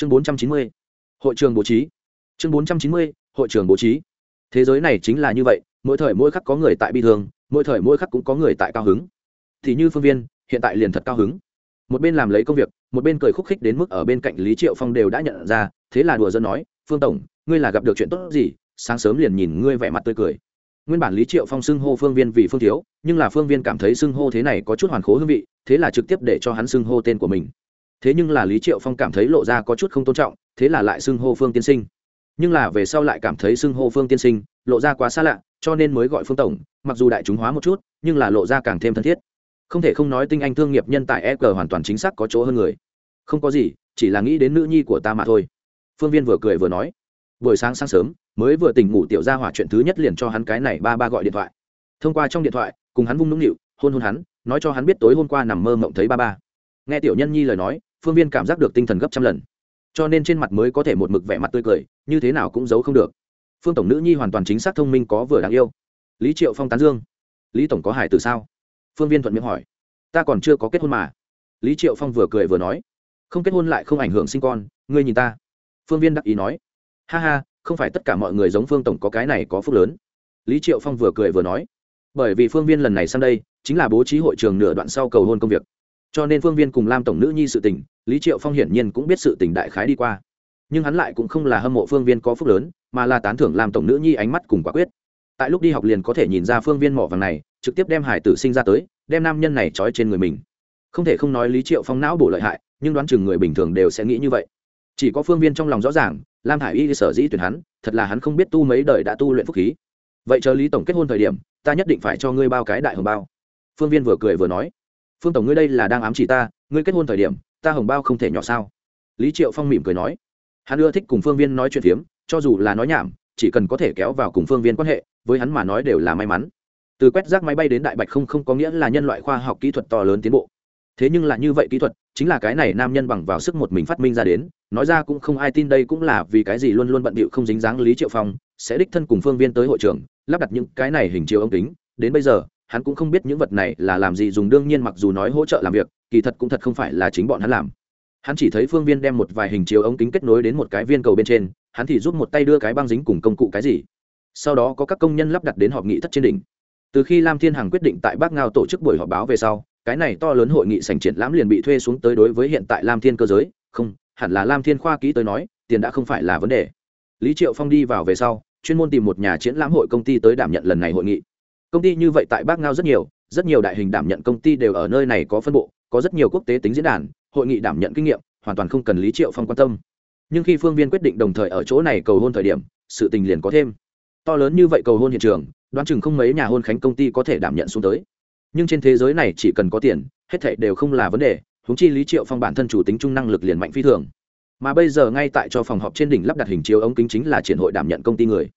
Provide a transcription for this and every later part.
chương bốn trăm chín mươi, hội trường bố trí. Chương bốn trăm chín mươi, hội trường bố trí. Thế giới này chính là như vậy, mỗi thời mỗi khắc có người tại bi thương, mỗi thời mỗi khắc cũng có người tại cao hứng. Thì như phương viên, hiện tại liền thật cao hứng. Một bên làm lấy công việc, một bên cười khúc khích đến mức ở bên cạnh lý triệu phong đều đã nhận ra, thế là đùa dân nói, phương tổng, ngươi là gặp được chuyện tốt gì? Sáng sớm liền nhìn ngươi vẻ mặt tươi cười. Nguyên bản lý triệu phong xưng hô phương viên vì phương thiếu, nhưng là phương viên cảm thấy xưng hô thế này có chút hoàn khố hương vị, thế là trực tiếp để cho hắn xưng hô tên của mình thế nhưng là lý triệu phong cảm thấy lộ ra có chút không tôn trọng, thế là lại xưng hô phương tiên sinh. Nhưng là về sau lại cảm thấy xưng hô phương tiên sinh, lộ ra quá xa lạ, cho nên mới gọi phương tổng, mặc dù đại chúng hóa một chút, nhưng là lộ ra càng thêm thân thiết. Không thể không nói tinh anh thương nghiệp nhân tại e g hoàn toàn chính xác có chỗ hơn người. Không có gì, chỉ là nghĩ đến nữ nhi của ta mà thôi. Phương viên vừa cười vừa nói. Buổi sáng sáng sớm, mới vừa tỉnh ngủ tiểu ra hỏa chuyện thứ nhất liền cho hắn cái này ba ba gọi điện thoại. Thông qua trong điện thoại, cùng hắn vung nũng nịu, hôn hôn hắn, nói cho hắn biết tối hôm qua nằm mơ mộng thấy ba ba. Nghe tiểu nhân nhi lời nói phương viên cảm giác được tinh thần gấp trăm lần. Cho nên trên mặt mới có thể một mực vẻ mặt tươi cười, như thế nào cũng giấu không được. Phương tổng nữ nhi hoàn toàn chính xác thông minh có vừa đáng yêu. Lý triệu phong tán dương. Lý tổng có hải từ sao? Phương viên thuận miệng hỏi. Ta còn chưa có kết hôn mà. Lý triệu phong vừa cười vừa nói. Không kết hôn lại không ảnh hưởng sinh con, ngươi nhìn ta. Phương viên đắc ý nói. Ha ha, không phải tất cả mọi người giống phương tổng có cái này có phúc lớn. Lý triệu phong vừa cười vừa nói. Bởi vì phương viên lần này sang đây, chính là bố trí hội trường nửa đoạn sau cầu hôn công việc. Cho nên phương viên cùng lam tổng nữ nhi sự tình lý triệu phong hiển nhiên cũng biết sự tình đại khái đi qua. Nhưng hắn lại cũng không là hâm mộ phương viên có phúc lớn, mà là tán thưởng làm tổng nữ nhi ánh mắt cùng quả quyết. Tại lúc đi học liền có thể nhìn ra phương viên mỏ vàng này, trực tiếp đem hải tử sinh ra tới, đem nam nhân này trói trên người mình. Không thể không nói lý triệu phong não bổ lợi hại, nhưng đoán chừng người bình thường đều sẽ nghĩ như vậy. Chỉ có phương viên trong lòng rõ ràng, lam hải y sở dĩ tuyển hắn, thật là hắn không biết tu mấy đời đã tu luyện phúc khí. Vậy chờ lý tổng kết hôn thời điểm, ta nhất định phải cho ngươi bao cái đại hồng bao. Phương viên vừa cười vừa nói, phương tổng ngươi đây là đang ám chỉ ta, ngươi kết hôn thời điểm ta hồng bao không thể nhỏ sao? Lý triệu phong mỉm cười nói. Hắn ưa thích cùng phương viên nói chuyện phiếm, cho dù là nói nhảm, chỉ cần có thể kéo vào cùng phương viên quan hệ, với hắn mà nói đều là may mắn. Từ quét rác máy bay đến đại bạch không không có nghĩa là nhân loại khoa học kỹ thuật to lớn tiến bộ. Thế nhưng là như vậy kỹ thuật, chính là cái này nam nhân bằng vào sức một mình phát minh ra đến, nói ra cũng không ai tin đây cũng là vì cái gì luôn luôn bận bịu không dính dáng lý triệu phong, sẽ đích thân cùng phương viên tới hội trường, lắp đặt những cái này hình chiếu ống kính. Đến bây giờ, hắn cũng không biết những vật này là làm gì, dùng đương nhiên mặc dù nói hỗ trợ làm việc kỳ thật cũng thật không phải là chính bọn hắn làm. Hắn chỉ thấy phương viên đem một vài hình chiếu ống kính kết nối đến một cái viên cầu bên trên, hắn thì giúp một tay đưa cái băng dính cùng công cụ cái gì. Sau đó có các công nhân lắp đặt đến họp nghị thất trên đỉnh. Từ khi lam thiên hằng quyết định tại bắc ngao tổ chức buổi họp báo về sau, cái này to lớn hội nghị sành triển lãm liền bị thuê xuống tới đối với hiện tại lam thiên cơ giới. Không, hẳn là lam thiên khoa ký tới nói, tiền đã không phải là vấn đề. Lý triệu phong đi vào về sau, chuyên môn tìm một nhà triển lãm hội công ty tới đảm nhận lần này hội nghị. Công ty như vậy tại bắc ngao rất nhiều rất nhiều đại hình đảm nhận công ty đều ở nơi này có phân bộ có rất nhiều quốc tế tính diễn đàn, hội nghị đảm nhận kinh nghiệm, hoàn toàn không cần lý triệu phong quan tâm. Nhưng khi phương viên quyết định đồng thời ở chỗ này cầu hôn thời điểm, sự tình liền có thêm. To lớn như vậy cầu hôn hiện trường, đoán chừng không mấy nhà hôn khánh công ty có thể đảm nhận xuống tới. Nhưng trên thế giới này chỉ cần có tiền, hết thảy đều không là vấn đề húng chi lý triệu phong bản thân chủ tính trung năng lực liền mạnh phi thường. Mà bây giờ ngay tại cho phòng họp trên đỉnh lắp đặt hình chiếu ống kính chính là triển hội đảm nhận công ty người.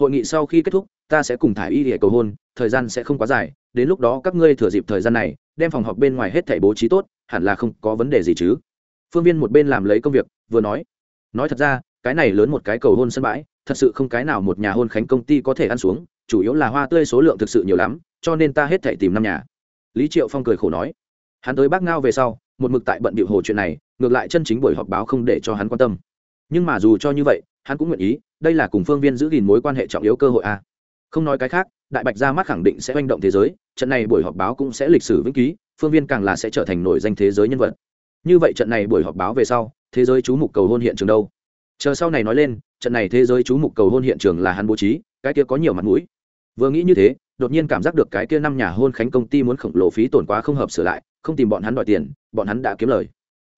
Hội nghị sau khi kết thúc, ta sẽ cùng thả y để cầu hôn, thời gian sẽ không quá dài, đến lúc đó các ngươi thừa dịp thời gian này đem phòng họp bên ngoài hết thảy bố trí tốt, hẳn là không có vấn đề gì chứ. Phương viên một bên làm lấy công việc, vừa nói nói thật ra, cái này lớn một cái cầu hôn sân bãi, thật sự không cái nào một nhà hôn khánh công ty có thể ăn xuống, chủ yếu là hoa tươi số lượng thực sự nhiều lắm, cho nên ta hết thảy tìm năm nhà. Lý triệu phong cười khổ nói, hắn tới bác ngao về sau, một mực tại bận bịu hồ chuyện này, ngược lại chân chính buổi họp báo không để cho hắn quan tâm. Nhưng mà dù cho như vậy, hắn cũng nguyện ý, đây là cùng phương viên giữ gìn mối quan hệ trọng yếu cơ hội a không nói cái khác đại bạch ra mắt khẳng định sẽ oanh động thế giới, trận này buổi họp báo cũng sẽ lịch sử vĩnh ký, phương viên càng là sẽ trở thành nổi danh thế giới nhân vật. Như vậy trận này buổi họp báo về sau, thế giới chú mục cầu hôn hiện trường đâu? Chờ sau này nói lên, trận này thế giới chú mục cầu hôn hiện trường là hắn bố trí, cái kia có nhiều mặt mũi. Vừa nghĩ như thế, đột nhiên cảm giác được cái kia năm nhà hôn khánh công ty muốn khổng lồ phí tổn quá không hợp sửa lại, không tìm bọn hắn đòi tiền, bọn hắn đã kiếm lời.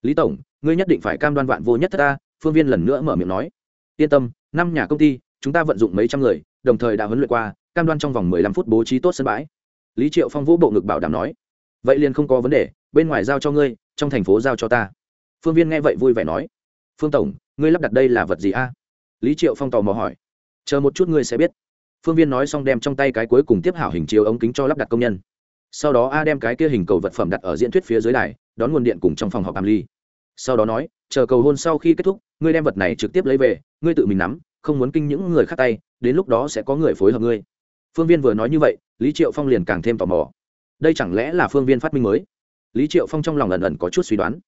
Lý tổng, ngươi nhất định phải cam đoan vạn vô nhất thất ta, phương viên lần nữa mở miệng nói. Yên tâm, năm nhà công ty, chúng ta vận dụng mấy trăm người, đồng thời đã huấn luyện qua cam đoan trong vòng mười lăm phút bố trí tốt sân bãi. Lý triệu phong vũ bộ ngực bảo đảm nói, vậy liền không có vấn đề, bên ngoài giao cho ngươi, trong thành phố giao cho ta. Phương viên nghe vậy vui vẻ nói, phương tổng, ngươi lắp đặt đây là vật gì a? Lý triệu phong tò mò hỏi, chờ một chút ngươi sẽ biết. Phương viên nói xong đem trong tay cái cuối cùng tiếp hảo hình chiếu ống kính cho lắp đặt công nhân. Sau đó a đem cái kia hình cầu vật phẩm đặt ở diễn thuyết phía dưới đài, đón nguồn điện cùng trong phòng họp am ly. Sau đó nói, chờ cầu hôn sau khi kết thúc, ngươi đem vật này trực tiếp lấy về, ngươi tự mình nắm, không muốn kinh những người khác tay, đến lúc đó sẽ có người phối hợp ngươi phương viên vừa nói như vậy, lý triệu phong liền càng thêm tò mò. Đây chẳng lẽ là phương viên phát minh mới? Lý triệu phong trong lòng ẩn ẩn có chút suy đoán.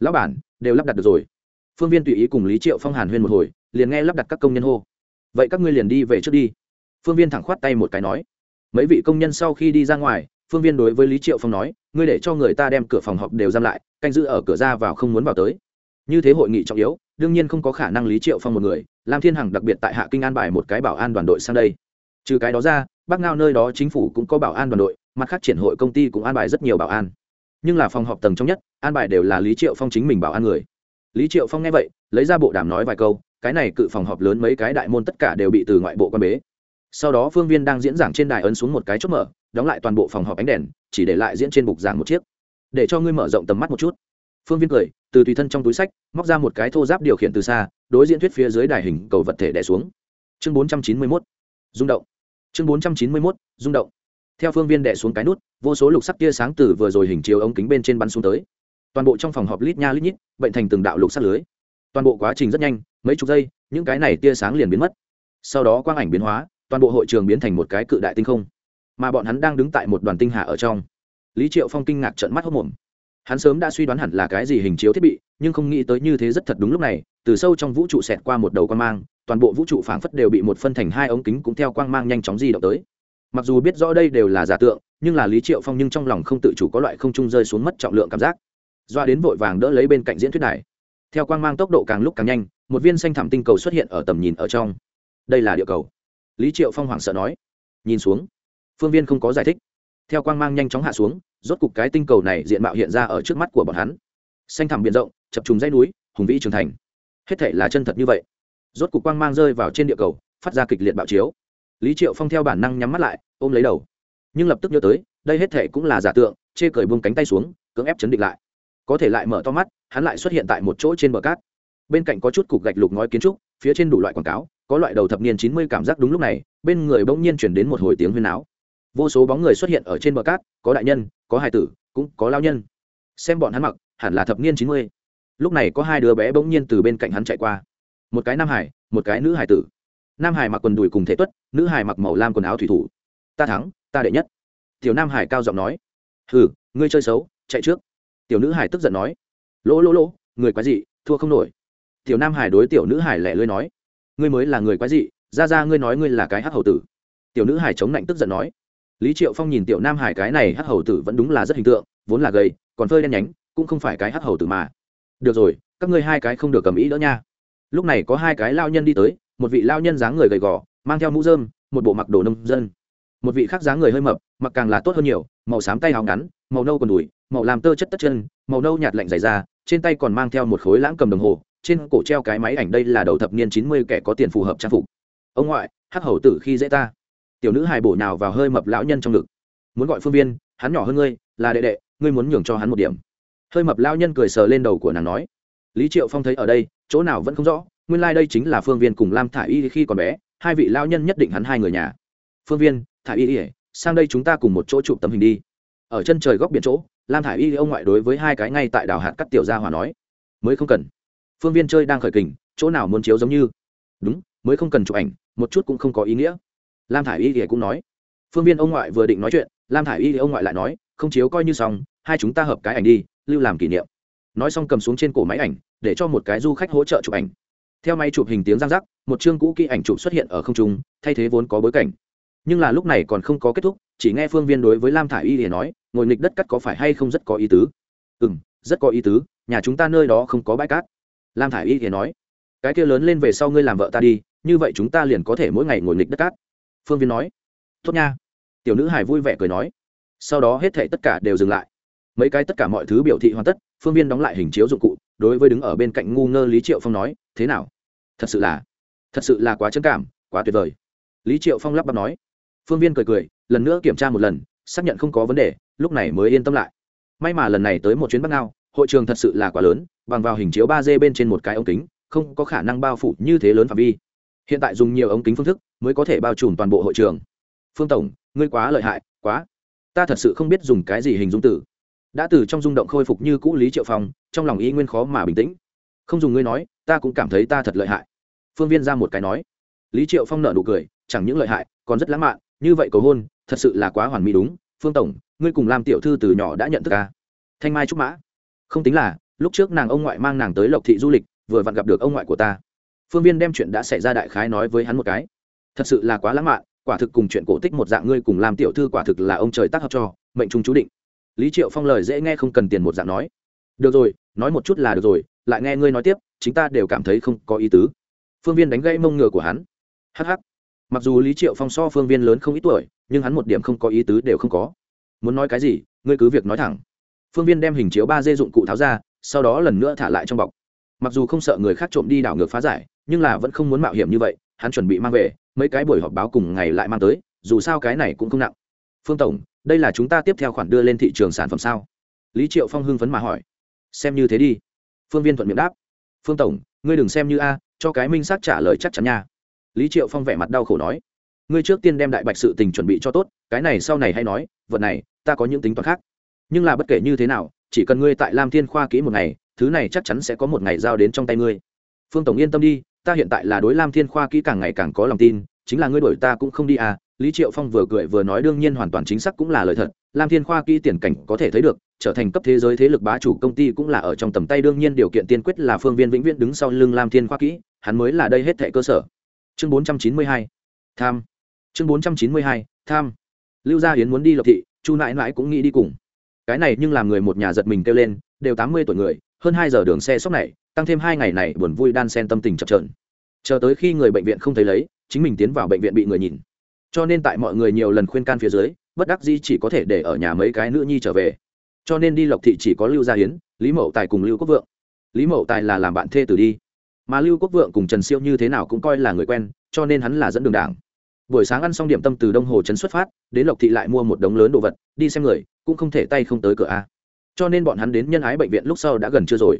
Lão bản, đều lắp đặt được rồi. Phương viên tùy ý cùng lý triệu phong hàn huyên một hồi, liền nghe lắp đặt các công nhân hô. Vậy các ngươi liền đi về trước đi. Phương viên thẳng khoát tay một cái nói. Mấy vị công nhân sau khi đi ra ngoài, phương viên đối với lý triệu phong nói, ngươi để cho người ta đem cửa phòng họp đều giam lại, canh giữ ở cửa ra vào không muốn vào tới. Như thế hội nghị trọng yếu, đương nhiên không có khả năng lý triệu phong một người, lam thiên hằng đặc biệt tại hạ kinh an bài một cái bảo an đoàn đội sang đây trừ cái đó ra, bắc ngao nơi đó chính phủ cũng có bảo an đoàn đội, mặt khác triển hội công ty cũng an bài rất nhiều bảo an. Nhưng là phòng họp tầng trong nhất, an bài đều là lý triệu phong chính mình bảo an người. Lý triệu phong nghe vậy, lấy ra bộ đàm nói vài câu, cái này cự phòng họp lớn mấy cái đại môn tất cả đều bị từ ngoại bộ quan bế. Sau đó phương viên đang diễn giảng trên đài ấn xuống một cái chốt mở, đóng lại toàn bộ phòng họp ánh đèn, chỉ để lại diễn trên bục giảng một chiếc. Để cho ngươi mở rộng tầm mắt một chút. Phương viên cười, từ tùy thân trong túi sách, móc ra một cái thô giáp điều khiển từ xa, đối diễn thuyết phía dưới đài hình cầu vật thể đẻ xuống. Chương bốn trăm chín mươi mốt. Rung động chương bốn trăm chín mươi mốt, rung động. Theo phương viên đẻ xuống cái nút, vô số lục sắc tia sáng từ vừa rồi hình chiếu ống kính bên trên bắn xuống tới. Toàn bộ trong phòng họp lít nha lít nhít, bệnh thành từng đạo lục sắc lưới. Toàn bộ quá trình rất nhanh, mấy chục giây, những cái này tia sáng liền biến mất. Sau đó quang ảnh biến hóa, toàn bộ hội trường biến thành một cái cự đại tinh không. Mà bọn hắn đang đứng tại một đoàn tinh hà ở trong. Lý triệu phong kinh ngạc trận mắt hốc mồm hắn sớm đã suy đoán hẳn là cái gì hình chiếu thiết bị, nhưng không nghĩ tới như thế rất thật đúng lúc này, từ sâu trong vũ trụ xẹt qua một đầu quang mang, toàn bộ vũ trụ phảng phất đều bị một phân thành hai ống kính cũng theo quang mang nhanh chóng di động tới. Mặc dù biết rõ đây đều là giả tượng, nhưng là lý triệu phong nhưng trong lòng không tự chủ có loại không trung rơi xuống mất trọng lượng cảm giác. Doa đến vội vàng đỡ lấy bên cạnh diễn thuyết này theo quang mang tốc độ càng lúc càng nhanh, một viên xanh thảm tinh cầu xuất hiện ở tầm nhìn ở trong. Đây là địa cầu. Lý triệu phong hoảng sợ nói. Nhìn xuống. Phương viên không có giải thích. Theo quang mang nhanh chóng hạ xuống rốt cục cái tinh cầu này diện mạo hiện ra ở trước mắt của bọn hắn. Xanh thẳm biển rộng, chập trùng dãy núi, hùng vĩ trường thành. Hết thể là chân thật như vậy. Rốt cục quang mang rơi vào trên địa cầu, phát ra kịch liệt bạo chiếu. Lý triệu phong theo bản năng nhắm mắt lại, ôm lấy đầu. Nhưng lập tức nhớ tới, đây hết thể cũng là giả tượng, chê cởi buông cánh tay xuống, cưỡng ép chấn định lại. Có thể lại mở to mắt, hắn lại xuất hiện tại một chỗ trên bờ cát. Bên cạnh có chút cục gạch lục ngói kiến trúc, phía trên đủ loại quảng cáo, có loại đầu thập niên chín mươi cảm giác đúng lúc này, bên người bỗng nhiên chuyển đến một hồi tiếng huyên áo vô số bóng người xuất hiện ở trên bờ cát, có đại nhân, có hài tử, cũng có lao nhân. Xem bọn hắn mặc, hẳn là thập niên chín mươi. Lúc này có hai đứa bé bỗng nhiên từ bên cạnh hắn chạy qua. Một cái nam hải, một cái nữ hải tử. Nam hải mặc quần đùi cùng thể tuất, nữ hải mặc màu lam quần áo thủy thủ. Ta thắng, ta đệ nhất. Tiểu nam hải cao giọng nói. Hừ, ngươi chơi xấu, chạy trước. Tiểu nữ hải tức giận nói. Lỗ lỗ lỗ, người quái dị, thua không nổi. Tiểu nam hải đối tiểu nữ hải lẻ lưới nói. Ngươi mới là người quái dị, ra ra ngươi nói ngươi là cái hắc hầu tử. Tiểu nữ hải chống lạnh tức giận nói lý triệu phong nhìn tiểu nam hải cái này hắc hầu tử vẫn đúng là rất hình tượng, vốn là gầy, còn phơi đen nhánh, cũng không phải cái hắc hầu tử mà. Được rồi, các ngươi hai cái không được cầm ý đỡ nha. Lúc này có hai cái lao nhân đi tới, một vị lao nhân dáng người gầy gò, mang theo mũ dơm một bộ mặc đồ nông dân. Một vị khác dáng người hơi mập, mặc càng là tốt hơn nhiều, màu xám tay áo ngắn, màu nâu còn đùi, màu làm tơ chất tất chân, màu nâu nhạt lạnh dày ra trên tay còn mang theo một khối lãng cầm đồng hồ, trên cổ treo cái máy ảnh đây là đầu thập niên chín mươi kẻ có tiền phù hợp trang phục. Ông ngoại, hắc hầu tử khi dễ ta tiểu nữ hài bổ nào vào hơi mập lão nhân trong ngực. Muốn gọi phương viên, hắn nhỏ hơn ngươi, là đệ đệ, ngươi muốn nhường cho hắn một điểm. Hơi mập lão nhân cười sờ lên đầu của nàng nói, lý triệu phong thấy ở đây, chỗ nào vẫn không rõ, nguyên lai、like、đây chính là phương viên cùng lam thả i y khi còn bé, hai vị lão nhân nhất định hắn hai người nhà. Phương viên thả i y, sang đây chúng ta cùng một chỗ chụp tấm hình đi. Ở chân trời góc biển chỗ, lam thả i y ông ngoại đối với hai cái ngay tại đảo hạt cắt tiểu gia hòa nói, mới không cần. Phương viên chơi đang khởi kình, chỗ nào muốn chiếu giống như. Đúng, mới không cần chụp ảnh, một chút cũng không có ý nghĩa lam thả i y thì cũng nói. Phương viên ông ngoại vừa định nói chuyện, lam thả i y thì ông ngoại lại nói, không chiếu coi như xong, hai chúng ta hợp cái ảnh đi, lưu làm kỷ niệm. Nói xong cầm xuống trên cổ máy ảnh, để cho một cái du khách hỗ trợ chụp ảnh. Theo máy chụp hình tiếng răng rắc, một chương cũ kỹ ảnh chụp xuất hiện ở không trung, thay thế vốn có bối cảnh. Nhưng là lúc này còn không có kết thúc, chỉ nghe phương viên đối với lam thả i y thì nói, ngồi nghịch đất cắt có phải hay không rất có ý tứ? Ừ m rất có ý tứ, nhà chúng ta nơi đó không có bãi cát. Lam thả i y thì nói, cái kia lớn lên về sau ngươi làm vợ ta đi, như vậy chúng ta liền có thể mỗi ngày ngồi nghịch đất cát phương viên nói, tốt nha. Tiểu nữ hải vui vẻ cười nói, sau đó hết thể tất cả đều dừng lại. Mấy cái tất cả mọi thứ biểu thị hoàn tất, phương viên đóng lại hình chiếu dụng cụ, đối với đứng ở bên cạnh ngu ngơ lý triệu phong nói, thế nào? Thật sự là, thật sự là quá chân cảm, quá tuyệt vời. Lý triệu phong lắp bắp nói. Phương viên cười cười, lần nữa kiểm tra một lần, xác nhận không có vấn đề, lúc này mới yên tâm lại. May mà lần này tới một chuyến bắc ngao, hội trường thật sự là quá lớn, bằng vào hình chiếu ba d bên trên một cái ống kính, không có khả năng bao phủ như thế lớn phạm vi hiện tại dùng nhiều ống kính phương thức mới có thể bao trùm toàn bộ hội trường. Phương tổng, ngươi quá lợi hại, quá. Ta thật sự không biết dùng cái gì hình dung tử đã từ trong rung động khôi phục như cũ lý triệu phong, trong lòng ý nguyên khó mà bình tĩnh. Không dùng ngươi nói, ta cũng cảm thấy ta thật lợi hại. Phương viên ra một cái nói. Lý triệu phong nợ nụ cười, chẳng những lợi hại, còn rất lãng mạn. Như vậy cầu hôn, thật sự là quá hoàn mỹ đúng. Phương tổng, ngươi cùng làm tiểu thư từ nhỏ đã nhận thức ca thanh mai trúc mã. Không tính là, lúc trước nàng ông ngoại mang nàng tới lộc thị du lịch, vừa vặn gặp được ông ngoại của ta phương viên đem chuyện đã xảy ra đại khái nói với hắn một cái. Thật sự là quá lãng mạn, quả thực cùng chuyện cổ tích một dạng ngươi cùng làm tiểu thư quả thực là ông trời tác hợp cho, mệnh trung chú định. Lý triệu phong lời dễ nghe không cần tiền một dạng nói. Được rồi, nói một chút là được rồi, lại nghe ngươi nói tiếp chúng ta đều cảm thấy không có ý tứ. Phương viên đánh gãy mông ngựa của hắn. Hh mặc dù lý triệu phong so phương viên lớn không ít tuổi, nhưng hắn một điểm không có ý tứ đều không có. Muốn nói cái gì, ngươi cứ việc nói thẳng. Phương viên đem hình chiếu ba dê dụng cụ tháo ra, sau đó lần nữa thả lại trong bọc. Mặc dù không sợ người khác trộm đi đảo ngược phá giải nhưng là vẫn không muốn mạo hiểm như vậy, hắn chuẩn bị mang về, mấy cái buổi họp báo cùng ngày lại mang tới, dù sao cái này cũng không nặng. Phương tổng, đây là chúng ta tiếp theo khoản đưa lên thị trường sản phẩm sao? Lý triệu phong hưng phấn mà hỏi. Xem như thế đi. Phương viên thuận miệng đáp. Phương tổng, ngươi đừng xem như a, cho cái minh xác trả lời chắc chắn nha. Lý triệu phong vẻ mặt đau khổ nói. Ngươi trước tiên đem đại bạch sự tình chuẩn bị cho tốt, cái này sau này hay nói, vật này, ta có những tính toán khác. Nhưng là bất kể như thế nào, chỉ cần ngươi tại lam thiên khoa kỹ một ngày, thứ này chắc chắn sẽ có một ngày giao đến trong tay ngươi. Phương tổng yên tâm đi ta hiện tại là đối lam thiên khoa kỹ càng ngày càng có lòng tin, chính là ngươi đổi ta cũng không đi à lý triệu phong vừa cười vừa nói đương nhiên hoàn toàn chính xác cũng là lời thật, lam thiên khoa kỹ tiền cảnh có thể thấy được, trở thành cấp thế giới thế lực bá chủ công ty cũng là ở trong tầm tay, đương nhiên điều kiện tiên quyết là phương viên vĩnh viễn đứng sau lưng lam thiên khoa kỹ, hắn mới là đây hết thệ cơ sở. Chương bốn trăm chín mươi hai, tham. Chương bốn trăm chín mươi hai, tham. Lưu gia hiến muốn đi lộc thị, chu nãi nãi cũng nghĩ đi cùng. Cái này nhưng làm người một nhà giật mình kêu lên, đều tám mươi tuổi người hơn hai giờ đường xe sốc này, tăng thêm hai ngày này buồn vui đan sen tâm tình chập trờn chờ tới khi người bệnh viện không thấy lấy, chính mình tiến vào bệnh viện bị người nhìn. Cho nên tại mọi người nhiều lần khuyên can phía dưới, bất đắc di chỉ có thể để ở nhà mấy cái nữ nhi trở về. Cho nên đi lộc thị chỉ có lưu gia hiến, lý mậu tài cùng lưu quốc vượng. Lý mậu tài là làm bạn thê tử đi. Mà lưu quốc vượng cùng trần siêu như thế nào cũng coi là người quen, cho nên hắn là dẫn đường đảng. Buổi sáng ăn xong điểm tâm từ đông hồ trấn xuất phát, đến lộc thị lại mua một đống lớn đồ vật, đi xem người, cũng không thể tay không tới cửa a cho nên bọn hắn đến nhân ái bệnh viện lúc sau đã gần chưa rồi.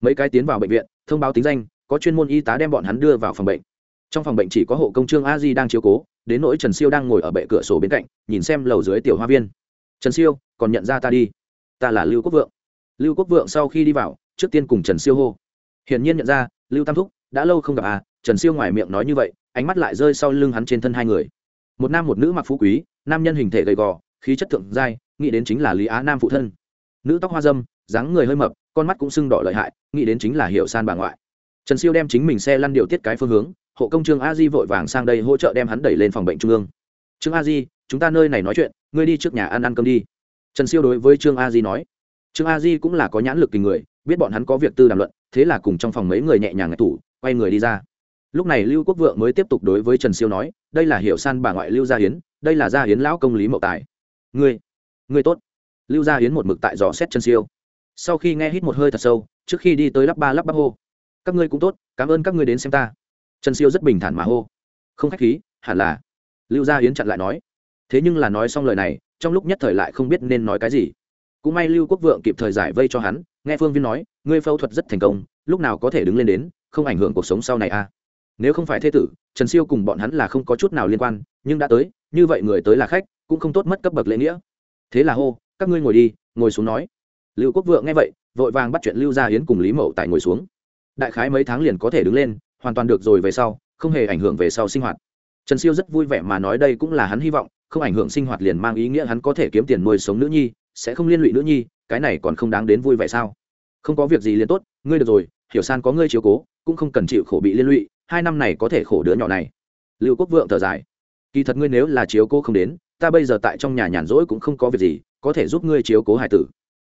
Mấy cái tiến vào bệnh viện, thông báo tính danh, có chuyên môn y tá đem bọn hắn đưa vào phòng bệnh. Trong phòng bệnh chỉ có hộ công trương a di đang chiếu cố, đến nỗi trần siêu đang ngồi ở bệ cửa sổ bên cạnh, nhìn xem lầu dưới tiểu hoa viên. Trần siêu, còn nhận ra ta đi. Ta là lưu quốc vượng. Lưu quốc vượng sau khi đi vào, trước tiên cùng trần siêu hô. Hiển nhiên nhận ra, lưu tam thúc, đã lâu không gặp à trần siêu ngoài miệng nói như vậy, ánh mắt lại rơi sau lưng hắn trên thân hai người. Một nam một nữ mặc phú quý, nam nhân hình thể gầy gò, khí chất thượng giai, nghĩ đến chính là lý á nam phụ thân nữ tóc hoa dâm, dáng người hơi mập, con mắt cũng sưng đỏ lợi hại, nghĩ đến chính là hiệu san bà ngoại. Trần siêu đem chính mình xe lăn điều tiết cái phương hướng, hộ công trương a di vội vàng sang đây hỗ trợ đem hắn đẩy lên phòng bệnh trung ương. Trương a di, chúng ta nơi này nói chuyện, ngươi đi trước nhà ăn ăn cơm đi. Trần siêu đối với trương a di nói. Trương a di cũng là có nhãn lực tình người, biết bọn hắn có việc tư đàm luận, thế là cùng trong phòng mấy người nhẹ nhàng ngạch tủ, quay người đi ra. Lúc này lưu quốc vượng mới tiếp tục đối với trần siêu nói, đây là hiểu san bà ngoại lưu gia hiến, đây là gia hiến lão công lý mậu tài. Ngươi ngươi tốt lưu gia hiến một mực tại dò xét chân siêu. Sau khi nghe hít một hơi thật sâu, trước khi đi tới lắp ba lắp bắp hô, các ngươi cũng tốt, cảm ơn các ngươi đến xem ta. Trần siêu rất bình thản mà hô, không khách khí, hẳn là. Lưu gia hiến chặn lại nói, thế nhưng là nói xong lời này, trong lúc nhất thời lại không biết nên nói cái gì. Cũng may lưu quốc vượng kịp thời giải vây cho hắn, nghe phương viên nói, ngươi phẫu thuật rất thành công, lúc nào có thể đứng lên đến, không ảnh hưởng cuộc sống sau này à. Nếu không phải thế tử, trần siêu cùng bọn hắn là không có chút nào liên quan, nhưng đã tới, như vậy người tới là khách, cũng không tốt mất cấp bậc lễ nghĩa. Thế là hô các ngươi ngồi đi, ngồi xuống nói. Lưu quốc vượng nghe vậy, vội vàng bắt chuyện lưu gia hiến cùng lý mậu tại ngồi xuống. Đại khái mấy tháng liền có thể đứng lên, hoàn toàn được rồi về sau, không hề ảnh hưởng về sau sinh hoạt. Trần siêu rất vui vẻ mà nói đây cũng là hắn hy vọng, không ảnh hưởng sinh hoạt liền mang ý nghĩa hắn có thể kiếm tiền nuôi sống nữ nhi, sẽ không liên lụy nữ nhi, cái này còn không đáng đến vui vẻ sao? Không có việc gì liền tốt, ngươi được rồi, hiểu san có ngươi chiếu cố, cũng không cần chịu khổ bị liên lụy, hai năm này có thể khổ đứa nhỏ này. Lưu quốc vượng thở dài. Kỳ thật ngươi nếu là chiếu cố không đến ta bây giờ tại trong nhà nhàn rỗi cũng không có việc gì, có thể giúp ngươi chiếu cố hải tử.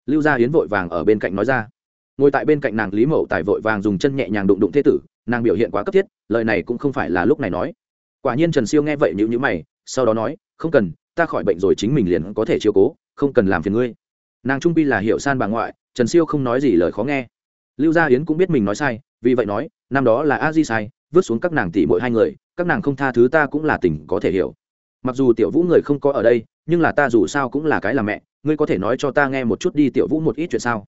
Lưu gia hiến vội vàng ở bên cạnh nói ra. Ngồi tại bên cạnh nàng lý mậu tài vội vàng dùng chân nhẹ nhàng đụng đụng thế tử, nàng biểu hiện quá cấp thiết, lời này cũng không phải là lúc này nói. Quả nhiên trần siêu nghe vậy nhữ nhữ mày, sau đó nói, không cần, ta khỏi bệnh rồi chính mình liền có thể chiếu cố, không cần làm phiền ngươi. Nàng trung pi là hiệu san bà ngoại, trần siêu không nói gì lời khó nghe. Lưu gia yến cũng biết mình nói sai, vì vậy nói, năm đó là a di sai, vứt xuống các nàng tỷ mỗi hai người, các nàng không tha thứ ta cũng là tình có thể hiểu mặc dù tiểu vũ người không có ở đây, nhưng là ta dù sao cũng là cái là mẹ, ngươi có thể nói cho ta nghe một chút đi tiểu vũ một ít chuyện sao?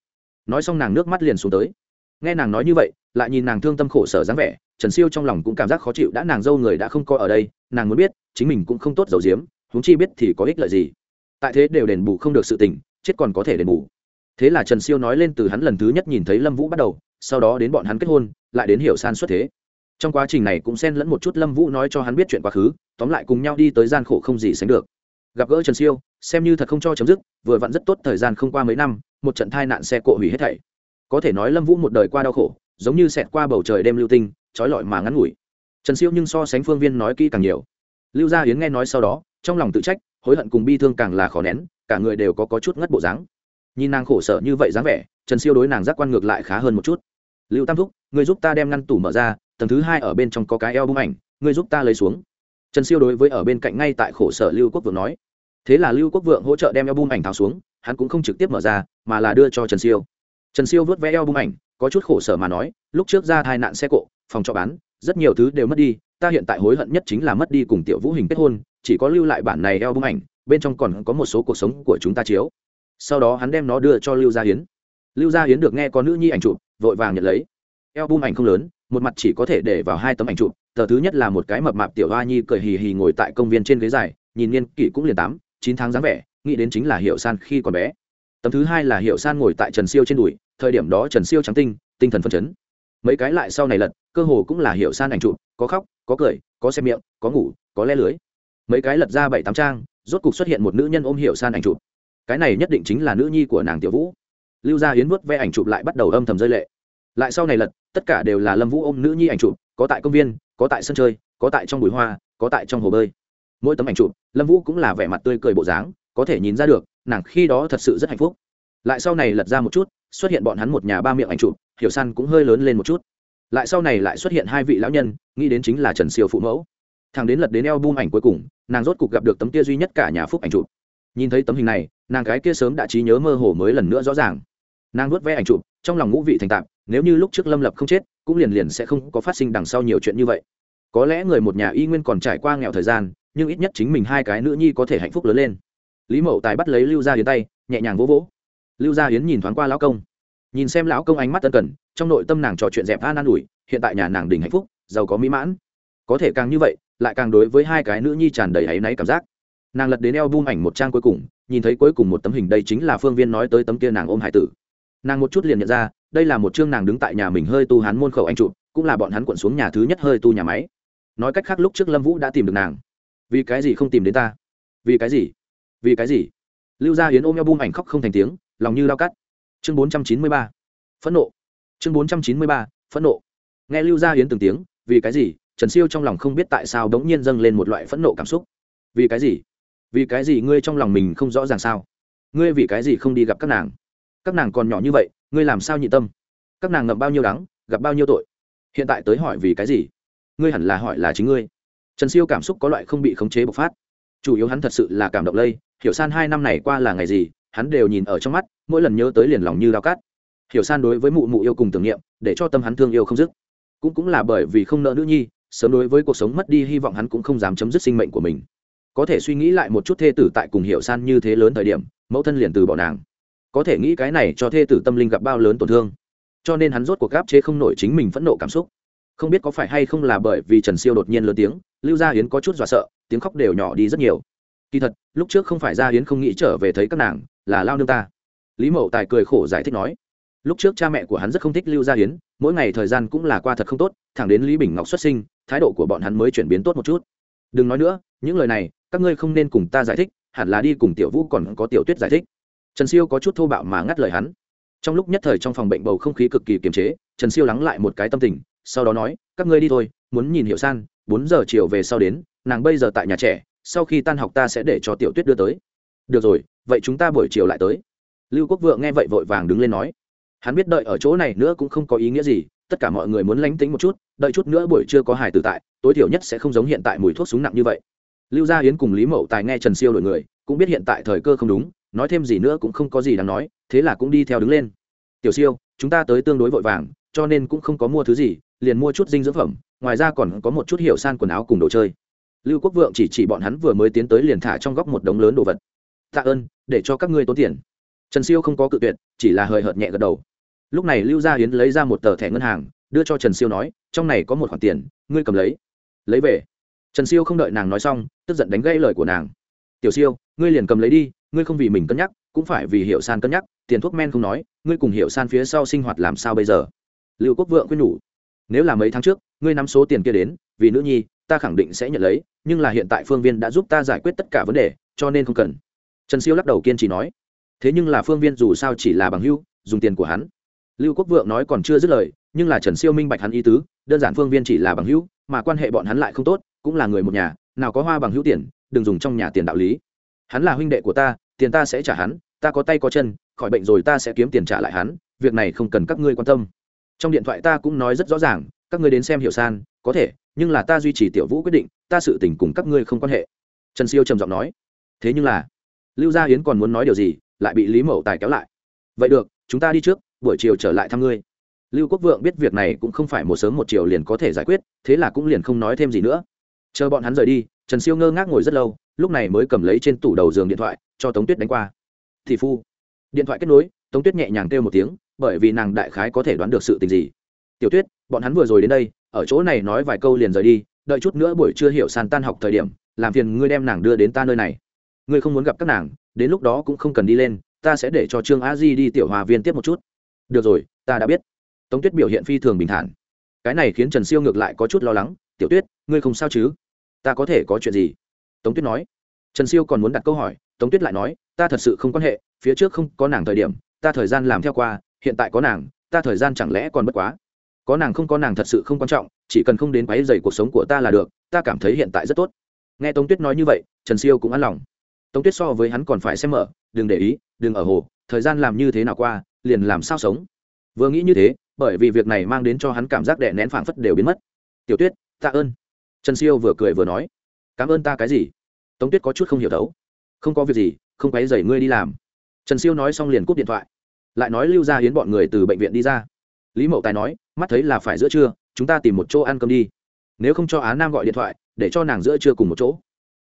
Nói xong nàng nước mắt liền xuống tới. Nghe nàng nói như vậy, lại nhìn nàng thương tâm khổ sở dáng vẻ, trần siêu trong lòng cũng cảm giác khó chịu đã nàng dâu người đã không có ở đây, nàng muốn biết, chính mình cũng không tốt dầu diếm huống chi biết thì có ích lợi gì. Tại thế đều đền bù không được sự tình, chết còn có thể đền bù. Thế là trần siêu nói lên từ hắn lần thứ nhất nhìn thấy lâm vũ bắt đầu, sau đó đến bọn hắn kết hôn, lại đến hiểu san xuất thế trong quá trình này cũng xen lẫn một chút lâm vũ nói cho hắn biết chuyện quá khứ tóm lại cùng nhau đi tới gian khổ không gì sánh được. Gặp gỡ trần siêu xem như thật không cho chấm dứt vừa vặn rất tốt thời gian không qua mấy năm một trận thai nạn xe cộ hủy hết thảy. Có thể nói lâm vũ một đời qua đau khổ giống như xẹt qua bầu trời đêm lưu tinh trói lọi mà ngắn ngủi. Trần siêu nhưng so sánh phương viên nói kỹ càng nhiều. Lưu gia hiến nghe nói sau đó trong lòng tự trách hối hận cùng bi thương càng là khó nén cả người đều có, có chút ngất bộ dáng. Nhìn nàng khổ sở như vậy dáng vẻ trần siêu đối nàng giác quan ngược lại khá hơn một chút lưu tam thúc người giúp ta đem ngăn tủ mở ra, tầng thứ hai ở bên trong có cái eo bung ảnh người giúp ta lấy xuống. Trần siêu đối với ở bên cạnh ngay tại khổ sở lưu quốc vượng nói. Thế là lưu quốc vượng hỗ trợ đem eo bung ảnh tháo xuống, hắn cũng không trực tiếp mở ra, mà là đưa cho trần siêu. Trần siêu vớt vé eo bung ảnh, có chút khổ sở mà nói, lúc trước ra hai nạn xe cộ, phòng trọ bán, rất nhiều thứ đều mất đi, ta hiện tại hối hận nhất chính là mất đi cùng tiểu vũ hình kết hôn, chỉ có lưu lại bản này eo bung ảnh, bên trong còn có một số cuộc sống của chúng ta chiếu. Sau đó hắn đem nó đưa cho lưu gia hiến. Lưu gia hiến được nghe có nữ nhi ảnh chụp vội vàng nhận lấy. Eo bung ảnh không lớn, một mặt chỉ có thể để vào hai tấm ảnh chụp, tờ thứ nhất là một cái mập mạp tiểu hoa nhi cười hì hì ngồi tại công viên trên ghế dài, nhìn niên kỷ cũng liền tám, chín tháng dáng vẻ, nghĩ đến chính là hiệu san khi còn bé. Tấm thứ hai là hiệu san ngồi tại trần siêu trên đùi, thời điểm đó trần siêu trắng tinh tinh thần phân chấn. Mấy cái lại sau này lật, cơ hồ cũng là hiệu san ảnh chụp, có khóc, có cười, có xem miệng, có ngủ, có le lưới. Mấy cái lật ra bảy tám trang, rốt cục xuất hiện một nữ nhân ôm hiệu san ảnh chụp. Cái này nhất định chính là nữ nhi của nàng tiểu vũ lưu gia yến vớt ve ảnh chụp lại bắt đầu âm thầm rơi lệ. Lại sau này lật, tất cả đều là lâm vũ ôm nữ nhi ảnh chụp, có tại công viên, có tại sân chơi, có tại trong bụi hoa, có tại trong hồ bơi. Mỗi tấm ảnh chụp, lâm vũ cũng là vẻ mặt tươi cười bộ dáng, có thể nhìn ra được, nàng khi đó thật sự rất hạnh phúc. Lại sau này lật ra một chút, xuất hiện bọn hắn một nhà ba miệng ảnh chụp, hiểu san cũng hơi lớn lên một chút. Lại sau này lại xuất hiện hai vị lão nhân, nghĩ đến chính là trần siêu phụ mẫu. Thằng đến lật đến eo bum ảnh cuối cùng, nàng rốt cục gặp được tấm kia duy nhất cả nhà phúc ảnh chụp. Nhìn thấy tấm hình này, nàng cái kia sớm đã trí nhớ mơ hồ mới lần nữa rõ ràng nàng vuốt ve ảnh chụp, trong lòng ngũ vị thành tạp, nếu như lúc trước lâm lập không chết, cũng liền liền sẽ không có phát sinh đằng sau nhiều chuyện như vậy. Có lẽ người một nhà y nguyên còn trải qua nghèo thời gian, nhưng ít nhất chính mình hai cái nữ nhi có thể hạnh phúc lớn lên. Lý mậu tài bắt lấy lưu gia hiến tay, nhẹ nhàng vỗ vỗ. Lưu gia hiến nhìn thoáng qua lão công. Nhìn xem lão công ánh mắt tân cần, trong nội tâm nàng trò chuyện dẹp an an ủi, hiện tại nhà nàng đỉnh hạnh phúc, giàu có mỹ mãn. Có thể càng như vậy, lại càng đối với hai cái nữ nhi tràn đầy áy náy cảm giác. Nàng lật đến eo bung ảnh một trang cuối cùng, nhìn thấy cuối cùng một tấm hình đây chính là phương viên nói tới tấm kia nàng ôm hải tử nàng một chút liền nhận ra, đây là một chương nàng đứng tại nhà mình hơi tu hắn môn khẩu anh chụp cũng là bọn hắn quận xuống nhà thứ nhất hơi tu nhà máy. Nói cách khác lúc trước lâm vũ đã tìm được nàng. Vì cái gì không tìm đến ta? Vì cái gì? Vì cái gì? Lưu gia hiến ôm eo bung ảnh khóc không thành tiếng, lòng như lao cắt. Chương bốn trăm chín mươi ba. Phẫn nộ. Chương bốn trăm chín mươi ba, phẫn nộ. Nghe lưu gia hiến từng tiếng, vì cái gì? Trần siêu trong lòng không biết tại sao đ ố n g nhiên dâng lên một loại phẫn nộ cảm xúc. Vì cái gì? Vì cái gì ngươi trong lòng mình không rõ ràng sao? Ngươi vì cái gì không đi gặp các nàng? Các nàng còn nhỏ như vậy, ngươi làm sao nhị tâm? Các nàng ngậm bao nhiêu đắng, gặp bao nhiêu tội? Hiện tại tới hỏi vì cái gì? Ngươi hẳn là hỏi là chính ngươi. Trần siêu cảm xúc có loại không bị khống chế bộc phát. Chủ yếu hắn thật sự là cảm động lây, hiểu san hai năm này qua là ngày gì, hắn đều nhìn ở trong mắt, mỗi lần nhớ tới liền lòng như đao cát hiểu san đối với mụ mụ yêu cùng tưởng niệm, để cho tâm hắn thương yêu không dứt. Cũng cũng là bởi vì không nợ nữ nhi, sớm đối với cuộc sống mất đi hy vọng hắn cũng không dám chấm dứt sinh mệnh của mình. Có thể suy nghĩ lại một chút thê tử tại cùng hiểu san như thế lớn thời điểm, mẫu thân liền từ bỏ nàng có thể nghĩ cái này cho thê tử tâm linh gặp bao lớn tổn thương. Cho nên hắn rốt cuộc gáp chế không nổi chính mình phẫn nộ cảm xúc. Không biết có phải hay không là bởi vì trần siêu đột nhiên lớn tiếng, lưu gia hiến có chút dọa sợ, tiếng khóc đều nhỏ đi rất nhiều. Kỳ thật, lúc trước không phải gia hiến không nghĩ trở về thấy các nàng, là lao nương ta. Lý mậu tài cười khổ giải thích nói, lúc trước cha mẹ của hắn rất không thích lưu gia hiến, mỗi ngày thời gian cũng là qua thật không tốt, thẳng đến lý bình ngọc xuất sinh, thái độ của bọn hắn mới chuyển biến tốt một chút. Đừng nói nữa, những lời này, các ngươi không nên cùng ta giải thích, hẳn là đi cùng tiểu vũ còn có tiểu tuyết giải thích trần siêu có chút thô bạo mà ngắt lời hắn. Trong lúc nhất thời trong phòng bệnh bầu không khí cực kỳ kiềm chế, trần siêu lắng lại một cái tâm tình, sau đó nói, các ngươi đi thôi, muốn nhìn hiểu san, bốn giờ chiều về sau đến, nàng bây giờ tại nhà trẻ, sau khi tan học ta sẽ để cho tiểu tuyết đưa tới. Được rồi, vậy chúng ta buổi chiều lại tới. Lưu quốc vượng nghe vậy vội vàng đứng lên nói. Hắn biết đợi ở chỗ này nữa cũng không có ý nghĩa gì, tất cả mọi người muốn lánh tính một chút, đợi chút nữa buổi trưa có hài tử tại, tối thiểu nhất sẽ không giống hiện tại mùi thuốc súng nặng như vậy. Lưu gia yến cùng lý mậu tài nghe trần siêu đổi người, cũng biết hiện tại thời cơ không đúng nói thêm gì nữa cũng không có gì đáng nói, thế là cũng đi theo đứng lên. Tiểu siêu, chúng ta tới tương đối vội vàng, cho nên cũng không có mua thứ gì, liền mua chút dinh dưỡng phẩm, ngoài ra còn có một chút hiệu san quần áo cùng đồ chơi. Lưu quốc vượng chỉ chỉ bọn hắn vừa mới tiến tới liền thả trong góc một đống lớn đồ vật. Tạ ơn, để cho các ngươi tốn tiền. Trần siêu không có cự tuyệt, chỉ là hời hợt nhẹ gật đầu. Lúc này lưu gia hiến lấy ra một tờ thẻ ngân hàng, đưa cho trần siêu nói, trong này có một khoản tiền, ngươi cầm lấy. Lấy về. Trần siêu không đợi nàng nói xong, tức giận đánh gãy lời của nàng. Tiểu siêu, ngươi liền cầm lấy đi ngươi không vì mình cân nhắc, cũng phải vì hiệu san cân nhắc, tiền thuốc men không nói, ngươi cùng hiệu san phía sau sinh hoạt làm sao bây giờ? Lưu quốc vượng khuyên nhủ, nếu là mấy tháng trước, ngươi nắm số tiền kia đến, vì nữ nhi, ta khẳng định sẽ nhận lấy, nhưng là hiện tại phương viên đã giúp ta giải quyết tất cả vấn đề, cho nên không cần. Trần siêu lắc đầu kiên trì nói, thế nhưng là phương viên dù sao chỉ là bằng hưu dùng tiền của hắn. Lưu quốc vượng nói còn chưa dứt lời, nhưng là trần siêu minh bạch hắn ý tứ, đơn giản phương viên chỉ là bằng hữu, mà quan hệ bọn hắn lại không tốt, cũng là người một nhà, nào có hoa bằng hữu tiền, đừng dùng trong nhà tiền đạo lý. Hắn là huynh đệ của ta tiền ta sẽ trả hắn, ta có tay có chân, khỏi bệnh rồi ta sẽ kiếm tiền trả lại hắn, việc này không cần các ngươi quan tâm. Trong điện thoại ta cũng nói rất rõ ràng, các ngươi đến xem hiểu san, có thể, nhưng là ta duy trì tiểu vũ quyết định, ta sự tình cùng các ngươi không quan hệ. Trần siêu trầm giọng nói. Thế nhưng là, lưu gia hiến còn muốn nói điều gì, lại bị lý mậu tài kéo lại. Vậy được, chúng ta đi trước, buổi chiều trở lại thăm ngươi. Lưu quốc vượng biết việc này cũng không phải một sớm một chiều liền có thể giải quyết, thế là cũng liền không nói thêm gì nữa. Chờ bọn hắn rời đi, trần siêu ngơ ngác ngồi rất lâu lúc này mới cầm lấy trên tủ đầu giường điện thoại, cho tống tuyết đánh qua. Thì phu. Điện thoại kết nối, tống tuyết nhẹ nhàng kêu một tiếng, bởi vì nàng đại khái có thể đoán được sự tình gì. Tiểu tuyết, bọn hắn vừa rồi đến đây, ở chỗ này nói vài câu liền rời đi, đợi chút nữa buổi trưa hiểu sàn tan học thời điểm, làm phiền ngươi đem nàng đưa đến ta nơi này. Ngươi không muốn gặp các nàng, đến lúc đó cũng không cần đi lên, ta sẽ để cho trương a di đi tiểu hòa viên tiếp một chút. Được rồi, ta đã biết. Tống tuyết biểu hiện phi thường bình thản. Cái này khiến trần siêu ngược lại có chút lo lắng, tiểu tuyết, ngươi không sao chứ? Ta có thể có chuyện gì? Tống tuyết nói. Trần siêu còn muốn đặt câu hỏi, tống tuyết lại nói, ta thật sự không quan hệ, phía trước không có nàng thời điểm, ta thời gian làm theo qua, hiện tại có nàng, ta thời gian chẳng lẽ còn bất quá? Có nàng không có nàng thật sự không quan trọng, chỉ cần không đến quáy dày cuộc sống của ta là được, ta cảm thấy hiện tại rất tốt. Nghe tống tuyết nói như vậy, trần siêu cũng an lòng. Tống tuyết so với hắn còn phải xem mở, đừng để ý, đừng ở hồ, thời gian làm như thế nào qua, liền làm sao sống? Vừa nghĩ như thế, bởi vì việc này mang đến cho hắn cảm giác đè nén phảng phất đều biến mất. Tiểu tuyết, tạ ơn. Trần siêu vừa cười vừa nói cảm ơn ta cái gì? Tống tuyết có chút không hiểu đấu không có việc gì, không quấy dày ngươi đi làm. Trần siêu nói xong liền cúp điện thoại. Lại nói lưu ra hiến bọn người từ bệnh viện đi ra. Lý mậu tài nói, mắt thấy là phải giữa trưa, chúng ta tìm một chỗ ăn cơm đi. Nếu không cho á nam gọi điện thoại, để cho nàng giữa trưa cùng một chỗ.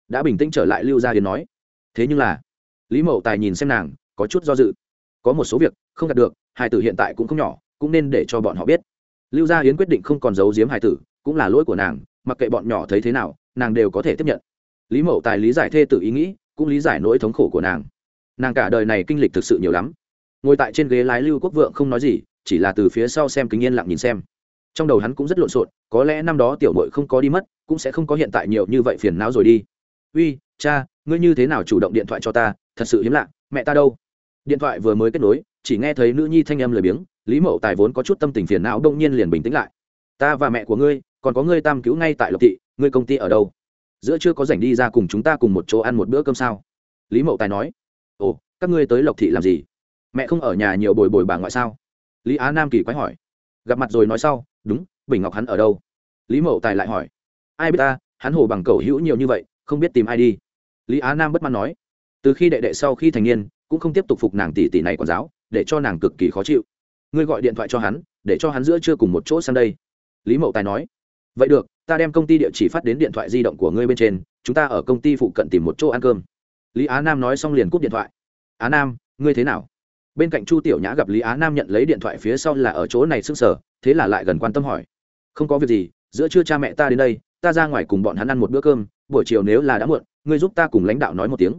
Đã bình tĩnh trở lại, lưu gia hiến nói. Thế nhưng là, lý mậu tài nhìn xem nàng, có chút do dự. Có một số việc không đạt được hải tử hiện tại cũng không nhỏ, cũng nên để cho bọn họ biết. Lưu gia hiến quyết định không còn giấu giếm hải tử, cũng là lỗi của nàng, mặc kệ bọn nhỏ thấy thế nào nàng đều có thể tiếp nhận. Lý mậu tài lý giải thê tự ý nghĩ, cũng lý giải nỗi thống khổ của nàng. Nàng cả đời này kinh lịch thực sự nhiều lắm. Ngồi tại trên ghế lái lưu quốc vượng không nói gì, chỉ là từ phía sau xem kính yên lặng nhìn xem. Trong đầu hắn cũng rất lộn xộn, có lẽ năm đó tiểu mội không có đi mất, cũng sẽ không có hiện tại nhiều như vậy phiền não rồi đi. Uy, cha, ngươi như thế nào chủ động điện thoại cho ta, thật sự hiếm lạ, mẹ ta đâu? Điện thoại vừa mới kết nối, chỉ nghe thấy nữ nhi thanh âm lười biếng, lý mậu tài vốn có chút tâm tình phiền não đông nhiên liền bình tĩnh lại. Ta và mẹ của ngươi, còn có ngươi tam cứu ngay tại lộc thị ngươi công ty ở đâu? Giữa chưa có rảnh đi ra cùng chúng ta cùng một chỗ ăn một bữa cơm sao? Lý mậu tài nói. Ồ, các ngươi tới lộc thị làm gì? Mẹ không ở nhà nhiều bồi bồi bà ngoại sao? Lý á nam kỳ quái hỏi. Gặp mặt rồi nói sau, đúng, bình ngọc hắn ở đâu? Lý mậu tài lại hỏi. Ai biết ta, hắn hồ bằng cầu hữu nhiều như vậy, không biết tìm ai đi. Lý á nam bất mãn nói. Từ khi đệ đệ sau khi thành niên, cũng không tiếp tục phục nàng tỷ tỷ này còn giáo, để cho nàng cực kỳ khó chịu. Ngươi gọi điện thoại cho hắn, để cho hắn giữa trưa cùng một chỗ sang đây. Lý mậu tài nói vậy được, ta đem công ty địa chỉ phát đến điện thoại di động của ngươi bên trên, chúng ta ở công ty phụ cận tìm một chỗ ăn cơm. Lý á nam nói xong liền cúp điện thoại. Á nam, ngươi thế nào? Bên cạnh chu tiểu nhã gặp lý á nam nhận lấy điện thoại phía sau là ở chỗ này s ư n g sở thế là lại gần quan tâm hỏi. Không có việc gì, giữa trưa cha mẹ ta đến đây, ta ra ngoài cùng bọn hắn ăn một bữa cơm, buổi chiều nếu là đã muộn, ngươi giúp ta cùng lãnh đạo nói một tiếng.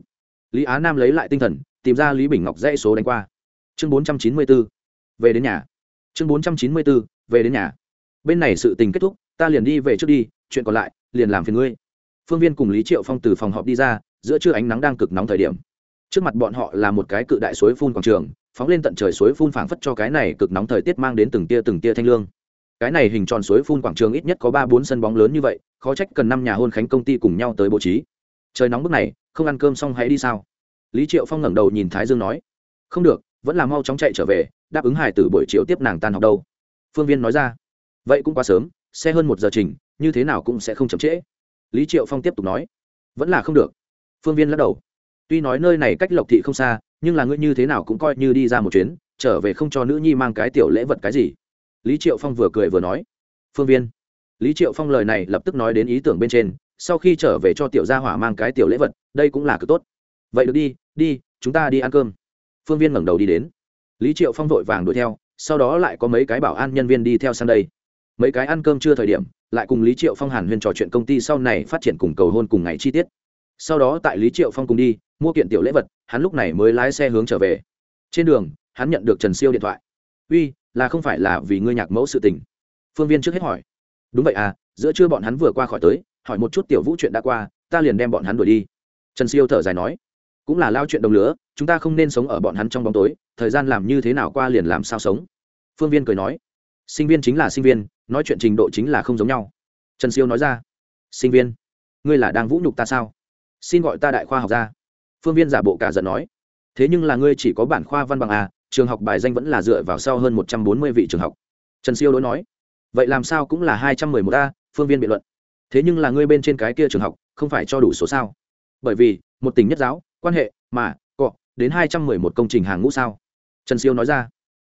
Lý á nam lấy lại tinh thần, tìm ra lý bình ngọc dãy số đánh qua. Chương bốn trăm chín mươi b ố về đến nhà. Chương bốn trăm chín mươi b ố về đến nhà bên này sự tình kết thúc, ta liền đi về trước đi, chuyện còn lại, liền làm phiền ngươi. Phương viên cùng lý triệu phong từ phòng họp đi ra, giữa trưa ánh nắng đang cực nóng thời điểm. Trước mặt bọn họ là một cái cự đại suối phun quảng trường, phóng lên tận trời suối phun phảng phất cho cái này cực nóng thời tiết mang đến từng tia từng tia thanh lương. Cái này hình tròn suối phun quảng trường ít nhất có ba bốn sân bóng lớn như vậy, khó trách cần năm nhà hôn khánh công ty cùng nhau tới bố trí. Trời nóng bức này, không ăn cơm xong hãy đi sao? Lý triệu phong ngẩng đầu nhìn thái dương nói. Không được, vẫn là mau chóng chạy trở về, đáp ứng hải tử buổi chiều tiếp nàng tan học đâu. Phương viên nói ra vậy cũng quá sớm, xe hơn một giờ trình, như thế nào cũng sẽ không chậm trễ. Lý triệu phong tiếp tục nói. Vẫn là không được. Phương viên lắc đầu. Tuy nói nơi này cách lộc thị không xa, nhưng là ngươi như thế nào cũng coi như đi ra một chuyến, trở về không cho nữ nhi mang cái tiểu lễ vật cái gì. Lý triệu phong vừa cười vừa nói. Phương viên. Lý triệu phong lời này lập tức nói đến ý tưởng bên trên, sau khi trở về cho tiểu gia hỏa mang cái tiểu lễ vật, đây cũng là cực tốt. Vậy được đi đi, chúng ta đi ăn cơm. Phương viên ngẩng đầu đi đến. Lý triệu phong vội vàng đuổi theo, sau đó lại có mấy cái bảo an nhân viên đi theo sang đây mấy cái ăn cơm chưa thời điểm, lại cùng lý triệu phong hàn huyên trò chuyện công ty sau này phát triển cùng cầu hôn cùng ngày chi tiết. Sau đó tại lý triệu phong cùng đi, mua kiện tiểu lễ vật, hắn lúc này mới lái xe hướng trở về. Trên đường, hắn nhận được trần siêu điện thoại. Uy, là không phải là vì ngươi nhạc mẫu sự tình? Phương viên trước hết hỏi. Đúng vậy à giữa trưa bọn hắn vừa qua khỏi tới, hỏi một chút tiểu vũ chuyện đã qua, ta liền đem bọn hắn đuổi đi. Trần siêu thở dài nói. Cũng là lao chuyện đồng lứa, chúng ta không nên sống ở bọn hắn trong bóng tối, thời gian làm như thế nào qua liền làm sao sống? Phương viên cười nói sinh viên chính là sinh viên, nói chuyện trình độ chính là không giống nhau. Trần siêu nói ra, sinh viên, ngươi là đang vũ nhục ta sao? Xin gọi ta đại khoa học ra phương viên giả bộ cả giận nói, thế nhưng là ngươi chỉ có bản khoa văn bằng à trường học bài danh vẫn là dựa vào sau hơn một trăm bốn mươi vị trường học. Trần siêu đối nói, vậy làm sao cũng là hai trăm mười một a, phương viên biện luận. Thế nhưng là ngươi bên trên cái kia trường học, không phải cho đủ số sao? Bởi vì, một tỉnh nhất giáo, quan hệ, mà, cọ, đến hai trăm mười một công trình hàng ngũ sao? Trần siêu nói ra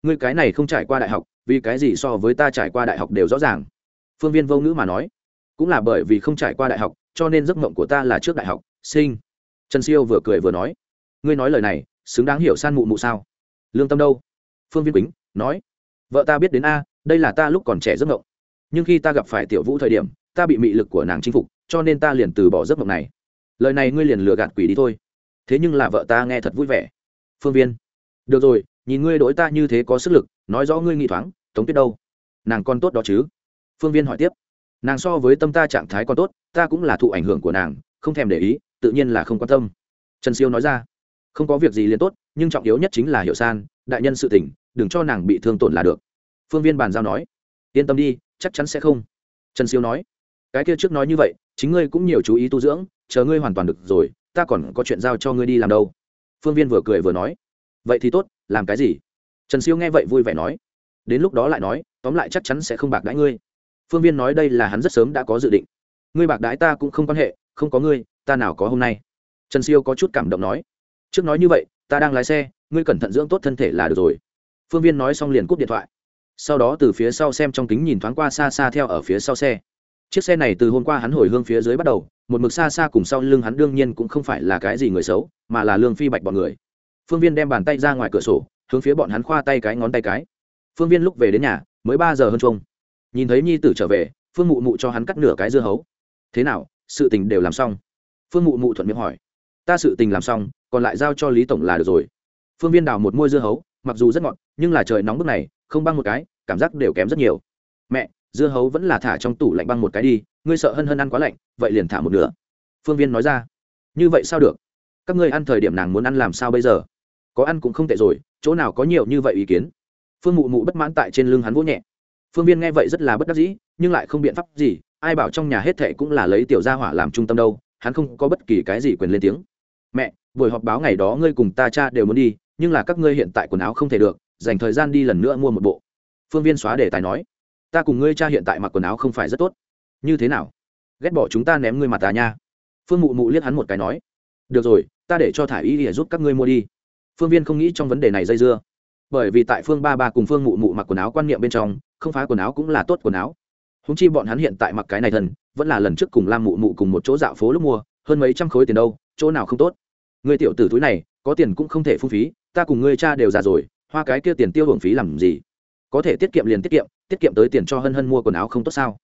ngươi cái này không trải qua đại học, vì cái gì so với ta trải qua đại học đều rõ ràng? Phương viên vô ngữ mà nói. Cũng là bởi vì không trải qua đại học, cho nên giấc mộng của ta là trước đại học, sinh. Trần siêu vừa cười vừa nói. Ngươi nói lời này, xứng đáng hiểu san mụ mụ sao? Lương tâm đâu? Phương viên bính nói. Vợ ta biết đến a, đây là ta lúc còn trẻ giấc mộng. Nhưng khi ta gặp phải tiểu vũ thời điểm, ta bị mị lực của nàng chinh phục, cho nên ta liền từ bỏ giấc mộng này. Lời này ngươi liền lừa gạt quỷ đi thôi. Thế nhưng là vợ ta nghe thật vui vẻ. Phương viên. Được rồi nhìn ngươi đối ta như thế có sức lực, nói rõ ngươi nghĩ thoáng, tống tuyết đâu? Nàng con tốt đó chứ? Phương viên hỏi tiếp. Nàng so với tâm ta trạng thái còn tốt, ta cũng là thụ ảnh hưởng của nàng, không thèm để ý, tự nhiên là không quan tâm. Trần siêu nói ra. Không có việc gì liền tốt, nhưng trọng yếu nhất chính là hiểu san, đại nhân sự tỉnh đừng cho nàng bị thương tổn là được. Phương viên bàn giao nói. Yên tâm đi, chắc chắn sẽ không. Trần siêu nói. Cái kia trước nói như vậy, chính ngươi cũng nhiều chú ý tu dưỡng, chờ ngươi hoàn toàn được rồi, ta còn có chuyện giao cho ngươi đi làm đâu. Phương viên vừa cười vừa nói vậy thì tốt, làm cái gì? Trần siêu nghe vậy vui vẻ nói. Đến lúc đó lại nói, tóm lại chắc chắn sẽ không bạc đãi ngươi. Phương viên nói đây là hắn rất sớm đã có dự định. Ngươi bạc đãi ta cũng không quan hệ, không có ngươi, ta nào có hôm nay? Trần siêu có chút cảm động nói. Trước nói như vậy, ta đang lái xe, ngươi cẩn thận dưỡng tốt thân thể là được rồi. Phương viên nói xong liền cúp điện thoại. Sau đó từ phía sau xem trong kính nhìn thoáng qua xa xa theo ở phía sau xe. Chiếc xe này từ hôm qua hắn hồi hương phía dưới bắt đầu, một mực xa xa cùng sau lưng hắn đương nhiên cũng không phải là cái gì người xấu, mà là lương phi bạch bọn người phương viên đem bàn tay ra ngoài cửa sổ, hướng phía bọn hắn khoa tay cái ngón tay cái. Phương viên lúc về đến nhà, mới ba giờ hơn chung nhìn thấy nhi tử trở về, phương mụ mụ cho hắn cắt nửa cái dưa hấu. Thế nào, sự tình đều làm xong? Phương mụ mụ thuận miệng hỏi. Ta sự tình làm xong, còn lại giao cho lý tổng là được rồi. Phương viên đào một môi dưa hấu, mặc dù rất ngọt, nhưng là trời nóng bức này, không băng một cái, cảm giác đều kém rất nhiều. Mẹ, dưa hấu vẫn là thả trong tủ lạnh băng một cái đi, ngươi sợ hân hân ăn quá lạnh, vậy liền thả một nửa. Phương viên nói ra. Như vậy sao được? Các ngươi ăn thời điểm nàng muốn ăn làm sao bây giờ? Có ăn cũng không tệ rồi, chỗ nào có nhiều như vậy ý kiến? Phương mụ mụ bất mãn tại trên lưng hắn vỗ nhẹ. Phương viên nghe vậy rất là bất đắc dĩ, nhưng lại không biện pháp gì, ai bảo trong nhà hết thệ cũng là lấy tiểu gia hỏa làm trung tâm đâu, hắn không có bất kỳ cái gì quyền lên tiếng. Mẹ, buổi họp báo ngày đó ngươi cùng ta cha đều muốn đi, nhưng là các ngươi hiện tại quần áo không thể được, dành thời gian đi lần nữa mua một bộ. Phương viên xóa đề tài nói. Ta cùng ngươi cha hiện tại mặc quần áo không phải rất tốt. Như thế nào? Ghét bỏ chúng ta ném ngươi mặt ta nha. Phương mụ mụ liếc hắn một cái nói. Được rồi, ta để cho thả y để giúp các ngươi mua đi phương viên không nghĩ trong vấn đề này dây dưa. Bởi vì tại phương ba ba cùng phương mụ mụ mặc quần áo quan niệm bên trong, không phá quần áo cũng là tốt quần áo. Húng chi bọn hắn hiện tại mặc cái này thần, vẫn là lần trước cùng lam mụ mụ cùng một chỗ dạo phố lúc mua, hơn mấy trăm khối tiền đâu, chỗ nào không tốt. Người tiểu tử túi này, có tiền cũng không thể phung phí, ta cùng ngươi cha đều già rồi, hoa cái kia tiền tiêu hưởng phí làm gì? Có thể tiết kiệm liền tiết kiệm tiết kiệm tới tiền cho hân hân mua quần áo không tốt sao?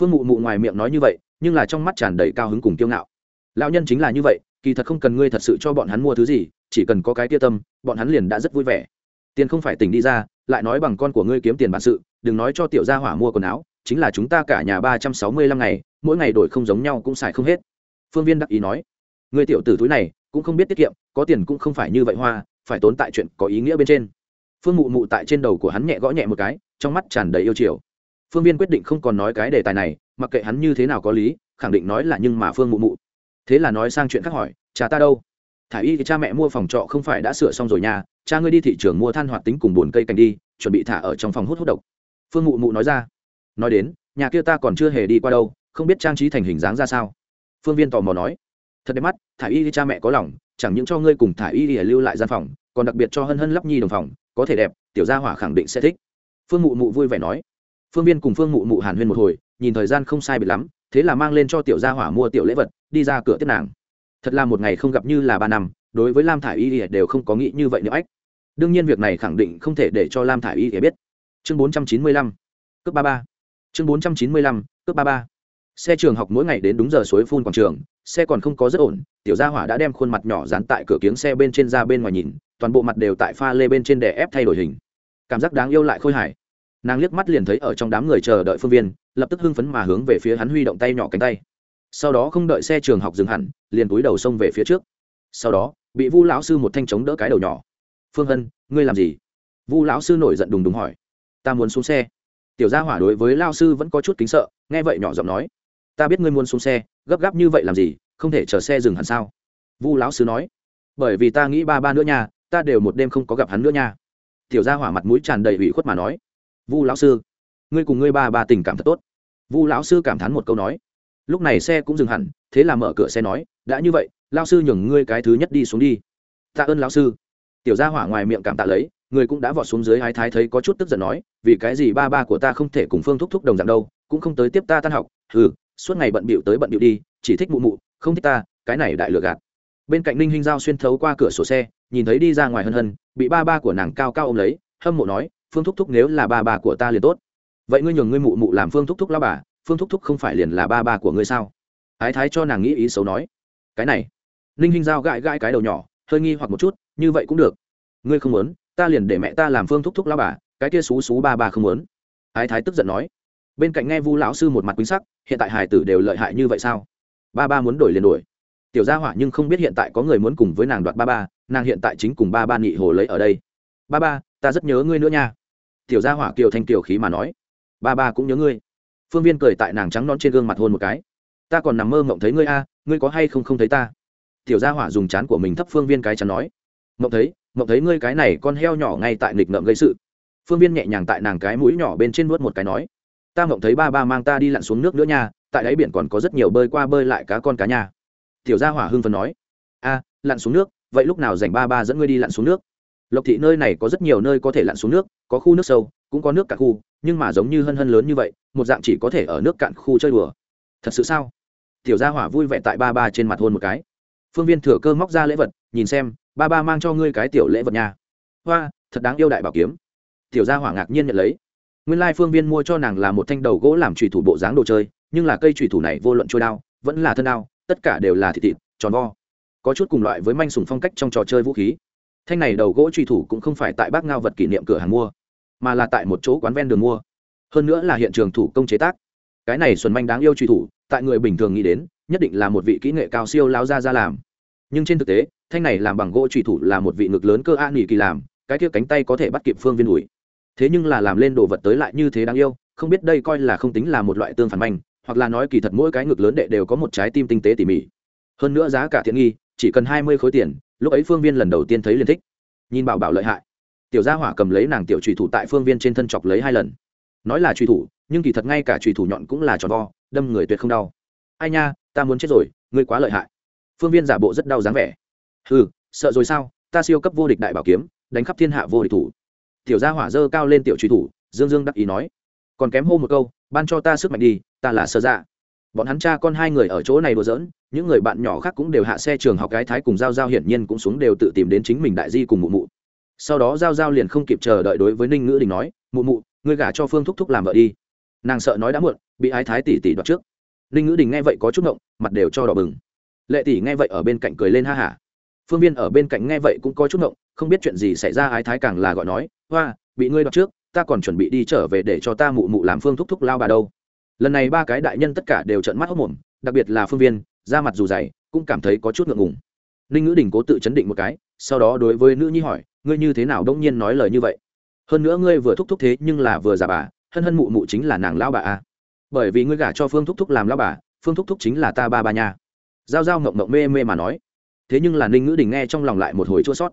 Phương mụ mụ ngoài miệng nói như vậy, nhưng là trong mắt tràn đầy cao hứng cùng kiêu ngạo. Lão nhân chính là như vậy kỳ thật không cần ngươi thật sự cho bọn hắn mua thứ gì, chỉ cần có cái tia tâm, bọn hắn liền đã rất vui vẻ. Tiền không phải tỉnh đi ra, lại nói bằng con của ngươi kiếm tiền bản sự, đừng nói cho tiểu gia hỏa mua quần áo, chính là chúng ta cả nhà ba trăm sáu mươi lăm ngày, mỗi ngày đổi không giống nhau cũng xài không hết. Phương viên đắc ý nói, người tiểu tử túi này cũng không biết tiết kiệm, có tiền cũng không phải như vậy hoa, phải tốn tại chuyện có ý nghĩa bên trên. Phương mụ mụ tại trên đầu của hắn nhẹ gõ nhẹ một cái, trong mắt tràn đầy yêu chiều. Phương viên quyết định không còn nói cái đề tài này, mặc kệ hắn như thế nào có lý, khẳng định nói là nhưng mà phương mụ mụ thế là nói sang chuyện khác hỏi, cha ta đâu? Thả y thì cha mẹ mua phòng trọ không phải đã sửa xong rồi nhà cha ngươi đi thị trường mua than hoạt tính cùng bồn cây cành đi, chuẩn bị thả ở trong phòng hút hút độc. Phương mụ mụ nói ra, nói đến, nhà kia ta còn chưa hề đi qua đâu, không biết trang trí thành hình dáng ra sao. Phương viên tò mò nói, thật đẹp mắt, thả y thì cha mẹ có lòng, chẳng những cho ngươi cùng thả y thì lưu lại gian phòng, còn đặc biệt cho hân hân lắp nhi đồng phòng, có thể đẹp, tiểu gia hỏa khẳng định sẽ thích. Phương mụ mụ vui vẻ nói. Phương viên cùng phương mụ mụ hàn huyên một hồi nhìn thời gian không sai biệt lắm, thế là mang lên cho tiểu gia hỏa mua tiểu lễ vật, đi ra cửa tiếp nàng. Thật là một ngày không gặp như là ba năm, đối với lam thả i y đều không có nghĩ như vậy nữa ách. Đương nhiên việc này khẳng định không thể để cho lam thả i y biết. Chương bốn trăm chín mươi lăm, cướp ba ba. Chương bốn trăm chín mươi lăm, cướp ba ba. Xe trường học mỗi ngày đến đúng giờ suối phun quảng trường, xe còn không có rất ổn, tiểu gia hỏa đã đem khuôn mặt nhỏ dán tại cửa kiếng xe bên trên ra bên ngoài nhìn, toàn bộ mặt đều tại pha lê bên trên đè ép thay đổi hình. Cảm giác đáng yêu lại khôi hài nàng liếc mắt liền thấy ở trong đám người chờ đợi phương viên, lập tức hưng phấn mà hướng về phía hắn huy động tay nhỏ cánh tay. Sau đó không đợi xe trường học dừng hẳn, liền túi đầu xông về phía trước. Sau đó, bị vu lão sư một thanh chống đỡ cái đầu nhỏ. Phương hân, ngươi làm gì? Vu lão sư nổi giận đùng đùng hỏi. Ta muốn xuống xe. Tiểu gia hỏa đối với lao sư vẫn có chút kính sợ, nghe vậy nhỏ giọng nói. Ta biết ngươi muốn xuống xe, gấp gáp như vậy làm gì, không thể chờ xe dừng hẳn sao? Vu lão sư nói. Bởi vì ta nghĩ ba ba nữa nha, ta đều một đêm không có gặp hắn nữa nha. Tiểu gia hỏa mặt mũi tràn đầy ủy khuất mà nói vu lão sư, ngươi cùng ngươi ba ba tình cảm thật tốt. vu lão sư cảm thán một câu nói. lúc này xe cũng dừng hẳn, thế là mở cửa xe nói, đã như vậy lao sư nhường ngươi cái thứ nhất đi xuống đi. tạ ơn lão sư. tiểu gia hỏa ngoài miệng cảm tạ lấy, người cũng đã vọt xuống dưới hai thái thấy có chút tức giận nói, vì cái gì ba ba của ta không thể cùng phương thúc thúc đồng dạng đâu, cũng không tới tiếp ta tan học ừ suốt ngày bận bịu tới bận bịu đi, chỉ thích mụ mụ, không thích ta, cái này đại lừa gạt. bên cạnh ninh hinh giao xuyên thấu qua cửa sổ xe, nhìn thấy đi ra ngoài hân hân, bị ba ba của nàng cao cao ôm lấy, hâm mộ nói phương thúc thúc nếu là ba bà của ta liền tốt. Vậy ngươi nhường ngươi mụ mụ làm phương thúc thúc lao bà, phương thúc thúc không phải liền là ba bà của ngươi sao? Ái thái cho nàng nghĩ ý xấu nói. Cái này, ninh hinh giao gãi gãi cái đầu nhỏ, hơi nghi hoặc một chút, như vậy cũng được. Ngươi không muốn, ta liền để mẹ ta làm phương thúc thúc lao bà, cái kia xú xú ba bà không muốn. Ái thái tức giận nói. Bên cạnh nghe vu lão sư một mặt quýnh sắc, hiện tại hải tử đều lợi hại như vậy sao? Ba ba muốn đổi liền đổi. Tiểu gia hỏa nhưng không biết hiện tại có người muốn cùng với nàng đoạt ba ba, nàng hiện tại chính cùng ba ba nghị hồ lấy ở đây. Ba ba, ta rất nhớ ngươi nữa nha tiểu gia hỏa kiều thanh tiểu khí mà nói, ba ba cũng nhớ ngươi. Phương viên cười tại nàng trắng non trên gương mặt hôn một cái, ta còn nằm mơ mộng thấy ngươi a, ngươi có hay không không thấy ta? Tiểu gia hỏa dùng chán của mình thấp phương viên cái chắn nói, mộng thấy mộng thấy ngươi cái này con heo nhỏ ngay tại nghịch ngợm gây sự. Phương viên nhẹ nhàng tại nàng cái mũi nhỏ bên trên nuốt một cái nói, ta mộng thấy ba ba mang ta đi lặn xuống nước nữa nha, tại đáy biển còn có rất nhiều bơi qua bơi lại cá con cá nhà. tiểu gia hỏa hưng phấn nói, a, lặn xuống nước, vậy lúc nào dành ba ba dẫn ngươi đi lặn xuống nước? Lộc thị nơi này có rất nhiều nơi có thể lặn xuống nước, có khu nước sâu, cũng có nước cạn khu, nhưng mà giống như hân hân lớn như vậy, một dạng chỉ có thể ở nước cạn khu chơi đùa. Thật sự sao? Tiểu gia hỏa vui vẻ tại ba ba trên mặt hôn một cái. Phương viên thừa cơ móc ra lễ vật, nhìn xem, ba ba mang cho ngươi cái tiểu lễ vật nha. Hoa, thật đáng yêu đại bảo kiếm. Tiểu gia hỏa ngạc nhiên nhận lấy. Nguyên lai phương viên mua cho nàng là một thanh đầu gỗ làm trùy thủ bộ dáng đồ chơi, nhưng là cây trùy thủ này vô luận trôi đao, vẫn là thân đao, tất cả đều là thịt thịt, tròn vo. Có chút cùng loại với manh sùng phong cách trong trò chơi vũ khí thanh này đầu gỗ trùy thủ cũng không phải tại bác ngao vật kỷ niệm cửa hàng mua, mà là tại một chỗ quán ven đường mua. Hơn nữa là hiện trường thủ công chế tác. Cái này xuân manh đáng yêu truy thủ, tại người bình thường nghĩ đến, nhất định là một vị kỹ nghệ cao siêu lao ra ra làm. Nhưng trên thực tế, thanh này làm bằng gỗ truy thủ là một vị ngực lớn cơ an nghỉ kỳ làm, cái kia cánh tay có thể bắt kịp phương viên ủi thế nhưng là làm lên đồ vật tới lại như thế đáng yêu, không biết đây coi là không tính là một loại tương phản manh, hoặc là nói kỳ thật mỗi cái ngực lớn đệ đều có một trái tim tinh tế tỉ mỉ. Hơn nữa giá cả thiện nghi, chỉ cần hai mươi khối tiền lúc ấy phương viên lần đầu tiên thấy liền thích nhìn bảo bảo lợi hại tiểu gia hỏa cầm lấy nàng tiểu trùy thủ tại phương viên trên thân chọc lấy hai lần nói là trùy thủ nhưng kỳ thật ngay cả trùy thủ nhọn cũng là tròn vo, đâm người tuyệt không đau ai nha ta muốn chết rồi ngươi quá lợi hại phương viên giả bộ rất đau dáng vẻ ừ sợ rồi sao ta siêu cấp vô địch đại bảo kiếm đánh khắp thiên hạ vô địch thủ tiểu gia hỏa dơ cao lên tiểu truy thủ dương dương đắc ý nói còn kém hô một câu ban cho ta sức mạnh đi ta là sơ dạ bọn hắn cha con hai người ở chỗ này đùa giỡn, những người bạn nhỏ khác cũng đều hạ xe trường học cái thái cùng giao giao hiển nhiên cũng xuống đều tự tìm đến chính mình đại di cùng mụ mụ. Sau đó giao giao liền không kịp chờ đợi đối với ninh ngữ đình nói, mụ mụ, ngươi gả cho phương thúc thúc làm vợ đi. Nàng sợ nói đã muộn, bị ái thái tỷ tỷ đoạt trước. Ninh ngữ đình nghe vậy có chút ngộng, mặt đều cho đỏ bừng. Lệ tỷ nghe vậy ở bên cạnh cười lên ha hả. Phương viên ở bên cạnh nghe vậy cũng có chút ngộng, không biết chuyện gì xảy ra ái thái càng là gọi nói, hoa, bị ngươi đoạt trước, ta còn chuẩn bị đi trở về để cho ta mụ mụ làm phương thúc thúc lao bà đâu lần này ba cái đại nhân tất cả đều trợn mắt hốc mồm, đặc biệt là phương viên, da mặt dù dày, cũng cảm thấy có chút ngượng ngùng. Ninh ngữ đình cố tự chấn định một cái, sau đó đối với nữ nhi hỏi, ngươi như thế nào đông nhiên nói lời như vậy? Hơn nữa ngươi vừa thúc thúc thế nhưng là vừa già bà, hân hân mụ mụ chính là nàng lao bà a. Bởi vì ngươi gả cho phương thúc thúc làm lao bà, phương thúc thúc chính là ta ba ba nha. Giao giao ngộng ngộng mê mê mà nói. Thế nhưng là ninh ngữ đình nghe trong lòng lại một hồi chua sót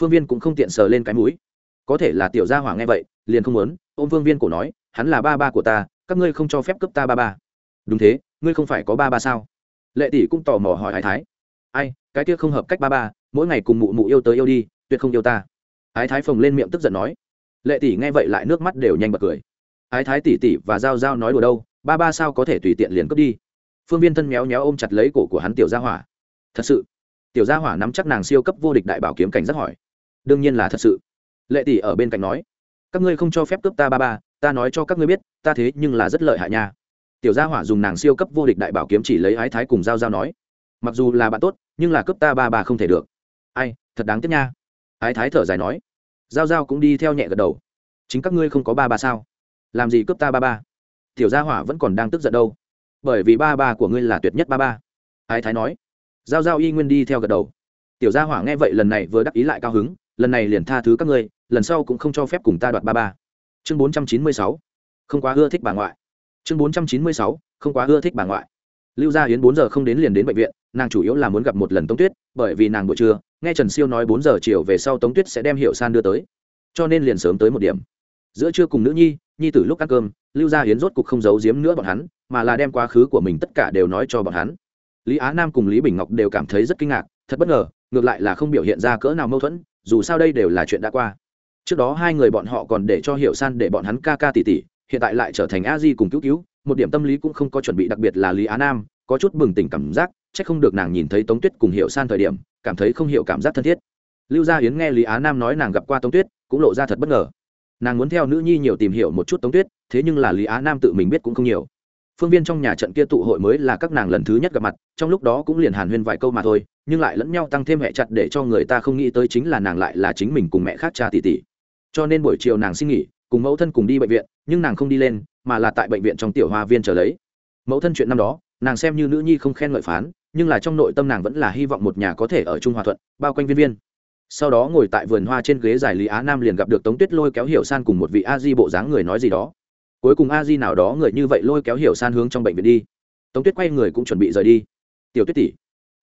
phương viên cũng không tiện sờ lên cái mũi. Có thể là tiểu gia hỏa nghe vậy, liền không muốn, ôm phương viên cổ nói, hắn là ba ba của ta các ngươi không cho phép cấp ta ba ba. Đúng thế, ngươi không phải có ba ba sao? Lệ tỷ cũng tò mò hỏi ái thái. Ai, cái kia không hợp cách ba ba, mỗi ngày cùng mụ mụ yêu tới yêu đi, tuyệt không yêu ta. Ái thái phồng lên miệng tức giận nói. Lệ tỷ nghe vậy lại nước mắt đều nhanh bật cười. Ái thái tỷ tỷ và g i a o g i a o nói đùa đâu, ba ba sao có thể tùy tiện liền cướp đi? Phương viên thân méo méo ôm chặt lấy cổ của hắn tiểu gia hỏa. Thật sự? Tiểu gia hỏa nắm chắc nàng siêu cấp vô địch đại bảo kiếm cảnh rất hỏi. Đương nhiên là thật sự. Lệ tỷ ở bên cạnh nói. Các ngươi không cho phép cướp ta ba ba ta nói cho các ngươi biết, ta thế nhưng là rất lợi hại nha. Tiểu gia hỏa dùng nàng siêu cấp vô địch đại bảo kiếm chỉ lấy ái thái cùng Giao Giao nói. Mặc dù là bạn tốt, nhưng là cướp ta ba ba không thể được. Ai, thật đáng tiếc nha. Ái thái thở dài nói. Giao giao cũng đi theo nhẹ gật đầu. Chính các ngươi không có ba ba sao? Làm gì cướp ta ba ba? Tiểu gia hỏa vẫn còn đang tức giận đâu. Bởi vì ba ba của ngươi là tuyệt nhất ba ba. Ái thái nói. Giao giao y nguyên đi theo gật đầu. Tiểu gia hỏa nghe vậy lần này vừa đắc ý lại cao hứng, lần này liền tha thứ các ngươi, lần sau cũng không cho phép cùng ta đoạt ba ba chương bốn trăm chín mươi sáu, không quá ưa thích bà ngoại. Chương bốn trăm chín mươi sáu, không quá ưa thích bà ngoại. Lưu gia yến bốn giờ không đến liền đến bệnh viện, nàng chủ yếu là muốn gặp một lần tống tuyết, bởi vì nàng buổi trưa, nghe trần siêu nói bốn giờ chiều về sau tống tuyết sẽ đem hiệu san đưa tới. Cho nên liền sớm tới một điểm. Giữa trưa cùng nữ nhi nhi từ lúc ăn cơm, lưu gia yến rốt cục không giấu giếm nữa bọn hắn, mà là đem quá khứ của mình tất cả đều nói cho bọn hắn. Lý á nam cùng lý bình ngọc đều cảm thấy rất kinh ngạc, thật bất ngờ, ngược lại là không biểu hiện ra cỡ nào mâu thuẫn, dù sao đây đều là chuyện đã qua trước đó hai người bọn họ còn để cho hiểu san để bọn hắn ca ca tỉ tỉ, hiện tại lại trở thành a di cùng cứu cứu, một điểm tâm lý cũng không có chuẩn bị, đặc biệt là lý á nam, có chút bừng tỉnh cảm giác c h ắ c không được nàng nhìn thấy tống tuyết cùng hiểu san thời điểm, cảm thấy không hiểu cảm giác thân thiết. Lưu gia yến nghe lý á nam nói nàng gặp qua tống tuyết, cũng lộ ra thật bất ngờ. Nàng muốn theo nữ nhi nhiều tìm hiểu một chút tống tuyết, thế nhưng là lý á nam tự mình biết cũng không nhiều. Phương viên trong nhà trận kia tụ hội mới là các nàng lần thứ nhất gặp mặt, trong lúc đó cũng liền hàn huyên vài câu mà thôi, nhưng lại lẫn nhau tăng thêm hẹ chặt để cho người ta không nghĩ tới chính là nàng lại là chính mình cùng mẹ khác cha tỷ tỷ cho nên buổi chiều nàng xin nghỉ, cùng mẫu thân cùng đi bệnh viện, nhưng nàng không đi lên, mà là tại bệnh viện trong tiểu hoa viên trở lấy. Mẫu thân chuyện năm đó, nàng xem như nữ nhi không khen ngợi phán, nhưng là trong nội tâm nàng vẫn là hy vọng một nhà có thể ở trung hòa thuận, bao quanh viên viên. Sau đó ngồi tại vườn hoa trên ghế dài lý á nam liền gặp được tống tuyết lôi kéo hiểu san cùng một vị a di bộ dáng người nói gì đó. Cuối cùng a di nào đó người như vậy lôi kéo hiểu san hướng trong bệnh viện đi. Tống tuyết quay người cũng chuẩn bị rời đi. Tiểu tuyết tỷ.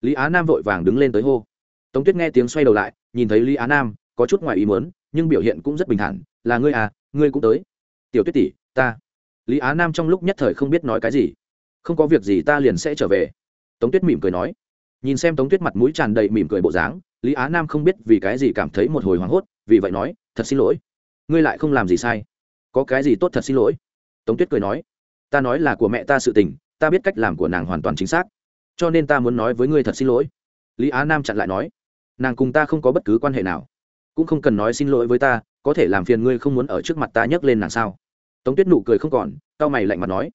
Lý á nam vội vàng đứng lên tới hô. Tống tuyết nghe tiếng xoay đầu lại, nhìn thấy lý á nam, có chút ngoài ý mớn nhưng biểu hiện cũng rất bình thản, là ngươi à ngươi cũng tới. Tiểu tuyết tỷ, ta. Lý á nam trong lúc nhất thời không biết nói cái gì. Không có việc gì ta liền sẽ trở về. Tống tuyết mỉm cười nói. Nhìn xem tống tuyết mặt mũi tràn đầy mỉm cười bộ dáng, lý á nam không biết vì cái gì cảm thấy một hồi hoảng hốt, vì vậy nói, thật xin lỗi. Ngươi lại không làm gì sai. Có cái gì tốt thật xin lỗi? Tống tuyết cười nói. Ta nói là của mẹ ta sự tình, ta biết cách làm của nàng hoàn toàn chính xác. Cho nên ta muốn nói với ngươi thật xin lỗi. Lý á nam chặn lại nói. Nàng cùng ta không có bất cứ quan hệ nào cũng không cần nói xin lỗi với ta, có thể làm phiền ngươi không muốn ở trước mặt ta nhấc lên nàng sao? Tống tuyết nụ cười không còn tao mày lạnh mặt nói.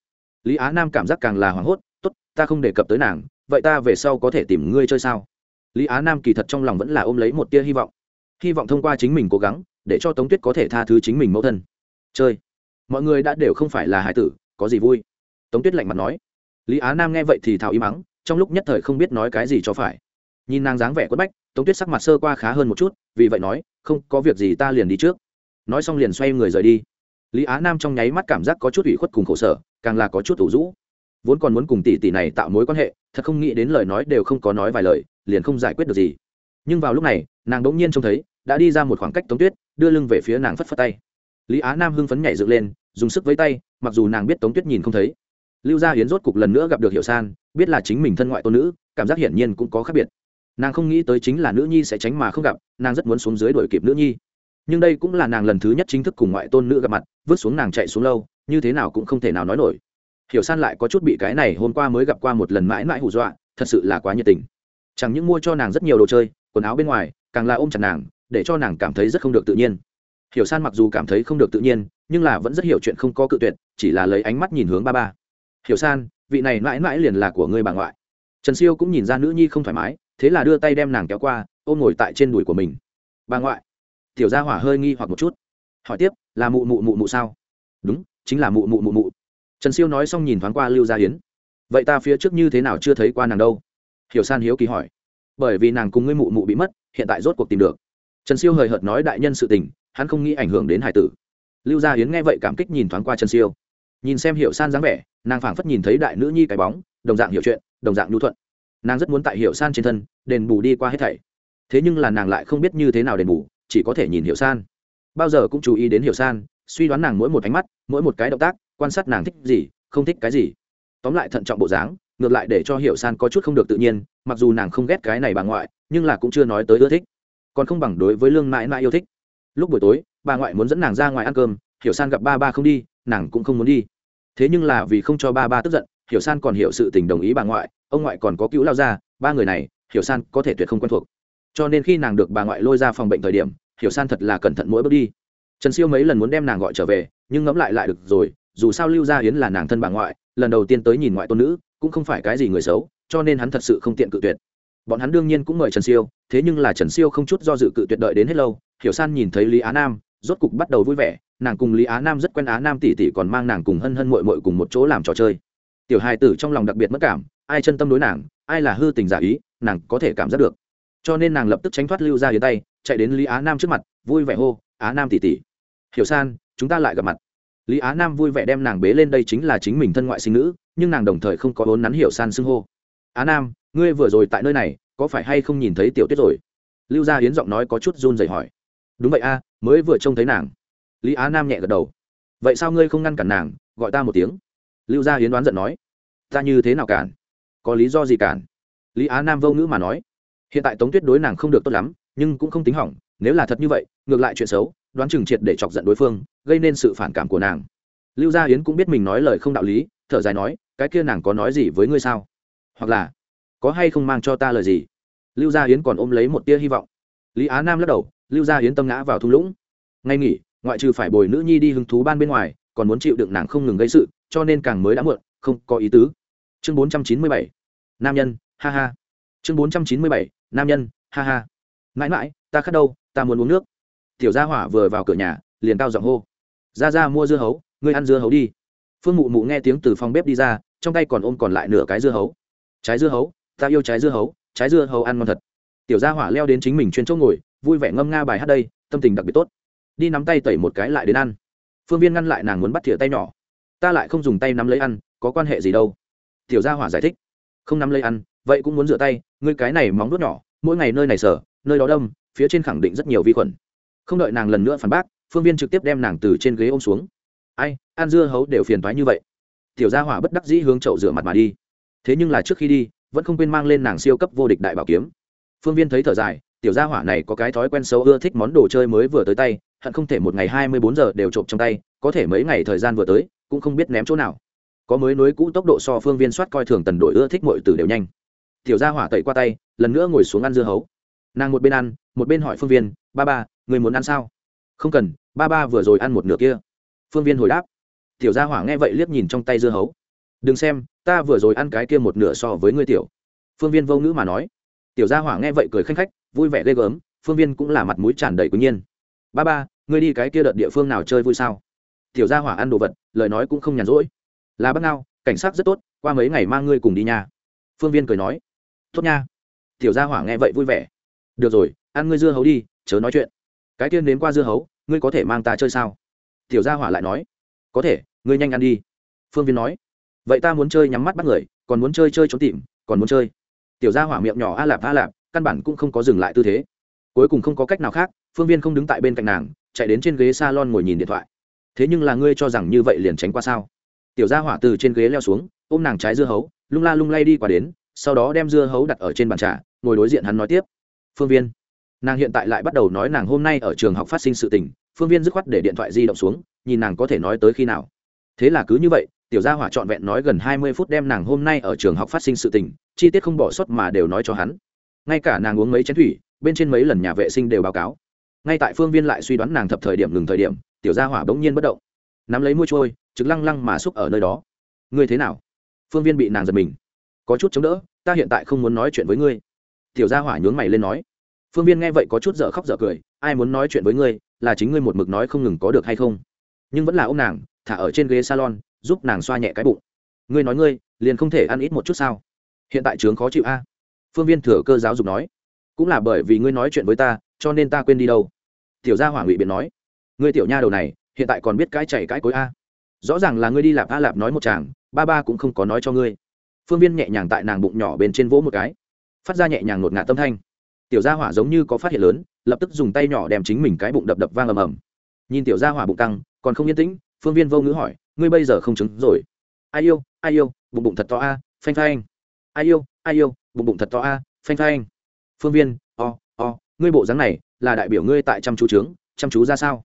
Lý á nam cảm giác càng là hoảng hốt t ố t ta không đề cập tới nàng, vậy ta về sau có thể tìm ngươi chơi sao? Lý á nam kỳ thật trong lòng vẫn là ôm lấy một tia hy vọng. Hy vọng thông qua chính mình cố gắng, để cho tống tuyết có thể tha thứ chính mình mẫu thân. Chơi, mọi người đã đều không phải là hải tử, có gì vui? Tống tuyết lạnh mặt nói. Lý á nam nghe vậy thì thào y mắng, trong lúc nhất thời không biết nói cái gì cho phải. Nhìn nàng dáng vẻ quất bách, tống tuyết sắc mặt sơ qua khá hơn một chút, vì vậy nói không, có việc gì ta liền đi trước. Nói xong liền xoay người rời đi. Lý á nam trong nháy mắt cảm giác có chút ủy khuất cùng khổ sở, càng là có chút thủ rũ. Vốn còn muốn cùng tỷ tỷ này tạo mối quan hệ, thật không nghĩ đến lời nói đều không có nói vài lời, liền không giải quyết được gì. Nhưng vào lúc này, nàng đ ỗ n g nhiên trông thấy, đã đi ra một khoảng cách tống tuyết, đưa lưng về phía nàng phất phất tay. Lý á nam hưng phấn nhảy dựng lên, dùng sức với tay, mặc dù nàng biết tống tuyết nhìn không thấy. Lưu gia hiến rốt cục lần nữa gặp được hiểu san, biết là chính mình thân ngoại tôn nữ, cảm giác hiển nhiên cũng có khác biệt nàng không nghĩ tới chính là nữ nhi sẽ tránh mà không gặp, nàng rất muốn xuống dưới đuổi kịp nữ nhi. Nhưng đây cũng là nàng lần thứ nhất chính thức cùng ngoại tôn nữ gặp mặt, vứt xuống nàng chạy xuống lâu, như thế nào cũng không thể nào nói nổi. Hiểu san lại có chút bị cái này hôm qua mới gặp qua một lần mãi mãi hù dọa, thật sự là quá nhiệt tình. Chẳng những mua cho nàng rất nhiều đồ chơi, quần áo bên ngoài, càng là ôm chặt nàng, để cho nàng cảm thấy rất không được tự nhiên. Hiểu san mặc dù cảm thấy không được tự nhiên, nhưng là vẫn rất hiểu chuyện không có cự tuyệt, chỉ là lấy ánh mắt nhìn hướng ba ba. Hiểu san, vị này mãi mãi liền là của ngươi bà ngoại. Trần siêu cũng nhìn ra nữ nhi không thoải mái thế là đưa tay đem nàng kéo qua, ôm ngồi tại trên đùi của mình. Bà ngoại. Tiểu gia hỏa hơi nghi hoặc một chút. Hỏi tiếp, là mụ mụ mụ mụ sao? Đúng, chính là mụ mụ mụ mụ. Trần siêu nói xong nhìn thoáng qua lưu gia hiến. Vậy ta phía trước như thế nào chưa thấy qua nàng đâu? Hiểu san hiếu kỳ hỏi. Bởi vì nàng cùng ngươi mụ mụ bị mất, hiện tại rốt cuộc tìm được. Trần siêu hời hợt nói đại nhân sự tình, hắn không nghĩ ảnh hưởng đến hải tử. Lưu gia hiến nghe vậy cảm kích nhìn thoáng qua trần siêu. Nhìn xem hiểu san dáng vẻ, nàng phảng phất nhìn thấy đại nữ nhi cái bóng, đồng dạng hiểu chuyện, đồng dạng nhu thuận nàng rất muốn tại hiểu san trên thân, đền bù đi qua hết thảy. Thế nhưng là nàng lại không biết như thế nào đền bù, chỉ có thể nhìn hiểu san. Bao giờ cũng chú ý đến hiểu san, suy đoán nàng mỗi một ánh mắt, mỗi một cái động tác, quan sát nàng thích gì, không thích cái gì. Tóm lại thận trọng bộ dáng, ngược lại để cho hiểu san có chút không được tự nhiên, mặc dù nàng không ghét cái này bà ngoại, nhưng là cũng chưa nói tới ưa thích. Còn không bằng đối với lương mãi mãi yêu thích. Lúc buổi tối, bà ngoại muốn dẫn nàng ra ngoài ăn cơm hiểu san gặp ba ba không đi, nàng cũng không muốn đi. Thế nhưng là vì không cho ba ba tức giận hiểu san còn hiểu sự tình đồng ý bà ngoại, ông ngoại còn có cứu lao ra, ba người này, hiểu san có thể tuyệt không quen thuộc. Cho nên khi nàng được bà ngoại lôi ra phòng bệnh thời điểm, hiểu san thật là cẩn thận mỗi bước đi. Trần siêu mấy lần muốn đem nàng gọi trở về, nhưng ngẫm lại lại được rồi, dù sao lưu gia yến là nàng thân bà ngoại, lần đầu tiên tới nhìn ngoại tôn nữ, cũng không phải cái gì người xấu, cho nên hắn thật sự không tiện cự tuyệt. Bọn hắn đương nhiên cũng mời trần siêu, thế nhưng là trần siêu không chút do dự cự tuyệt đợi đến hết lâu, hiểu san nhìn thấy lý á nam, rốt cục bắt đầu vui vẻ, nàng cùng lý á nam rất quen, á nam tỷ tỷ còn mang nàng cùng hân hân mội mội cùng một chỗ làm trò chơi tiểu hài tử trong lòng đặc biệt mất cảm, ai chân tâm đối nàng, ai là hư tình giả ý, nàng có thể cảm giác được. Cho nên nàng lập tức tránh thoát lưu ra hiến tay, chạy đến lý á nam trước mặt, vui vẻ hô, á nam tỉ tỉ hiểu san, chúng ta lại gặp mặt. Lý á nam vui vẻ đem nàng bế lên đây chính là chính mình thân ngoại sinh nữ, nhưng nàng đồng thời không có vốn nắn hiểu san xưng hô. Á nam, ngươi vừa rồi tại nơi này, có phải hay không nhìn thấy tiểu tuyết rồi? Lưu gia hiến giọng nói có chút run rẩy hỏi. Đúng vậy a, mới vừa trông thấy nàng. Lý á nam nhẹ gật đầu. Vậy sao ngươi không ngăn cản nàng, gọi ta một tiếng? Lưu gia hiến đoán giận nói ta như thế nào cản? Có lý do gì cản? Lý á nam vô ngữ mà nói, hiện tại tống tuyết đối nàng không được tốt lắm, nhưng cũng không tính hỏng, nếu là thật như vậy, ngược lại chuyện xấu, đoán chừng triệt để chọc giận đối phương, gây nên sự phản cảm của nàng. Lưu gia hiến cũng biết mình nói lời không đạo lý, thở dài nói, cái kia nàng có nói gì với ngươi sao? Hoặc là có hay không mang cho ta lời gì? Lưu gia hiến còn ôm lấy một tia hy vọng. Lý á nam lắc đầu, lưu gia hiến tâm ngã vào thung lũng. Ngay nghỉ, ngoại trừ phải bồi nữ nhi đi hứng thú ban bên ngoài, còn muốn chịu đựng nàng không ngừng gây sự, cho nên càng mới đã muộn, không có ý tứ chương bốn trăm chín mươi bảy. Nam nhân, ha ha. Chương bốn trăm chín mươi bảy, nam nhân, ha ha. Mãi mãi, ta khát đâu, ta muốn uống nước. Tiểu gia hỏa vừa vào cửa nhà, liền cao giọng hô. Ra ra, mua dưa hấu, ngươi ăn dưa hấu đi. Phương mụ mụ nghe tiếng từ phòng bếp đi ra, trong tay còn ôm còn lại nửa cái dưa hấu. Trái dưa hấu, ta yêu trái dưa hấu, trái dưa hấu ăn ngon thật. Tiểu gia hỏa leo đến chính mình chuyên chỗ ngồi, vui vẻ ngâm nga bài hát đây, tâm tình đặc biệt tốt. Đi nắm tay tẩy một cái lại đến ăn. Phương viên ngăn lại nàng muốn bắt thìa tay nhỏ. Ta lại không dùng tay nắm lấy ăn, có quan hệ gì đâu? Tiểu gia hỏa giải thích. Không nắm lấy ăn, vậy cũng muốn rửa tay, ngươi cái này móng đốt nhỏ, mỗi ngày nơi này sở, nơi đó đâm, phía trên khẳng định rất nhiều vi khuẩn. Không đợi nàng lần nữa phản bác, phương viên trực tiếp đem nàng từ trên ghế ôm xuống. Ai, ăn dưa hấu đều phiền thoái như vậy. Tiểu gia hỏa bất đắc dĩ hướng chậu rửa mặt mà đi. Thế nhưng là trước khi đi, vẫn không quên mang lên nàng siêu cấp vô địch đại bảo kiếm. Phương viên thấy thở dài, tiểu gia hỏa này có cái thói quen xấu ưa thích món đồ chơi mới vừa tới tay, hận không thể một ngày hai mươi bốn giờ đều trộm trong tay, có thể mấy ngày thời gian vừa tới, cũng không biết ném chỗ nào có mới nối cũ tốc độ so phương viên soát coi thường tần đội ưa thích mọi từ đều nhanh. Tiểu gia hỏa tẩy qua tay, lần nữa ngồi xuống ăn dưa hấu. Nàng một bên ăn, một bên hỏi phương viên, ba ba, người muốn ăn sao? Không cần, ba ba vừa rồi ăn một nửa kia. Phương viên hồi đáp. Tiểu gia hỏa nghe vậy liếc nhìn trong tay dưa hấu. Đừng xem, ta vừa rồi ăn cái kia một nửa so với ngươi tiểu. Phương viên vô ngữ mà nói. Tiểu gia hỏa nghe vậy cười khanh khách, vui vẻ ghê gớm, phương viên cũng là mặt mũi tràn đầy quý nhiên. Ba ba, ngươi đi cái kia đợt địa phương nào chơi vui sao? Tiểu gia hỏa ăn đồ vật, lời nói cũng không nhàn rỗi là bác ngao, cảnh sát rất tốt, qua mấy ngày mang ngươi cùng đi nhà phương viên cười nói. Tốt nha. Tiểu gia hỏa nghe vậy vui vẻ. Được rồi, ăn ngươi dưa hấu đi, chớ nói chuyện. Cái tiên đến qua dưa hấu, ngươi có thể mang ta chơi sao? Tiểu gia hỏa lại nói. Có thể, ngươi nhanh ăn đi. Phương viên nói. Vậy ta muốn chơi nhắm mắt bắt người, còn muốn chơi chơi trốn tìm, còn muốn chơi. Tiểu gia hỏa miệng nhỏ a lạp a lạp, căn bản cũng không có dừng lại tư thế. Cuối cùng không có cách nào khác, phương viên không đứng tại bên cạnh nàng, chạy đến trên ghế s a lon ngồi nhìn điện thoại. Thế nhưng là ngươi cho rằng như vậy liền tránh qua sao? Tiểu gia hỏa từ trên ghế leo xuống, ôm nàng trái dưa hấu, lung la lung lay đi qua đến, sau đó đem dưa hấu đặt ở trên bàn trà, ngồi đối diện hắn nói tiếp. Phương viên. Nàng hiện tại lại bắt đầu nói nàng hôm nay ở trường học phát sinh sự tình, phương viên dứt khoát để điện thoại di động xuống, nhìn nàng có thể nói tới khi nào. Thế là cứ như vậy, tiểu gia hỏa trọn vẹn nói gần hai mươi phút đem nàng hôm nay ở trường học phát sinh sự tình, chi tiết không bỏ sót mà đều nói cho hắn. Ngay cả nàng uống mấy chén thủy, bên trên mấy lần nhà vệ sinh đều báo cáo. Ngay tại phương viên lại suy đoán nàng thập thời điểm ngừng thời điểm, tiểu gia hỏa bỗng nhiên bất động. Nắm lấy môi trôi trực lăng lăng mà xúc ở nơi đó. Ngươi thế nào? Phương viên bị nàng giật mình. Có chút chống đỡ, ta hiện tại không muốn nói chuyện với ngươi. Tiểu gia hỏa nhướng mày lên nói. Phương viên nghe vậy có chút dở khóc dở cười, ai muốn nói chuyện với ngươi, là chính ngươi một mực nói không ngừng có được hay không? Nhưng vẫn là ô m nàng, thả ở trên ghế salon, giúp nàng xoa nhẹ cái bụng. Ngươi nói ngươi, liền không thể ăn ít một chút sao? Hiện tại trướng khó chịu a. Phương viên thừa cơ giáo dục nói. Cũng là bởi vì ngươi nói chuyện với ta, cho nên ta quên đi đâu. Tiểu gia hỏa ngụy biện nói. Ngươi tiểu nha đầu này, hiện tại còn biết cái chảy cái cối a rõ ràng là ngươi đi lạp a lạp nói một chàng ba ba cũng không có nói cho ngươi. Phương viên nhẹ nhàng tại nàng bụng nhỏ bên trên vỗ một cái phát ra nhẹ nhàng ngột ngạt tâm thanh. Tiểu gia hỏa giống như có phát hiện lớn lập tức dùng tay nhỏ đem chính mình cái bụng đập đập vang ầm ầm. Nhìn tiểu gia hỏa bụng tăng, còn không yên tĩnh phương viên vô ngữ hỏi ngươi bây giờ không chứng rồi? Ai yêu ai yêu bụng bụng thật to a phanh phanh. Ai yêu ai yêu bụng bụng thật to a phanh phanh. Phương viên o o ngươi bộ dáng này là đại biểu ngươi tại chăm chú trướng chăm chú ra sao?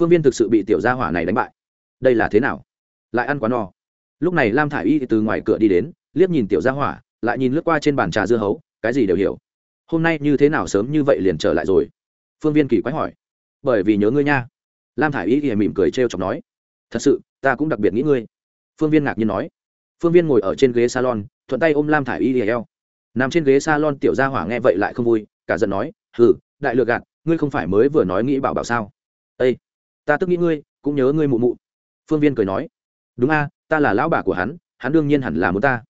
Phương viên thực sự bị tiểu gia hỏa này đánh bại đây là thế nào? Lại ăn quá no. Lúc này lam thả i y từ ngoài cửa đi đến, liếc nhìn tiểu gia hỏa, lại nhìn lướt qua trên bàn trà dưa hấu, cái gì đều hiểu. Hôm nay như thế nào sớm như vậy liền trở lại rồi? Phương viên kỳ quái hỏi. Bởi vì nhớ ngươi nha. Lam thả i y thì mỉm cười trêu chọc nói. Thật sự, ta cũng đặc biệt nghĩ ngươi. Phương viên ngạc nhiên nói. Phương viên ngồi ở trên ghế salon, thuận tay ôm lam thả i y thì eo. Nằm trên ghế salon tiểu gia hỏa nghe vậy lại không vui, cả giận nói, hừ, đại lừa gạt, ngươi không phải mới vừa nói nghĩ bảo bảo sao? Ây ta tức nghĩ ngươi, cũng nhớ ngươi mụ mụ phương viên cười nói, đúng a, ta là lão bà của hắn hắn đương nhiên hẳn là muốn ta.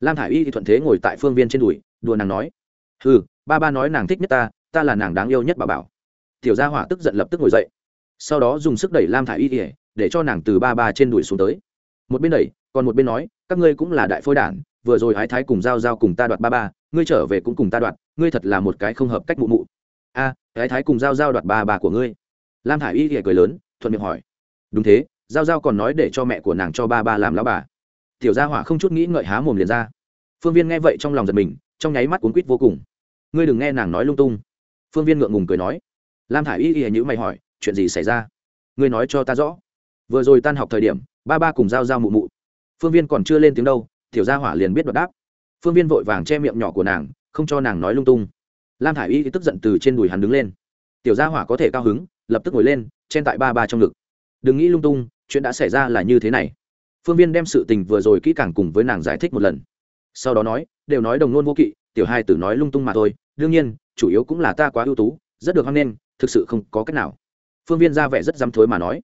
Lam thả i y thì thuận thế ngồi tại phương viên trên đùi, đùa nàng nói ừ ba ba nói nàng thích nhất ta ta là nàng đáng yêu nhất bà bảo. Tiểu gia hỏa tức giận lập tức ngồi dậy, sau đó dùng sức đẩy lam thả i y ỉa, để cho nàng từ ba ba trên đùi xuống tới. Một bên đẩy, còn một bên nói, các ngươi cũng là đại phôi đản, vừa rồi ái thái cùng giao giao cùng ta đoạt ba ba, ngươi trở về cũng cùng ta đoạt, ngươi thật là một cái không hợp cách mụ mụ. A ái thái cùng giao giao đoạt ba ba của ngươi. Lam thả i y ỉa cười lớn, thuận miệng hỏi, đúng thế giao giao còn nói để cho mẹ của nàng cho ba ba làm lão bà. Tiểu gia hỏa không chút nghĩ ngợi há mồm liền ra. Phương viên nghe vậy trong lòng giật mình, trong nháy mắt cuốn quýt vô cùng. Ngươi đừng nghe nàng nói lung tung. Phương viên ngượng ngùng cười nói. Lam thả i y y nhữ mày hỏi, chuyện gì xảy ra? Ngươi nói cho ta rõ. Vừa rồi tan học thời điểm, ba ba cùng giao giao mụ mụ. Phương viên còn chưa lên tiếng đâu, tiểu gia hỏa liền biết đoạt đáp. Phương viên vội vàng che miệng nhỏ của nàng, không cho nàng nói lung tung. Lam thả i y tức giận từ trên đùi hắn đứng lên. Tiểu gia hỏa có thể cao hứng, lập tức ngồi lên, chen tại ba ba trong ngực. Đừng nghĩ lung tung chuyện đã xảy ra là như thế này. Phương viên đem sự tình vừa rồi kỹ càng cùng với nàng giải thích một lần. Sau đó nói, đều nói đồng nôn vô kỵ, tiểu hai tử nói lung tung mà thôi, đương nhiên, chủ yếu cũng là ta quá ưu tú, rất được hoan nghênh, thực sự không có cách nào. Phương viên ra vẻ rất dám thối mà nói.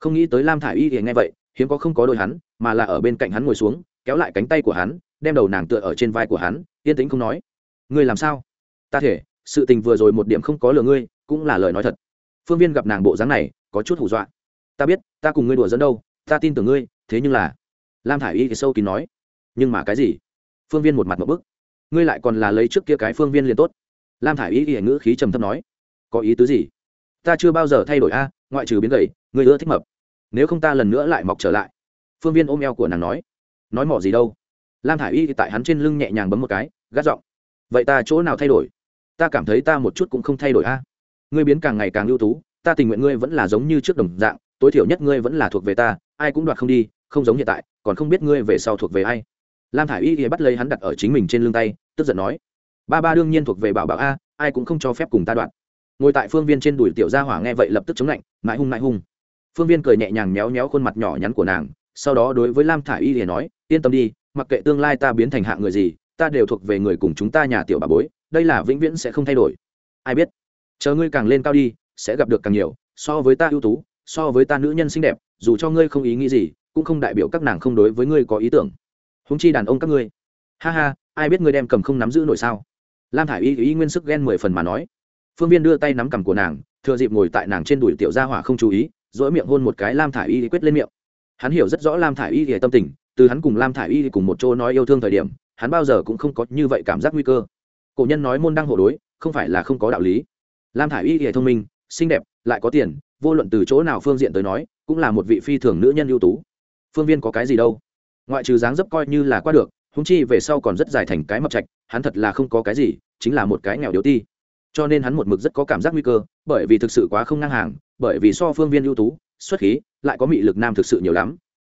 Không nghĩ tới lam thả i y thì nghe vậy, hiếm có không có đôi hắn, mà là ở bên cạnh hắn ngồi xuống, kéo lại cánh tay của hắn, đem đầu nàng tựa ở trên vai của hắn, yên tĩnh không nói. Ngươi làm sao? Ta thể, sự tình vừa rồi một điểm không có lừa ngươi, cũng là lời nói thật. Phương viên gặp nàng bộ dáng này, có chút hù dọa ta biết, ta cùng ngươi đùa dẫn đâu, ta tin tưởng ngươi, thế nhưng là, lam thả i y thì sâu kín nói. Nhưng mà cái gì? Phương viên một mặt một bức. Ngươi lại còn là lấy trước kia cái phương viên liền tốt. Lam thả i y thì ngữ khí trầm thấp nói. Có ý tứ gì? Ta chưa bao giờ thay đổi a, ngoại trừ biến gầy, ngươi ưa thích mập. Nếu không ta lần nữa lại mọc trở lại. Phương viên ôm eo của nàng nói. Nói mỏ gì đâu. Lam thả i y thì tại hắn trên lưng nhẹ nhàng bấm một cái, gắt giọng. Vậy ta chỗ nào thay đổi? Ta cảm thấy ta một chút cũng không thay đổi a. Ngươi biến càng ngày càng ưu tú, ta tình nguyện ngươi vẫn là giống như trước đồng dạng tối thiểu nhất ngươi vẫn là thuộc về ta, ai cũng đoạt không đi, không giống hiện tại, còn không biết ngươi về sau thuộc về ai. Lam thả i y thì bắt lấy hắn đặt ở chính mình trên lưng tay, tức giận nói, ba ba đương nhiên thuộc về bảo bảo a, ai cũng không cho phép cùng ta đoạn ngồi tại phương viên trên đùi tiểu gia hỏa nghe vậy lập tức chống lạnh, mãi hung mãi hung. Phương viên cười nhẹ nhàng méo méo khuôn mặt nhỏ nhắn của nàng, sau đó đối với lam thả i y thì nói, yên tâm đi, mặc kệ tương lai ta biến thành hạng người gì, ta đều thuộc về người cùng chúng ta nhà tiểu bà bối, đây là vĩnh viễn sẽ không thay đổi. Ai biết, chờ ngươi càng lên cao đi, sẽ gặp được càng nhiều, so với ta ưu tú so với ta nữ nhân xinh đẹp, dù cho ngươi không ý nghĩ gì, cũng không đại biểu các nàng không đối với ngươi có ý tưởng. Húng chi đàn ông các ngươi. Ha ha, ai biết ngươi đem cầm không nắm giữ nổi sao? Lam thả i y ý nguyên sức ghen mười phần mà nói. Phương viên đưa tay nắm cầm của nàng, thừa dịp ngồi tại nàng trên đùi tiểu gia hỏa không chú ý, dỗi miệng hôn một cái lam thả i y quyết lên miệng. Hắn hiểu rất rõ lam thả i y tâm tình, từ hắn cùng lam thả i y cùng một chỗ nói yêu thương thời điểm, hắn bao giờ cũng không có như vậy cảm giác nguy cơ. Cổ nhân nói môn đăng hộ đối, không phải là không có đạo lý. Lam thả i y thông minh, xinh đẹp, lại có tiền vô luận từ chỗ nào phương diện tới nói, cũng là một vị phi thường nữ nhân ưu tú. Phương viên có cái gì đâu? Ngoại trừ dáng dấp coi như là qua được húng chi về sau còn rất dài thành cái mập trạch, hắn thật là không có cái gì, chính là một cái nghèo yếu ti. Cho nên hắn một mực rất có cảm giác nguy cơ, bởi vì thực sự quá không ngang hàng, bởi vì so phương viên ưu tú, xuất khí, lại có mị lực nam thực sự nhiều lắm.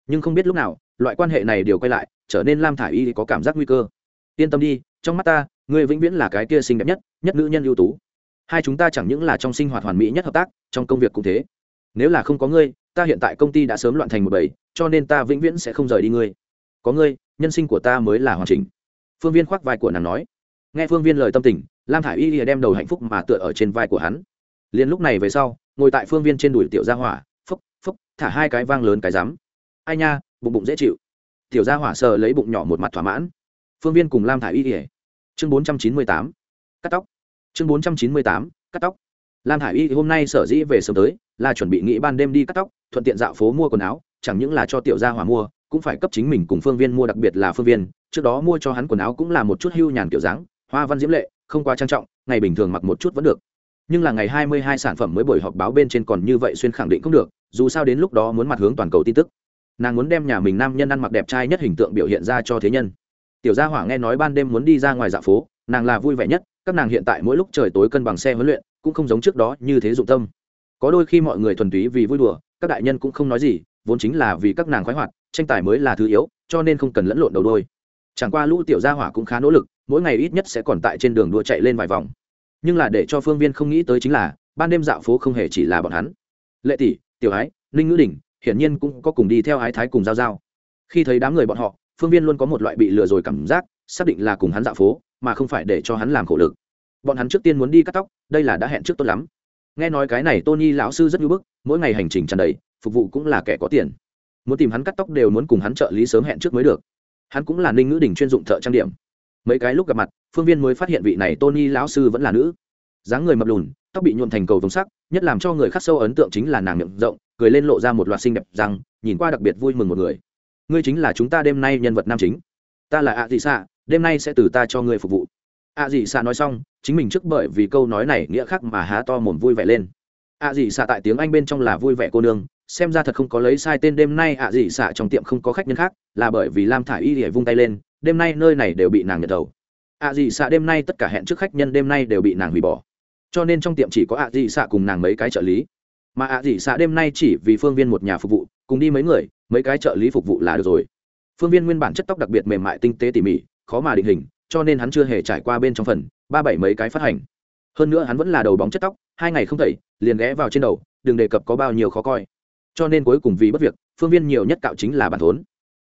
Nhưng không biết lúc nào, loại quan hệ này đều quay lại, trở nên lam thả i y có cảm giác nguy cơ. Yên tâm đi, trong mắt ta người vĩnh viễn là cái kia xinh đẹp nhất nhất nữ nhân ưu tú hai chúng ta chẳng những là trong sinh hoạt hoàn mỹ nhất hợp tác, trong công việc cũng thế. Nếu là không có ngươi, ta hiện tại công ty đã sớm loạn thành một bầy, cho nên ta vĩnh viễn sẽ không rời đi ngươi. Có ngươi, nhân sinh của ta mới là hoàn chỉnh. Phương viên khoác vai của nàng nói. Nghe phương viên lời tâm tình, lam thả i y đem đầu hạnh phúc mà tựa ở trên vai của hắn. Liền lúc này về sau, ngồi tại phương viên trên đùi tiểu gia hỏa phúc phúc thả hai cái vang lớn cái rắm. Ai nha, bụng bụng dễ chịu. Tiểu gia hỏa sờ lấy bụng nhỏ một mặt thỏa mãn. Phương viên cùng lam thả i y. Chương bốn trăm chín mươi tám. Cắt tóc chương bốn trăm chín mươi tám, cắt tóc. Lam Hải y hôm nay sở dĩ về sớm tới, là chuẩn bị nghĩ ban đêm đi cắt tóc, thuận tiện dạo phố mua quần áo, chẳng những là cho tiểu gia hỏa mua, cũng phải cấp chính mình cùng phương viên mua, đặc biệt là phương viên. Trước đó mua cho hắn quần áo cũng là một chút hưu nhàn kiểu dáng, hoa văn diễm lệ, không quá trang trọng, ngày bình thường mặc một chút vẫn được. Nhưng là ngày hai mươi hai sản phẩm mới buổi họp báo bên trên còn như vậy xuyên khẳng định không được, dù sao đến lúc đó muốn mặt hướng toàn cầu tin tức. Nàng muốn đem nhà mình nam nhân ăn mặc đẹp trai nhất hình tượng biểu hiện ra cho thế nhân. Tiểu gia hỏa nghe nói ban đêm muốn đi ra ngoài dạ phố nàng là vui vẻ nhất, các nàng hiện tại mỗi lúc trời tối cân bằng xe huấn luyện, cũng không giống trước đó như thế dụng tâm. Có đôi khi mọi người thuần túy vì vui đùa, các đại nhân cũng không nói gì, vốn chính là vì các nàng khoái hoạt, tranh tài mới là thứ yếu, cho nên không cần lẫn lộn đầu đôi. Chẳng qua lũ tiểu gia hỏa cũng khá nỗ lực, mỗi ngày ít nhất sẽ còn tại trên đường đua chạy lên vài vòng. Nhưng là để cho phương viên không nghĩ tới chính là, ban đêm dạo phố không hề chỉ là bọn hắn. Lệ tỷ, tiểu ái, ninh ngữ đình, hiển nhiên cũng có cùng đi theo ái thái cùng giao giao. Khi thấy đám người bọn họ, phương viên luôn có một loại bị lừa rồi cảm giác, xác định là cùng hắn dạo phố mà không phải để cho hắn làm khổ lực. Bọn hắn trước tiên muốn đi cắt tóc, đây là đã hẹn trước tốt lắm. Nghe nói cái này tony lão sư rất nhu bức, mỗi ngày hành trình tràn đầy, phục vụ cũng là kẻ có tiền. Muốn tìm hắn cắt tóc đều muốn cùng hắn trợ lý sớm hẹn trước mới được. Hắn cũng là ninh ngữ đình chuyên dụng thợ trang điểm. Mấy cái lúc gặp mặt, phương viên mới phát hiện vị này tony lão sư vẫn là nữ. Dáng người mập lùn, tóc bị nhuộn thành cầu vồng sắc, nhất làm cho người khắc sâu ấn tượng chính là nàng miệng rộng, cười lên lộ ra một loạt xinh đẹp rằng nhìn qua đặc biệt vui mừng một người. Ngươi chính là chúng ta đêm nay nhân vật nam chính ta là ạ dị xạ, đêm nay sẽ từ ta cho ngươi phục vụ. ạ dị xạ nói xong, chính mình trước bởi vì câu nói này nghĩa khác mà há to mồm vui vẻ lên. ạ dị xạ tại tiếng anh bên trong là vui vẻ cô nương, xem ra thật không có lấy sai tên đêm nay ạ dị xạ trong tiệm không có khách nhân khác, là bởi vì lam thả y để vung tay lên, đêm nay nơi này đều bị nàng nhật đầu. ạ dị xạ đêm nay tất cả hẹn trước khách nhân đêm nay đều bị nàng hủy bỏ. Cho nên trong tiệm chỉ có ạ dị xạ cùng nàng mấy cái trợ lý. Mà ạ dị xạ đêm nay chỉ vì phương viên một nhà phục vụ, cùng đi mấy người, mấy cái trợ lý phục vụ là được rồi phương viên nguyên bản chất tóc đặc biệt mềm mại tinh tế tỉ mỉ, khó mà định hình, cho nên hắn chưa hề trải qua bên trong phần, ba bảy mấy cái phát hành. Hơn nữa hắn vẫn là đầu bóng chất tóc, hai ngày không tẩy, liền ghé vào trên đầu, đừng đề cập có bao nhiêu khó coi. Cho nên cuối cùng vì bất việc, phương viên nhiều nhất cạo chính là bản thốn.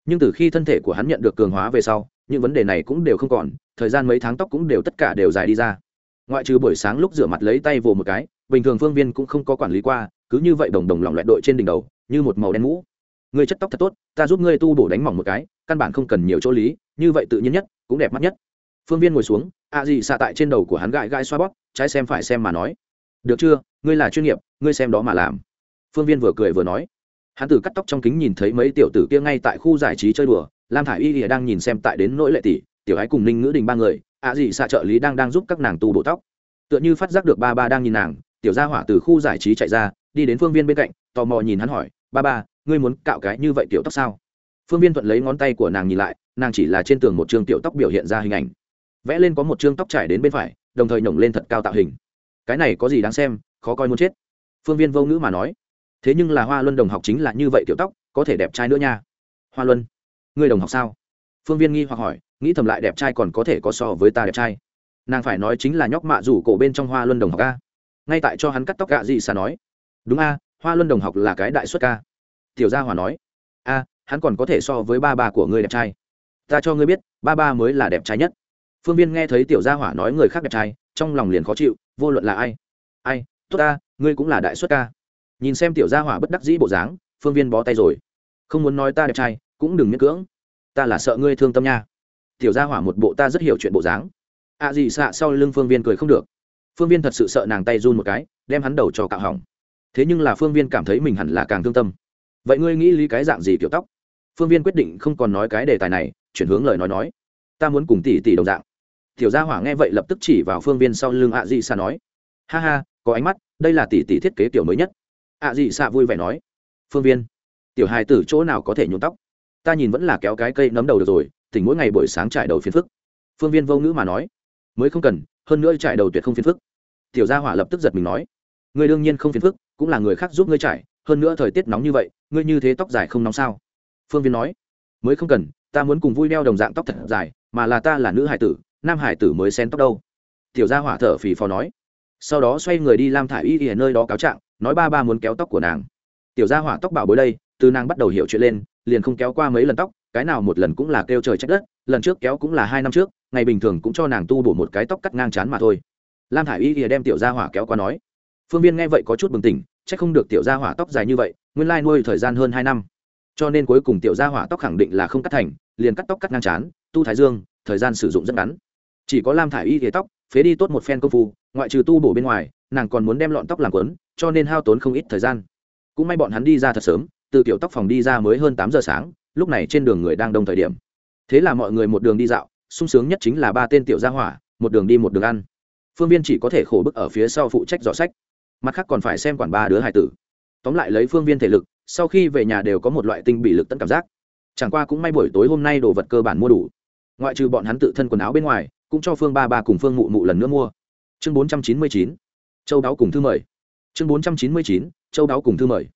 Nhưng từ khi thân thể của hắn nhận được cường hóa về sau, những vấn đề này cũng đều không còn, thời gian mấy tháng tóc cũng đều tất cả đều dài đi ra. Ngoại trừ buổi sáng lúc rửa mặt lấy tay vồ một cái, bình thường phương viên cũng không có quản lý qua, cứ như vậy đồng đồng lỏng loại đội trên đỉnh đầu, như một màu đen mũ ngươi chất tóc thật tốt, ta giúp ngươi tu bổ đánh mỏng một cái, căn bản không cần nhiều chỗ lý, như vậy tự nhiên nhất, cũng đẹp mắt nhất. Phương viên ngồi xuống ạ à gì xạ tại trên đầu của hắn gãi gãi xoa bóp, trái xem phải xem mà nói. Được chưa, ngươi là chuyên nghiệp, ngươi xem đó mà làm. Phương viên vừa cười vừa nói. Hắn từ cắt tóc trong kính nhìn thấy mấy tiểu tử kia ngay tại khu giải trí chơi đùa, lam thả i y ỉa đang nhìn xem tại đến nỗi lệ tỷ, tiểu ái cùng ninh ngữ đình ba người ạ à gì xạ trợ lý đang đang giúp các nàng tu bộ tóc. Tựa như phát giác được ba ba đang nhìn nàng, tiểu gia hỏa từ khu giải trí chạy ra, đi đến phương viên bên cạnh, tò mò nhìn hắn hỏi, ba ba ngươi muốn cạo cái như vậy tiểu tóc sao? Phương viên thuận lấy ngón tay của nàng nhìn lại nàng chỉ là trên tường một chương tiểu tóc biểu hiện ra hình ảnh. Vẽ lên có một chương tóc trải đến bên phải đồng thời nhổng lên thật cao tạo hình. Cái này có gì đáng xem khó coi muốn chết. Phương viên vô ngữ mà nói. Thế nhưng là hoa luân đồng học chính là như vậy tiểu tóc có thể đẹp trai nữa nha. Hoa luân ngươi đồng học sao? Phương viên nghi hoặc hỏi nghĩ thầm lại đẹp trai còn có thể có so với ta đẹp trai. Nàng phải nói chính là nhóc mạ rủ cổ bên trong hoa luân đồng học ca, ngay tại cho hắn cắt tóc gạ gì xà nói. Đúng a hoa luân đồng học là cái đại xuất ca tiểu gia hòa nói, a, hắn còn có thể so với ba ba của ngươi đẹp trai. Ta cho ngươi biết, ba ba mới là đẹp trai nhất. Phương viên nghe thấy tiểu gia hỏa nói người khác đẹp trai, trong lòng liền khó chịu, vô luận là ai? Ai, tốt ta, ngươi cũng là đại xuất ca. Nhìn xem tiểu gia hỏa bất đắc dĩ bộ dáng, phương viên bó tay rồi. Không muốn nói ta đẹp trai, cũng đừng miễn cưỡng. Ta là sợ ngươi thương tâm nha. Tiểu gia hỏa một bộ ta rất hiểu chuyện bộ dáng. Ạ à gì xạ sau lưng phương viên cười không được. Phương viên thật sự sợ nàng tay run một cái, đem hắn đầu cho cạo hỏng. Thế nhưng là phương viên cảm thấy mình hẳn là càng thương tâm vậy ngươi nghĩ lý cái dạng gì, kiểu tóc? Phương viên quyết định không còn nói cái đề tài này, chuyển hướng lời nói nói. Ta muốn cùng tỷ tỷ đồng dạng. Tiểu gia hỏa nghe vậy lập tức chỉ vào phương viên sau lưng ạ dị xạ nói. Ha ha, có ánh mắt, đây là tỷ tỷ thiết kế kiểu mới nhất. Ạ dị xạ vui vẻ nói. Phương viên, tiểu hài tử chỗ nào có thể nhuộm tóc? Ta nhìn vẫn là kéo cái cây nấm đầu được rồi, tỉnh mỗi ngày buổi sáng trải đầu phiền phức. Phương viên vô ngữ mà nói. Mới không cần, hơn nữa trải đầu tuyệt không phiền phức. Tiểu gia hỏa lập tức giật mình nói. Người đương nhiên không phiền phức, cũng là người khác giúp ngươi trải hơn nữa thời tiết nóng như vậy, ngươi như thế tóc dài không nóng sao? Phương viên nói. Mới không cần, ta muốn cùng vui đeo đồng dạng tóc thật dài, mà là ta là nữ hải tử, nam hải tử mới xén tóc đâu. Tiểu gia hỏa thở phì phò nói. Sau đó xoay người đi lam thả y y ở nơi đó cáo trạng, nói ba ba muốn kéo tóc của nàng. Tiểu gia hỏa tóc bảo bối đây, từ nàng bắt đầu hiểu chuyện lên, liền không kéo qua mấy lần tóc, cái nào một lần cũng là kêu trời trách đất, lần trước kéo cũng là hai năm trước, ngày bình thường cũng cho nàng tu bổ một cái tóc cắt ngang chán mà thôi. Lam thả i y ỉa đem tiểu gia hỏa kéo qua nói. Phương viên nghe vậy có chút bừng tỉnh chắc không được tiểu gia hỏa tóc dài như vậy, nguyên lai nuôi thời gian hơn hai năm. Cho nên cuối cùng tiểu gia hỏa tóc khẳng định là không cắt thành, liền cắt tóc cắt ngang chán, tu thái dương, thời gian sử dụng rất ngắn. Chỉ có lam thả i y ỉa tóc, phế đi tốt một phen công phu, ngoại trừ tu bổ bên ngoài, nàng còn muốn đem lọn tóc làm quấn, cho nên hao tốn không ít thời gian. Cũng may bọn hắn đi ra thật sớm, từ kiểu tóc phòng đi ra mới hơn tám giờ sáng, lúc này trên đường người đang đông thời điểm. Thế là mọi người một đường đi dạo, sung sướng nhất chính là ba tên tiểu gia hỏa, một đường đi một đường ăn. Phương viên chỉ có thể khổ bức ở phía sau phụ trách dọn sách mặt khác còn phải xem quản ba đứa hải tử. Tóm lại lấy phương viên thể lực, sau khi về nhà đều có một loại tinh bị lực tận cảm giác. Chẳng qua cũng may buổi tối hôm nay đồ vật cơ bản mua đủ. Ngoại trừ bọn hắn tự thân quần áo bên ngoài, cũng cho phương ba ba cùng phương mụ mụ lần nữa mua. Chương bốn trăm chín mươi chín, châu đáo cùng thư mời. Chương bốn trăm chín mươi chín, châu đáo cùng thư mời.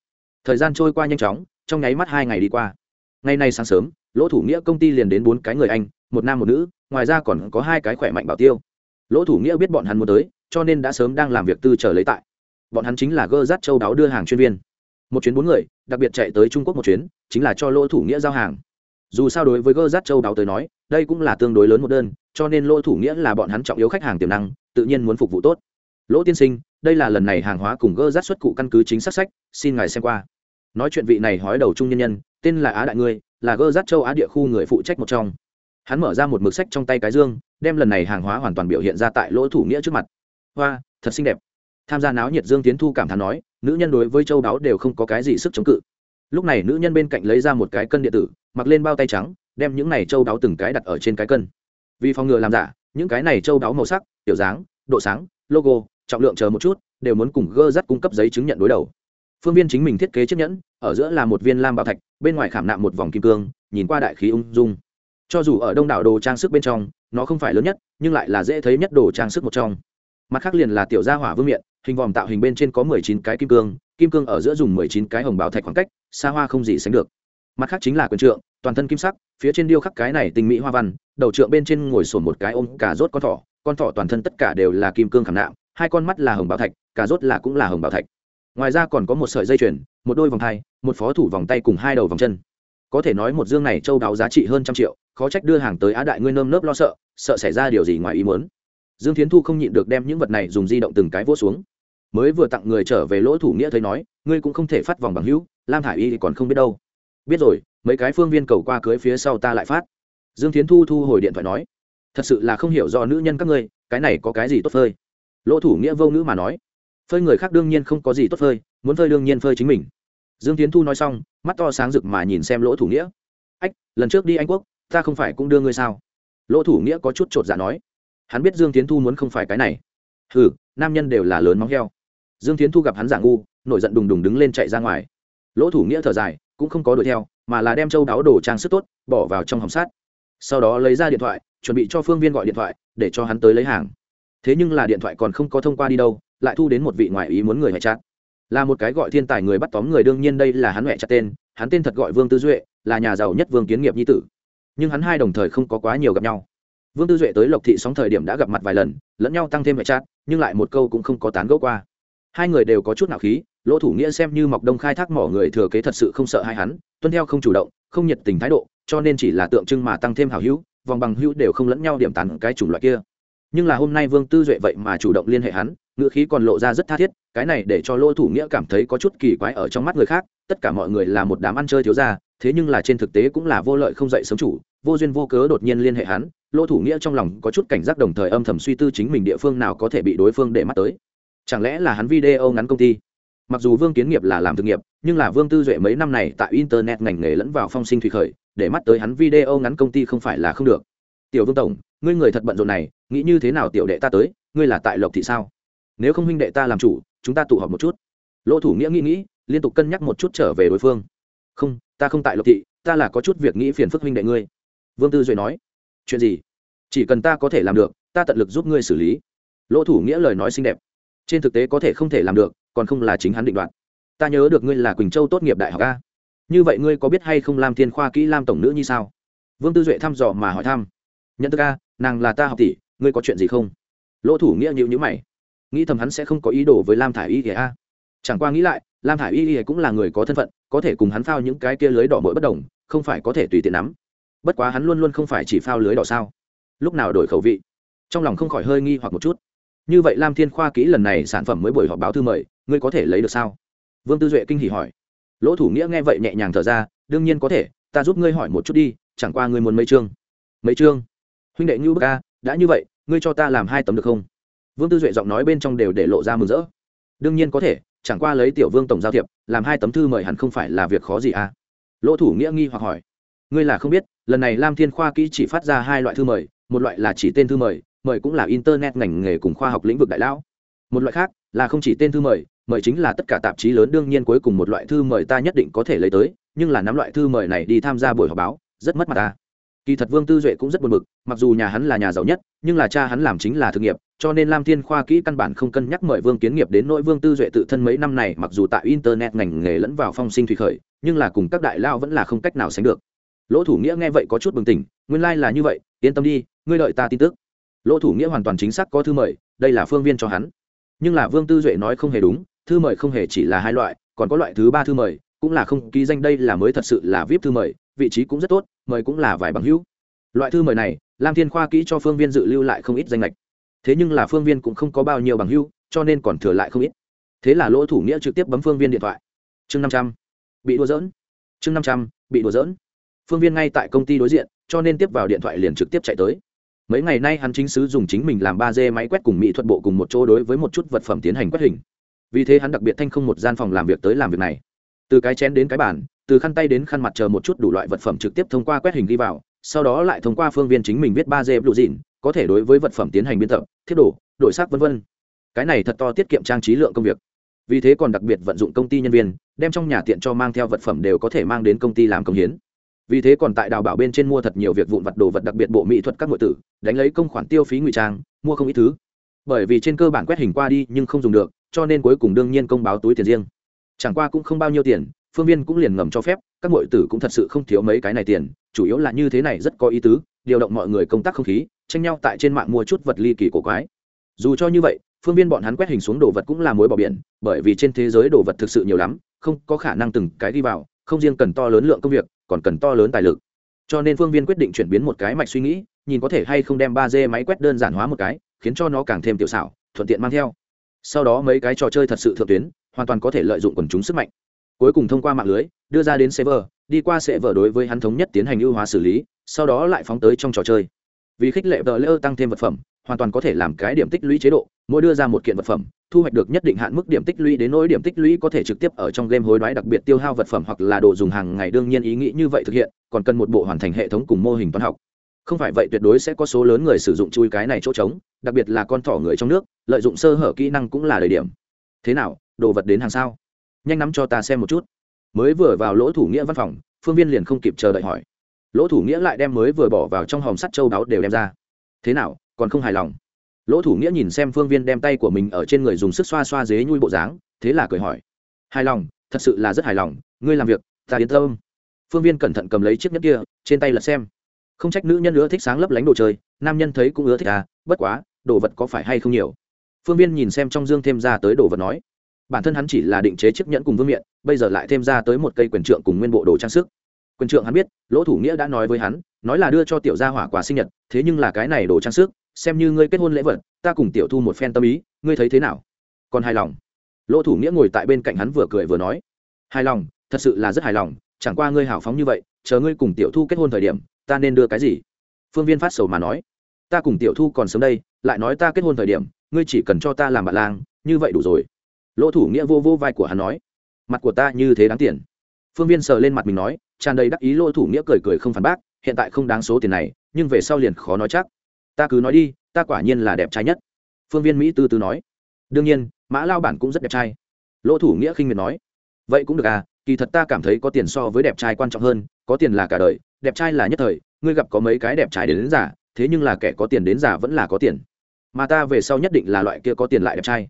Thời gian trôi qua nhanh chóng, trong nháy mắt hai ngày đi qua. Ngày nay sáng sớm, lỗ thủ nghĩa công ty liền đến bốn cái người anh, một nam một nữ, ngoài ra còn có hai cái khỏe mạnh bảo tiêu. Lỗ thủ nghĩa biết bọn hắn muốn tới, cho nên đã sớm đang làm việc tư chờ lấy tại bọn hắn chính là gơ rát châu đáo đưa hàng chuyên viên. Một chuyến bốn người, đặc biệt chạy tới trung quốc một chuyến, chính là cho lỗ thủ nghĩa giao hàng. Dù sao đối với gơ rát châu đáo tới nói, đây cũng là tương đối lớn một đơn, cho nên lỗ thủ nghĩa là bọn hắn trọng yếu khách hàng tiềm năng, tự nhiên muốn phục vụ tốt. Lỗ tiên sinh, đây là lần này hàng hóa cùng gơ rát xuất cụ căn cứ chính xác sách, xin ngài xem qua. Nói chuyện vị này hói đầu trung nhân nhân, tên là á đại ngươi, là gơ rát châu á địa khu người phụ trách một trong. Hắn mở ra một mực sách trong tay cái dương, đem lần này hàng hóa hoàn toàn biểu hiện ra tại lỗ thủ nghĩa trước mặt. Hoa, thật xinh đẹp tham gia náo nhiệt dương tiến thu cảm thán nói, nữ nhân đối với châu đáo đều không có cái gì sức chống cự. Lúc này nữ nhân bên cạnh lấy ra một cái cân điện tử, mặc lên bao tay trắng, đem những này châu đáo từng cái đặt ở trên cái cân. Vì phòng ngừa làm giả, những cái này châu đáo màu sắc kiểu dáng, độ sáng, logo, trọng lượng chờ một chút, đều muốn cùng gơ rắt cung cấp giấy chứng nhận đối đầu. Phương viên chính mình thiết kế chiếc nhẫn, ở giữa là một viên lam bảo thạch, bên ngoài khảm nạm một vòng kim cương, nhìn qua đại khí ung dung. Cho dù ở đông đảo đồ trang sức bên trong, nó không phải lớn nhất, nhưng lại là dễ thấy nhất đồ trang sức một trong mặt khác liền là tiểu gia hỏa vương miện, hình vòm tạo hình bên trên có mười chín cái kim cương kim cương ở giữa dùng mười chín cái hồng bảo thạch khoảng cách, xa hoa không gì sánh được. Mặt khác chính là quyền trượng, toàn thân kim sắc, phía trên điêu khắc cái này tình mỹ hoa văn, đầu trượng bên trên ngồi sổn một cái ôm cà rốt con thỏ con thỏ toàn thân tất cả đều là kim cương khảm nạm, hai con mắt là hồng bảo thạch, cà rốt là cũng là hồng bảo thạch. Ngoài ra còn có một sợi dây chuyền, một đôi vòng thai, một phó thủ vòng tay cùng hai đầu vòng chân. Có thể nói một dương này châu đáo giá trị hơn trăm triệu, khó trách đưa hàng tới á đại ngươi nơm nớp lo sợ sợ xảy ra điều gì ngoài ý muốn dương tiến thu không nhịn được đem những vật này dùng di động từng cái vỗ xuống. Mới vừa tặng người trở về lỗ thủ nghĩa thấy nói, ngươi cũng không thể phát vòng bằng hữu, lam hải y thì còn không biết đâu. Biết rồi, mấy cái phương viên cầu qua cưới phía sau ta lại phát. Dương tiến thu thu hồi điện thoại nói, thật sự là không hiểu do nữ nhân các ngươi, cái này có cái gì tốt phơi? Lỗ thủ nghĩa vô ngữ mà nói, phơi người khác đương nhiên không có gì tốt phơi, muốn phơi đương nhiên phơi chính mình. Dương tiến thu nói xong, mắt to sáng rực mà nhìn xem lỗ thủ nghĩa, ách, lần trước đi anh quốc, ta không phải cũng đưa ngươi sao? Lỗ thủ nghĩa có chút t r ộ t dạ nói hắn biết dương tiến thu muốn không phải cái này. Hừ, nam nhân đều là lớn móng heo. Dương tiến thu gặp hắn giả ngu, nổi giận đùng đùng đứng lên chạy ra ngoài. Lỗ thủ nghĩa thở dài, cũng không có đuổi theo, mà là đem châu đáo đồ trang sức tốt, bỏ vào trong hòm sát. Sau đó lấy ra điện thoại, chuẩn bị cho phương viên gọi điện thoại, để cho hắn tới lấy hàng. Thế nhưng là điện thoại còn không có thông qua đi đâu, lại thu đến một vị ngoại ý muốn người hại chặt là một cái gọi thiên tài người bắt tóm người, đương nhiên đây là hắn mẹ chặt tên, hắn tên thật gọi vương tư duệ, là nhà giàu nhất vương kiến nghiệp nhi tử. Nhưng hắn hai đồng thời không có quá nhiều gặp nhau vương tư duệ tới lộc thị sóng thời điểm đã gặp mặt vài lần, lẫn nhau tăng thêm vệ chát, nhưng lại một câu cũng không có tán gẫu qua. Hai người đều có chút nạo khí, lỗ thủ nghĩa xem như mọc đông khai thác mỏ người thừa kế thật sự không sợ hai hắn, tuân theo không chủ động, không nhiệt tình thái độ, cho nên chỉ là tượng trưng mà tăng thêm hào hữu, vòng bằng hữu đều không lẫn nhau điểm tán cái chủng loại kia. Nhưng là hôm nay vương tư duệ vậy mà chủ động liên hệ hắn, ngữ khí còn lộ ra rất tha thiết, cái này để cho lỗ thủ nghĩa cảm thấy có chút kỳ quái ở trong mắt người khác, tất cả mọi người là một đám ăn chơi thiếu ra thế nhưng là trên thực tế cũng là vô lợi không dậy sớm chủ, vô duyên vô cớ đột nhiên liên hệ hắn lỗ thủ nghĩa trong lòng có chút cảnh giác đồng thời âm thầm suy tư chính mình địa phương nào có thể bị đối phương để mắt tới. Chẳng lẽ là hắn video ngắn công ty? Mặc dù vương kiến nghiệp là làm thực nghiệp, nhưng là vương tư duệ mấy năm này tại internet ngành nghề lẫn vào phong sinh thủy khởi, để mắt tới hắn video ngắn công ty không phải là không được. Tiểu vương tổng, ngươi người thật bận rộn này, nghĩ như thế nào tiểu đệ ta tới, ngươi là tại lộc thị sao? Nếu không huynh đệ ta làm chủ, chúng ta tụ họp một chút. Lỗ thủ nghĩa nghĩ nghĩ, liên tục cân nhắc một chút trở về đối phương. Không, ta không tại lộc thị, ta là có chút việc nghĩ phiền phức huynh đệ ngươi. Vương tư duệ nói chuyện gì? Chỉ cần ta có thể làm được, ta tận lực giúp ngươi xử lý. Lỗ thủ nghĩa lời nói xinh đẹp. Trên thực tế có thể không thể làm được, còn không là chính hắn định đoạt. Ta nhớ được ngươi là quỳnh châu tốt nghiệp đại học a. Như vậy ngươi có biết hay không làm thiên khoa kỹ lam tổng nữ như sao? Vương tư duệ thăm dò mà hỏi thăm. Nhận thức a, nàng là ta học tỷ, ngươi có chuyện gì không? Lỗ thủ nghĩa nhịu nhữ mày. Nghĩ thầm hắn sẽ không có ý đồ với lam thả i y kìa a. Chẳng qua nghĩ lại, lam thả i y kìa cũng là người có thân phận, có thể cùng hắn phao những cái kia lưới đỏ mỗi bất đồng, không phải có thể tùy tiện lắm bất quá hắn luôn luôn không phải chỉ phao lưới đỏ sao? Lúc nào đổi khẩu vị? Trong lòng không khỏi hơi nghi hoặc một chút. Như vậy lam thiên khoa kỹ lần này sản phẩm mới buổi họp báo thư mời, ngươi có thể lấy được sao? Vương tư duệ kinh hỉ hỏi. Lỗ thủ nghĩa nghe vậy nhẹ nhàng thở ra, đương nhiên có thể, ta giúp ngươi hỏi một chút đi, chẳng qua ngươi muốn mấy chương? Mấy chương? Huynh đệ như bức ca đã như vậy, ngươi cho ta làm hai tấm được không? Vương tư duệ giọng nói bên trong đều để lộ ra mừng rỡ. Đương nhiên có thể, chẳng qua lấy tiểu vương tổng giao thiệp, làm hai tấm thư mời hẳn không phải là việc khó gì à lỗ thủ nghĩa nghi hoặc hỏi ngươi là không biết, lần này lam thiên khoa kỹ chỉ phát ra hai loại thư mời, một loại là chỉ tên thư mời mời cũng là internet ngành nghề cùng khoa học lĩnh vực đại lão. Một loại khác là không chỉ tên thư mời mời chính là tất cả tạp chí lớn đương nhiên cuối cùng một loại thư mời ta nhất định có thể lấy tới, nhưng là nắm loại thư mời này đi tham gia buổi họp báo, rất mất mặt ta. Kỳ thật vương tư duệ cũng rất buồn bực, mặc dù nhà hắn là nhà giàu nhất, nhưng là cha hắn làm chính là thực nghiệp, cho nên lam thiên khoa kỹ căn bản không cân nhắc mời vương kiến nghiệp đến nỗi vương tư duệ tự thân mấy năm này mặc dù tại internet ngành nghề lẫn vào phong sinh thủy khởi, nhưng là cùng các đại lao vẫn là không cách nào sánh được lỗ thủ nghĩa nghe vậy có chút bừng tỉnh, nguyên lai、like、là như vậy, yên tâm đi, ngươi đợi ta tin tức. Lỗ thủ nghĩa hoàn toàn chính xác có thư mời, đây là phương viên cho hắn. Nhưng là vương tư duệ nói không hề đúng, thư mời không hề chỉ là hai loại, còn có loại thứ ba thư mời, cũng là không ký danh đây là mới thật sự là vip thư mời, vị trí cũng rất tốt, mời cũng là vài bằng hữu. Loại thư mời này, lam thiên khoa kỹ cho phương viên dự lưu lại không ít danh lệch. Thế nhưng là phương viên cũng không có bao nhiêu bằng hữu, cho nên còn thừa lại không ít. Thế là lỗ thủ nghĩa trực tiếp bấm phương viên điện thoại. Chương năm trăm, bị đùa dỡn chương năm trăm, bị đùa dỡn phương viên ngay tại công ty đối diện cho nên tiếp vào điện thoại liền trực tiếp chạy tới. Mấy ngày nay hắn chính sứ dùng chính mình làm ba d máy quét cùng mỹ thuật bộ cùng một chỗ đối với một chút vật phẩm tiến hành quét hình. Vì thế hắn đặc biệt thanh không một gian phòng làm việc tới làm việc này. Từ cái chén đến cái bàn từ khăn tay đến khăn mặt chờ một chút đủ loại vật phẩm trực tiếp thông qua quét hình đi vào sau đó lại thông qua phương viên chính mình viết ba d blue dịn có thể đối với vật phẩm tiến hành biên tập thiết đồ, đổi sắc v v cái này thật to tiết kiệm trang trí lượng công việc. Vì thế còn đặc biệt vận dụng công ty nhân viên đem trong nhà tiện cho mang theo vật phẩm đều có thể mang đến công ty làm công hiến vì thế còn tại đào bảo bên trên mua thật nhiều việc vụn vặt đồ vật đặc biệt bộ mỹ thuật các ngụy tử, đánh lấy công khoản tiêu phí ngụy trang, mua không ít thứ. Bởi vì trên cơ bản quét hình qua đi nhưng không dùng được, cho nên cuối cùng đương nhiên công báo túi tiền riêng. Chẳng qua cũng không bao nhiêu tiền, phương viên cũng liền ngầm cho phép, các ngụy tử cũng thật sự không thiếu mấy cái này tiền, chủ yếu là như thế này rất có ý tứ, điều động mọi người công tác không khí, tranh nhau tại trên mạng mua chút vật ly kỳ cổ quái. Dù cho như vậy, phương viên bọn hắn quét hình xuống đồ vật cũng là mối bỏ biển, bởi vì trên thế giới đồ vật thực sự nhiều lắm, không có khả năng từng cái đi vào, không riêng cần to lớn lượng công việc còn cần to lớn tài lực. Cho nên phương viên quyết định chuyển biến một cái mạch suy nghĩ, nhìn có thể hay không đem ba d máy quét đơn giản hóa một cái, khiến cho nó càng thêm tiểu xảo, thuận tiện mang theo. Sau đó mấy cái trò chơi thật sự thượng tuyến, hoàn toàn có thể lợi dụng quần chúng sức mạnh. Cuối cùng thông qua mạng lưới, đưa ra đến server, đi qua server đối với hắn thống nhất tiến hành ưu hóa xử lý, sau đó lại phóng tới trong trò chơi. Vì khích lệ vợ lỡ tăng thêm vật phẩm hoàn toàn có thể làm cái điểm tích lũy chế độ, mỗi đưa ra một kiện vật phẩm, thu hoạch được nhất định hạn mức điểm tích lũy đến nỗi điểm tích lũy có thể trực tiếp ở trong game hối đoái đặc biệt tiêu hao vật phẩm hoặc là đồ dùng hàng ngày đương nhiên ý nghĩ như vậy thực hiện, còn cần một bộ hoàn thành hệ thống cùng mô hình toán học. Không phải vậy tuyệt đối sẽ có số lớn người sử dụng chui cái này chỗ trống, đặc biệt là con thỏ người trong nước, lợi dụng sơ hở kỹ năng cũng là đời điểm. Thế nào, đồ vật đến hàng sao? Nhanh nắm cho ta xem một chút. Mới vừa vào lỗ thủ nghĩa văn phòng, phương viên liền không kịp chờ đợi hỏi. Lỗ thủ nghĩa lại đem mới vừa bỏ vào trong hòm sắt châu đáo đều đem ra. Thế nào còn không hài lòng. Lỗ thủ nghĩa nhìn xem phương viên đem tay của mình ở trên người dùng sức xoa xoa dế nhui bộ dáng, thế là cười hỏi. Hài lòng, thật sự là rất hài lòng, ngươi làm việc, ta yên tâm. Phương viên cẩn thận cầm lấy chiếc nhẫn kia, trên tay lật xem. Không trách nữ nhân ưa thích sáng lấp lánh đồ chơi, nam nhân thấy cũng ưa thích à bất quá, đồ vật có phải hay không nhiều? Phương viên nhìn xem trong dương thêm ra tới đồ vật nói. Bản thân hắn chỉ là định chế chiếc nhẫn cùng vương miện, bây giờ lại thêm ra tới một cây quyền trượng cùng nguyên bộ đồ trang sức. Quyền trượng hắn biết, lỗ thủ nghĩa đã nói với hắn, nói là đưa cho tiểu gia hỏa quà sinh nhật, thế nhưng là cái này đồ trang sức xem như ngươi kết hôn lễ vật, ta cùng tiểu thu một phen tâm ý, ngươi thấy thế nào? Còn hài lòng? Lỗ thủ nghĩa ngồi tại bên cạnh hắn vừa cười vừa nói. Hài lòng, thật sự là rất hài lòng, chẳng qua ngươi hào phóng như vậy, chờ ngươi cùng tiểu thu kết hôn thời điểm, ta nên đưa cái gì? Phương viên phát sầu mà nói. Ta cùng tiểu thu còn sớm đây, lại nói ta kết hôn thời điểm, ngươi chỉ cần cho ta làm bạn lang, như vậy đủ rồi. Lỗ thủ nghĩa vô vô vai của hắn nói. Mặt của ta như thế đáng tiền. Phương viên sờ lên mặt mình nói, tràn đầy đắc ý lỗ thủ nghĩa cười cười không phản bác, hiện tại không đáng số tiền này, nhưng về sau liền khó nói chắc ta cứ nói đi ta quả nhiên là đẹp trai nhất. Phương viên mỹ tư tư nói. Đương nhiên mã lao bản cũng rất đẹp trai. Lỗ thủ nghĩa khinh miệt nói. Vậy cũng được à kỳ thật ta cảm thấy có tiền so với đẹp trai quan trọng hơn có tiền là cả đời đẹp trai là nhất thời ngươi gặp có mấy cái đẹp trai đến, đến giả thế nhưng là kẻ có tiền đến giả vẫn là có tiền. Mà ta về sau nhất định là loại kia có tiền lại đẹp trai.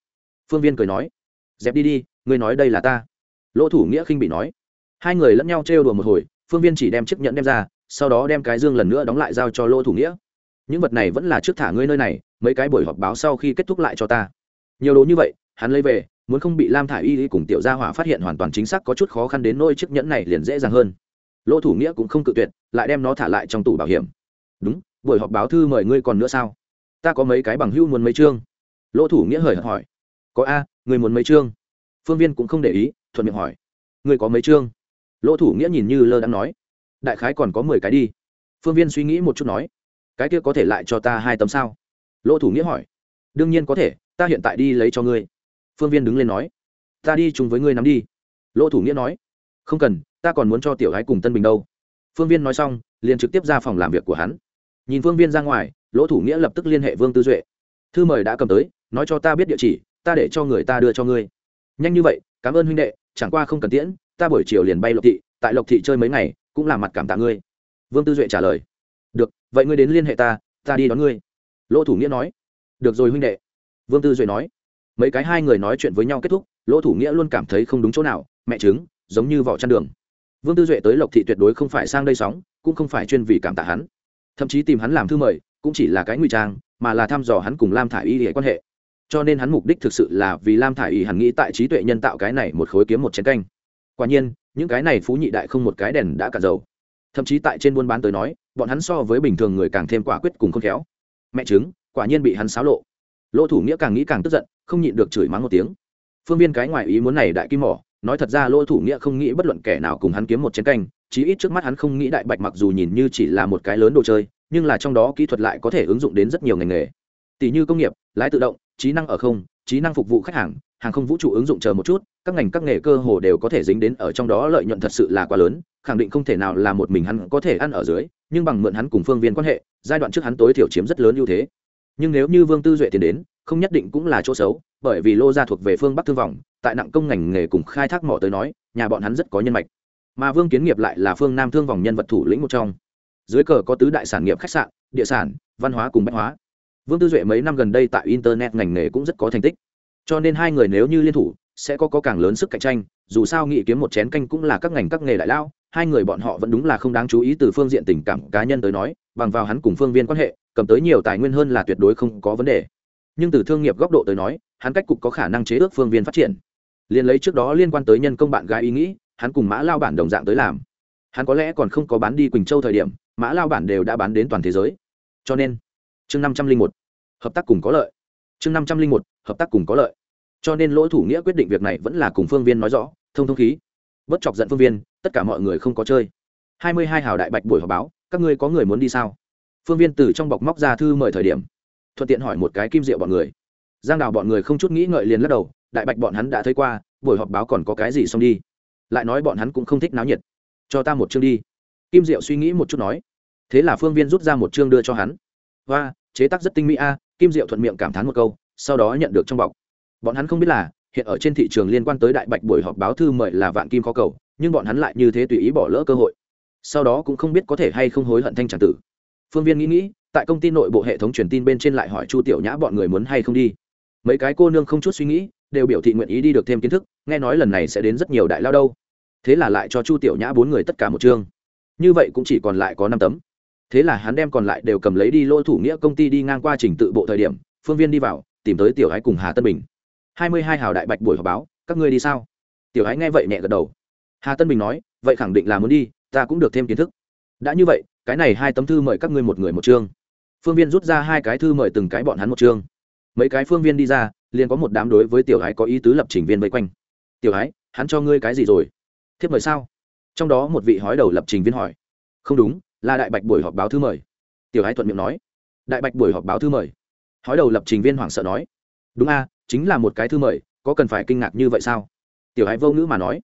Phương viên cười nói. Dẹp đi đi ngươi nói đây là ta. Lỗ thủ nghĩa khinh bị nói. Hai người lẫn nhau trêu đùa một hồi phương viên chỉ đem chiếc nhẫn đem ra sau đó đem cái dương lần nữa đóng lại giao cho lỗ thủ nghĩa những vật này vẫn là trước thả ngươi nơi này, mấy cái buổi họp báo sau khi kết thúc lại cho ta. Nhiều đồ như vậy, hắn lấy về, muốn không bị lam thả i y cùng tiểu gia hỏa phát hiện hoàn toàn chính xác có chút khó khăn đến nôi chiếc nhẫn này liền dễ dàng hơn. Lỗ thủ nghĩa cũng không cự tuyệt, lại đem nó thả lại trong tủ bảo hiểm. Đúng, buổi họp báo thư mời ngươi còn nữa sao? Ta có mấy cái bằng hưu muốn mấy chương. Lỗ thủ nghĩa hời hỏi. Có a người muốn mấy chương? Phương viên cũng không để ý, thuận miệng hỏi. Người có mấy chương? Lỗ thủ nghĩa nhìn như lơ đang nói. Đại khái còn có mười cái đi. Phương viên suy nghĩ một chút nói cái kia có thể lại cho ta hai tấm sao? Lỗ thủ nghĩa hỏi. Đương nhiên có thể, ta hiện tại đi lấy cho ngươi. Phương viên đứng lên nói. Ta đi chung với ngươi nắm đi. Lỗ thủ nghĩa nói. Không cần, ta còn muốn cho tiểu gái cùng tân bình đâu. Phương viên nói xong, liền trực tiếp ra phòng làm việc của hắn. Nhìn phương viên ra ngoài, lỗ thủ nghĩa lập tức liên hệ vương tư duệ. Thư mời đã cầm tới, nói cho ta biết địa chỉ, ta để cho người ta đưa cho ngươi. Nhanh như vậy, cảm ơn huynh đệ, chẳng qua không cần tiễn, ta buổi chiều liền bay lộc thị, tại lộc thị chơi mấy ngày, cũng là mặt cảm tạ ngươi. Vương tư duệ trả lời vậy ngươi đến liên hệ ta ta đi đón ngươi. Lỗ thủ nghĩa nói. Được rồi huynh đệ. Vương tư duệ nói. Mấy cái hai người nói chuyện với nhau kết thúc, lỗ thủ nghĩa luôn cảm thấy không đúng chỗ nào, mẹ chứng giống như vỏ chăn đường. Vương tư duệ tới lộc thị tuyệt đối không phải sang đây sóng, cũng không phải chuyên vì cảm tạ hắn. Thậm chí tìm hắn làm thư mời, cũng chỉ là cái ngụy trang, mà là thăm dò hắn cùng lam thả i y hệ quan hệ. Cho nên hắn mục đích thực sự là vì lam thả i y hẳn nghĩ tại trí tuệ nhân tạo cái này một khối kiếm một chén canh. Quả nhiên, những cái này phú nhị đại không một cái đèn đã cả dầu thậm chí tại trên buôn bán tới nói, bọn hắn so với bình thường người càng thêm quả quyết cùng khôn khéo. Mẹ chứng quả nhiên bị hắn xáo lộ. Lỗ thủ nghĩa càng nghĩ càng tức giận, không nhịn được chửi mắng một tiếng. Phương viên cái ngoài ý muốn này đại kim mỏ, nói thật ra lỗ thủ nghĩa không nghĩ bất luận kẻ nào cùng hắn kiếm một chiến canh, chí ít trước mắt hắn không nghĩ đại bạch mặc dù nhìn như chỉ là một cái lớn đồ chơi, nhưng là trong đó kỹ thuật lại có thể ứng dụng đến rất nhiều ngành nghề. Tỷ như công nghiệp, lái tự động, trí năng ở không, trí năng phục vụ khách hàng hàng không vũ trụ ứng dụng chờ một chút, các ngành các nghề cơ hồ đều có thể dính đến ở trong đó lợi nhuận thật sự là quá lớn, khẳng định không thể nào là một mình hắn có thể ăn ở dưới, nhưng bằng mượn hắn cùng phương viên quan hệ, giai đoạn trước hắn tối thiểu chiếm rất lớn ưu thế. Nhưng nếu như vương tư duệ tiến đến, không nhất định cũng là chỗ xấu, bởi vì lô gia thuộc về phương bắc thương vọng, tại nặng công ngành nghề cùng khai thác mỏ tới nói, nhà bọn hắn rất có nhân mạch. Mà vương kiến nghiệp lại là phương nam thương vòng nhân vật thủ lĩnh một trong. Dưới cờ có tứ đại sản nghiệp khách sạn, địa sản, văn hóa cùng bách hóa. Vương tư duệ mấy năm gần đây tại internet ngành nghề cũng rất có thành tích cho nên hai người nếu như liên thủ sẽ có, có càng lớn sức cạnh tranh dù sao nghị kiếm một chén canh cũng là các ngành các nghề đại lao hai người bọn họ vẫn đúng là không đáng chú ý từ phương diện tình cảm cá nhân tới nói bằng vào hắn cùng phương viên quan hệ cầm tới nhiều tài nguyên hơn là tuyệt đối không có vấn đề. Nhưng từ thương nghiệp góc độ tới nói hắn cách cục có khả năng chế ước phương viên phát triển. Liền lấy trước đó liên quan tới nhân công bạn gái ý nghĩ hắn cùng mã lao bản đồng dạng tới làm. Hắn có lẽ còn không có bán đi quỳnh châu thời điểm mã lao bản đều đã bán đến toàn thế giới. Cho nên chương năm trăm linh một hợp tác cùng có lợi. Chương năm trăm linh một hợp tác cùng có lợi. Cho nên lỗ thủ nghĩa quyết định việc này vẫn là cùng phương viên nói rõ, thông thông khí. Bất chọc giận phương viên, tất cả mọi người không có chơi. Hai mươi hai hào đại bạch buổi họp báo, các ngươi có người muốn đi sao? Phương viên từ trong bọc móc ra thư mời thời điểm, thuận tiện hỏi một cái kim Diệu bọn người. Giang đào bọn người không chút nghĩ ngợi liền lắc đầu, đại bạch bọn hắn đã thấy qua, buổi họp báo còn có cái gì xong đi. Lại nói bọn hắn cũng không thích náo nhiệt. Cho ta một chương đi. Kim diệu suy nghĩ một chút nói. Thế là phương viên rút ra một chương đưa cho hắn. Và chế tác rất tinh mỹ a, kim diệu thuận miệng cảm thán một câu sau đó nhận được trong bọc. Bọn hắn không biết là, hiện ở trên thị trường liên quan tới đại bạch buổi họp báo thư mời là vạn kim khó cầu, nhưng bọn hắn lại như thế tùy ý bỏ lỡ cơ hội. Sau đó cũng không biết có thể hay không hối hận thanh tràng tử. Phương viên nghĩ nghĩ, tại công ty nội bộ hệ thống truyền tin bên trên lại hỏi chu tiểu nhã bọn người muốn hay không đi. Mấy cái cô nương không chút suy nghĩ, đều biểu thị nguyện ý đi được thêm kiến thức, nghe nói lần này sẽ đến rất nhiều đại lao đâu. Thế là lại cho chu tiểu nhã bốn người tất cả một chương. Như vậy cũng chỉ còn lại có năm tấm. Thế là hắn đem còn lại đều cầm lấy đi lỗ thủ nghĩa công ty đi ngang qua trình tự bộ thời điểm, phương viên đi vào tìm tới tiểu hái cùng hà tân bình. Hai mươi hai hào đại bạch buổi họp báo, các ngươi đi sao? Tiểu hái nghe vậy nhẹ gật đầu. Hà tân bình nói, vậy khẳng định là muốn đi, ta cũng được thêm kiến thức. Đã như vậy, cái này hai tấm thư mời các ngươi một người một chương. Phương viên rút ra hai cái thư mời từng cái bọn hắn một chương. Mấy cái phương viên đi ra, liền có một đám đối với tiểu hái có ý tứ lập trình viên vây quanh. Tiểu hái, hắn cho ngươi cái gì rồi? Thiếp mời sao? Trong đó một vị hói đầu lập trình viên hỏi. Không đúng, là đại bạch buổi họp báo thư mời. Tiểu hái thuận miệng nói. Đại bạch buổi họp báo thư mời hói đầu lập trình viên hoảng sợ nói, đúng a, chính là một cái thư mời, có cần phải kinh ngạc như vậy sao? Tiểu hãy vô ngữ mà nói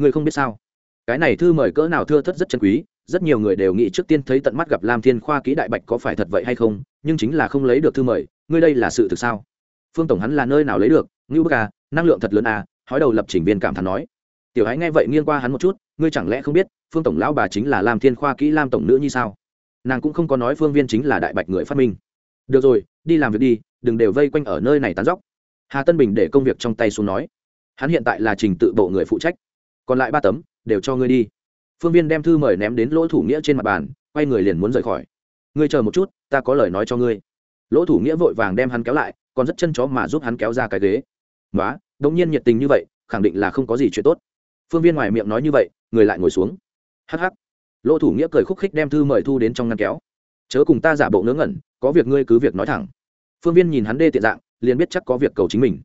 người không biết sao? Cái này thư mời cỡ nào thưa thất rất chân quý, rất nhiều người đều nghĩ trước tiên thấy tận mắt gặp lam thiên khoa ký đại bạch có phải thật vậy hay không, nhưng chính là không lấy được thư mời, ngươi đây là sự thực sao? Phương tổng hắn là nơi nào lấy được? Ngưu bức à năng lượng thật lớn à hói đầu lập trình viên cảm thán nói. Tiểu hãy nghe vậy nghiêng qua hắn một chút, ngươi chẳng lẽ không biết, phương tổng lão bà chính là lam thiên khoa kỹ lam tổng nữ như sao? Nàng cũng không có nói phương viên chính là đại bạch người phát minh. Được rồi đi làm việc đi, đừng đều vây quanh ở nơi này tán dóc. Hà tân bình để công việc trong tay xuống nói. Hắn hiện tại là trình tự bộ người phụ trách. Còn lại ba tấm, đều cho ngươi đi. Phương viên đem thư mời ném đến lỗ thủ nghĩa trên mặt bàn, quay người liền muốn rời khỏi. Ngươi chờ một chút, ta có lời nói cho ngươi. Lỗ thủ nghĩa vội vàng đem hắn kéo lại, còn rất chân chó mà giúp hắn kéo ra cái ghế. Nói đống nhiên nhiệt tình như vậy, khẳng định là không có gì chuyện tốt. Phương viên ngoài miệng nói như vậy, người lại ngồi xuống. Hh lỗ thủ nghĩa cười khúc khích đem thư mời thu đến trong ngăn kéo. Chớ cùng ta giả bộ ngớ ngẩn có việc ngươi cứ việc nói thẳng. Phương viên nhìn hắn đê tiện dạng, liền biết chắc có việc cầu chính mình.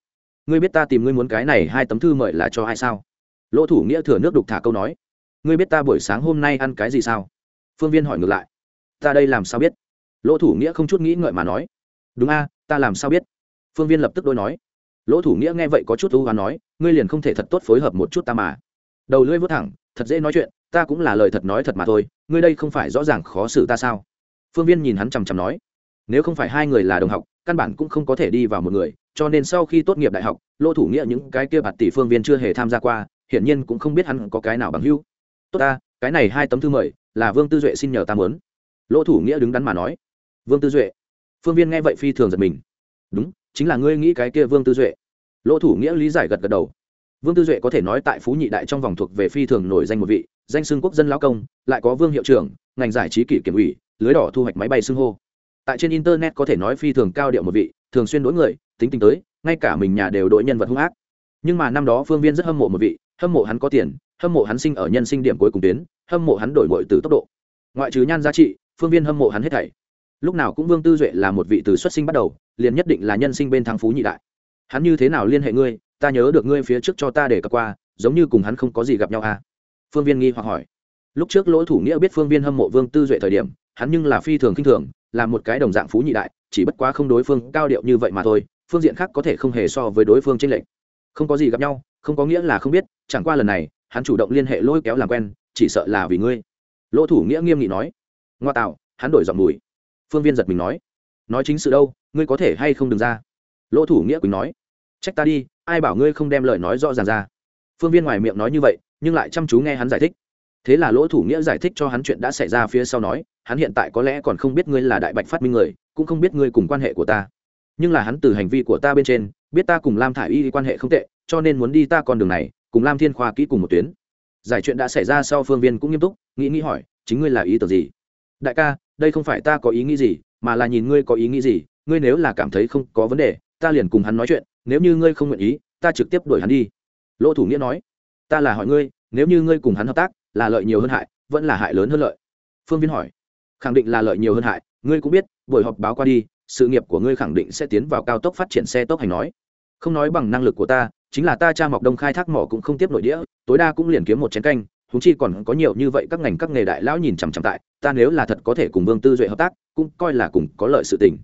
Ngươi biết ta tìm ngươi muốn cái này hai tấm thư mời là cho ai sao? Lỗ thủ nghĩa thừa nước đục thả câu nói. Ngươi biết ta buổi sáng hôm nay ăn cái gì sao? Phương viên hỏi ngược lại. Ta đây làm sao biết? Lỗ thủ nghĩa không chút nghĩ ngợi mà nói. Đúng a, ta làm sao biết? Phương viên lập tức đôi nói. Lỗ thủ nghĩa nghe vậy có chút ưu hoán nói, ngươi liền không thể thật tốt phối hợp một chút ta mà. Đầu lưỡi vớt thẳng, thật dễ nói chuyện, ta cũng là lời thật nói thật mà thôi, ngươi đây không phải rõ ràng khó xử ta sao? Phương viên nhìn hắn chằm chằm nói nếu không phải hai người là đồng học, căn bản cũng không có thể đi vào một người, cho nên sau khi tốt nghiệp đại học lỗ thủ nghĩa những cái kia bạt tỷ phương viên chưa hề tham gia qua, hiển nhiên cũng không biết hắn có cái nào bằng hưu tốt ta, cái này hai tấm thư mời, là vương tư duệ xin nhờ ta mớn lỗ thủ nghĩa đứng đắn mà nói. Vương tư duệ. Phương viên nghe vậy phi thường giật mình. Đúng, chính là ngươi nghĩ cái kia vương tư duệ. Lỗ thủ nghĩa lý giải gật gật đầu. Vương tư duệ có thể nói tại phú nhị đại trong vòng thuộc về phi thường nổi danh một vị, danh xưng quốc dân lão công, lại có vương hiệu trưởng, ngành giải trí kỷ kiểm ủy, lưới đỏ thu hoạch máy bay xưng hô tại trên internet có thể nói phi thường cao điệu một vị, thường xuyên đối người, tính tình tới, ngay cả mình nhà đều đội nhân vật hung ác. Nhưng mà năm đó phương viên rất hâm mộ một vị, hâm mộ hắn có tiền, hâm mộ hắn sinh ở nhân sinh điểm cuối cùng tuyến, hâm mộ hắn đổi bội từ tốc độ. Ngoại trừ nhan giá trị, phương viên hâm mộ hắn hết thảy. Lúc nào cũng vương tư duệ là một vị từ xuất sinh bắt đầu, liền nhất định là nhân sinh bên thắng phú nhị đại. Hắn như thế nào liên hệ ngươi, ta nhớ được ngươi phía trước cho ta để cập qua, giống như cùng hắn không có gì gặp nhau à? Phương viên nghi hoặc hỏi. Lúc trước lỗ thủ nghĩa biết phương viên hâm mộ vương tư duệ thời điểm, hắn nhưng là phi thường k i n h thường là một cái đồng dạng phú nhị đại, chỉ bất quá không đối phương cao điệu như vậy mà thôi, phương diện khác có thể không hề so với đối phương trên lệnh không có gì gặp nhau, không có nghĩa là không biết, chẳng qua lần này, hắn chủ động liên hệ lôi kéo làm quen, chỉ sợ là vì ngươi. Lỗ thủ nghĩa nghiêm nghị nói. Ngoa tạo, hắn đổi giọng mùi. Phương viên giật mình nói. Nói chính sự đâu, ngươi có thể hay không đừng ra? Lỗ thủ nghĩa quỳnh nói. Trách ta đi, ai bảo ngươi không đem lời nói rõ ràng ra? Phương viên ngoài miệng nói như vậy, nhưng lại chăm chú nghe hắn giải thích. Thế là lỗ thủ nghĩa giải thích cho hắn chuyện đã xảy ra phía sau nói hắn hiện tại có lẽ còn không biết ngươi là đại bạch phát minh người, cũng không biết ngươi cùng quan hệ của ta. Nhưng là hắn từ hành vi của ta bên trên, biết ta cùng lam thả i y quan hệ không tệ, cho nên muốn đi ta con đường này, cùng lam thiên khoa kỹ cùng một tuyến. Giải chuyện đã xảy ra sau phương viên cũng nghiêm túc, nghĩ nghĩ hỏi, chính ngươi là ý tưởng gì? Đại ca, đây không phải ta có ý nghĩ gì, mà là nhìn ngươi có ý nghĩ gì, ngươi nếu là cảm thấy không có vấn đề, ta liền cùng hắn nói chuyện, nếu như ngươi không nguyện ý, ta trực tiếp đuổi hắn đi. Lỗ thủ nghĩa nói, ta là hỏi ngươi, nếu như ngươi cùng hắn hợp tác, là lợi nhiều hơn hại, vẫn là hại lớn hơn lợi? Phương viên hỏi khẳng định là lợi nhiều hơn hại, ngươi cũng biết, buổi họp báo qua đi, sự nghiệp của ngươi khẳng định sẽ tiến vào cao tốc phát triển xe tốc hành nói. Không nói bằng năng lực của ta, chính là ta cha mọc đông khai thác mỏ cũng không tiếp nội đĩa tối đa cũng liền kiếm một chén canh thúng chi còn có nhiều như vậy các ngành các nghề đại lão nhìn chằm chằm tại, ta nếu là thật có thể cùng vương tư duệ hợp tác, cũng coi là cùng có lợi sự tình.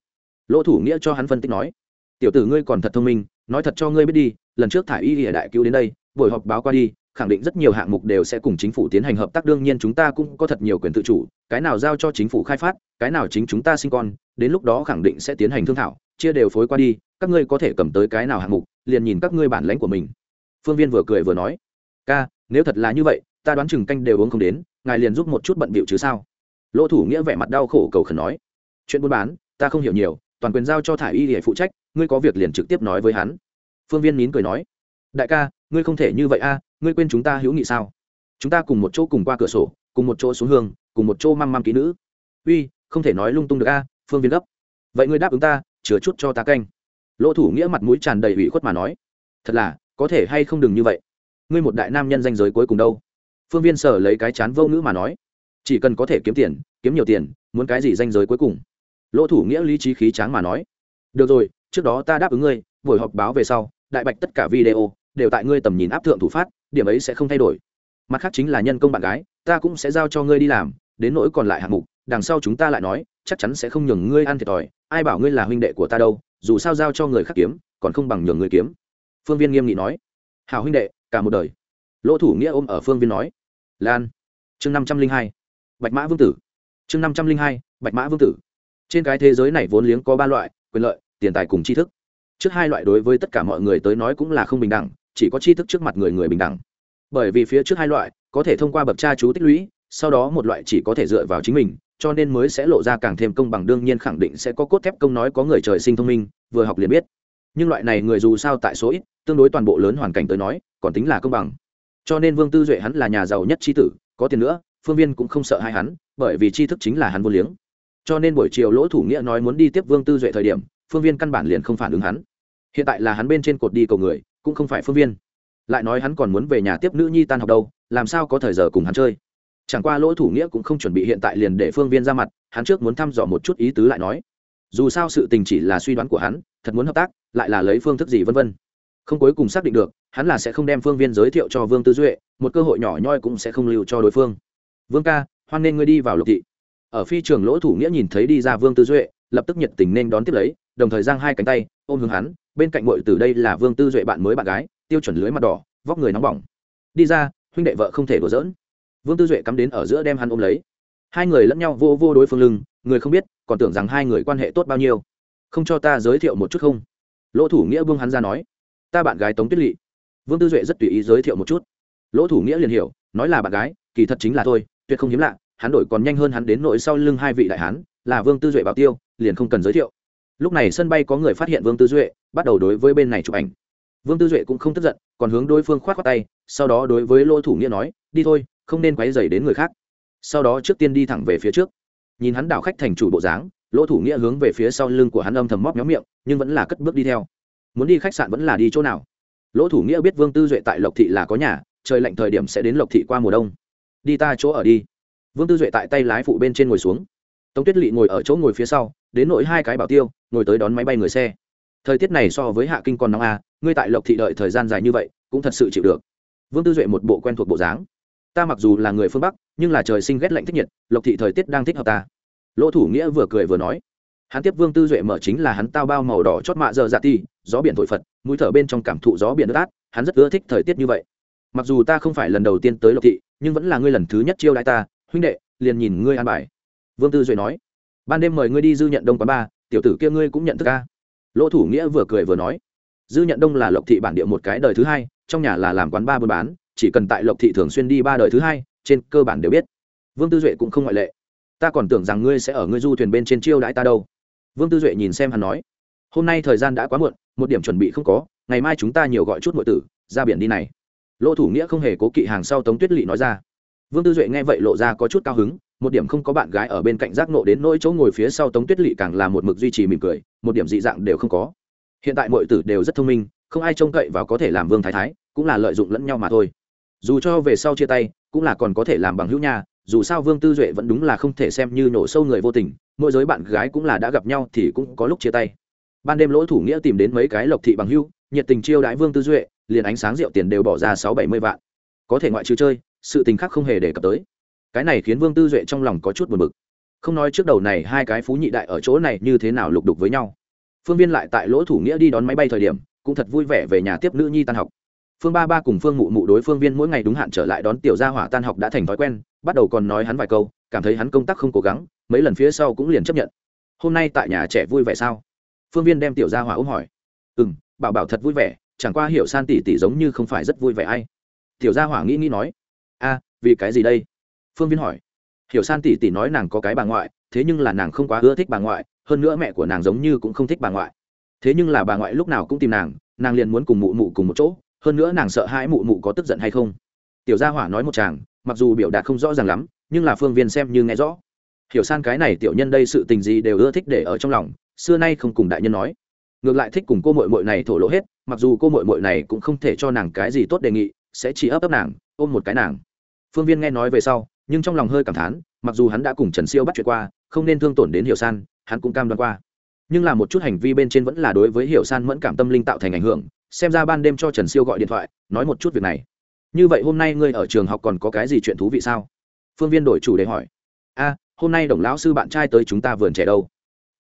Lỗ thủ nghĩa cho hắn phân tích nói, tiểu tử ngươi còn thật thông minh, nói thật cho ngươi biết đi, lần trước thả y địa đại cứu đến đây, buổi họp báo qua đi khẳng định rất nhiều hạng mục đều sẽ cùng chính phủ tiến hành hợp tác. Đương nhiên chúng ta cũng có thật nhiều quyền tự chủ, cái nào giao cho chính phủ khai phát, cái nào chính chúng ta sinh con, đến lúc đó khẳng định sẽ tiến hành thương thảo, chia đều phối qua đi, các ngươi có thể cầm tới cái nào hạng mục, liền nhìn các ngươi bản lãnh của mình. Phương viên vừa cười vừa nói, ca, nếu thật là như vậy, ta đoán chừng canh đều uống không đến, ngài liền giúp một chút bận bịu chứ sao? Lỗ thủ nghĩa vẻ mặt đau khổ cầu khẩn nói, chuyện buôn bán, ta không hiểu nhiều, toàn quyền giao cho thả y để phụ trách, ngươi có việc liền trực tiếp nói với hắn. Phương viên nín cười nói, đại ca, ngươi không thể như vậy a ngươi quên chúng ta hữu nghị sao? Chúng ta cùng một chỗ cùng qua cửa sổ, cùng một chỗ xuống hương, cùng một chỗ măm măm ký nữ. Uy, không thể nói lung tung được a, phương viên gấp. Vậy ngươi đáp ứng ta chứa chút cho ta canh. Lỗ thủ nghĩa mặt mũi tràn đầy ủy khuất mà nói. Thật là, có thể hay không đừng như vậy? Ngươi một đại nam nhân danh giới cuối cùng đâu? Phương viên sở lấy cái chán vô ngữ mà nói. Chỉ cần có thể kiếm tiền, kiếm nhiều tiền, muốn cái gì danh giới cuối cùng? Lỗ thủ nghĩa lý trí khí tráng mà nói. Được rồi, trước đó ta đáp ứng ngươi, buổi họp báo về sau, đại bạch tất cả video, đều tại ngươi tầm nhìn áp thượng thủ phát điểm ấy sẽ không thay đổi. Mặt khác chính là nhân công bạn gái, ta cũng sẽ giao cho ngươi đi làm, đến nỗi còn lại hạng mục, đằng sau chúng ta lại nói, chắc chắn sẽ không nhường ngươi ăn thiệt thòi, ai bảo ngươi là huynh đệ của ta đâu, dù sao giao cho người khác kiếm, còn không bằng nhường người kiếm. Phương viên nghiêm nghị nói. Hào huynh đệ, cả một đời. Lỗ thủ nghĩa ôm ở phương viên nói. Lan. Chương năm trăm linh hai. Bạch mã vương tử. Chương năm trăm linh hai, bạch mã vương tử. Trên cái thế giới này vốn liếng có ba loại, quyền lợi, tiền tài cùng tri thức. Trước hai loại đối với tất cả mọi người tới nói cũng là không bình đẳng chỉ có tri thức trước mặt người người bình đẳng. Bởi vì phía trước hai loại, có thể thông qua bậc cha chú tích lũy, sau đó một loại chỉ có thể dựa vào chính mình, cho nên mới sẽ lộ ra càng thêm công bằng, đương nhiên khẳng định sẽ có cốt thép công nói có người trời sinh thông minh, vừa học liền biết. Nhưng loại này người dù sao tại số ít, tương đối toàn bộ lớn hoàn cảnh tới nói, còn tính là công bằng. Cho nên vương tư duệ hắn là nhà giàu nhất tri tử, có tiền nữa, phương viên cũng không sợ hai hắn, bởi vì tri thức chính là hắn vô liếng. Cho nên buổi chiều lỗ thủ nghĩa nói muốn đi tiếp vương tư duệ thời điểm, phương viên căn bản liền không phản ứng hắn hiện tại là hắn bên trên cột đi cầu người, cũng không phải phương viên. Lại nói hắn còn muốn về nhà tiếp nữ nhi tan học đâu, làm sao có thời giờ cùng hắn chơi? Chẳng qua lỗ thủ nghĩa cũng không chuẩn bị hiện tại liền để phương viên ra mặt, hắn trước muốn thăm dò một chút ý tứ lại nói. Dù sao sự tình chỉ là suy đoán của hắn, thật muốn hợp tác, lại là lấy phương thức gì vân vân. Không cuối cùng xác định được, hắn là sẽ không đem phương viên giới thiệu cho vương tư duệ, một cơ hội nhỏ nhoi cũng sẽ không lưu cho đối phương. Vương ca, hoan nên ngươi đi vào lục thị. Ở phi trường lỗ thủ nghĩa nhìn thấy đi ra vương tư duệ, lập tức nhiệt tình nên đón tiếp lấy, đồng thời giang hai cánh tay ôm hướng hắn, bên cạnh mội từ đây là vương tư duệ bạn mới bạn gái, tiêu chuẩn lưới mặt đỏ, vóc người nóng bỏng. Đi ra, huynh đệ vợ không thể đổ dỡn vương tư duệ cắm đến ở giữa đem hắn ôm lấy. Hai người lẫn nhau vô vô đối phương lưng, người không biết, còn tưởng rằng hai người quan hệ tốt bao nhiêu. Không cho ta giới thiệu một chút không? Lỗ thủ nghĩa vương hắn ra nói. Ta bạn gái tống tuyết lỵ vương tư duệ rất tùy ý giới thiệu một chút. Lỗ thủ nghĩa liền hiểu, nói là bạn gái, kỳ thật chính là tôi tuyệt không hiếm lạ, hắn đổi còn nhanh hơn hắn đến nội sau lưng hai vị đại hán, là vương tư duệ bảo tiêu, liền không cần giới thiệu lúc này sân bay có người phát hiện vương tư duệ, bắt đầu đối với bên này chụp ảnh. Vương tư duệ cũng không tức giận, còn hướng đối phương k h o á t khoác tay, sau đó đối với lỗ thủ nghĩa nói, đi thôi, không nên quáy dày đến người khác. Sau đó trước tiên đi thẳng về phía trước. Nhìn hắn đảo khách thành chủ bộ dáng, lỗ thủ nghĩa hướng về phía sau lưng của hắn âm thầm móc nhóm miệng, nhưng vẫn là cất bước đi theo. Muốn đi khách sạn vẫn là đi chỗ nào? Lỗ thủ nghĩa biết vương tư duệ tại lộc thị là có nhà, trời lạnh thời điểm sẽ đến lộc thị qua mùa đông. Đi ta chỗ ở đi. Vương tư duệ tại tay lái phụ bên trên ngồi xuống. Tống tuyết lỵ ngồi ở chỗ ngồi phía sau đến nỗi hai cái bảo tiêu, ngồi tới đón máy bay người xe. Thời tiết này so với hạ kinh còn nóng a ngươi tại lộc thị đợi thời gian dài như vậy, cũng thật sự chịu được. Vương tư duệ một bộ quen thuộc bộ dáng. Ta mặc dù là người phương bắc, nhưng là trời sinh ghét lạnh thích nhiệt, lộc thị thời tiết đang thích hợp ta. Lỗ thủ nghĩa vừa cười vừa nói. Hắn tiếp vương tư duệ mở chính là hắn tao bao màu đỏ chót mạ dơ dạ ti, gió biển thổi phật, mũi thở bên trong cảm thụ gió biển đất át, hắn rất ưa thích thời tiết như vậy. Mặc dù ta không phải lần đầu tiên tới lộc thị, nhưng vẫn là ngươi lần thứ nhất chiêu đãi ta, huynh đệ, liền nhìn ngươi an bài. Vương tư duệ nói ban đêm mời ngươi đi dư nhận đông quán ba, tiểu tử kia ngươi cũng nhận thức ca lỗ thủ nghĩa vừa cười vừa nói, dư nhận đông là lộc thị bản địa một cái đời thứ hai, trong nhà là làm quán ba buôn bán, chỉ cần tại lộc thị thường xuyên đi ba đời thứ hai, trên cơ bản đều biết. Vương tư duệ cũng không ngoại lệ. Ta còn tưởng rằng ngươi sẽ ở ngươi du thuyền bên trên chiêu đãi ta đâu. Vương tư duệ nhìn xem hắn nói, hôm nay thời gian đã quá muộn, một điểm chuẩn bị không có, ngày mai chúng ta nhiều gọi chút nội tử, ra biển đi này. Lỗ thủ nghĩa không hề cố kỵ hàng sau tống tuyết lỵ nói ra. Vương tư duệ nghe vậy lộ ra có chút cao hứng một điểm không có bạn gái ở bên cạnh giác nộ đến nỗi chỗ ngồi phía sau tống tuyết lỵ càng là một mực duy trì mỉm cười, một điểm dị dạng đều không có. Hiện tại mọi tử đều rất thông minh, không ai trông cậy và có thể làm vương thái thái, cũng là lợi dụng lẫn nhau mà thôi. Dù cho về sau chia tay, cũng là còn có thể làm bằng hữu nha, dù sao vương tư duệ vẫn đúng là không thể xem như nổ sâu người vô tình, mỗi giới bạn gái cũng là đã gặp nhau thì cũng có lúc chia tay. Ban đêm lỗ thủ nghĩa tìm đến mấy cái lộc thị bằng hữu, nhiệt tình chiêu đãi vương tư duệ, liền ánh sáng rượu tiền đều bỏ ra sáu bảy mươi vạn. Có thể ngoại trừ chơi, sự tình khác không hề đề cập tới cái này khiến vương tư duệ trong lòng có chút buồn bực. Không nói trước đầu này, hai cái phú nhị đại ở chỗ này như thế nào lục đục với nhau. Phương viên lại tại lỗ thủ nghĩa đi đón máy bay thời điểm, cũng thật vui vẻ về nhà tiếp nữ nhi tan học. Phương ba ba cùng phương mụ mụ đối phương viên mỗi ngày đúng hạn trở lại đón tiểu gia hỏa tan học đã thành thói quen, bắt đầu còn nói hắn vài câu, cảm thấy hắn công tác không cố gắng, mấy lần phía sau cũng liền chấp nhận. Hôm nay tại nhà trẻ vui vẻ sao? Phương viên đem tiểu gia hỏa ôm hỏi. Ừ m bảo bảo thật vui vẻ, chẳng qua hiểu san tỉ tỉ giống như không phải rất vui vẻ ai. Tiểu gia hỏa nghĩ nghĩ nói. A, vì cái gì đây? Phương viên hỏi. Hiểu san tỷ tỷ nói nàng có cái bà ngoại, thế nhưng là nàng không quá ưa thích bà ngoại, hơn nữa mẹ của nàng giống như cũng không thích bà ngoại. Thế nhưng là bà ngoại lúc nào cũng tìm nàng nàng liền muốn cùng mụ mụ cùng một chỗ, hơn nữa nàng sợ hãi mụ mụ có tức giận hay không. Tiểu gia hỏa nói một chàng, mặc dù biểu đạt không rõ ràng lắm, nhưng là phương viên xem như nghe rõ. Hiểu san cái này tiểu nhân đây sự tình gì đều ưa thích để ở trong lòng, xưa nay không cùng đại nhân nói. Ngược lại thích cùng cô mội mội này thổ lộ hết, mặc dù cô mội mội này cũng không thể cho nàng cái gì tốt đề nghị, sẽ chỉ ấp ấp nàng, ôm một cái nàng. Phương viên nghe nói về sau nhưng trong lòng hơi cảm thán, mặc dù hắn đã cùng trần siêu bắt chuyện qua, không nên thương tổn đến hiểu san, hắn cũng cam đoan qua. Nhưng là một chút hành vi bên trên vẫn là đối với hiểu san mẫn cảm tâm linh tạo thành ảnh hưởng, xem ra ban đêm cho trần siêu gọi điện thoại, nói một chút việc này. Như vậy hôm nay ngươi ở trường học còn có cái gì chuyện thú vị sao? Phương viên đổi chủ đề hỏi. A, hôm nay đồng lão sư bạn trai tới chúng ta vườn trẻ đâu?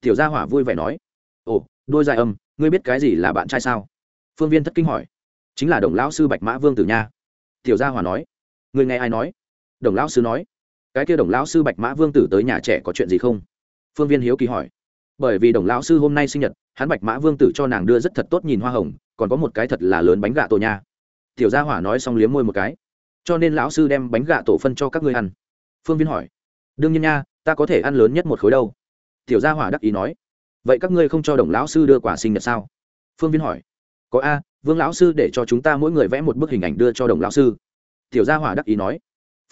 Tiểu gia hỏa vui vẻ nói. Ồ, đôi dài âm, ngươi biết cái gì là bạn trai sao? Phương viên thất kinh hỏi. Chính là đồng lão sư bạch mã vương tử nha. Tiểu gia hỏa nói. Ngươi nghe ai nói? Đồng lão sư nói, cái kia đồng lão sư bạch mã vương tử tới nhà trẻ có chuyện gì không? Phương viên hiếu kỳ hỏi. Bởi vì đồng lão sư hôm nay sinh nhật, hắn bạch mã vương tử cho nàng đưa rất thật tốt nhìn hoa hồng, còn có một cái thật là lớn bánh gà tổ nha. Tiểu gia hỏa nói xong liếm môi một cái. Cho nên lão sư đem bánh gà tổ phân cho các ngươi ăn. Phương viên hỏi. Đương nhiên nha, ta có thể ăn lớn nhất một khối đâu. Tiểu gia hỏa đắc ý nói. Vậy các ngươi không cho đồng lão sư đưa quả sinh nhật sao? Phương viên hỏi. Có a, vương lão sư để cho chúng ta mỗi người vẽ một bức hình ảnh đưa cho đồng lão sư. Tiểu gia hỏa đắc ý nói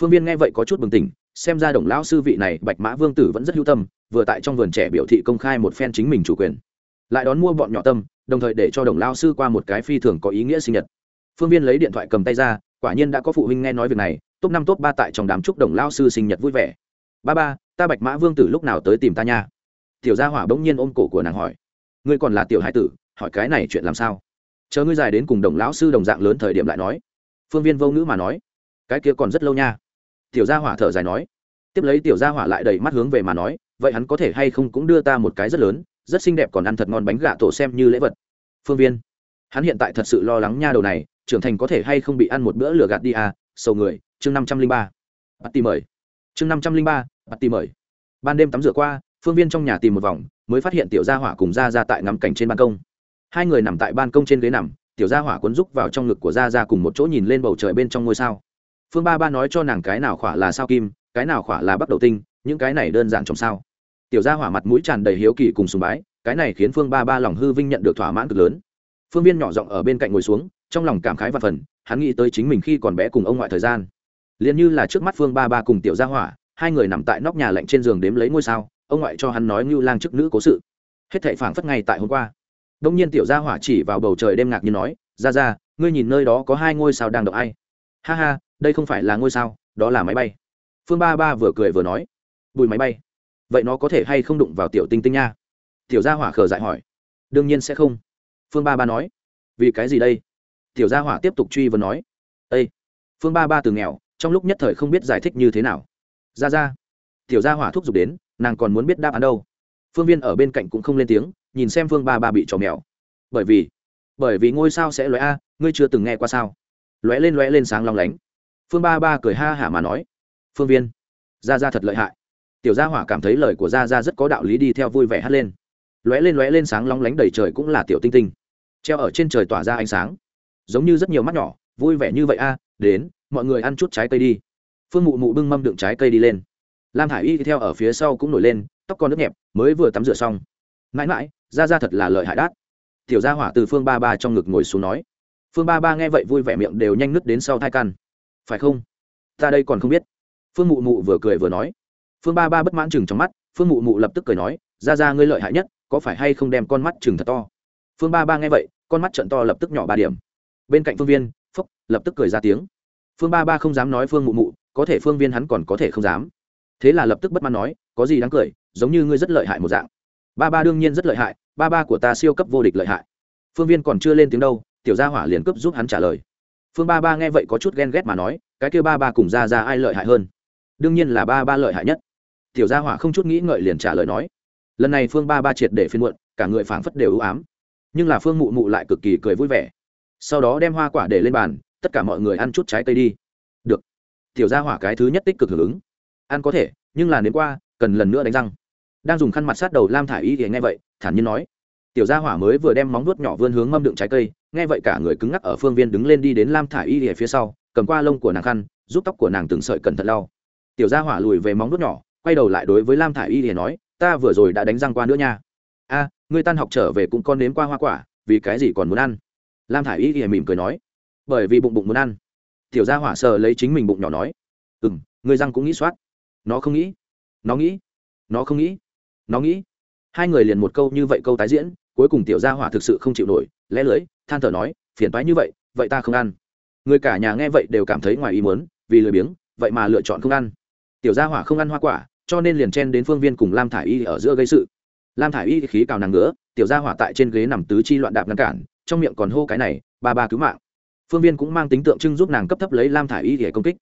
phương viên nghe vậy có chút bừng tỉnh, xem ra đồng lão sư vị này bạch mã vương tử vẫn rất hữu tâm, vừa tại trong vườn trẻ biểu thị công khai một phen chính mình chủ quyền. Lại đón mua bọn nhỏ tâm, đồng thời để cho đồng lao sư qua một cái phi thường có ý nghĩa sinh nhật. Phương viên lấy điện thoại cầm tay ra, quả nhiên đã có phụ huynh nghe nói việc này, top năm, top ba tại trong đám chúc đồng lao sư sinh nhật vui vẻ. Ba ba, ta bạch mã vương tử lúc nào tới tìm ta nha? Tiểu gia hỏa bỗng nhiên ôm cổ của nàng hỏi. Ngươi còn là tiểu hải tử, hỏi cái này chuyện làm sao? Chờ ngươi dài đến cùng đồng lão sư đồng dạng lớn thời điểm lại nói. Phương viên vô ngữ mà nói. Cái kia còn rất lâu nha tiểu gia hỏa thở dài nói. Tiếp lấy tiểu gia hỏa lại đầy mắt hướng về mà nói, vậy hắn có thể hay không cũng đưa ta một cái rất lớn, rất xinh đẹp còn ăn thật ngon bánh gà tổ xem như lễ vật. Phương viên, hắn hiện tại thật sự lo lắng nha đầu này, trưởng thành có thể hay không bị ăn một bữa lửa gạt đi à sầu người, chương năm trăm linh ba. Bắt tìm mời. Chương năm trăm linh ba, bắt tìm mời. Ban đêm tắm rửa qua, phương viên trong nhà tìm một vòng, mới phát hiện tiểu gia hỏa cùng ra ra tại ngắm cảnh trên ban công. Hai người nằm tại ban công trên ghế nằm, tiểu gia hỏa cuốn rúc vào trong ngực của ra ra cùng một chỗ nhìn lên bầu trời bên trong ngôi sao phương ba ba nói cho nàng cái nào khỏa là sao kim, cái nào khỏa là bắt đầu tinh, những cái này đơn giản trồng sao. Tiểu gia hỏa mặt mũi tràn đầy hiếu kỳ cùng sùng bái, cái này khiến phương ba ba lòng hư vinh nhận được thỏa mãn cực lớn. Phương viên nhỏ giọng ở bên cạnh ngồi xuống, trong lòng cảm khái và phần, hắn nghĩ tới chính mình khi còn bé cùng ông ngoại thời gian. Liền như là trước mắt phương ba ba cùng tiểu gia hỏa, hai người nằm tại nóc nhà lạnh trên giường đếm lấy ngôi sao, ông ngoại cho hắn nói như lang chức nữ cố sự. Hết thệ phảng phất ngay tại hôm qua. Đông nhiên tiểu gia hỏa chỉ vào bầu trời đêm ngạc như nói ra ra ngươi nhìn nơi đó có hai ngôi sao đang đậu ai? Ha ha đây không phải là ngôi sao, đó là máy bay. Phương ba ba vừa cười vừa nói, bùi máy bay, vậy nó có thể hay không đụng vào tiểu tinh tinh nha? Tiểu gia hỏa khờ dại hỏi, đương nhiên sẽ không. Phương ba ba nói, vì cái gì đây? Tiểu gia hỏa tiếp tục truy vấn nói â phương ba ba từ nghèo, trong lúc nhất thời không biết giải thích như thế nào. Ra ra. Tiểu gia hỏa thúc giục đến, nàng còn muốn biết đáp án đâu. Phương viên ở bên cạnh cũng không lên tiếng, nhìn xem phương ba ba bị trò mèo. Bởi vì bởi vì ngôi sao sẽ lóe a, ngươi chưa từng nghe qua sao? Lóe lên lóe lên sáng long lánh phương ba ba cười ha hả mà nói, phương viên ra ra thật lợi hại. Tiểu gia hỏa cảm thấy lời của gia gia rất có đạo lý đi theo vui vẻ hát lên. Lóe lên lóe lên sáng long lánh đầy trời cũng là tiểu tinh tinh. Treo ở trên trời tỏa ra ánh sáng. Giống như rất nhiều mắt nhỏ, vui vẻ như vậy a à, đến, mọi người ăn chút trái cây đi. Phương mụ mụ bưng mâm đựng trái cây đi lên. Lam hải y theo ở phía sau cũng nổi lên, tóc con nước nhẹp, mới vừa tắm rửa xong. Mãi mãi ra ra thật là lợi hại đát. Tiểu gia hỏa từ phương ba ba trong ngực ngồi xuống nói. Phương ba ba nghe vậy vui vẻ miệng đều nhanh nứt đến sau thai căn phải không? Ta đây còn không biết. Phương mụ mụ vừa cười vừa nói. Phương ba ba bất mãn chừng trong mắt, phương mụ mụ lập tức cười nói, ra ra ngươi lợi hại nhất, có phải hay không đem con mắt chừng thật to? Phương ba ba nghe vậy, con mắt trận to lập tức nhỏ ba điểm. Bên cạnh phương viên phúc lập tức cười ra tiếng. Phương ba ba không dám nói phương mụ mụ, có thể phương viên hắn còn có thể không dám. Thế là lập tức bất mãn nói, có gì đáng cười, giống như ngươi rất lợi hại một dạng. Ba ba đương nhiên rất lợi hại, ba ba của ta siêu cấp vô địch lợi hại. Phương viên còn chưa lên tiếng đâu, tiểu gia hỏa liền cấp giúp hắn trả lời phương ba ba nghe vậy có chút ghen ghét mà nói, cái kêu ba ba cùng ra ra ai lợi hại hơn? Đương nhiên là ba ba lợi hại nhất. Tiểu gia hỏa không chút nghĩ ngợi liền trả lời nói, lần này phương ba ba triệt để phiên muộn, cả người phảng phất đều ưu ám. Nhưng là phương mụ mụ lại cực kỳ cười vui vẻ. Sau đó đem hoa quả để lên bàn, tất cả mọi người ăn chút trái cây đi. Được. Tiểu gia hỏa cái thứ nhất tích cực hưởng ứng. Ăn có thể, nhưng là đến qua, cần lần nữa đánh răng. Đang dùng khăn mặt sát đầu lam thả i y thì nghe vậy, thản nhiên nói tiểu gia hỏa mới vừa đem móng nuốt nhỏ vươn hướng mâm đựng trái cây nghe vậy cả người cứng ngắc ở phương viên đứng lên đi đến lam thả y ở phía sau cầm qua lông của nàng khăn giúp tóc của nàng từng sợi cẩn thận lau. Tiểu gia hỏa lùi về móng nuốt nhỏ quay đầu lại đối với lam thả y thì nói ta vừa rồi đã đánh răng qua nữa nha. A à, ngươi tan học trở về cũng con nếm qua hoa quả vì cái gì còn muốn ăn? Lam thả y thì mỉm cười nói bởi vì bụng bụng muốn ăn. Tiểu gia hỏa sờ lấy chính mình bụng nhỏ nói ừ m ngươi răng cũng nghĩ soát. Nó không nghĩ. Nó nghĩ. Nó không nghĩ. Nó nghĩ hai người liền một câu như vậy câu tái diễn, cuối cùng tiểu gia hỏa thực sự không chịu nổi, lẽ lưới, than thở nói, phiền toái như vậy vậy ta không ăn. Người cả nhà nghe vậy đều cảm thấy ngoài ý muốn, vì lười biếng, vậy mà lựa chọn không ăn. Tiểu gia hỏa không ăn hoa quả, cho nên liền chen đến phương viên cùng lam thả i y ở giữa gây sự. Lam thả i y khí cào nàng nữa tiểu gia hỏa tại trên ghế nằm tứ chi loạn đạp ngăn cản, trong miệng còn hô cái này, ba ba cứu mạng. Phương viên cũng mang tính tượng trưng giúp nàng cấp thấp lấy lam thả i y để công kích.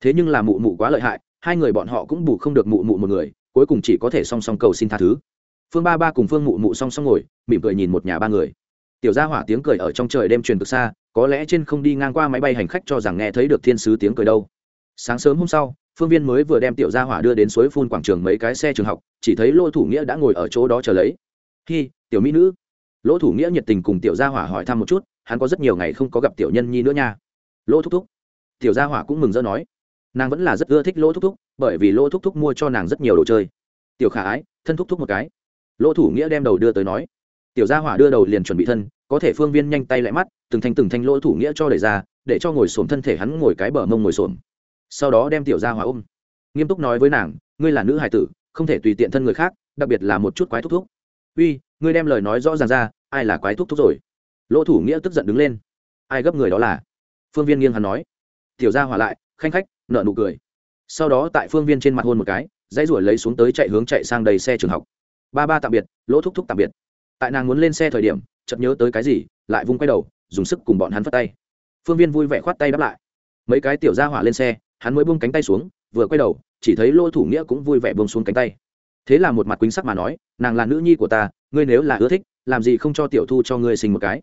Thế nhưng là mụ mụ quá lợi hại, hai người bọn họ cũng bù không được mụ mụ một người, cuối cùng chỉ có thể song song cầu xin tha thứ phương ba ba cùng phương mụ mụ song song ngồi, mỉm cười nhìn một nhà ba người. Tiểu gia hỏa tiếng cười ở trong trời đêm truyền từ xa, có lẽ trên không đi ngang qua máy bay hành khách cho rằng nghe thấy được thiên sứ tiếng cười đâu. Sáng sớm hôm sau, phương viên mới vừa đem tiểu gia hỏa đưa đến suối phun quảng trường mấy cái xe trường học, chỉ thấy lỗ thủ nghĩa đã ngồi ở chỗ đó chờ lấy. Hi, tiểu mỹ nữ. Lỗ thủ nghĩa nhiệt tình cùng tiểu gia hỏa hỏi thăm một chút, hắn có rất nhiều ngày không có gặp tiểu nhân nhi nữa nha. Lỗ thúc thúc. Tiểu gia hỏa cũng mừng rỡ nói. Nàng vẫn là rất ưa thích lỗ thúc thúc, bởi vì lỗ thúc thúc mua cho nàng rất nhiều đồ chơi. Tiểu khả ái, thân thúc thúc một cái lỗ thủ nghĩa đem đầu đưa tới nói, tiểu gia hỏa đưa đầu liền chuẩn bị thân, có thể phương viên nhanh tay lại mắt, từng thanh từng thanh lỗ thủ nghĩa cho đẩy ra, để cho ngồi xổm thân thể hắn ngồi cái bờ mông ngồi xổm. Sau đó đem tiểu gia hỏa ôm. Nghiêm túc nói với nàng, ngươi là nữ hải tử, không thể tùy tiện thân người khác, đặc biệt là một chút quái thúc thúc. Uy, ngươi đem lời nói rõ ràng ra, ai là quái thúc thúc rồi? Lỗ thủ nghĩa tức giận đứng lên. Ai gấp người đó là? Phương viên nghiêng hắn nói. Tiểu gia hỏa lại, khanh khách nợ nụ cười. Sau đó tại phương viên trên mặt hôn một cái, dãy ruổi lấy xuống tới chạy hướng chạy sang đầy xe trường học ba ba tạm biệt, lỗ thúc thúc tạm biệt. Tại nàng muốn lên xe thời điểm, chợt nhớ tới cái gì, lại vung quay đầu, dùng sức cùng bọn hắn phất tay. Phương viên vui vẻ khoát tay đáp lại. Mấy cái tiểu ra hỏa lên xe, hắn mới buông cánh tay xuống, vừa quay đầu, chỉ thấy lỗ thủ nghĩa cũng vui vẻ buông xuống cánh tay. Thế là một mặt quýnh sắc mà nói, nàng là nữ nhi của ta, ngươi nếu là ưa thích, làm gì không cho tiểu thu cho ngươi sinh một cái?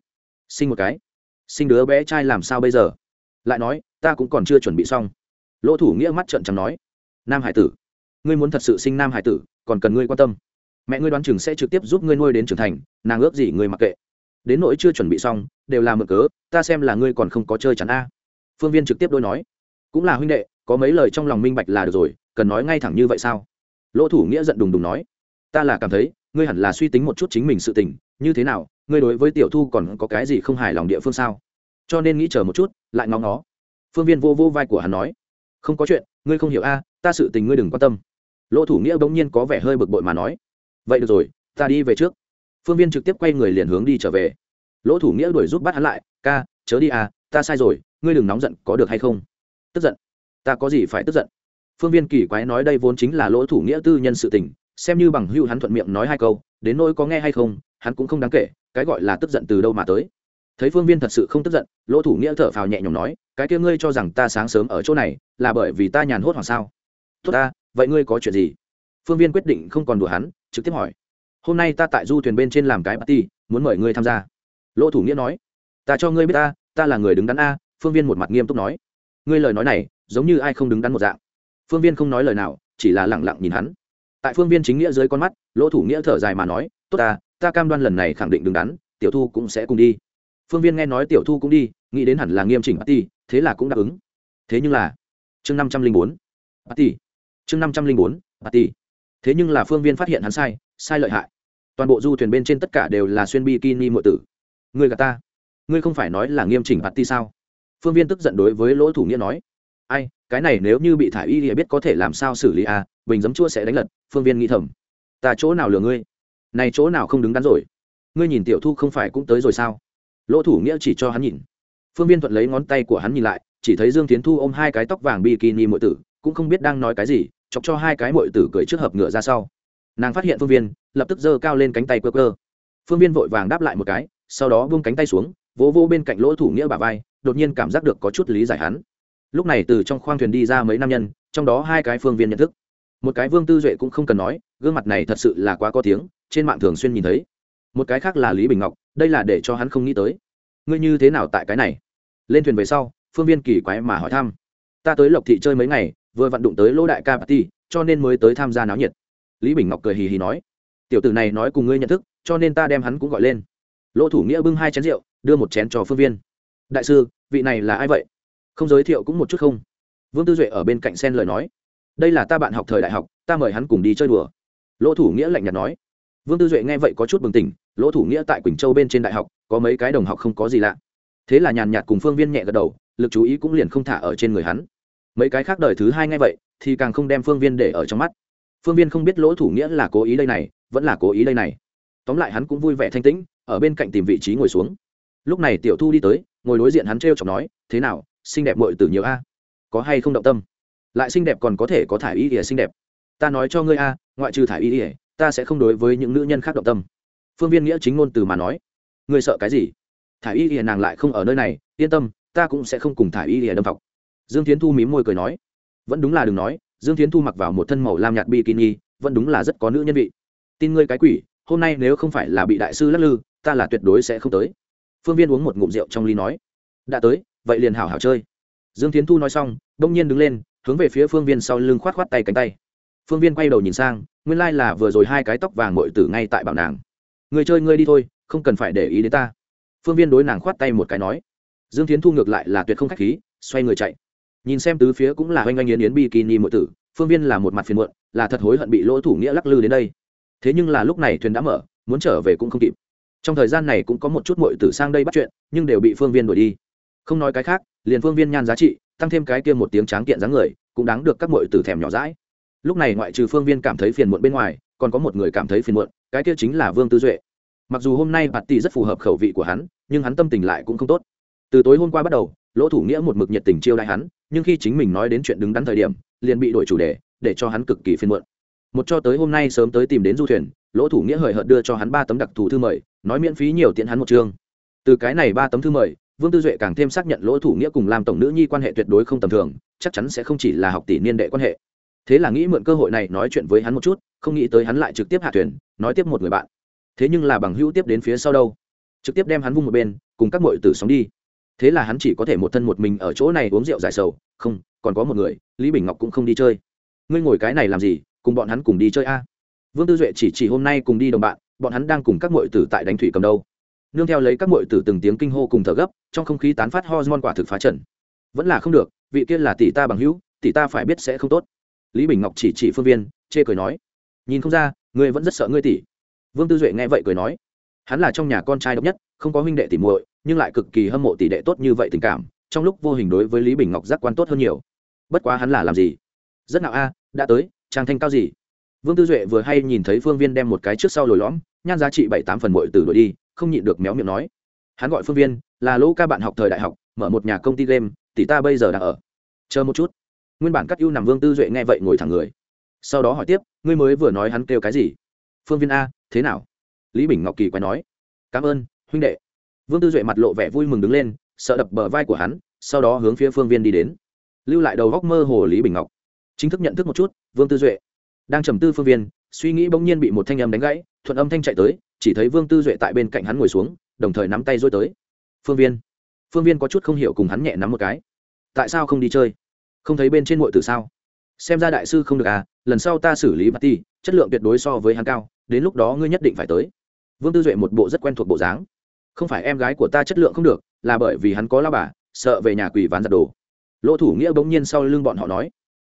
Sinh một cái? Sinh đứa bé trai làm sao bây giờ? Lại nói, ta cũng còn chưa chuẩn bị xong. Lỗ thủ nghĩa mắt trợn trắng nói, nam hải tử, ngươi muốn thật sự sinh nam hải tử, còn cần ngươi quan tâm mẹ ngươi đoán chừng sẽ trực tiếp giúp ngươi nuôi đến trưởng thành, nàng ước gì ngươi mặc kệ. Đến nỗi chưa chuẩn bị xong, đều là mượn cớ, ta xem là ngươi còn không có chơi chắn a. Phương viên trực tiếp đôi nói. Cũng là huynh đệ, có mấy lời trong lòng minh bạch là được rồi, cần nói ngay thẳng như vậy sao? Lỗ thủ nghĩa giận đùng đùng nói. Ta là cảm thấy, ngươi hẳn là suy tính một chút chính mình sự tình, như thế nào, ngươi đối với tiểu thu còn có cái gì không hài lòng địa phương sao? Cho nên nghĩ chờ một chút, lại ngó ngó. Phương viên vô vô vai của hắn nói. Không có chuyện, ngươi không hiểu a, ta sự tình ngươi đừng quan tâm. Lỗ thủ nghĩa bỗng nhiên có vẻ hơi bực bội mà nói vậy được rồi, ta đi về trước. Phương viên trực tiếp quay người liền hướng đi trở về. Lỗ thủ nghĩa đuổi giúp bắt hắn lại, ca, chớ đi à ta sai rồi, ngươi đừng nóng giận, có được hay không? Tức giận? Ta có gì phải tức giận? Phương viên kỳ quái nói đây vốn chính là lỗ thủ nghĩa tư nhân sự tình, xem như bằng hưu hắn thuận miệng nói hai câu, đến nỗi có nghe hay không, hắn cũng không đáng kể, cái gọi là tức giận từ đâu mà tới. Thấy phương viên thật sự không tức giận, lỗ thủ nghĩa thở phào nhẹ nhõm nói, cái kia ngươi cho rằng ta sáng sớm ở chỗ này, là bởi vì ta nhàn hốt hoặc sao? Tốt ta, vậy ngươi có chuyện gì? Phương viên quyết định không còn đùa hắn trực tiếp hỏi, hôm nay ta tại du thuyền bên trên làm cái party, muốn mời ngươi tham gia. Lỗ thủ nghĩa nói, ta cho ngươi biết ta ta là người đứng đắn a. Phương viên một mặt nghiêm túc nói, ngươi lời nói này, giống như ai không đứng đắn một dạng. Phương viên không nói lời nào, chỉ là lẳng lặng nhìn hắn. Tại phương viên chính nghĩa dưới con mắt, lỗ thủ nghĩa thở dài mà nói, tốt ta ta cam đoan lần này khẳng định đứng đắn, tiểu thu cũng sẽ cùng đi. Phương viên nghe nói tiểu thu cũng đi, nghĩ đến hẳn là nghiêm chỉnh ti thế là cũng đáp ứng. Thế nhưng là, chương năm trăm linh bốn ti chương năm trăm linh bốn ti thế nhưng là phương viên phát hiện hắn sai sai lợi hại. Toàn bộ du thuyền bên trên tất cả đều là xuyên bikini mượn tử. Người gà ta. Ngươi không phải nói là nghiêm chỉnh party sao? Phương viên tức giận đối với lỗ thủ nghĩa nói. Ai, cái này nếu như bị thả y thì biết có thể làm sao xử lý à bình giấm chua sẽ đánh lật, phương viên nghĩ thầm. Ta chỗ nào lừa ngươi? Này chỗ nào không đứng đắn rồi? Ngươi nhìn tiểu thu không phải cũng tới rồi sao? Lỗ thủ nghĩa chỉ cho hắn nhìn. Phương viên thuận lấy ngón tay của hắn nhìn lại, chỉ thấy dương tiến thu ôm hai cái tóc vàng bikini mội tử, cũng không biết đang nói cái gì chọc cho hai cái mội tử cười trước hợp ngựa ra sau. Nàng phát hiện phương viên, lập tức giơ cao lên cánh tay cơ cơ phương viên vội vàng đáp lại một cái, sau đó buông cánh tay xuống, vỗ vỗ bên cạnh lỗ thủ nghĩa bà vai, đột nhiên cảm giác được có chút lý giải hắn. Lúc này từ trong khoang thuyền đi ra mấy nam nhân, trong đó hai cái phương viên nhận thức. Một cái vương tư duệ cũng không cần nói, gương mặt này thật sự là quá có tiếng, trên mạng thường xuyên nhìn thấy. Một cái khác là lý bình ngọc, đây là để cho hắn không nghĩ tới. Ngươi như thế nào tại cái này? Lên thuyền về sau, phương viên kỳ quái mà hỏi thăm. Ta tới lộc thị chơi mấy ngày vừa vặn đụng tới lỗ đại ca party cho nên mới tới tham gia náo nhiệt. Lý bình ngọc cười hì hì nói, tiểu tử này nói cùng ngươi nhận thức, cho nên ta đem hắn cũng gọi lên. Lỗ thủ nghĩa bưng hai chén rượu, đưa một chén cho phương viên. Đại sư, vị này là ai vậy? Không giới thiệu cũng một chút không? Vương tư duệ ở bên cạnh sen lời nói, đây là ta bạn học thời đại học, ta mời hắn cùng đi chơi đùa. Lỗ thủ nghĩa lạnh nhạt nói. Vương tư duệ nghe vậy có chút bừng tỉnh, lỗ thủ nghĩa tại quỳnh châu bên trên đại học, có mấy cái đồng học không có gì lạ. Thế là nhàn nhạt cùng phương viên nhẹ gật đầu, lực chú ý cũng liền không thả ở trên người hắn mấy cái khác đời thứ hai ngay vậy, thì càng không đem phương viên để ở trong mắt. Phương viên không biết lỗ thủ nghĩa là cố ý đây này, vẫn là cố ý đây này. Tóm lại hắn cũng vui vẻ thanh tĩnh, ở bên cạnh tìm vị trí ngồi xuống. Lúc này tiểu thu đi tới, ngồi đối diện hắn t r e o chọc nói, thế nào, xinh đẹp mội từ nhiều a? Có hay không động tâm? Lại xinh đẹp còn có thể có thả y ỉa xinh đẹp. Ta nói cho ngươi a, ngoại trừ thả y ỉa ta sẽ không đối với những nữ nhân khác động tâm. Phương viên nghĩa chính ngôn từ mà nói. Ngươi sợ cái gì? Thả y ỉa nàng lại không ở nơi này, yên tâm, ta cũng sẽ không cùng thả y ỉa đâm phọc dương tiến thu mím môi cười nói, vẫn đúng là đừng nói, dương tiến thu mặc vào một thân màu lam nhạt bikini, vẫn đúng là rất có nữ nhân vị. Tin ngươi cái quỷ, hôm nay nếu không phải là bị đại sư lắc lư, ta là tuyệt đối sẽ không tới. Phương viên uống một ngụm rượu trong ly nói, đã tới, vậy liền hảo hảo chơi. Dương tiến thu nói xong đông nhiên đứng lên, hướng về phía phương viên sau lưng khoát khoát tay cánh tay. Phương viên quay đầu nhìn sang, nguyên lai là vừa rồi hai cái tóc vàng mội tử ngay tại bảo nàng. Người chơi ngươi đi thôi, không cần phải để ý đến ta. Phương viên đối nàng khoát tay một cái nói. Dương tiến thu ngược lại là tuyệt không k h á c h khí, xoay người chạy nhìn xem tứ phía cũng là oanh oanh yến yến bikini mội tử, phương viên là một mặt phiền muộn, là thật hối hận bị lỗ thủ nghĩa lắc lư đến đây. Thế nhưng là lúc này thuyền đã mở, muốn trở về cũng không kịp. Trong thời gian này cũng có một chút mội tử sang đây bắt chuyện, nhưng đều bị phương viên đuổi đi. Không nói cái khác, liền phương viên nhan giá trị, tăng thêm cái kia một tiếng tráng kiện dáng người, cũng đáng được các mội tử thèm nhỏ rãi lúc này ngoại trừ phương viên cảm thấy phiền muộn bên ngoài, còn có một người cảm thấy phiền muộn, cái kia chính là vương tư duệ. Mặc dù hôm nay bạt tỷ rất phù hợp khẩu vị của hắn, nhưng hắn tâm tình lại cũng không tốt. Từ tối hôm qua bắt đầu lỗ thủ nghĩa một mực nhiệt tình chiêu đại hắn, nhưng khi chính mình nói đến chuyện đứng đắn thời điểm, liền bị đổi chủ đề, để cho hắn cực kỳ phiền muộn. Một cho tới hôm nay sớm tới tìm đến du thuyền, lỗ thủ nghĩa hời hợt đưa cho hắn ba tấm đặc thù thư mời, nói miễn phí nhiều tiện hắn một chương. Từ cái này ba tấm thư mời, vương tư duệ càng thêm xác nhận lỗ thủ nghĩa cùng làm tổng nữ nhi quan hệ tuyệt đối không tầm thường, chắc chắn sẽ không chỉ là học tỷ niên đệ quan hệ. Thế là nghĩ mượn cơ hội này nói chuyện với hắn một chút, không nghĩ tới hắn lại trực tiếp hạ thuyền, nói tiếp một người bạn. Thế nhưng là bằng hữu tiếp đến phía sau đâu? Trực tiếp đem hắn vung một bên, cùng các mội tử sống đi thế là hắn chỉ có thể một thân một mình ở chỗ này uống rượu giải sầu, không, còn có một người, lý bình ngọc cũng không đi chơi. Ngươi ngồi cái này làm gì, cùng bọn hắn cùng đi chơi a? Vương tư duệ chỉ chỉ hôm nay cùng đi đồng bạn, bọn hắn đang cùng các mội tử tại đánh thủy cầm đâu. Nương theo lấy các mội tử từng tiếng kinh hô cùng thở gấp, trong không khí tán phát hormone quả thực phá trần. Vẫn là không được, vị kia là tỷ ta bằng hữu, tỷ ta phải biết sẽ không tốt. Lý bình ngọc chỉ chỉ phương viên, chê cười nói. Nhìn không ra, ngươi vẫn rất sợ ngươi tỷ. Vương tư duệ nghe vậy cười nói. Hắn là trong nhà con trai độc nhất không có huynh đệ tỉ muội, nhưng lại cực kỳ hâm mộ tỷ đệ tốt như vậy tình cảm, trong lúc vô hình đối với lý bình ngọc giác quan tốt hơn nhiều. Bất quá hắn là làm gì? Rất nào a, đã tới trang thanh cao gì? Vương tư duệ vừa hay nhìn thấy phương viên đem một cái trước sau lồi lõm, nhan giá trị bảy tám phần mội từ đổi đi, không nhịn được méo miệng nói. Hắn gọi phương viên, là lỗ ca bạn học thời đại học, mở một nhà công ty game, tỷ ta bây giờ đang ở. Chờ một chút. Nguyên bản cắt ưu nằm vương tư duệ nghe vậy ngồi thẳng người. Sau đó hỏi tiếp, ngươi mới vừa nói hắn kêu cái gì? Phương viên a, thế nào? Lý bình ngọc kỳ quay nói. Cảm ơn huynh đệ. Vương tư duệ mặt lộ vẻ vui mừng đứng lên, sợ đập bờ vai của hắn, sau đó hướng phía phương viên đi đến. Lưu lại đầu góc mơ hồ lý bình ngọc. Chính thức nhận thức một chút, vương tư duệ đang trầm tư phương viên, suy nghĩ bỗng nhiên bị một thanh âm đánh gãy, thuận âm thanh chạy tới, chỉ thấy vương tư duệ tại bên cạnh hắn ngồi xuống, đồng thời nắm tay dôi tới. Phương viên phương viên có chút không hiểu cùng hắn nhẹ nắm một cái. Tại sao không đi chơi? Không thấy bên trên ngội từ sao? Xem ra đại sư không được à lần sau ta xử lý bà ti, chất lượng tuyệt đối so với hắn cao, đến lúc đó ngươi nhất định phải tới. Vương tư duệ một bộ rất quen thuộc bộ dáng không phải em gái của ta chất lượng không được, là bởi vì hắn có lao bà, sợ về nhà quỷ ván giặt đồ. Lỗ thủ nghĩa bỗng nhiên sau lưng bọn họ nói.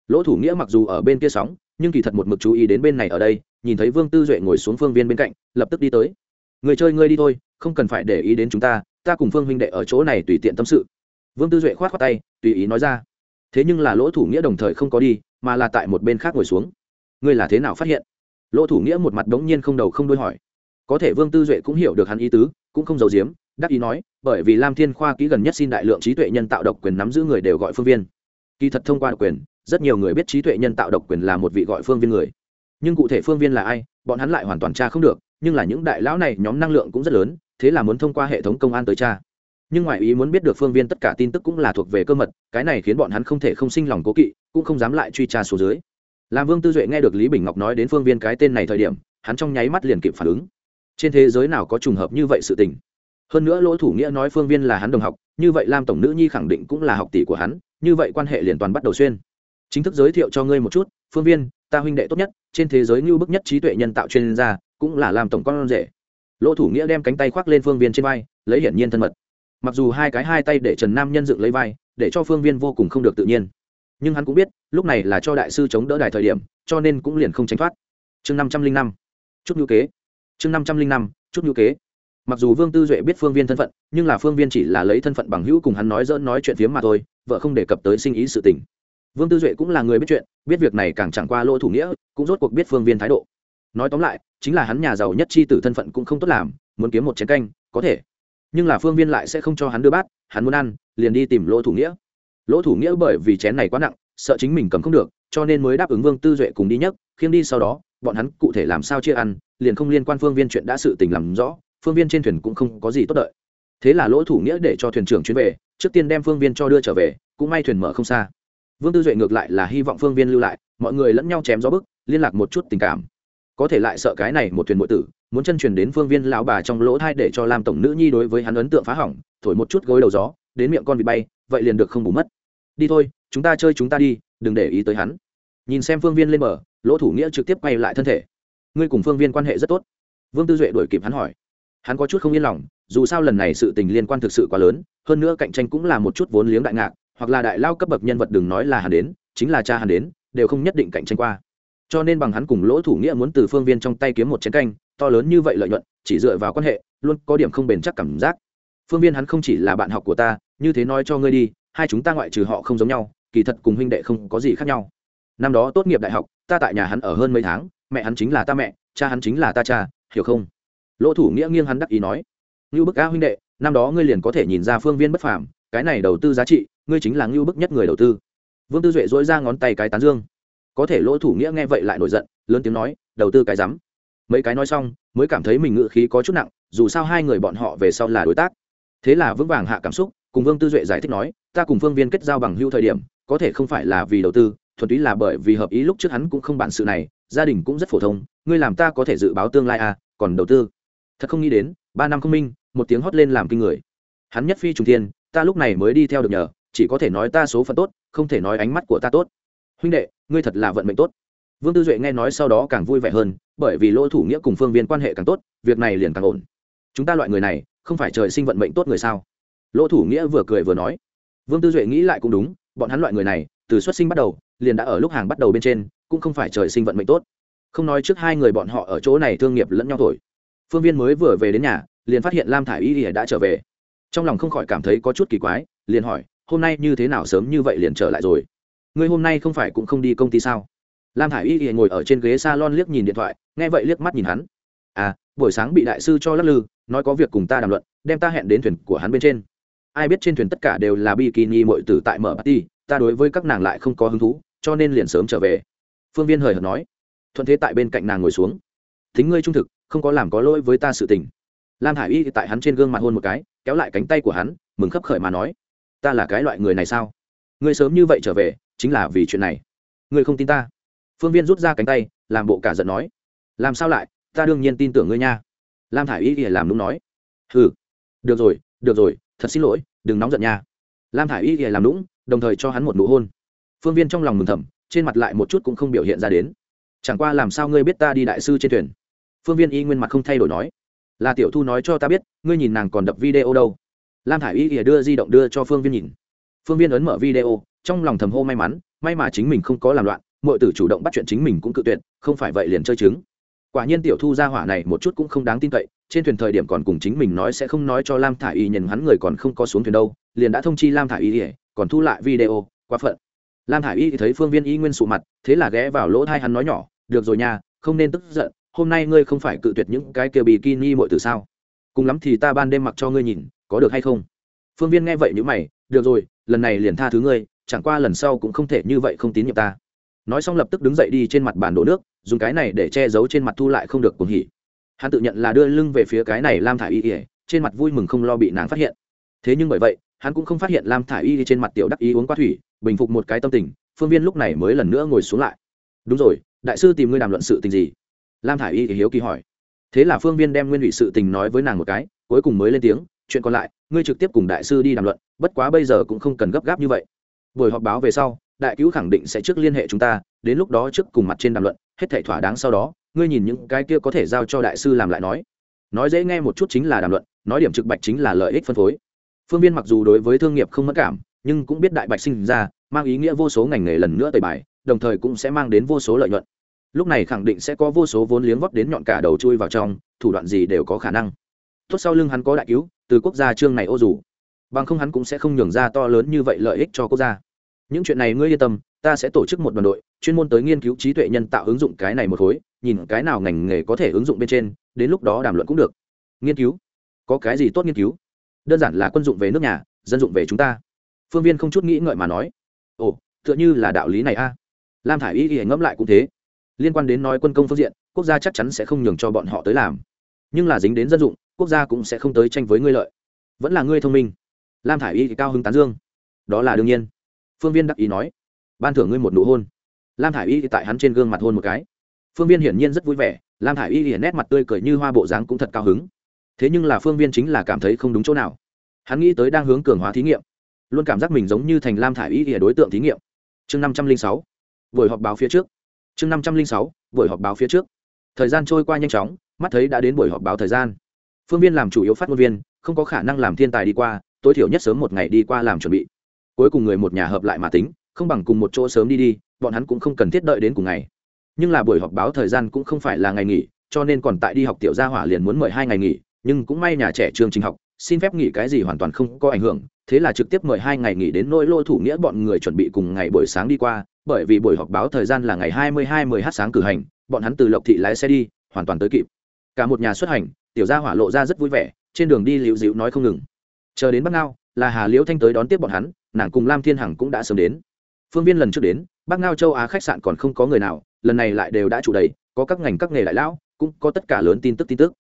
Lỗ thủ nghĩa mặc dù ở bên kia sóng, nhưng kỳ thật một mực chú ý đến bên này ở đây, nhìn thấy vương tư duệ ngồi xuống phương viên bên cạnh, lập tức đi tới. Người chơi ngươi đi thôi, không cần phải để ý đến chúng ta ta cùng phương huynh đệ ở chỗ này tùy tiện tâm sự. Vương tư duệ khoát khoát tay, tùy ý nói ra. Thế nhưng là lỗ thủ nghĩa đồng thời không có đi, mà là tại một bên khác ngồi xuống. Ngươi là thế nào phát hiện? Lỗ thủ nghĩa một mặt đống nhiên không đầu không đôi hỏi. Có thể vương tư duệ cũng hiểu được hắn ý tứ cũng không giấu giếm, đắc ý nói, bởi vì lam thiên khoa ký gần nhất xin đại lượng trí tuệ nhân tạo độc quyền nắm giữ người đều gọi phương viên. Kỳ thật thông qua độc quyền, rất nhiều người biết trí tuệ nhân tạo độc quyền là một vị gọi phương viên người. Nhưng cụ thể phương viên là ai, bọn hắn lại hoàn toàn tra không được, nhưng là những đại lão này nhóm năng lượng cũng rất lớn, thế là muốn thông qua hệ thống công an tới tra. Nhưng ngoại ý muốn biết được phương viên tất cả tin tức cũng là thuộc về cơ mật, cái này khiến bọn hắn không thể không sinh lòng cố kỵ, cũng không dám lại truy tra số dưới. Làm vương tư duệ nghe được lý bình ngọc nói đến phương viên cái tên này thời điểm, hắn trong nháy mắt liền kịp phản ứng trên thế giới nào có trùng hợp như vậy sự tình? Hơn nữa lỗ thủ nghĩa nói phương viên là hắn đồng học, như vậy lam tổng nữ nhi khẳng định cũng là học tỷ của hắn, như vậy quan hệ liền toàn bắt đầu xuyên. Chính thức giới thiệu cho ngươi một chút, phương viên, ta huynh đệ tốt nhất, trên thế giới ngưu bức nhất trí tuệ nhân tạo chuyên gia, cũng là làm tổng con rể. Lỗ thủ nghĩa đem cánh tay khoác lên phương viên trên vai, lấy hiển nhiên thân mật. Mặc dù hai cái hai tay để trần nam nhân dựng lấy vai, để cho phương viên vô cùng không được tự nhiên. Nhưng hắn cũng biết, lúc này là cho đại sư chống đỡ đài thời điểm, cho nên cũng liền không tránh thoát. Chương năm trăm linh năm. Chút ngữ kế chương năm trăm linh năm, chút ngữ kế. Mặc dù vương tư duệ biết phương viên thân phận, nhưng là phương viên chỉ là lấy thân phận bằng hữu cùng hắn nói dỡn nói chuyện phiếm mà thôi, vợ không đề cập tới sinh ý sự tình. Vương tư duệ cũng là người biết chuyện, biết việc này càng chẳng qua lỗ thủ nghĩa, cũng rốt cuộc biết phương viên thái độ. Nói tóm lại, chính là hắn nhà giàu nhất chi tử thân phận cũng không tốt làm, muốn kiếm một chén canh, có thể. Nhưng là phương viên lại sẽ không cho hắn đưa bát, hắn muốn ăn, liền đi tìm lỗ thủ nghĩa. Lỗ thủ nghĩa bởi vì chén này quá nặng, sợ chính mình cầm không được, cho nên mới đáp ứng vương tư duệ cùng đi nhất khiêng đi sau đó bọn hắn cụ thể làm sao chia ăn, liền không liên quan phương viên chuyện đã sự tình làm rõ, phương viên trên thuyền cũng không có gì tốt đợi. Thế là lỗ thủ nghĩa để cho thuyền trưởng chuyến về, trước tiên đem phương viên cho đưa trở về, cũng may thuyền mở không xa. Vương tư duệ ngược lại là hy vọng phương viên lưu lại, mọi người lẫn nhau chém gió bức, liên lạc một chút tình cảm. Có thể lại sợ cái này một thuyền nội tử, muốn chân truyền đến phương viên lão bà trong lỗ thai để cho làm tổng nữ nhi đối với hắn ấn tượng phá hỏng, thổi một chút gối đầu gió, đến miệng con bị bay, vậy liền được không bù mất. Đi thôi, chúng ta chơi chúng ta đi, đừng để ý tới hắn nhìn xem phương viên lên mở lỗ thủ nghĩa trực tiếp quay lại thân thể. Ngươi cùng phương viên quan hệ rất tốt. Vương tư duệ đuổi kịp hắn hỏi. Hắn có chút không yên lòng, dù sao lần này sự tình liên quan thực sự quá lớn, hơn nữa cạnh tranh cũng là một chút vốn liếng đại ngạc, hoặc là đại lao cấp bậc nhân vật đừng nói là hắn đến, chính là cha hắn đến, đều không nhất định cạnh tranh qua. Cho nên bằng hắn cùng lỗ thủ nghĩa muốn từ phương viên trong tay kiếm một chén canh, to lớn như vậy lợi nhuận, chỉ dựa vào quan hệ, luôn có điểm không bền chắc cảm giác. Phương viên hắn không chỉ là bạn học của ta, như thế nói cho ngươi đi, hai chúng ta ngoại trừ họ không giống nhau, kỳ thật cùng huynh đệ không có gì khác nhau năm đó tốt nghiệp đại học, ta tại nhà hắn ở hơn mấy tháng, mẹ hắn chính là ta mẹ, cha hắn chính là ta cha, hiểu không? Lỗ thủ nghĩa nghiêng hắn đắc ý nói, ngưu bức a huynh đệ, năm đó ngươi liền có thể nhìn ra phương viên bất phàm, cái này đầu tư giá trị, ngươi chính là ngưu bức nhất người đầu tư. Vương tư duệ dỗi ra ngón tay cái tán dương. Có thể lỗ thủ nghĩa nghe vậy lại nổi giận, lớn tiếng nói, đầu tư cái rắm. Mấy cái nói xong, mới cảm thấy mình ngự khí có chút nặng, dù sao hai người bọn họ về sau là đối tác. Thế là vững vàng hạ cảm xúc, cùng vương tư duệ giải thích nói, ta cùng phương viên kết giao bằng hưu thời điểm, có thể không phải là vì đầu tư thuần túy là bởi vì hợp ý lúc trước hắn cũng không bản sự này, gia đình cũng rất phổ thông, ngươi làm ta có thể dự báo tương lai à còn đầu tư. Thật không nghĩ đến, ba năm không minh, một tiếng hót lên làm kinh người. Hắn nhất phi trùng thiên, ta lúc này mới đi theo được nhờ, chỉ có thể nói ta số phận tốt, không thể nói ánh mắt của ta tốt. Huynh đệ, ngươi thật là vận mệnh tốt. Vương tư duệ nghe nói sau đó càng vui vẻ hơn, bởi vì lỗ thủ nghĩa cùng phương viên quan hệ càng tốt, việc này liền càng ổn. Chúng ta loại người này, không phải trời sinh vận mệnh tốt người sao? Lỗ thủ nghĩa vừa cười vừa nói. Vương tư duệ nghĩ lại cũng đúng, bọn hắn loại người này, từ xuất sinh bắt đầu liền đã ở lúc hàng bắt đầu bên trên, cũng không phải trời sinh vận mệnh tốt. Không nói trước hai người bọn họ ở chỗ này thương nghiệp lẫn nhau thổi. Phương viên mới vừa về đến nhà, liền phát hiện lam thả i y đã trở về. Trong lòng không khỏi cảm thấy có chút kỳ quái, liền hỏi, hôm nay như thế nào sớm như vậy liền trở lại rồi? Ngươi hôm nay không phải cũng không đi công ty sao? Lam thả i y ngồi ở trên ghế s a lon liếc nhìn điện thoại, nghe vậy liếc mắt nhìn hắn. À buổi sáng bị đại sư cho lắc lư, nói có việc cùng ta đàm luận, đem ta hẹn đến thuyền của hắn bên trên. Ai biết trên thuyền tất cả đều là bikini mọi tử tại mở party, ta đối với các nàng lại không có hứng thú cho nên liền sớm trở về. Phương viên hời hợt nói. Thuận thế tại bên cạnh nàng ngồi xuống. Thính ngươi trung thực, không có làm có lỗi với ta sự tình. Lam hải y tại hắn trên gương mặt hôn một cái, kéo lại cánh tay của hắn, mừng khấp khởi mà nói. Ta là cái loại người này sao? Ngươi sớm như vậy trở về, chính là vì chuyện này. Ngươi không tin ta. Phương viên rút ra cánh tay, làm bộ cả giận nói. Làm sao lại? Ta đương nhiên tin tưởng ngươi nha. Lam thả i y ỉa làm đúng nói. Ừ được rồi được rồi, thật xin lỗi, đừng nóng giận nha. Lam thả i y ỉa làm đúng, đồng thời cho hắn một nụ hôn phương viên trong lòng mừng thầm, trên mặt lại một chút cũng không biểu hiện ra đến. Chẳng qua làm sao ngươi biết ta đi đại sư trên thuyền? Phương viên y nguyên mặt không thay đổi nói. Là tiểu thu nói cho ta biết, ngươi nhìn nàng còn đập video đâu. Lam thả i y ỉa đưa di động đưa cho phương viên nhìn. Phương viên ấn mở video, trong lòng thầm hô may mắn, may mà chính mình không có làm loạn mọi tử chủ động bắt chuyện chính mình cũng cự tuyệt, không phải vậy liền chơi chứng quả nhiên tiểu thu ra hỏa này một chút cũng không đáng tin cậy, trên thuyền thời điểm còn cùng chính mình nói sẽ không nói cho lam thả i y nhìn hắn người còn không có xuống thuyền đâu, liền đã thông chi lam thả i y, còn thu lại video, quá phận lam thả i y thấy phương viên y nguyên sụ mặt, thế là ghé vào lỗ thai hắn nói nhỏ, được rồi nha, không nên tức giận, hôm nay ngươi không phải cự tuyệt những cái kia bikini mọi từ sao? Cùng lắm thì ta ban đêm mặc cho ngươi nhìn, có được hay không? Phương viên nghe vậy nhữ mày, được rồi, lần này liền tha thứ ngươi, chẳng qua lần sau cũng không thể như vậy không tín nhiệm ta. Nói xong lập tức đứng dậy đi trên mặt bàn đổ nước, dùng cái này để che giấu trên mặt thu lại không được cuồng hỉ. Hắn tự nhận là đưa lưng về phía cái này lam thả i y ỉa trên mặt vui mừng không lo bị nàng phát hiện. Thế nhưng bởi vậy hắn cũng không phát hiện lam thả i y trên mặt tiểu đắc ý uống qua thủy, bình phục một cái tâm tình, phương viên lúc này mới lần nữa ngồi xuống lại. Đúng rồi, đại sư tìm ngươi đàm luận sự tình gì? Lam thả i y thì hiếu kỳ hỏi. Thế là phương viên đem nguyên ủy sự tình nói với nàng một cái, cuối cùng mới lên tiếng, chuyện còn lại, ngươi trực tiếp cùng đại sư đi đàm luận, bất quá bây giờ cũng không cần gấp gáp như vậy. Buổi họp báo về sau, đại cứu khẳng định sẽ trước liên hệ chúng ta, đến lúc đó trước cùng mặt trên đàm luận, hết thể thỏa đáng sau đó, ngươi nhìn những cái kia có thể giao cho đại sư làm lại nói. Nói dễ nghe một chút chính là đàm luận, nói điểm trực bạch chính là lợi ích phân phối phương viên mặc dù đối với thương nghiệp không mất cảm, nhưng cũng biết đại bạch sinh ra, mang ý nghĩa vô số ngành nghề lần nữa tẩy bài, đồng thời cũng sẽ mang đến vô số lợi nhuận. Lúc này khẳng định sẽ có vô số vốn liếng vót đến nhọn cả đầu chui vào trong, thủ đoạn gì đều có khả năng. Tốt sau lưng hắn có đại cứu, từ quốc gia trương này ô dù. Bằng không hắn cũng sẽ không nhường ra to lớn như vậy lợi ích cho quốc gia. Những chuyện này ngươi yên tâm, ta sẽ tổ chức một đoàn đội, chuyên môn tới nghiên cứu trí tuệ nhân tạo ứng dụng cái này một khối, nhìn cái nào ngành nghề có thể ứng dụng bên trên, đến lúc đó đàm luận cũng được. Nghiên cứu? Có cái gì tốt nghiên cứu? Đơn giản là quân dụng về nước nhà, dân dụng về chúng ta. Phương viên không chút nghĩ ngợi mà nói, ồ, tựa như là đạo lý này a. Lam thả i y y ngẫm lại cũng thế. Liên quan đến nói quân công phương diện, quốc gia chắc chắn sẽ không nhường cho bọn họ tới làm. Nhưng là dính đến dân dụng, quốc gia cũng sẽ không tới tranh với ngươi lợi. Vẫn là ngươi thông minh. Lam thả i y cao hứng tán dương. Đó là đương nhiên. Phương viên đắc ý nói. Ban thưởng ngươi một nụ hôn. Lam thả i y tại hắn trên gương mặt hôn một cái. Phương viên hiển nhiên rất vui vẻ. Lam thả i y hiển nét mặt tươi cười như hoa bộ dáng cũng thật cao hứng thế nhưng là phương viên chính là cảm thấy không đúng chỗ nào. Hắn nghĩ tới đang hướng cường hóa thí nghiệm, luôn cảm giác mình giống như thành lam thả ý y đối tượng thí nghiệm. Chương năm trăm linh sáu, buổi họp báo phía trước. Chương năm trăm linh sáu, buổi họp báo phía trước. Thời gian trôi qua nhanh chóng, mắt thấy đã đến buổi họp báo thời gian. Phương viên làm chủ yếu phát ngôn viên, không có khả năng làm thiên tài đi qua, tối thiểu nhất sớm một ngày đi qua làm chuẩn bị. Cuối cùng người một nhà hợp lại mà tính, không bằng cùng một chỗ sớm đi đi, bọn hắn cũng không cần thiết đợi đến cùng ngày. Nhưng là buổi họp báo thời gian cũng không phải là ngày nghỉ, cho nên còn tại đi học tiểu gia hỏa liền muốn mời hai ngày nghỉ nhưng cũng may nhà trẻ trường trình học, xin phép nghỉ cái gì hoàn toàn không có ảnh hưởng, thế là trực tiếp mời hai ngày nghỉ đến nỗi lôi thủ nghĩa bọn người chuẩn bị cùng ngày buổi sáng đi qua, bởi vì buổi họp báo thời gian là ngày hai mươi hai mười h sáng cử hành, bọn hắn từ lộc thị lái xe đi, hoàn toàn tới kịp. Cả một nhà xuất hành, tiểu gia hỏa lộ ra rất vui vẻ, trên đường đi liễu dịu nói không ngừng. Chờ đến bắc ngao, là hà liễu thanh tới đón tiếp bọn hắn, nàng cùng lam thiên hằng cũng đã sớm đến. Phương viên lần trước đến bắc ngao châu á khách sạn còn không có người nào, lần này lại đều đã chủ đầy, có các ngành các nghề đại lão, cũng có tất cả lớn tin tức tin tức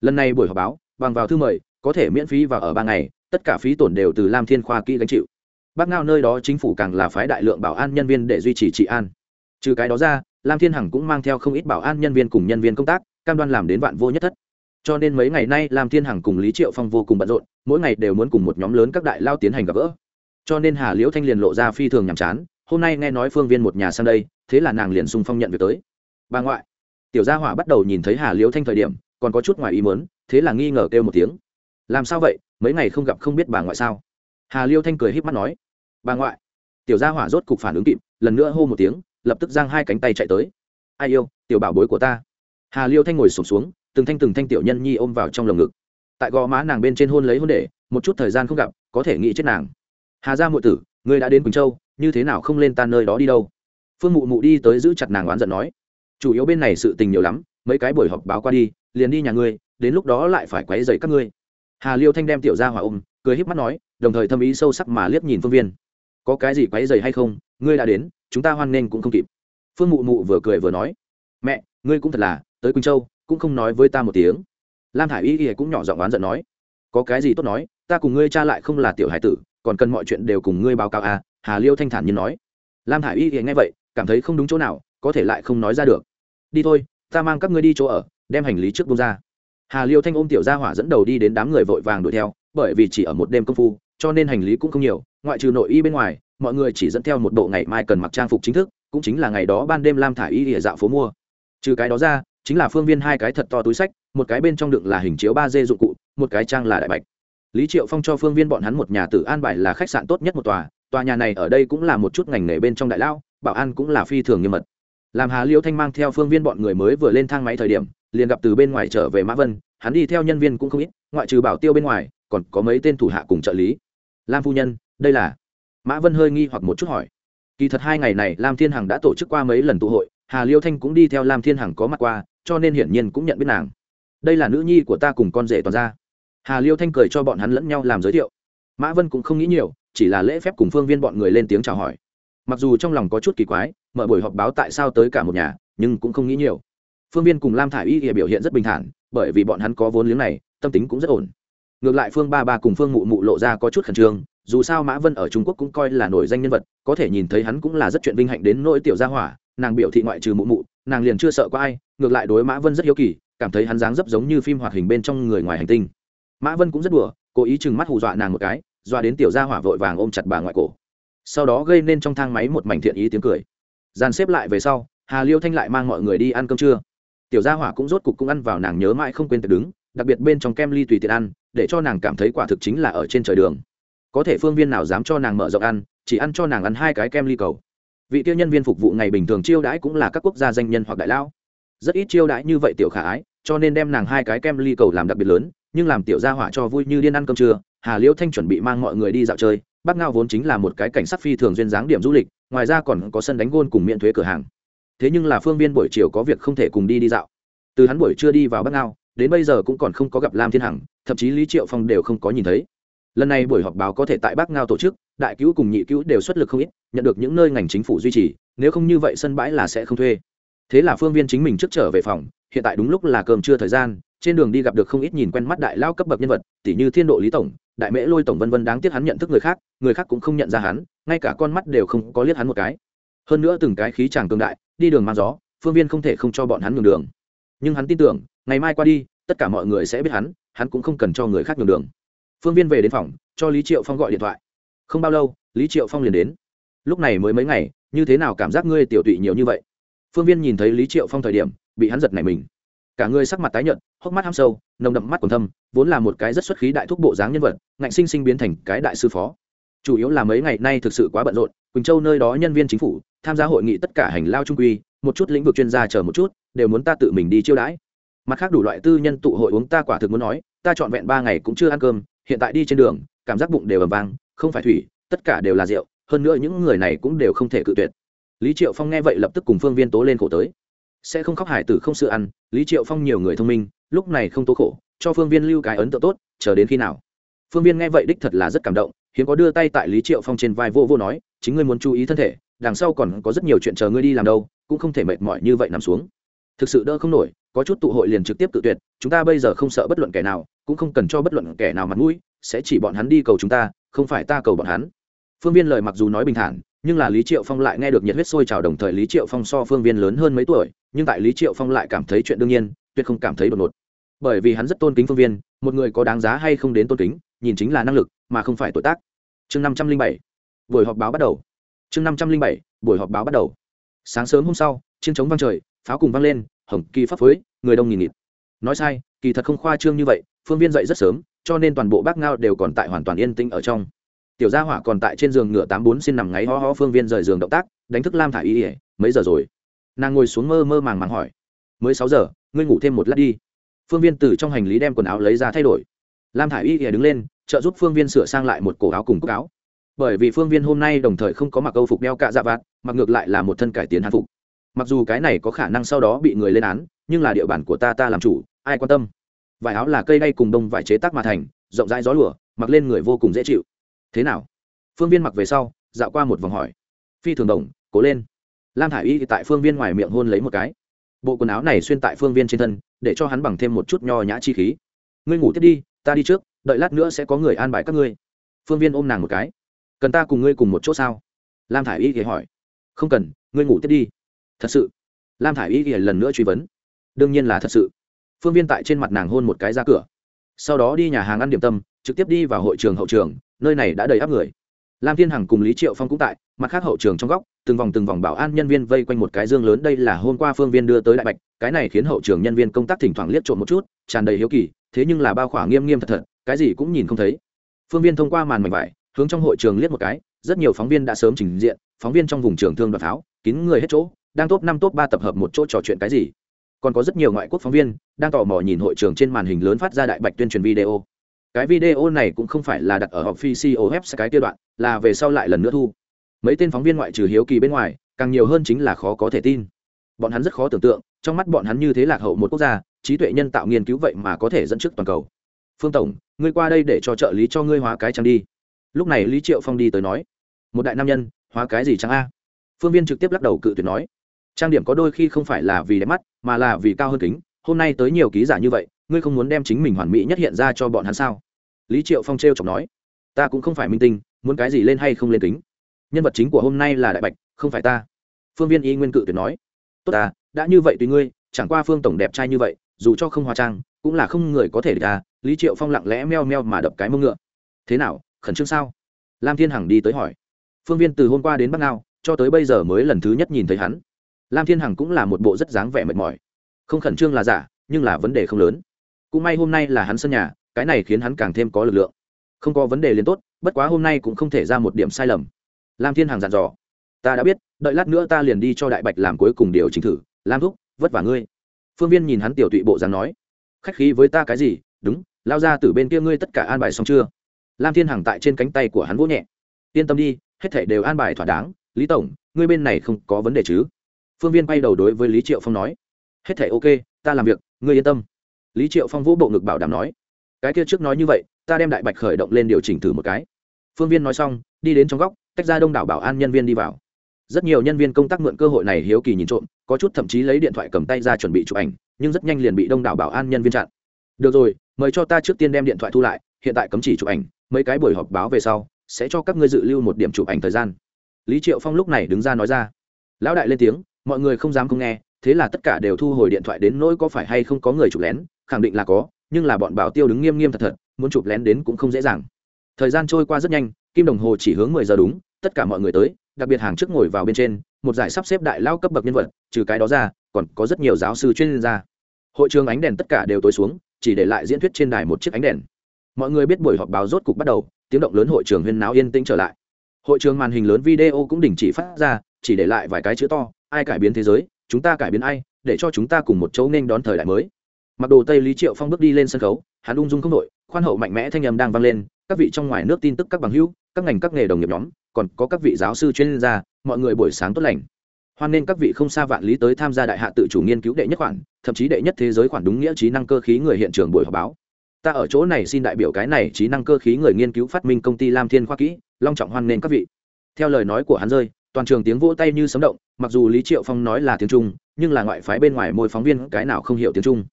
lần này buổi họp báo, bằng vào thư mời, có thể miễn phí và ở ba ngày, tất cả phí tổn đều từ lam thiên khoa kỹ gánh chịu. Bắc ngao nơi đó chính phủ càng là phái đại lượng bảo an nhân viên để duy trì trị an. Trừ cái đó ra, lam thiên hằng cũng mang theo không ít bảo an nhân viên cùng nhân viên công tác, cam đoan làm đến vạn vô nhất thất. Cho nên mấy ngày nay, lam thiên hằng cùng lý triệu phong vô cùng bận rộn, mỗi ngày đều muốn cùng một nhóm lớn các đại lao tiến hành gặp gỡ. Cho nên hà liễu thanh liền lộ ra phi thường nhàm chán, hôm nay nghe nói phương viên một nhà sang đây, thế là nàng liền sung phong nhận việc tới. Bà ngoại, tiểu gia hỏa bắt đầu nhìn thấy hà liễu thanh thời điểm còn có chút ngoài ý mớn thế là nghi ngờ kêu một tiếng. Làm sao vậy? Mấy ngày không gặp không biết bà ngoại sao? Hà liêu thanh cười h í p mắt nói. Bà ngoại. Tiểu gia hỏa rốt cục phản ứng kịp, lần nữa hô một tiếng, lập tức giang hai cánh tay chạy tới. Ai yêu, tiểu bảo bối của ta. Hà liêu thanh ngồi sụp xuống, từng thanh từng thanh tiểu nhân nhi ôm vào trong lồng ngực. Tại gò má nàng bên trên hôn lấy hôn để, một chút thời gian không gặp, có thể nghĩ chết nàng. Hà gia muội tử, ngươi đã đến quỳnh châu, như thế nào không lên ta nơi đó đi đâu? Phương mụ mụ đi tới giữ chặt nàng oán giận nói. Chủ yếu bên này sự tình nhiều lắm, mấy cái buổi họp báo qua đi liền đi nhà ngươi, đến lúc đó lại phải quấy dậy các ngươi. Hà liêu thanh đem tiểu ra hỏa ôm, cười híp mắt nói, đồng thời thâm ý sâu sắc mà liếc nhìn phương viên. Có cái gì quấy dậy hay không? Ngươi đã đến, chúng ta hoan nghênh cũng không kịp. Phương mụ mụ vừa cười vừa nói, mẹ, ngươi cũng thật là, tới quỳnh châu, cũng không nói với ta một tiếng. Lam thả i y y cũng nhỏ giọng oán giận nói, có cái gì tốt nói, ta cùng ngươi cha lại không là tiểu hải tử, còn cần mọi chuyện đều cùng ngươi báo cáo à? Hà liêu thanh thản như nói. Lam hải y y nghe vậy, cảm thấy không đúng chỗ nào, có thể lại không nói ra được. Đi thôi, ta mang các ngươi đi chỗ ở đem hành lý trước bông ra. Hà liêu thanh ôm tiểu gia hỏa dẫn đầu đi đến đám người vội vàng đuổi theo, bởi vì chỉ ở một đêm công phu, cho nên hành lý cũng không nhiều, ngoại trừ nội y bên ngoài, mọi người chỉ dẫn theo một bộ ngày mai cần mặc trang phục chính thức, cũng chính là ngày đó ban đêm lam thả y ỉa dạo phố mua. Trừ cái đó ra, chính là phương viên hai cái thật to túi sách, một cái bên trong đựng là hình chiếu ba d dụng cụ, một cái trang là đại bạch. Lý triệu phong cho phương viên bọn hắn một nhà tử an bài là khách sạn tốt nhất một tòa tòa nhà này ở đây cũng là một chút ngành nghề bên trong đại lao bảo an cũng là phi thường nghiêm mật làm hà liêu thanh mang theo phương viên bọn người mới vừa lên thang máy thời điểm, liền gặp từ bên ngoài trở về mã vân, hắn đi theo nhân viên cũng không ít, ngoại trừ bảo tiêu bên ngoài, còn có mấy tên thủ hạ cùng trợ lý. Lam phu nhân, đây là? Mã vân hơi nghi hoặc một chút hỏi. Kỳ thật hai ngày này lam thiên hằng đã tổ chức qua mấy lần tụ hội, hà liêu thanh cũng đi theo lam thiên hằng có mặt qua, cho nên hiển nhiên cũng nhận biết nàng. Đây là nữ nhi của ta cùng con rể toàn ra hà liêu thanh cười cho bọn hắn lẫn nhau làm giới thiệu. Mã vân cũng không nghĩ nhiều, chỉ là lễ phép cùng phương viên bọn người lên tiếng chào hỏi mặc dù trong lòng có chút kỳ quái, mở buổi họp báo tại sao tới cả một nhà, nhưng cũng không nghĩ nhiều. Phương viên cùng lam thả i y thì biểu hiện rất bình thản, bởi vì bọn hắn có vốn liếng này, tâm tính cũng rất ổn. Ngược lại phương ba ba cùng phương mụ mụ lộ ra có chút khẩn trương, dù sao mã vân ở trung quốc cũng coi là nổi danh nhân vật, có thể nhìn thấy hắn cũng là rất chuyện vinh hạnh đến nỗi tiểu gia hỏa, nàng biểu thị ngoại trừ mụ mụ, nàng liền chưa sợ có ai, ngược lại đối mã vân rất hiếu kỳ, cảm thấy hắn dáng dấp giống như phim hoạt hình bên trong người ngoài hành tinh. Mã vân cũng rất đùa, cố ý chừng mắt hù dọa nàng một cái, dọa đến tiểu gia hỏa vội vàng ôm chặt bà ngoại cổ sau đó gây nên trong thang máy một mảnh thiện ý tiếng cười. Dàn xếp lại về sau, hà liêu thanh lại mang mọi người đi ăn cơm trưa. Tiểu gia hỏa cũng rốt cục cũng ăn vào nàng nhớ mãi không quên tự đứng, đặc biệt bên trong kem ly tùy tiện ăn, để cho nàng cảm thấy quả thực chính là ở trên trời đường. Có thể phương viên nào dám cho nàng mở rộng ăn, chỉ ăn cho nàng ăn hai cái kem ly cầu. Vị tiêu nhân viên phục vụ ngày bình thường chiêu đãi cũng là các quốc gia danh nhân hoặc đại lao rất ít chiêu đãi như vậy tiểu khả ái, cho nên đem nàng hai cái kem ly cầu làm đặc biệt lớn, nhưng làm tiểu gia hỏa cho vui như điên ăn cơm trưa, hà liễu thanh chuẩn bị mang mọi người đi dạo chơi bắc ngao vốn chính là một cái cảnh sát phi thường duyên dáng điểm du lịch, ngoài ra còn có sân đánh gôn cùng miễn thuế cửa hàng. Thế nhưng là phương viên buổi chiều có việc không thể cùng đi đi dạo. Từ hắn buổi trưa đi vào bắc ngao, đến bây giờ cũng còn không có gặp lam thiên hằng, thậm chí lý triệu phong đều không có nhìn thấy. Lần này buổi họp báo có thể tại bắc ngao tổ chức, đại cứu cùng nhị cứu đều xuất lực không ít, nhận được những nơi ngành chính phủ duy trì, nếu không như vậy sân bãi là sẽ không thuê. Thế là phương viên chính mình trước trở về phòng, hiện tại đúng lúc là cơm trưa thời gian trên đường đi gặp được không ít nhìn quen mắt đại lao cấp bậc nhân vật tỷ như thiên độ lý tổng, đại mễ lôi tổng vân vân đáng tiếc hắn nhận thức người khác người khác cũng không nhận ra hắn, ngay cả con mắt đều không có liếc hắn một cái. Hơn nữa từng cái khí chàng cường đại, đi đường mang gió, phương viên không thể không cho bọn hắn nhường đường. Nhưng hắn tin tưởng, ngày mai qua đi, tất cả mọi người sẽ biết hắn hắn cũng không cần cho người khác nhường đường. Phương viên về đến phòng, cho lý triệu phong gọi điện thoại. Không bao lâu, lý triệu phong liền đến. Lúc này mới mấy ngày, như thế nào cảm giác ngươi tiểu tụy nhiều như vậy? Phương viên nhìn thấy lý triệu phong thời điểm, bị hắn giật nảy mình cả người sắc mặt tái nhợt, hốc mắt ham sâu, nồng đậm mắt còn thâm, vốn là một cái rất xuất khí đại thúc bộ dáng nhân vật, ngạnh sinh sinh biến thành cái đại sư phó. Chủ yếu là mấy ngày nay thực sự quá bận rộn, quỳnh châu nơi đó nhân viên chính phủ, tham gia hội nghị tất cả hành lao trung quy, một chút lĩnh vực chuyên gia chờ một chút, đều muốn ta tự mình đi chiêu đãi. Mặt khác đủ loại tư nhân tụ hội uống ta quả thực muốn nói, ta trọn vẹn ba ngày cũng chưa ăn cơm, hiện tại đi trên đường, cảm giác bụng đều ầm vang, không phải thủy, tất cả đều là rượu, hơn nữa những người này cũng đều không thể cự tuyệt. Lý triệu phong nghe vậy lập tức cùng phương viên tố lên khổ tới sẽ không khóc hải tử không sự ăn, lý triệu phong nhiều người thông minh, lúc này không tố khổ, cho phương viên lưu cái ấn tượng tốt, chờ đến khi nào? Phương viên nghe vậy đích thật là rất cảm động, hiếm có đưa tay tại lý triệu phong trên vai vô vô nói, chính ngươi muốn chú ý thân thể, đằng sau còn có rất nhiều chuyện chờ ngươi đi làm đâu, cũng không thể mệt mỏi như vậy nằm xuống. Thực sự đỡ không nổi, có chút tụ hội liền trực tiếp tự tuyệt, chúng ta bây giờ không sợ bất luận kẻ nào, cũng không cần cho bất luận kẻ nào mặt mũi, sẽ chỉ bọn hắn đi cầu chúng ta, không phải ta cầu bọn hắn. Phương viên lời mặc dù nói bình thản, nhưng là lý triệu phong lại nghe được nhiệt huyết sôi trào đồng thời lý triệu phong so phương viên lớn hơn mấy tuổi nhưng tại lý triệu phong lại cảm thấy chuyện đương nhiên, tuyệt không cảm thấy đột ngột. Bởi vì hắn rất tôn kính phương viên, một người có đáng giá hay không đến tôn kính, nhìn chính là năng lực, mà không phải tuổi tác. Chương năm trăm linh bảy, buổi họp báo bắt đầu. Chương năm trăm linh bảy, buổi họp báo bắt đầu. Sáng sớm hôm sau, chiến trống vang trời, pháo cùng vang lên, hồng kỳ pháp phối, người đông nghìn nghịt. Nói sai, kỳ thật không khoa trương như vậy, phương viên dậy rất sớm, cho nên toàn bộ bác ngao đều còn tại hoàn toàn yên tĩnh ở trong. Tiểu gia hỏa còn tại trên giường ngựa tám bốn xin nằm ngáy ho ho phương viên rời giường động tác, đánh thức lam thả y ỉa mấy giờ rồi? Nàng ngồi xuống mơ mơ màng màng hỏi, mới sáu giờ, ngươi ngủ thêm một lát đi. Phương viên từ trong hành lý đem quần áo lấy ra thay đổi. Lam thả y ỉa đứng lên, trợ giúp phương viên sửa sang lại một cổ áo cùng cốc áo. Bởi vì phương viên hôm nay đồng thời không có mặc âu phục đeo cạ dạ vạt, mặc ngược lại là một thân cải tiến hàn phục. Mặc dù cái này có khả năng sau đó bị người lên án, nhưng là địa bàn của ta ta làm chủ, ai quan tâm? Vải áo là cây đay cùng đông vải chế tác mà thành, rộng rãi gió lửa mặc lên người vô cùng dễ chịu. Thế nào? Phương viên mặc về sau, dạo qua một vòng hỏi. Phi thường đồng, cố lên lam thả i y tại phương viên ngoài miệng hôn lấy một cái. Bộ quần áo này xuyên tại phương viên trên thân, để cho hắn bằng thêm một chút nho nhã chi khí. Ngươi ngủ tiếp đi, ta đi trước, đợi lát nữa sẽ có người an bài các ngươi. Phương viên ôm nàng một cái. Cần ta cùng ngươi cùng một chỗ sao? Lam thả i y thì hỏi. Không cần, ngươi ngủ tiếp đi. Thật sự. Lam thả i y thì lần nữa truy vấn. Đương nhiên là thật sự. Phương viên tại trên mặt nàng hôn một cái ra cửa. Sau đó đi nhà hàng ăn điểm tâm, trực tiếp đi vào hội trường hậu trường, nơi này đã đầy áp người. Lam thiên hằng cùng lý triệu phong cũng tại, mặt khác hậu trường trong góc từng vòng từng vòng bảo an nhân viên vây quanh một cái dương lớn, đây là hôm qua phương viên đưa tới đại bạch, cái này khiến hậu trường nhân viên công tác thỉnh thoảng liếc trộm một chút, tràn đầy hiếu kỳ, thế nhưng là bao khỏa nghiêm nghiêm thật thật, cái gì cũng nhìn không thấy. Phương viên thông qua màn mảnh vải, hướng trong hội trường liếc một cái, rất nhiều phóng viên đã sớm trình diện, phóng viên trong vùng trường thương đoạt tháo kín người hết chỗ, đang top năm top ba tập hợp một chỗ trò chuyện cái gì. Còn có rất nhiều ngoại quốc phóng viên, đang tò mò nhìn hội trường trên màn hình lớn phát ra đại bạch tuyên truyền video. Cái video này cũng không phải là đặt ở họp phi cof cái tiêu đoạn, là về sau lại lần nữa thu mấy tên phóng viên ngoại trừ hiếu kỳ bên ngoài, càng nhiều hơn chính là khó có thể tin. Bọn hắn rất khó tưởng tượng, trong mắt bọn hắn như thế lạc hậu một quốc gia, trí tuệ nhân tạo nghiên cứu vậy mà có thể dẫn trước toàn cầu. Phương tổng, ngươi qua đây để cho trợ lý cho ngươi hóa cái trang đi. Lúc này lý triệu phong đi tới nói, một đại nam nhân, hóa cái gì trang a? Phương viên trực tiếp lắc đầu cự tuyệt nói, trang điểm có đôi khi không phải là vì đẹp mắt, mà là vì cao hơn kính, hôm nay tới nhiều ký giả như vậy, ngươi không muốn đem chính mình hoàn mỹ nhất hiện ra cho bọn hắn sao? Lý triệu phong t r e o chọc nói, ta cũng không phải minh tinh, muốn cái gì lên hay không lên kính? Nhân vật chính của hôm nay là đại bạch, không phải ta. Phương viên y nguyên cự tuyệt nói. Tốt ta, đã như vậy tùy ngươi, chẳng qua phương tổng đẹp trai như vậy, dù cho không hóa trang, cũng là không người có thể địch ta. Lý triệu phong lặng lẽ meo meo mà đập cái mông ngựa. Thế nào, khẩn trương sao? Lam thiên hằng đi tới hỏi. Phương viên từ hôm qua đến bắc ngao, cho tới bây giờ mới lần thứ nhất nhìn thấy hắn. Lam thiên hằng cũng là một bộ rất dáng vẻ mệt mỏi. Không khẩn trương là giả, nhưng là vấn đề không lớn. Cũng may hôm nay là hắn sân nhà, cái này khiến hắn càng thêm có lực lượng. Không có vấn đề liền tốt, bất quá hôm nay cũng không thể ra một điểm sai lầm lam thiên hằng dặn dò, ta đã biết, đợi lát nữa ta liền đi cho đại bạch làm cuối cùng điều chỉnh thử. Lam thúc, vất vả ngươi. Phương viên nhìn hắn tiểu tụy bộ dáng nói, khách khí với ta cái gì? Đúng, lao ra từ bên kia ngươi tất cả an bài xong chưa? Lam thiên hằng tại trên cánh tay của hắn vỗ nhẹ, yên tâm đi, hết thể đều an bài thỏa đáng. Lý tổng, ngươi bên này không có vấn đề chứ? Phương viên bay đầu đối với lý triệu phong nói, hết thể ok, ta làm việc, ngươi yên tâm. Lý triệu phong vũ bộ ngực bảo đảm nói, cái kia trước nói như vậy, ta đem đại bạch khởi động lên điều chỉnh thử một cái. Phương viên nói xong, đi đến trong góc tách ra đông đảo bảo an nhân viên đi vào. Rất nhiều nhân viên công tác mượn cơ hội này hiếu kỳ nhìn trộm, có chút thậm chí lấy điện thoại cầm tay ra chuẩn bị chụp ảnh, nhưng rất nhanh liền bị đông đảo bảo an nhân viên chặn. Được rồi, mời cho ta trước tiên đem điện thoại thu lại, hiện tại cấm chỉ chụp ảnh, mấy cái buổi họp báo về sau, sẽ cho các ngươi dự lưu một điểm chụp ảnh thời gian. Lý triệu phong lúc này đứng ra nói ra. Lão đại lên tiếng, mọi người không dám không nghe, thế là tất cả đều thu hồi điện thoại đến nỗi có phải hay không có người chụp lén, khẳng định là có, nhưng là bọn bảo tiêu đứng nghiêm nghiêm thật thật, muốn chụp lén đến cũng không dễ dàng. Thời gian trôi qua rất nhanh kim đồng hồ chỉ hướng mười giờ đúng, tất cả mọi người tới, đặc biệt hàng trước ngồi vào bên trên, một giải sắp xếp đại lao cấp bậc nhân vật, trừ cái đó ra, còn có rất nhiều giáo sư chuyên gia. Hội trường ánh đèn tất cả đều tối xuống, chỉ để lại diễn thuyết trên đài một chiếc ánh đèn. Mọi người biết buổi họp báo rốt cục bắt đầu, tiếng động lớn hội trường huyên náo yên tĩnh trở lại. Hội trường màn hình lớn video cũng đình chỉ phát ra, chỉ để lại vài cái chữ to, ai cải biến thế giới, chúng ta cải biến ai, để cho chúng ta cùng một chỗ nên đón thời đại mới. Mặc đồ tây lý triệu phong bước đi lên sân khấu, hắn ung dung không đội khoan hậu mạnh mẽ thanh âm đang vang lên, các vị trong ngoài nước tin tức các bằng hữu các ngành các nghề đồng nghiệp nhóm, còn có các vị giáo sư chuyên gia, mọi người buổi sáng tốt lành. Hoan nên các vị không xa vạn lý tới tham gia đại hạ tự chủ nghiên cứu đệ nhất khoản, thậm chí đệ nhất thế giới khoản đúng nghĩa trí năng cơ khí người hiện trường buổi họp báo. Ta ở chỗ này xin đại biểu cái này trí năng cơ khí người nghiên cứu phát minh công ty lam thiên khoa kỹ, long trọng hoan nên các vị. Theo lời nói của hắn rơi, toàn trường tiếng vỗ tay như sấm động, mặc dù lý triệu phong nói là tiếng trung, nhưng là ngoại phái bên ngoài môi phóng viên cái nào không hiểu tiếng trung.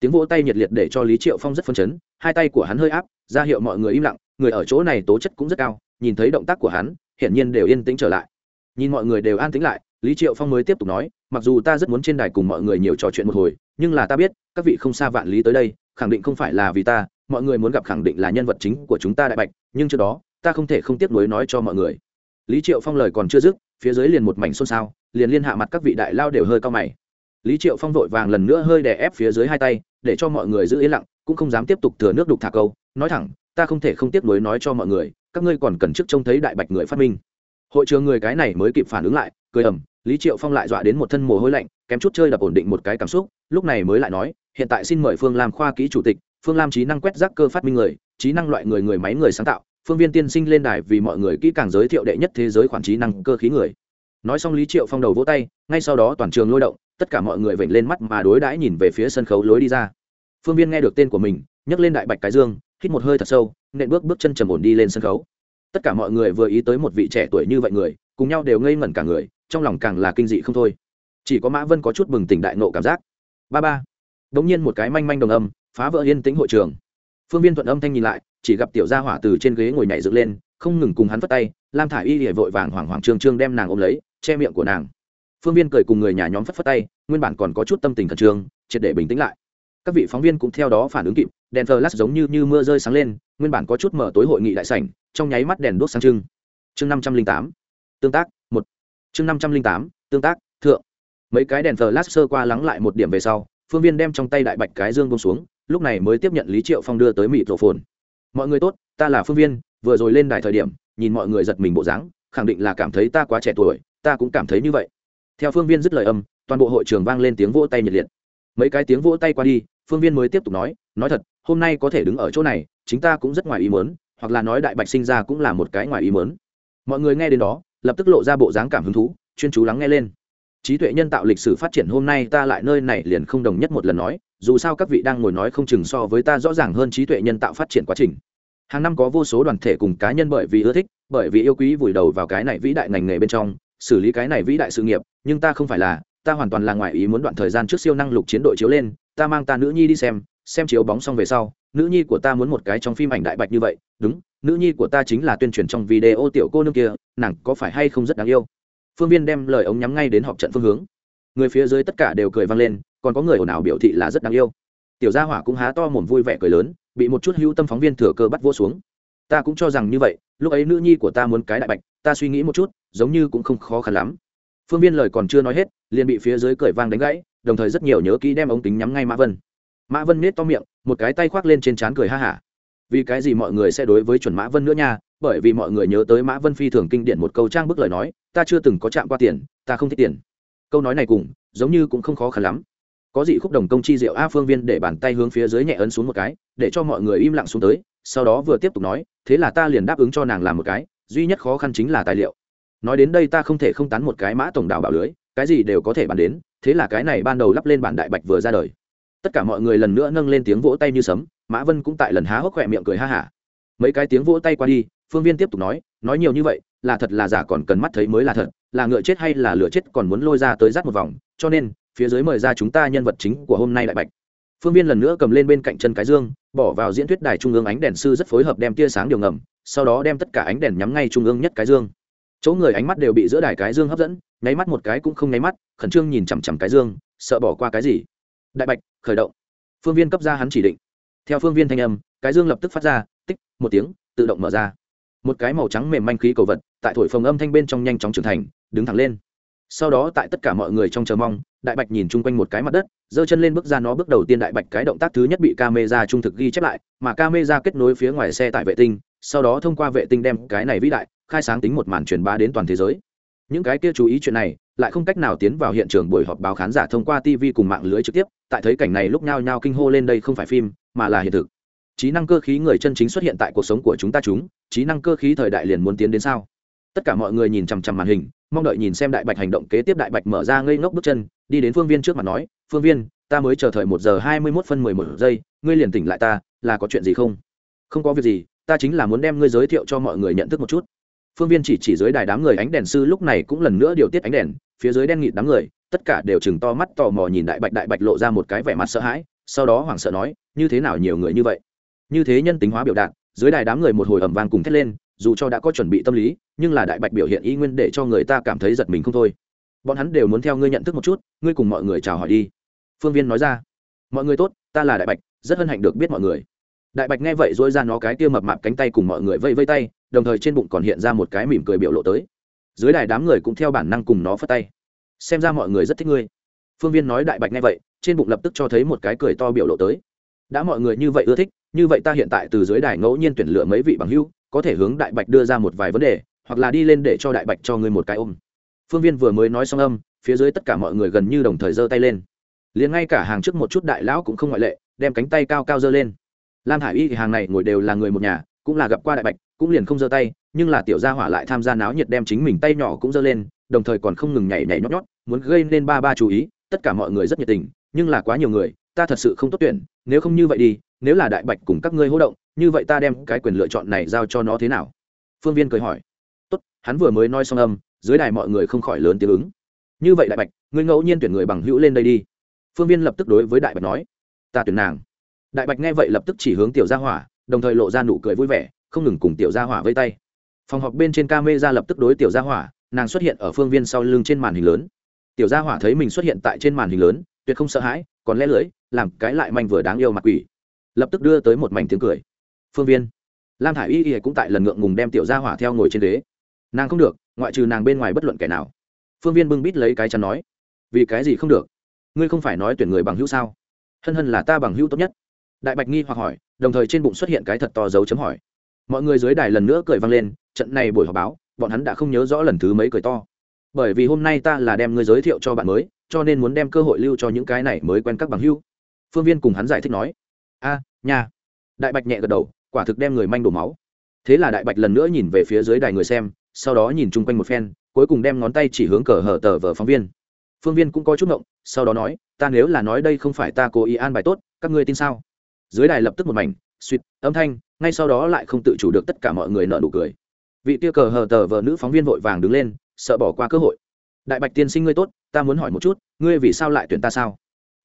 Tiếng vỗ tay nhiệt liệt để cho lý triệu phong rất phấn chấn, hai tay của hắn hơi áp, ra hiệu mọi người im lặng, người ở chỗ này tố chất cũng rất cao nhìn thấy động tác của hắn, hiển nhiên đều yên tĩnh trở lại. Nhìn mọi người đều an tĩnh lại, lý triệu phong mới tiếp tục nói, mặc dù ta rất muốn trên đài cùng mọi người nhiều trò chuyện một hồi, nhưng là ta biết, các vị không xa vạn lý tới đây, khẳng định không phải là vì ta, mọi người muốn gặp khẳng định là nhân vật chính của chúng ta đại bạch, nhưng trước đó, ta không thể không tiếp nối nói cho mọi người. Lý triệu phong lời còn chưa dứt, phía dưới liền một mảnh xôn xao, liền liên hạ mặt các vị đại lao đều hơi cao mày. Lý triệu phong vội vàng lần nữa hơi đè ép phía dưới hai tay, để cho mọi người giữ yên lặng, cũng không dám tiếp tục thừa nước đục thả câu, nói thẳng, ta không thể không tiếp nối nói cho mọi người các ngươi còn cần trước trông thấy đại bạch người phát minh. Hội trường người cái này mới kịp phản ứng lại, cười ầm, lý triệu phong lại dọa đến một thân mồ hôi lạnh, kém chút chơi đập ổn định một cái cảm xúc, lúc này mới lại nói, hiện tại xin mời phương lam khoa kỹ chủ tịch, phương lam trí năng quét rác cơ phát minh người, trí năng loại người người máy người sáng tạo, phương viên tiên sinh lên đài vì mọi người kỹ càng giới thiệu đệ nhất thế giới khoản trí năng cơ khí người. Nói xong lý triệu phong đầu vỗ tay, ngay sau đó toàn trường lôi động, tất cả mọi người vểnh lên mắt mà đối đãi nhìn về phía sân khấu lối đi ra. Phương viên nghe được tên của mình, nhấc lên đại bạch cái dương hít một hơi thật sâu, nện bước bước chân trầm ổn đi lên sân khấu. Tất cả mọi người vừa ý tới một vị trẻ tuổi như vậy người, cùng nhau đều ngây ngẩn cả người, trong lòng càng là kinh dị không thôi. Chỉ có mã vân có chút bừng tỉnh đại nộ cảm giác. Ba ba. Đ ỗ n g nhiên một cái manh manh đồng âm, phá vỡ yên tĩnh hội trường. Phương viên thuận âm thanh nhìn lại, chỉ gặp tiểu gia hỏa từ trên ghế ngồi nhảy dựng lên, không ngừng cùng hắn vất tay, lam thả y hỉa vội vàng hoảng hoảng trương trương đem nàng ôm lấy, che miệng của nàng. Phương viên cười cùng người nhà nhóm phất phất tay, nguyên bản còn có chút tâm tình khẩn trương, triệt để bình tĩnh lại các vị phóng viên cũng theo đó phản ứng kịp đèn thờ lát giống như, như mưa rơi sáng lên nguyên bản có chút mở tối hội nghị đại sảnh trong nháy mắt đèn đốt sáng trưng. Chương năm trăm linh tám tương tác một. Chương năm trăm linh tám tương tác thượng. Mấy cái đèn thờ lát sơ qua lắng lại một điểm về sau phương viên đem trong tay đại bạch cái dương bông xuống lúc này mới tiếp nhận lý triệu phong đưa tới mỹ thổ phồn. Mọi người tốt ta là phương viên vừa rồi lên đài thời điểm nhìn mọi người giật mình bộ dáng khẳng định là cảm thấy ta quá trẻ tuổi ta cũng cảm thấy như vậy. Theo phương viên dứt lời âm toàn bộ hội trường vang lên tiếng vỗ tay nhiệt liệt mấy cái tiếng vỗ tay qua đi, phương viên mới tiếp tục nói nói thật, hôm nay có thể đứng ở chỗ này, chính ta cũng rất ngoài ý mớn hoặc là nói đại bạch sinh ra cũng là một cái ngoài ý mớn mọi người nghe đến đó, lập tức lộ ra bộ dáng cảm hứng thú, chuyên chú lắng nghe lên. Trí tuệ nhân tạo lịch sử phát triển hôm nay ta lại nơi này liền không đồng nhất một lần nói, dù sao các vị đang ngồi nói không chừng so với ta rõ ràng hơn trí tuệ nhân tạo phát triển quá trình. Hàng năm có vô số đoàn thể cùng cá nhân bởi vì ưa thích, bởi vì yêu quý vùi đầu vào cái này vĩ đại ngành nghề bên trong, xử lý cái này vĩ đại sự nghiệp, nhưng ta không phải là ta hoàn toàn là ngoại ý muốn đoạn thời gian trước siêu năng lục chiến đội chiếu lên, ta mang ta nữ nhi đi xem xem chiếu bóng xong về sau, nữ nhi của ta muốn một cái trong phim ảnh đại bạch như vậy, đúng, nữ nhi của ta chính là tuyên truyền trong video tiểu cô nương kia, nàng có phải hay không rất đáng yêu? Phương viên đem lời ống nhắm ngay đến họp trận phương hướng. Người phía dưới tất cả đều cười vang lên, còn có người ồn ào biểu thị là rất đáng yêu. Tiểu gia hỏa cũng há to mồm vui vẻ cười lớn, bị một chút hữu tâm phóng viên thừa cơ bắt vô xuống. Ta cũng cho rằng như vậy, lúc ấy nữ nhi của ta muốn cái đại bạch, ta suy nghĩ một chút, giống như cũng không khó khăn lắm phương viên lời còn chưa nói hết, liền bị phía dưới cười vang đánh gãy, đồng thời rất nhiều nhớ kỹ đem ống kính nhắm ngay mã vân. Mã vân nết to miệng, một cái tay khoác lên trên trán cười ha hả. Vì cái gì mọi người sẽ đối với chuẩn mã vân nữa nha, bởi vì mọi người nhớ tới mã vân phi thường kinh điển một câu trang bức lời nói, ta chưa từng có chạm qua tiền, ta không thích tiền. Câu nói này cùng, giống như cũng không khó khăn lắm. Có dị khúc đồng công chi diệu a phương viên để bàn tay hướng phía dưới nhẹ ấn xuống một cái, để cho mọi người im lặng xuống tới, sau đó vừa tiếp tục nói, thế là ta liền đáp ứng cho nàng làm một cái, duy nhất khó khăn chính là tài liệu nói đến đây ta không thể không tán một cái mã tổng đào bảo lưới, cái gì đều có thể bàn đến, thế là cái này ban đầu lắp lên bản đại bạch vừa ra đời. Tất cả mọi người lần nữa nâng lên tiếng vỗ tay như sấm, mã vân cũng tại lần há hốc khỏe miệng cười ha hả. Mấy cái tiếng vỗ tay qua đi, phương viên tiếp tục nói nói nhiều như vậy, là thật là giả còn cần mắt thấy mới là thật, là ngựa chết hay là lửa chết còn muốn lôi ra tới rát một vòng, cho nên, phía dưới mời ra chúng ta nhân vật chính của hôm nay đại bạch. Phương viên lần nữa cầm lên bên cạnh chân cái dương, bỏ vào diễn thuyết đài trung ương ánh đèn sư rất phối hợp đem tia sáng điều ngầm, sau đó đem tất cả ánh đèn nhắm ngay trung ương nhất cái dương chỗ người ánh mắt đều bị giữa đài cái dương hấp dẫn, nháy mắt một cái cũng không nháy mắt, khẩn trương nhìn chằm chằm cái dương, sợ bỏ qua cái gì. Đại bạch, khởi động. Phương viên cấp ra hắn chỉ định. Theo phương viên thanh âm, cái dương lập tức phát ra, tích, một tiếng, tự động mở ra. Một cái màu trắng mềm manh khí cầu vật, tại thổi phồng âm thanh bên trong nhanh chóng trưởng thành, đứng thẳng lên. Sau đó tại tất cả mọi người trong chờ mong, đại bạch nhìn chung quanh một cái mặt đất, giơ chân lên bước ra nó bước đầu tiên đại bạch cái động tác thứ nhất bị camera trung thực ghi chép lại, mà camera kết nối phía ngoài xe tại vệ tinh, sau đó thông qua vệ tinh đem cái này vĩ đại khai sáng tính một màn truyền bá đến toàn thế giới. Những cái kia chú ý chuyện này lại không cách nào tiến vào hiện trường buổi họp báo khán giả thông qua tv cùng mạng lưới trực tiếp, tại thấy cảnh này lúc nhao nhao kinh hô lên đây không phải phim, mà là hiện thực. Trí năng cơ khí người chân chính xuất hiện tại cuộc sống của chúng ta chúng, trí năng cơ khí thời đại liền muốn tiến đến sao? Tất cả mọi người nhìn chằm chằm màn hình, mong đợi nhìn xem đại bạch hành động kế tiếp đại bạch mở ra ngây ngốc bước chân, đi đến phương viên trước mặt nói, phương viên, ta mới chờ thời một giờ hai mươi mốt phân mười một giây, ngươi liền tỉnh lại ta, là có chuyện gì không? Không có việc gì, ta chính là muốn đem ngươi giới thiệu cho mọi người nhận thức một chút phương viên chỉ chỉ dưới đài đám người, ánh đèn sư lúc này cũng lần nữa điều tiết ánh đèn, phía dưới đen nghịt đám người, tất cả đều chừng to mắt, tò mò nhìn đại bạch đại bạch lộ ra một cái vẻ mặt sợ hãi, sau đó hoảng sợ nói, như thế nào nhiều người như vậy? Như thế nhân tính hóa biểu đạt, dưới đài đám người một hồi ẩm vang cùng thét lên, dù cho đã có chuẩn bị tâm lý, nhưng là đại bạch biểu hiện y nguyên để cho người ta cảm thấy giật mình không thôi. Bọn hắn đều muốn theo ngươi nhận thức một chút, ngươi cùng mọi người chào hỏi đi. Phương viên nói ra. Mọi người tốt, ta là đại bạch, rất hân hạnh được biết mọi người. Đại bạch nghe vậy dối ra nó cái kia mập mạp cánh tay cùng mọi người vây vây tay đồng thời trên bụng còn hiện ra một cái mỉm cười biểu lộ tới. Dưới đài đám người cũng theo bản năng cùng nó phất tay. Xem ra mọi người rất thích ngươi. Phương viên nói đại bạch ngay vậy, trên bụng lập tức cho thấy một cái cười to biểu lộ tới. Đã mọi người như vậy ưa thích, như vậy ta hiện tại từ dưới đài ngẫu nhiên tuyển lựa mấy vị bằng hữu, có thể hướng đại bạch đưa ra một vài vấn đề, hoặc là đi lên để cho đại bạch cho ngươi một cái ôm. Phương viên vừa mới nói xong âm, phía dưới tất cả mọi người gần như đồng thời giơ tay lên. Liền ngay cả hàng trước một chút đại lão cũng không ngoại lệ, đem cánh tay cao cao giơ lên. Lam hải y thì hàng này ngồi đều là người một nhà cũng là gặp qua đại bạch, cũng liền không giơ tay, nhưng là tiểu gia hỏa lại tham gia náo nhiệt đem chính mình tay nhỏ cũng giơ lên, đồng thời còn không ngừng nhảy nhảy nhót nhót, muốn gây nên ba ba chú ý, tất cả mọi người rất nhiệt tình, nhưng là quá nhiều người, ta thật sự không tốt tuyển, nếu không như vậy đi, nếu là đại bạch cùng các ngươi hỗ động, như vậy ta đem cái quyền lựa chọn này giao cho nó thế nào? Phương viên cười hỏi. Tốt, hắn vừa mới nói xong âm, dưới đài mọi người không khỏi lớn tiếng ứng. Như vậy đại bạch, ngươi ngẫu nhiên tuyển người bằng hữu lên đây đi. Phương viên lập tức đối với đại bạch nói. Ta tuyển nàng. Đại bạch nghe vậy lập tức chỉ hướng tiểu gia hỏa đồng thời lộ ra nụ cười vui vẻ, không ngừng cùng tiểu gia hỏa vây tay. Phòng họp bên trên ca mê ra lập tức đối tiểu gia hỏa, nàng xuất hiện ở phương viên sau lưng trên màn hình lớn. Tiểu gia hỏa thấy mình xuất hiện tại trên màn hình lớn, tuyệt không sợ hãi, còn lẽ lưỡi làm cái lại manh vừa đáng yêu mặt quỷ. Lập tức đưa tới một mảnh tiếng cười. Phương viên. Lam thả i y y cũng tại lần ngượng ngùng đem tiểu gia hỏa theo ngồi trên ghế. Nàng không được, ngoại trừ nàng bên ngoài bất luận kẻ nào. Phương viên bưng bít lấy cái chắn nói. Vì cái gì không được? Ngươi không phải nói tuyển người bằng hữu sao? Hân hân là ta bằng hữu tốt nhất đại bạch nghi hoặc hỏi đồng thời trên bụng xuất hiện cái thật to dấu chấm hỏi. Mọi người dưới đài lần nữa cười vang lên trận này buổi họp báo bọn hắn đã không nhớ rõ lần thứ mấy cười to. Bởi vì hôm nay ta là đem ngươi giới thiệu cho bạn mới cho nên muốn đem cơ hội lưu cho những cái này mới quen các bằng hưu phương viên cùng hắn giải thích nói. A à, nhà đại bạch nhẹ gật đầu quả thực đem người manh đổ máu. Thế là đại bạch lần nữa nhìn về phía dưới đài người xem sau đó nhìn chung quanh một phen cuối cùng đem ngón tay chỉ hướng cờ hở tờ vờ phóng viên. Phương viên cũng có chút ngộng sau đó nói ta nếu là nói đây không phải ta cố ý an bài tốt các ngươi tin sao? Dưới đài lập tức một mảnh, suýt, âm thanh, ngay sau đó lại không tự chủ được tất cả mọi người nợ nụ cười. Vị tia cờ hờ tờ vợ nữ phóng viên vội vàng đứng lên, sợ bỏ qua cơ hội. Đại bạch tiên sinh ngươi tốt, ta muốn hỏi một chút, ngươi vì sao lại tuyển ta sao?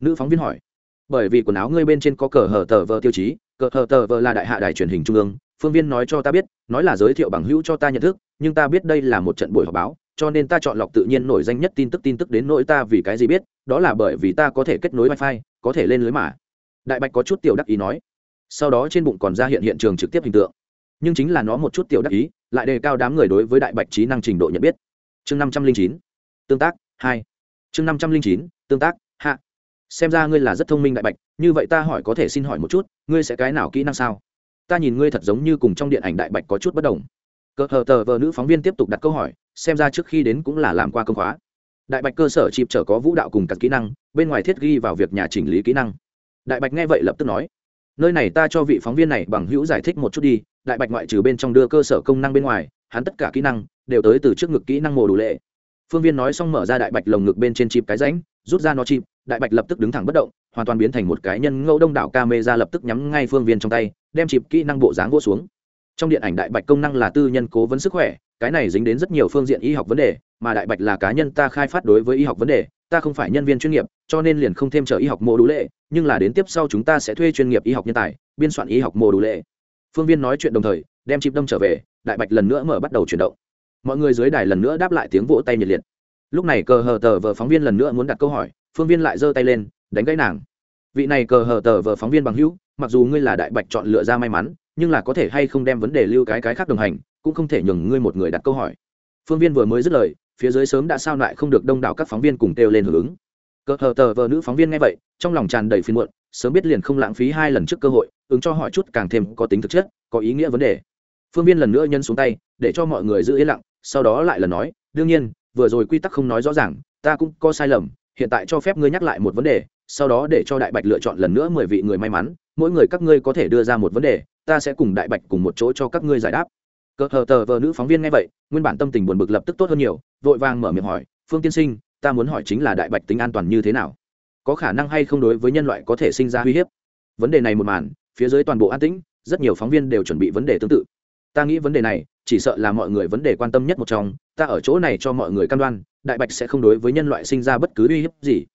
Nữ phóng viên hỏi. Bởi vì quần áo ngươi bên trên có cờ hờ tờ vợ tiêu chí, cờ hờ tờ vợ là đại hạ đài truyền hình trung ương, phương viên nói cho ta biết, nói là giới thiệu bằng hữu cho ta nhận thức, nhưng ta biết đây là một trận buổi họp báo, cho nên ta chọn lọc tự nhiên nổi danh nhất tin tức tin tức đến nỗi ta vì cái gì biết, đó là bởi vì ta có thể kết nối wifi, có thể lên lưới mà đại bạch có chút tiểu đắc ý nói. Sau đó trên bụng còn ra hiện hiện trường trực tiếp hình tượng. Nhưng chính là nó một chút tiểu đắc ý, lại đề cao đám người đối với đại bạch trí năng trình độ nhận biết. Chương năm trăm linh chín, tương tác, hai. Chương năm trăm linh chín, tương tác, hạ. Xem ra ngươi là rất thông minh đại bạch, như vậy ta hỏi có thể xin hỏi một chút, ngươi sẽ cái nào kỹ năng sao? Ta nhìn ngươi thật giống như cùng trong điện ảnh đại bạch có chút bất đồng. Cờ hờ tờ vợ nữ phóng viên tiếp tục đặt câu hỏi, xem ra trước khi đến cũng là làm qua công khóa. Đại bạch cơ sở chịp trở có vũ đạo cùng các kỹ năng, bên ngoài thiết ghi vào việc nhà chỉnh lý kỹ năng đại bạch nghe vậy lập tức nói, nơi này ta cho vị phóng viên này bằng hữu giải thích một chút đi, đại bạch ngoại trừ bên trong đưa cơ sở công năng bên ngoài, hắn tất cả kỹ năng đều tới từ trước ngực kỹ năng mồ đủ lệ. Phương viên nói xong mở ra đại bạch lồng ngực bên trên chịp cái rãnh, rút ra nó chịp đại bạch lập tức đứng thẳng bất động, hoàn toàn biến thành một cái nhân ngẫu đông đảo ca mê ra lập tức nhắm ngay phương viên trong tay, đem chịp kỹ năng bộ dáng vô xuống. Trong điện ảnh đại bạch công năng là tư nhân cố vấn sức khỏe, cái này dính đến rất nhiều phương diện y học vấn đề, mà đại bạch là cá nhân ta khai phát đối với y học vấn đề, ta không phải nhân viên chuyên nghiệp, cho nên liền không thêm trợ y học mô đủ lệ nhưng là đến tiếp sau chúng ta sẽ thuê chuyên nghiệp y học nhân tài, biên soạn y học mô đủ lệ. Phương viên nói chuyện đồng thời, đem chip đâm trở về, đại bạch lần nữa mở bắt đầu chuyển động. Mọi người dưới đài lần nữa đáp lại tiếng vỗ tay nhiệt liệt. Lúc này cờ hờ tờ vờ phóng viên lần nữa muốn đặt câu hỏi, phương viên lại giơ tay lên, đánh gãy nàng. Vị này cờ hờ tờ vờ phóng viên bằng hữu, mặc dù ngươi là đại bạch chọn lựa ra may mắn, nhưng là có thể hay không đem vấn đề lưu cái cái khác đồng hành, cũng không thể nhường ngươi một người đặt câu hỏi. Phương viên vừa mới dứt lời, phía dưới sớm đã sao lại không được đông đảo các phóng viên cùng kêu lên hưởng ứng cờ hờ tờ vợ nữ phóng viên nghe vậy, trong lòng tràn đầy phiên muộn, sớm biết liền không lãng phí hai lần trước cơ hội, ứng cho hỏi chút càng thêm có tính thực chất, có ý nghĩa vấn đề. Phương viên lần nữa nhân xuống tay, để cho mọi người giữ yên lặng, sau đó lại lần nói, đương nhiên, vừa rồi quy tắc không nói rõ ràng, ta cũng có sai lầm, hiện tại cho phép ngươi nhắc lại một vấn đề, sau đó để cho đại bạch lựa chọn lần nữa mười vị người may mắn, mỗi người các ngươi có thể đưa ra một vấn đề, ta sẽ cùng đại bạch cùng một chỗ cho các ngươi giải đáp. Cờ hờ tờ vợ nữ phóng viên nghe vậy, nguyên bản tâm tình buồn bực lập tức tốt hơn nhiều, vội vàng mở miệng hỏi, phương tiên sinh ta muốn hỏi chính là đại bạch tính an toàn như thế nào? Có khả năng hay không đối với nhân loại có thể sinh ra uy hiếp? Vấn đề này một màn, phía dưới toàn bộ an tĩnh, rất nhiều phóng viên đều chuẩn bị vấn đề tương tự. Ta nghĩ vấn đề này, chỉ sợ là mọi người vấn đề quan tâm nhất một trong, ta ở chỗ này cho mọi người căn đoan, đại bạch sẽ không đối với nhân loại sinh ra bất cứ uy hiếp gì.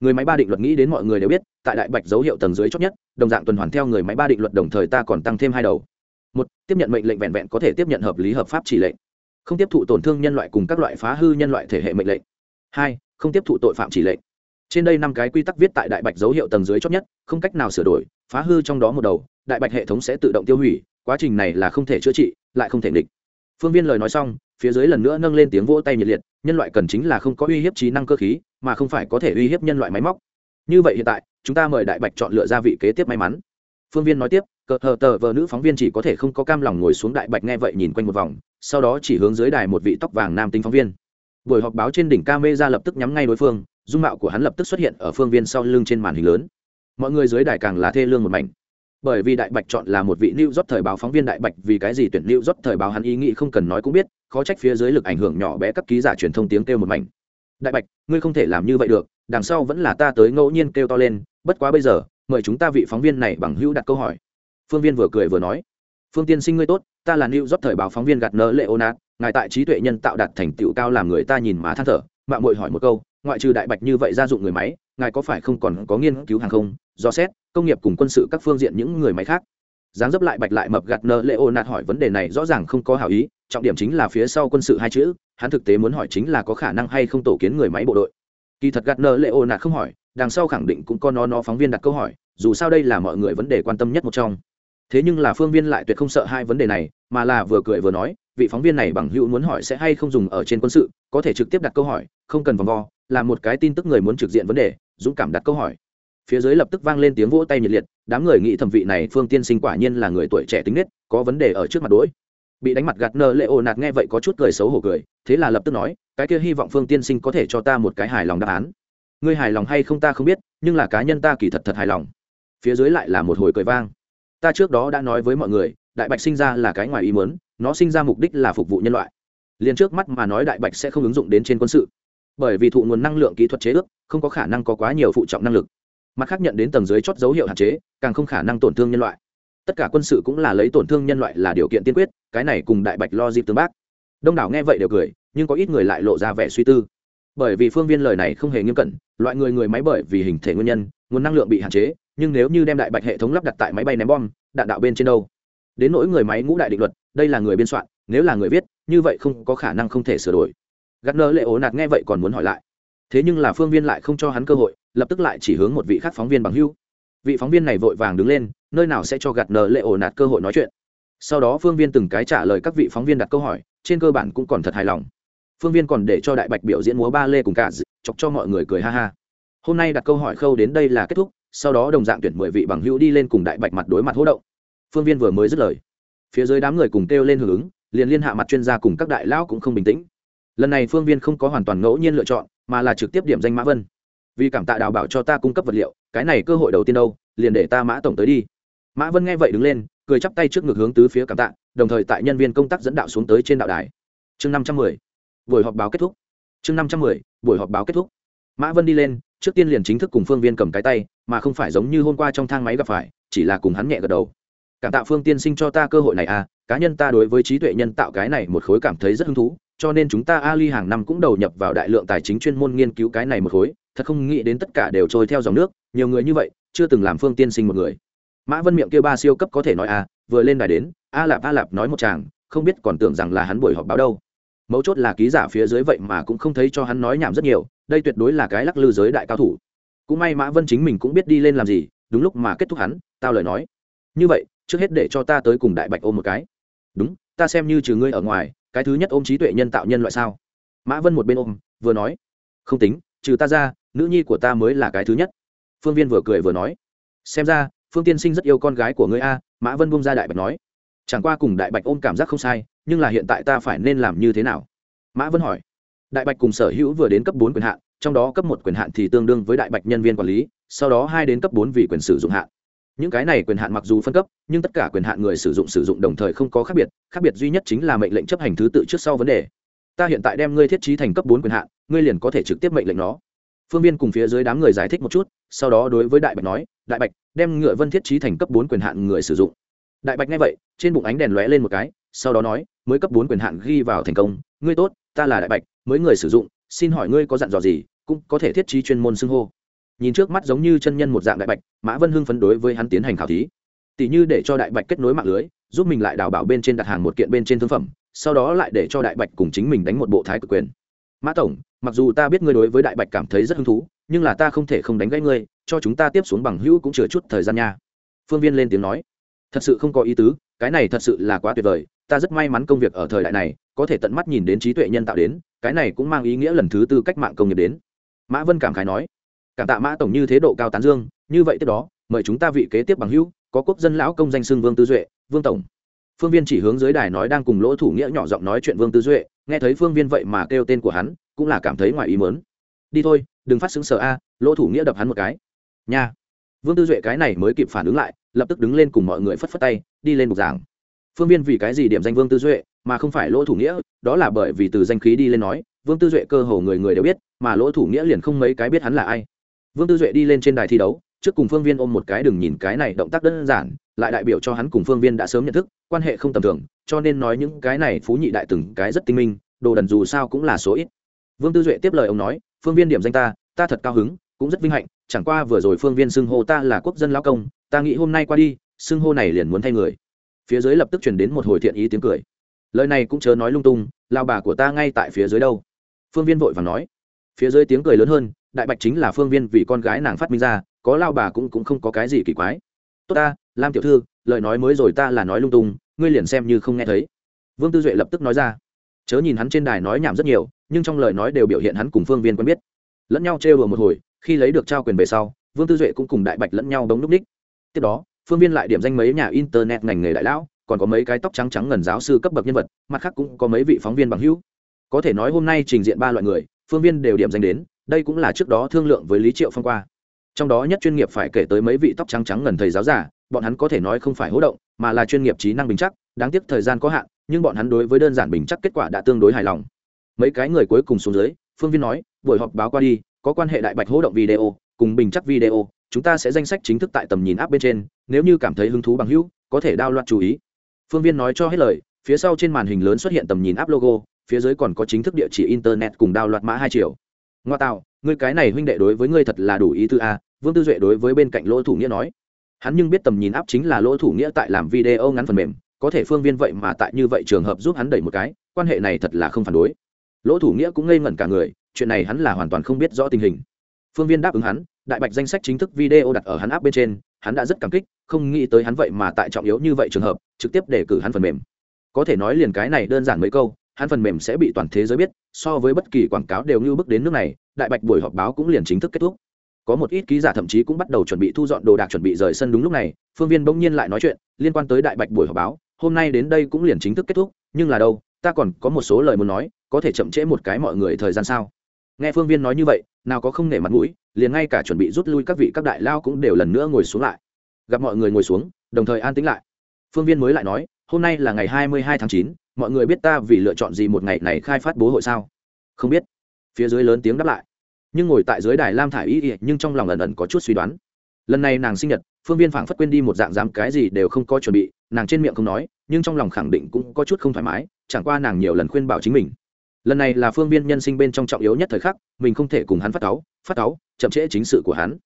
Người máy ba định luật nghĩ đến mọi người đều biết, tại đại bạch dấu hiệu tầng dưới chót nhất, đồng dạng tuần hoàn theo người máy ba định luật đồng thời ta còn tăng thêm hai đầu. Một, tiếp nhận mệnh lệnh vẹn vẹn có thể tiếp nhận hợp lý hợp pháp chỉ lệnh. Không tiếp thụ tổn thương nhân loại cùng các loại phá hư nhân loại thể hệ mệnh lệnh hai, không tiếp thụ tội phạm chỉ lệnh. Trên đây năm cái quy tắc viết tại đại bạch dấu hiệu tầng dưới chót nhất, không cách nào sửa đổi, phá hư trong đó một đầu, đại bạch hệ thống sẽ tự động tiêu hủy, quá trình này là không thể chữa trị, lại không thể địch phương viên lời nói xong, phía dưới lần nữa nâng lên tiếng vỗ tay nhiệt liệt, nhân loại cần chính là không có uy hiếp trí năng cơ khí, mà không phải có thể uy hiếp nhân loại máy móc. Như vậy hiện tại, chúng ta mời đại bạch chọn lựa ra vị kế tiếp may mắn. Phương viên nói tiếp, cờ hờ tờ vợ nữ phóng viên chỉ có thể không có cam lòng ngồi xuống đại bạch nghe vậy nhìn quanh một vòng, sau đó chỉ hướng dưới đài một vị tóc vàng nam tính phóng viên buổi họp báo trên đỉnh ca mê ra lập tức nhắm ngay đối phương, dung mạo của hắn lập tức xuất hiện ở phương viên sau lưng trên màn hình lớn. Mọi người dưới đài càng là thê lương một mảnh. Bởi vì đại bạch chọn là một vị new job thời báo phóng viên đại bạch, vì cái gì tuyển new job thời báo hắn ý nghĩ không cần nói cũng biết, khó trách phía dưới lực ảnh hưởng nhỏ bé các ký giả truyền thông tiếng kêu một mảnh. Đại bạch, ngươi không thể làm như vậy được, đằng sau vẫn là ta tới ngẫu nhiên kêu to lên, bất quá bây giờ, mời chúng ta vị phóng viên này bằng hữu đặt câu hỏi. Phương viên vừa cười vừa nói. Phương tiên sinh ngươi tốt, ta là new job thời báo phóng viên gạt nợ lệ ô nát ngài tại trí tuệ nhân tạo đạt thành tựu cao làm người ta nhìn má than thở mạng mội hỏi một câu, ngoại trừ đại bạch như vậy gia dụng người máy, ngài có phải không còn có nghiên cứu hàng không, do xét, công nghiệp cùng quân sự các phương diện những người máy khác? Dáng dấp lại bạch lại mập gạt nơ lệ ô nạt hỏi vấn đề này rõ ràng không có hảo ý, trọng điểm chính là phía sau quân sự hai chữ, hắn thực tế muốn hỏi chính là có khả năng hay không tổ kiến người máy bộ đội. Kỳ thật gạt nơ lệ ô nạt không hỏi, đằng sau khẳng định cũng có nó nó phóng viên đặt câu hỏi, dù sao đây là mọi người vấn đề quan tâm nhất một trong thế nhưng là phương viên lại tuyệt không sợ hai vấn đề này, mà là vừa cười vừa nói, vị phóng viên này bằng hữu muốn hỏi sẽ hay không dùng ở trên quân sự, có thể trực tiếp đặt câu hỏi, không cần vòng vo, là một cái tin tức người muốn trực diện vấn đề, dũng cảm đặt câu hỏi. Phía dưới lập tức vang lên tiếng vỗ tay nhiệt liệt, đám người nghĩ thẩm vị này phương tiên sinh quả nhiên là người tuổi trẻ tính nết, có vấn đề ở trước mặt đối. Bị đánh mặt gạt nơ lệ ồ nạt nghe vậy có chút cười xấu hổ cười, thế là lập tức nói, cái kia hy vọng phương tiên sinh có thể cho ta một cái hài lòng đáp án. Ngươi hài lòng hay không ta không biết, nhưng là cá nhân ta kỳ thật thật hài lòng. Phía dưới lại là một hồi cười vang ta trước đó đã nói với mọi người, đại bạch sinh ra là cái ngoài ý muốn, nó sinh ra mục đích là phục vụ nhân loại. Liền trước mắt mà nói đại bạch sẽ không ứng dụng đến trên quân sự. Bởi vì thụ nguồn năng lượng kỹ thuật chế ước, không có khả năng có quá nhiều phụ trọng năng lực. Mặt khác nhận đến tầng dưới chót dấu hiệu hạn chế, càng không khả năng tổn thương nhân loại. Tất cả quân sự cũng là lấy tổn thương nhân loại là điều kiện tiên quyết, cái này cùng đại bạch lo dịp tương bác. Đông đảo nghe vậy đều cười, nhưng có ít người lại lộ ra vẻ suy tư. Bởi vì phương viên lời này không hề nghiêm cẩn, loại người người máy bởi vì hình thể nguyên nhân, nguồn năng lượng bị hạn chế nhưng nếu như đem đại bạch hệ thống lắp đặt tại máy bay ném bom, đạn đạo bên trên đâu? Đến nỗi người máy ngũ đại định luật, đây là người biên soạn, nếu là người viết, như vậy không có khả năng không thể sửa đổi. Gắt nơ lệ ố nạt nghe vậy còn muốn hỏi lại. Thế nhưng là phương viên lại không cho hắn cơ hội, lập tức lại chỉ hướng một vị khác phóng viên bằng hưu. Vị phóng viên này vội vàng đứng lên, nơi nào sẽ cho gạt nờ lệ ổ nạt cơ hội nói chuyện? Sau đó phương viên từng cái trả lời các vị phóng viên đặt câu hỏi, trên cơ bản cũng còn thật hài lòng. Phương viên còn để cho đại bạch biểu diễn múa ba lê cùng cả chọc cho mọi người cười ha ha. Hôm nay đặt câu hỏi khâu đến đây là kết thúc sau đó đồng dạng tuyển mười vị bằng hữu đi lên cùng đại bạch mặt đối mặt hỗ động. Phương viên vừa mới dứt lời, phía dưới đám người cùng kêu lên hưởng ứng, liền liên hạ mặt chuyên gia cùng các đại lão cũng không bình tĩnh. Lần này phương viên không có hoàn toàn ngẫu nhiên lựa chọn, mà là trực tiếp điểm danh mã vân. Vì cảm tạ đào bảo cho ta cung cấp vật liệu, cái này cơ hội đầu tiên đâu, liền để ta mã tổng tới đi. Mã vân nghe vậy đứng lên, cười chắp tay trước ngực hướng tứ phía cảm tạ, đồng thời tại nhân viên công tác dẫn đạo xuống tới trên đạo đài. Chương năm trăm mười, buổi họp báo kết thúc. Chương năm trăm mười, buổi họp báo kết thúc. Mã vân đi lên, trước tiên liền chính thức cùng phương viên cầm cái tay mà không phải giống như hôm qua trong thang máy gặp phải, chỉ là cùng hắn nhẹ gật đầu. Cảm tạ phương tiên sinh cho ta cơ hội này à cá nhân ta đối với trí tuệ nhân tạo cái này một khối cảm thấy rất hứng thú, cho nên chúng ta ali hàng năm cũng đầu nhập vào đại lượng tài chính chuyên môn nghiên cứu cái này một khối, thật không nghĩ đến tất cả đều trôi theo dòng nước, nhiều người như vậy, chưa từng làm phương tiên sinh một người. Mã vân miệng kia ba siêu cấp có thể nói à vừa lên đài đến, a lạp a lạp nói một chàng, không biết còn tưởng rằng là hắn buổi họp báo đâu. Mấu chốt là ký giả phía dưới vậy mà cũng không thấy cho hắn nói nhảm rất nhiều, đây tuyệt đối là cái lắc lư giới đại cao thủ cũng may mã vân chính mình cũng biết đi lên làm gì, đúng lúc mà kết thúc hắn, tao lời nói. Như vậy, trước hết để cho ta tới cùng đại bạch ôm một cái. Đúng, ta xem như trừ ngươi ở ngoài, cái thứ nhất ôm trí tuệ nhân tạo nhân loại sao? Mã vân một bên ôm, vừa nói. Không tính, trừ ta ra, nữ nhi của ta mới là cái thứ nhất. Phương viên vừa cười vừa nói. Xem ra, phương tiên sinh rất yêu con gái của ngươi a, mã vân bung ra đại bạch nói. Chẳng qua cùng đại bạch ôm cảm giác không sai, nhưng là hiện tại ta phải nên làm như thế nào? Mã vân hỏi. Đại bạch cùng sở hữu vừa đến cấp bốn quyền hạn trong đó cấp một quyền hạn thì tương đương với đại bạch nhân viên quản lý, sau đó hai đến cấp bốn vì quyền sử dụng hạn. Những cái này quyền hạn mặc dù phân cấp, nhưng tất cả quyền hạn người sử dụng sử dụng đồng thời không có khác biệt khác biệt duy nhất chính là mệnh lệnh chấp hành thứ tự trước sau vấn đề. Ta hiện tại đem ngươi thiết trí thành cấp bốn quyền hạn, ngươi liền có thể trực tiếp mệnh lệnh nó. Phương viên cùng phía dưới đám người giải thích một chút, sau đó đối với đại bạch nói, đại bạch, đem ngựa vân thiết trí thành cấp bốn quyền hạn người sử dụng. Đại bạch nghe vậy, trên bụng ánh đèn lóe lên một cái, sau đó nói, mới cấp bốn quyền hạn ghi vào thành công, ngươi tốt, ta là đại bạch, mới người sử dụng, xin hỏi ngươi có dặn dò gì cũng có thể thiết trí chuyên môn xưng hô. Nhìn trước mắt giống như chân nhân một dạng đại bạch, mã vân hưng phấn đối với hắn tiến hành khảo thí. Tỷ như để cho đại bạch kết nối mạng lưới, giúp mình lại đào bảo bên trên đặt hàng một kiện bên trên thương phẩm, sau đó lại để cho đại bạch cùng chính mình đánh một bộ thái cực quyền. Mã tổng, mặc dù ta biết ngươi đối với đại bạch cảm thấy rất hứng thú, nhưng là ta không thể không đánh gãy ngươi, cho chúng ta tiếp xuống bằng hữu cũng chừa chút thời gian nha. Phương viên lên tiếng nói. Thật sự không có ý tứ, cái này thật sự là quá tuyệt vời, ta rất may mắn công việc ở thời đại này, có thể tận mắt nhìn đến trí tuệ nhân tạo đến, cái này cũng mang ý nghĩa lần thứ tư cách mạng công nghiệp đến mã vân cảm khái nói, cảm tạ mã tổng như thế độ cao tán dương, như vậy tiếp đó, mời chúng ta vị kế tiếp bằng hữu, có quốc dân lão công danh xưng vương tư duệ, vương tổng. Phương viên chỉ hướng dưới đài nói đang cùng lỗ thủ nghĩa nhỏ giọng nói chuyện vương tư duệ, nghe thấy phương viên vậy mà kêu tên của hắn, cũng là cảm thấy ngoài ý mớn đi thôi, đừng phát xứng sở a, lỗ thủ nghĩa đập hắn một cái. Nha. Vương tư duệ cái này mới kịp phản ứng lại, lập tức đứng lên cùng mọi người phất phất tay, đi lên bục giảng. Phương viên vì cái gì điểm danh vương tư duệ mà không phải lỗ thủ nghĩa, đó là bởi vì từ danh khí đi lên nói vương tư duệ cơ hồ người người đều biết, mà lỗ thủ nghĩa liền không mấy cái biết hắn là ai. Vương tư duệ đi lên trên đài thi đấu, trước cùng phương viên ôm một cái đừng nhìn cái này động tác đơn giản, lại đại biểu cho hắn cùng phương viên đã sớm nhận thức, quan hệ không tầm thường, cho nên nói những cái này phú nhị đại từng cái rất tinh minh, đồ đần dù sao cũng là số ít. Vương tư duệ tiếp lời ông nói, phương viên điểm danh ta ta thật cao hứng, cũng rất vinh hạnh, chẳng qua vừa rồi phương viên xưng hô ta là quốc dân lao công, ta nghĩ hôm nay qua đi, xưng hô này liền muốn thay người. Phía dưới lập tức chuyển đến một hồi thiện ý tiếng cười. Lời này cũng chớ nói lung tung, lao bà của ta ngay tại phía dưới đâu phương viên vội và nói. Phía dưới tiếng cười lớn hơn, đại bạch chính là phương viên vì con gái nàng phát minh ra, có lao bà cũng cũng không có cái gì kỳ quái. Tốt ta, lam tiểu thư, lời nói mới rồi ta là nói lung tung, ngươi liền xem như không nghe thấy. Vương tư duệ lập tức nói ra. Chớ nhìn hắn trên đài nói nhảm rất nhiều, nhưng trong lời nói đều biểu hiện hắn cùng phương viên quen biết. Lẫn nhau trêu đùa một hồi, khi lấy được trao quyền về sau, vương tư duệ cũng cùng đại bạch lẫn nhau đống núp ních. Tiếp đó, phương viên lại điểm danh mấy nhà internet ngành nghề đại lão, còn có mấy cái tóc trắng trắng ngần giáo sư cấp bậc nhân vật, mặt khác cũng có mấy vị phóng viên bằng hữu có thể nói hôm nay trình diện ba loại người, phương viên đều điểm danh đến, đây cũng là trước đó thương lượng với lý triệu phong qua. Trong đó nhất chuyên nghiệp phải kể tới mấy vị tóc trắng trắng ngần thầy giáo giả, bọn hắn có thể nói không phải hỗ động, mà là chuyên nghiệp trí năng bình chắc, đáng tiếc thời gian có hạn, nhưng bọn hắn đối với đơn giản bình chắc kết quả đã tương đối hài lòng. Mấy cái người cuối cùng xuống dưới, phương viên nói, buổi họp báo qua đi, có quan hệ đại bạch hỗ động video, cùng bình chắc video, chúng ta sẽ danh sách chính thức tại tầm nhìn áp bên trên, nếu như cảm thấy hứng thú bằng hữu, có thể đao loạt chú ý. Phương viên nói cho hết lời, phía sau trên màn hình lớn xuất hiện tầm nhìn áp logo phía dưới còn có chính thức địa chỉ internet cùng đao loạt mã hai triệu ngoa tạo, ngươi cái này huynh đệ đối với ngươi thật là đủ ý tư a, vương tư duệ đối với bên cạnh lỗ thủ nghĩa nói. Hắn nhưng biết tầm nhìn áp chính là lỗ thủ nghĩa tại làm video ngắn phần mềm, có thể phương viên vậy mà tại như vậy trường hợp giúp hắn đẩy một cái, quan hệ này thật là không phản đối. Lỗ thủ nghĩa cũng ngây ngẩn cả người, chuyện này hắn là hoàn toàn không biết rõ tình hình. Phương viên đáp ứng hắn, đại bạch danh sách chính thức video đặt ở hắn áp bên trên, hắn đã rất cảm kích, không nghĩ tới hắn vậy mà tại trọng yếu như vậy trường hợp, trực tiếp để cử hắn phần mềm. Có thể nói liền cái này đơn giản mấy câu hắn phần mềm sẽ bị toàn thế giới biết, so với bất kỳ quảng cáo đều như bước đến nước này, đại bạch buổi họp báo cũng liền chính thức kết thúc. Có một ít ký giả thậm chí cũng bắt đầu chuẩn bị thu dọn đồ đạc chuẩn bị rời sân đúng lúc này, phương viên bỗng nhiên lại nói chuyện, liên quan tới đại bạch buổi họp báo, hôm nay đến đây cũng liền chính thức kết thúc, nhưng là đâu, ta còn có một số lời muốn nói, có thể chậm trễ một cái mọi người thời gian sao? Nghe phương viên nói như vậy, nào có không nể mặt mũi, liền ngay cả chuẩn bị rút lui các vị các đại lao cũng đều lần nữa ngồi xuống lại. Gặp mọi người ngồi xuống, đồng thời an tĩnh lại. Phương viên mới lại nói, hôm nay là ngày hai mươi hai tháng chín mọi người biết ta vì lựa chọn gì một ngày này khai phát bố hội sao? Không biết. Phía dưới lớn tiếng đáp lại. Nhưng ngồi tại dưới đài lam thả i y, nhưng trong lòng ẩn ẩn có chút suy đoán. Lần này nàng sinh nhật, phương viên phảng phất quên đi một dạng dám cái gì đều không có chuẩn bị, nàng trên miệng không nói, nhưng trong lòng khẳng định cũng có chút không thoải mái, chẳng qua nàng nhiều lần khuyên bảo chính mình. Lần này là phương viên nhân sinh bên trong trọng yếu nhất thời khắc, mình không thể cùng hắn phát cáu phát cáu, chậm trễ chính sự của hắn.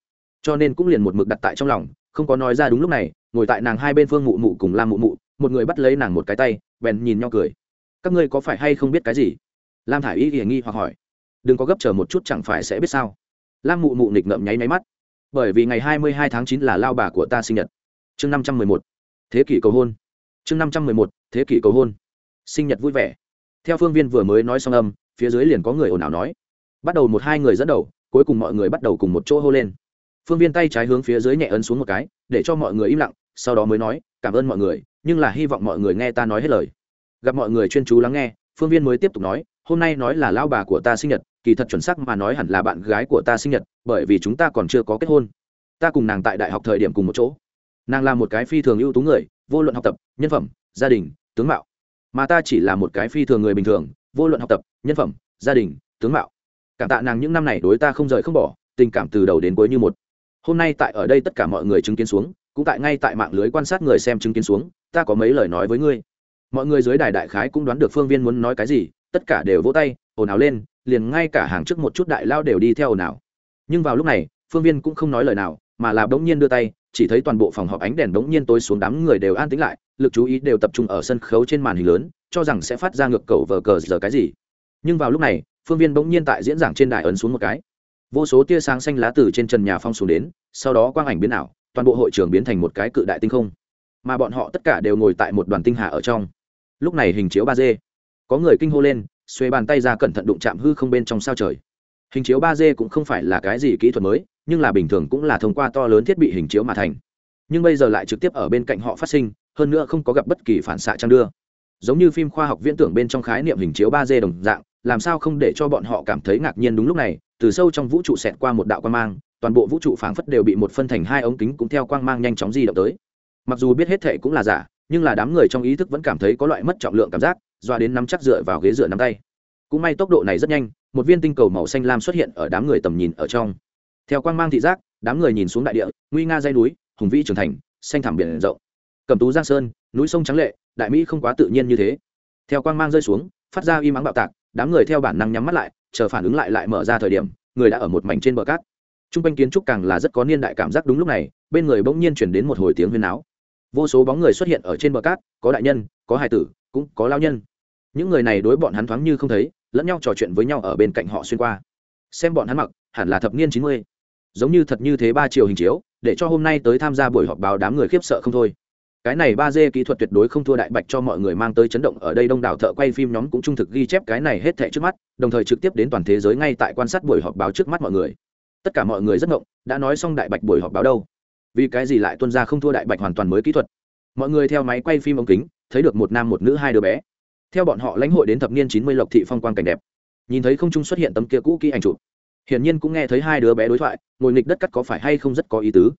Cho nên cũng liền một mực đặt tại trong lòng, không có nói ra đúng lúc này, ngồi tại nàng hai bên phương mụ mụ cùng lam mụ mụ một người bắt lấy nàng một cái tay, bèn nhìn nhau cười. Các ngươi có phải hay không biết cái gì? Lam thả i y hiển nghi hoặc hỏi. Đừng có gấp chờ một chút chẳng phải sẽ biết sao? Lam mụ mụ nghịch ngậm nháy máy mắt. Bởi vì ngày hai mươi hai tháng chín là lao bà của ta sinh nhật. Chương năm trăm mười một. Thế kỷ cầu hôn. Chương năm trăm mười một. Thế kỷ cầu hôn. Sinh nhật vui vẻ. Theo phương viên vừa mới nói xong âm, phía dưới liền có người ồn ào nói. Bắt đầu một hai người dẫn đầu, cuối cùng mọi người bắt đầu cùng một chỗ hô lên. Phương viên tay trái hướng phía dưới nhẹ ấn xuống một cái, để cho mọi người im lặng, sau đó mới nói, cảm ơn mọi người nhưng là hy vọng mọi người nghe ta nói hết lời. Gặp mọi người chuyên chú lắng nghe, phương viên mới tiếp tục nói, hôm nay nói là lao bà của ta sinh nhật, kỳ thật chuẩn xác mà nói hẳn là bạn gái của ta sinh nhật, bởi vì chúng ta còn chưa có kết hôn. Ta cùng nàng tại đại học thời điểm cùng một chỗ. Nàng là một cái phi thường ưu tú người, vô luận học tập, nhân phẩm, gia đình, tướng mạo. Mà ta chỉ là một cái phi thường người bình thường, vô luận học tập, nhân phẩm, gia đình, tướng mạo. Cảm tạ nàng những năm này đối ta không rời không bỏ, tình cảm từ đầu đến cuối như một. Hôm nay tại ở đây tất cả mọi người chứng kiến xuống, cũng tại ngay tại mạng lưới quan sát người xem chứng kiến xuống ta có mấy lời nói với ngươi. Mọi người dưới đài đại khái cũng đoán được phương viên muốn nói cái gì, tất cả đều vỗ tay, ồn ào lên, liền ngay cả hàng trước một chút đại lao đều đi theo ồn ào. Nhưng vào lúc này, phương viên cũng không nói lời nào, mà là bỗng nhiên đưa tay, chỉ thấy toàn bộ phòng họp ánh đèn bỗng nhiên tối xuống đám người đều an tĩnh lại, lực chú ý đều tập trung ở sân khấu trên màn hình lớn, cho rằng sẽ phát ra ngược cầu vờ cờ giờ cái gì. Nhưng vào lúc này, phương viên bỗng nhiên tại diễn giảng trên đài ấn xuống một cái. Vô số tia sáng xanh lá từ trên trần nhà phong xuống đến, sau đó quang ảnh biến ảo, toàn bộ hội trường biến thành một cái cự đại tinh không mà bọn họ tất cả đều ngồi tại một đoàn tinh hà ở trong. Lúc này hình chiếu ba d. Có người kinh hô lên, xuê bàn tay ra cẩn thận đụng chạm hư không bên trong sao trời. Hình chiếu ba d cũng không phải là cái gì kỹ thuật mới, nhưng là bình thường cũng là thông qua to lớn thiết bị hình chiếu mà thành. Nhưng bây giờ lại trực tiếp ở bên cạnh họ phát sinh, hơn nữa không có gặp bất kỳ phản xạ trang đưa. Giống như phim khoa học viễn tưởng bên trong khái niệm hình chiếu ba d đồng dạng, làm sao không để cho bọn họ cảm thấy ngạc nhiên đúng lúc này, từ sâu trong vũ trụ xẹt qua một đạo quang mang, toàn bộ vũ trụ phảng phất đều bị một phân thành hai ống kính cũng theo quang mang nhanh chóng di động tới mặc dù biết hết thệ cũng là giả, nhưng là đám người trong ý thức vẫn cảm thấy có loại mất trọng lượng cảm giác, doa đến nắm chắc dựa vào ghế dựa nắm tay. Cũng may tốc độ này rất nhanh, một viên tinh cầu màu xanh lam xuất hiện ở đám người tầm nhìn ở trong. Theo quang mang thị giác, đám người nhìn xuống đại địa, nguy nga dây núi, hùng vĩ trưởng thành, xanh thảm biển rộng. Cầm tú giang sơn, núi sông trắng lệ, đại mỹ không quá tự nhiên như thế. Theo quang mang rơi xuống, phát ra im mắng bạo tạc, đám người theo bản năng nhắm mắt lại, chờ phản ứng lại lại mở ra thời điểm, người đã ở một mảnh trên bờ cát. T r u n g quanh kiến trúc càng là rất có niên đại cảm giác đúng lúc này, bên người bỗng nhiên chuyển đến một hồi tiếng huyên áo vô số bóng người xuất hiện ở trên bờ cát, có đại nhân, có hài tử, cũng có lao nhân. Những người này đối bọn hắn thoáng như không thấy, lẫn nhau trò chuyện với nhau ở bên cạnh họ xuyên qua. Xem bọn hắn mặc, hẳn là thập niên chín mươi. Giống như thật như thế ba chiều hình chiếu, để cho hôm nay tới tham gia buổi họp báo đám người khiếp sợ không thôi. Cái này ba d kỹ thuật tuyệt đối không thua đại bạch cho mọi người mang tới chấn động ở đây đông đảo thợ quay phim nhóm cũng trung thực ghi chép cái này hết thệ trước mắt, đồng thời trực tiếp đến toàn thế giới ngay tại quan sát buổi họp báo trước mắt mọi người. Tất cả mọi người rất ngộng, đã nói xong đại bạch buổi họp báo đâu? Vì cái gì lại tuân ra không thua đại bạch hoàn toàn mới kỹ thuật? Mọi người theo máy quay phim ống kính, thấy được một nam một nữ hai đứa bé. Theo bọn họ lãnh hội đến thập niên chín mươi lộc thị phong quang cảnh đẹp. Nhìn thấy không trung xuất hiện tấm kia cũ kỹ ảnh chụp. Hiển nhiên cũng nghe thấy hai đứa bé đối thoại, ngồi nghịch đất cắt có phải hay không rất có ý tứ?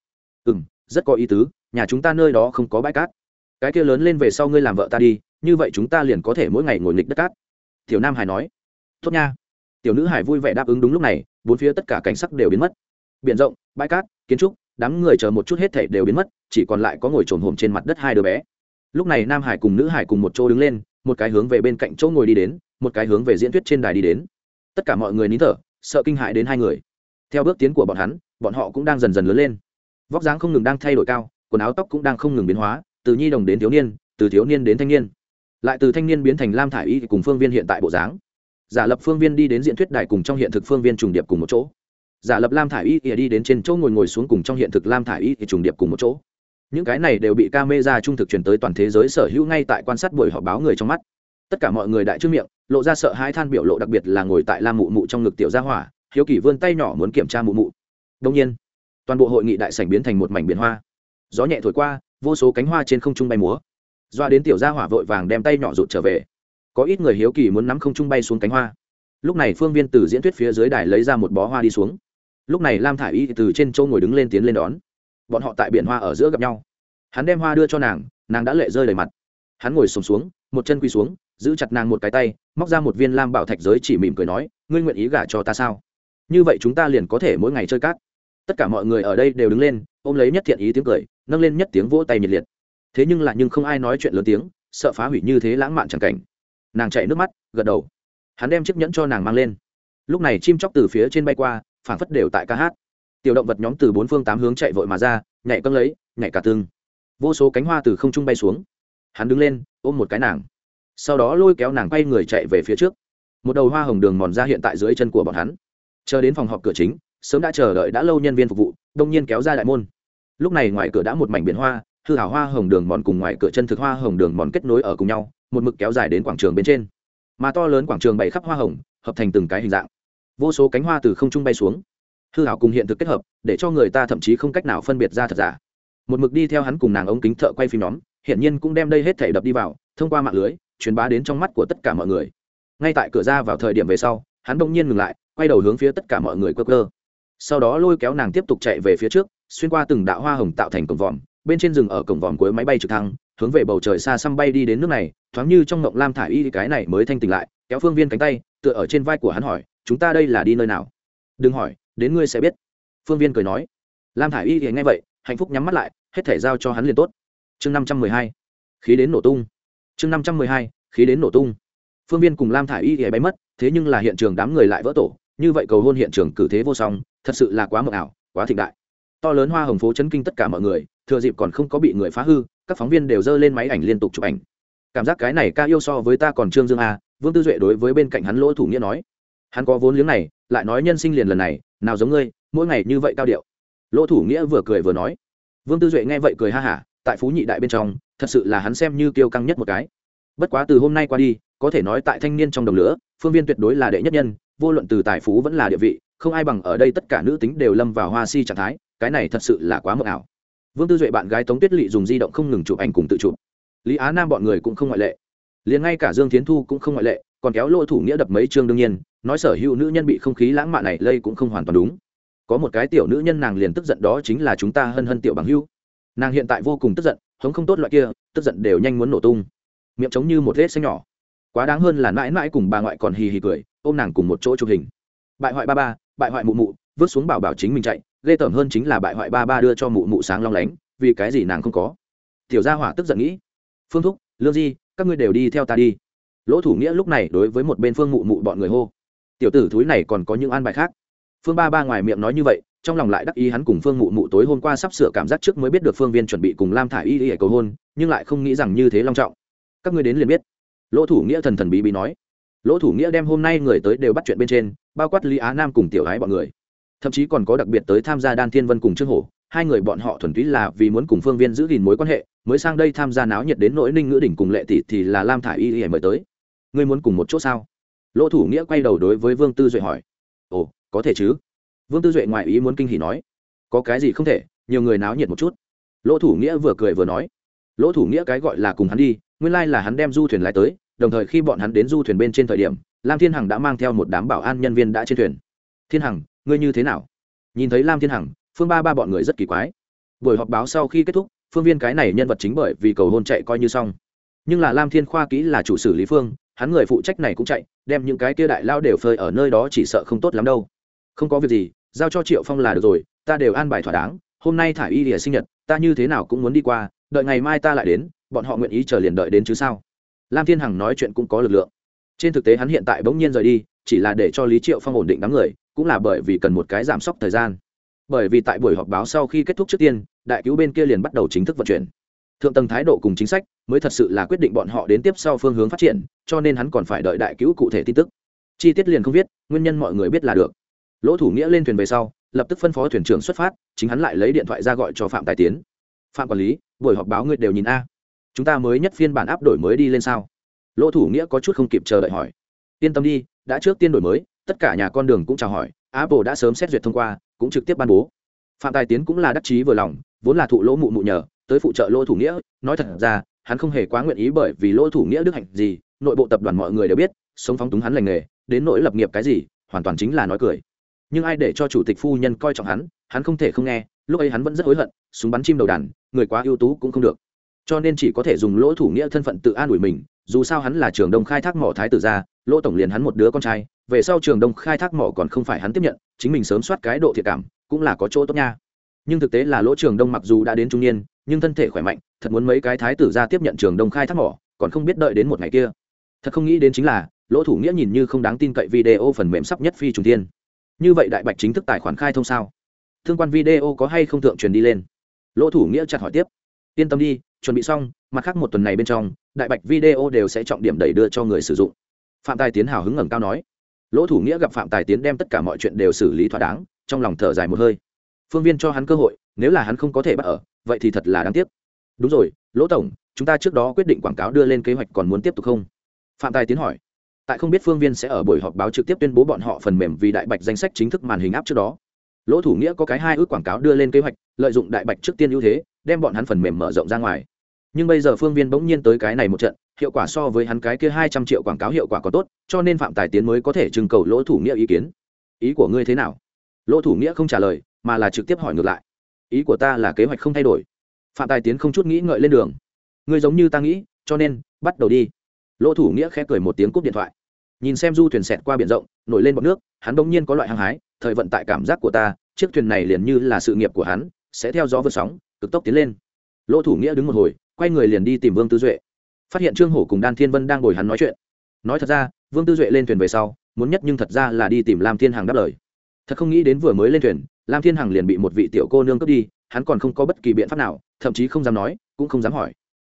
Ừ m rất có ý tứ, nhà chúng ta nơi đó không có bãi cát. Cái kia lớn lên về sau ngươi làm vợ ta đi, như vậy chúng ta liền có thể mỗi ngày ngồi nghịch đất cát. Tiểu nam hải nói. Tốt nha. Tiểu nữ hải vui vẻ đáp ứng đúng lúc này, bốn phía tất cả cảnh sắc đều biến mất. B i ể n rộng, bãi cát, kiến trúc đám người chờ một chút hết thảy đều biến mất, chỉ còn lại có ngồi trồn hồm trên mặt đất hai đứa bé. Lúc này nam hải cùng nữ hải cùng một chỗ đứng lên, một cái hướng về bên cạnh chỗ ngồi đi đến, một cái hướng về diễn thuyết trên đài đi đến. Tất cả mọi người nín thở, sợ kinh hại đến hai người. Theo bước tiến của bọn hắn, bọn họ cũng đang dần dần lớn lên. Vóc dáng không ngừng đang thay đổi cao, quần áo tóc cũng đang không ngừng biến hóa, từ nhi đồng đến thiếu niên, từ thiếu niên đến thanh niên. Lại từ thanh niên biến thành lam thả i y cùng phương viên hiện tại bộ dáng. Giả lập phương viên đi đến diễn thuyết đài cùng trong hiện thực phương viên trùng điệp cùng một chỗ giả lập lam thả i y đi đến trên chỗ ngồi ngồi xuống cùng trong hiện thực lam thả i y trùng điệp cùng một chỗ. Những cái này đều bị ca mê ra trung thực truyền tới toàn thế giới sở hữu ngay tại quan sát buổi họp báo người trong mắt. Tất cả mọi người đại trước miệng, lộ ra sợ hai than biểu lộ đặc biệt là ngồi tại lam mụ mụ trong ngực tiểu gia hỏa, hiếu kỳ vươn tay nhỏ muốn kiểm tra mụ mụ. Đông nhiên, toàn bộ hội nghị đại sảnh biến thành một mảnh biển hoa. Gió nhẹ thổi qua, vô số cánh hoa trên không trung bay múa. Doa đến tiểu gia hỏa vội vàng đem tay nhỏ rụt trở về. Có ít người hiếu kỳ muốn nắm không trung bay xuống cánh hoa. Lúc này phương viên từ diễn thuyết phía dưới đài lấy ra một bó hoa đi xuống lúc này lam thả i y từ trên châu ngồi đứng lên tiến lên đón. Bọn họ tại biển hoa ở giữa gặp nhau. Hắn đem hoa đưa cho nàng nàng đã lệ rơi đầy mặt. Hắn ngồi sùng xuống, xuống một chân quỳ xuống giữ chặt nàng một cái tay móc ra một viên lam bảo thạch giới chỉ mỉm cười nói ngươi nguyện ý gả cho ta sao? Như vậy chúng ta liền có thể mỗi ngày chơi cát. Tất cả mọi người ở đây đều đứng lên ôm lấy nhất thiện ý tiếng cười nâng lên nhất tiếng vỗ tay nhiệt liệt. Thế nhưng là nhưng không ai nói chuyện lớn tiếng sợ phá hủy như thế lãng mạn chẳng cảnh. Nàng chạy nước mắt gật đầu. Hắn đem chiếc nhẫn cho nàng mang lên. Lúc này chim chóc từ phía trên bay qua phảng phất đều tại ca hát. Tiểu động vật nhóm từ bốn phương tám hướng chạy vội mà ra, nhảy câng lấy, nhảy cả tương vô số cánh hoa từ không trung bay xuống. Hắn đứng lên, ôm một cái nàng. Sau đó lôi kéo nàng quay người chạy về phía trước. Một đầu hoa hồng đường mòn ra hiện tại dưới chân của bọn hắn. Chờ đến phòng họp cửa chính, sớm đã chờ đợi đã lâu nhân viên phục vụ, đông nhiên kéo ra đại môn. Lúc này ngoài cửa đã một mảnh biển hoa, hư hảo hoa hồng đường mòn cùng ngoài cửa chân thực hoa hồng đường mòn kết nối ở cùng nhau, một mực kéo dài đến quảng trường bên trên. Mà to lớn quảng trường bày khắp hoa hồng, hợp thành từng cái hình dạng vô số cánh hoa từ không trung bay xuống. Hư hảo cùng hiện thực kết hợp, để cho người ta thậm chí không cách nào phân biệt ra thật giả. Một mực đi theo hắn cùng nàng ống kính thợ quay phim nhóm hiện nhiên cũng đem đây hết thể đập đi vào, thông qua mạng lưới, truyền bá đến trong mắt của tất cả mọi người. Ngay tại cửa ra vào thời điểm về sau, hắn bỗng nhiên ngừng lại, quay đầu hướng phía tất cả mọi người cơ cơ sau đó lôi kéo nàng tiếp tục chạy về phía trước, xuyên qua từng đạo hoa hồng tạo thành cổng vòm, bên trên rừng ở cổng vòm cuối máy bay trực thăng, hướng về bầu trời xa xăm bay đi đến nước này, thoáng như trong ngộng lam thả y cái này mới thanh tỉnh lại, kéo phương viên cánh tay, tựa ở trên vai của hắn hỏi chúng ta đây là đi nơi nào? Đừng hỏi, đến ngươi sẽ biết. Phương viên cười nói. Lam thả y thì nghe vậy, hạnh phúc nhắm mắt lại, hết thể giao cho hắn liền tốt. Chương năm trăm mười hai. Khí đến nổ tung. Chương năm trăm mười hai, khí đến nổ tung. Phương viên cùng lam thả y thì bay mất, thế nhưng là hiện trường đám người lại vỡ tổ. Như vậy cầu hôn hiện trường cử thế vô song, thật sự là quá mờ ảo, quá thịnh đại. To lớn hoa hồng phố chấn kinh tất cả mọi người, thừa dịp còn không có bị người phá hư, các phóng viên đều dơ lên máy ảnh liên tục chụp ảnh. Cảm giác cái này ca yêu so với ta còn trương dương a, vương tư duệ đối với bên cạnh hắn lỗ thủ nghĩa nói hắn có vốn liếng này, lại nói nhân sinh liền lần này, nào giống ngươi, mỗi ngày như vậy cao điệu. Lỗ thủ nghĩa vừa cười vừa nói. Vương tư duệ nghe vậy cười ha hả, tại phú nhị đại bên trong, thật sự là hắn xem như kiêu căng nhất một cái. Bất quá từ hôm nay qua đi, có thể nói tại thanh niên trong đồng lửa, phương viên tuyệt đối là đệ nhất nhân, vô luận từ tài phú vẫn là địa vị, không ai bằng ở đây tất cả nữ tính đều lâm vào hoa si trạng thái, cái này thật sự là quá mờ ảo. Vương tư duệ bạn gái tống tuyết lỵ dùng di động không ngừng chụp ảnh cùng tự chụp. Lý á nam bọn người cũng không ngoại lệ. Liền ngay cả dương tiến thu cũng không ngoại lệ còn kéo lỗ thủ nghĩa đập mấy chương đương nhiên, nói sở hữu nữ nhân bị không khí lãng mạn này lây cũng không hoàn toàn đúng. Có một cái tiểu nữ nhân nàng liền tức giận đó chính là chúng ta hân hân tiểu bằng hưu nàng hiện tại vô cùng tức giận, hống không tốt loại kia, tức giận đều nhanh muốn nổ tung. Miệng trống như một vết xanh nhỏ. Quá đáng hơn là mãi mãi cùng bà ngoại còn hì hì cười, ôm nàng cùng một chỗ chụp hình. Bại hoại ba ba, bại hoại mụ mụ, vứt xuống bảo bảo chính mình chạy, ghê tởm hơn chính là bại hoại ba ba đưa cho mụ mụ sáng long lánh, vì cái gì nàng không có. Tiểu gia hỏa tức giận nghĩ. Phương thúc, lương di, các ngươi đều đi theo ta đi lỗ thủ nghĩa lúc này đối với một bên phương mụ mụ bọn người hô, tiểu tử thúi này còn có những an bài khác. Phương ba ba ngoài miệng nói như vậy, trong lòng lại đắc ý hắn cùng phương mụ mụ tối hôm qua sắp sửa cảm giác trước mới biết được phương viên chuẩn bị cùng lam thả i y y cầu hôn, nhưng lại không nghĩ rằng như thế long trọng. Các ngươi đến liền biết. Lỗ thủ nghĩa thần thần bí bí nói. Lỗ thủ nghĩa đem hôm nay người tới đều bắt chuyện bên trên, bao quát lý á nam cùng tiểu gái bọn người. Thậm chí còn có đặc biệt tới tham gia đan thiên vân cùng trương hổ, hai người bọn họ thuần túy là vì muốn cùng phương viên giữ gìn mối quan hệ, mới sang đây tham gia náo nhiệt đến nỗi ninh ngữ đỉnh cùng lệ tỷ thì là lam thả i y y mời tới ngươi muốn cùng một chỗ sao? Lỗ thủ nghĩa quay đầu đối với vương tư duệ hỏi. Ồ, có thể chứ. Vương tư duệ ngoài ý muốn kinh hỉ nói. Có cái gì không thể, nhiều người náo nhiệt một chút. Lỗ thủ nghĩa vừa cười vừa nói. Lỗ thủ nghĩa cái gọi là cùng hắn đi, nguyên lai là hắn đem du thuyền lái tới, đồng thời khi bọn hắn đến du thuyền bên trên thời điểm, lam thiên hằng đã mang theo một đám bảo an nhân viên đã trên thuyền. Thiên hằng, ngươi như thế nào? Nhìn thấy lam thiên hằng, phương ba ba bọn người rất kỳ quái. Buổi họp báo sau khi kết thúc, phương viên cái này nhân vật chính bởi vì cầu hôn chạy coi như xong. Nhưng là lam thiên khoa kỹ là chủ sử lý phương hắn người phụ trách này cũng chạy, đem những cái kia đại lao đều phơi ở nơi đó chỉ sợ không tốt lắm đâu. Không có việc gì, giao cho triệu phong là được rồi, ta đều an bài thỏa đáng, hôm nay thả y lìa sinh nhật, ta như thế nào cũng muốn đi qua, đợi ngày mai ta lại đến, bọn họ nguyện ý chờ liền đợi đến chứ sao? Lam thiên hằng nói chuyện cũng có lực lượng. Trên thực tế hắn hiện tại bỗng nhiên rời đi, chỉ là để cho lý triệu phong ổn định đám người, cũng là bởi vì cần một cái giảm sốc thời gian. Bởi vì tại buổi họp báo sau khi kết thúc trước tiên, đại cứu bên kia liền bắt đầu chính thức vận chuyển thượng tầng thái độ cùng chính sách mới thật sự là quyết định bọn họ đến tiếp sau phương hướng phát triển, cho nên hắn còn phải đợi đại cứu cụ thể tin tức. Chi tiết liền không viết, nguyên nhân mọi người biết là được. Lỗ thủ nghĩa lên thuyền về sau, lập tức phân phó thuyền trưởng xuất phát, chính hắn lại lấy điện thoại ra gọi cho phạm tài tiến. Phạm quản lý, buổi họp báo người đều nhìn a. Chúng ta mới nhất phiên bản áp đổi mới đi lên sao? Lỗ thủ nghĩa có chút không kịp chờ đợi hỏi. Yên tâm đi, đã trước tiên đổi mới, tất cả nhà con đường cũng chào hỏi, apple đã sớm xét duyệt thông qua, cũng trực tiếp ban bố. Phạm tài tiến cũng là đắc chí vừa lòng, vốn là thụ lỗ mụ mụ nhờ tới phụ trợ lỗ thủ nghĩa, nói thật ra, hắn không hề quá nguyện ý bởi vì lỗ thủ nghĩa đức hạnh gì, nội bộ tập đoàn mọi người đều biết, sống phóng túng hắn lành nghề, đến nỗi lập nghiệp cái gì, hoàn toàn chính là nói cười. Nhưng ai để cho chủ tịch phu nhân coi trọng hắn hắn không thể không nghe, lúc ấy hắn vẫn rất hối hận, súng bắn chim đầu đàn, người quá ưu tú cũng không được. Cho nên chỉ có thể dùng lỗ thủ nghĩa thân phận tự an ủi mình, dù sao hắn là trường đông khai thác mỏ thái tử gia, lỗ tổng liền hắn một đứa con trai, về sau trường đông khai thác mỏ còn không phải hắn tiếp nhận, chính mình sớm soát cái độ thiệt cảm, cũng là có chỗ tốt nha nhưng thực tế là lỗ trường đông mặc dù đã đến trung niên, nhưng thân thể khỏe mạnh, thật muốn mấy cái thái tử ra tiếp nhận trường đông khai thác mỏ, còn không biết đợi đến một ngày kia. Thật không nghĩ đến chính là, lỗ thủ nghĩa nhìn như không đáng tin cậy video phần mềm sắp nhất phi trùng tiên như vậy đại bạch chính thức tài khoản khai thông sao? Thương quan video có hay không thượng truyền đi lên? Lỗ thủ nghĩa chặt hỏi tiếp. Yên tâm đi, chuẩn bị xong, mặt khác một tuần này bên trong, đại bạch video đều sẽ trọng điểm đẩy đưa cho người sử dụng. Phạm tài tiến hào hứng ngẩng cao nói. Lỗ thủ nghĩa gặp phạm tài tiến đem tất cả mọi chuyện đều xử lý thỏa đáng, trong lòng thở dài một hơi phương viên cho hắn cơ hội, nếu là hắn không có thể bắt ở, vậy thì thật là đáng tiếc. Đúng rồi, lỗ tổng, chúng ta trước đó quyết định quảng cáo đưa lên kế hoạch còn muốn tiếp tục không? Phạm tài tiến hỏi. Tại không biết phương viên sẽ ở buổi họp báo trực tiếp tuyên bố bọn họ phần mềm vì đại bạch danh sách chính thức màn hình áp trước đó. Lỗ thủ nghĩa có cái hai ước quảng cáo đưa lên kế hoạch, lợi dụng đại bạch trước tiên ưu thế, đem bọn hắn phần mềm mở rộng ra ngoài. Nhưng bây giờ phương viên bỗng nhiên tới cái này một trận, hiệu quả so với hắn cái kia hai trăm triệu quảng cáo hiệu quả có tốt, cho nên phạm tài tiến mới có thể trưng cầu lỗ thủ nghĩa ý kiến. Ý của ngươi thế nào? Lỗ thủ nghĩa không trả lời mà là trực tiếp hỏi ngược lại. Ý của ta là kế hoạch không thay đổi. Phạm tài tiến không chút nghĩ ngợi lên đường. Ngươi giống như ta nghĩ, cho nên, bắt đầu đi. Lỗ thủ nghĩa khẽ cười một tiếng cúp điện thoại. Nhìn xem du thuyền xẹt qua biển rộng, nổi lên bọt nước, hắn bỗng nhiên có loại hăng hái, thời vận tại cảm giác của ta, chiếc thuyền này liền như là sự nghiệp của hắn, sẽ theo gió vượt sóng, cực tốc tiến lên. Lỗ thủ nghĩa đứng một hồi, quay người liền đi tìm vương tư duệ. Phát hiện trương hổ cùng đan thiên vân đang ngồi hắn nói chuyện. Nói thật ra, vương tư duệ lên thuyền về sau, muốn nhất nhưng thật ra là đi tìm lam thiên hằng đáp lời. Thật không nghĩ đến vừa mới lên thuyền lam thiên hằng liền bị một vị tiểu cô nương cướp đi, hắn còn không có bất kỳ biện pháp nào, thậm chí không dám nói, cũng không dám hỏi.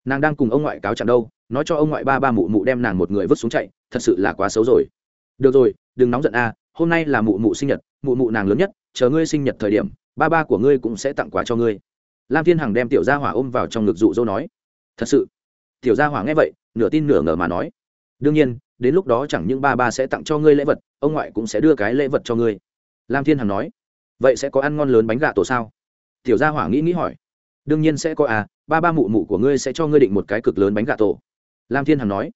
Nàng đang cùng ông ngoại cáo chẳng đâu, nói cho ông ngoại ba ba mụ mụ đem nàng một người vứt xuống chạy, thật sự là quá xấu rồi. Được rồi, đừng nóng giận a, hôm nay là mụ mụ sinh nhật, mụ mụ nàng lớn nhất, chờ ngươi sinh nhật thời điểm, ba ba của ngươi cũng sẽ tặng quà cho ngươi. Lam thiên hằng đem tiểu gia hỏa ôm vào trong ngực dụ dỗ nói. Thật sự? Tiểu gia hỏa nghe vậy, nửa tin nửa ngờ mà nói. Đương nhiên, đến lúc đó chẳng những ba ba sẽ tặng cho ngươi lễ vật, ông ngoại cũng sẽ đưa cái lễ vật cho ngươi. Lam thiên hằng nói vậy sẽ có ăn ngon lớn bánh gà tổ sao? Tiểu gia hỏa nghĩ nghĩ hỏi. Đương nhiên sẽ có à ba ba mụ mụ của ngươi sẽ cho ngươi định một cái cực lớn bánh gà tổ. Lam thiên hằng nói.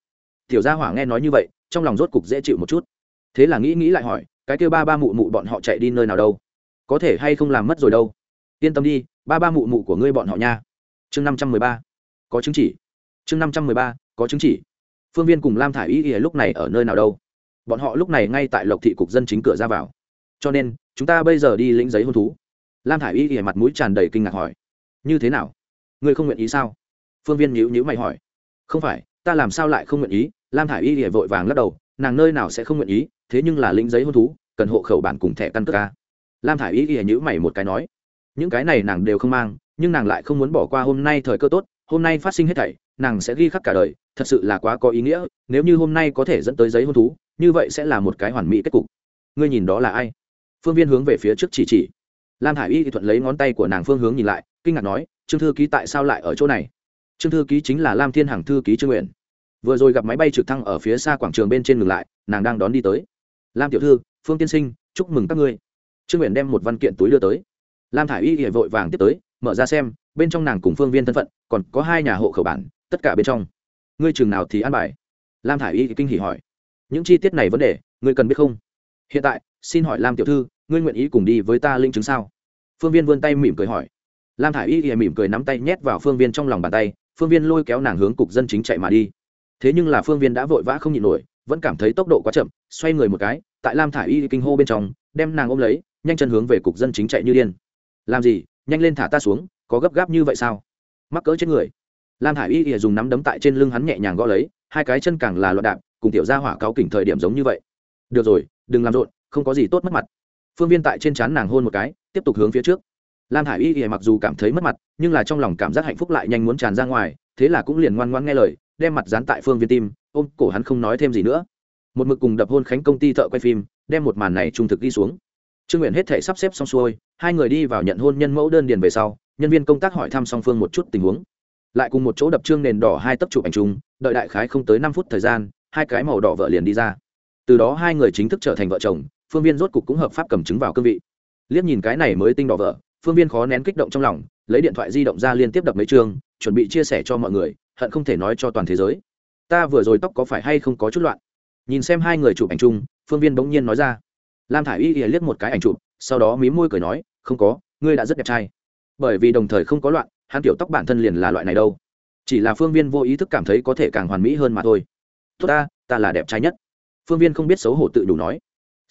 Tiểu gia hỏa nghe nói như vậy, trong lòng rốt cục dễ chịu một chút. Thế là nghĩ nghĩ lại hỏi, cái kêu ba ba mụ mụ bọn họ chạy đi nơi nào đâu? Có thể hay không làm mất rồi đâu? Yên tâm đi, ba ba mụ mụ của ngươi bọn họ nha. Chương năm trăm mười ba. Có chứng chỉ. Chương năm trăm mười ba, có chứng chỉ. Phương viên cùng lam thả i y y lúc này ở nơi nào đâu? Bọn họ lúc này ngay tại lộc thị cục dân chính cửa ra vào. Cho nên chúng ta bây giờ đi lĩnh giấy hôn thú. Lam thả i y y mặt mũi tràn đầy kinh ngạc hỏi. Như thế nào? Ngươi không nguyện ý sao? Phương viên nhữ nhữ mày hỏi. Không phải, ta làm sao lại không nguyện ý? Lam thả i y y vội vàng lắc đầu. Nàng nơi nào sẽ không nguyện ý? Thế nhưng là lĩnh giấy hôn thú, cần hộ khẩu bản cùng thẻ căn cước ca lam thả i y y nhữ mày một cái nói. Những cái này nàng đều không mang, nhưng nàng lại không muốn bỏ qua hôm nay thời cơ tốt. Hôm nay phát sinh hết thảy, nàng sẽ ghi khắc cả đời. Thật sự là quá có ý nghĩa. Nếu như hôm nay có thể dẫn tới giấy hôn thú, như vậy sẽ là một cái hoàn mỹ kết cục. Ngươi nhìn đó là ai? Phương viên hướng về phía trước chỉ chỉ. Lam hải y thuận lấy ngón tay của nàng phương hướng nhìn lại, kinh ngạc nói, trương thư ký tại sao lại ở chỗ này? Trương thư ký chính là lam thiên hằng thư ký trương nguyện. Vừa rồi gặp máy bay trực thăng ở phía xa quảng trường bên trên ngừng lại, nàng đang đón đi tới. Lam tiểu thư, phương tiên sinh, chúc mừng các ngươi. Trương nguyện đem một văn kiện túi đưa tới. Lam thả i y vội vàng tiếp tới, mở ra xem, bên trong nàng cùng phương viên thân phận, còn có hai nhà hộ khẩu bản, tất cả bên trong. Ngươi trường nào thì ăn bài? Lam thả i y kinh hỉ hỏi. Những chi tiết này vấn đề, ngươi cần biết không? Hiện tại xin hỏi lam tiểu thư ngươi nguyện ý cùng đi với ta linh chứng sao phương viên vươn tay mỉm cười hỏi lam thả i y mỉm cười nắm tay nhét vào phương viên trong lòng bàn tay phương viên lôi kéo nàng hướng cục dân chính chạy mà đi thế nhưng là phương viên đã vội vã không nhịn nổi vẫn cảm thấy tốc độ quá chậm xoay người một cái tại lam thả i y kinh hô bên trong đem nàng ôm lấy nhanh chân hướng về cục dân chính chạy như điên làm gì nhanh lên thả ta xuống có gấp gáp như vậy sao mắc cỡ chết người lam thả i y dùng nắm đấm tại trên lưng hắn nhẹ nhàng gõ lấy hai cái chân càng là loạn đạp cùng tiểu gia hỏa cáo kỉnh thời điểm giống như vậy được rồi đừng làm rộn không có gì tốt mất mặt. Phương viên tại trên trán nàng hôn một cái, tiếp tục hướng phía trước. Lam hải y y mặc dù cảm thấy mất mặt, nhưng là trong lòng cảm giác hạnh phúc lại nhanh muốn tràn ra ngoài, thế là cũng liền ngoan ngoan nghe lời, đem mặt dán tại phương viên tim, ôm cổ hắn không nói thêm gì nữa. Một mực cùng đập hôn khánh công ty thợ quay phim, đem một màn này trung thực đi xuống. Trương nguyện hết thể sắp xếp xong xuôi, hai người đi vào nhận hôn nhân mẫu đơn điền về sau, nhân viên công tác hỏi thăm song phương một chút tình huống. Lại cùng một chỗ đập trương nền đỏ hai tấc chụp ảnh chung, đợi đại khái không tới năm phút thời gian, hai cái màu đỏ vợ liền đi ra. Từ đó hai người chính thức trở thành vợ chồng phương viên rốt cục cũng hợp pháp cầm chứng vào cương vị. Liếc nhìn cái này mới tinh đỏ vợ, phương viên khó nén kích động trong lòng, lấy điện thoại di động ra liên tiếp đập mấy chương, chuẩn bị chia sẻ cho mọi người, hận không thể nói cho toàn thế giới. Ta vừa rồi tóc có phải hay không có chút loạn? Nhìn xem hai người chụp ảnh chung, phương viên bỗng nhiên nói ra. Lam thả i y ỉa liếc một cái ảnh chụp, sau đó mí môi cười nói, không có, ngươi đã rất đẹp trai. Bởi vì đồng thời không có loạn, hắn tiểu tóc bản thân liền là loại này đâu. Chỉ là phương viên vô ý thức cảm thấy có thể càng hoàn mỹ hơn mà thôi. Tốt ta ta là đẹp trai nhất. Phương viên không biết xấu hổ tự đủ nói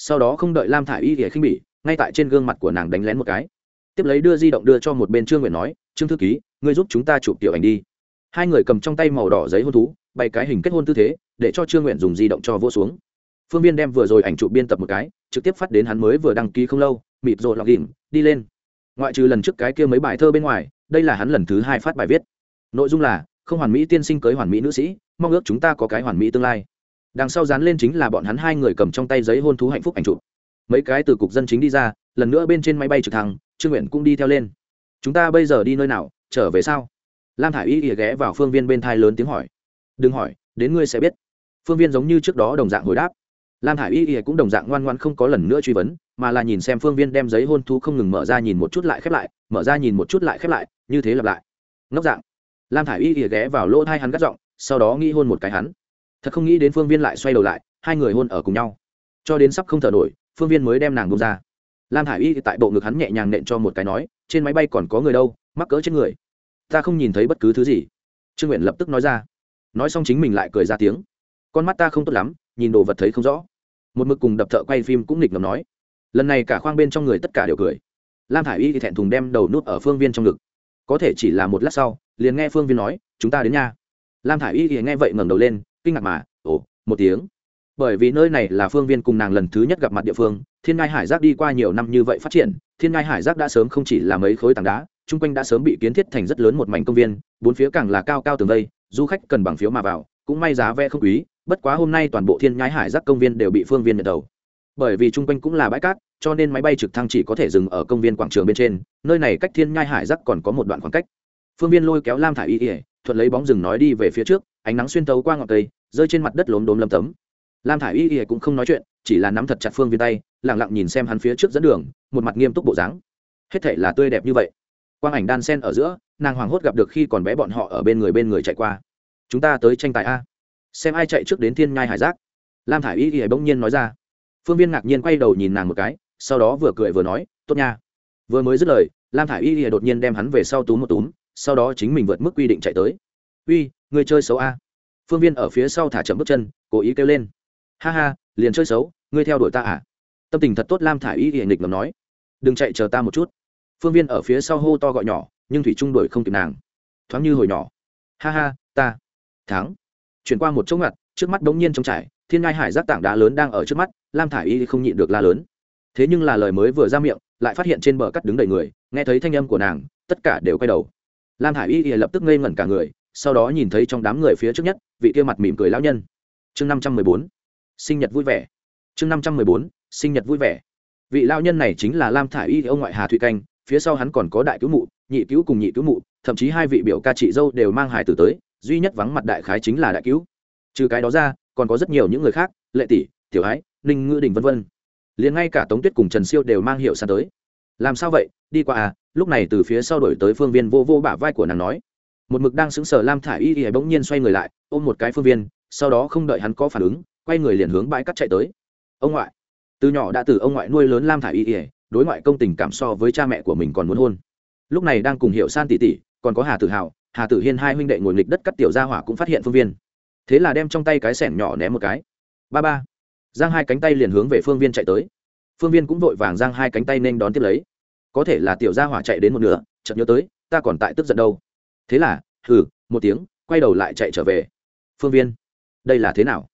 sau đó không đợi lam thả i y thì khinh bỉ, ngay tại trên gương mặt của nàng đánh lén một cái. Tiếp lấy đưa di động đưa cho một bên trương nguyện nói, trương thư ký, ngươi giúp chúng ta chụp tiểu ảnh đi. Hai người cầm trong tay màu đỏ giấy hôn thú, bày cái hình kết hôn tư thế, để cho trương nguyện dùng di động cho vô xuống. Phương viên đem vừa rồi ảnh chụp biên tập một cái, trực tiếp phát đến hắn mới vừa đăng ký không lâu, mịt rồi lọc đỉnh đi lên. Ngoại trừ lần trước cái kia mấy bài thơ bên ngoài, đây là hắn lần thứ hai phát bài viết. Nội dung là, không hoàn mỹ tiên sinh cưới hoàn mỹ nữ sĩ, mong ước chúng ta có cái hoàn mỹ tương lai đằng sau dán lên chính là bọn hắn hai người cầm trong tay giấy hôn thú hạnh phúc ảnh chụp. Mấy cái từ cục dân chính đi ra, lần nữa bên trên máy bay trực thăng, trương nguyện cũng đi theo lên. Chúng ta bây giờ đi nơi nào, trở về sao? Lam thả i y ghé ghé vào phương viên bên thai lớn tiếng hỏi. Đừng hỏi, đến ngươi sẽ biết. Phương viên giống như trước đó đồng dạng hồi đáp. Lam thả i y ỉa cũng đồng dạng ngoan ngoan không có lần nữa truy vấn, mà là nhìn xem phương viên đem giấy hôn thú không ngừng mở ra nhìn một chút lại khép lại, mở ra nhìn một chút lại khép lại, như thế lặp lại. Ngốc dạng. Lam thả i y ghé ghé vào lỗ thai hắn gắt giọng, sau đó nghi hôn một cái hắn thật không nghĩ đến phương viên lại xoay đầu lại, hai người hôn ở cùng nhau. Cho đến sắp không thở nổi, phương viên mới đem nàng bông ra. Lam Hải y tại bộ ngực hắn nhẹ nhàng nện cho một cái nói, trên máy bay còn có người đâu, mắc cỡ trên người. Ta không nhìn thấy bất cứ thứ gì. Trương nguyện lập tức nói ra. Nói xong chính mình lại cười ra tiếng. Con mắt ta không tốt lắm, nhìn đồ vật thấy không rõ. Một mực cùng đập thợ quay phim cũng nghịch ngầm nói. Lần này cả khoang bên trong người tất cả đều cười. Lam thả i y thì thẹn thùng đem đầu nút ở phương viên trong ngực. Có thể chỉ là một lát sau, liền nghe phương viên nói, chúng ta đến nha. Lam thả i y thì nghe vậy ngẩng đầu lên kinh ngạc mà, ồ, một tiếng. Bởi vì nơi này là phương viên cùng nàng lần thứ nhất gặp mặt địa phương, thiên ngai hải giác đi qua nhiều năm như vậy phát triển, thiên ngai hải giác đã sớm không chỉ là mấy khối tảng đá, chung quanh đã sớm bị kiến thiết thành rất lớn một mảnh công viên, bốn phía càng là cao cao tường vây, du khách cần bằng phiếu mà vào, cũng may giá vé không quý, bất quá hôm nay toàn bộ thiên nhai hải giác công viên đều bị phương viên nhận đầu. Bởi vì chung quanh cũng là bãi cát, cho nên máy bay trực thăng chỉ có thể dừng ở công viên quảng trường bên trên, nơi này cách thiên nhai hải giác còn có một đoạn khoảng cách. Phương viên lôi kéo lam thả y ỉa thuận lấy bóng rừng nói đi về phía trước ánh nắng xuyên tấu qua ngọn cây, rơi trên mặt đất lốm đốm lâm tấm. Lam thả i y y cũng không nói chuyện, chỉ là nắm thật chặt phương viên tay lẳng lặng nhìn xem hắn phía trước dẫn đường, một mặt nghiêm túc bộ dáng. Hết thể là tươi đẹp như vậy. Quang ảnh đan sen ở giữa, nàng hoàng hốt gặp được khi còn bé bọn họ ở bên người bên người chạy qua. Chúng ta tới tranh tài a. Xem ai chạy trước đến thiên nhai hải giác. Lam thả i y y bỗng nhiên nói ra. Phương viên ngạc nhiên quay đầu nhìn nàng một cái, sau đó vừa cười vừa nói, tốt nha. Vừa mới dứt lời, lam thả i y y đột nhiên đem hắn về sau túm một túm, sau đó chính mình vượt mức quy định chạy tới uy người chơi xấu a. Phương viên ở phía sau thả chậm bước chân, cố ý kêu lên. Ha ha, liền chơi xấu, ngươi theo đuổi ta à? Tâm tình thật tốt, lam thả y hiển nghịch ngầm nói. Đừng chạy, chờ ta một chút. Phương viên ở phía sau hô to gọi nhỏ, nhưng thủy trung đuổi không kịp nàng. Thoáng như hồi nhỏ. Ha ha, ta. Thắng. Chuyển qua một chỗ ngặt, trước mắt bỗng nhiên trống trải, thiên ngai hải giác tảng đá lớn đang ở trước mắt, lam thả y không nhịn được la lớn. Thế nhưng là lời mới vừa ra miệng, lại phát hiện trên bờ cắt đứng đầy người, nghe thấy thanh âm của nàng, tất cả đều quay đầu. Lam thả y lập tức ngây ngẩn cả người sau đó nhìn thấy trong đám người phía trước nhất, vị kia mặt mỉm cười lão nhân. Chương năm trăm mười bốn, sinh nhật vui vẻ. Chương năm trăm mười bốn, sinh nhật vui vẻ. Vị lao nhân này chính là lam thả i y, ông ngoại hà thụy canh, phía sau hắn còn có đại cứu mụ, nhị cứu cùng nhị cứu mụ, thậm chí hai vị biểu ca chị dâu đều mang hải tử tới, duy nhất vắng mặt đại khái chính là đại cứu. Trừ cái đó ra, còn có rất nhiều những người khác, lệ tỷ, tiểu ái ninh ngữ đình v v liền ngay cả tống tuyết cùng trần siêu đều mang hiệu sàn tới. Làm sao vậy? Đi qua à? Lúc này từ phía sau đổi tới phương viên vô vô bả vai của nàng nói một mực đang sững sờ lam thả y y bỗng nhiên xoay người lại, ôm một cái phương viên, sau đó không đợi hắn có phản ứng, quay người liền hướng bãi cắt chạy tới. Ông ngoại, từ nhỏ đã từ ông ngoại nuôi lớn lam thả y y đối ngoại công tình cảm so với cha mẹ của mình còn muốn hôn. Lúc này đang cùng hiệu san tỷ tỷ, còn có hà tử hào, hà tử hiên hai huynh đệ ngồi nghịch đất cắt tiểu gia hỏa cũng phát hiện phương viên. Thế là đem trong tay cái sẻng nhỏ ném một cái. Ba ba. Giang hai cánh tay liền hướng về phương viên chạy tới. Phương viên cũng vội vàng giang hai cánh tay nên đón tiếp lấy. Có thể là tiểu gia hỏa chạy đến một nửa, chợt nhớ tới, ta còn tại tức giận đâu thế là, hừ, một tiếng, quay đầu lại chạy trở về. Phương viên, đây là thế nào?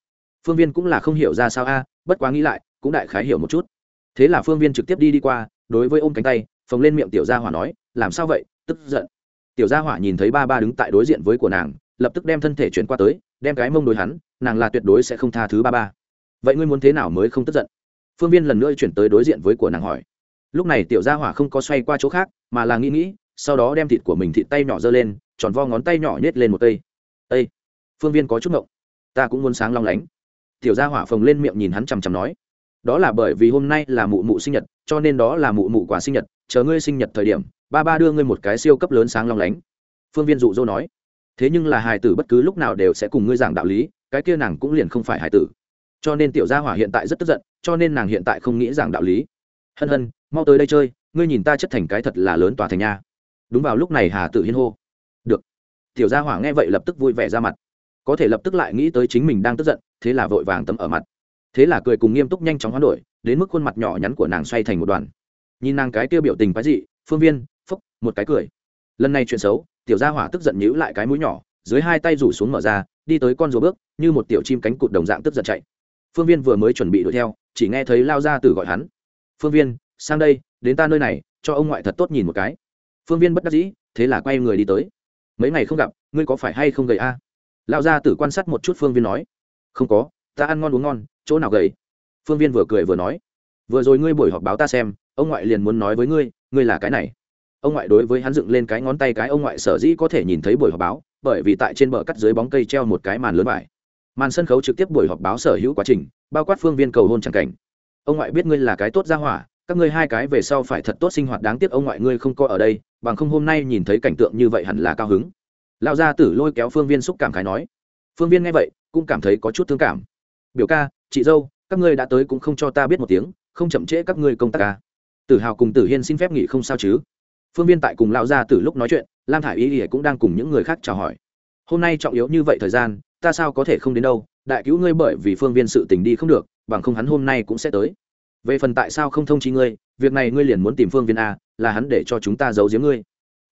Phương viên cũng là không hiểu ra sao a, bất quá nghĩ lại, cũng đại khái hiểu một chút. Thế là phương viên trực tiếp đi đi qua, đối với ôm cánh tay, phồng lên miệng tiểu gia hỏa nói, làm sao vậy? Tức giận. Tiểu gia hỏa nhìn thấy ba ba đứng tại đối diện với của nàng, lập tức đem thân thể chuyển qua tới, đem cái mông đối hắn, nàng là tuyệt đối sẽ không tha thứ ba ba. Vậy ngươi muốn thế nào mới không tức giận? Phương viên lần nữa chuyển tới đối diện với của nàng hỏi. Lúc này tiểu gia hỏa không có xoay qua chỗ khác, mà là nghĩ nghĩ sau đó đem thịt của mình thịt tay nhỏ giơ lên, tròn vo ngón tay nhỏ nhét lên một cây. Ây phương viên có chút ngộng, ta cũng muốn sáng long lánh. Tiểu gia hỏa phồng lên miệng nhìn hắn chằm chằm nói. Đó là bởi vì hôm nay là mụ mụ sinh nhật, cho nên đó là mụ mụ quà sinh nhật, chờ ngươi sinh nhật thời điểm, ba ba đưa ngươi một cái siêu cấp lớn sáng long lánh. Phương viên dụ dỗ nói. Thế nhưng là hài tử bất cứ lúc nào đều sẽ cùng ngươi giảng đạo lý, cái kia nàng cũng liền không phải hài tử. Cho nên tiểu gia hỏa hiện tại rất tức giận, cho nên nàng hiện tại không nghĩ giảng đạo lý. Hân hân, mau tới đây chơi, ngươi nhìn ta chất thành cái thật là lớn tòa thành nha đúng vào lúc này hà tử hiên hô, được. Tiểu gia hỏa nghe vậy lập tức vui vẻ ra mặt. Có thể lập tức lại nghĩ tới chính mình đang tức giận, thế là vội vàng tấm ở mặt. Thế là cười cùng nghiêm túc nhanh chóng hoán đổi, đến mức khuôn mặt nhỏ nhắn của nàng xoay thành một đoàn. Nhìn nàng cái tiêu biểu tình quái dị, phương viên, phúc, một cái cười. Lần này chuyện xấu, tiểu gia hỏa tức giận nhíu lại cái mũi nhỏ, dưới hai tay rủ xuống mở ra, đi tới con rùa bước, như một tiểu chim cánh cụt đồng dạng tức giận chạy. Phương viên vừa mới chuẩn bị đuổi theo, chỉ nghe thấy lao ra từ gọi hắn. Phương viên, sang đây, đến ta nơi này, cho ông ngoại thật tốt nhìn một cái phương viên bất đắc dĩ, thế là quay người đi tới. Mấy ngày không gặp, ngươi có phải hay không gầy a? À? lão gia tử quan sát một chút phương viên nói. Không có, ta ăn ngon uống ngon, chỗ nào gầy? Phương viên vừa cười vừa nói. Vừa rồi ngươi buổi họp báo ta xem, ông ngoại liền muốn nói với ngươi ngươi là cái này. Ông ngoại đối với hắn dựng lên cái ngón tay cái ông ngoại sở dĩ có thể nhìn thấy buổi họp báo, bởi vì tại trên bờ cắt dưới bóng cây treo một cái màn lớn vải. Màn sân khấu trực tiếp buổi họp báo sở hữu quá trình, bao quát phương viên cầu hôn c cảnh. Ông ngoại biết ngươi là cái tốt ra hỏa, các ngươi hai cái về sau phải thật tốt sinh hoạt, đáng tiếc ông ngoại ngươi không có ở đây bằng không hôm nay nhìn thấy cảnh tượng như vậy hẳn là cao hứng. Lão gia tử lôi kéo phương viên xúc cảm khái nói. Phương viên nghe vậy, cũng cảm thấy có chút thương cảm. Biểu ca, chị dâu, các ngươi đã tới cũng không cho ta biết một tiếng, không chậm trễ các ngươi công tác ca tử hào cùng tử hiên xin phép nghỉ không sao chứ. Phương viên tại cùng lão gia tử lúc nói chuyện, lam thả i y cũng đang cùng những người khác chào hỏi. Hôm nay trọng yếu như vậy thời gian, ta sao có thể không đến đâu, đại cứu ngươi bởi vì phương viên sự tình đi không được, bằng không hắn hôm nay cũng sẽ tới về phần tại sao không thông chi ngươi, việc này ngươi liền muốn tìm phương viên a, là hắn để cho chúng ta giấu giếm ngươi.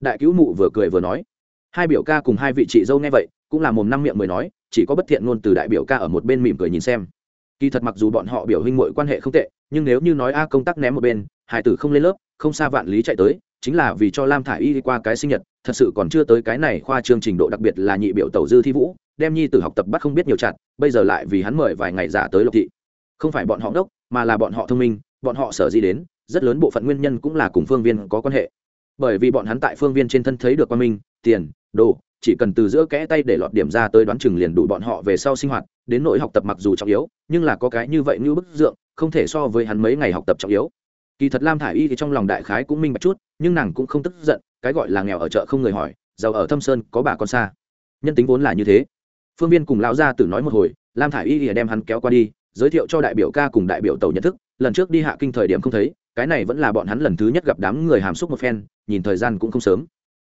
Đại cứu mụ vừa cười vừa nói. Hai biểu ca cùng hai vị chị dâu nghe vậy, cũng là mồm năm miệng mới nói, chỉ có bất thiện ngôn từ đại biểu ca ở một bên mỉm cười nhìn xem. Kỳ thật mặc dù bọn họ biểu huynh mội quan hệ không tệ, nhưng nếu như nói a công tác ném một bên, hải tử không lên lớp, không xa vạn lý chạy tới, chính là vì cho lam thả y đi qua cái sinh nhật, thật sự còn chưa tới cái này khoa chương trình độ đặc biệt là nhị biểu tẩu dư thi vũ, đem nhi t học tập bắt không biết nhiều chặt, bây giờ lại vì hắn mời vài ngày giả tới lộc thị. Không phải bọn họ ngốc mà là bọn họ thông minh, bọn họ sở di đến, rất lớn bộ phận nguyên nhân cũng là cùng phương viên có quan hệ. Bởi vì bọn hắn tại phương viên trên thân thấy được quan minh, tiền, đồ, chỉ cần từ giữa kẽ tay để lọt điểm ra tới đoán chừng liền đủ bọn họ về sau sinh hoạt, đến nỗi học tập mặc dù trọng yếu, nhưng là có cái như vậy như bức dượng, không thể so với hắn mấy ngày học tập trọng yếu. Kỳ thật lam thả i y thì trong lòng đại khái cũng minh bạch chút, nhưng nàng cũng không tức giận, cái gọi là nghèo ở chợ không người hỏi, giàu ở thâm sơn, có bà con xa. Nhân tính vốn là như thế. Phương viên cùng lão gia tử nói một hồi, lam thả i y thì đem hắn kéo qua đi giới thiệu cho đại biểu ca cùng đại biểu tàu nhận thức, lần trước đi hạ kinh thời điểm không thấy, cái này vẫn là bọn hắn lần thứ nhất gặp đám người hàm xúc một phen, nhìn thời gian cũng không sớm.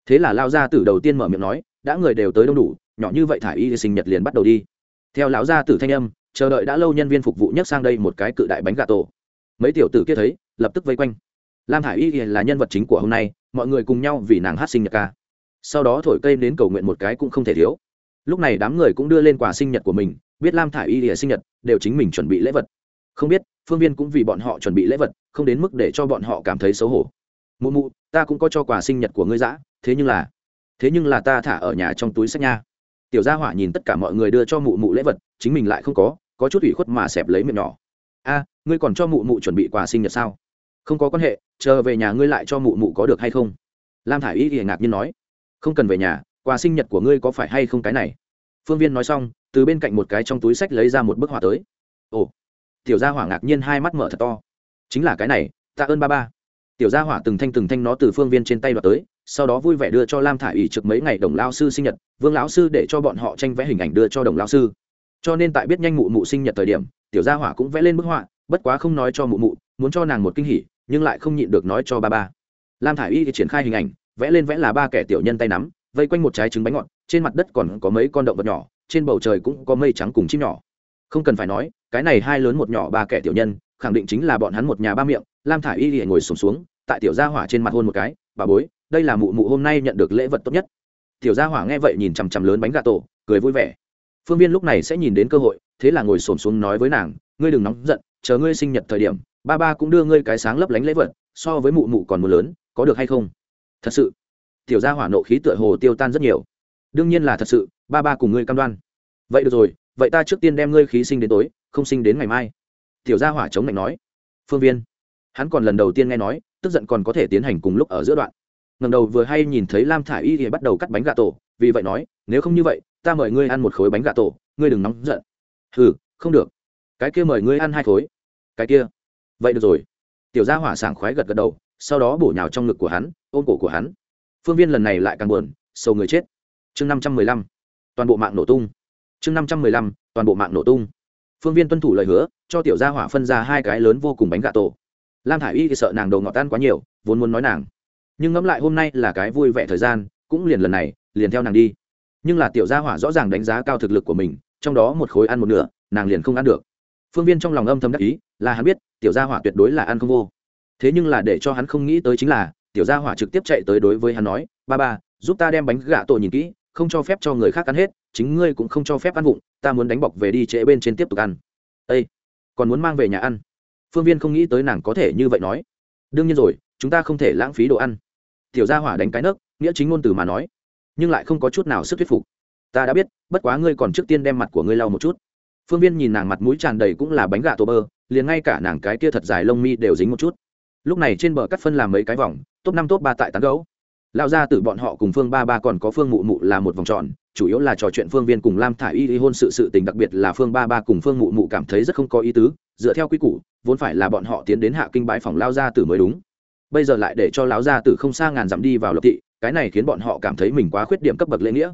Thế là lao gia tử đầu tiên mở miệng nói, đã người đều tới đông đủ, nhỏ như vậy thả y sinh nhật liền bắt đầu đi. Theo lão gia tử thanh âm, chờ đợi đã lâu nhân viên phục vụ nhất sang đây một cái cự đại bánh gà tổ. Mấy tiểu tử kia thấy, lập tức vây quanh. Lam thả y là nhân vật chính của hôm nay, mọi người cùng nhau vì nàng hát sinh nhật ca. Sau đó thổi cây đến cầu nguyện một cái cũng không thể thiếu. Lúc này đám người cũng đưa lên quà sinh nhật của mình biết lam thả y lìa sinh nhật, đều chính mình chuẩn bị lễ vật. Không biết, phương viên cũng vì bọn họ chuẩn bị lễ vật, không đến mức để cho bọn họ cảm thấy xấu hổ. Mụ mụ, ta cũng có cho quà sinh nhật của ngươi dã, thế nhưng là, thế nhưng là ta thả ở nhà trong túi sách nha. Tiểu gia hỏa nhìn tất cả mọi người đưa cho mụ mụ lễ vật, chính mình lại không có có chút ủy khuất mà xẹp lấy miệng nhỏ. A, ngươi còn cho mụ mụ chuẩn bị quà sinh nhật sao? Không có quan hệ, chờ về nhà ngươi lại cho mụ mụ có được hay không? Lam thả i y thì ngạc nhiên nói. Không cần về nhà, quà sinh nhật của ngươi có phải hay không cái này? Phương viên nói xong từ bên cạnh một cái trong túi sách lấy ra một bức họa tới. Ồ, tiểu gia hỏa ngạc nhiên hai mắt mở thật to. Chính là cái này, tạ ơn ba ba. Tiểu gia hỏa từng thanh từng thanh nó từ phương viên trên tay đoạt tới, sau đó vui vẻ đưa cho lam thả ủy trực mấy ngày đồng lao sư sinh nhật, vương lão sư để cho bọn họ tranh vẽ hình ảnh đưa cho đồng lao sư. Cho nên tại biết nhanh mụ mụ sinh nhật thời điểm, tiểu gia hỏa cũng vẽ lên bức họa, bất quá không nói cho mụ mụ, muốn cho nàng một kinh hỉ, nhưng lại không nhịn được nói cho ba ba. Lam thả y y triển khai hình ảnh, vẽ lên vẽ là ba kẻ tiểu nhân tay nắm, vây quanh một trái trứng bánh ngọt, trên mặt đất còn có mấy con động vật nhỏ trên bầu trời cũng có mây trắng cùng chim nhỏ. Không cần phải nói cái này hai lớn một nhỏ ba kẻ tiểu nhân khẳng định chính là bọn hắn một nhà ba miệng lam thả i y thì ngồi sùng xuống, xuống tại tiểu gia hỏa trên mặt hôn một cái bà bối đây là mụ mụ hôm nay nhận được lễ vật tốt nhất. Tiểu gia hỏa nghe vậy nhìn chằm chằm lớn bánh gà tổ cười vui vẻ. Phương viên lúc này sẽ nhìn đến cơ hội thế là ngồi xổm xuống nói với nàng ngươi đừng nóng giận chờ ngươi sinh nhật thời điểm ba ba cũng đưa ngươi cái sáng lấp lánh lễ vật so với mụ mụ còn mùa lớn có được hay không? Thật sự. Tiểu gia hỏa nộ khí tựa hồ tiêu tan rất nhiều đương nhiên là thật sự, ba ba cùng ngươi cam đoan. Vậy được rồi, vậy ta trước tiên đem ngươi khí sinh đến tối, không sinh đến ngày mai. Tiểu gia hỏa chống lạnh nói. Phương viên. Hắn còn lần đầu tiên nghe nói, tức giận còn có thể tiến hành cùng lúc ở giữa đoạn. Ngầm đầu vừa hay nhìn thấy lam thả i y thì bắt đầu cắt bánh gà tổ, vì vậy nói, nếu không như vậy, ta mời ngươi ăn một khối bánh gà tổ, ngươi đừng nóng giận. Ừ không được. Cái kia mời ngươi ăn hai khối. Cái kia. Vậy được rồi. Tiểu gia hỏa sảng khoái gật gật đầu, sau đó bổ nhào trong ngực của hắn, ôm cổ của hắn. Phương viên lần này lại càng buồn sâu người chết chương năm trăm mười lăm, toàn bộ mạng nổ tung. Chương năm trăm mười lăm, toàn bộ mạng nổ tung. Phương viên tuân thủ lời hứa, cho tiểu gia hỏa phân ra hai cái lớn vô cùng bánh gà tổ. Lam thả i y thì sợ nàng đầu ngọt tan quá nhiều, vốn muốn nói nàng. Nhưng ngẫm lại hôm nay là cái vui vẻ thời gian, cũng liền lần này, liền theo nàng đi. Nhưng là tiểu gia hỏa rõ ràng đánh giá cao thực lực của mình, trong đó một khối ăn một nửa, nàng liền không ăn được. Phương viên trong lòng âm thầm đắc ý, là hắn biết, tiểu gia hỏa tuyệt đối là ăn không vô. Thế nhưng là để cho hắn không nghĩ tới chính là, tiểu gia hỏa trực tiếp chạy tới đối với hắn nói, ba ba, giúp ta đem bánh gà tổ nhìn kỹ không cho phép cho người khác ăn hết, chính ngươi cũng không cho phép ăn vụng, ta muốn đánh bọc về đi trễ bên trên tiếp tục ăn. Ây còn muốn mang về nhà ăn? Phương viên không nghĩ tới nàng có thể như vậy nói. Đương nhiên rồi, chúng ta không thể lãng phí đồ ăn. Tiểu gia hỏa đánh cái nấc, nghĩa chính ngôn từ mà nói, nhưng lại không có chút nào sức thuyết phục. Ta đã biết, bất quá ngươi còn trước tiên đem mặt của ngươi lau một chút. Phương viên nhìn nàng mặt mũi tràn đầy cũng là bánh gà tổ bơ, liền ngay cả nàng cái kia thật dài lông mi đều dính một chút. Lúc này trên bờ cắt phân làm mấy cái vòng, top năm, top ba tại tán gấu lão gia tử bọn họ cùng phương ba ba còn có phương mụ mụ là một vòng tròn, chủ yếu là trò chuyện phương viên cùng lam thả y ly hôn sự sự tình, đặc biệt là phương ba ba cùng phương mụ mụ cảm thấy rất không có ý tứ, dựa theo quy củ, vốn phải là bọn họ tiến đến hạ kinh bãi phòng lao gia tử mới đúng. Bây giờ lại để cho lão gia tử không xa ngàn dặm đi vào lộc thị, cái này khiến bọn họ cảm thấy mình quá khuyết điểm cấp bậc lễ nghĩa.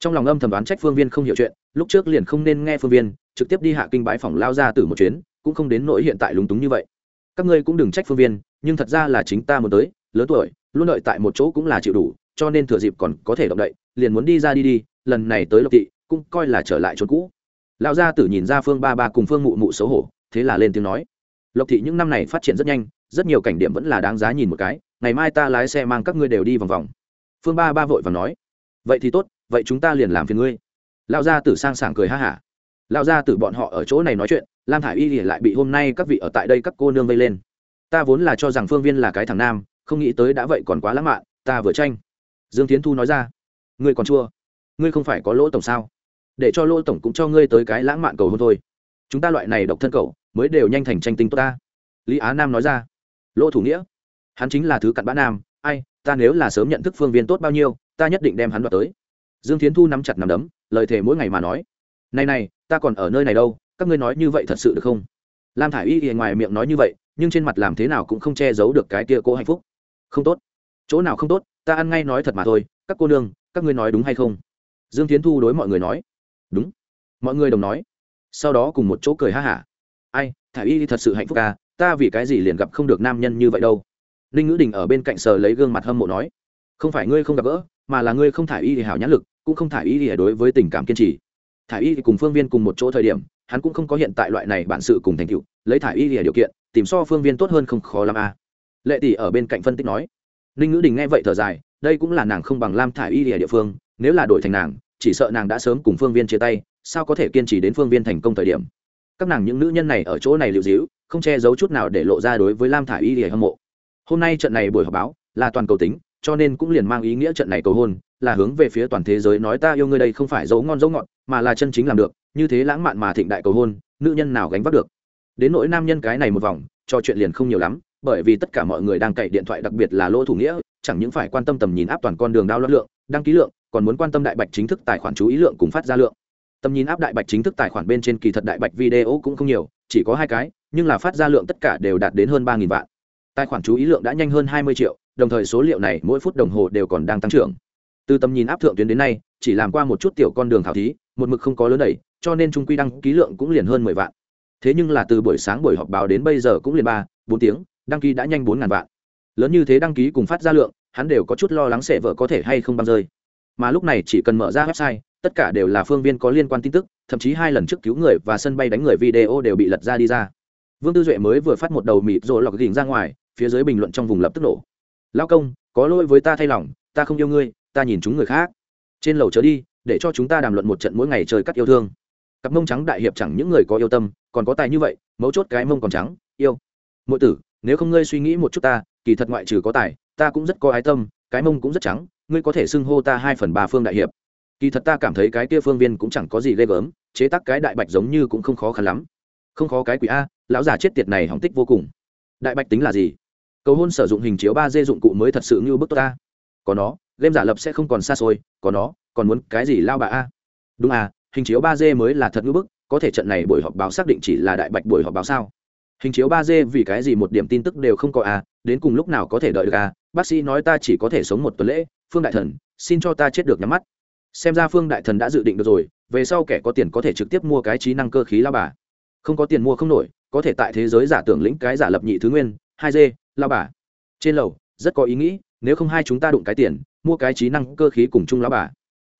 Trong lòng âm thầm đoán trách phương viên không hiểu chuyện, lúc trước liền không nên nghe phương viên, trực tiếp đi hạ kinh bãi phòng lao gia tử một chuyến, cũng không đến nỗi hiện tại lúng túng như vậy. Các ngươi cũng đừng trách phương viên, nhưng thật ra là chính ta muốn tới lớn tuổi luôn đợi tại một chỗ cũng là chịu đủ, cho nên thừa dịp còn có thể động đậy, liền muốn đi ra đi đi, lần này tới lộc thị, cũng coi là trở lại chỗ cũ. Lão gia tử nhìn ra phương ba ba cùng phương mụ mụ xấu hổ, thế là lên tiếng nói, lộc thị những năm này phát triển rất nhanh, rất nhiều cảnh điểm vẫn là đáng giá nhìn một cái, ngày mai ta lái xe mang các ngươi đều đi vòng vòng. Phương ba ba vội và nói, vậy thì tốt, vậy chúng ta liền làm phiền ngươi. Lão gia tử sang sảng cười ha hả. Lão gia tử bọn họ ở chỗ này nói chuyện, lam thả i y lại bị hôm nay các vị ở tại đây các cô nương vây lên. Ta vốn là cho rằng phương viên là cái thằng nam không nghĩ tới đã vậy còn quá lãng mạn, ta vừa tranh. Dương tiến thu nói ra, ngươi còn chua, ngươi không phải có lỗ tổng sao? Để cho lỗ tổng cũng cho ngươi tới cái lãng mạn cầu hôn thôi. Chúng ta loại này độc thân cầu mới đều nhanh thành tranh tinh tốt ta. Lý á nam nói ra, lỗ thủ nghĩa, hắn chính là thứ cặn bã nam, ai, ta nếu là sớm nhận thức phương viên tốt bao nhiêu, ta nhất định đem hắn đoạt tới. Dương tiến thu nắm chặt nắm đấm, lời thề mỗi ngày mà nói, này này, ta còn ở nơi này đâu, các ngươi nói như vậy thật sự được không? Lam thả i y ngoài miệng nói như vậy, nhưng trên mặt làm thế nào cũng không che giấu được cái kia cô hạnh phúc không tốt. Chỗ nào không tốt, ta ăn ngay nói thật mà thôi, các cô nương, các ngươi nói đúng hay không? Dương tiến thu đối mọi người nói. Đúng. Mọi người đồng nói. Sau đó cùng một chỗ cười ha hả. Ai, thả y thật sự hạnh phúc à ta vì cái gì liền gặp không được nam nhân như vậy đâu. Ninh ngữ đình ở bên cạnh sờ lấy gương mặt hâm mộ nói. Không phải ngươi không gặp gỡ, mà là ngươi không thả y thì hảo nhãn lực, cũng không thả y thì đối với tình cảm kiên trì. Thả y thì cùng phương viên cùng một chỗ thời điểm, hắn cũng không có hiện tại loại này bản sự cùng thành tựu, lấy thả y thì điều kiện, tìm so phương viên tốt hơn không khó làm à lệ tỷ ở bên cạnh phân tích nói. Ninh ngữ đình nghe vậy thở dài, đây cũng là nàng không bằng lam thả y lìa địa phương, nếu là đổi thành nàng, chỉ sợ nàng đã sớm cùng phương viên chia tay, sao có thể kiên trì đến phương viên thành công thời điểm? Các nàng những nữ nhân này ở chỗ này liệu dĩu, không che giấu chút nào để lộ ra đối với lam thả y lìa hâm mộ. Hôm nay trận này buổi họp báo là toàn cầu tính, cho nên cũng liền mang ý nghĩa trận này cầu hôn, là hướng về phía toàn thế giới nói ta yêu ngươi đây không phải dấu ngon dấu ngọt, mà là chân chính làm được, như thế lãng mạn mà thịnh đại cầu hôn, nữ nhân nào gánh vác được? Đến nỗi nam nhân cái này một vòng cho chuyện liền không nhiều lắm bởi vì tất cả mọi người đang cậy điện thoại đặc biệt là lỗ thủ nghĩa, chẳng những phải quan tâm tầm nhìn áp toàn con đường đao lót lượng, đăng ký lượng, còn muốn quan tâm đại bạch chính thức tài khoản chú ý lượng cùng phát ra lượng. Tầm nhìn áp đại bạch chính thức tài khoản bên trên kỳ thật đại bạch video cũng không nhiều, chỉ có hai cái, nhưng là phát ra lượng tất cả đều đạt đến hơn ba vạn. Tài khoản chú ý lượng đã nhanh hơn hai mươi triệu, đồng thời số liệu này mỗi phút đồng hồ đều còn đang tăng trưởng. Từ tầm nhìn áp thượng tuyến đến nay, chỉ làm qua một chút tiểu con đường khảo thí, một mực không có lớn đẩy, cho nên trung quy đăng ký lượng cũng liền hơn mười vạn. Thế nhưng là từ buổi sáng buổi họp báo đến bây giờ cũng liền ba, bốn tiếng đăng ký đã nhanh bốn ngàn vạn. Lớn như thế đăng ký cùng phát ra lượng, hắn đều có chút lo lắng sẽ vợ có thể hay không băng rơi. Mà lúc này chỉ cần mở ra website, tất cả đều là phương viên có liên quan tin tức, thậm chí hai lần trước cứu người và sân bay đánh người video đều bị lật ra đi ra. Vương tư duệ mới vừa phát một đầu mịt rồi lọc gỉnh ra ngoài, phía dưới bình luận trong vùng lập tức nổ. Lao công, có lỗi với ta thay lòng, ta không yêu ngươi, ta nhìn chúng người khác. Trên lầu trở đi, để cho chúng ta đàm luận một trận mỗi ngày trời cắt yêu thương. Cặp mông trắng đại hiệp chẳng những người có yêu tâm, còn có tài như vậy, mấu chốt cái mông còn trắng, yêu. Mỗi tử nếu không ngươi suy nghĩ một chút ta, kỳ thật ngoại trừ có tài, ta cũng rất có ái tâm, cái mông cũng rất trắng, ngươi có thể xưng hô ta hai phần ba phương đại hiệp. Kỳ thật ta cảm thấy cái kia phương viên cũng chẳng có gì ghê gớm, chế tác cái đại bạch giống như cũng không khó khăn lắm. Không khó cái quỷ a, lão già chết tiệt này hỏng tích vô cùng. Đại bạch tính là gì? Cầu hôn sử dụng hình chiếu ba d dụng cụ mới thật sự như bức tốt ta. Có nó, game giả lập sẽ không còn xa xôi, có nó, còn muốn cái gì lao bà a? Đúng à hình chiếu ba d mới là thật ngữ bức, có thể trận này buổi họp báo xác định chỉ là đại bạch buổi họp báo sao? Hình chiếu ba d vì cái gì một điểm tin tức đều không có à đến cùng lúc nào có thể đợi được à? Bác sĩ nói ta chỉ có thể sống một tuần lễ, phương đại thần, xin cho ta chết được nhắm mắt. Xem ra phương đại thần đã dự định được rồi, về sau kẻ có tiền có thể trực tiếp mua cái trí năng cơ khí lao bà. Không có tiền mua không nổi, có thể tại thế giới giả tưởng lĩnh cái giả lập nhị thứ nguyên, hai d, lao bà. Trên lầu, rất có ý nghĩ, nếu không hai chúng ta đụng cái tiền, mua cái trí năng cơ khí cùng chung lao bà.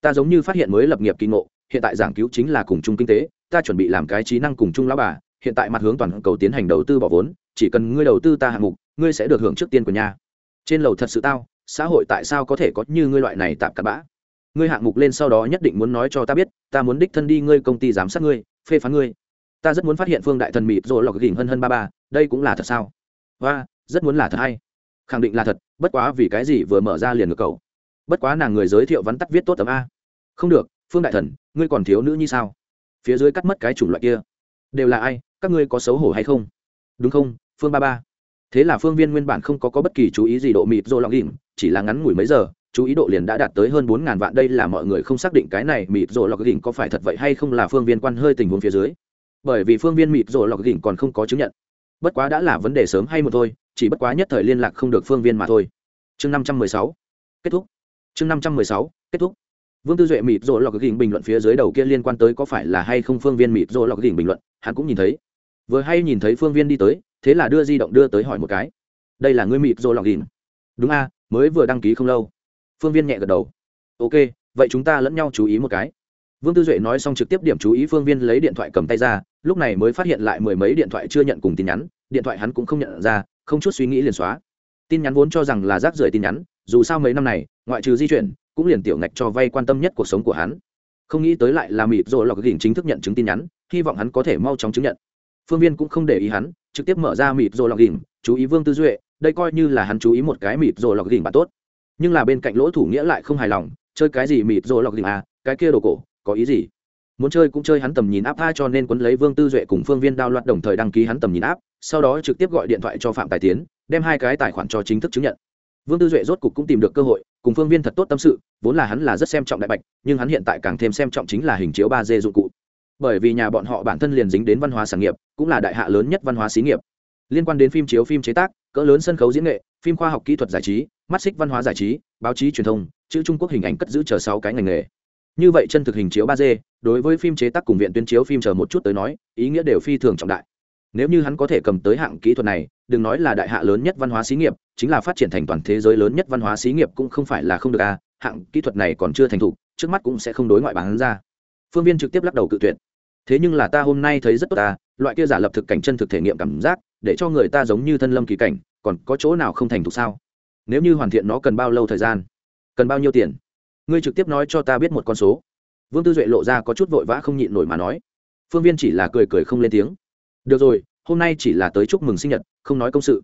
Ta giống như phát hiện mới lập nghiệp kỳ ngộ, hiện tại giảng cứu chính là cùng chung kinh tế, ta chuẩn bị làm cái trí năng cùng chung lao bà hiện tại mặt hướng toàn cầu tiến hành đầu tư bỏ vốn, chỉ cần ngươi đầu tư ta hạng mục, ngươi sẽ được hưởng trước tiên của nhà. Trên lầu thật sự tao, xã hội tại sao có thể có như ngươi loại này tạm cặp bã? Ngươi hạng mục lên sau đó nhất định muốn nói cho ta biết, ta muốn đích thân đi ngươi công ty giám sát ngươi, phê phán ngươi. Ta rất muốn phát hiện phương đại thần mịt rồi lọc gỉnh hơn hơn ba ba, đây cũng là thật sao? Và rất muốn là thật hay. Khẳng định là thật, bất quá vì cái gì vừa mở ra liền ngược cầu? Bất quá nàng người giới thiệu vắn tắt viết tốt tấm a. Không được, phương đại thần, ngươi còn thiếu nữ như sao? Phía dưới cắt mất cái chủng loại kia. Đều là ai? Các ngươi có xấu hổ hay không? Đúng không phương ba ba? Thế là phương viên nguyên bản không có, có bất kỳ chú ý gì độ mịt rô lọc đỉnh chỉ là ngắn ngủi mấy giờ chú ý độ liền đã đạt tới hơn bốn ngàn vạn. Đây là mọi người không xác định cái này mịt rô lọc đỉnh có phải thật vậy hay không là phương viên quan hơi tình huống phía dưới. Bởi vì phương viên mịt rô lọc đỉnh còn không có chứng nhận. Bất quá đã là vấn đề sớm hay một thôi chỉ bất quá nhất thời liên lạc không được phương viên mà thôi. Chương năm trăm mười sáu. Kết thúc. Chương năm trăm mười sáu. Kết thúc. Vương tư duệ mịt rô lọc đỉnh bình luận phía dưới đầu kia liên quan tới có phải là hay không phương viên mịt rô lọc đỉnh bình luận hắn cũng nhìn thấy vừa hay nhìn thấy phương viên đi tới, thế là đưa di động đưa tới hỏi một cái. Đây là ngươi mịp rồi lòng đìn đúng a mới vừa đăng ký không lâu. Phương viên nhẹ gật đầu. Ok, vậy chúng ta lẫn nhau chú ý một cái. Vương tư duệ nói xong trực tiếp điểm chú ý phương viên lấy điện thoại cầm tay ra, lúc này mới phát hiện lại mười mấy điện thoại chưa nhận cùng tin nhắn, điện thoại hắn cũng không nhận ra, không chút suy nghĩ liền xóa. Tin nhắn vốn cho rằng là rác rưởi tin nhắn, dù sao mấy năm này, ngoại trừ di chuyển, cũng liền tiểu ngạch cho vay quan tâm nhất cuộc sống của hắn. Không nghĩ tới lại là mịp rồi lọc gỉnh chính thức nhận chứng tin nhắn, hy vọng hắn có thể mau chóng chứng nhận phương viên cũng không để ý hắn trực tiếp mở ra mịp rồi lọc đỉnh, chú ý vương tư duệ đây coi như là hắn chú ý một cái mịp rồi lọc đỉnh bạn tốt. Nhưng là bên cạnh lỗ thủ nghĩa lại không hài lòng chơi cái gì mịp rồi lọc đỉnh à cái kia đồ cổ có ý gì? Muốn chơi cũng chơi hắn tầm nhìn áp tha cho nên quấn lấy vương tư duệ cùng phương viên đao loạt đồng thời đăng ký hắn tầm nhìn áp sau đó trực tiếp gọi điện thoại cho phạm tài tiến đem hai cái tài khoản cho chính thức chứng nhận. Vương tư duệ rốt cục cũng tìm được cơ hội cùng phương viên thật tốt tâm sự vốn là hắn là rất xem trọng đại bạch nhưng hắn hiện tại càng thêm xem trọng chính là hình chiếu ba d dụng cụ bởi vì nhà bọn họ bản thân liền dính đến văn hóa sản nghiệp, cũng là đại hạ lớn nhất văn hóa xí nghiệp. Liên quan đến phim chiếu phim chế tác, cỡ lớn sân khấu diễn nghệ, phim khoa học kỹ thuật giải trí, mắt xích văn hóa giải trí, báo chí truyền thông, chữ trung quốc hình ảnh cất giữ chờ sáu cái ngành nghề. Như vậy chân thực hình chiếu ba d, đối với phim chế tác cùng viện tuyên chiếu phim chờ một chút tới nói, ý nghĩa đều phi thường trọng đại. Nếu như hắn có thể cầm tới hạng kỹ thuật này, đừng nói là đại hạ lớn nhất văn hóa xí nghiệp, chính là phát triển thành toàn thế giới lớn nhất văn hóa xí nghiệp cũng không phải là không được à hạng kỹ thuật này còn chưa thành thục, trước mắt cũng sẽ không đối ngoại bán ra. Phương viên trực tiếp lắc đầu cự tuyệt thế nhưng là ta hôm nay thấy rất tốt ta, loại kia giả lập thực cảnh chân thực thể nghiệm cảm giác, để cho người ta giống như thân lâm kỳ cảnh, còn có chỗ nào không thành thục sao? Nếu như hoàn thiện nó cần bao lâu thời gian? Cần bao nhiêu tiền? Ngươi trực tiếp nói cho ta biết một con số. Vương tư duệ lộ ra có chút vội vã không nhịn nổi mà nói. Phương viên chỉ là cười cười không lên tiếng. Được rồi, hôm nay chỉ là tới chúc mừng sinh nhật, không nói công sự.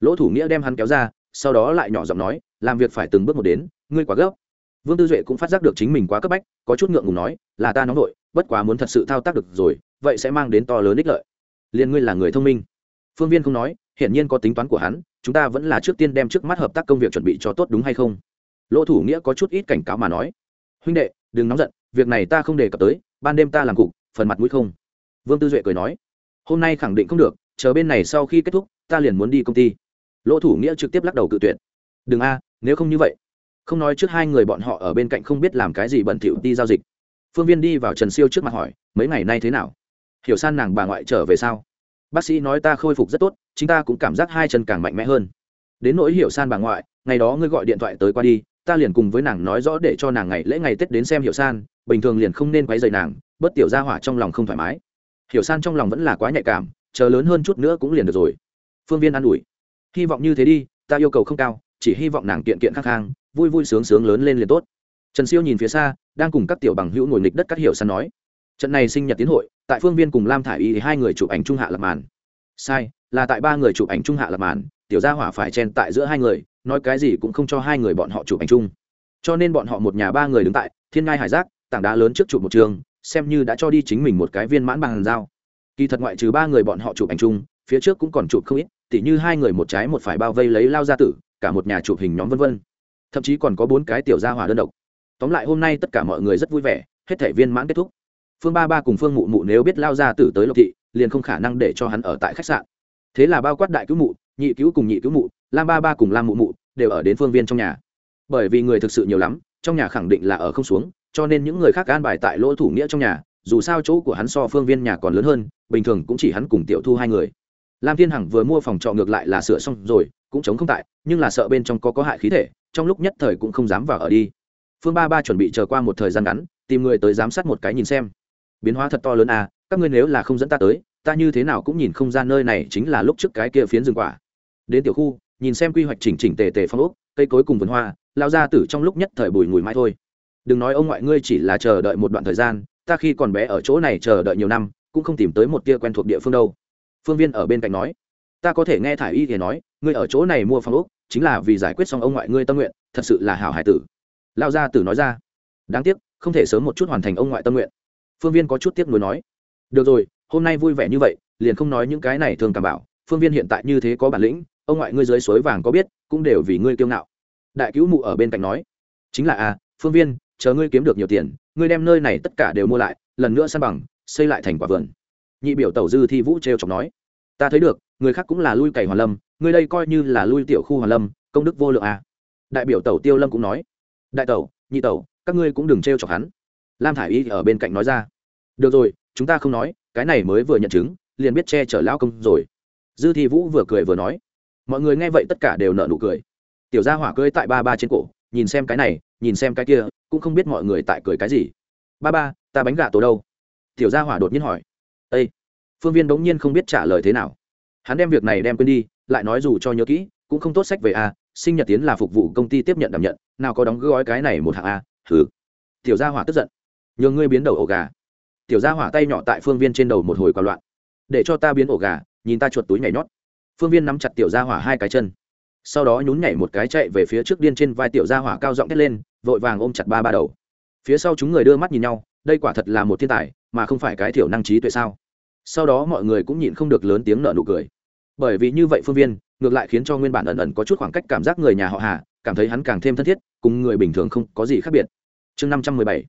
Lỗ thủ nghĩa đem hắn kéo ra, sau đó lại nhỏ giọng nói, làm việc phải từng bước một đến, ngươi quá gấp. Vương tư duệ cũng phát giác được chính mình quá cấp bách, có chút ngượng ngùng nói, là ta nóng vội bất quá muốn thật sự thao tác được rồi, vậy sẽ mang đến to lớn ích lợi. Liên ngươi là người thông minh. Phương viên không nói, hiển nhiên có tính toán của hắn, chúng ta vẫn là trước tiên đem trước mắt hợp tác công việc chuẩn bị cho tốt đúng hay không? Lỗ thủ nghĩa có chút ít cảnh cáo mà nói. Huynh đệ, đừng nóng giận, việc này ta không đề cập tới, ban đêm ta làm cục, phần mặt mũi không. Vương tư duệ cười nói. Hôm nay khẳng định không được, chờ bên này sau khi kết thúc, ta liền muốn đi công ty. Lỗ thủ nghĩa trực tiếp lắc đầu cự tuyệt. Đừng a, nếu không như vậy. Không nói trước hai người bọn họ ở bên cạnh không biết làm cái gì bẩn thỉu đi giao dịch phương viên đi vào trần siêu trước mặt hỏi, mấy ngày nay thế nào? Hiểu san nàng bà ngoại trở về sao? Bác sĩ nói, ta khôi phục rất tốt, chính ta cũng cảm giác hai chân càng mạnh mẽ hơn. Đến nỗi hiểu san bà ngoại, ngày đó ngươi gọi điện thoại tới qua đi, ta liền cùng với nàng nói rõ để cho nàng ngày lễ ngày tết đến xem hiểu san, bình thường liền không nên quấy dày nàng, bớt tiểu ra hỏa trong lòng không thoải mái. Hiểu san trong lòng vẫn là quá nhạy cảm, chờ lớn hơn chút nữa cũng liền được rồi. Phương viên an ủi, hy vọng như thế đi, ta yêu cầu không cao, chỉ hy vọng nàng kiện kiện khắc khang, vui vui sướng sướng lớn lên liền tốt trần siêu nhìn phía xa, đang cùng các tiểu bằng hữu ngồi nghịch đất cắt hiểu săn nói, trận này sinh nhật tiến hội, tại phương viên cùng lam thả i y hai người chụp ảnh trung hạ lập màn. Sai, là tại ba người chụp ảnh trung hạ lập màn, tiểu gia hỏa phải chen tại giữa hai người, nói cái gì cũng không cho hai người bọn họ chụp ảnh chung. Cho nên bọn họ một nhà ba người đứng tại thiên ngai hải giác, tảng đá lớn trước chụp một trường, xem như đã cho đi chính mình một cái viên mãn bằng dao kỳ thật ngoại trừ ba người bọn họ chụp ảnh chung, phía trước cũng còn chụp không ít, tỉ như hai người một trái một phải bao vây lấy lao gia tử, cả một nhà chụp hình nhóm vân vân. Thậm chí còn có bốn cái tiểu gia hỏa đơn độc tóm lại hôm nay tất cả mọi người rất vui vẻ, hết thể viên mãn kết thúc. Phương ba ba cùng phương mụ mụ nếu biết lao ra tử tới lộc thị, liền không khả năng để cho hắn ở tại khách sạn. Thế là bao quát đại cứu mụ, nhị cứu cùng nhị cứu mụ, lam ba ba cùng lam mụ mụ đều ở đến phương viên trong nhà. Bởi vì người thực sự nhiều lắm, trong nhà khẳng định là ở không xuống, cho nên những người khác an bài tại lỗ thủ nghĩa trong nhà, dù sao chỗ của hắn so phương viên nhà còn lớn hơn, bình thường cũng chỉ hắn cùng tiểu thu hai người. Lam thiên hằng vừa mua phòng trọ ngược lại là sửa xong rồi, cũng chống không tại, nhưng là sợ bên trong có có hại khí thể, trong lúc nhất thời cũng không dám vào ở đi phương ba ba chuẩn bị chờ qua một thời gian ngắn, tìm người tới giám sát một cái nhìn xem. Biến hóa thật to lớn à các ngươi nếu là không dẫn ta tới, ta như thế nào cũng nhìn không ra nơi này chính là lúc trước cái kia phiến rừng quả. Đến tiểu khu, nhìn xem quy hoạch chỉnh chỉnh tề tề phong ốc, cây cối cùng vườn hoa lao ra tử trong lúc nhất thời bùi ngùi mãi thôi. Đừng nói ông ngoại ngươi chỉ là chờ đợi một đoạn thời gian, ta khi còn bé ở chỗ này chờ đợi nhiều năm, cũng không tìm tới một tia quen thuộc địa phương đâu. Phương viên ở bên cạnh nói, ta có thể nghe thả y thì nói, ngươi ở chỗ này mua phong ốc, chính là vì giải quyết xong ông ngoại ngươi tâm nguyện, thật sự là hảo hải tử lao gia tử nói ra. Đáng tiếc không thể sớm một chút hoàn thành ông ngoại tâm nguyện. Phương viên có chút tiếc nuối nói. Được rồi hôm nay vui vẻ như vậy liền không nói những cái này thường cảm bảo. Phương viên hiện tại như thế có bản lĩnh ông ngoại ngươi dưới suối vàng có biết cũng đều vì ngươi kiêu ngạo. Đại cứu mụ ở bên cạnh nói. Chính là a à, phương viên chờ ngươi kiếm được nhiều tiền ngươi đem nơi này tất cả đều mua lại lần nữa san bằng xây lại thành quả vườn. Nhị biểu tẩu dư thi vũ t r e o chọc nói. Ta thấy được người khác cũng là lui cày hoàn lâm ngươi đây coi như là lui tiểu khu hoàn lâm công đức vô lượng à. đại biểu tẩu tiêu lâm cũng nói đại tẩu, nhị tẩu, các ngươi cũng đừng t r e o chọc hắn. Lam thả i y ở bên cạnh nói ra. Được rồi, chúng ta không nói, cái này mới vừa nhận chứng, liền biết che chở lao công rồi. Dư thi vũ vừa cười vừa nói. Mọi người nghe vậy tất cả đều nợ nụ cười. Tiểu gia hỏa cưới tại ba ba trên cổ, nhìn xem cái này, nhìn xem cái kia, cũng không biết mọi người tại cười cái gì. Ba ba, ta bánh gà tổ đâu? Tiểu gia hỏa đột nhiên hỏi. Ây phương viên bỗng nhiên không biết trả lời thế nào. Hắn đem việc này đem quên đi, lại nói dù cho nhớ kỹ, cũng không tốt sách về a sinh nhật tiến là phục vụ công ty tiếp nhận đảm nhận, nào có đóng gói cái này một hạng a thử tiểu gia hỏa tức giận. Nhường ngươi biến đầu ổ gà. Tiểu gia hỏa tay nhỏ tại phương viên trên đầu một hồi quả loạn. Để cho ta biến ổ gà, nhìn ta chuột túi nhảy nhót. Phương viên nắm chặt tiểu gia hỏa hai cái chân. Sau đó nhún nhảy một cái chạy về phía trước điên trên vai tiểu gia hỏa cao giọng thét lên, vội vàng ôm chặt ba ba đầu. Phía sau chúng người đưa mắt nhìn nhau, đây quả thật là một thiên tài, mà không phải cái thiểu năng trí tuệ sao? Sau đó mọi người cũng nhịn không được lớn tiếng nở nụ cười. Bởi vì như vậy phương viên ngược lại khiến cho nguyên bản ẩn ẩn có chút khoảng cách cảm giác người nhà họ hà, cảm thấy hắn càng thêm thân thiết, cùng người bình thường không có gì khác biệt. Chương năm trăm mười bảy,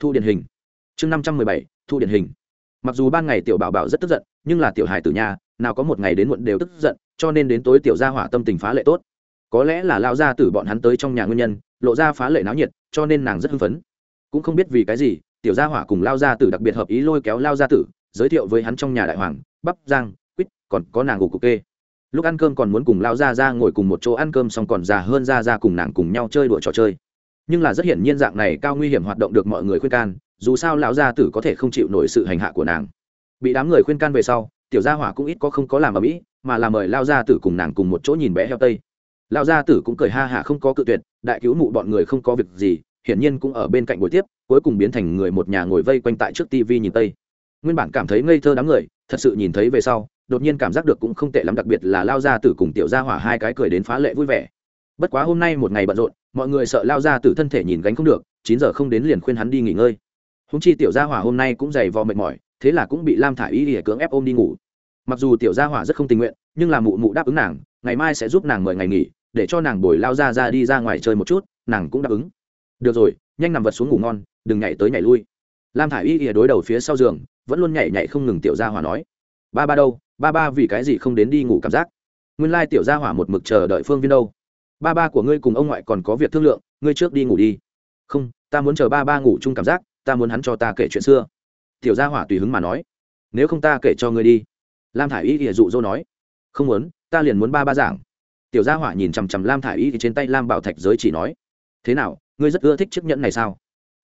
thu điển hình. Chương năm trăm mười bảy, thu điển hình. Mặc dù ban ngày tiểu bảo bảo rất tức giận, nhưng là tiểu hài tử nhà, nào có một ngày đến muộn đều tức giận, cho nên đến tối tiểu gia hỏa tâm tình phá lệ tốt. Có lẽ là lao gia tử bọn hắn tới trong nhà nguyên nhân, lộ ra phá lệ náo nhiệt, cho nên nàng rất hưng phấn. Cũng không biết vì cái gì, tiểu gia hỏa cùng lao gia tử đặc biệt hợp ý lôi kéo lao gia tử, giới thiệu với hắn trong nhà đại hoàng bắp giang, quýt, còn có nàng gù cục kê lúc ăn cơm còn muốn cùng lao gia ra ngồi cùng một chỗ ăn cơm xong còn già hơn ra ra cùng nàng cùng nhau chơi đùa trò chơi. Nhưng là rất hiển nhiên dạng này cao nguy hiểm hoạt động được mọi người khuyên can, dù sao lão gia tử có thể không chịu nổi sự hành hạ của nàng. Bị đám người khuyên can về sau, tiểu gia hỏa cũng ít có không có làm ở mỹ mà là mời lao gia tử cùng nàng cùng một chỗ nhìn bé heo tây. Lao gia tử cũng cười ha hả không có cự tuyệt, đại cứu mụ bọn người không có việc gì, hiển nhiên cũng ở bên cạnh buổi tiếp, cuối cùng biến thành người một nhà ngồi vây quanh tại trước tivi nhìn tây. Nguyên bản cảm thấy ngây thơ đám người, thật sự nhìn thấy về sau đột nhiên cảm giác được cũng không tệ lắm, đặc biệt là lao ra tử cùng tiểu gia hỏa hai cái cười đến phá lệ vui vẻ. Bất quá hôm nay một ngày bận rộn, mọi người sợ lao ra tử thân thể nhìn gánh không được, chín giờ không đến liền khuyên hắn đi nghỉ ngơi. Húng chi tiểu gia hỏa hôm nay cũng dày vò mệt mỏi, thế là cũng bị lam thả i y để cưỡng ép ôm đi ngủ. Mặc dù tiểu gia hỏa rất không tình nguyện, nhưng là mụ mụ đáp ứng nàng, ngày mai sẽ giúp nàng mời ngày nghỉ, để cho nàng bồi lao ra ra đi ra ngoài chơi một chút, nàng cũng đáp ứng. Được rồi, nhanh nằm vật xuống ngủ ngon, đừng nhảy tới nhảy lui. Lam thả i y ỉa đối đầu phía sau giường, vẫn luôn nhảy nhảy không ngừng tiểu gia hỏa nói. Ba ba đâu? Ba ba vì cái gì không đến đi ngủ cảm giác? Nguyên lai tiểu gia hỏa một mực chờ đợi phương viên đâu. Ba ba của ngươi cùng ông ngoại còn có việc thương lượng, ngươi trước đi ngủ đi. Không, ta muốn chờ ba ba ngủ chung cảm giác, ta muốn hắn cho ta kể chuyện xưa. Tiểu gia hỏa tùy hứng mà nói. Nếu không ta kể cho ngươi đi. Lam thả i y thì dụ dỗ nói. Không muốn, ta liền muốn ba ba giảng. Tiểu gia hỏa nhìn chằm chằm lam thả i y thì trên tay lam bảo thạch giới chỉ nói. Thế nào, ngươi rất ưa thích chiếc nhẫn này sao?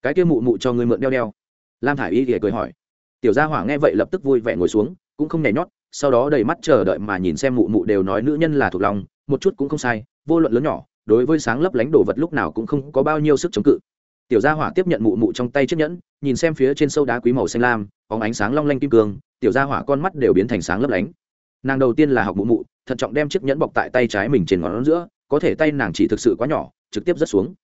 Cái kia mụ mụ cho ngươi mượn đeo đeo. Lam thả i y thì cười hỏi. Tiểu gia hỏa nghe vậy lập tức vui vẻ ngồi xuống, cũng không nhảy nhót sau đó đầy mắt chờ đợi mà nhìn xem mụ mụ đều nói nữ nhân là thuộc lòng, một chút cũng không sai, vô luận lớn nhỏ, đối với sáng lấp lánh đồ vật lúc nào cũng không có bao nhiêu sức chống cự. Tiểu gia hỏa tiếp nhận mụ mụ trong tay chiếc nhẫn, nhìn xem phía trên sâu đá quý màu xanh lam có ánh sáng long lanh kim cương, tiểu gia hỏa con mắt đều biến thành sáng lấp lánh. Nàng đầu tiên là học mụ mụ, thận trọng đem chiếc nhẫn bọc tại tay trái mình trên ngón giữa, có thể tay nàng chỉ thực sự quá nhỏ, trực tiếp rớt xuống.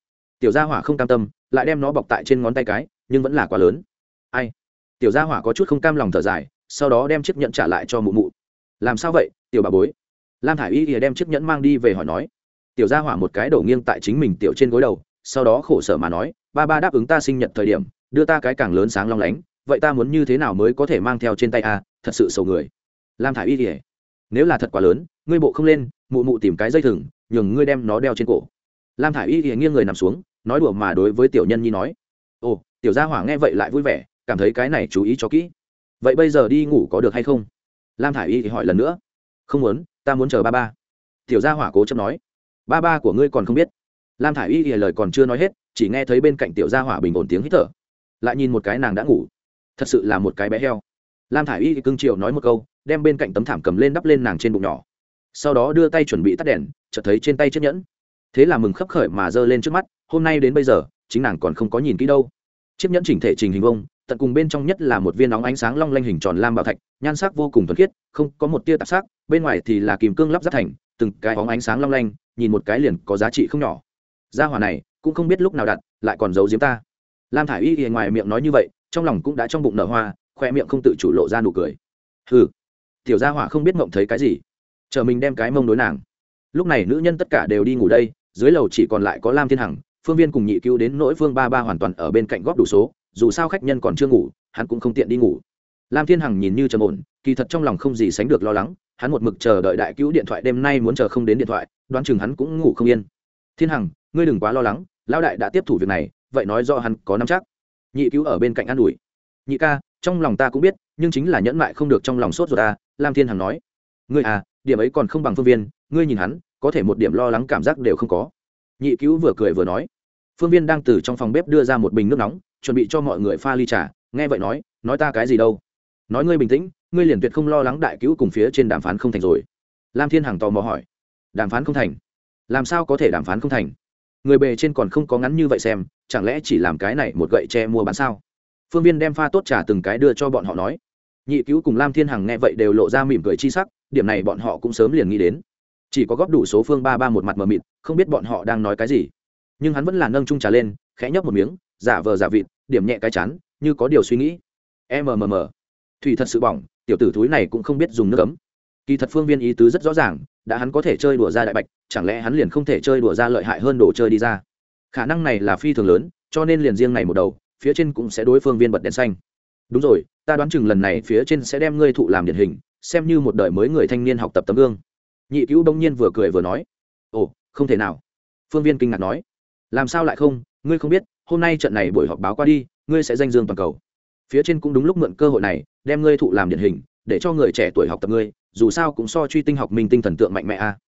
Tiểu gia hỏa không cam tâm, lại đem nó bọc tại trên ngón tay cái, nhưng vẫn là quá lớn. Ai? Tiểu gia hỏa có chút không cam lòng thở dài sau đó đem chiếc nhẫn trả lại cho mụ mụ. Làm sao vậy, tiểu bà bối? Lam thả i y ỉa đem chiếc nhẫn mang đi về hỏi nói. Tiểu gia hỏa một cái đầu nghiêng tại chính mình tiểu trên gối đầu, sau đó khổ sở mà nói, ba ba đáp ứng ta sinh nhật thời điểm, đưa ta cái càng lớn sáng long lánh, vậy ta muốn như thế nào mới có thể mang theo trên tay a, thật sự sầu người. Lam thả i y ỉa nếu là thật quá lớn, ngươi bộ không lên, mụ mụ tìm cái dây thừng, nhường ngươi đem nó đeo trên cổ. Lam thả i y ỉa nghiêng người nằm xuống, nói đùa mà đối với tiểu nhân nhi nói, ồ, tiểu gia hỏa nghe vậy lại vui vẻ, cảm thấy cái này chú ý cho kỹ vậy bây giờ đi ngủ có được hay không? Lam thả i y thì hỏi lần nữa. Không muốn, ta muốn chờ ba ba. Tiểu gia hỏa cố chấp nói. Ba ba của ngươi còn không biết. Lam thả i y thì lời còn chưa nói hết, chỉ nghe thấy bên cạnh tiểu gia hỏa bình ổn tiếng hít thở. Lại nhìn một cái nàng đã ngủ. Thật sự là một cái bé heo. Lam thả i y thì cưng chiều nói một câu, đem bên cạnh tấm thảm cầm lên đắp lên nàng trên bụng nhỏ. Sau đó đưa tay chuẩn bị tắt đèn, chợt thấy trên tay chiếc nhẫn. Thế là mừng khấp khởi mà giơ lên trước mắt, hôm nay đến bây giờ, chính nàng còn không có nhìn kỹ đâu. Chiếc nhẫn chỉnh thể trình hình vông tận cùng bên trong nhất là một viên nóng ánh sáng long lanh hình tròn lam bảo thạch, nhan sắc vô cùng thuần khiết, không có một tia tạp sắc, bên ngoài thì là kìm cương lắp ráp thành, từng cái óng ánh sáng long lanh, nhìn một cái liền có giá trị không nhỏ. Gia hỏa này, cũng không biết lúc nào đặt, lại còn giấu giếm ta. Lam thả i y ngoài miệng nói như vậy, trong lòng cũng đã trong bụng nở hoa, khoe miệng không tự chủ lộ ra nụ cười. Hừ, tiểu gia hỏa không biết mộng thấy cái gì. Chờ mình đem cái mông đối nàng. Lúc này nữ nhân tất cả đều đi ngủ đây, dưới lầu chỉ còn lại có lam thiên hằng, phương viên cùng nhị cứu đến nỗi phương ba ba hoàn toàn ở bên cạnh góp đủ số dù sao khách nhân còn chưa ngủ, hắn cũng không tiện đi ngủ. Lam thiên hằng nhìn như trầm ổn, kỳ thật trong lòng không gì sánh được lo lắng, hắn một mực chờ đợi đại cứu điện thoại, đêm nay muốn chờ không đến điện thoại, đoán chừng hắn cũng ngủ không yên. Thiên hằng, ngươi đừng quá lo lắng, lão đại đã tiếp thủ việc này, vậy nói do hắn có nắm chắc. Nhị cứu ở bên cạnh an ủi. Nhị ca, trong lòng ta cũng biết, nhưng chính là nhẫn mại không được trong lòng sốt rồi ta, lam thiên hằng nói. Ngươi à điểm ấy còn không bằng phương viên, ngươi nhìn hắn, có thể một điểm lo lắng cảm giác đều không có. Nhị cứu vừa cười vừa nói. Phương viên đang từ trong phòng bếp đưa ra một bình nước nóng chuẩn bị cho mọi người pha ly trà, nghe vậy nói nói ta cái gì đâu? Nói ngươi bình tĩnh, ngươi liền tuyệt không lo lắng đại cứu cùng phía trên đàm phán không thành rồi. Lam thiên hằng tò mò hỏi, đàm phán không thành? Làm sao có thể đàm phán không thành? Người bề trên còn không có ngắn như vậy xem, chẳng lẽ chỉ làm cái này một gậy tre mua bán sao? Phương viên đem pha tốt trà từng cái đưa cho bọn họ nói. Nhị cứu cùng lam thiên hằng nghe vậy đều lộ ra mỉm cười chi sắc, điểm này bọn họ cũng sớm liền nghĩ đến. Chỉ có góp đủ số phương ba ba một mặt mờ mịt, không biết bọn họ đang nói cái gì. Nhưng hắn vẫn là nâng trung trà lên, khẽ nhấp một miếng, giả vờ giả vịt điểm nhẹ cái chán, như có điều suy nghĩ. Mmm thủy thật sự bỏng, tiểu tử thúi này cũng không biết dùng nước cấm. kỳ thật phương viên ý tứ rất rõ ràng, đã hắn có thể chơi đùa ra đại bạch, chẳng lẽ hắn liền không thể chơi đùa ra lợi hại hơn đồ chơi đi ra? Khả năng này là phi thường lớn, cho nên liền riêng này một đầu, phía trên cũng sẽ đối phương viên bật đèn xanh. Đúng rồi, ta đoán chừng lần này phía trên sẽ đem ngươi thụ làm điển hình, xem như một đời mới người thanh niên học tập tấm gương. Nhị cứu đông nhiên vừa cười vừa nói. Ồ, không thể nào. Phương viên kinh ngạc nói. Làm sao lại không? Ngươi không biết hôm nay trận này buổi họp báo qua đi, ngươi sẽ danh dương toàn cầu. Phía trên cũng đúng lúc mượn cơ hội này, đem ngươi thụ làm điển hình, để cho người trẻ tuổi học tập ngươi, dù sao cũng so truy tinh học minh tinh thần tượng mạnh mẽ a.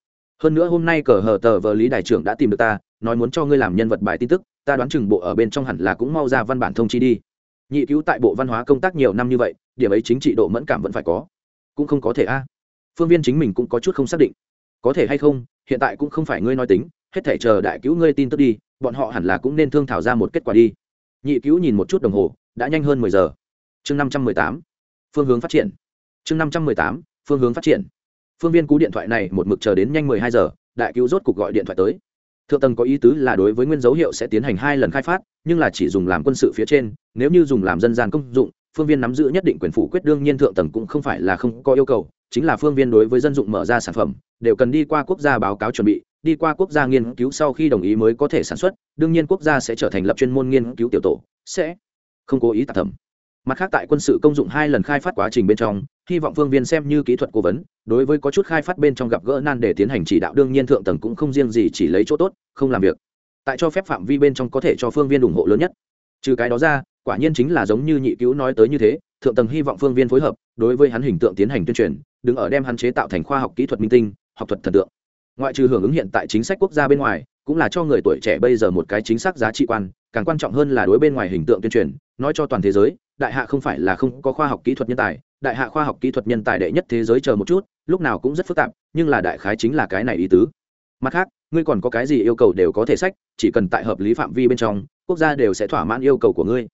Hơn nữa hôm nay cờ hờ tờ vờ lý đại trưởng đã tìm được ta, nói muốn cho ngươi làm nhân vật bài tin tức, ta đoán chừng bộ ở bên trong hẳn là cũng mau ra văn bản thông chi đi. Nhị cứu tại bộ văn hóa công tác nhiều năm như vậy, điểm ấy chính trị độ mẫn cảm vẫn phải có. Cũng không có thể a. Phương viên chính mình cũng có chút không xác định. Có thể hay không, hiện tại cũng không phải ngươi nói tính, hết thể chờ đại cứu ngươi tin tức đi bọn họ hẳn là cũng nên thương thảo ra một kết quả đi. Nhị cứu nhìn một chút đồng hồ, đã nhanh hơn mười giờ. Chương năm trăm mười tám, phương hướng phát triển. Chương năm trăm mười tám, phương hướng phát triển. Phương viên cú điện thoại này một mực chờ đến nhanh mười hai giờ, đại cứu rốt cục gọi điện thoại tới. Thượng tầng có ý tứ là đối với nguyên dấu hiệu sẽ tiến hành hai lần khai phát, nhưng là chỉ dùng làm quân sự phía trên, nếu như dùng làm dân gian công dụng, phương viên nắm giữ nhất định quyền phủ quyết đương nhiên thượng tầng cũng không phải là không có yêu cầu, chính là phương viên đối với dân dụng mở ra sản phẩm, đều cần đi qua quốc gia báo cáo chuẩn bị đi qua quốc gia nghiên cứu sau khi đồng ý mới có thể sản xuất, đương nhiên quốc gia sẽ trở thành lập chuyên môn nghiên cứu tiểu tổ, sẽ không cố ý tạp thẩm. Mặt khác tại quân sự công dụng hai lần khai phát quá trình bên trong, hy vọng phương viên xem như kỹ thuật cố vấn, đối với có chút khai phát bên trong gặp gỡ nan để tiến hành chỉ đạo đương nhiên thượng tầng cũng không riêng gì chỉ lấy chỗ tốt, không làm việc. Tại cho phép phạm vi bên trong có thể cho phương viên ủng hộ lớn nhất. Trừ cái đó ra, quả nhiên chính là giống như nhị cứu nói tới như thế, thượng tầng hy vọng phương viên phối hợp, đối với hắn hình tượng tiến hành tuyên truyền, đứng ở đem hắn chế tạo thành khoa học kỹ thuật minh tinh, học thuật thần tượng ngoại trừ hưởng ứng hiện tại chính sách quốc gia bên ngoài, cũng là cho người tuổi trẻ bây giờ một cái chính xác giá trị quan, càng quan trọng hơn là đối bên ngoài hình tượng tuyên truyền, nói cho toàn thế giới, đại hạ không phải là không có khoa học kỹ thuật nhân tài, đại hạ khoa học kỹ thuật nhân tài đệ nhất thế giới chờ một chút, lúc nào cũng rất phức tạp, nhưng là đại khái chính là cái này ý tứ. Mặt khác, ngươi còn có cái gì yêu cầu đều có thể sách, chỉ cần tại hợp lý phạm vi bên trong, quốc gia đều sẽ thỏa mãn yêu cầu của ngươi.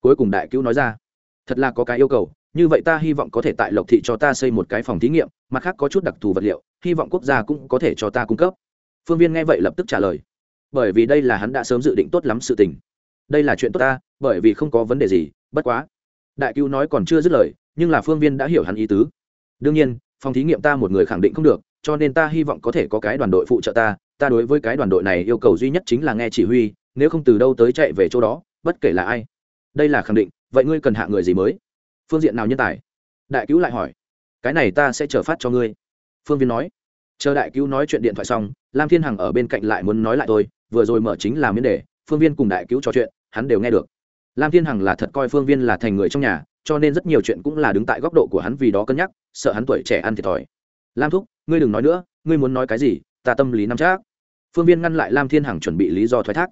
Cuối cùng đại cứu nói ra, thật là có cái yêu cầu như vậy ta hy vọng có thể tại lộc thị cho ta xây một cái phòng thí nghiệm, mặt khác có chút đặc thù vật liệu, hy vọng quốc gia cũng có thể cho ta cung cấp. Phương viên nghe vậy lập tức trả lời. Bởi vì đây là hắn đã sớm dự định tốt lắm sự tình. Đây là chuyện tốt ta, bởi vì không có vấn đề gì, bất quá. Đại cứu nói còn chưa dứt lời, nhưng là phương viên đã hiểu hắn ý tứ. Đương nhiên, phòng thí nghiệm ta một người khẳng định không được, cho nên ta hy vọng có thể có cái đoàn đội phụ trợ ta. Ta đối với cái đoàn đội này yêu cầu duy nhất chính là nghe chỉ huy, nếu không từ đâu tới chạy về chỗ đó, bất kể là ai. Đây là khẳng định, vậy ngươi cần hạ người gì mới? Phương diện nào nhân tài? Đại cứu lại hỏi. Cái này ta sẽ trở phát cho ngươi. Phương viên nói. Chờ đại cứu nói chuyện điện thoại xong, lam thiên hằng ở bên cạnh lại muốn nói lại tôi vừa rồi mở chính là miễn đề, phương viên cùng đại cứu trò chuyện, hắn đều nghe được. Lam thiên hằng là thật coi phương viên là thành người trong nhà, cho nên rất nhiều chuyện cũng là đứng tại góc độ của hắn vì đó cân nhắc, sợ hắn tuổi trẻ ăn thiệt thòi. Lam thúc, ngươi đừng nói nữa, ngươi muốn nói cái gì, ta tâm lý nắm chắc. Phương viên ngăn lại lam thiên hằng chuẩn bị lý do thoái thác.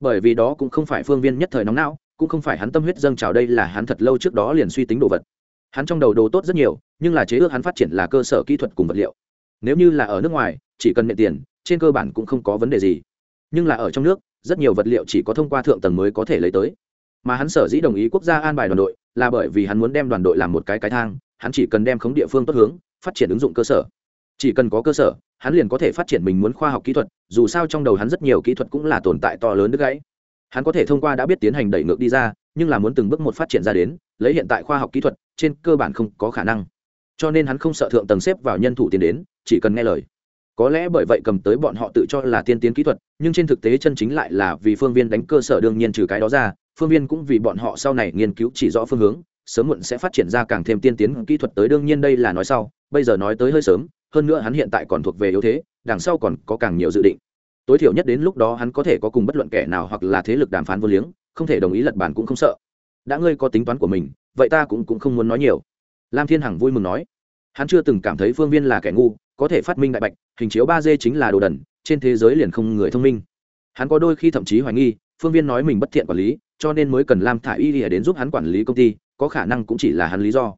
Bởi vì đó cũng không phải phương viên nhất thời nóng não cũng không phải hắn tâm huyết dâng trào đây là hắn thật lâu trước đó liền suy tính đồ vật. Hắn trong đầu đồ tốt rất nhiều, nhưng là chế ước hắn phát triển là cơ sở kỹ thuật cùng vật liệu. Nếu như là ở nước ngoài, chỉ cần nhận tiền, trên cơ bản cũng không có vấn đề gì. Nhưng là ở trong nước, rất nhiều vật liệu chỉ có thông qua thượng tầng mới có thể lấy tới. Mà hắn sở dĩ đồng ý quốc gia an bài đoàn đội, là bởi vì hắn muốn đem đoàn đội làm một cái cái thang, hắn chỉ cần đem khống địa phương tốt hướng, phát triển ứng dụng cơ sở. Chỉ cần có cơ sở, hắn liền có thể phát triển mình muốn khoa học kỹ thuật, dù sao trong đầu hắn rất nhiều kỹ thuật cũng là tồn tại to lớn đứt gãy hắn có thể thông qua đã biết tiến hành đẩy ngược đi ra, nhưng là muốn từng bước một phát triển ra đến, lấy hiện tại khoa học kỹ thuật, trên cơ bản không có khả năng. Cho nên hắn không sợ thượng tầng xếp vào nhân thủ tiến đến, chỉ cần nghe lời. Có lẽ bởi vậy cầm tới bọn họ tự cho là tiên tiến kỹ thuật, nhưng trên thực tế chân chính lại là vì phương viên đánh cơ sở đương nhiên trừ cái đó ra, phương viên cũng vì bọn họ sau này nghiên cứu chỉ rõ phương hướng, sớm muộn sẽ phát triển ra càng thêm tiên tiến kỹ thuật tới đương nhiên đây là nói sau, bây giờ nói tới hơi sớm, hơn nữa hắn hiện tại còn thuộc về yếu thế, đằng sau còn có càng nhiều dự định tối thiểu nhất đến lúc đó hắn có thể có cùng bất luận kẻ nào hoặc là thế lực đàm phán vô liếng không thể đồng ý lật bản cũng không sợ. Đã ngươi có tính toán của mình vậy ta cũng, cũng không muốn nói nhiều. Lam thiên hằng vui mừng nói. Hắn chưa từng cảm thấy phương viên là kẻ ngu có thể phát minh đại bạch hình chiếu ba d chính là đồ đần trên thế giới liền không người thông minh. Hắn có đôi khi thậm chí hoài nghi phương viên nói mình bất thiện quản lý cho nên mới cần lam thả y lìa đến giúp hắn quản lý công ty có khả năng cũng chỉ là hắn lý do.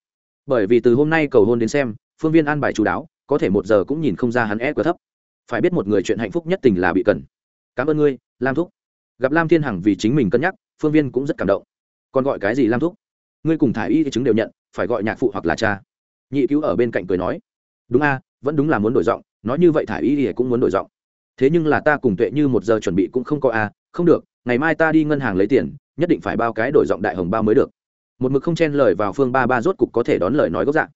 Bởi vì từ hôm nay cầu hôn đến xem phương viên an bài chú đáo có thể một giờ cũng nhìn không ra hắn e quá thấp phải biết một người chuyện hạnh phúc nhất tình là bị cần. Cảm ơn ngươi, lam thúc. Gặp lam thiên hằng vì chính mình cân nhắc, phương viên cũng rất cảm động. Còn gọi cái gì lam thúc? Ngươi cùng thả y chứng đều nhận, phải gọi nhạc phụ hoặc là cha. Nhị cứu ở bên cạnh cười nói. Đúng a, vẫn đúng là muốn đổi giọng, nói như vậy thả y thì cũng muốn đổi giọng. Thế nhưng là ta cùng tuệ như một giờ chuẩn bị cũng không có a, không được, ngày mai ta đi ngân hàng lấy tiền, nhất định phải bao cái đổi giọng đại hồng bao mới được. Một mực không chen lời vào phương ba ba rốt cục có thể đón lời nói gốc dạng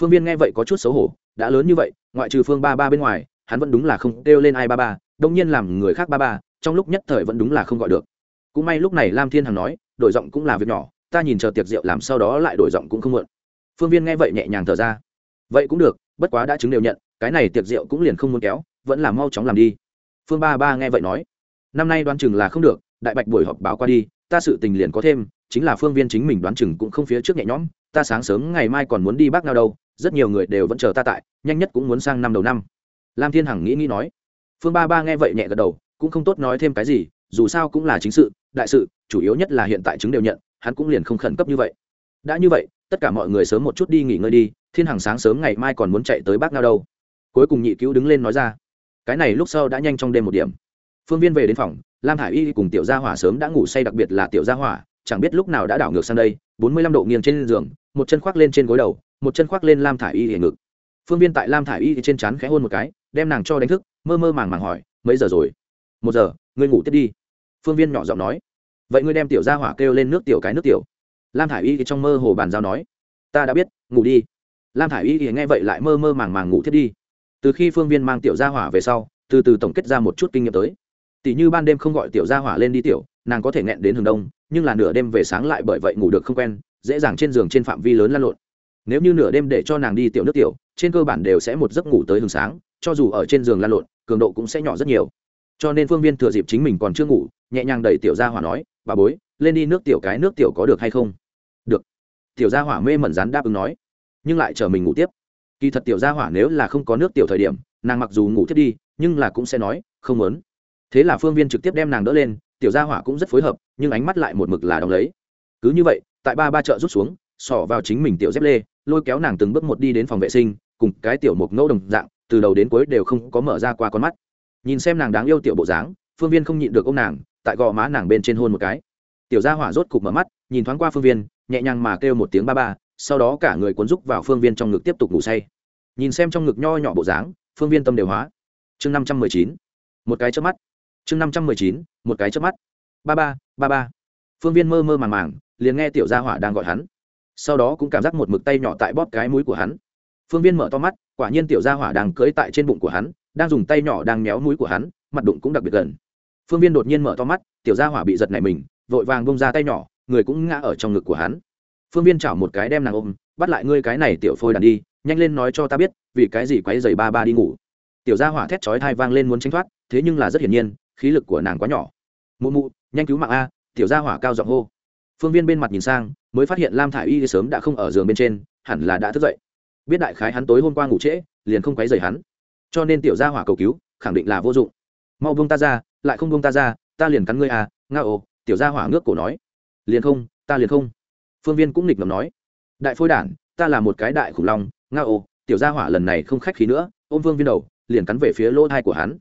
phương viên nghe vậy có chút xấu hổ, đã lớn như vậy, ngoại trừ phương ba ba bên ngoài hắn vẫn đúng là không kêu lên ai ba ba đông nhiên làm người khác ba ba, trong lúc nhất thời vẫn đúng là không gọi được. Cũng may lúc này lam thiên hằng nói, đổi giọng cũng là việc nhỏ, ta nhìn chờ tiệc rượu làm sau đó lại đổi giọng cũng không mượn. Phương viên nghe vậy nhẹ nhàng thở ra. Vậy cũng được, bất quá đã chứng đều nhận, cái này tiệc rượu cũng liền không muốn kéo, vẫn là mau chóng làm đi. Phương ba ba nghe vậy nói, năm nay đoán chừng là không được, đại bạch buổi họp báo qua đi, ta sự tình liền có thêm, chính là phương viên chính mình đoán chừng cũng không phía trước nhẹ nhõm, ta sáng sớm ngày mai còn muốn đi bác nào đâu, rất nhiều người đều vẫn chờ ta tại, nhanh nhất cũng muốn sang năm đầu năm lam thiên hằng nghĩ nghĩ nói. Phương ba ba nghe vậy nhẹ gật đầu, cũng không tốt nói thêm cái gì, dù sao cũng là chính sự, đại sự, chủ yếu nhất là hiện tại chứng đều nhận, hắn cũng liền không khẩn cấp như vậy. Đã như vậy, tất cả mọi người sớm một chút đi nghỉ ngơi đi, thiên hằng sáng sớm ngày mai còn muốn chạy tới bác ngao đâu. Cuối cùng nhị cứu đứng lên nói ra. Cái này lúc sau đã nhanh trong đêm một điểm. Phương viên về đến phòng, lam hải y cùng tiểu gia hỏa sớm đã ngủ say đặc biệt là tiểu gia hỏa, chẳng biết lúc nào đã đảo ngược sang đây, bốn mươi lăm độ nghiêng trên giường, một chân khoác lên trên gối đầu, một chân khoác lên lam thả i y hề ngực. Phương viên tại lam thả i y trên chắn khẽ hôn một cái đem nàng cho đánh thức, mơ mơ màng màng hỏi, mấy giờ rồi? Một giờ, ngươi ngủ tiếp đi. Phương viên nhỏ giọng nói. Vậy ngươi đem tiểu ra hỏa kêu lên nước tiểu cái nước tiểu. Lam thả i y trong mơ hồ bàn giao nói. Ta đã biết, ngủ đi. Lam thả i y nghe vậy lại mơ mơ màng màng ngủ thiết đi. Từ khi phương viên mang tiểu gia hỏa về sau, từ từ tổng kết ra một chút kinh nghiệm tới. Tỷ như ban đêm không gọi tiểu gia hỏa lên đi tiểu, nàng có thể nghẹn đến hừng đông, nhưng là nửa đêm về sáng lại bởi vậy ngủ được không quen, dễ dàng trên giường trên phạm vi lớn lăn lộn. Nếu như nửa đêm để cho nàng đi tiểu nước tiểu, trên cơ bản đều sẽ một giấc ngủ tới hừng sáng cho dù ở trên giường lăn lộn, cường độ cũng sẽ nhỏ rất nhiều. Cho nên phương viên thừa dịp chính mình còn chưa ngủ, nhẹ nhàng đẩy tiểu gia hỏa nói, bà bối, lên đi nước tiểu cái nước tiểu có được hay không? Được. Tiểu gia hỏa mê mẩn rán đáp ứng nói, nhưng lại chờ mình ngủ tiếp. Kỳ thật tiểu gia hỏa nếu là không có nước tiểu thời điểm, nàng mặc dù ngủ tiếp đi, nhưng là cũng sẽ nói, không muốn. Thế là phương viên trực tiếp đem nàng đỡ lên, tiểu gia hỏa cũng rất phối hợp, nhưng ánh mắt lại một mực là đóng lấy. Cứ như vậy, tại ba ba chợ rút xuống, sỏ vào chính mình tiểu dép lê, lôi kéo nàng từng bước một đi đến phòng vệ sinh, cùng cái tiểu mục ngẫu đồng dạng từ đầu đến cuối đều không có mở ra qua con mắt. Nhìn xem nàng đáng yêu tiểu bộ dáng, phương viên không nhịn được ô m nàng, tại gò má nàng bên trên hôn một cái. Tiểu gia hỏa rốt cục mở mắt, nhìn thoáng qua phương viên, nhẹ nhàng mà kêu một tiếng ba ba, sau đó cả người cuốn rúc vào phương viên trong ngực tiếp tục ngủ say. Nhìn xem trong ngực nho nhỏ bộ dáng, phương viên tâm đều hóa. Chương năm trăm mười chín, một cái chớp mắt. Chương năm trăm mười chín, một cái chớp mắt. Ba ba ba ba. Phương viên mơ mơ màng màng, liền nghe tiểu gia hỏa đang gọi hắn. Sau đó cũng cảm giác một mực tay nhỏ tại bóp cái mũi của hắn. Phương viên mở to mắt quả nhiên tiểu gia hỏa đang cưỡi tại trên bụng của hắn, đang dùng tay nhỏ đang méo mũi của hắn, mặt đụng cũng đặc biệt gần. Phương viên đột nhiên mở to mắt, tiểu gia hỏa bị giật này mình, vội vàng bông ra tay nhỏ, người cũng ngã ở trong ngực của hắn. Phương viên chảo một cái đem nàng ôm, bắt lại ngươi cái này tiểu phôi đàn đi, nhanh lên nói cho ta biết, vì cái gì quấy giày ba ba đi ngủ. Tiểu gia hỏa thét chói thai vang lên muốn tránh thoát, thế nhưng là rất hiển nhiên, khí lực của nàng quá nhỏ. Mụ mụ, nhanh cứu mạng a! Tiểu gia hỏa cao giọng hô. Phương viên bên mặt nhìn sang, mới phát hiện lam thả i y sớm đã không ở giường bên trên, hẳn là đã thức dậy biết đại khái hắn tối hôm qua ngủ trễ, liền không quấy rầy hắn. Cho nên tiểu gia hỏa cầu cứu, khẳng định là vô dụng. Mau buông ta ra, lại không buông ta ra, ta liền cắn ngươi à nga ồ tiểu gia hỏa ngước cổ nói. Liền không, ta liền không. Phương viên cũng nghịch ngầm nói. Đại phôi đản, ta là một cái đại khủng long nga ồ tiểu gia hỏa lần này không khách khí nữa, ôm vương viên đầu, liền cắn về phía lỗ thai của hắn.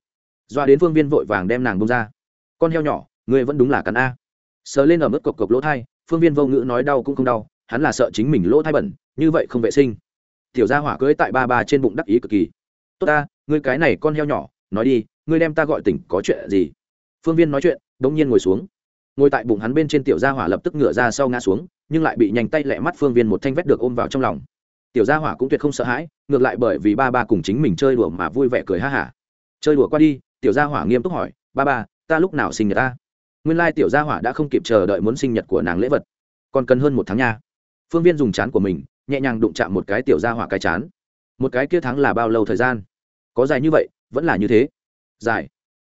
Doa đến phương viên vội vàng đem nàng bông ra. Con heo nhỏ, ngươi vẫn đúng là cắn a. Sờ lên ở mức cộc cộc lỗ thai, phương viên vô ngữ nói đau cũng không đau, hắn là sợ chính mình lỗ thai bẩn, như vậy không vệ sinh tiểu gia hỏa cưỡi tại ba ba trên bụng đắc ý cực kỳ. Tốt ta, ngươi cái này con heo nhỏ, nói đi, ngươi đem ta gọi tỉnh, có chuyện gì? Phương viên nói chuyện đ ỗ n g nhiên ngồi xuống. Ngồi tại bụng hắn bên trên tiểu gia hỏa lập tức ngửa ra sau ngã xuống, nhưng lại bị nhanh tay lẹ mắt phương viên một thanh vét được ôm vào trong lòng. Tiểu gia hỏa cũng tuyệt không sợ hãi, ngược lại bởi vì ba ba cùng chính mình chơi đùa mà vui vẻ cười ha hả. Chơi đùa qua đi, tiểu gia hỏa nghiêm túc hỏi, ba ba, ta lúc nào sinh nhật ta? Nguyên lai tiểu gia hỏa đã không kịp chờ đợi muốn sinh nhật của nàng lễ vật. Còn cần hơn một tháng nha. Phương viên dùng chán của mình nhẹ nhàng đụng chạm một cái tiểu gia hỏa cái chán. Một cái kia tháng là bao lâu thời gian? Có dài như vậy vẫn là như thế. Dài.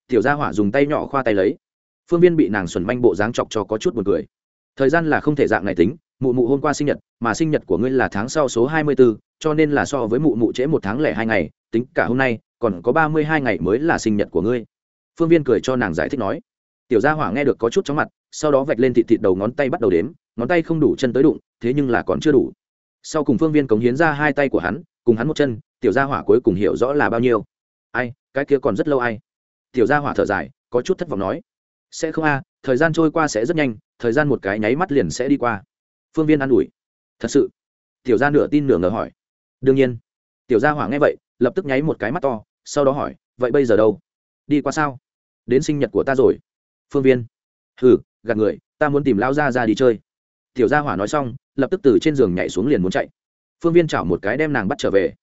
Tiểu gia hỏa dùng tay nhỏ khoa tay lấy. Phương viên bị nàng xuẩn manh bộ dáng chọc cho có chút buồn cười. Thời gian là không thể dạng này tính mụ mụ hôm qua sinh nhật mà sinh nhật của ngươi là tháng sau số hai mươi 24, cho nên là so với mụ mụ trễ một tháng lẻ hai ngày tính cả hôm nay còn có ba mươi hai ngày mới là sinh nhật của ngươi. Phương viên cười cho nàng giải thích nói. Tiểu gia hỏa nghe được có chút chóng mặt sau đó vạch lên thịt thịt đầu ngón tay bắt đầu đếm ngón tay không đủ chân tới đụng thế nhưng là còn chưa đủ sau cùng phương viên cống hiến ra hai tay của hắn, cùng hắn một chân, tiểu gia hỏa cuối cùng hiểu rõ là bao nhiêu. Ai, cái kia còn rất lâu ai? Tiểu gia hỏa thở dài, có chút thất vọng nói. Sẽ không a, thời gian trôi qua sẽ rất nhanh, thời gian một cái nháy mắt liền sẽ đi qua. Phương viên an ủi. Thật sự. Tiểu gia nửa tin nửa ngờ hỏi. Đương nhiên. Tiểu gia hỏa nghe vậy, lập tức nháy một cái mắt to, sau đó hỏi, vậy bây giờ đâu? Đi qua sao? Đến sinh nhật của ta rồi. Phương viên. Hừ, gạt người, ta muốn tìm lão gia ra đi chơi. Tiểu gia hỏa nói xong lập tức từ trên giường nhảy xuống liền muốn chạy. Phương viên chảo một cái đem nàng bắt trở về.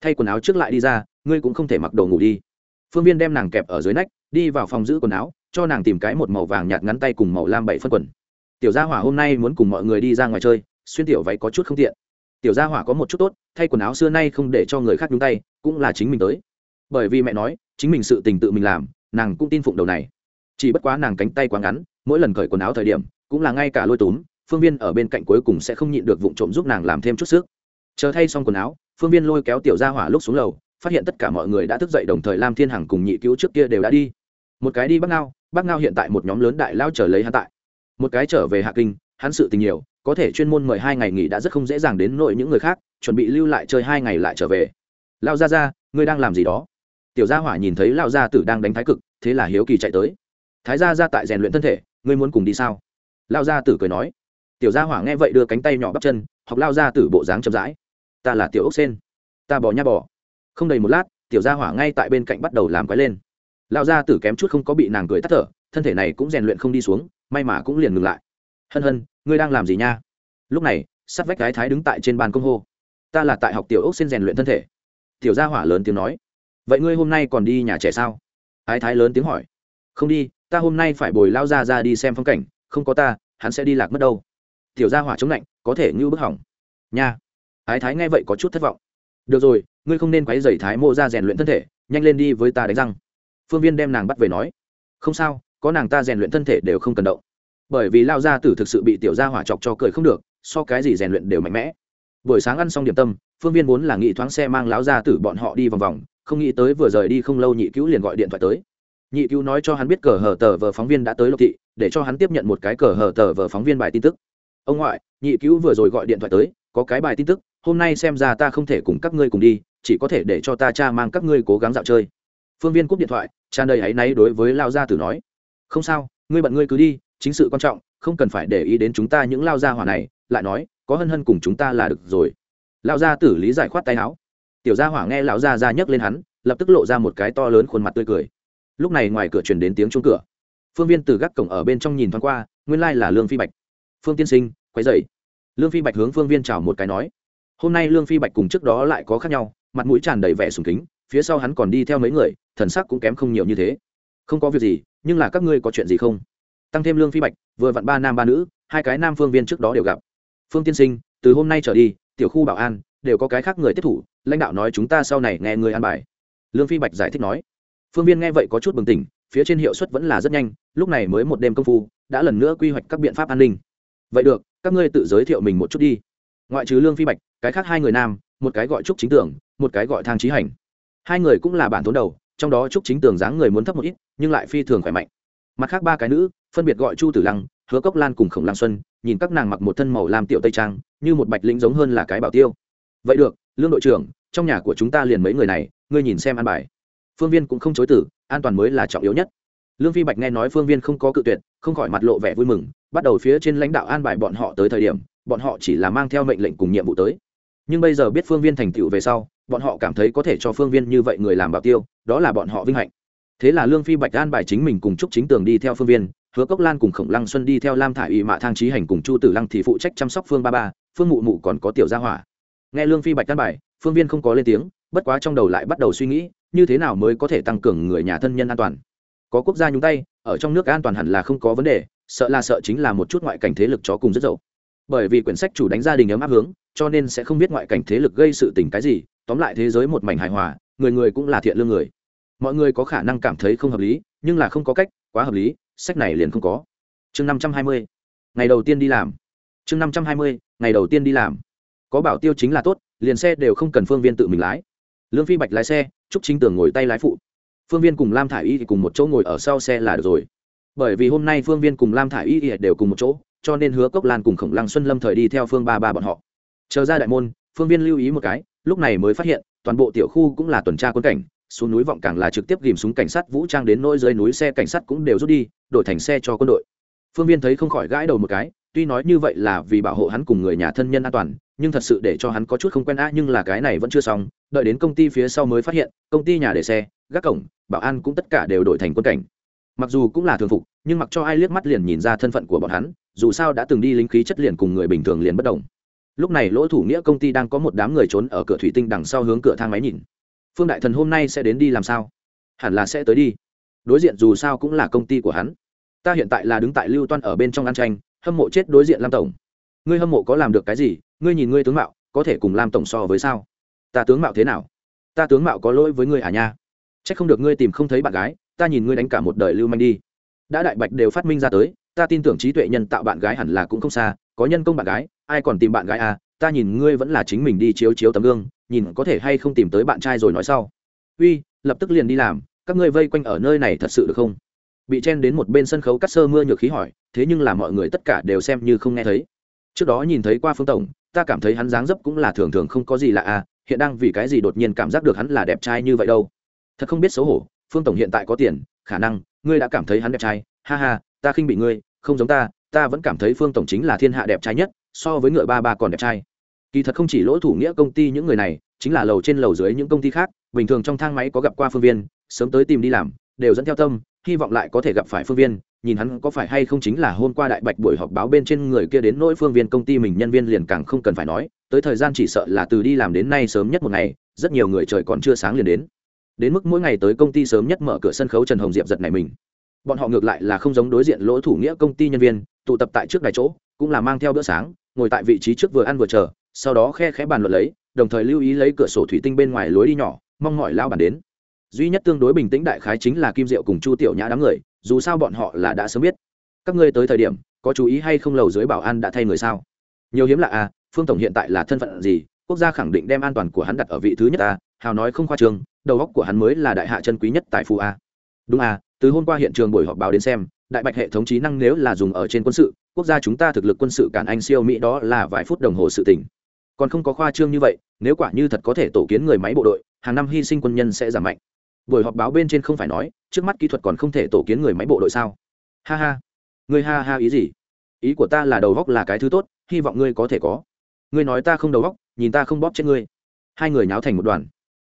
Thay quần áo trước lại đi ra, ngươi cũng không thể mặc đồ ngủ đi. Phương viên đem nàng kẹp ở dưới nách, đi vào phòng giữ quần áo, cho nàng tìm cái một màu vàng nhạt ngắn tay cùng màu lam bảy phân quần. Tiểu gia hỏa hôm nay muốn cùng mọi người đi ra ngoài chơi, xuyên tiểu váy có chút không tiện. Tiểu gia hỏa có một chút tốt, thay quần áo xưa nay không để cho người khác nhúng tay, cũng là chính mình tới. Bởi vì mẹ nói, chính mình sự tình tự mình làm, nàng cũng tin phụng đầu này. Chỉ bất quá nàng cánh tay quá ngắn, mỗi lần cởi quần áo thời điểm, cũng là ngay cả lôi túm phương viên ở bên cạnh cuối cùng sẽ không nhịn được vụ trộm giúp nàng làm thêm chút sức. Chờ thay xong quần áo, phương viên lôi kéo tiểu gia hỏa lúc xuống lầu, phát hiện tất cả mọi người đã thức dậy đồng thời lam thiên hằng cùng nhị cứu trước kia đều đã đi. Một cái đi bắc ngao bắc ngao hiện tại một nhóm lớn đại lao trở lấy hắn tại. Một cái trở về hạ kinh, hắn sự tình nhiều, có thể chuyên môn mời hai ngày nghỉ đã rất không dễ dàng đến nội những người khác, chuẩn bị lưu lại chơi hai ngày lại trở về. Lao gia gia, ngươi đang làm gì đó? Tiểu gia hỏa nhìn thấy lao gia tử đang đánh thái cực, thế là hiếu kỳ chạy tới. Thái gia gia tại rèn luyện thân thể, ngươi muốn cùng đi sao? Lao gia tử cười nói tiểu gia hỏa nghe vậy đưa cánh tay nhỏ bắp chân, học lao ra từ bộ dáng chậm rãi. Ta là tiểu ốc sen ta bỏ nha bỏ không đầy một lát, tiểu gia hỏa ngay tại bên cạnh bắt đầu làm quái lên. Lao ra tử kém chút không có bị nàng cười tắt thở, thân thể này cũng rèn luyện không đi xuống, may mà cũng liền ngừng lại. Hân hân, ngươi đang làm gì nha? Lúc này, sắt vách gái thái đứng tại trên bàn công hô. Ta là tại học tiểu ốc Sen rèn luyện thân thể. Tiểu gia hỏa lớn tiếng nói. Vậy ngươi hôm nay còn đi nhà trẻ sao? Ái thái lớn tiếng hỏi. Không đi, ta hôm nay phải bồi lao ra ra đi xem phong cảnh, không có ta, hắn sẽ đi lạc mất đâu tiểu gia hỏa chống lạnh, có thể như bức hỏng. Nha. Ái thái nghe vậy có chút thất vọng. Được rồi, ngươi không nên quấy dày thái mô ra rèn luyện thân thể, nhanh lên đi với ta đánh răng. Phương viên đem nàng bắt về nói. Không sao, có nàng ta rèn luyện thân thể đều không cần động. Bởi vì lao gia tử thực sự bị tiểu gia hỏa chọc cho cười không được, so cái gì rèn luyện đều mạnh mẽ. Buổi sáng ăn xong điểm tâm, phương viên vốn là nghị thoáng xe mang Lão gia tử bọn họ đi vòng vòng, không nghĩ tới vừa rời đi không lâu nhị cứu liền gọi điện thoại tới. Nhị cứu nói cho hắn biết cờ hờ tờ vờ phóng viên đã tới lộc thị, để cho hắn tiếp nhận một cái cờ hờ tờ vờ phóng viên bài tin tức ông ngoại, nhị cứu vừa rồi gọi điện thoại tới, có cái bài tin tức, hôm nay xem ra ta không thể cùng các ngươi cùng đi, chỉ có thể để cho ta cha mang các ngươi cố gắng dạo chơi. Phương viên cúp điện thoại, tràn đầy áy náy đối với lao gia tử nói. Không sao, ngươi bận ngươi cứ đi, chính sự quan trọng, không cần phải để ý đến chúng ta những lao gia hỏa này, lại nói, có hân hân cùng chúng ta là được rồi. Lao gia tử lý giải khoát tay áo. Tiểu gia hỏa nghe lão gia ra nhấc lên hắn, lập tức lộ ra một cái to lớn khuôn mặt tươi cười. Lúc này ngoài cửa truyền đến tiếng chuông cửa. Phương viên từ gác cổng ở bên trong nhìn thoáng qua, nguyên lai là lương phi bạch phương tiên sinh quay dậy lương phi bạch hướng phương viên chào một cái nói. Hôm nay lương phi bạch cùng trước đó lại có khác nhau, mặt mũi tràn đầy vẻ sùng kính, phía sau hắn còn đi theo mấy người, thần sắc cũng kém không nhiều như thế. Không có việc gì, nhưng là các ngươi có chuyện gì không? Tăng thêm lương phi bạch, vừa vặn ba nam ba nữ, hai cái nam phương viên trước đó đều gặp. Phương tiên sinh, từ hôm nay trở đi, tiểu khu bảo an, đều có cái khác người tiếp thủ, lãnh đạo nói chúng ta sau này nghe người an bài. Lương phi bạch giải thích nói. Phương viên nghe vậy có chút bừng tỉnh, phía trên hiệu suất vẫn là rất nhanh, lúc này mới một đêm công phu, đã lần nữa quy hoạch các biện pháp an ninh vậy được, các ngươi tự giới thiệu mình một chút đi. Ngoại trừ lương phi bạch, cái khác hai người nam, một cái gọi trúc chính tưởng một cái gọi thang trí hành. Hai người cũng là bản thốn đầu, trong đó trúc chính tưởng dáng người muốn thấp một ít, nhưng lại phi thường khỏe mạnh. Mặt khác ba cái nữ, phân biệt gọi chu tử lăng, hứa cốc lan cùng khổng lăng xuân, nhìn các nàng mặc một thân màu làm tiểu tây trang, như một bạch lĩnh giống hơn là cái bảo tiêu. Vậy được, lương đội trưởng, trong nhà của chúng ta liền mấy người này, ngươi nhìn xem an bài. Phương viên cũng không chối tử an toàn mới là trọng yếu nhất. Lương phi bạch nghe nói phương viên không có cự tuyệt không khỏi mặt lộ vẻ vui mừng, bắt đầu phía trên lãnh đạo an bài bọn họ tới thời điểm, bọn họ chỉ là mang theo mệnh lệnh cùng nhiệm vụ tới. Nhưng bây giờ biết phương viên thành tựu về sau, bọn họ cảm thấy có thể cho phương viên như vậy người làm bảo tiêu, đó là bọn họ vinh hạnh. Thế là lương phi bạch an bài chính mình cùng chúc chính tường đi theo phương viên, hứa cốc lan cùng khổng lăng xuân đi theo lam thả ủy mạ thang trí hành cùng chu tử lăng thì phụ trách chăm sóc phương ba ba, phương mụ mụ còn có tiểu gia hỏa. Nghe lương phi bạch an bài, phương viên không có lên tiếng, bất quá trong đầu lại bắt đầu suy nghĩ, như thế nào mới có thể tăng cường người nhà thân nhân an toàn có quốc gia nhúng tay, ở trong nước an toàn hẳn là không có vấn đề, sợ là sợ chính là một chút ngoại cảnh thế lực chó cùng rất dậu. Bởi vì quyển sách chủ đánh gia đình ấm áp hướng, cho nên sẽ không biết ngoại cảnh thế lực gây sự tình cái gì, tóm lại thế giới một mảnh hài hòa, người người cũng là thiện lương người. Mọi người có khả năng cảm thấy không hợp lý, nhưng là không có cách, quá hợp lý, sách này liền không có. Chương năm trăm hai mươi, ngày đầu tiên đi làm. Chương năm trăm hai mươi, ngày đầu tiên đi làm. Có bảo tiêu chính là tốt, liền xe đều không cần phương viên tự mình lái. Lương phi bạch lái xe trúc chính tường ngồi tay lái phụ phương viên cùng lam thả i y thì cùng một chỗ ngồi ở sau xe là được rồi. Bởi vì hôm nay phương viên cùng lam thả i y đều cùng một chỗ, cho nên hứa cốc lan cùng khổng lăng xuân lâm thời đi theo phương ba ba bọn họ. Chờ ra đại môn, phương viên lưu ý một cái, lúc này mới phát hiện, toàn bộ tiểu khu cũng là tuần tra quân cảnh, xuống núi vọng càng là trực tiếp ghìm súng cảnh sát vũ trang đến nỗi dưới núi xe cảnh sát cũng đều rút đi, đổi thành xe cho quân đội. Phương viên thấy không khỏi gãi đầu một cái, tuy nói như vậy là vì bảo hộ hắn cùng người nhà thân nhân an toàn, nhưng thật sự để cho hắn có chút không quen á, nhưng là cái này vẫn chưa xong, đợi đến công ty phía sau mới phát hiện, công ty nhà để xe gác cổng, bảo an cũng tất cả đều đổi thành quân cảnh. Mặc dù cũng là thường phục, nhưng mặc cho ai liếc mắt liền nhìn ra thân phận của bọn hắn, dù sao đã từng đi lính khí chất liền cùng người bình thường liền bất đồng. Lúc này lỗ thủ nghĩa công ty đang có một đám người trốn ở cửa thủy tinh đằng sau hướng cửa thang máy nhìn. Phương đại thần hôm nay sẽ đến đi làm sao? Hẳn là sẽ tới đi. Đối diện dù sao cũng là công ty của hắn. Ta hiện tại là đứng tại lưu toan ở bên trong ăn tranh, hâm mộ chết đối diện lam tổng. Ngươi hâm mộ có làm được cái gì? Ngươi nhìn ngươi tướng mạo, có thể cùng lam tổng so với sao? Ta tướng mạo thế nào? Ta tướng mạo có lỗi với ngươi à nha? C h ắ c không được ngươi tìm không thấy bạn gái, ta nhìn ngươi đánh cả một đời lưu manh đi. Đã đại bạch đều phát minh ra tới, ta tin tưởng trí tuệ nhân tạo bạn gái hẳn là cũng không xa, có nhân công bạn gái, ai còn tìm bạn gái à? Ta nhìn ngươi vẫn là chính mình đi chiếu chiếu tấm gương, nhìn có thể hay không tìm tới bạn trai rồi nói sau. Uy, lập tức liền đi làm, các ngươi vây quanh ở nơi này thật sự được không? Bị chen đến một bên sân khấu cắt sơ mưa nhược khí hỏi, thế nhưng là mọi người tất cả đều xem như không nghe thấy. Trước đó nhìn thấy qua phương tổng, ta cảm thấy hắn dáng dấp cũng là thường thường không có gì lạ à hiện đang vì cái gì đột nhiên cảm giác được hắn là đẹp trai như vậy đâu? Thật không biết xấu hổ, phương tổng hiện tại có tiền, khả năng, ngươi đã cảm thấy hắn đẹp trai. Ha ha, ta khinh bị ngươi, không giống ta ta vẫn cảm thấy phương tổng chính là thiên hạ đẹp trai nhất, so với ngựa ba ba còn đẹp trai. Kỳ thật không chỉ lỗ thủ nghĩa công ty những người này, chính là lầu trên lầu dưới những công ty khác, bình thường trong thang máy có gặp qua phương viên, sớm tới tìm đi làm, đều dẫn theo tâm, hy vọng lại có thể gặp phải phương viên, nhìn hắn có phải hay không chính là hôm qua đại bạch buổi họp báo bên trên người kia đến nỗi phương viên công ty mình nhân viên liền càng không cần phải nói, tới thời gian chỉ sợ là từ đi làm đến nay sớm nhất một ngày, rất nhiều người trời còn chưa sáng liền đến đến mức mỗi ngày tới công ty sớm nhất mở cửa sân khấu trần hồng diệp giật này mình. Bọn họ ngược lại là không giống đối diện lỗ thủ nghĩa công ty nhân viên, tụ tập tại trước đài chỗ, cũng là mang theo bữa sáng, ngồi tại vị trí trước vừa ăn vừa chờ, sau đó khe khẽ bàn luận lấy, đồng thời lưu ý lấy cửa sổ thủy tinh bên ngoài lối đi nhỏ, mong mọi lao bản đến. Duy nhất tương đối bình tĩnh đại khái chính là kim diệu cùng chu tiểu nhã đám người, dù sao bọn họ là đã sớm biết. Các ngươi tới thời điểm, có chú ý hay không lầu dưới bảo an đã thay người sao? Nhiều hiếm lạ à phương tổng hiện tại là thân phận gì? Quốc gia khẳng định đem an toàn của hắn đặt ở vị thứ nhất à hào nói không khoa trường đầu óc của hắn mới là đại hạ chân quý nhất tại phù a. Đúng à từ hôm qua hiện trường buổi họp báo đến xem, đại bạch hệ thống trí năng nếu là dùng ở trên quân sự, quốc gia chúng ta thực lực quân sự cản anh siêu mỹ đó là vài phút đồng hồ sự tỉnh còn không có khoa trương như vậy, nếu quả như thật có thể tổ kiến người máy bộ đội, hàng năm hy sinh quân nhân sẽ giảm mạnh. Buổi họp báo bên trên không phải nói, trước mắt kỹ thuật còn không thể tổ kiến người máy bộ đội sao? Ha ha. Người ha ha ý gì? Ý của ta là đầu góc là cái thứ tốt, hy vọng ngươi có thể có. Ngươi nói ta không đầu góc nhìn ta không bóp chết ngươi. Hai người nháo thành một đoàn.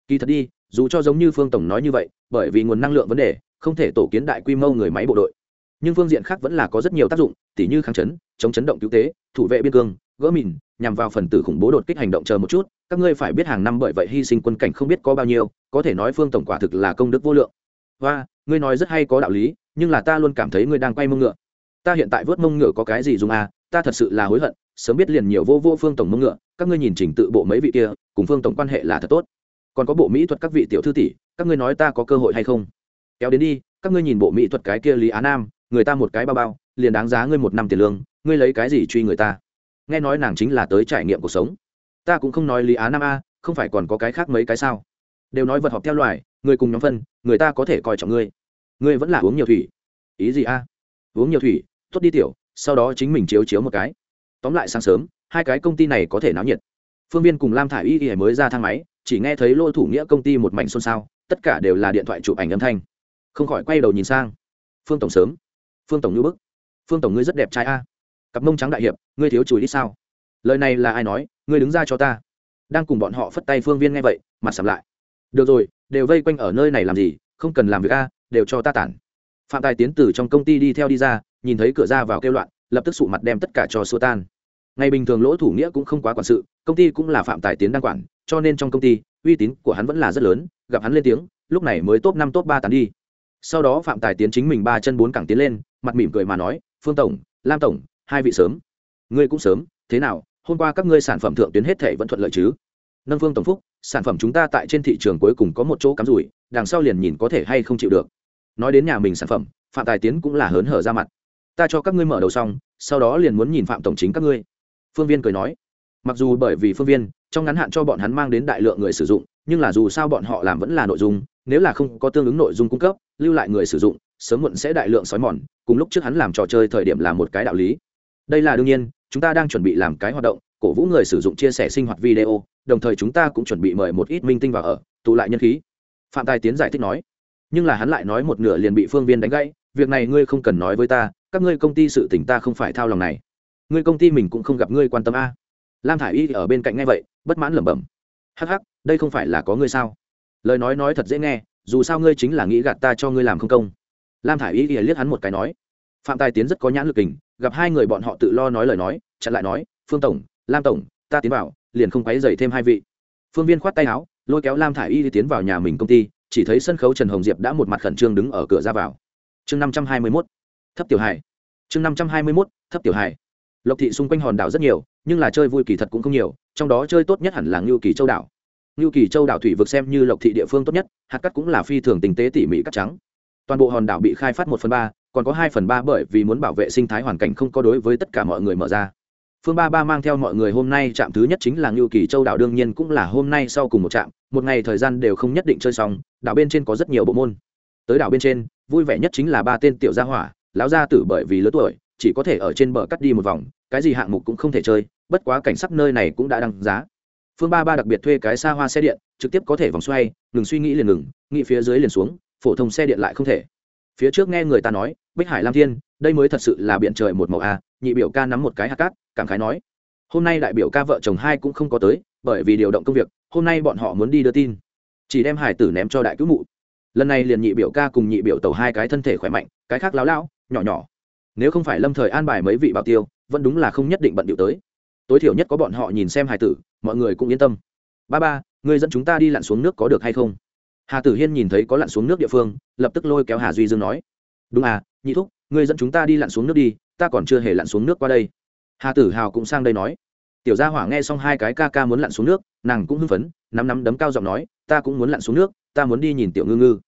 Kỳ thật đi dù cho giống như phương tổng nói như vậy, bởi vì nguồn năng lượng vấn đề, không thể tổ kiến đại quy mô người máy bộ đội. Nhưng phương diện khác vẫn là có rất nhiều tác dụng, tỉ như kháng chấn, chống chấn động cứu tế, thủ vệ biên cương, gỡ mìn, nhằm vào phần tử khủng bố đột kích hành động chờ một chút, các ngươi phải biết hàng năm bởi vậy hy sinh quân cảnh không biết có bao nhiêu, có thể nói phương tổng quả thực là công đức vô lượng. Và, ngươi nói rất hay có đạo lý, nhưng là ta luôn cảm thấy ngươi đang quay mông ngựa. Ta hiện tại vớt mông ngựa có cái gì dùng à? Ta thật sự là hối hận, sớm biết liền nhiều vô vô phương tổng mông ngựa, các ngươi nhìn trình tự bộ mấy vị kia, cùng phương tổng quan hệ là thật tốt còn có bộ mỹ thuật các vị tiểu thư tỷ, các ngươi nói ta có cơ hội hay không? Kéo đến đi, các ngươi nhìn bộ mỹ thuật cái kia lý á nam, người ta một cái bao bao, liền đáng giá ngươi một năm tiền lương, ngươi lấy cái gì truy người ta? Nghe nói nàng chính là tới trải nghiệm cuộc sống. Ta cũng không nói lý á nam a, không phải còn có cái khác mấy cái sao? Đều nói vật họp theo loài, người cùng nhóm phân, người ta có thể coi trọng ngươi. Ngươi vẫn là uống nhiều thủy. Ý gì a? Uống nhiều thủy, tốt đi tiểu, sau đó chính mình chiếu chiếu một cái. Tóm lại sáng sớm, hai cái công ty này có thể náo nhiệt. Phương viên cùng lam thả i y y mới ra thang máy chỉ nghe thấy lôi thủ nghĩa công ty một mảnh xôn xao, tất cả đều là điện thoại chụp ảnh âm thanh. Không khỏi quay đầu nhìn sang. Phương tổng sớm. Phương tổng như bức. Phương tổng ngươi rất đẹp trai a. Cặp mông trắng đại hiệp, ngươi thiếu chùi đi sao? Lời này là ai nói? Ngươi đứng ra cho ta. Đang cùng bọn họ phất tay phương viên nghe vậy, mặt sầm lại. Được rồi, đều vây quanh ở nơi này làm gì? Không cần làm việc a, đều cho ta tản. Phạm tài tiến từ trong công ty đi theo đi ra, nhìn thấy cửa ra vào kêu loạn, lập tức sụ mặt đem tất cả cho xua tan. Ngày bình thường lỗ thủ nghĩa cũng không quá quản sự, công ty cũng là phạm tài tiến đang quản cho nên trong công ty, uy tín của hắn vẫn là rất lớn, gặp hắn lên tiếng, lúc này mới top năm, top ba tán đi. Sau đó phạm tài tiến chính mình ba chân bốn cẳng tiến lên, mặt mỉm cười mà nói, phương tổng, lam tổng, hai vị sớm. Ngươi cũng sớm, thế nào, hôm qua các ngươi sản phẩm thượng tuyến hết thể vẫn thuận lợi chứ? Nâng phương tổng phúc, sản phẩm chúng ta tại trên thị trường cuối cùng có một chỗ cắm rủi, đằng sau liền nhìn có thể hay không chịu được. Nói đến nhà mình sản phẩm, phạm tài tiến cũng là hớn hở ra mặt. Ta cho các ngươi mở đầu xong, sau đó liền muốn nhìn phạm tổng chính các ngươi. Phương viên cười nói mặc dù bởi vì phương viên, trong ngắn hạn cho bọn hắn mang đến đại lượng người sử dụng, nhưng là dù sao bọn họ làm vẫn là nội dung, nếu là không có tương ứng nội dung cung cấp, lưu lại người sử dụng, sớm muộn sẽ đại lượng xói mòn, cùng lúc trước hắn làm trò chơi thời điểm là một cái đạo lý. Đây là đương nhiên, chúng ta đang chuẩn bị làm cái hoạt động, cổ vũ người sử dụng chia sẻ sinh hoạt video, đồng thời chúng ta cũng chuẩn bị mời một ít minh tinh vào ở, tụ lại nhân khí. Phạm tài tiến giải thích nói, nhưng là hắn lại nói một nửa liền bị phương viên đánh gãy, việc này ngươi không cần nói với ta, các ngươi công ty sự tỉnh ta không phải thao lòng này. Ngươi công ty mình cũng không gặp ngươi quan tâm a lam thả i y ở bên cạnh ngay vậy, bất mãn lẩm bẩm. Hắc hắc, đây không phải là có ngươi sao? Lời nói nói thật dễ nghe, dù sao ngươi chính là nghĩ gạt ta cho ngươi làm không công. Lam thả i y liếc hắn một cái nói. Phạm tài tiến rất có nhãn lực kình, gặp hai người bọn họ tự lo nói lời nói, chặn lại nói, phương tổng, lam tổng, ta tiến vào, liền không quấy dày thêm hai vị. Phương viên khoát tay áo, lôi kéo lam thả i y đi tiến vào nhà mình công ty, chỉ thấy sân khấu trần hồng diệp đã một mặt khẩn trương đứng ở cửa ra vào. Chương năm trăm hai mươi mốt, thấp tiểu hài chương năm trăm hai mươi mốt, thấp tiểu hài lộc thị xung quanh hòn đảo rất nhiều, nhưng là chơi vui kỳ thật cũng không nhiều, trong đó chơi tốt nhất hẳn là ngưu kỳ châu đảo. Ngưu kỳ châu đảo thủy vực xem như lộc thị địa phương tốt nhất, hạt cắt cũng là phi thường tinh tế tỉ mỉ cắt trắng. Toàn bộ hòn đảo bị khai phát một phần ba, còn có hai phần ba bởi vì muốn bảo vệ sinh thái hoàn cảnh không có đối với tất cả mọi người mở ra. Phương ba ba mang theo mọi người hôm nay trạm thứ nhất chính là ngưu kỳ châu đảo, đương nhiên cũng là hôm nay sau cùng một trạm, một ngày thời gian đều không nhất định chơi xong, đảo bên trên có rất nhiều bộ môn. Tới đảo bên trên, vui vẻ nhất chính là ba tên tiểu gia hỏa, lão gia tử bởi vì lớn tuổi, chỉ có thể ở trên bờ cắt đi một vòng cái gì hạng mục cũng không thể chơi, bất quá cảnh sắc nơi này cũng đã đăng giá. Phương ba ba đặc biệt thuê cái xa hoa xe điện, trực tiếp có thể vòng xoay, ngừng suy nghĩ liền ngừng, nghĩ phía dưới liền xuống, phổ thông xe điện lại không thể. Phía trước nghe người ta nói, bích hải lam thiên, đây mới thật sự là biện trời một màu a, nhị biểu ca nắm một cái hạt cát, cảm khái nói. Hôm nay đại biểu ca vợ chồng hai cũng không có tới, bởi vì điều động công việc, hôm nay bọn họ muốn đi đưa tin. Chỉ đem hải tử ném cho đại cứu mụ. Lần này liền nhị biểu ca cùng nhị biểu tàu hai cái thân thể khỏe mạnh, cái khác láo lão nhỏ nhỏ nếu không phải lâm thời an bài mấy vị bảo tiêu, vẫn đúng là không nhất định bận điệu tới. Tối thiểu nhất có bọn họ nhìn xem hải tử, mọi người cũng yên tâm. Ba ba người dẫn chúng ta đi lặn xuống nước có được hay không? Hà tử hiên nhìn thấy có lặn xuống nước địa phương, lập tức lôi kéo hà duy dương nói. Đúng à nhị thúc người dẫn chúng ta đi lặn xuống nước đi, ta còn chưa hề lặn xuống nước qua đây. Hà tử hào cũng sang đây nói. Tiểu gia hỏa nghe xong hai cái ca ca muốn lặn xuống nước, nàng cũng hưng phấn, nắm nắm đấm cao giọng nói, ta cũng muốn lặn xuống nước, ta muốn đi nhìn tiểu ngư ngư.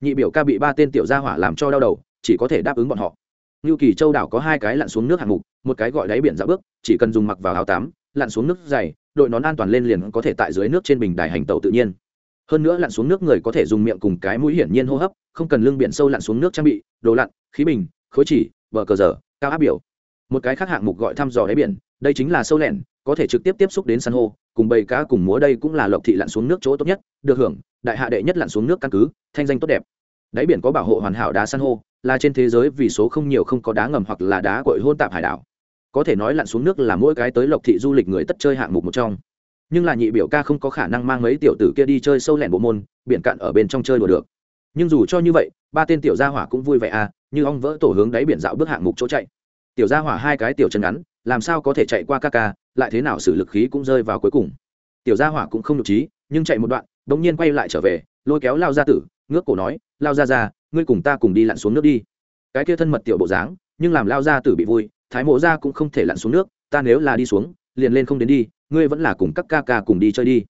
Nhị biểu ca bị ba tên tiểu gia hỏa làm cho đau đầu, chỉ có thể đáp ứng bọn họ. Ngưu Kỳ Châu đảo có hai cái lặn xuống nước hạng mục, một cái gọi đáy biển dạo bước, chỉ cần dùng mặc vào áo tắm, lặn xuống nước dày, đội nón an toàn lên liền có thể tại dưới nước trên bình đài hành tàu tự nhiên. Hơn nữa lặn xuống nước người có thể dùng miệng cùng cái mũi hiển nhiên hô hấp, không cần lưng biển sâu lặn xuống nước trang bị, đồ lặn, khí bình, khối chỉ, bờ cờ giờ, cao áp biểu. Một cái khác hạng mục gọi thăm dò đáy biển, đây chính là sâu lẻn, có thể trực tiếp tiếp xúc đến san hô, cùng bầy cá cùng múa đây cũng là lộc thị lặn xuống nước chỗ tốt nhất, được hưởng đại hạ đệ nhất lặn xuống nước căn cứ, thanh danh tốt đẹp. Đáy biển có bảo hộ hoàn hảo đá san hô, là trên thế giới vì số không nhiều không có đá ngầm hoặc là đá cội hôn tạp hải đảo. Có thể nói lặn xuống nước là mỗi cái tới lộc thị du lịch người tất chơi hạng mục một trong. Nhưng là nhị biểu ca không có khả năng mang mấy tiểu tử kia đi chơi sâu lẻn bộ môn biển cạn ở bên trong chơi đùa được. Nhưng dù cho như vậy ba tên tiểu gia hỏa cũng vui vẻ à như ong vỡ tổ hướng đáy biển dạo bước hạng mục chỗ chạy. Tiểu gia hỏa hai cái tiểu chân ngắn làm sao có thể chạy qua ca ca lại thế nào xử lực khí cũng rơi vào cuối cùng. Tiểu gia hỏa cũng không nhục trí nhưng chạy một đoạn đ ỗ n g nhiên quay lại trở về lôi kéo lao gia tử, ngước cổ nói, lao gia ra ngươi cùng ta cùng đi lặn xuống nước đi. Cái kia thân mật tiểu bộ dáng, nhưng làm lao gia tử bị vui, thái mộ ra cũng không thể lặn xuống nước, ta nếu là đi xuống, liền lên không đến đi, ngươi vẫn là cùng các ca ca cùng đi chơi đi.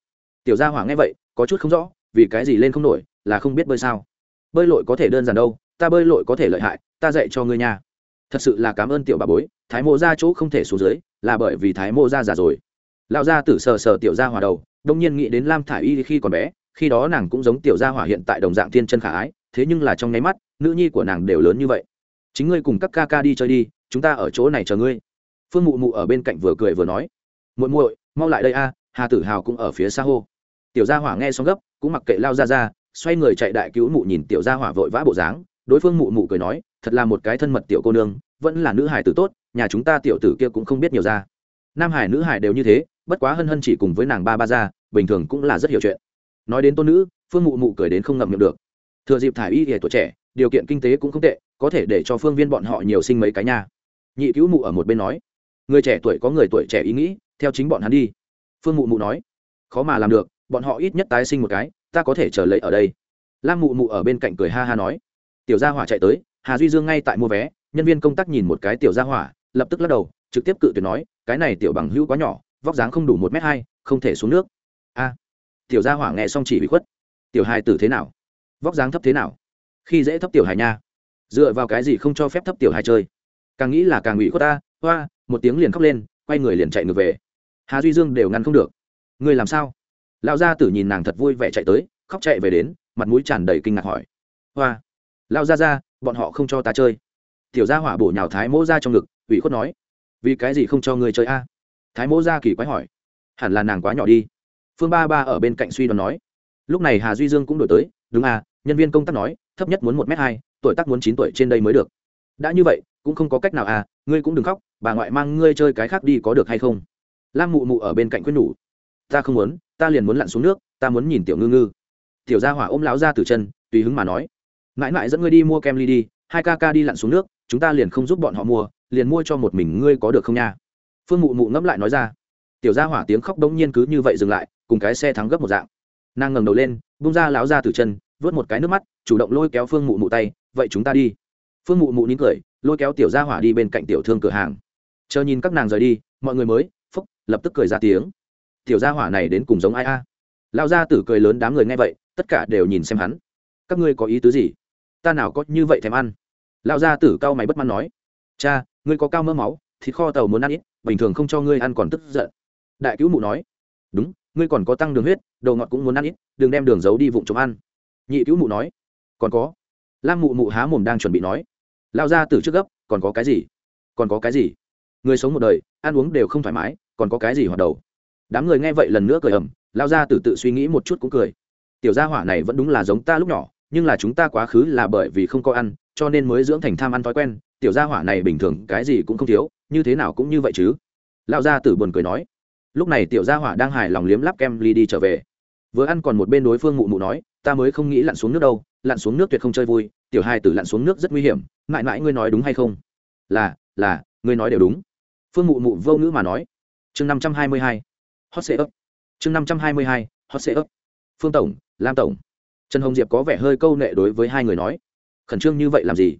Tiểu gia hỏa nghe vậy, có chút không rõ, vì cái gì lên không nổi, là không biết bơi sao. Bơi lội có thể đơn giản đâu, ta bơi lội có thể lợi hại, ta dạy cho ngươi nha. Thật sự là cảm ơn tiểu bà bối, thái mộ ra chỗ không thể xuống dưới, là bởi vì thái mộ ra già rồi. Lão gia tử sờ sờ tiểu gia hỏa đầu, đông nhiên nghĩ đến lam thả i y khi còn bé khi đó nàng cũng giống tiểu gia hỏa hiện tại đồng dạng thiên chân khả ái, thế nhưng là trong nháy mắt, nữ nhi của nàng đều lớn như vậy. Chính ngươi cùng các ca ca đi chơi đi, chúng ta ở chỗ này chờ ngươi. Phương mụ mụ ở bên cạnh vừa cười vừa nói. Muội muội, mau lại đây a, hà tử hào cũng ở phía xa hô. Tiểu gia hỏa nghe xong gấp, cũng mặc kệ lao ra ra, xoay người chạy đại cứu mụ nhìn tiểu gia hỏa vội vã bộ dáng. Đối phương mụ mụ cười nói, thật là một cái thân mật tiểu cô nương, vẫn là nữ hải tử tốt, nhà chúng ta tiểu tử kia cũng không biết nhiều ra. Nam hải nữ hải đều như thế, bất quá hân hân chỉ cùng với nàng ba ba ra, bình thường cũng là rất hiểu chuyện nói đến tôn nữ, phương mụ mụ cười đến không ngậm miệng được. Thừa dịp thả y thì tuổi trẻ, điều kiện kinh tế cũng không tệ, có thể để cho phương viên bọn họ nhiều sinh mấy cái nhà nhị cứu mụ ở một bên nói. Người trẻ tuổi có người tuổi trẻ ý nghĩ, theo chính bọn hắn đi. Phương mụ mụ nói. Khó mà làm được, bọn họ ít nhất tái sinh một cái, ta có thể trở lấy ở đây. Lam mụ mụ ở bên cạnh cười ha ha nói. Tiểu gia hỏa chạy tới, hà duy dương ngay tại mua vé, nhân viên công tác nhìn một cái tiểu gia hỏa, lập tức lắc đầu, trực tiếp cự tuyệt nói, cái này tiểu bằng hữu quá nhỏ, vóc dáng không đủ một m hai, không thể xuống nước. A tiểu gia hỏa nghe xong chỉ bị khuất. Tiểu hài tử thế nào? Vóc dáng thấp thế nào? Khi dễ thấp tiểu hài nha. Dựa vào cái gì không cho phép thấp tiểu hài chơi? Càng nghĩ là càng ủy khuất ta, hoa, một tiếng liền khóc lên, quay người liền chạy ngược về. Hà duy dương đều ngăn không được. Người làm sao? Lão gia tử nhìn nàng thật vui vẻ chạy tới, khóc chạy về đến, mặt mũi tràn đầy kinh ngạc hỏi. Hoa, lão gia ra bọn họ không cho ta chơi. Tiểu gia hỏa bổ nhào thái mỗ ra trong ngực, ủy khuất nói. Vì cái gì không cho người chơi a? Thái mỗ ra kỳ quái hỏi. Hẳn là nàng quá nhỏ đi phương ba ba ở bên cạnh suy đoán nói. Lúc này hà duy dương cũng đổi tới, đúng à nhân viên công tác nói, thấp nhất muốn một m hai, tuổi tác muốn chín tuổi trên đây mới được. Đã như vậy, cũng không có cách nào à ngươi cũng đừng khóc, bà ngoại mang ngươi chơi cái khác đi có được hay không? Lam mụ mụ ở bên cạnh quyết nhủ. Ta không muốn, ta liền muốn lặn xuống nước, ta muốn nhìn tiểu ngư ngư. Tiểu gia hỏa ôm lão ra từ chân, tùy hứng mà nói. Mãi mãi dẫn ngươi đi mua kem ly đi, hai ca ca đi lặn xuống nước, chúng ta liền không giúp bọn họ mua, liền mua cho một mình ngươi có được không nha? Phương mụ mụ ngẫm lại nói ra. Tiểu gia hỏa tiếng khóc đống nhiên cứ như vậy dừng lại cùng cái xe thắng gấp một dạng. Nàng ngẩng đầu lên, bung ra lão ra từ chân, vớt một cái nước mắt, chủ động lôi kéo phương mụ mụ tay, vậy chúng ta đi. Phương mụ mụ nín cười, lôi kéo tiểu gia hỏa đi bên cạnh tiểu thương cửa hàng. Chờ nhìn các nàng rời đi, mọi người mới phúc, lập tức cười ra tiếng. Tiểu gia hỏa này đến cùng giống ai a? À. lao gia tử cười lớn đám người nghe vậy, tất cả đều nhìn xem hắn. Các ngươi có ý tứ gì? Ta nào có như vậy thèm ăn? Lao gia tử cao mày bất mãn nói. Cha, ngươi có cao mỡ máu, thịt kho tàu muốn ăn ít, bình thường không cho ngươi ăn còn tức giận. Đại cứu mụ nói. Đúng ngươi còn có tăng đường huyết đầu ngọt cũng muốn ăn ít, đừng đem đường giấu đi vụng trộm ăn. Nhị cứu mụ nói. Còn có. Lam mụ mụ há mồm đang chuẩn bị nói. Lao ra từ trước gấp, còn có cái gì? Còn có cái gì? Người sống một đời, ăn uống đều không thoải mái, còn có cái gì hoạt đầu? Đám người nghe vậy lần nữa cười ẩm lao ra từ tự suy nghĩ một chút cũng cười. Tiểu gia hỏa này vẫn đúng là giống ta lúc nhỏ, nhưng là chúng ta quá khứ là bởi vì không có ăn, cho nên mới dưỡng thành tham ăn thói quen. Tiểu gia hỏa này bình thường cái gì cũng không thiếu, như thế nào cũng như vậy chứ? Lão gia tử buồn cười nói lúc này tiểu gia hỏa đang hài lòng liếm lắp kem ly đi trở về. Vừa ăn còn một bên đối phương mụ mụ nói, ta mới không nghĩ lặn xuống nước đâu, lặn xuống nước tuyệt không chơi vui, tiểu hai tử lặn xuống nước rất nguy hiểm, mãi mãi ngươi nói đúng hay không? Là là, ngươi nói đều đúng. Phương mụ mụ vô ngữ mà nói. Chương năm trăm hai mươi hai, hot sê ấp chương năm trăm hai mươi hai, hot sê ấp phương tổng, lam tổng. Trần hồng diệp có vẻ hơi câu nệ đối với hai người nói. Khẩn trương như vậy làm gì?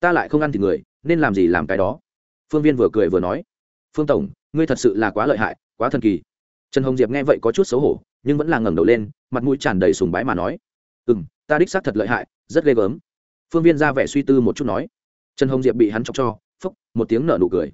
Ta lại không ăn thì người, nên làm gì làm cái đó? Phương viên vừa cười vừa nói. Phương tổng, ngươi thật sự là quá lợi hại quá thần kỳ. Trần hồng diệp nghe vậy có chút xấu hổ, nhưng vẫn là ngẩng đầu lên, mặt mũi tràn đầy sùng bái mà nói ừ m ta đích xác thật lợi hại, rất ghê gớm. Phương viên ra vẻ suy tư một chút nói. Trần hồng diệp bị hắn chọc cho phúc một tiếng nở nụ cười.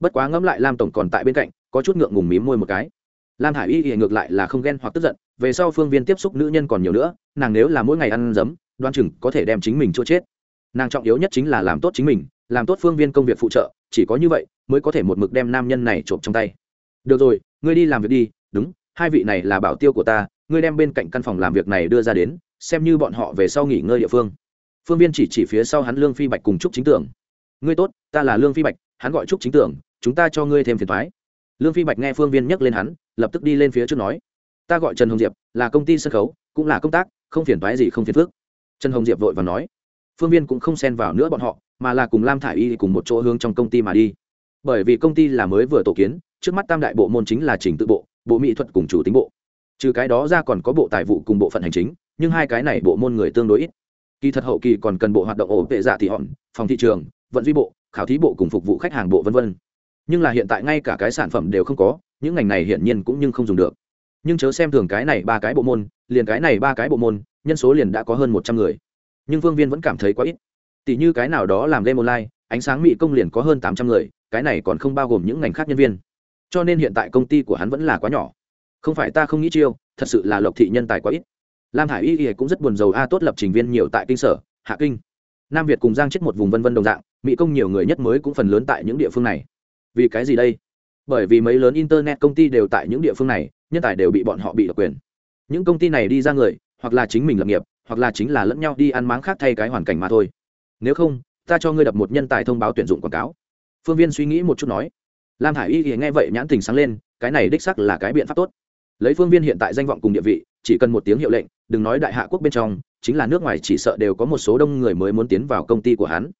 Bất quá ngẫm lại lam tổng còn tại bên cạnh, có chút ngượng ngùng mím môi một cái. Lam hải y hiện ngược lại là không ghen hoặc tức giận, về sau phương viên tiếp xúc nữ nhân còn nhiều nữa, nàng nếu là mỗi ngày ăn giấm đoan chừng có thể đem chính mình chỗ chết. Nàng trọng yếu nhất chính là làm tốt chính mình, làm tốt phương viên công việc phụ trợ, chỉ có như vậy mới có thể một mực đem nam nhân này trộm trong tay được rồi, ngươi đi làm việc đi, đúng, hai vị này là bảo tiêu của ta, ngươi đem bên cạnh căn phòng làm việc này đưa ra đến, xem như bọn họ về sau nghỉ ngơi địa phương. Phương viên chỉ chỉ phía sau hắn lương phi bạch cùng trúc chính tưởng. Ngươi tốt, ta là lương phi bạch, hắn gọi trúc chính tưởng, chúng ta cho ngươi thêm phiền thoái lương phi bạch nghe phương viên nhắc lên hắn, lập tức đi lên phía trước nói. Ta gọi trần hồng diệp, là công ty sân khấu, cũng là công tác, không phiền thoái gì không phiền phước trần hồng diệp vội và nói. Phương viên cũng không xen vào nữa bọn họ, mà là cùng lam thả i y cùng một chỗ hướng trong công ty mà đi. Bởi vì công ty là mới vừa tổ kiến trước mắt tam đại bộ môn chính là trình tự bộ bộ mỹ thuật cùng chủ tính bộ. Trừ cái đó ra còn có bộ tài vụ cùng bộ phận hành chính, nhưng hai cái này bộ môn người tương đối ít. Kỳ thật hậu kỳ còn cần bộ hoạt động ổ vệ dạ thị hòn, phòng thị trường, vận duy bộ, khảo thí bộ cùng phục vụ khách hàng bộ v v nhưng là hiện tại ngay cả cái sản phẩm đều không có, những ngành này hiển nhiên cũng nhưng không dùng được. Nhưng chớ xem thường cái này ba cái bộ môn, liền cái này ba cái bộ môn, nhân số liền đã có hơn một trăm người. Nhưng vương viên vẫn cảm thấy quá ít. Tỷ như cái nào đó làm game online, ánh sáng mỹ công liền có hơn tám trăm người, cái này còn không bao gồm những ngành khác nhân viên cho nên hiện tại công ty của hắn vẫn là quá nhỏ. Không phải ta không nghĩ chiêu, thật sự là lộc thị nhân tài quá ít. Lam hải y y cũng rất buồn giàu a, tốt lập trình viên nhiều tại kinh sở, hạ kinh. Nam việt cùng giang chết một vùng vân vân đồng dạng, mỹ công nhiều người nhất mới cũng phần lớn tại những địa phương này. Vì cái gì đây? Bởi vì mấy lớn internet công ty đều tại những địa phương này, nhân tài đều bị bọn họ bị độc quyền. Những công ty này đi ra người, hoặc là chính mình lập nghiệp, hoặc là chính là lẫn nhau đi ăn máng khác thay cái hoàn cảnh mà thôi. Nếu không, ta cho ngươi đập một nhân tài thông báo tuyển dụng quảng cáo. Phương viên suy nghĩ một chút nói lam hải y thì nghe vậy nhãn tình sáng lên, cái này đích sắc là cái biện pháp tốt. Lấy phương viên hiện tại danh vọng cùng địa vị, chỉ cần một tiếng hiệu lệnh, đừng nói đại hạ quốc bên trong, chính là nước ngoài chỉ sợ đều có một số đông người mới muốn tiến vào công ty của hắn.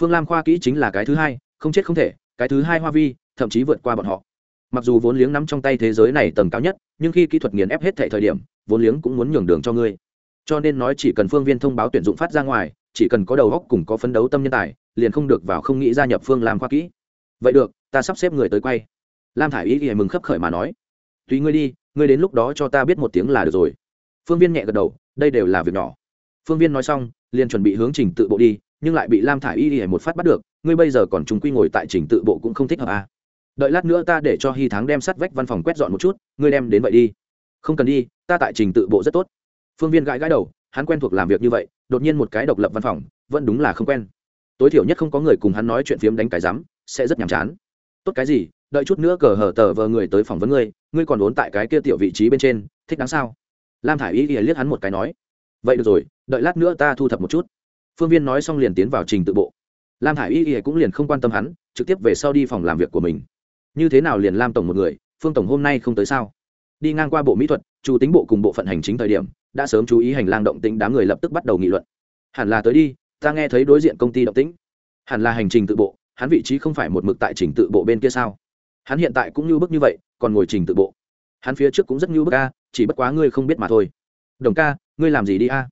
Phương lam khoa kỹ chính là cái thứ hai, không chết không thể, cái thứ hai hoa vi, thậm chí vượt qua bọn họ. Mặc dù vốn liếng nắm trong tay thế giới này tầng cao nhất, nhưng khi kỹ thuật nghiền ép hết thệ thời điểm, vốn liếng cũng muốn nhường đường cho ngươi. Cho nên nói chỉ cần phương viên thông báo tuyển dụng phát ra ngoài, chỉ cần có đầu góc cùng có phấn đấu tâm nhân tài, liền không được vào không nghĩ gia nhập phương làm khoa kỹ vậy được, ta sắp xếp người tới quay. Lam thả i ý thì mừng khấp khởi mà nói. Tùy ngươi đi, ngươi đến lúc đó cho ta biết một tiếng là được rồi. Phương viên nhẹ gật đầu, đây đều là việc nhỏ. Phương viên nói xong, liền chuẩn bị hướng trình tự bộ đi, nhưng lại bị lam thả i y thì một phát bắt được. Ngươi bây giờ còn chúng quy ngồi tại trình tự bộ cũng không thích hợp à. đợi lát nữa ta để cho hy thắng đem sắt vách văn phòng quét dọn một chút, ngươi đem đến vậy đi. Không cần đi, ta tại trình tự bộ rất tốt. Phương viên gãi gãi đầu, hắn quen thuộc làm việc như vậy, đột nhiên một cái độc lập văn phòng, vẫn đúng là không quen. Tối thiểu nhất không có người cùng hắn nói chuyện phiếm đánh cái rắm sẽ rất nhàm chán. Tốt cái gì, đợi chút nữa cờ hở tờ vờ người tới phỏng vấn ngươi ngươi còn muốn tại cái kia tiểu vị trí bên trên, thích đáng sao? Lam thả i y ỉa liếc hắn một cái nói. Vậy được rồi, đợi lát nữa ta thu thập một chút. Phương viên nói xong liền tiến vào trình tự bộ. Lam thả i y ỉa cũng liền không quan tâm hắn, trực tiếp về sau đi phòng làm việc của mình. Như thế nào liền lam tổng một người, phương tổng hôm nay không tới sao? Đi ngang qua bộ mỹ thuật chủ tính bộ cùng bộ phận hành chính thời điểm, đã sớm chú ý hành lang động tĩnh đám người lập tức bắt đầu nghị luận. Hẳn là tới đi, ta nghe thấy đối diện công ty động tĩnh. Hẳn là hành trình tự bộ hắn vị trí không phải một mực tại trình tự bộ bên kia sao? Hắn hiện tại cũng như bức như vậy, còn ngồi trình tự bộ. Hắn phía trước cũng rất như bức a, chỉ bất quá ngươi không biết mà thôi. Đồng ca, ngươi làm gì đi a?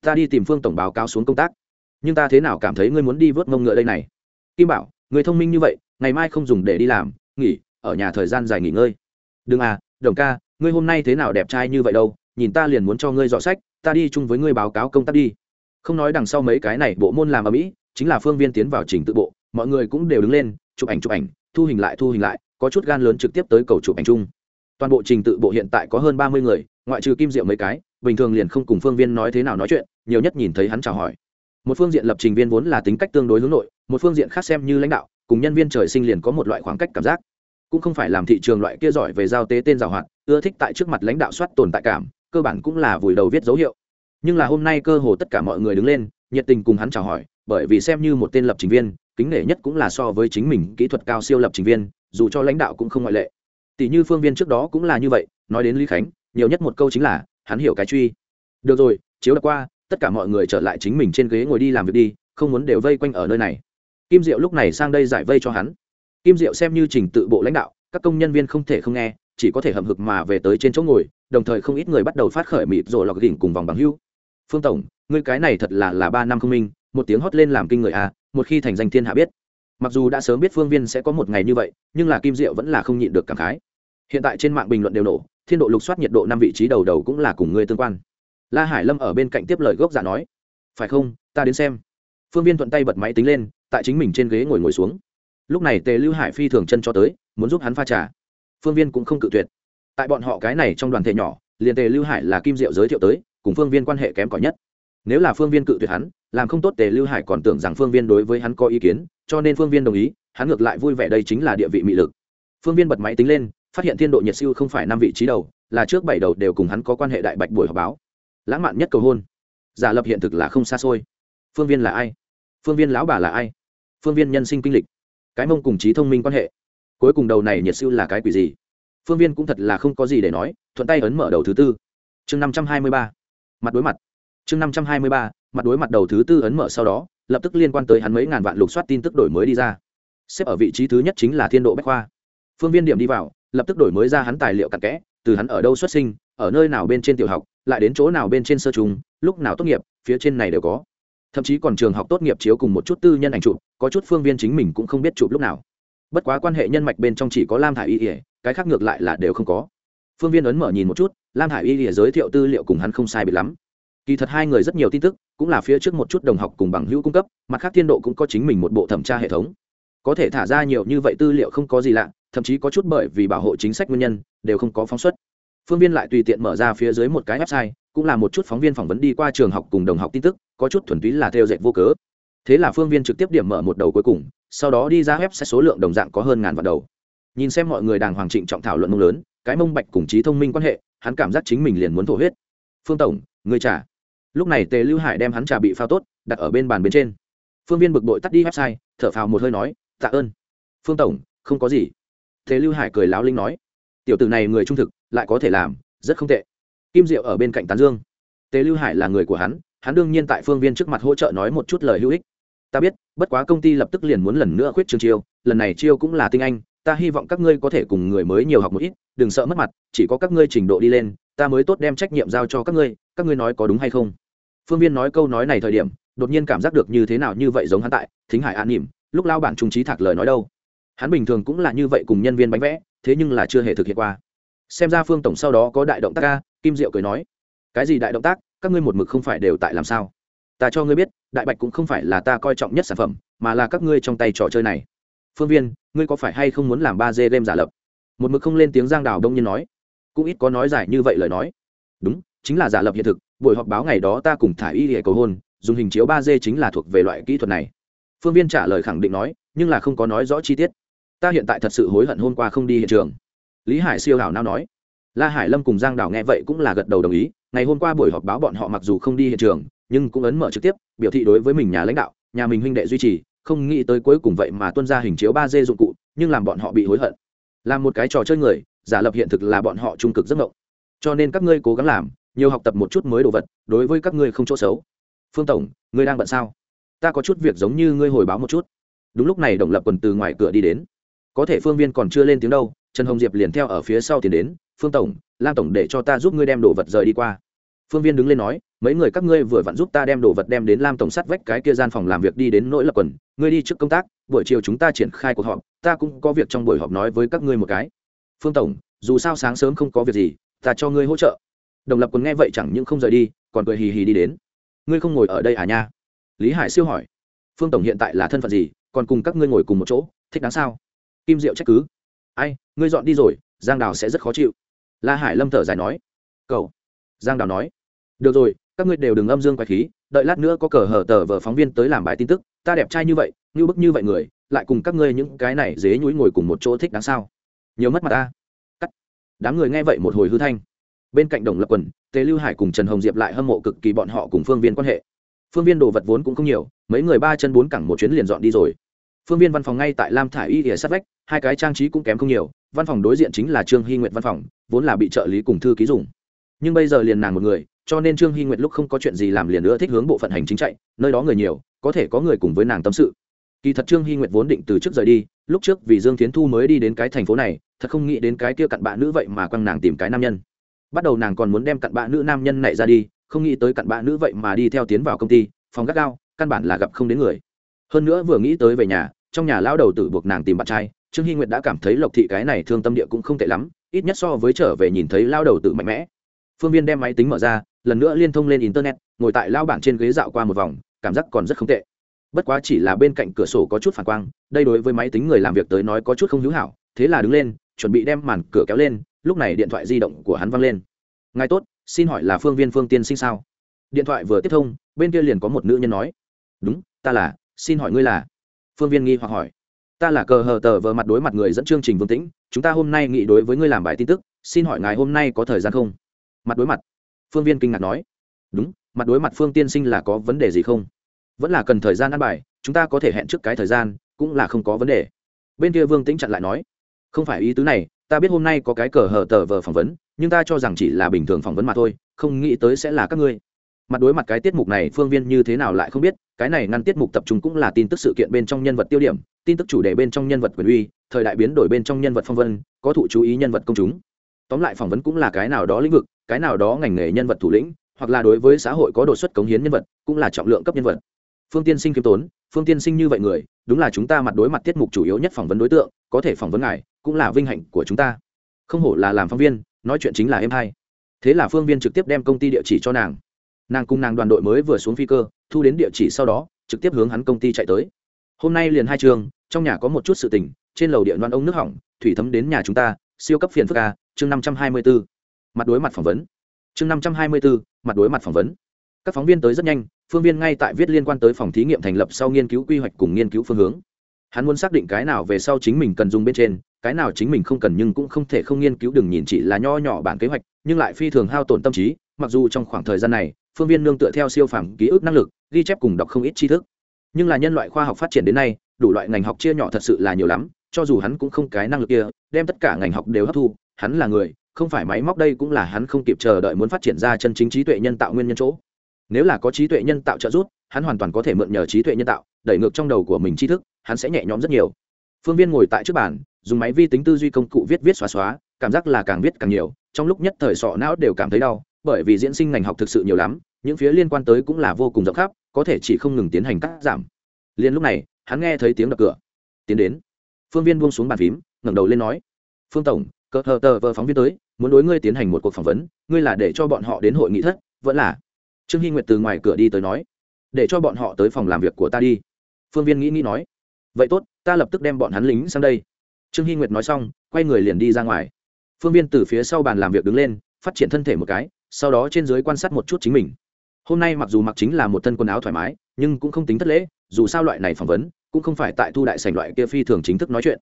Ta đi tìm phương tổng báo cáo xuống công tác. Nhưng ta thế nào cảm thấy ngươi muốn đi vớt mông ngựa đây này? Kim bảo người thông minh như vậy, ngày mai không dùng để đi làm, nghỉ, ở nhà thời gian dài nghỉ ngơi. Đừng à đồng ca, ngươi hôm nay thế nào đẹp trai như vậy đâu, nhìn ta liền muốn cho ngươi dọ sách, ta đi chung với ngươi báo cáo công tác đi. Không nói đằng sau mấy cái này, bộ môn làm ở mỹ, chính là phương viên tiến vào trình tự bộ mọi người cũng đều đứng lên, chụp ảnh chụp ảnh, thu hình lại, thu hình lại, có chút gan lớn trực tiếp tới cầu chụp ảnh chung. Toàn bộ trình tự bộ hiện tại có hơn ba mươi người, ngoại trừ kim diệu mấy cái, bình thường liền không cùng phương viên nói thế nào nói chuyện, nhiều nhất nhìn thấy hắn chào hỏi. Một phương diện lập trình viên vốn là tính cách tương đối hướng nội, một phương diện khác xem như lãnh đạo, cùng nhân viên trời sinh liền có một loại khoảng cách cảm giác. Cũng không phải làm thị trường loại kia giỏi về giao tế tên giàu hạn, ưa thích tại trước mặt lãnh đạo soát tồn tại cảm, cơ bản cũng là vùi đầu viết dấu hiệu. Nhưng là hôm nay cơ hồ tất cả mọi người đứng lên, nhiệt tình cùng hắn chào hỏi, bởi vì xem như một tên lập trình viên kính nể nhất cũng là so với chính mình kỹ thuật cao siêu lập trình viên, dù cho lãnh đạo cũng không ngoại lệ. Tỷ như phương viên trước đó cũng là như vậy, nói đến lý khánh, nhiều nhất một câu chính là, hắn hiểu cái truy. Được rồi, chiếu đã qua, tất cả mọi người trở lại chính mình trên ghế ngồi đi làm việc đi, không muốn đều vây quanh ở nơi này. Kim diệu lúc này sang đây giải vây cho hắn. Kim diệu xem như trình tự bộ lãnh đạo, các công nhân viên không thể không nghe, chỉ có thể hậm hực mà về tới trên chỗ ngồi, đồng thời không ít người bắt đầu phát khởi mịt rồi lọc đỉnh cùng vòng bằng hưu. Phương tổng, ngươi cái này thật là là ba năm không minh một tiếng hót lên làm kinh người à một khi thành danh thiên hạ biết. Mặc dù đã sớm biết phương viên sẽ có một ngày như vậy, nhưng là kim diệu vẫn là không nhịn được cảm khái. Hiện tại trên mạng bình luận đều nổ, thiên độ lục soát nhiệt độ năm vị trí đầu đầu cũng là cùng người tương quan. La hải lâm ở bên cạnh tiếp lời gốc giả nói, phải không, ta đến xem. Phương viên thuận tay bật máy tính lên, tại chính mình trên ghế ngồi ngồi xuống. Lúc này tề lưu hải phi thường chân cho tới, muốn giúp hắn pha trà. Phương viên cũng không cự tuyệt. Tại bọn họ cái này trong đoàn thể nhỏ, liền tề lưu hải là kim diệu giới thiệu tới, cùng phương viên quan hệ kém cỏi nhất. Nếu là phương viên cự tuyệt hắn làm không tốt tề lưu hải còn tưởng rằng phương viên đối với hắn có ý kiến, cho nên phương viên đồng ý, hắn ngược lại vui vẻ đây chính là địa vị mị lực. Phương viên bật máy tính lên, phát hiện thiên độ nhiệt siêu không phải năm vị trí đầu, là trước bảy đầu đều cùng hắn có quan hệ đại bạch buổi họp báo. Lãng mạn nhất cầu hôn. Giả lập hiện thực là không xa xôi. Phương viên là ai? Phương viên lão bà là ai? Phương viên nhân sinh kinh lịch. Cái mông cùng trí thông minh quan hệ. Cuối cùng đầu này nhiệt siêu là cái quỷ gì? Phương viên cũng thật là không có gì để nói, thuận tay ấn mở đầu thứ tư. Chương năm trăm hai mươi ba. Mặt đối mặt chương năm trăm hai mươi ba, mặt đối mặt đầu thứ tư ấn mở sau đó, lập tức liên quan tới hắn mấy ngàn vạn lục soát tin tức đổi mới đi ra. Xếp ở vị trí thứ nhất chính là thiên độ bách khoa. Phương viên điểm đi vào, lập tức đổi mới ra hắn tài liệu cặn kẽ, từ hắn ở đâu xuất sinh, ở nơi nào bên trên tiểu học, lại đến chỗ nào bên trên sơ trùng lúc nào tốt nghiệp, phía trên này đều có. Thậm chí còn trường học tốt nghiệp chiếu cùng một chút tư nhân ảnh chụp, có chút phương viên chính mình cũng không biết chụp lúc nào. Bất quá quan hệ nhân mạch bên trong chỉ có lam thả y ỉa cái khác ngược lại là đều không có. Phương viên ấn mở nhìn một chút, lam thả y ỉa giới thiệu tư liệu cùng hắn không sai bị lắm kỳ thật hai người rất nhiều tin tức, cũng là phía trước một chút đồng học cùng bằng hữu cung cấp, mặt khác thiên độ cũng có chính mình một bộ thẩm tra hệ thống. Có thể thả ra nhiều như vậy tư liệu không có gì lạ, thậm chí có chút bởi vì bảo hộ chính sách nguyên nhân, đều không có phóng xuất. Phương viên lại tùy tiện mở ra phía dưới một cái website, cũng là một chút phóng viên phỏng vấn đi qua trường học cùng đồng học tin tức, có chút thuần túy là theo dệt vô cớ. Thế là phương viên trực tiếp điểm mở một đầu cuối cùng, sau đó đi ra website số lượng đồng dạng có hơn ngàn vạn đầu. Nhìn xem mọi người đàng hoàng trịnh trọng thảo luận mông lớn, cái mông bạch cùng trí thông minh quan hệ, hắn cảm giác chính mình liền muốn thổ huyết. Phương tổng người trả lúc này tề lưu hải đem hắn trà bị phao tốt, đặt ở bên bàn bên trên. Phương viên bực bội tắt đi website, thở phào một hơi nói, tạ ơn. Phương tổng, không có gì. Tề lưu hải cười láo linh nói, tiểu tử này người trung thực, lại có thể làm, rất không tệ. Kim diệu ở bên cạnh tán dương. Tề lưu hải là người của hắn hắn đương nhiên tại phương viên trước mặt hỗ trợ nói một chút lời hữu ích. Ta biết, bất quá công ty lập tức liền muốn lần nữa khuyết trường chiêu, lần này chiêu cũng là tinh anh, ta hy vọng các ngươi có thể cùng người mới nhiều học một ít, đừng sợ mất mặt, chỉ có các ngươi trình độ đi lên, ta mới tốt đem trách nhiệm giao cho các ngươi các ngươi nói có đúng hay không? Phương viên nói câu nói này thời điểm, đột nhiên cảm giác được như thế nào như vậy giống hắn tại, thính hải an nỉm, lúc lao bản trung trí thạc lời nói đâu. Hắn bình thường cũng là như vậy cùng nhân viên bánh vẽ, thế nhưng là chưa hề thực hiện qua. Xem ra phương tổng sau đó có đại động tác ca kim diệu cười nói. Cái gì đại động tác? Các ngươi một mực không phải đều tại làm sao? Ta cho ngươi biết, đại bạch cũng không phải là ta coi trọng nhất sản phẩm, mà là các ngươi trong tay trò chơi này. Phương viên, ngươi có phải hay không muốn làm ba d game giả lập? Một mực không lên tiếng giang đào đông nhiên nói. Cũng ít có nói giải như vậy lời nói. Đúng, chính là giả lập hiện thực buổi họp báo ngày đó ta cùng thả y hệ cầu hôn, dùng hình chiếu ba d chính là thuộc về loại kỹ thuật này. Phương viên trả lời khẳng định nói, nhưng là không có nói rõ chi tiết. Ta hiện tại thật sự hối hận hôm qua không đi hiện trường. Lý hải siêu hảo nao nói. La hải lâm cùng giang đào nghe vậy cũng là gật đầu đồng ý, ngày hôm qua buổi họp báo bọn họ mặc dù không đi hiện trường, nhưng cũng ấn mở trực tiếp, biểu thị đối với mình nhà lãnh đạo, nhà mình huynh đệ duy trì, không nghĩ tới cuối cùng vậy mà tuân ra hình chiếu ba d dụng cụ, nhưng làm bọn họ bị hối hận. Làm một cái trò chơi người, giả lập hiện thực là bọn họ trung cực giấc mộng. Cho nên các ngươi cố gắng làm nhiều học tập một chút mới đồ vật, đối với các ngươi không chỗ xấu. Phương tổng, ngươi đang bận sao? Ta có chút việc giống như ngươi hồi báo một chút. Đúng lúc này đồng lập quần từ ngoài cửa đi đến. Có thể phương viên còn chưa lên tiếng đâu, trần hồng diệp liền theo ở phía sau tiến đến. Phương tổng, lam tổng để cho ta giúp ngươi đem đồ vật rời đi qua. Phương viên đứng lên nói, mấy người các ngươi vừa vặn giúp ta đem đồ vật đem đến lam tổng sắt vách cái kia gian phòng làm việc đi đến nỗi lập quần. Ngươi đi trước công tác, buổi chiều chúng ta triển khai cuộc họp, ta cũng có việc trong buổi họp nói với các ngươi một cái. Phương tổng, dù sao sáng sớm không có việc gì, ta cho ngươi hỗ trợ đồng lập còn nghe vậy chẳng những không rời đi, còn cười hì hì đi đến. Ngươi không ngồi ở đây à nha? Lý hải siêu hỏi. Phương tổng hiện tại là thân phận gì, còn cùng các ngươi ngồi cùng một chỗ, thích đáng sao? Kim diệu trách cứ. Ai, ngươi dọn đi rồi, giang đào sẽ rất khó chịu. La hải lâm thở dài nói. Cậu. Giang đào nói. Được rồi, các ngươi đều đừng âm dương quái khí, đợi lát nữa có cờ hở tờ vờ phóng viên tới làm bài tin tức, ta đẹp trai như vậy, như bức như vậy người, lại cùng các ngươi những cái này dế nhúi ngồi cùng một chỗ thích đáng sao? Nhiều mất mặt ta. Cắt. Đám người nghe vậy một hồi hư thanh bên cạnh đồng lập quần, tề lưu hải cùng trần hồng diệp lại hâm mộ cực kỳ bọn họ cùng phương viên quan hệ. Phương viên đồ vật vốn cũng không nhiều, mấy người ba chân bốn cẳng một chuyến liền dọn đi rồi. Phương viên văn phòng ngay tại lam thả y ỉa sát vách, hai cái trang trí cũng kém không nhiều, văn phòng đối diện chính là trương hy nguyện văn phòng, vốn là bị trợ lý cùng thư ký dùng. Nhưng bây giờ liền nàng một người, cho nên trương hy nguyện lúc không có chuyện gì làm liền nữa thích hướng bộ phận hành chính chạy, nơi đó người nhiều, có thể có người cùng với nàng tâm sự. Kỳ thật trương hy nguyện vốn định từ trước rời đi, lúc trước vì dương tiến thu mới đi đến cái thành phố này, thật không nghĩ đến cái kia cặn bạ nữ vậy mà quăng nàng tìm cái nam nhân bắt đầu nàng còn muốn đem cặn bã nữ nam nhân này ra đi, không nghĩ tới cặn bã nữ vậy mà đi theo tiến vào công ty, phòng gác gao, căn bản là gặp không đến người. Hơn nữa vừa nghĩ tới về nhà, trong nhà lao đầu tử buộc nàng tìm bạn trai, trương hy nguyệt đã cảm thấy lộc thị cái này thương tâm địa cũng không tệ lắm, ít nhất so với trở về nhìn thấy lao đầu tử mạnh mẽ. Phương viên đem máy tính mở ra, lần nữa liên thông lên internet, ngồi tại lao bản trên ghế dạo qua một vòng, cảm giác còn rất không tệ. Bất quá chỉ là bên cạnh cửa sổ có chút phản quang, đây đối với máy tính người làm việc tới nói có chút không hữu hảo, thế là đứng lên, chuẩn bị đem màn cửa kéo lên lúc này điện thoại di động của hắn văng lên. Ngài tốt, xin hỏi là phương viên phương tiên sinh sao? Điện thoại vừa tiếp thông, bên kia liền có một nữ nhân nói. Đúng, ta là, xin hỏi ngươi là? Phương viên nghi hoặc hỏi. Ta là cờ hờ tờ vờ mặt đối mặt người dẫn chương trình vương tĩnh, chúng ta hôm nay nghị đối với ngươi làm bài tin tức, xin hỏi ngài hôm nay có thời gian không? Mặt đối mặt? Phương viên kinh ngạc nói. Đúng, mặt đối mặt phương tiên sinh là có vấn đề gì không? Vẫn là cần thời gian ăn bài, chúng ta có thể hẹn trước cái thời gian, cũng là không có vấn đề. Bên kia vương tĩnh chặn lại nói. Không phải ý tứ này ta biết hôm nay có cái cờ hở tờ vờ phỏng vấn, nhưng ta cho rằng chỉ là bình thường phỏng vấn mà thôi, không nghĩ tới sẽ là các ngươi. Mặt đối mặt cái tiết mục này, phương viên như thế nào lại không biết, cái này ngăn tiết mục tập trung cũng là tin tức sự kiện bên trong nhân vật tiêu điểm, tin tức chủ đề bên trong nhân vật quyền uy, thời đại biến đổi bên trong nhân vật phong vân có thụ chú ý nhân vật công chúng. Tóm lại phỏng vấn cũng là cái nào đó lĩnh vực, cái nào đó ngành nghề nhân vật thủ lĩnh, hoặc là đối với xã hội có đột xuất cống hiến nhân vật, cũng là trọng lượng cấp nhân vật. Phương tiên sinh kiêm tốn, phương tiên sinh như vậy người, đúng là chúng ta mặt đối mặt tiết mục chủ yếu nhất phỏng vấn đối tượng, có thể phỏng vấn ngài cũng là vinh hạnh của chúng ta. Không hổ là làm phóng viên, nói chuyện chính là em hay thế là phương viên trực tiếp đem công ty địa chỉ cho nàng. Nàng cùng nàng đoàn đội mới vừa xuống phi cơ, thu đến địa chỉ sau đó, trực tiếp hướng hắn công ty chạy tới. Hôm nay liền hai trường, trong nhà có một chút sự tình, trên lầu điện đoan ông nước hỏng, thủy thấm đến nhà chúng ta, siêu cấp phiền phức a, chương năm trăm hai mươi bốn mặt đối mặt phỏng vấn. Chương năm trăm hai mươi bốn mặt đối mặt phỏng vấn. Các phóng viên tới rất nhanh, phương viên ngay tại viết liên quan tới phòng thí nghiệm thành lập sau nghiên cứu quy hoạch cùng nghiên cứu phương hướng hắn muốn xác định cái nào về sau chính mình cần dùng bên trên, cái nào chính mình không cần nhưng cũng không thể không nghiên cứu, đừng nhìn chỉ là nho nhỏ bản kế hoạch, nhưng lại phi thường hao tổn tâm trí, mặc dù trong khoảng thời gian này, phương viên nương tựa theo siêu phàm ký ức năng lực, ghi chép cùng đọc không ít tri thức. Nhưng là nhân loại khoa học phát triển đến nay, đủ loại ngành học chia nhỏ thật sự là nhiều lắm, cho dù hắn cũng không cái năng lực kia, đem tất cả ngành học đều hấp thu, hắn là người, không phải máy móc đây cũng là hắn không kịp chờ đợi muốn phát triển ra chân chính trí tuệ nhân tạo nguyên nhân chỗ. Nếu là có trí tuệ nhân tạo trợ giúp, hắn hoàn toàn có thể mượn nhờ trí tuệ nhân tạo, đẩy ngược trong đầu của mình tri thức hắn sẽ nhẹ nhõm rất nhiều. Phương viên ngồi tại trước bàn, dùng máy vi tính tư duy công cụ viết viết xóa xóa, cảm giác là càng viết càng nhiều, trong lúc nhất thời sọ não đều cảm thấy đau, bởi vì diễn sinh ngành học thực sự nhiều lắm, những phía liên quan tới cũng là vô cùng rộng khắp, có thể chỉ không ngừng tiến hành cắt giảm. Liền lúc này, hắn nghe thấy tiếng đập cửa. Tiến đến. Phương viên buông xuống bàn phím, ngẩng đầu lên nói, phương tổng, cờ hờ tờ vờ phóng viên tới, muốn đối ngươi tiến hành một cuộc phỏng vấn, ngươi là để cho bọn họ đến hội nghị thất, vẫn là? Trương hy nguyệt từ ngoài cửa đi tới nói, để cho bọn họ tới phòng làm việc của ta đi. Phương viên nghĩ nghĩ nói vậy tốt, ta lập tức đem bọn hắn lính sang đây. Trương hy nguyệt nói xong, quay người liền đi ra ngoài. Phương viên từ phía sau bàn làm việc đứng lên, phát triển thân thể một cái, sau đó trên dưới quan sát một chút chính mình. Hôm nay mặc dù mặc chính là một thân quần áo thoải mái, nhưng cũng không tính thất lễ, dù sao loại này phỏng vấn, cũng không phải tại thu đại sành loại kia phi thường chính thức nói chuyện.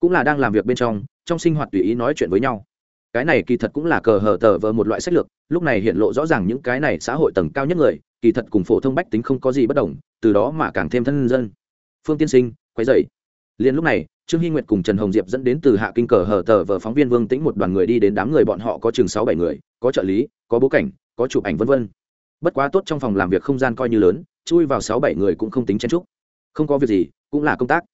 Cũng là đang làm việc bên trong trong sinh hoạt tùy ý nói chuyện với nhau. Cái này kỳ thật cũng là cờ hờ tờ vờ một loại sách lược, lúc này hiện lộ rõ ràng những cái này xã hội tầng cao nhất người, kỳ thật cùng phổ thông bách tính không có gì bất đồng, từ đó mà càng thêm thân dân. Phương tiên sinh quấy dậy liền lúc này, trương hy nguyệt cùng trần hồng diệp dẫn đến từ hạ kinh cờ hờ tờ vờ phóng viên vương tĩnh một đoàn người đi đến đám người bọn họ có chừng sáu bảy người, có trợ lý, có bố cảnh, có chụp ảnh vân vân. bất quá tốt trong phòng làm việc không gian coi như lớn, chui vào sáu bảy người cũng không tính chen trúc không có việc gì, cũng là công tác.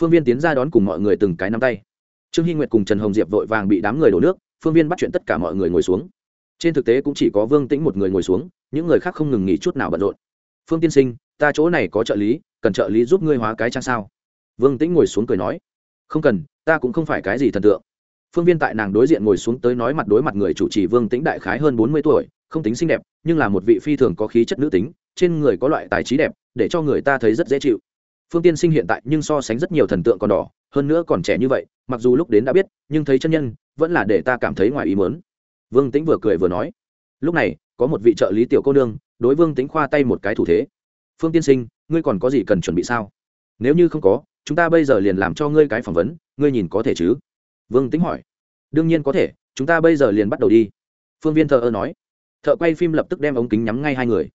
Phương viên tiến ra đón cùng mọi người từng cái nắm tay. Trương hy nguyệt cùng trần hồng diệp vội vàng bị đám người đổ nước, phương viên bắt chuyện tất cả mọi người ngồi xuống. Trên thực tế cũng chỉ có vương tĩnh một người ngồi xuống, những người khác không ngừng nghỉ chút nào bận rộn. Phương tiên sinh, ta chỗ này có trợ lý, cần trợ lý giúp ngươi hóa cái trang sao? Vương tĩnh ngồi xuống cười nói, không cần, ta cũng không phải cái gì thần tượng. Phương viên tại nàng đối diện ngồi xuống tới nói mặt đối mặt người chủ trì vương tĩnh đại khái hơn bốn mươi tuổi, không tính xinh đẹp, nhưng là một vị phi thường có khí chất nữ tính, trên người có loại tài trí đẹp, để cho người ta thấy rất dễ chịu. Phương tiên sinh hiện tại nhưng so sánh rất nhiều thần tượng còn đỏ, hơn nữa còn trẻ như vậy, mặc dù lúc đến đã biết, nhưng thấy chân nhân, vẫn là để ta cảm thấy ngoài ý mớn vương tĩnh vừa cười vừa nói, lúc này, có một vị trợ lý tiểu cô nương, đối vương tĩnh khoa tay một cái thủ thế. Phương tiên sinh, ngươi còn có gì cần chuẩn bị sao? Nếu như không có chúng ta bây giờ liền làm cho ngươi cái phỏng vấn, ngươi nhìn có thể chứ? Vương tĩnh hỏi. Đương nhiên có thể, chúng ta bây giờ liền bắt đầu đi. Phương viên thờ ơ nói. Thợ quay phim lập tức đem ống kính nhắm ngay hai người.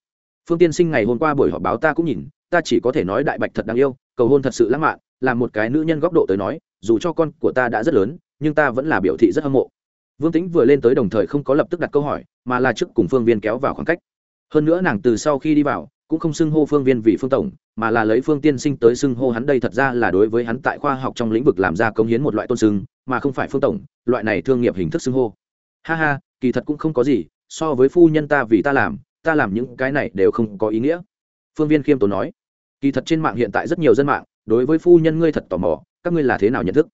Phương tiên sinh ngày hôm qua buổi họp báo ta cũng nhìn, ta chỉ có thể nói đại bạch thật đáng yêu, cầu hôn thật sự lãng mạn là một cái nữ nhân góc độ tới nói, dù cho con của ta đã rất lớn, nhưng ta vẫn là biểu thị rất hâm mộ. Vương tính vừa lên tới đồng thời không có lập tức đặt câu hỏi, mà là trước cùng phương viên kéo vào khoảng cách. Hơn nữa nàng từ sau khi đi vào cũng không xưng hô phương viên vì phương tổng, mà là lấy phương tiên sinh tới xưng hô hắn đây thật ra là đối với hắn tại khoa học trong lĩnh vực làm ra công hiến một loại tôn xưng mà không phải phương tổng, loại này thương nghiệp hình thức xưng hô. Ha ha, kỳ thật cũng không có gì, so với phu nhân ta vì ta làm ta làm những cái này đều không có ý nghĩa. Phương viên khiêm tốn nói. Kỳ thật trên mạng hiện tại rất nhiều dân mạng, đối với phu nhân ngươi thật tò mò, các ngươi là thế nào nhận thức?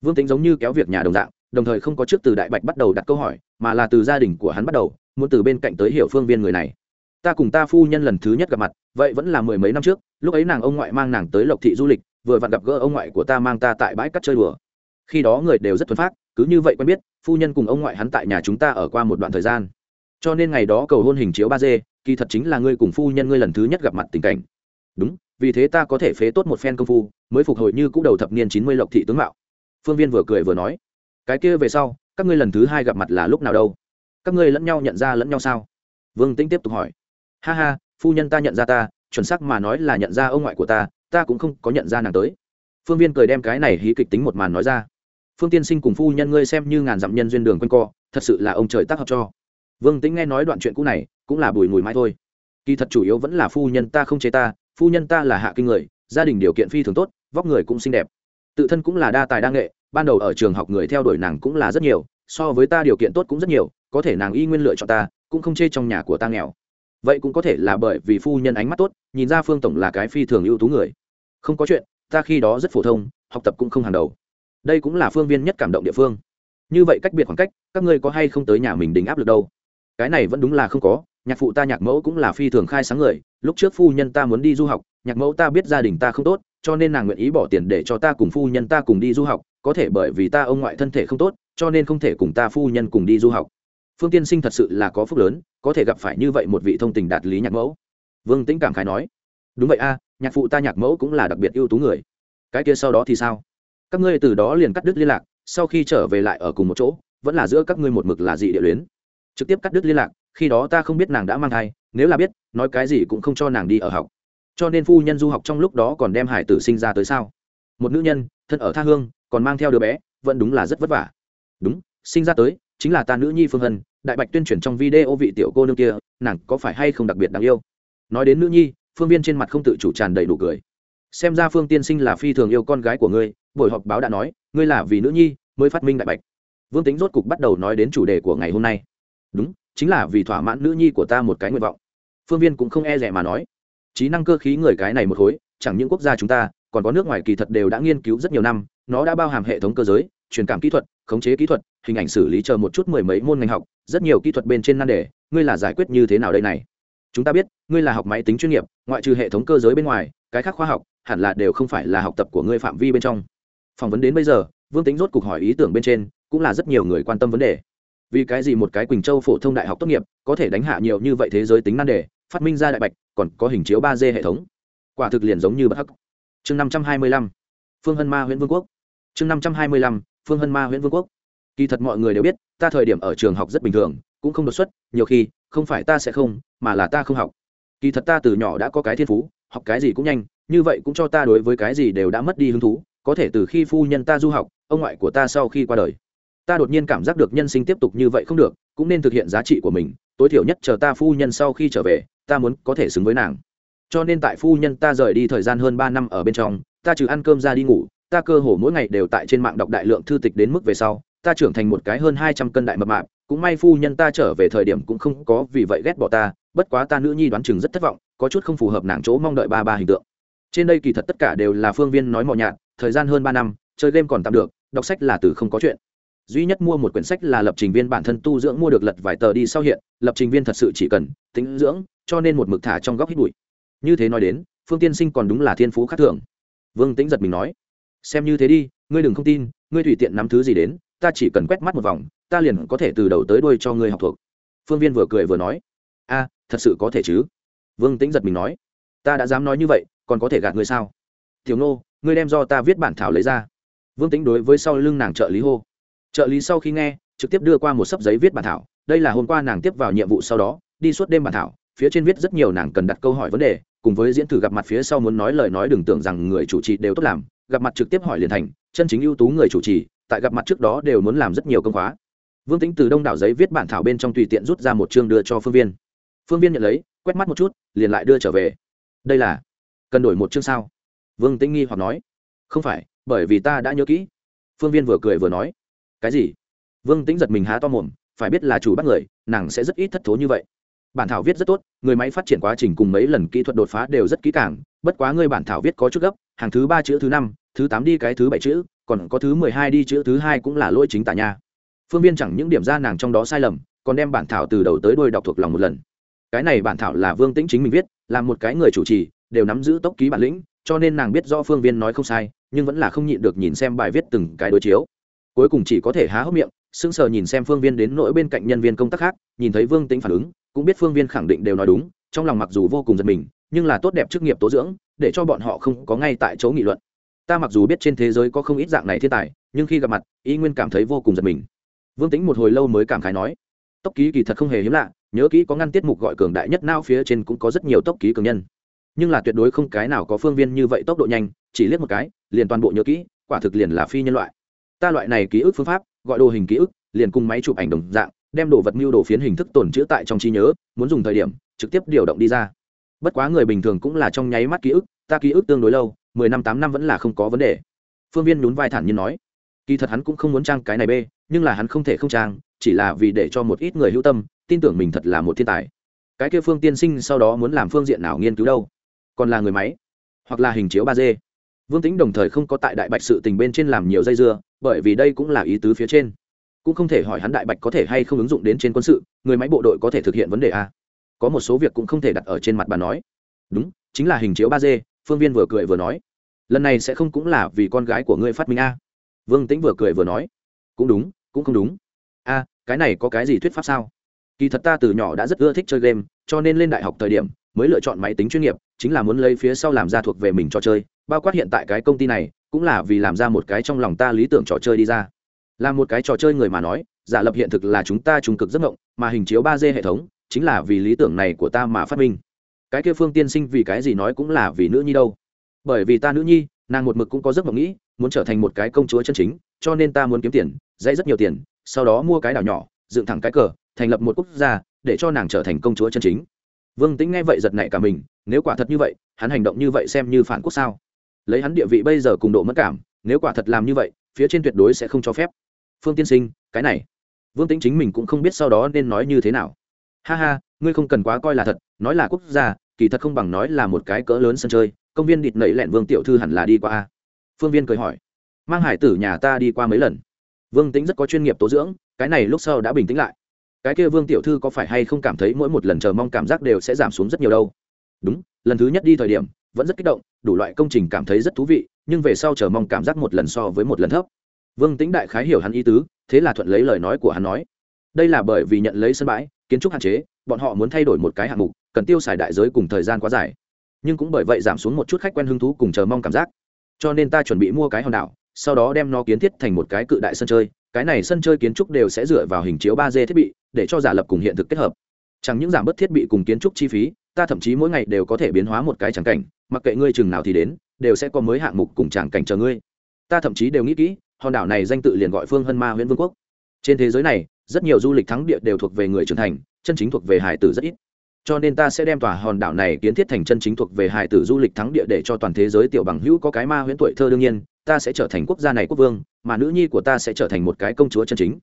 Vương tính giống như kéo việc nhà đồng dạng, đồng thời không có trước từ đại bạch bắt đầu đặt câu hỏi, mà là từ gia đình của hắn bắt đầu, muốn từ bên cạnh tới hiểu phương viên người này ta cùng ta phu nhân lần thứ nhất gặp mặt, vậy vẫn là mười mấy năm trước, lúc ấy nàng ông ngoại mang nàng tới lộc thị du lịch, vừa vặn gặp gỡ ông ngoại của ta mang ta tại bãi cắt chơi đùa. Khi đó người đều rất thuần phát cứ như vậy quen biết, phu nhân cùng ông ngoại hắn tại nhà chúng ta ở qua một đoạn thời gian. Cho nên ngày đó cầu hôn hình chiếu ba d, kỳ thật chính là ngươi cùng phu nhân ngươi lần thứ nhất gặp mặt tình cảnh. Đúng, vì thế ta có thể phế tốt một phen công phu, mới phục hồi như cũ đầu thập niên chín mươi lộc thị tướng mạo. Phương viên vừa cười vừa nói, cái kia về sau, các ngươi lần thứ hai gặp mặt là lúc nào đâu? Các ngươi lẫn nhau nhận ra lẫn nhau sao? Vương tĩnh tiếp tục hỏi ha ha, phu nhân ta nhận ra ta, chuẩn xác mà nói là nhận ra ông ngoại của ta ta cũng không có nhận ra nàng tới. Phương viên cười đem cái này hí kịch tính một màn nói ra. Phương tiên sinh cùng phu nhân ngươi xem như ngàn dặm nhân duyên đường q u a n co, thật sự là ông trời tác hợp cho. Vương tính nghe nói đoạn chuyện cũ này, cũng là bùi mùi mãi thôi. Kỳ thật chủ yếu vẫn là phu nhân ta không chế ta, phu nhân ta là hạ kinh người, gia đình điều kiện phi thường tốt, vóc người cũng xinh đẹp. Tự thân cũng là đa tài đa nghệ, ban đầu ở trường học người theo đuổi nàng cũng là rất nhiều, so với ta điều kiện tốt cũng rất nhiều, có thể nàng y nguyên lựa chọn ta, cũng không chê trong nhà của ta nghèo vậy cũng có thể là bởi vì phu nhân ánh mắt tốt, nhìn ra phương tổng là cái phi thường ưu tú người. Không có chuyện, ta khi đó rất phổ thông, học tập cũng không hàng đầu. Đây cũng là phương viên nhất cảm động địa phương. Như vậy cách biệt khoảng cách, các ngươi có hay không tới nhà mình đình áp lực đâu? Cái này vẫn đúng là không có, nhạc phụ ta nhạc mẫu cũng là phi thường khai sáng người, lúc trước phu nhân ta muốn đi du học, nhạc mẫu ta biết gia đình ta không tốt, cho nên nàng nguyện ý bỏ tiền để cho ta cùng phu nhân ta cùng đi du học, có thể bởi vì ta ông ngoại thân thể không tốt, cho nên không thể cùng ta phu nhân cùng đi du học phương tiên sinh thật sự là có phúc lớn, có thể gặp phải như vậy một vị thông tình đạt lý nhạc mẫu. Vương tĩnh cảm khái nói, đúng vậy a, nhạc phụ ta nhạc mẫu cũng là đặc biệt ưu tú người. Cái kia sau đó thì sao? Các ngươi từ đó liền cắt đứt liên lạc, sau khi trở về lại ở cùng một chỗ, vẫn là giữa các ngươi một mực là dị địa luyến. Trực tiếp cắt đứt liên lạc, khi đó ta không biết nàng đã mang thai, nếu là biết, nói cái gì cũng không cho nàng đi ở học. Cho nên phu nhân du học trong lúc đó còn đem hải tử sinh ra tới sao? Một nữ nhân, thân ở tha hương, còn mang theo đứa bé, vẫn đúng là rất vất vả. Đúng, sinh ra tới, chính là ta nữ nhi phương hân đại bạch tuyên truyền trong video vị tiểu cô nương kia, nàng có phải hay không đặc biệt đáng yêu? Nói đến nữ nhi, phương viên trên mặt không tự chủ tràn đầy đủ cười. Xem ra phương tiên sinh là phi thường yêu con gái của ngươi, buổi họp báo đã nói, ngươi là vì nữ nhi mới phát minh đại bạch. Vương tính rốt cục bắt đầu nói đến chủ đề của ngày hôm nay. Đúng, chính là vì thỏa mãn nữ nhi của ta một cái nguyện vọng. Phương viên cũng không e rẻ mà nói. Trí năng cơ khí người cái này một khối, chẳng những quốc gia chúng ta, còn có nước ngoài kỳ thật đều đã nghiên cứu rất nhiều năm, nó đã bao hàm hệ thống cơ giới, truyền cảm kỹ thuật, khống chế kỹ thuật, hình ảnh xử lý chờ một chút mười mấy môn ngành học rất nhiều kỹ thuật bên trên nan đề, ngươi là giải quyết như thế nào đây này? Chúng ta biết, ngươi là học máy tính chuyên nghiệp, ngoại trừ hệ thống cơ giới bên ngoài, cái khác khoa học, hẳn là đều không phải là học tập của ngươi phạm vi bên trong. Phỏng vấn đến bây giờ, vương tính rốt cuộc hỏi ý tưởng bên trên, cũng là rất nhiều người quan tâm vấn đề. Vì cái gì một cái quỳnh châu phổ thông đại học tốt nghiệp, có thể đánh hạ nhiều như vậy thế giới tính nan đề, phát minh ra đại bạch, còn có hình chiếu ba d hệ thống? Quả thực liền giống như bất hắc. Chương năm trăm hai mươi lăm, phương hân ma huyện vương quốc. Chương năm trăm hai mươi lăm, phương hân ma huyện vương quốc kỳ thật mọi người đều biết, ta thời điểm ở trường học rất bình thường, cũng không đột xuất, nhiều khi, không phải ta sẽ không, mà là ta không học. Kỳ thật ta từ nhỏ đã có cái thiên phú, học cái gì cũng nhanh, như vậy cũng cho ta đối với cái gì đều đã mất đi hứng thú, có thể từ khi phu nhân ta du học, ông ngoại của ta sau khi qua đời, ta đột nhiên cảm giác được nhân sinh tiếp tục như vậy không được, cũng nên thực hiện giá trị của mình, tối thiểu nhất chờ ta phu nhân sau khi trở về, ta muốn có thể xứng với nàng. Cho nên tại phu nhân ta rời đi thời gian hơn ba năm ở bên trong, ta trừ ăn cơm ra đi ngủ, ta cơ hồ mỗi ngày đều tại trên mạng đọc đại lượng thư tịch đến mức về sau ta trưởng thành một cái hơn hai trăm cân đại mập mạp, cũng may phu nhân ta trở về thời điểm cũng không có vì vậy ghét bỏ ta, bất quá ta nữ nhi đoán chừng rất thất vọng, có chút không phù hợp nàng chỗ mong đợi ba ba hình tượng. Trên đây kỳ thật tất cả đều là phương viên nói mò nhạt, thời gian hơn ba năm, chơi game còn tạm được, đọc sách là từ không có chuyện. Duy nhất mua một quyển sách là lập trình viên bản thân tu dưỡng mua được lật vài tờ đi sau hiện, lập trình viên thật sự chỉ cần tính dưỡng, cho nên một mực thả trong góc hít bụi. Như thế nói đến, phương tiên sinh còn đúng là thiên phú khác thường. Vương tĩnh giật mình nói, xem như thế đi, ngươi đừng không tin, ngươi tùy tiện nắm thứ gì đến ta chỉ cần quét mắt một vòng, ta liền có thể từ đầu tới đuôi cho ngươi học thuộc. Phương viên vừa cười vừa nói, a, thật sự có thể chứ? Vương tĩnh giật mình nói, ta đã dám nói như vậy, còn có thể gạt ngươi sao? Tiểu nô ngươi đem do ta viết bản thảo lấy ra. Vương tĩnh đối với sau lưng nàng trợ lý hô. Trợ lý sau khi nghe, trực tiếp đưa qua một sấp giấy viết bản thảo. Đây là hôm qua nàng tiếp vào nhiệm vụ sau đó, đi suốt đêm bản thảo, phía trên viết rất nhiều nàng cần đặt câu hỏi vấn đề, cùng với diễn thử gặp mặt phía sau muốn nói lời nói đừng tưởng rằng người chủ trì đều tốt làm, gặp mặt trực tiếp hỏi liền thành, chân chính ưu tú người chủ trì tại gặp mặt trước đó đều muốn làm rất nhiều công khóa. Vương tính từ đông đảo giấy viết bản thảo bên trong tùy tiện rút ra một chương đưa cho phương viên. Phương viên nhận lấy, quét mắt một chút, liền lại đưa trở về. Đây là, cần đổi một chương sao? Vương tĩnh nghi hoặc nói. Không phải, bởi vì ta đã nhớ kỹ. Phương viên vừa cười vừa nói. Cái gì? Vương tĩnh giật mình há to mồm, phải biết là chủ bắt người, nàng sẽ rất ít thất thố như vậy. Bản thảo viết rất tốt, người máy phát triển quá trình cùng mấy lần kỹ thuật đột phá đều rất kỹ càng, bất quá ngươi bản thảo viết có chút gấp, hàng thứ ba chữ thứ năm, thứ tám đi cái thứ bảy chữ còn có thứ mười hai đi chữ thứ hai cũng là lỗi chính tả nha. Phương viên chẳng những điểm ra nàng trong đó sai lầm, còn đem bản thảo từ đầu tới đôi đọc thuộc lòng một lần. Cái này bản thảo là vương tĩnh chính mình viết, là một cái người chủ trì, đều nắm giữ tốc ký bản lĩnh, cho nên nàng biết do phương viên nói không sai, nhưng vẫn là không nhịn được nhìn xem bài viết từng cái đối chiếu. Cuối cùng chỉ có thể há hốc miệng, sững sờ nhìn xem phương viên đến nỗi bên cạnh nhân viên công tác khác, nhìn thấy vương tĩnh phản ứng, cũng biết phương viên khẳng định đều nói đúng, trong lòng mặc dù vô cùng giật mình, nhưng là tốt đẹp chức nghiệp tố dưỡng, để cho bọn họ không có ngay tại chỗ nghị luận ta mặc dù biết trên thế giới có không ít dạng này thiên tài, nhưng khi gặp mặt, y nguyên cảm thấy vô cùng giật mình. Vương tính một hồi lâu mới cảm khái nói, tốc ký kỳ thật không hề hiếm lạ, nhớ kỹ có ngăn tiết mục gọi cường đại nhất nao phía trên cũng có rất nhiều tốc ký cường nhân. Nhưng là tuyệt đối không cái nào có phương viên như vậy tốc độ nhanh, chỉ liếc một cái, liền toàn bộ nhớ kỹ, quả thực liền là phi nhân loại. Ta loại này ký ức phương pháp, gọi đồ hình ký ức, liền cùng máy chụp ảnh đồng dạng, đem đồ vật mưu đồ phiến hình thức tồn chữ tại trong trí nhớ, muốn dùng thời điểm, trực tiếp điều động đi ra. Bất quá người bình thường cũng là trong nháy mắt ký ức, ta ký ức tương đối lâu mười năm, tám năm vẫn là không có vấn đề. Phương viên nhún vai thản nhiên nói, kỳ thật hắn cũng không muốn trang cái này bê, nhưng là hắn không thể không trang, chỉ là vì để cho một ít người hữu tâm, tin tưởng mình thật là một thiên tài. Cái kia phương tiên sinh sau đó muốn làm phương diện nào nghiên cứu đâu? Còn là người máy, hoặc là hình chiếu ba d. Vương tính đồng thời không có tại đại bạch sự tình bên trên làm nhiều dây dưa, bởi vì đây cũng là ý tứ phía trên. Cũng không thể hỏi hắn đại bạch có thể hay không ứng dụng đến trên quân sự, người máy bộ đội có thể thực hiện vấn đề a. Có một số việc cũng không thể đặt ở trên mặt bà nói. Đúng, chính là hình chiếu ba d, phương viên vừa cười vừa nói lần này sẽ không cũng là vì con gái của ngươi phát minh a? Vương tĩnh vừa cười vừa nói. Cũng đúng, cũng không đúng. A, cái này có cái gì thuyết pháp sao? Kỳ thật ta từ nhỏ đã rất ưa thích chơi game, cho nên lên đại học thời điểm mới lựa chọn máy tính chuyên nghiệp, chính là muốn lấy phía sau làm ra thuộc về mình trò chơi. Bao quát hiện tại cái công ty này, cũng là vì làm ra một cái trong lòng ta lý tưởng trò chơi đi ra. Là một cái trò chơi người mà nói, giả lập hiện thực là chúng ta trung cực giấc ngộng mà hình chiếu ba d hệ thống chính là vì lý tưởng này của ta mà phát minh. Cái kia phương tiên sinh vì cái gì nói cũng là vì nữ nhi đâu bởi vì ta nữ nhi, nàng một mực cũng có giấc mộng nghĩ, muốn trở thành một cái công chúa chân chính, cho nên ta muốn kiếm tiền, dãy rất nhiều tiền, sau đó mua cái đảo nhỏ, dựng thẳng cái cờ, thành lập một quốc gia, để cho nàng trở thành công chúa chân chính. Vương tĩnh nghe vậy giật nảy cả mình, nếu quả thật như vậy, hắn hành động như vậy xem như phản quốc sao? Lấy hắn địa vị bây giờ cùng độ mất cảm, nếu quả thật làm như vậy, phía trên tuyệt đối sẽ không cho phép. Phương tiên sinh, cái này. Vương tĩnh chính mình cũng không biết sau đó nên nói như thế nào. Ha ha, ngươi không cần quá coi là thật, nói là quốc gia, kỳ thật không bằng nói là một cái cỡ lớn sân chơi công viên địt nẩy lẹn vương tiểu thư hẳn là đi qua a. Phương viên cười hỏi. Mang hải tử nhà ta đi qua mấy lần. Vương tính rất có chuyên nghiệp tố dưỡng, cái này lúc sau đã bình tĩnh lại. Cái kia vương tiểu thư có phải hay không cảm thấy mỗi một lần chờ mong cảm giác đều sẽ giảm xuống rất nhiều đâu? Đúng, lần thứ nhất đi thời điểm, vẫn rất kích động, đủ loại công trình cảm thấy rất thú vị, nhưng về sau chờ mong cảm giác một lần so với một lần thấp. Vương tĩnh đại khái hiểu hắn ý tứ, thế là thuận lấy lời nói của hắn nói. Đây là bởi vì nhận lấy sân bãi, kiến trúc hạn chế, bọn họ muốn thay đổi một cái hạng mục, cần tiêu xài đại giới cùng thời gian quá dài nhưng cũng bởi vậy giảm xuống một chút khách quen hứng thú cùng chờ mong cảm giác. Cho nên ta chuẩn bị mua cái hòn đảo, sau đó đem nó kiến thiết thành một cái cự đại sân chơi. Cái này sân chơi kiến trúc đều sẽ dựa vào hình chiếu ba d thiết bị để cho giả lập cùng hiện thực kết hợp. Chẳng những giảm bớt thiết bị cùng kiến trúc chi phí, ta thậm chí mỗi ngày đều có thể biến hóa một cái tràng cảnh, mặc kệ ngươi chừng nào thì đến, đều sẽ có mới hạng mục cùng tràng cảnh chờ ngươi. Ta thậm chí đều nghĩ kỹ, hòn đảo này danh tự liền gọi phương hân ma huyện vương quốc. Trên thế giới này, rất nhiều du lịch thắng địa đều thuộc về người trưởng thành, chân chính thuộc về hải tử rất ít cho nên ta sẽ đem tòa hòn đảo này kiến thiết thành chân chính thuộc về hải tử du lịch thắng địa để cho toàn thế giới tiểu bằng hữu có cái ma huyễn tuổi thơ đương nhiên, ta sẽ trở thành quốc gia này quốc vương, mà nữ nhi của ta sẽ trở thành một cái công chúa chân chính.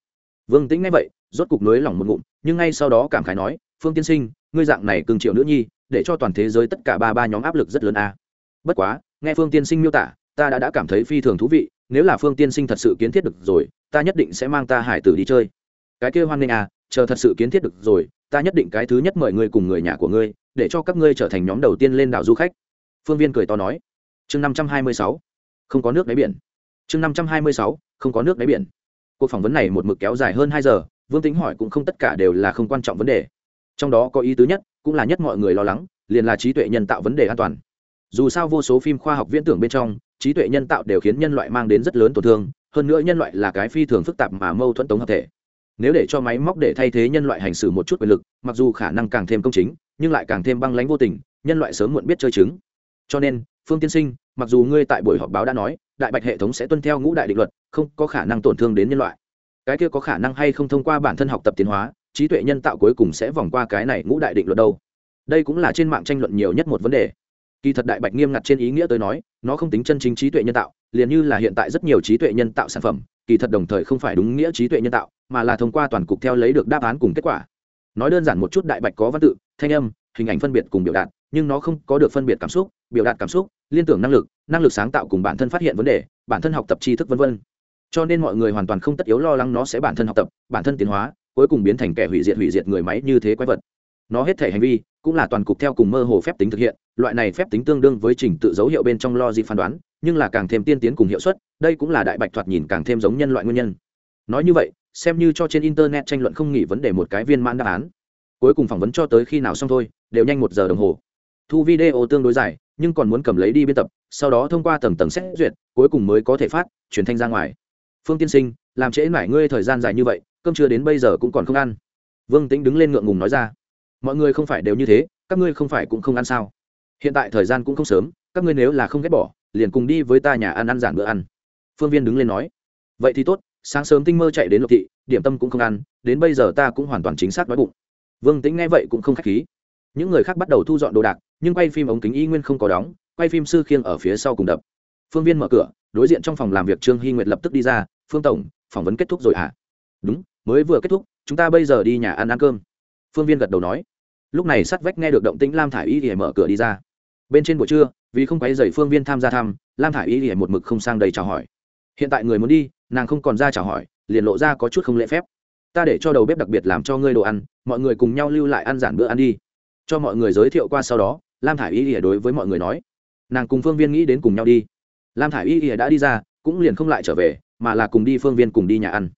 Vương tĩnh nghe vậy, rốt cục nới lỏng một ngụm, nhưng ngay sau đó cảm khái nói, phương tiên sinh, ngươi dạng này cưng triệu nữ nhi, để cho toàn thế giới tất cả ba ba nhóm áp lực rất lớn a. Bất quá, nghe phương tiên sinh miêu tả, ta đã đã cảm thấy phi thường thú vị, nếu là phương tiên sinh thật sự kiến thiết được rồi, ta nhất định sẽ mang ta hải tử đi chơi. Cái kia hoan nghênh à chờ thật sự kiến thiết được rồi, ta nhất định cái thứ nhất mời ngươi cùng người nhà của ngươi, để cho các ngươi trở thành nhóm đầu tiên lên đảo du khách. Phương viên cười to nói. Chương năm trăm hai mươi sáu. Không có nước đáy biển. Chương năm trăm hai mươi sáu. Không có nước đáy biển. Cuộc phỏng vấn này một mực kéo dài hơn hai giờ, vương tính hỏi cũng không tất cả đều là không quan trọng vấn đề. Trong đó có ý tứ nhất, cũng là nhất mọi người lo lắng, liền là trí tuệ nhân tạo vấn đề an toàn. Dù sao vô số phim khoa học viễn tưởng bên trong, trí tuệ nhân tạo đều khiến nhân loại mang đến rất lớn tổn thương, hơn nữa nhân loại là cái phi thường phức tạp mà mâu thuẫn tống hợp thể nếu để cho máy móc để thay thế nhân loại hành xử một chút quyền lực, mặc dù khả năng càng thêm công chính, nhưng lại càng thêm băng lãnh vô tình, nhân loại sớm muộn biết chơi chứng. Cho nên, phương tiên sinh, mặc dù ngươi tại buổi họp báo đã nói, đại bạch hệ thống sẽ tuân theo ngũ đại định luật, không có khả năng tổn thương đến nhân loại. Cái kia có khả năng hay không thông qua bản thân học tập tiến hóa, trí tuệ nhân tạo cuối cùng sẽ vòng qua cái này ngũ đại định luật đâu? Đây cũng là trên mạng tranh luận nhiều nhất một vấn đề. Kỳ thật đại bạch nghiêm ngặt trên ý nghĩa tới nói, nó không tính chân chính trí tuệ nhân tạo, liền như là hiện tại rất nhiều trí tuệ nhân tạo sản phẩm, kỳ thật đồng thời không phải đúng nghĩa trí tuệ nhân tạo mà là thông qua toàn cục theo lấy được đáp án cùng kết quả. Nói đơn giản một chút đại bạch có văn tự, thanh âm, hình ảnh phân biệt cùng biểu đạt, nhưng nó không có được phân biệt cảm xúc, biểu đạt cảm xúc, liên tưởng năng lực năng lực sáng tạo cùng bản thân phát hiện vấn đề, bản thân học tập tri thức v v cho nên mọi người hoàn toàn không tất yếu lo lắng nó sẽ bản thân học tập, bản thân tiến hóa, cuối cùng biến thành kẻ hủy diệt hủy diệt người máy như thế quái vật. Nó hết thể hành vi, cũng là toàn cục theo cùng mơ hồ phép tính thực hiện, loại này phép tính tương đương với trình tự dấu hiệu bên trong logic phán đoán, nhưng là càng thêm tiên tiến cùng hiệu suất, đây cũng là đại bạch thoạt nhìn càng thêm giống nhân loại nguyên nhân. Nói như vậy xem như cho trên internet tranh luận không nghỉ vấn đề một cái viên mãn đáp án. Cuối cùng phỏng vấn cho tới khi nào xong thôi, đều nhanh một giờ đồng hồ. Thu video tương đối dài, nhưng còn muốn cầm lấy đi biên tập, sau đó thông qua tầng tầng xét duyệt, cuối cùng mới có thể phát, truyền thanh ra ngoài. Phương tiên sinh, làm trễ mải ngươi thời gian dài như vậy, cơm chưa đến bây giờ cũng còn không ăn. Vương tĩnh đứng lên ngượng ngùng nói ra. Mọi người không phải đều như thế, các ngươi không phải cũng không ăn sao? Hiện tại thời gian cũng không sớm, các ngươi nếu là không ghét bỏ, liền cùng đi với ta nhà ăn ăn giản bữa ăn. Phương viên đứng lên nói. Vậy thì tốt sáng sớm tinh mơ chạy đến lộc thị, điểm tâm cũng không ăn, đến bây giờ ta cũng hoàn toàn chính xác đói bụng. Vương tĩnh nghe vậy cũng không k h á c h khí. Những người khác bắt đầu thu dọn đồ đạc, nhưng quay phim ống kính y nguyên không có đóng, quay phim sư khiêng ở phía sau cùng đập. Phương viên mở cửa, đối diện trong phòng làm việc trương hy nguyệt lập tức đi ra, phương tổng, phỏng vấn kết thúc rồi à? đúng, mới vừa kết thúc, chúng ta bây giờ đi nhà ăn ăn cơm. Phương viên gật đầu nói. Lúc này sắt vách nghe được động tĩnh lam thả i y thì mở cửa đi ra. Bên trên buổi trưa, vì không quấy dày phương viên tham gia thăm, lam thả i y thì một mực không sang đầy chào hỏi. Hiện tại người muốn đi nàng không còn ra chào hỏi, liền lộ ra có chút không lễ phép. Ta để cho đầu bếp đặc biệt làm cho ngươi đồ ăn, mọi người cùng nhau lưu lại ăn giản bữa ăn đi. Cho mọi người giới thiệu qua sau đó, lam thả i y ỉa đối với mọi người nói. Nàng cùng phương viên nghĩ đến cùng nhau đi. Lam thả i y ỉa đã đi ra, cũng liền không lại trở về, mà là cùng đi phương viên cùng đi nhà ăn.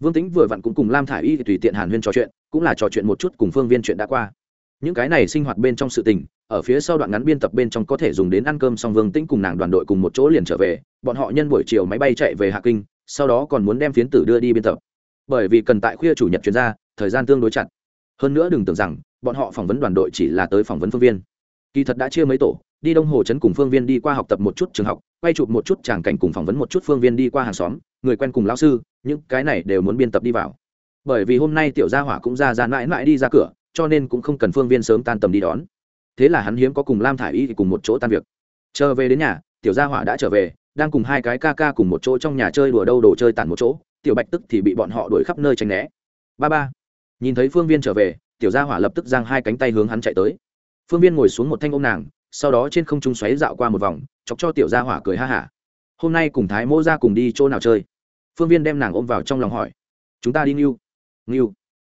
Vương tính vừa vặn cũng cùng lam thả i y tùy tiện hàn huyên trò chuyện, cũng là trò chuyện một chút cùng phương viên chuyện đã qua. Những cái này sinh hoạt bên trong sự tình, ở phía sau đoạn ngắn biên tập bên trong có thể dùng đến ăn cơm xong vương tĩnh cùng nàng đoàn đội cùng một chỗ liền trở về, bọn họ nhân buổi chiều máy bay chạy về hạ kinh sau đó còn muốn đem phiến tử đưa đi biên tập. Bởi vì cần tại khuya chủ nhật chuyên gia thời gian tương đối chặt. Hơn nữa đừng tưởng rằng, bọn họ phỏng vấn đoàn đội chỉ là tới phỏng vấn phương viên. Kỳ thật đã chia mấy tổ, đi đông hồ trấn cùng phương viên đi qua học tập một chút trường học, quay chụp một chút tràng cảnh cùng phỏng vấn một chút phương viên đi qua hàng xóm, người quen cùng lao sư, những cái này đều muốn biên tập đi vào. Bởi vì hôm nay tiểu gia hỏa cũng ra ra mãi mãi đi ra cửa, cho nên cũng không cần phương viên sớm tan tầm đi đón. Thế là hắn hiếm có cùng lam thả i y thì cùng một chỗ tan việc. Chờ về đến nhà, tiểu gia hỏa đã trở về đang cùng hai cái ca ca cùng một chỗ trong nhà chơi đùa đâu đồ chơi tản một chỗ, tiểu bạch tức thì bị bọn họ đuổi khắp nơi tránh né. Ba ba. Nhìn thấy phương viên trở về, tiểu gia hỏa lập tức giang hai cánh tay hướng hắn chạy tới. Phương viên ngồi xuống một thanh ôm nàng, sau đó trên không trung xoáy dạo qua một vòng, chọc cho tiểu gia hỏa cười ha hả. Hôm nay cùng thái mô ra cùng đi chỗ nào chơi? Phương viên đem nàng ôm vào trong lòng hỏi. Chúng ta đi ngưu. Ngưu.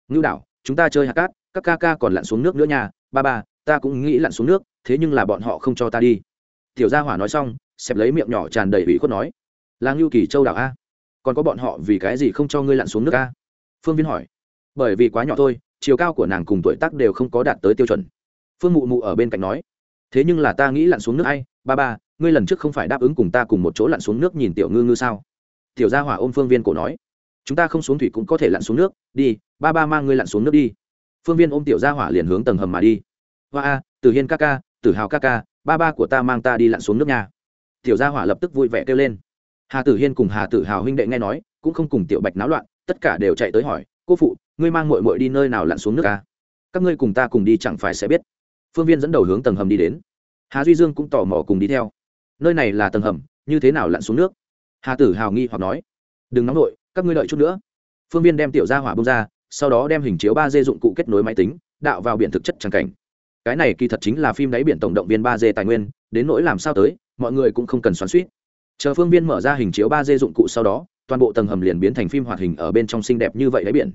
Ngưu đảo, chúng ta chơi hạt cát, các ca ca còn lặn xuống nước nữa nha. Ba ba, ta cũng nghĩ lặn xuống nước, thế nhưng là bọn họ không cho ta đi. Tiểu gia hỏa nói xong xẹp lấy miệng nhỏ tràn đầy ủy khuất nói, là ngưu kỳ châu đảo a. Còn có bọn họ vì cái gì không cho ngươi lặn xuống nước a? Phương viên hỏi, bởi vì quá nhỏ thôi, chiều cao của nàng cùng tuổi tác đều không có đạt tới tiêu chuẩn. Phương mụ mụ ở bên cạnh nói, thế nhưng là ta nghĩ lặn xuống nước hay ba ba, ngươi lần trước không phải đáp ứng cùng ta cùng một chỗ lặn xuống nước nhìn tiểu ngư ngư sao? Tiểu gia hỏa ôm phương viên cổ nói, chúng ta không xuống thủy cũng có thể lặn xuống nước, đi, ba ba mang ngươi lặn xuống nước đi. Phương viên ôm tiểu gia hỏa liền hướng tầng hầm mà đi. Hoa a, tử hiên ca ca, tử hào ca ca, ba ba của ta mang ta đi lặn xuống nước nhà tiểu gia hỏa lập tức vui vẻ kêu lên. Hà tử hiên cùng hà tử hào huynh đệ nghe nói, cũng không cùng tiểu bạch náo loạn, tất cả đều chạy tới hỏi, cô phụ, ngươi mang mội mội đi nơi nào lặn xuống nước à? các ngươi cùng ta cùng đi chẳng phải sẽ biết. Phương viên dẫn đầu hướng tầng hầm đi đến. Hà duy dương cũng tò mò cùng đi theo. Nơi này là tầng hầm, như thế nào lặn xuống nước? Hà tử hào nghi hoặc nói. Đừng nóng nổi các ngươi đợi chút nữa. Phương viên đem tiểu ra hỏa bông ra, sau đó đem hình chiếu ba d dụng cụ kết nối máy tính, đạo vào biển thực chất tràng cảnh. Cái này kỳ thật chính là phim đáy biển tổng động viên ba d tài nguyên, đến nỗi làm sao tới mọi người cũng không cần xoắn suýt. Chờ phương viên mở ra hình chiếu ba d dụng cụ sau đó, toàn bộ tầng hầm liền biến thành phim hoạt hình ở bên trong xinh đẹp như vậy đáy biển.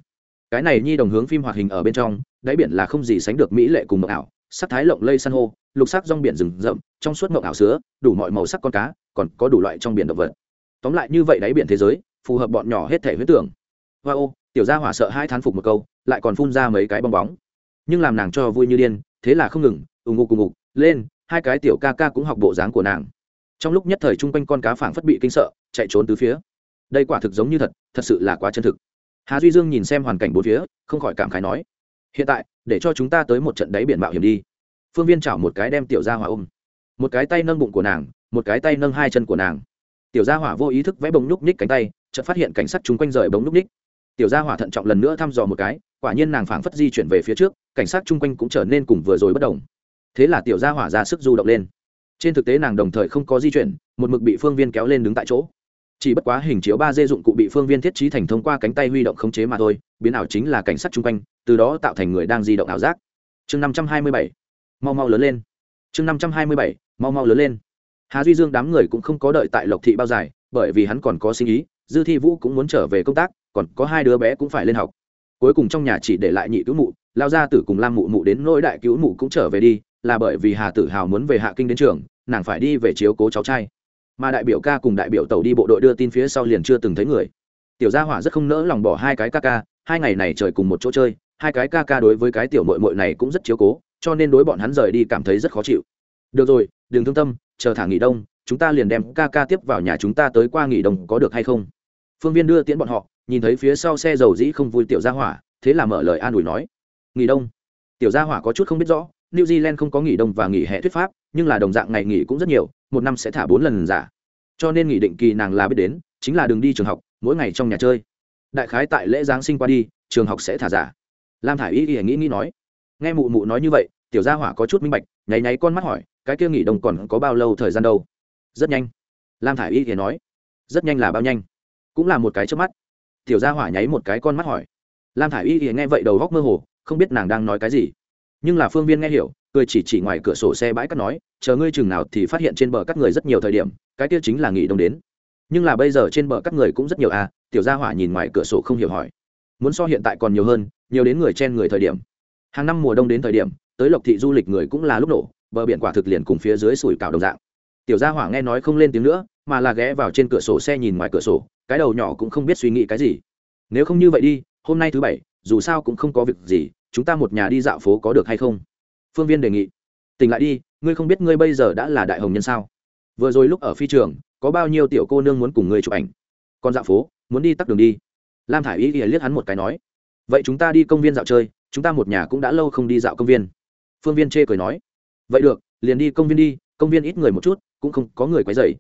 Cái này nhi đồng hướng phim hoạt hình ở bên trong, đáy biển là không gì sánh được mỹ lệ cùng mộng ảo, sắc thái lộng lây san hô, lục sắc rong biển rừng rậm, trong suốt mộng ảo sứa, đủ mọi màu sắc con cá, còn có đủ loại trong biển động vật. Tóm lại như vậy đáy biển thế giới, phù hợp bọn nhỏ hết thể huyết tưởng. Hoa ô, tiểu gia hỏa sợ hai thán phục một câu, lại còn phun ra mấy cái bong bóng. Nhưng làm nàng cho vui như điên, thế là không ngừng, ù ngục cùng ngục, lên, hai cái tiểu ca ca cũng học bộ dáng của nàng trong lúc nhất thời chung quanh con cá phảng phất bị kinh sợ, chạy trốn từ phía. Đây quả thực giống như thật thật sự là quá chân thực. Hà duy dương nhìn xem hoàn cảnh bốn phía, không khỏi cảm khái nói, hiện tại, để cho chúng ta tới một trận đáy biển mạo hiểm đi. Phương viên chảo một cái đem tiểu Gia hòa ôm. Một cái tay nâng bụng của nàng, một cái tay nâng hai chân của nàng. Tiểu gia hỏa vô ý thức vẽ bông nhúc nhích cánh tay, chợt phát hiện cảnh sát chung quanh rời bông nhúc nhích. Tiểu gia hỏa thận trọng lần nữa thăm dò một cái, quả nhiên nàng phảng phất di chuyển về phía trước, cảnh sát chung quanh cũng trở nên cùng vừa rồi bất đồng. Thế là tiểu gia hỏa ra sức du động lên trên thực tế nàng đồng thời không có di chuyển, một mực bị phương viên kéo lên đứng tại chỗ. Chỉ bất quá hình chiếu ba d dụng cụ bị phương viên thiết trí thành thông qua cánh tay huy động khống chế mà thôi, biến ảo chính là cảnh sát chung quanh, từ đó tạo thành người đang di động ảo giác. Chương năm trăm hai mươi bảy. Mau mau lớn lên. Chương năm trăm hai mươi bảy. Mau mau lớn lên. Hà duy dương đám người cũng không có đợi tại lộc thị bao dài, bởi vì hắn còn có sinh ý, dư thi vũ cũng muốn trở về công tác, còn có hai đứa bé cũng phải lên học. Cuối cùng trong nhà chỉ để lại nhị cứu mụ, lao ra tử cùng lam mụ mụ đến nỗi đại cứu mụ cũng trở về đi là bởi vì hà tử hào muốn về hạ kinh đến trường, nàng phải đi về chiếu cố cháu trai. Mà đại biểu ca cùng đại biểu tàu đi bộ đội đưa tin phía sau liền chưa từng thấy người. Tiểu gia hỏa rất không nỡ lòng bỏ hai cái ca ca, hai ngày này trời cùng một chỗ chơi, hai cái ca ca đối với cái tiểu mội mội này cũng rất chiếu cố, cho nên đối bọn hắn rời đi cảm thấy rất khó chịu. Được rồi, đừng thương tâm, chờ thả nghỉ đông, chúng ta liền đem ca ca tiếp vào nhà chúng ta tới qua nghỉ đông có được hay không? Phương viên đưa tiễn bọn họ, nhìn thấy phía sau xe dầu dĩ không vui tiểu gia hỏa, thế là mở lời an ủi nói. Nghỉ đông. Tiểu gia hỏa có chút không biết rõ new zealand không có nghỉ đông và nghỉ hè thuyết pháp, nhưng là đồng dạng ngày nghỉ cũng rất nhiều, một năm sẽ thả bốn lần giả. Cho nên nghỉ định kỳ nàng là biết đến, chính là đừng đi trường học, mỗi ngày trong nhà chơi. Đại khái tại lễ giáng sinh qua đi, trường học sẽ thả giả. Lam thả i y y nghĩ nghĩ nói. Nghe mụ mụ nói như vậy, tiểu gia hỏa có chút minh bạch, nháy nháy con mắt hỏi, cái kia nghỉ đông còn có bao lâu thời gian đâu? Rất nhanh. Lam thả i y y nói. Rất nhanh là bao nhanh. Cũng là một cái trước mắt. Tiểu gia hỏa nháy một cái con mắt hỏi. Lam thả i y y nghe vậy đầu góc mơ hồ, không biết nàng đang nói cái gì nhưng là phương viên nghe hiểu, cười chỉ chỉ ngoài cửa sổ xe bãi cắt nói, chờ ngươi chừng nào thì phát hiện trên bờ các người rất nhiều thời điểm, cái kia chính là nghỉ đông đến. Nhưng là bây giờ trên bờ các người cũng rất nhiều à tiểu gia hỏa nhìn ngoài cửa sổ không hiểu hỏi. Muốn so hiện tại còn nhiều hơn, nhiều đến người chen người thời điểm. Hàng năm mùa đông đến thời điểm, tới lộc thị du lịch người cũng là lúc nổ, bờ biển quả thực liền cùng phía dưới sủi cảo đồng dạng. Tiểu gia hỏa nghe nói không lên tiếng nữa, mà là ghé vào trên cửa sổ xe nhìn ngoài cửa sổ, cái đầu nhỏ cũng không biết suy nghĩ cái gì. Nếu không như vậy đi, hôm nay thứ bảy, dù sao cũng không có việc gì chúng ta một nhà đi dạo phố có được hay không? Phương viên đề nghị. Tỉnh lại đi, ngươi không biết ngươi bây giờ đã là đại hồng nhân sao? Vừa rồi lúc ở phi trường, có bao nhiêu tiểu cô nương muốn cùng ngươi chụp ảnh? Còn dạo phố, muốn đi tắt đường đi. Lam thả i ý ỉa liếc hắn một cái nói. Vậy chúng ta đi công viên dạo chơi, chúng ta một nhà cũng đã lâu không đi dạo công viên. Phương viên chê cười nói. Vậy được, liền đi công viên đi, công viên ít người một chút, cũng không có người quấy dày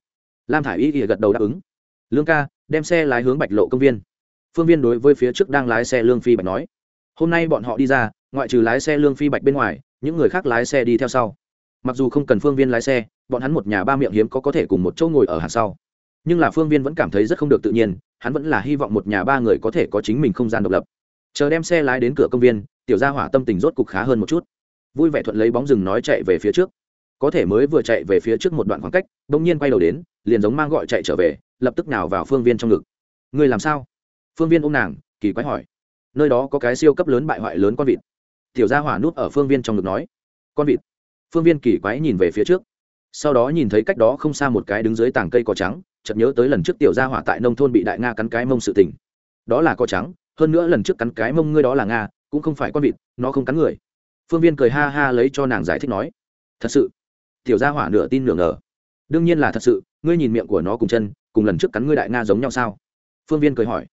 lam thả i ý ỉa gật đầu đáp ứng. Lương ca, đem xe lái hướng bạch lộ công viên. Phương viên đối với phía trước đang lái xe lương phi bạch nói hôm nay bọn họ đi ra, ngoại trừ lái xe lương phi bạch bên ngoài, những người khác lái xe đi theo sau. Mặc dù không cần phương viên lái xe, bọn hắn một nhà ba miệng hiếm có có thể cùng một chỗ ngồi ở hàng sau. Nhưng là phương viên vẫn cảm thấy rất không được tự nhiên, hắn vẫn là hy vọng một nhà ba người có thể có chính mình không gian độc lập. Chờ đem xe lái đến cửa công viên, tiểu gia hỏa tâm tình rốt cục khá hơn một chút. Vui vẻ thuận lấy bóng rừng nói chạy về phía trước. Có thể mới vừa chạy về phía trước một đoạn khoảng cách đ ỗ n g nhiên quay đầu đến, liền giống mang gọi chạy trở về, lập tức nào vào phương viên trong ngực. Người làm sao? Phương viên ôm nàng, kỳ quái hỏi nơi đó có cái siêu cấp lớn bại hoại lớn con vịt. Tiểu gia hỏa nút ở phương viên trong ngực nói, con vịt. Phương viên kỳ quái nhìn về phía trước. Sau đó nhìn thấy cách đó không xa một cái đứng dưới tảng cây cỏ trắng, chợt nhớ tới lần trước tiểu gia hỏa tại nông thôn bị đại nga cắn cái mông sự tình. Đó là cỏ trắng, hơn nữa lần trước cắn cái mông ngươi đó là nga, cũng không phải con vịt, nó không cắn người. Phương viên cười ha ha lấy cho nàng giải thích nói, thật sự. Tiểu gia hỏa nửa tin nửa ngờ. Đương nhiên là thật sự, ngươi nhìn miệng của nó cùng chân, cùng lần trước cắn ngươi đại nga giống nhau sao? Phương viên cười hỏi.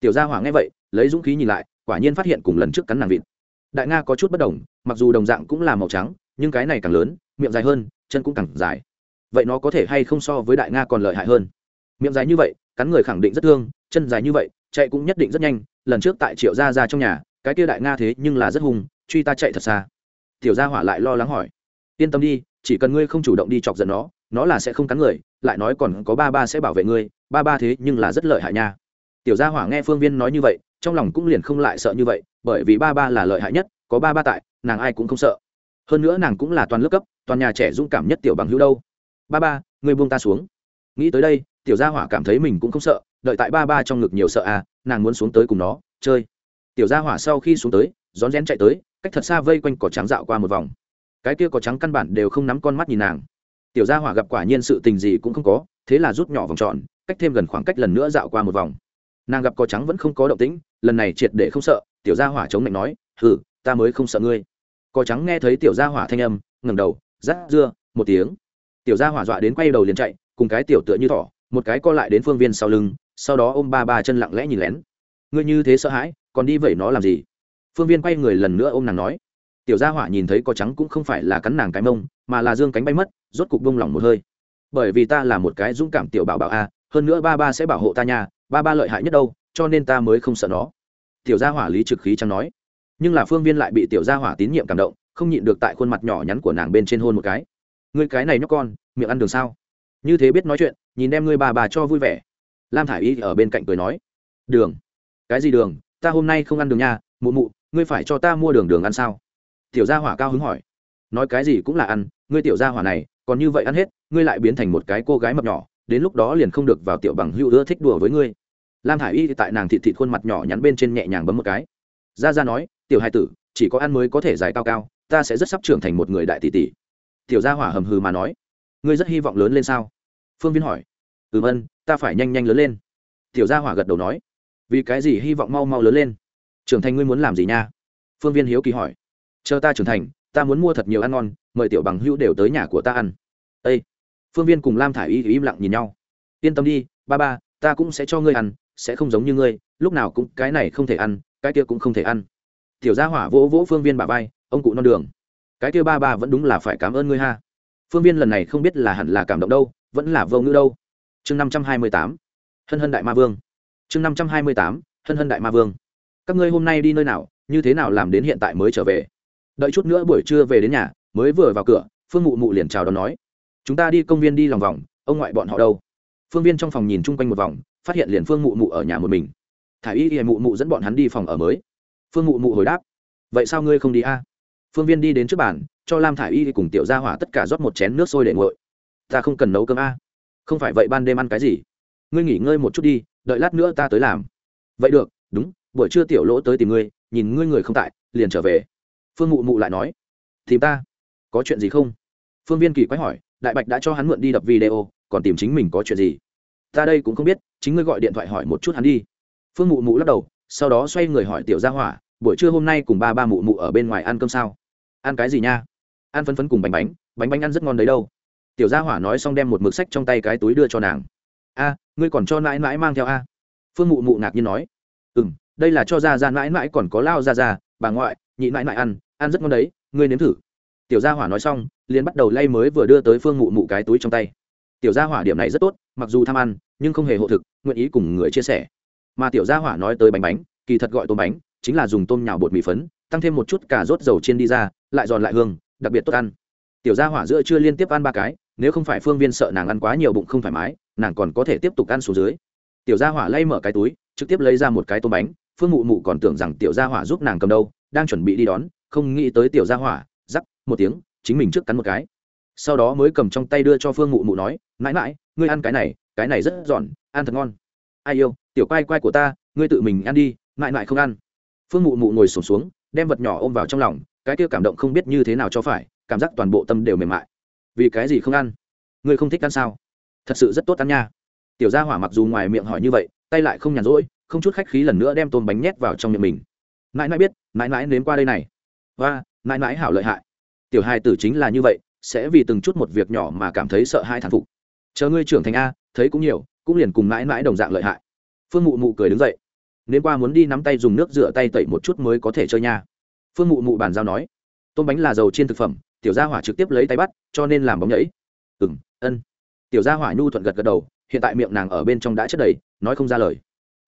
Tiểu gia hỏa nghe vậy lấy dũng khí nhìn lại, quả nhiên phát hiện cùng lần trước cắn nàng vịt. Đại nga có chút bất đồng, mặc dù đồng dạng cũng là màu trắng, nhưng cái này càng lớn, miệng dài hơn, chân cũng càng dài. Vậy nó có thể hay không so với đại nga còn lợi hại hơn? Miệng dài như vậy, cắn người khẳng định rất thương, chân dài như vậy, chạy cũng nhất định rất nhanh, lần trước tại triệu gia ra trong nhà, cái kia đại nga thế nhưng là rất hùng truy ta chạy thật xa. Tiểu gia hỏa lại lo lắng hỏi. Yên tâm đi, chỉ cần ngươi không chủ động đi chọc giận nó nó là sẽ không cắn người, lại nói còn có ba ba sẽ bảo vệ ngươi, ba ba thế nhưng là rất lợi hại nha. Tiểu gia hỏa nghe phương viên nói như vậy trong lòng cũng liền không lại sợ như vậy, bởi vì ba ba là lợi hại nhất, có ba ba tại, nàng ai cũng không sợ. Hơn nữa nàng cũng là toàn lớp cấp, toàn nhà trẻ dũng cảm nhất tiểu bằng hữu đâu. Ba ba người buông ta xuống. Nghĩ tới đây, tiểu gia hỏa cảm thấy mình cũng không sợ, đợi tại ba ba trong ngực nhiều sợ à nàng muốn xuống tới cùng nó, chơi. Tiểu gia hỏa sau khi xuống tới, rón rén chạy tới, cách thật xa vây quanh cỏ trắng dạo qua một vòng. Cái kia cỏ trắng căn bản đều không nắm con mắt nhìn nàng. Tiểu gia hỏa gặp quả nhiên sự tình gì cũng không có, thế là rút nhỏ vòng tròn, cách thêm gần khoảng cách lần nữa dạo qua một vòng. Nàng gặp cỏ trắng vẫn không có động tĩnh lần này triệt để không sợ, tiểu gia hỏa chống lạnh nói, hừ, ta mới không sợ ngươi. Cò trắng nghe thấy tiểu gia hỏa thanh âm, ngẩng đầu rát dưa một tiếng. Tiểu gia hỏa dọa đến quay đầu liền chạy, cùng cái tiểu tựa như thỏ, một cái co lại đến phương viên sau lưng, sau đó ôm ba ba chân lặng lẽ nhìn lén. Ngươi như thế sợ hãi, còn đi vậy nó làm gì? Phương viên quay người lần nữa ôm nàng nói. Tiểu gia hỏa nhìn thấy có trắng cũng không phải là cắn nàng cái mông, mà là dương cánh bay mất, rốt cục bông lỏng một hơi. Bởi vì ta là một cái dũng cảm tiểu bảo bảo a, hơn nữa ba ba sẽ bảo hộ ta nhà ba ba lợi hại nhất đâu cho nên ta mới không sợ nó. Tiểu gia hỏa lý trực khí chẳng nói. Nhưng là phương viên lại bị tiểu gia hỏa tín nhiệm cảm động, không nhịn được tại khuôn mặt nhỏ nhắn của nàng bên trên hôn một cái. Ngươi cái này nhóc con, miệng ăn đường sao? Như thế biết nói chuyện, nhìn đem ngươi bà bà cho vui vẻ. Lam thả i y ở bên cạnh cười nói. Đường. Cái gì đường? Ta hôm nay không ăn đường nha, mụ mụ, ngươi phải cho ta mua đường đường ăn sao? Tiểu gia hỏa cao hứng hỏi. Nói cái gì cũng là ăn, ngươi tiểu gia hỏa này, còn như vậy ăn hết, ngươi lại biến thành một cái cô gái mập nhỏ, đến lúc đó liền không được vào tiểu bằng hữu ưa thích đùa với ngươi lam thả i y tại nàng thịt thịt khuôn mặt nhỏ nhắn bên trên nhẹ nhàng bấm một cái. Ra ra nói, tiểu hai tử, chỉ có ăn mới có thể dài cao cao, ta sẽ rất sắp trưởng thành một người đại tỷ tỷ. Tiểu gia hỏa hầm hừ mà nói, ngươi rất hy vọng lớn lên sao? Phương viên hỏi, ừm ân, ta phải nhanh nhanh lớn lên. Tiểu gia hỏa gật đầu nói, vì cái gì hy vọng mau mau lớn lên? Trưởng thành ngươi muốn làm gì nha? Phương viên hiếu kỳ hỏi, chờ ta trưởng thành, ta muốn mua thật nhiều ăn ngon, mời tiểu bằng hữu đều tới nhà của ta ăn. Ây phương viên cùng lam thả i y im lặng nhìn nhau, yên tâm đi, ba ba, ta cũng sẽ cho ngươi ăn sẽ không giống như ngươi, lúc nào cũng cái này không thể ăn, cái kia cũng không thể ăn. Tiểu gia hỏa vỗ vỗ phương viên bà vai, ông cụ non đường. Cái kia ba ba vẫn đúng là phải cảm ơn ngươi ha. Phương viên lần này không biết là hẳn là cảm động đâu, vẫn là vô ngữ đâu. Chương năm trăm hai mươi tám. Hân hân đại ma vương. Chương năm trăm hai mươi tám. Hân hân đại ma vương. Các ngươi hôm nay đi nơi nào, như thế nào làm đến hiện tại mới trở về? Đợi chút nữa buổi trưa về đến nhà, mới vừa vào cửa, phương mụ mụ liền chào đón nói. Chúng ta đi công viên đi lòng vòng, ông ngoại bọn họ đâu? Phương viên trong phòng nhìn chung quanh một vòng phát hiện liền phương mụ mụ ở nhà một mình. Thả y y mụ mụ dẫn bọn hắn đi phòng ở mới. Phương mụ mụ hồi đáp, vậy sao ngươi không đi a? Phương viên đi đến trước bàn, cho lam thả y cùng tiểu gia hỏa tất cả rót một chén nước sôi để nguội. Ta không cần nấu cơm a. Không phải vậy ban đêm ăn cái gì? Ngươi nghỉ ngơi một chút đi, đợi lát nữa ta tới làm. Vậy được, đúng, buổi trưa tiểu lỗ tới tìm ngươi, nhìn ngươi người không tại, liền trở về. Phương mụ mụ lại nói, tìm ta? Có chuyện gì không? Phương viên kỳ quái hỏi, đại bạch đã cho hắn mượn đi đập video, còn tìm chính mình có chuyện gì? Ta đây cũng không biết, chính ngươi gọi điện thoại hỏi một chút hắn đi. Phương mụ mụ lắc đầu, sau đó xoay người hỏi tiểu gia hỏa, buổi trưa hôm nay cùng ba ba mụ mụ ở bên ngoài ăn cơm sao? Ăn cái gì nha? Ăn phấn phấn cùng bánh bánh bánh bánh ăn rất ngon đấy đâu. Tiểu gia hỏa nói xong đem một mực sách trong tay cái túi đưa cho nàng. A, ngươi còn cho mãi mãi mang theo a? Phương mụ mụ ngạc nhiên nói. Ừ m đây là cho ra ra mãi mãi còn có lao ra ra bà ngoại, nhị mãi mãi ăn ăn rất ngon đấy, ngươi nếm thử. Tiểu gia hỏa nói xong, liền bắt đầu lay mới vừa đưa tới phương mụ mụ cái túi trong tay. Tiểu gia hỏa điểm này rất tốt mặc dù tham ăn, nhưng không hề hộ thực, nguyện ý cùng người chia sẻ. Mà tiểu gia hỏa nói tới bánh bánh, kỳ thật gọi tôm bánh, chính là dùng tôm nhào bột mì phấn, tăng thêm một chút cà rốt dầu chiên đi ra, lại giòn lại hương, đặc biệt tốt ăn. Tiểu gia hỏa giữa chưa liên tiếp ăn ba cái, nếu không phải phương viên sợ nàng ăn quá nhiều bụng không thoải mái, nàng còn có thể tiếp tục ăn xuống dưới. Tiểu gia hỏa lay mở cái túi, trực tiếp lấy ra một cái tôm bánh, phương mụ mụ còn tưởng rằng tiểu gia hỏa giúp nàng cầm đâu, đang chuẩn bị đi đón, không nghĩ tới tiểu gia hỏa, rắc, một tiếng, chính mình trước cắn một cái. Sau đó mới cầm trong tay đưa cho phương mụ mụ nói, mãi mãi ngươi ăn cái này cái này rất giòn ăn thật ngon. Ai yêu tiểu quai quai của ta ngươi tự mình ăn đi mãi mãi không ăn. Phương mụ mụ ngồi sổm xuống, xuống đem vật nhỏ ôm vào trong lòng cái kia cảm động không biết như thế nào cho phải cảm giác toàn bộ tâm đều mềm mại. Vì cái gì không ăn? Ngươi không thích ăn sao? Thật sự rất tốt ăn nha. Tiểu gia hỏa mặc dù ngoài miệng hỏi như vậy tay lại không nhàn rỗi không chút khách khí lần nữa đem tôm bánh nhét vào trong miệng mình. Mãi mãi biết mãi mãi nếm qua đây này. Và mãi mãi hảo lợi hại. Tiểu hai tử chính là như vậy sẽ vì từng chút một việc nhỏ mà cảm thấy sợ hai thản phục chờ ngươi trưởng thành a, thấy cũng nhiều, cũng liền cùng mãi mãi đồng dạng lợi hại. Phương mụ mụ cười đứng dậy. Nên qua muốn đi nắm tay dùng nước rửa tay tẩy một chút mới có thể chơi nha. Phương mụ mụ bàn giao nói. Tôm bánh là dầu trên thực phẩm, tiểu gia hỏa trực tiếp lấy tay bắt, cho nên làm bóng nhảy. Ừng ân. Tiểu gia hỏa nhu thuận gật gật đầu, hiện tại miệng nàng ở bên trong đã chất đầy, nói không ra lời.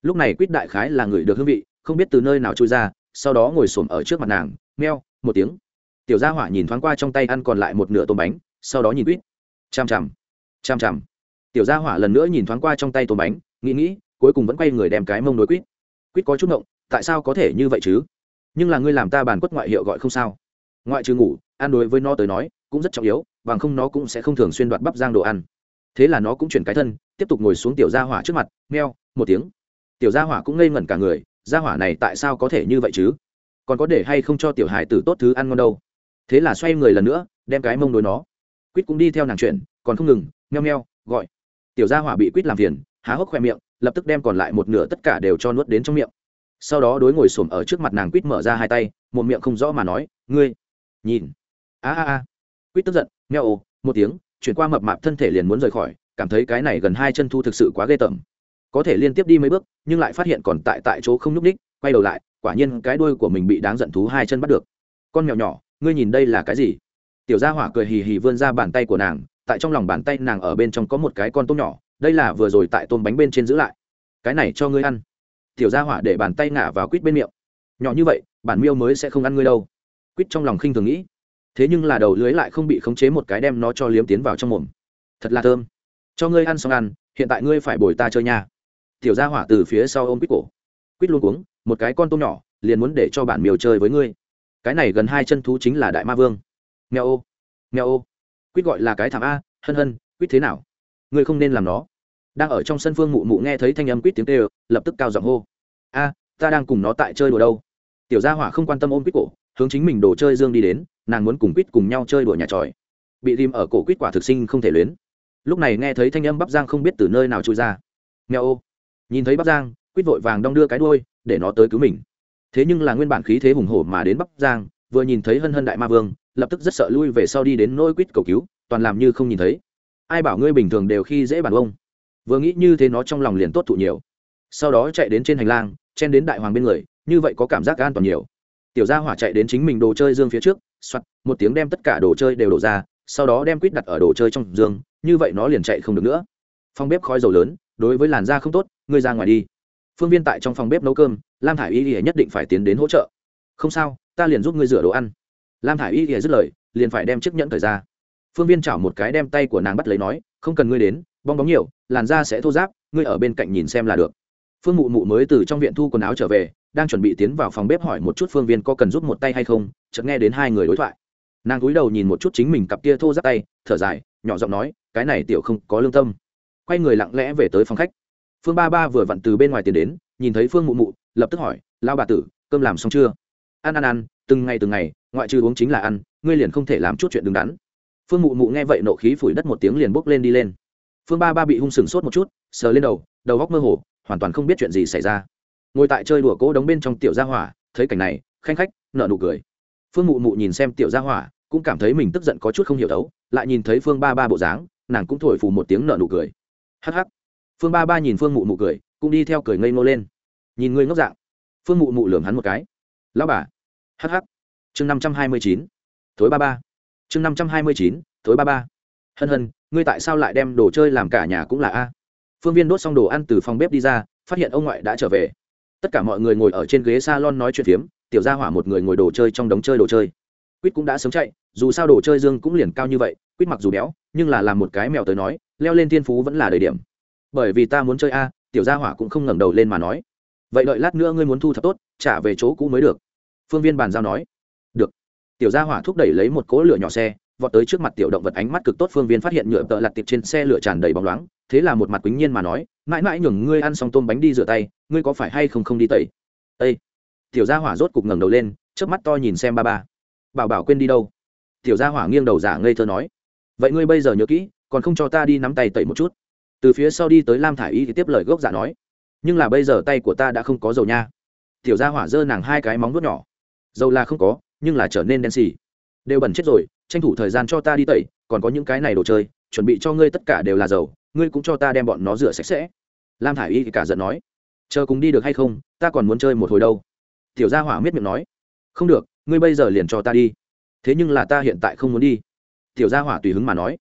Lúc này quýt đại khái là người được hương vị, không biết từ nơi nào trôi ra, sau đó ngồi xổm ở trước mặt nàng, meo, một tiếng. Tiểu gia hỏa nhìn thoáng qua trong tay ăn còn lại một nửa tôm bánh, sau đó nhìn quýt. Chằm chằm chằm chằm. Tiểu gia hỏa lần nữa nhìn thoáng qua trong tay tôm bánh, nghĩ nghĩ, cuối cùng vẫn quay người đem cái mông đối quýt. Quýt có chút ngộng, tại sao có thể như vậy chứ? Nhưng là ngươi làm ta bàn quất ngoại hiệu gọi không sao. Ngoại trừ ngủ, ăn đối với nó tới nói, cũng rất trọng yếu, bằng không nó cũng sẽ không thường xuyên đoạt bắp giang đồ ăn. Thế là nó cũng chuyển cái thân, tiếp tục ngồi xuống tiểu gia hỏa trước mặt, meo, một tiếng. Tiểu gia hỏa cũng ngây ngẩn cả người, gia hỏa này tại sao có thể như vậy chứ? Còn có để hay không cho tiểu hải tử tốt thứ ăn ngon đâu? Thế là xoay người lần nữa, đem cái mông đối nó. Quýt cũng đi theo nàng chuyện còn không ngừng meo meo, gọi. Tiểu gia hỏa bị quýt làm phiền, há hốc khoe miệng, lập tức đem còn lại một nửa tất cả đều cho nuốt đến trong miệng. Sau đó đối ngồi xổm ở trước mặt nàng quýt mở ra hai tay, một miệng không rõ mà nói, ngươi, nhìn. A a a. Quýt tức giận, meo ồ một tiếng, chuyển qua mập mạp thân thể liền muốn rời khỏi, cảm thấy cái này gần hai chân thu thực sự quá ghê tởm. Có thể liên tiếp đi mấy bước, nhưng lại phát hiện còn tại tại chỗ không nhúc ních quay đầu lại, quả nhiên cái đuôi của mình bị đáng giận thú hai chân bắt được. Con mèo nhỏ, ngươi nhìn đây là cái gì? Tiểu gia hỏa cười hì hì vươn ra bàn tay của nàng tại trong lòng bàn tay nàng ở bên trong có một cái con tôm nhỏ, đây là vừa rồi tại tôm bánh bên trên giữ lại. Cái này cho ngươi ăn. Tiểu gia hỏa để bàn tay ngả vào quýt bên miệng. Nhỏ như vậy, bản miêu mới sẽ không ăn ngươi đâu. Quýt trong lòng khinh thường nghĩ. Thế nhưng là đầu lưới lại không bị khống chế một cái đem nó cho liếm tiến vào trong mồm. Thật là thơm. Cho ngươi ăn xong ăn, hiện tại ngươi phải bồi ta chơi nha. Tiểu gia hỏa từ phía sau ôm quýt cổ. Quýt luôn cuống, một cái con tôm nhỏ, liền muốn để cho bản miêu chơi với ngươi. Cái này gần hai chân thú chính là đại ma vương. Nghèo ô. Nghèo ô quýt gọi là cái thảm a, hân hân, quýt thế nào? Ngươi không nên làm nó. Đang ở trong sân phương mụ mụ nghe thấy thanh âm quýt tiếng tê lập tức cao giọng hô. A, ta đang cùng nó tại chơi đùa đâu? Tiểu gia hỏa không quan tâm ôm quýt cổ, hướng chính mình đồ chơi dương đi đến, nàng muốn cùng quýt cùng nhau chơi đùa nhà tròi. Bị ghim ở cổ quýt quả thực sinh không thể luyến. Lúc này nghe thấy thanh âm bắp giang không biết từ nơi nào trôi ra. Nghèo ô. Nhìn thấy bắp giang, quýt vội vàng đong đưa cái đuôi, để nó tới cứu mình. Thế nhưng là nguyên bản khí thế hùng hổ mà đến bắp giang, vừa nhìn thấy hân hân đại ma vương lập tức rất sợ lui về sau đi đến nôi quýt cầu cứu, toàn làm như không nhìn thấy. Ai bảo ngươi bình thường đều khi dễ bản ông. Vừa nghĩ như thế nó trong lòng liền tốt thụ nhiều. Sau đó chạy đến trên hành lang, chen đến đại hoàng bên người, như vậy có cảm giác an toàn nhiều. Tiểu gia hỏa chạy đến chính mình đồ chơi dương phía trước soặt một tiếng đem tất cả đồ chơi đều đổ ra, sau đó đem quýt đặt ở đồ chơi trong dương, như vậy nó liền chạy không được nữa. Phòng bếp khói dầu lớn, đối với làn da không tốt, ngươi ra ngoài đi. Phương viên tại trong phòng bếp nấu cơm, lam thả i y y nhất định phải tiến đến hỗ trợ. Không sao, ta liền giúp ngươi rửa đồ ăn lam thả i y thì dứt lời, liền phải đem chiếc nhẫn thời ra. Phương viên chảo một cái đem tay của nàng bắt lấy nói, không cần ngươi đến, bong bóng nhiều, làn da sẽ thô giáp ngươi ở bên cạnh nhìn xem là được. Phương mụ mụ mới từ trong viện thu quần áo trở về, đang chuẩn bị tiến vào phòng bếp hỏi một chút phương viên có cần giúp một tay hay không, chợt nghe đến hai người đối thoại. Nàng cúi đầu nhìn một chút chính mình cặp kia thô giáp tay, thở dài, nhỏ giọng nói, cái này tiểu không có lương tâm. Quay người lặng lẽ về tới phòng khách. Phương ba ba vừa vặn từ bên ngoài tiền đến, nhìn thấy phương mụ mụ, lập tức hỏi lao bà tử, cơm làm xong chưa? Ăn ăn ăn từng ngày từng ngày, ngoại trừ uống chính là ăn, ngươi liền không thể làm chút chuyện đứng đắn. Phương mụ mụ nghe vậy nộ khí phủi đất một tiếng liền bốc lên đi lên. Phương ba ba bị hung sừng sốt một chút, sờ lên đầu đầu góc mơ hồ, hoàn toàn không biết chuyện gì xảy ra. Ngồi tại chơi đùa cỗ đống bên trong tiểu gia hỏa, thấy cảnh này, khanh khách nợ nụ cười. Phương mụ mụ nhìn xem tiểu gia hỏa, cũng cảm thấy mình tức giận có chút không hiểu đấu, lại nhìn thấy phương ba ba bộ dáng, nàng cũng thổi phù một tiếng nợ nụ cười. Hắc hắc. Phương ba ba nhìn phương mụ mụ cười, cũng đi theo cười ngây ngô lên. Nhìn ngươi ngốc dạng. Phương mụ mụ lường hắn một cái. Lão bà hh chương năm trăm hai mươi chín. Thối ba ba. Chương năm trăm hai mươi chín, thối ba ba. Hân hân, ngươi tại sao lại đem đồ chơi làm cả nhà cũng là a? Phương viên đốt xong đồ ăn từ phòng bếp đi ra, phát hiện ông ngoại đã trở về. Tất cả mọi người ngồi ở trên ghế s a lon nói chuyện phiếm, tiểu gia hỏa một người ngồi đồ chơi trong đống chơi đồ chơi. Quýt cũng đã sớm chạy, dù sao đồ chơi dương cũng liền cao như vậy, quýt mặc dù béo, nhưng là làm một cái mèo tới nói, leo lên thiên phú vẫn là đầy điểm. Bởi vì ta muốn chơi a, tiểu gia hỏa cũng không ngẩng đầu lên mà nói. Vậy đợi lát nữa ngươi muốn thu thập tốt, trả về chỗ cũ mới được phương viên bàn giao nói, được. Tiểu gia hỏa thúc đẩy lấy một cỗ lửa nhỏ xe, vọt tới trước mặt tiểu động vật ánh mắt cực tốt, phương viên phát hiện nhựa tợ lặt tiệp trên xe lửa tràn đầy bóng loáng, thế là một mặt quýnh nhiên mà nói, mãi mãi nhường ngươi ăn xong tôm bánh đi rửa tay, ngươi có phải hay không không đi tẩy? Ây tiểu gia hỏa rốt cục ngẩng đầu lên trước mắt to nhìn xem ba ba. Bảo bảo quên đi đâu? Tiểu gia hỏa nghiêng đầu giả ngây thơ nói, vậy ngươi bây giờ nhớ kỹ, còn không cho ta đi nắm tay tẩy một chút. Từ phía sau đi tới lam thả i y thì tiếp lời gốc giả nói, nhưng là bây giờ tay của ta đã không có dầu nha. Tiểu gia hỏa giơ nàng hai cái móng vuốt nhỏ dầu là không có, nhưng là trở nên đen xì. Đều bẩn chết rồi, tranh thủ thời gian cho ta đi tẩy, còn có những cái này đồ chơi, chuẩn bị cho ngươi tất cả đều là dầu, ngươi cũng cho ta đem bọn nó rửa sạch sẽ. Lam thả i y thì cả giận nói. Chờ cùng đi được hay không, ta còn muốn chơi một hồi đâu. Tiểu gia hỏa miết miệng nói. Không được, ngươi bây giờ liền cho ta đi. Thế nhưng là ta hiện tại không muốn đi. Tiểu gia hỏa tùy hứng mà nói.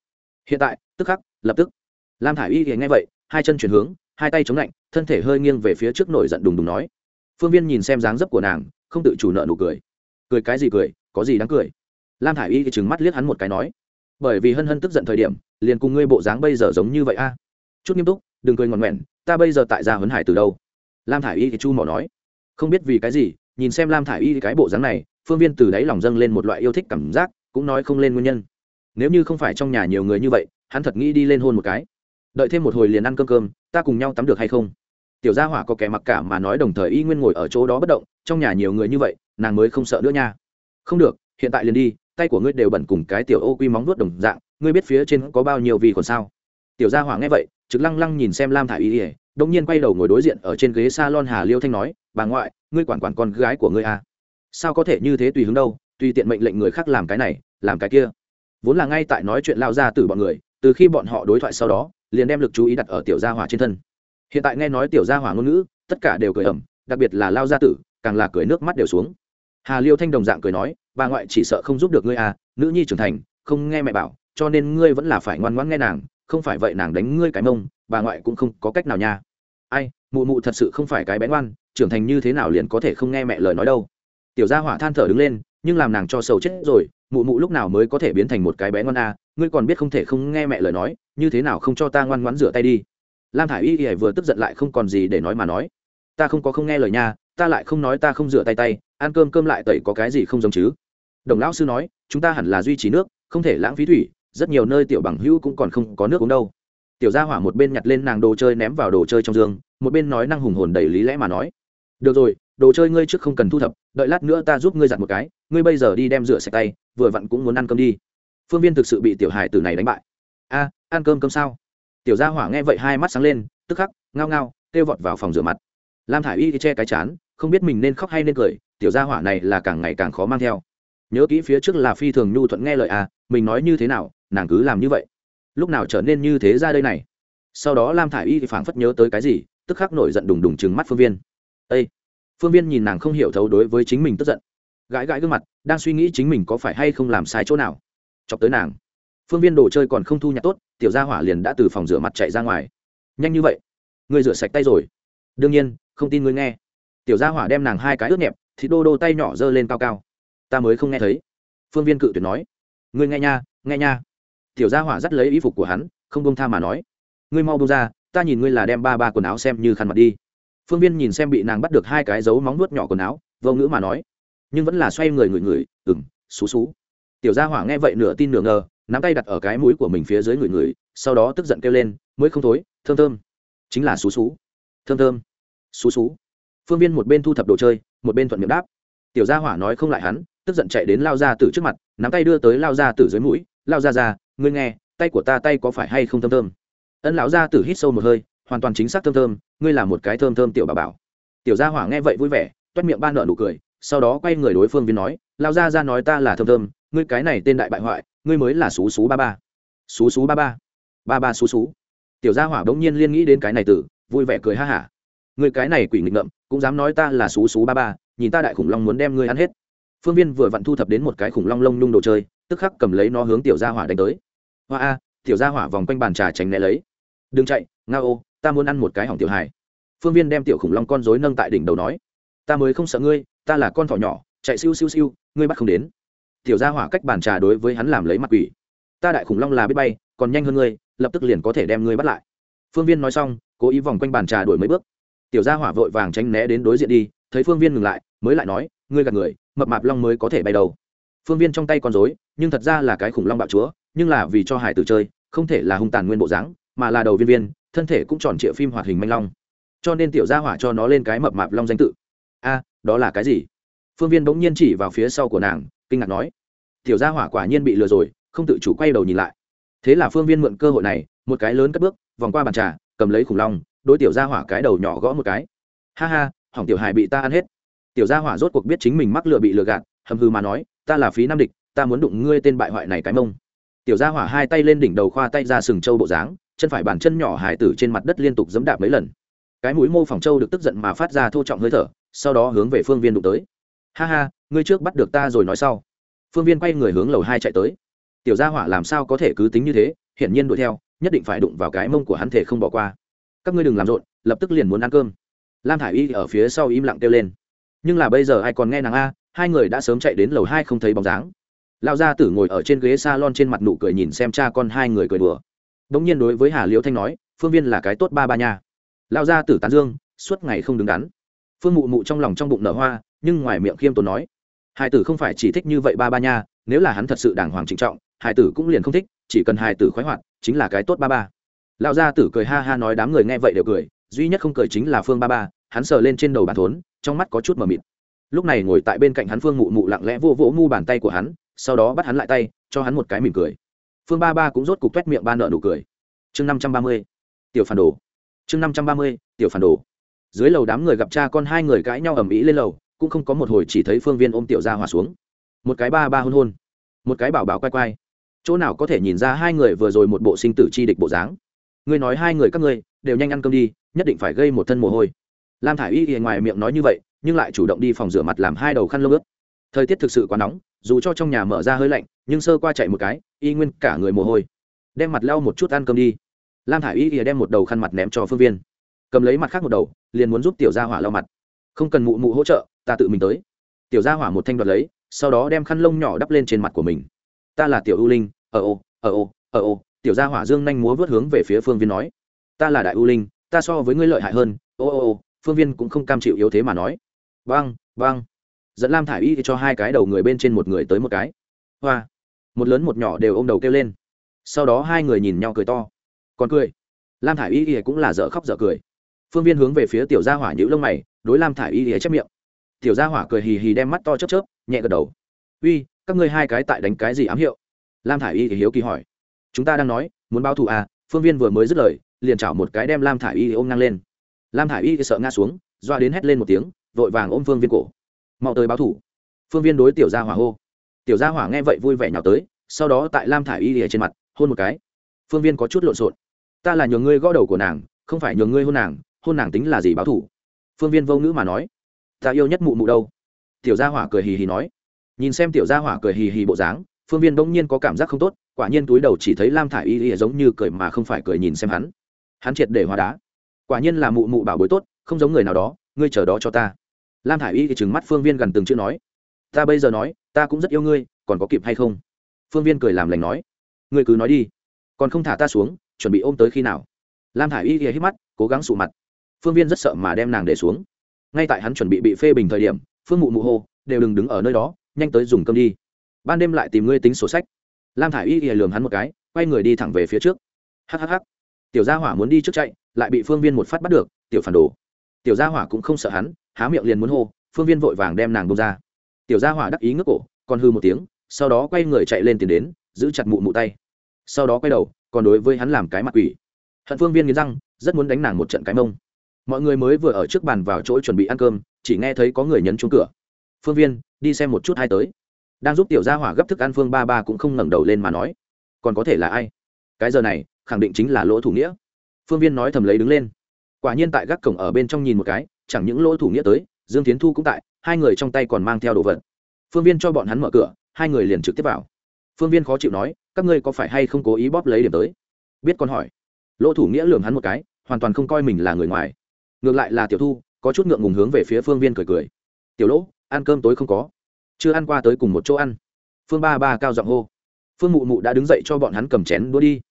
Hiện tại, tức khắc, lập tức. Lam thả i y thì nghe vậy, hai chân chuyển hướng, hai tay chống lạnh, thân thể hơi nghiêng về phía trước nổi giận đùng đùng nói. Phương viên nhìn xem dáng dấp của nàng không tự chủ nợ nụ cười. Cười cái gì cười, có gì đáng cười? Lam thả i y thì trừng mắt liếc hắn một cái nói, bởi vì hân hân tức giận thời điểm, liền cùng ngươi bộ dáng bây giờ giống như vậy a. Chút nghiêm túc, đừng cười ngoằn ngoẹn ta bây giờ tại gia huấn hải từ đâu? Lam thả i y thì chu mỏ nói, không biết vì cái gì, nhìn xem lam thả i y cái bộ dáng này, phương viên từ đáy lòng dâng lên một loại yêu thích cảm giác, cũng nói không lên nguyên nhân. Nếu như không phải trong nhà nhiều người như vậy, hắn thật nghĩ đi lên hôn một cái. Đợi thêm một hồi liền ăn cơm cơm, ta cùng nhau tắm được hay không? Tiểu gia hỏa có kẻ mặc cả mà nói đồng thời y nguyên ngồi ở chỗ đó bất động trong nhà nhiều người như vậy, nàng mới không sợ nữa nha. Không được, hiện tại liền đi, tay của ngươi đều bẩn cùng cái tiểu ô quy móng nuốt đồng dạng, ngươi biết phía trên có bao nhiêu vì còn sao? Tiểu gia hỏa nghe vậy, trực lăng lăng nhìn xem lam thả y ỉa đông nhiên quay đầu ngồi đối diện ở trên ghế s a lon hà liêu thanh nói, bà ngoại, ngươi quản quản con gái của ngươi à. sao có thể như thế tùy hứng đâu, tùy tiện mệnh lệnh người khác làm cái này, làm cái kia. Vốn là ngay tại nói chuyện lao ra từ bọn người, từ khi bọn họ đối thoại sau đó, liền đem lực chú ý đặt ở tiểu gia hỏa trên thân. Hiện tại nghe nói tiểu gia hỏa ngôn ngữ, tất cả đều cười ẩm, đặc biệt là lao gia tử càng là cười nước mắt đều xuống. Hà liêu thanh đồng dạng cười nói, bà ngoại chỉ sợ không giúp được ngươi à nữ nhi trưởng thành, không nghe mẹ bảo, cho nên ngươi vẫn là phải ngoan ngoãn nghe nàng, không phải vậy nàng đánh ngươi cái mông, bà ngoại cũng không có cách nào nha. Ai, mụ mụ thật sự không phải cái bé ngoan, trưởng thành như thế nào liền có thể không nghe mẹ lời nói đâu. Tiểu gia hỏa than thở đứng lên, nhưng làm nàng cho sầu chết rồi, mụ mụ lúc nào mới có thể biến thành một cái bé ngoan a ngươi còn biết không thể không nghe mẹ lời nói, như thế nào không cho ta ngoan ngoãn rửa tay đi. Lam thả i y y vừa tức giận lại không còn gì để nói mà nói. Ta không có không nghe lời nha ta lại không nói ta không rửa tay tay, ăn cơm cơm lại tẩy có cái gì không giống chứ? Đồng lão sư nói, chúng ta hẳn là duy trì nước, không thể lãng phí thủy, rất nhiều nơi tiểu bằng hữu cũng còn không có nước uống đâu. Tiểu gia hỏa một bên nhặt lên nàng đồ chơi ném vào đồ chơi trong giường một bên nói năng hùng hồn đầy lý lẽ mà nói. Được rồi, đồ chơi ngươi trước không cần thu thập, đợi lát nữa ta giúp ngươi giặt một cái, ngươi bây giờ đi đem rửa sạch tay, vừa vặn cũng muốn ăn cơm đi. Phương viên thực sự bị tiểu hải tử này đánh bại. A, ăn cơm cơm sao? Tiểu gia hỏa nghe vậy hai mắt sáng lên, tức khắc, ngao ngao, kêu vọt vào phòng rửa mặt. Lam thả i y che cái chán không biết mình nên khóc hay nên cười, tiểu gia hỏa này là càng ngày càng khó mang theo. Nhớ kỹ phía trước là phi thường nhu thuận nghe lời à mình nói như thế nào, nàng cứ làm như vậy. Lúc nào trở nên như thế ra đây này? Sau đó lam thả i y thì phảng phất nhớ tới cái gì, tức khắc nổi giận đùng đùng chừng mắt phương viên. Ây phương viên nhìn nàng không hiểu thấu đối với chính mình tức giận. Gãi gãi gương mặt, đang suy nghĩ chính mình có phải hay không làm sai chỗ nào. Chọc tới nàng. Phương viên đồ chơi còn không thu nhặt tốt, tiểu gia hỏa liền đã từ phòng rửa mặt chạy ra ngoài. Nhanh như vậy? Ngươi rửa sạch tay rồi. Đương nhiên, không tin ngươi nghe tiểu gia hỏa đem nàng hai cái ướt nhẹp, thì đô đô tay nhỏ giơ lên cao cao. Ta mới không nghe thấy. Phương viên cự tuyệt nói. Ngươi nghe nha nghe nha. Tiểu gia hỏa dắt lấy y phục của hắn, không bông tha mà nói. Ngươi mau bông ra, ta nhìn ngươi là đem ba ba quần áo xem như khăn mặt đi. Phương viên nhìn xem bị nàng bắt được hai cái dấu móng nuốt nhỏ quần áo, vô ngữ mà nói. Nhưng vẫn là xoay người người người ừng xú xú. Tiểu gia hỏa nghe vậy nửa tin nửa ngờ, nắm tay đặt ở cái mũi của mình phía dưới người người sau đó tức giận kêu lên, mới không thối, thơm thơm. Chính là xú xú. Thơm thơm. Xú xú phương viên một bên thu thập đồ chơi, một bên thuận miệng đáp. Tiểu gia hỏa nói không lại hắn, tức giận chạy đến lao ra từ trước mặt, nắm tay đưa tới lao ra từ dưới mũi. Lao ra ra ngươi nghe, tay của ta tay có phải hay không thơm thơm? Ân lão ra Tử hít sâu một hơi, hoàn toàn chính xác thơm thơm, ngươi là một cái thơm thơm tiểu bà bảo. Tiểu gia hỏa nghe vậy vui vẻ, toét miệng ban nợ nụ cười, sau đó quay người đối phương viên nói, lao ra ra nói ta là thơm thơm, ngươi cái này tên đại bại hoại, ngươi mới là xú xú ba ba. Xú xú ba ba ba ba xú xú. Tiểu gia hỏa bỗng nhiên liên nghĩ đến cái này tử, vui vẻ cười ha hả người cái này quỷ nghịch ngợm, cũng dám nói ta là xú xú ba ba, nhìn ta đại khủng long muốn đem ngươi ăn hết. Phương viên vừa vặn thu thập đến một cái khủng long lông nhung đồ chơi, tức khắc cầm lấy nó hướng tiểu gia hỏa đánh tới. Hoa a, tiểu gia hỏa vòng quanh bàn trà tránh né lấy. Đừng chạy, nga ô, ta muốn ăn một cái hỏng tiểu hài. Phương viên đem tiểu khủng long con dối nâng tại đỉnh đầu nói, ta mới không sợ ngươi, ta là con thỏ nhỏ, chạy siêu siêu siêu, ngươi bắt không đến. Tiểu gia hỏa cách bàn trà đối với hắn làm lấy mặt quỷ. Ta đại khủng long là biết bay, còn nhanh hơn ngươi, lập tức liền có thể đem ngươi bắt lại. Phương viên nói xong, cố ý vòng quanh bàn trà đổi mấy bước tiểu gia hỏa vội vàng tránh né đến đối diện đi, thấy phương viên ngừng lại, mới lại nói, ngươi gạt người, mập mạp long mới có thể bay đầu phương viên trong tay con dối nhưng thật ra là cái khủng long bạo chúa, nhưng là vì cho hải tử chơi, không thể là hung tàn nguyên bộ dáng, mà là đầu viên viên, thân thể cũng tròn trịa phim hoạt hình manh long. Cho nên tiểu gia hỏa cho nó lên cái mập mạp long danh tự. A, đó là cái gì? Phương viên bỗng nhiên chỉ vào phía sau của nàng, kinh ngạc nói, tiểu gia hỏa quả nhiên bị lừa rồi, không tự chủ quay đầu nhìn lại. Thế là phương viên mượn cơ hội này, một cái lớn cất bước, vòng qua bàn trà, cầm lấy khủng long đối tiểu gia hỏa cái đầu nhỏ gõ một cái. Ha ha, hỏng tiểu hài bị ta ăn hết. Tiểu gia hỏa rốt cuộc biết chính mình mắc lừa bị lừa gạt, hầm hư mà nói, ta là phí nam địch, ta muốn đụng ngươi tên bại hoại này cái mông. Tiểu gia hỏa hai tay lên đỉnh đầu khoa tay ra sừng châu bộ dáng, chân phải bàn chân nhỏ hải tử trên mặt đất liên tục dẫm đạp mấy lần. Cái mũi mô phỏng châu được tức giận mà phát ra thô trọng hơi thở, sau đó hướng về phương viên đụng tới. Ha ha, ngươi trước bắt được ta rồi nói sau. Phương viên quay người hướng lầu hai chạy tới. Tiểu gia hỏa làm sao có thể cứ tính như thế, hiển nhiên đuổi theo, nhất định phải đụng vào cái mông của hắn thể không bỏ qua các ngươi đừng làm rộn, lập tức liền muốn ăn cơm. Lam thả i y ở phía sau im lặng kêu lên. Nhưng là bây giờ ai còn nghe nàng a, hai người đã sớm chạy đến lầu hai không thấy bóng dáng. Lão gia tử ngồi ở trên ghế s a lon trên mặt nụ cười nhìn xem cha con hai người cười đùa. Đ ỗ n g nhiên đối với hà liễu thanh nói, phương viên là cái tốt ba ba nha. Lão gia tử tán dương, suốt ngày không đứng đắn. Phương mụ mụ trong lòng trong bụng nở hoa, nhưng ngoài miệng khiêm tốn nói, hải tử không phải chỉ thích như vậy ba ba nha, nếu là hắn thật sự đàng hoàng trịnh trọng, hải tử cũng liền không thích, chỉ cần hải tử khoái hoạt, chính là cái tốt ba ba lão gia tử cười ha ha nói đám người nghe vậy đều cười, duy nhất không cười chính là phương ba ba, hắn sờ lên trên đầu bàn thốn, trong mắt có chút mờ mịt. Lúc này ngồi tại bên cạnh hắn phương mụ mụ lặng lẽ vô vỗ mu bàn tay của hắn, sau đó bắt hắn lại tay, cho hắn một cái mỉm cười. Phương ba ba cũng rốt cục t miệng ba nợ nụ cười. Chương năm trăm ba mươi, tiểu phản đồ. Chương năm trăm ba mươi, tiểu phản đồ. Dưới lầu đám người gặp cha con hai người cãi nhau ầm ĩ lên lầu, cũng không có một hồi chỉ thấy phương viên ôm tiểu ra hòa xuống. Một cái ba ba hôn hôn, một cái bảo bảo quay quay. Chỗ nào có thể nhìn ra hai người vừa rồi một bộ sinh tử chi địch bộ dáng? Ngươi nói hai người các ngươi đều nhanh ăn cơm đi, nhất định phải gây một thân mồ hôi. Lam thả i y ngoài miệng nói như vậy, nhưng lại chủ động đi phòng rửa mặt làm hai đầu khăn lông ướt. Thời tiết thực sự quá nóng, dù cho trong nhà mở ra hơi lạnh, nhưng sơ qua chạy một cái, y nguyên cả người mồ hôi. Đem mặt lau một chút ăn cơm đi. Lam thả i y đem một đầu khăn mặt ném cho phương viên. Cầm lấy mặt khác một đầu, liền muốn giúp tiểu gia hỏa lau mặt. Không cần mụ mụ hỗ trợ, ta tự mình tới. Tiểu gia hỏa một thanh đoạt lấy, sau đó đem khăn lông nhỏ đắp lên trên mặt của mình. Ta là tiểu ưu linh ở ô ở ô ở ô tiểu gia hỏa dương nhanh múa vớt hướng về phía phương viên nói, ta là đại ưu linh, ta so với ngươi lợi hại hơn. Ô ô ô, phương viên cũng không cam chịu yếu thế mà nói. Băng băng. Dẫn lam thả i y cho hai cái đầu người bên trên một người tới một cái. Hoa. Một lớn một nhỏ đều ôm đầu kêu lên. Sau đó hai người nhìn nhau cười to. Còn cười. Lam thả i y cũng là dở khóc dở cười. Phương viên hướng về phía tiểu gia hỏa nhữ lông mày, đối lam thả i y y chép miệng. Tiểu gia hỏa cười hì hì đem mắt to chớp chớp, nhẹ gật đầu. Uy, các ngươi hai cái tại đánh cái gì ám hiệu? Lam thả i y thì hiếu kỳ hỏi chúng ta đang nói, muốn báo thù à phương viên vừa mới dứt lời, liền chảo một cái đem lam thả i y ôm ngang lên. Lam thả i y sợ ngã xuống, doa đến hét lên một tiếng, vội vàng ôm phương viên cổ. Mau tới báo thủ phương viên đối tiểu gia hỏa hô. Tiểu gia hỏa nghe vậy vui vẻ nhào tới, sau đó tại lam thả i y trên mặt, hôn một cái. Phương viên có chút lộn xộn. Ta là nhường ngươi gõ đầu của nàng, không phải nhường ngươi hôn nàng hôn nàng tính là gì báo thủ phương viên vô ngữ mà nói. Ta yêu nhất mụ mụ đâu? Tiểu gia hỏa cười hì hì nói. Nhìn xem tiểu gia hỏa cười hì hì bộ dáng, phương viên bỗng nhiên có cảm giác không tốt quả nhiên túi đầu chỉ thấy lam thả i y y giống như cười mà không phải cười nhìn xem hắn. Hắn triệt để hóa đá. Quả nhiên là mụ mụ bảo bối tốt, không giống người nào đó, ngươi chờ đó cho ta. Lam thả i y thì trừng mắt phương viên gần từng chữ nói. Ta bây giờ nói, ta cũng rất yêu ngươi, còn có kịp hay không? Phương viên cười làm lành nói. Ngươi cứ nói đi. Còn không thả ta xuống, chuẩn bị ôm tới khi nào? Lam thả i y ghé hít mắt, cố gắng sụ mặt. Phương viên rất sợ mà đem nàng để xuống. Ngay tại hắn chuẩn bị bị phê bình thời điểm, phương mụ mụ hô, đều đừng đứng ở nơi đó, nhanh tới dùng cơm đi. Ban đêm lại tìm ngươi tính sổ sách lam thả i y ỉa lường hắn một cái, quay người đi thẳng về phía trước. Hhh tiểu gia hỏa muốn đi trước chạy, lại bị phương viên một phát bắt được, tiểu phản đồ. Tiểu gia hỏa cũng không sợ hắn, há miệng liền muốn hô, phương viên vội vàng đem nàng bông ra. Tiểu gia hỏa đắc ý ngước cổ, còn hư một tiếng, sau đó quay người chạy lên tiền đến, giữ chặt mụ mụ tay. Sau đó quay đầu, còn đối với hắn làm cái mặt quỷ. Hận phương viên nghiến răng, rất muốn đánh nàng một trận cái mông. Mọi người mới vừa ở trước bàn vào chỗ chuẩn bị ăn cơm, chỉ nghe thấy có người nhấn chuông cửa. Phương viên, đi xem một chút hai tới đang giúp tiểu gia hỏa gấp thức ăn phương ba ba cũng không ngẩng đầu lên mà nói, còn có thể là ai? Cái giờ này, khẳng định chính là lỗ thủ nghĩa. Phương viên nói thầm lấy đứng lên. Quả nhiên tại gác cổng ở bên trong nhìn một cái, chẳng những lỗ thủ nghĩa tới, dương tiến thu cũng tại, hai người trong tay còn mang theo đồ vật. Phương viên cho bọn hắn mở cửa, hai người liền trực tiếp vào. Phương viên khó chịu nói, các ngươi có phải hay không cố ý bóp lấy điểm tới? Biết con hỏi. Lỗ thủ nghĩa lường hắn một cái, hoàn toàn không coi mình là người ngoài. Ngược lại là tiểu thu, có chút ngượng ngùng hướng về phía phương viên cười cười. Tiểu lỗ, ăn cơm tối không có chưa ăn qua tới cùng một chỗ ăn. Phương ba ba cao giọng hô. Phương mụ mụ đã đứng dậy cho bọn hắn cầm chén đua đi.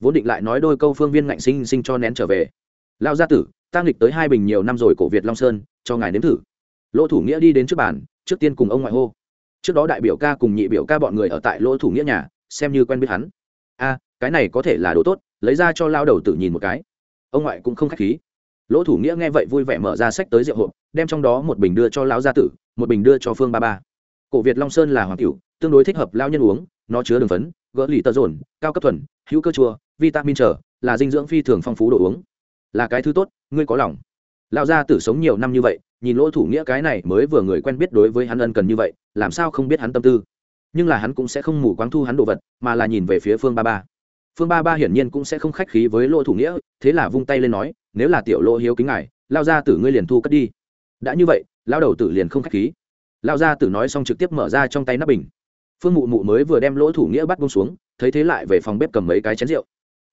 Vốn định lại nói đôi câu phương viên ngạnh sinh sinh cho nén trở về. Lao gia tử tăng lịch tới hai bình nhiều năm rồi, cổ việt long sơn, cho ngài nếm thử. Lỗ thủ nghĩa đi đến trước bàn, trước tiên cùng ông ngoại hô. Trước đó đại biểu ca cùng nhị biểu ca bọn người ở tại lỗ thủ nghĩa nhà, xem như quen biết hắn. A, cái này có thể là đồ tốt, lấy ra cho lao đầu tử nhìn một cái. Ông ngoại cũng không k h á c h khí. Lỗ thủ nghĩa nghe vậy vui vẻ mở ra sách tới rượu hộp, đem trong đó một bình đưa cho lão gia tử, một bình đưa cho phương ba ba cổ việt long sơn là hoàng cựu tương đối thích hợp lao nhân uống, nó chứa đường phấn, gỡ lì tơ rồn cao cấp thuần, hữu cơ chua, vitamin trở là dinh dưỡng phi thường phong phú đồ uống. Là cái thứ tốt, ngươi có lòng. Lão gia tử sống nhiều năm như vậy, nhìn lỗ thủ nghĩa cái này mới vừa người quen biết đối với hắn ân cần như vậy, làm sao không biết hắn tâm tư. Nhưng là hắn cũng sẽ không mù quáng thu hắn đồ vật, mà là nhìn về phía phương ba ba. Phương ba ba hiển nhiên cũng sẽ không khách khí với lỗ thủ nghĩa, thế là vung tay lên nói, nếu là tiểu lỗ hiếu kính ngài lao ra tử ngươi liền thu cất đi. Đã như vậy lao đầu tử liền không khách khí lao ra tử nói xong trực tiếp mở ra trong tay nắp bình. Phương mụ mụ mới vừa đem lỗ thủ nghĩa bắt bông xuống, thấy thế lại về phòng bếp cầm mấy cái chén rượu.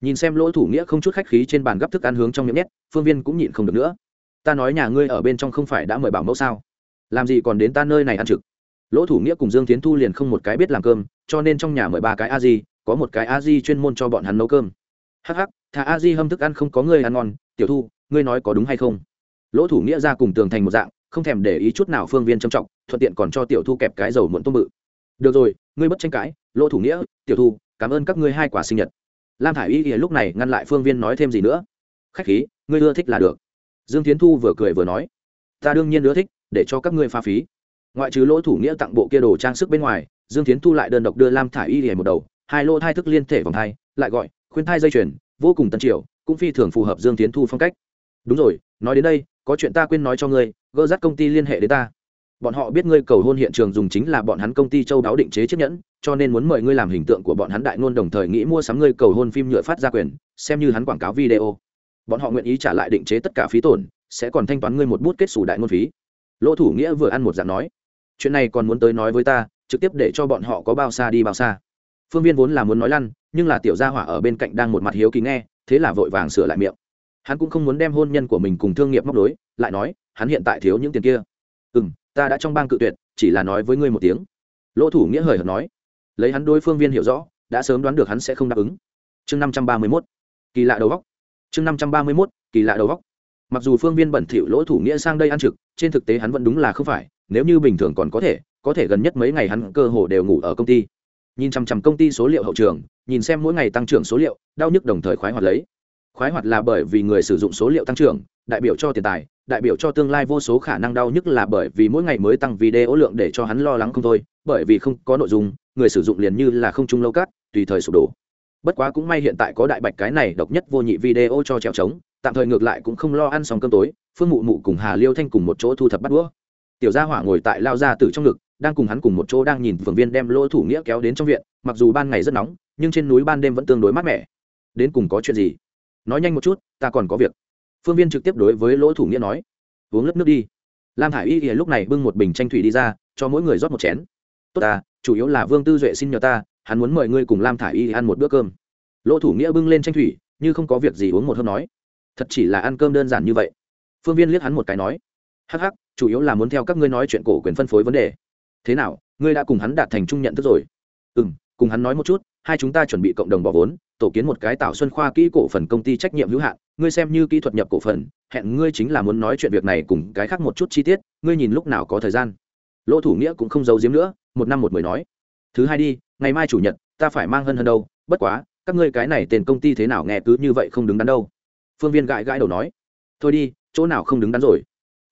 Nhìn xem lỗ thủ nghĩa không chút khách khí trên bàn gấp thức ăn hướng trong miệng nhét, phương viên cũng nhịn không được nữa. Ta nói nhà ngươi ở bên trong không phải đã mời bảo mẫu sao? Làm gì còn đến ta nơi này ăn trực? Lỗ thủ nghĩa cùng dương tiến thu liền không một cái biết làm cơm, cho nên trong nhà mời ba cái a di, có một cái a di chuyên môn cho bọn hắn nấu cơm. Hắc hắc, thà a di hâm thức ăn không có người ăn ngon, tiểu thu, ngươi nói có đúng hay không? Lỗ thủ nghĩa ra cùng tường thành một dạng không thèm để ý chút nào phương viên trầm trọng, thuận tiện còn cho tiểu thu kẹp cái dầu muộn tôm bự. Được rồi, ngươi bất tranh cãi, lỗ thủ nghĩa, tiểu thu, cảm ơn các ngươi hai quả sinh nhật. Lam thả i y thì lúc này ngăn lại phương viên nói thêm gì nữa. Khách khí, ngươi ưa thích là được. Dương tiến thu vừa cười vừa nói. Ta đương nhiên ưa thích, để cho các ngươi pha phí. Ngoại trừ lỗ thủ nghĩa tặng bộ kia đồ trang sức bên ngoài, dương tiến thu lại đơn độc đưa lam thả i y hề một đầu, hai lô thai thức liên thể vòng thai, lại gọi, khuyên thai dây chuyền, vô cùng tân triều, cũng phi thường phù hợp dương tiến thu phong cách. Đúng rồi, nói đến đây có chuyện ta quên nói cho ngươi, gỡ dắt công ty liên hệ đến ta. Bọn họ biết ngươi cầu hôn hiện trường dùng chính là bọn hắn công ty châu đáo định chế chiếc nhẫn, cho nên muốn mời ngươi làm hình tượng của bọn hắn đại ngôn đồng thời nghĩ mua sắm ngươi cầu hôn phim nhựa phát ra quyền, xem như hắn quảng cáo video. Bọn họ nguyện ý trả lại định chế tất cả phí tổn, sẽ còn thanh toán ngươi một bút kết xù đại ngôn phí. Lỗ thủ nghĩa vừa ăn một dạng nói, chuyện này còn muốn tới nói với ta, trực tiếp để cho bọn họ có bao xa đi bao xa. Phương viên vốn là muốn nói lăn, nhưng là tiểu gia hỏa ở bên cạnh đang một mặt hiếu kỳ nghe, thế là vội vàng sửa lại miệng hắn cũng không muốn đem hôn nhân của mình cùng thương nghiệp móc đối lại nói, hắn hiện tại thiếu những tiền kia. Ừ m ta đã trong bang cự tuyệt, chỉ là nói với ngươi một tiếng. Lỗ thủ nghĩa hời hợt nói. Lấy hắn đối phương viên hiểu rõ, đã sớm đoán được hắn sẽ không đáp ứng. Chương năm trăm ba mươi mốt, kỳ lạ đầu góc chương năm trăm ba mươi mốt, kỳ lạ đầu góc mặc dù phương viên bẩn thỉu lỗ thủ nghĩa sang đây ăn trực, trên thực tế hắn vẫn đúng là không phải, nếu như bình thường còn có thể có thể gần nhất mấy ngày hắn cơ hồ đều ngủ ở công ty. Nhìn chằm chằm công ty số liệu hậu trường, nhìn xem mỗi ngày tăng trưởng số liệu, đau nhức đồng thời khoái hoạt lấy khoái hoạt là bởi vì người sử dụng số liệu tăng trưởng, đại biểu cho tiền tài, đại biểu cho tương lai vô số khả năng đau nhức là bởi vì mỗi ngày mới tăng video lượng để cho hắn lo lắng không thôi, bởi vì không có nội dung, người sử dụng liền như là không trung lâu cát, tùy thời sụp đổ. Bất quá cũng may hiện tại có đại bạch cái này độc nhất vô nhị video cho trèo trống, tạm thời ngược lại cũng không lo ăn xong cơm tối, phương mụ mụ cùng hà liêu thanh cùng một chỗ thu thập bắt đũa. Tiểu gia hỏa ngồi tại lao ra từ trong ngực, đang cùng hắn cùng một chỗ đang nhìn phường viên đem lỗ thủ nghĩa kéo đến trong viện, mặc dù ban ngày rất nóng, nhưng trên núi ban đêm vẫn tương đối mát mẻ. Đến cùng có chuyện gì? Nói nhanh một chút, ta còn có việc. Phương viên trực tiếp đối với lỗ thủ nghĩa nói, uống lớp nước đi. Lam thả i y thì lúc này bưng một bình tranh thủy đi ra, cho mỗi người rót một chén. Tốt ta, chủ yếu là vương tư duệ xin nhờ ta, hắn muốn mời ngươi cùng lam thả i y ăn một bữa cơm. Lỗ thủ nghĩa bưng lên tranh thủy, như không có việc gì uống một hơi nói, thật chỉ là ăn cơm đơn giản như vậy. Phương viên liếc hắn một cái nói, hắc hắc, chủ yếu là muốn theo các ngươi nói chuyện cổ quyền phân phối vấn đề. Thế nào, ngươi đã cùng hắn đạt thành chung nhận thức rồi? Ừ m cùng hắn nói một chút, hai chúng ta chuẩn bị cộng đồng bỏ vốn tổ kiến một cái tạo xuân khoa kỹ cổ phần công ty trách nhiệm hữu hạn, ngươi xem như kỹ thuật nhập cổ phần, hẹn ngươi chính là muốn nói chuyện việc này cùng cái khác một chút chi tiết, ngươi nhìn lúc nào có thời gian. Lỗ thủ nghĩa cũng không giấu giếm nữa, một năm một mười nói. Thứ hai đi, ngày mai chủ nhật, ta phải mang hơn hơn đâu, bất quá, các ngươi cái này tên công ty thế nào nghe cứ như vậy không đứng đắn đâu. Phương viên gãi gãi đầu nói. Thôi đi, chỗ nào không đứng đắn rồi?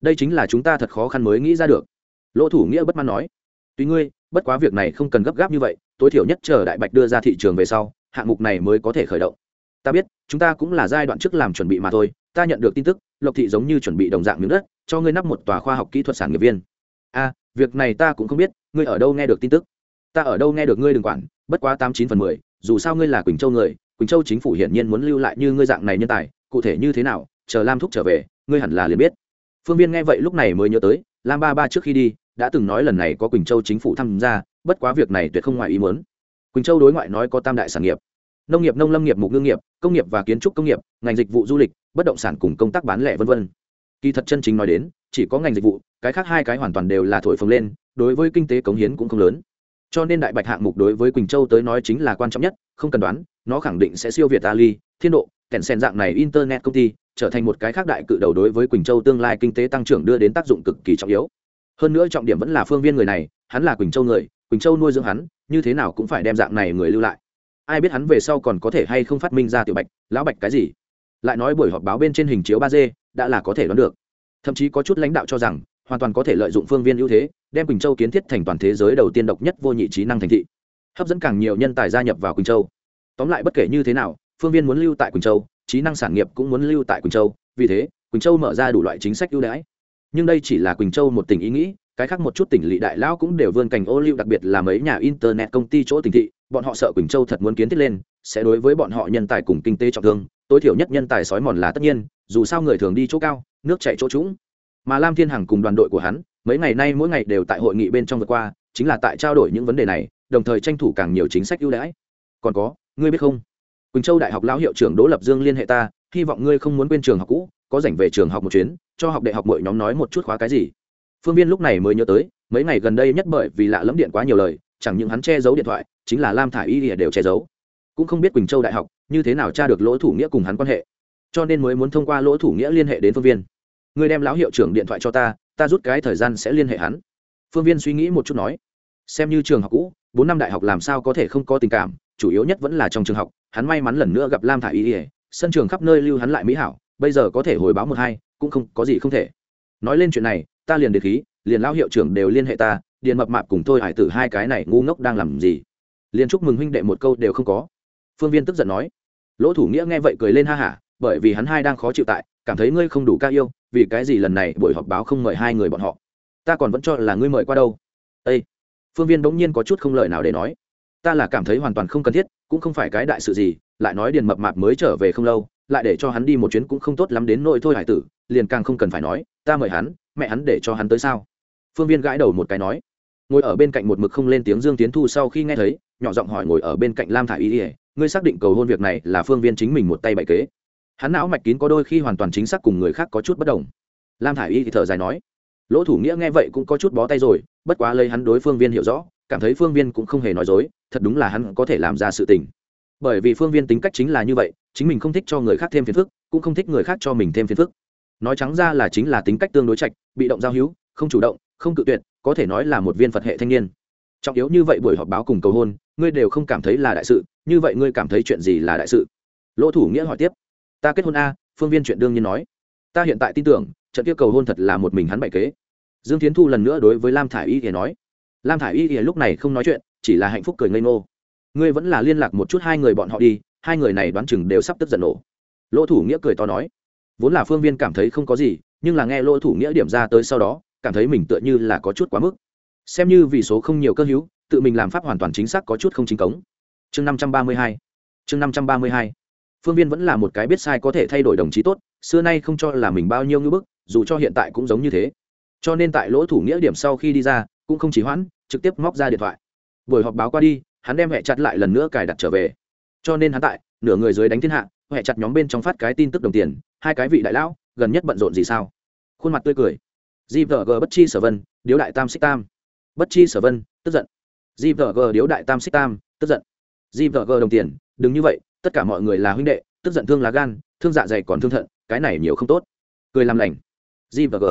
Đây chính là chúng ta thật khó khăn mới nghĩ ra được. Lỗ thủ nghĩa bất mãn nói. Tuy ngươi, bất quá việc này không cần gấp gáp như vậy, tối thiểu nhất chờ đại bạch đưa ra thị trường về sau hạng mục này mới có thể khởi động. Ta biết, chúng ta cũng là giai đoạn trước làm chuẩn bị mà thôi, ta nhận được tin tức, lộc thị giống như chuẩn bị đồng dạng miếng đất, cho ngươi nắp một tòa khoa học kỹ thuật sản nghiệp viên. A, việc này ta cũng không biết, ngươi ở đâu nghe được tin tức? Ta ở đâu nghe được ngươi đừng quản, bất quá tám chín phần mười, dù sao ngươi là quỳnh châu người, quỳnh châu chính phủ hiển nhiên muốn lưu lại như ngươi dạng này nhân tài, cụ thể như thế nào, chờ lam thúc trở về, ngươi hẳn là liền biết. Phương viên nghe vậy lúc này mới nhớ tới, lam ba ba trước khi đi, đã từng nói lần này có quỳnh châu chính phủ tham gia, bất quá việc này tuyệt không ngoài ý muốn quỳnh châu đối ngoại nói có tam đại sản nghiệp. Nông nghiệp, nông lâm nghiệp, mục ngư nghiệp, công nghiệp và kiến trúc công nghiệp, ngành dịch vụ du lịch, bất động sản cùng công tác bán lẻ v v kỳ thật chân chính nói đến, chỉ có ngành dịch vụ, cái khác hai cái hoàn toàn đều là thổi phồng lên, đối với kinh tế cống hiến cũng không lớn. Cho nên đại bạch hạng mục đối với quỳnh châu tới nói chính là quan trọng nhất, không cần đoán, nó khẳng định sẽ siêu việt ali, thiên độ kèn sen dạng này internet công ty, trở thành một cái khác đại cự đầu đối với quỳnh châu tương lai kinh tế tăng trưởng đưa đến tác dụng cực kỳ trọng yếu. Hơn nữa trọng điểm vẫn là phương viên người này, hắn là quỳnh châu người quỳnh châu nuôi dưỡng hắn, như thế nào cũng phải đem dạng này người lưu lại. Ai biết hắn về sau còn có thể hay không phát minh ra tiểu bạch, lão bạch cái gì? Lại nói buổi họp báo bên trên hình chiếu ba d, đã là có thể đoán được. Thậm chí có chút lãnh đạo cho rằng, hoàn toàn có thể lợi dụng phương viên ưu thế, đem quỳnh châu kiến thiết thành toàn thế giới đầu tiên độc nhất vô nhị trí năng thành thị. Hấp dẫn càng nhiều nhân tài gia nhập vào quỳnh châu. Tóm lại bất kể như thế nào, phương viên muốn lưu tại quỳnh châu, trí năng sản nghiệp cũng muốn lưu tại quỳnh châu. Vì thế, quỳnh châu mở ra đủ loại chính sách ưu đãi. Nhưng đây chỉ là quỳnh châu một tỉnh ý nghĩ cái khác một chút tỉnh lỵ đại lão cũng đều vươn cành ô liu, đặc biệt là mấy nhà internet công ty chỗ tỉnh thị, bọn họ sợ quỳnh châu thật muốn kiến thiết lên, sẽ đối với bọn họ nhân tài cùng kinh tế trọng thương, tối thiểu nhất nhân tài sói mòn là tất nhiên, dù sao người thường đi chỗ cao, nước chạy chỗ trũng. Mà lam thiên hằng cùng đoàn đội của hắn, mấy ngày nay mỗi ngày đều tại hội nghị bên trong vượt qua, chính là tại trao đổi những vấn đề này, đồng thời tranh thủ càng nhiều chính sách ưu đãi. Còn có, ngươi biết không? Quỳnh châu đại học lão hiệu trưởng đỗ lập dương liên hệ ta, hy vọng ngươi không muốn quên trường học cũ, có rảnh về trường học một chuyến, cho học đại học mọi nhóm nói một chút khóa cái gì phương viên lúc này mới nhớ tới, mấy ngày gần đây nhất bởi vì lạ lẫm điện quá nhiều lời, chẳng những hắn che giấu điện thoại, chính là lam thả i y đều che giấu. Cũng không biết quỳnh châu đại học, như thế nào tra được lỗ thủ nghĩa cùng hắn quan hệ. Cho nên mới muốn thông qua lỗ thủ nghĩa liên hệ đến phương viên. Người đem lão hiệu trưởng điện thoại cho ta ta rút cái thời gian sẽ liên hệ hắn. Phương viên suy nghĩ một chút nói, xem như trường học cũ, bốn năm đại học làm sao có thể không có tình cảm, chủ yếu nhất vẫn là trong trường học, hắn may mắn lần nữa gặp lam thả i y sân trường khắp nơi lưu hắn lại mỹ hảo, bây giờ có thể hồi báo một hai, cũng không có gì không thể. Nói lên chuyện này ta liền đề khí liền lao hiệu trưởng đều liên hệ ta điền mập mạp cùng tôi hải tử hai cái này ngu ngốc đang làm gì? Liền chúc mừng huynh đệ một câu đều không có. Phương viên tức giận nói. Lỗ thủ nghĩa nghe vậy cười lên ha hả bởi vì hắn hai đang khó chịu tại cảm thấy ngươi không đủ ca yêu vì cái gì lần này buổi họp báo không mời hai người bọn họ? Ta còn vẫn cho là ngươi mời qua đâu. Đây, phương viên bỗng nhiên có chút không lời nào để nói. Ta là cảm thấy hoàn toàn không cần thiết cũng không phải cái đại sự gì lại nói điền mập mạp mới trở về không lâu lại để cho hắn đi một chuyến cũng không tốt lắm đến nỗi thôi hải tử liền càng không cần phải nói, ta mời hắn, mẹ hắn để cho hắn tới sao? Phương viên gãi đầu một cái nói. Ngồi ở bên cạnh một mực không lên tiếng dương tiến thu sau khi nghe thấy, nhỏ giọng hỏi ngồi ở bên cạnh lam thả y ỉa ngươi xác định cầu hôn việc này là phương viên chính mình một tay bày kế? Hắn não mạch kín có đôi khi hoàn toàn chính xác cùng người khác có chút bất đồng. Lam thả y thì thở dài nói, lỗ thủ nghĩa nghe vậy cũng có chút bó tay rồi, bất quá lấy hắn đối phương viên hiểu rõ, cảm thấy phương viên cũng không hề nói dối, thật đúng là hắn có thể làm ra sự tình. Bởi vì phương viên tính cách chính là như vậy, chính mình không thích cho người khác thêm phiền phức, cũng không thích người khác cho mình thêm phiền phức nói trắng ra là chính là tính cách tương đối trạch, bị động giao hữu không chủ động không cự tuyệt có thể nói là một viên phật hệ thanh niên. Trọng yếu như vậy buổi họp báo cùng cầu hôn ngươi đều không cảm thấy là đại sự như vậy ngươi cảm thấy chuyện gì là đại sự? Lỗ thủ nghĩa hỏi tiếp. Ta kết hôn a phương viên chuyện đương nhiên nói. Ta hiện tại tin tưởng trận kia cầu hôn thật là một mình hắn bại kế. Dương tiến thu lần nữa đối với lam thả i y thì nói. Lam thả i y thì lúc này không nói chuyện chỉ là hạnh phúc cười ngây ngô. Ngươi vẫn là liên lạc một chút hai người bọn họ đi hai người này đoán chừng đều sắp tức giận nổ. Lỗ thủ nghĩa cười to nói vốn là phương viên cảm thấy không có gì, nhưng là nghe lỗ thủ nghĩa điểm ra tới sau đó, cảm thấy mình tựa như là có chút quá mức. Xem như vì số không nhiều cơ hữu, tự mình làm pháp hoàn toàn chính xác có chút không chính cống. Chương năm trăm ba mươi hai. Chương năm trăm ba mươi hai. Phương viên vẫn là một cái biết sai có thể thay đổi đồng chí tốt, xưa nay không cho là mình bao nhiêu ngưỡng bức, dù cho hiện tại cũng giống như thế. Cho nên tại lỗ thủ nghĩa điểm sau khi đi ra, cũng không chỉ hoãn, trực tiếp móc ra điện thoại. Buổi họp báo qua đi, hắn đem hẹ chặt lại lần nữa cài đặt trở về. Cho nên hắn tại, nửa người dưới đánh thiên hạ hẹ chặt nhóm bên trong phát cái tin tức đồng tiền, hai cái vị đại lão, gần nhất bận rộn gì sao? Khuôn mặt tươi cười. Gvg bất chi sở vân, điếu đại tam xích tam. Bất chi sở vân, tức giận. Gvg điếu đại tam xích tam, tức giận. Gvg đồng tiền, đừng như vậy, tất cả mọi người là huynh đệ, tức giận thương lá gan, thương dạ dày còn thương thận, cái này nhiều không tốt. Cười làm lành. Gvg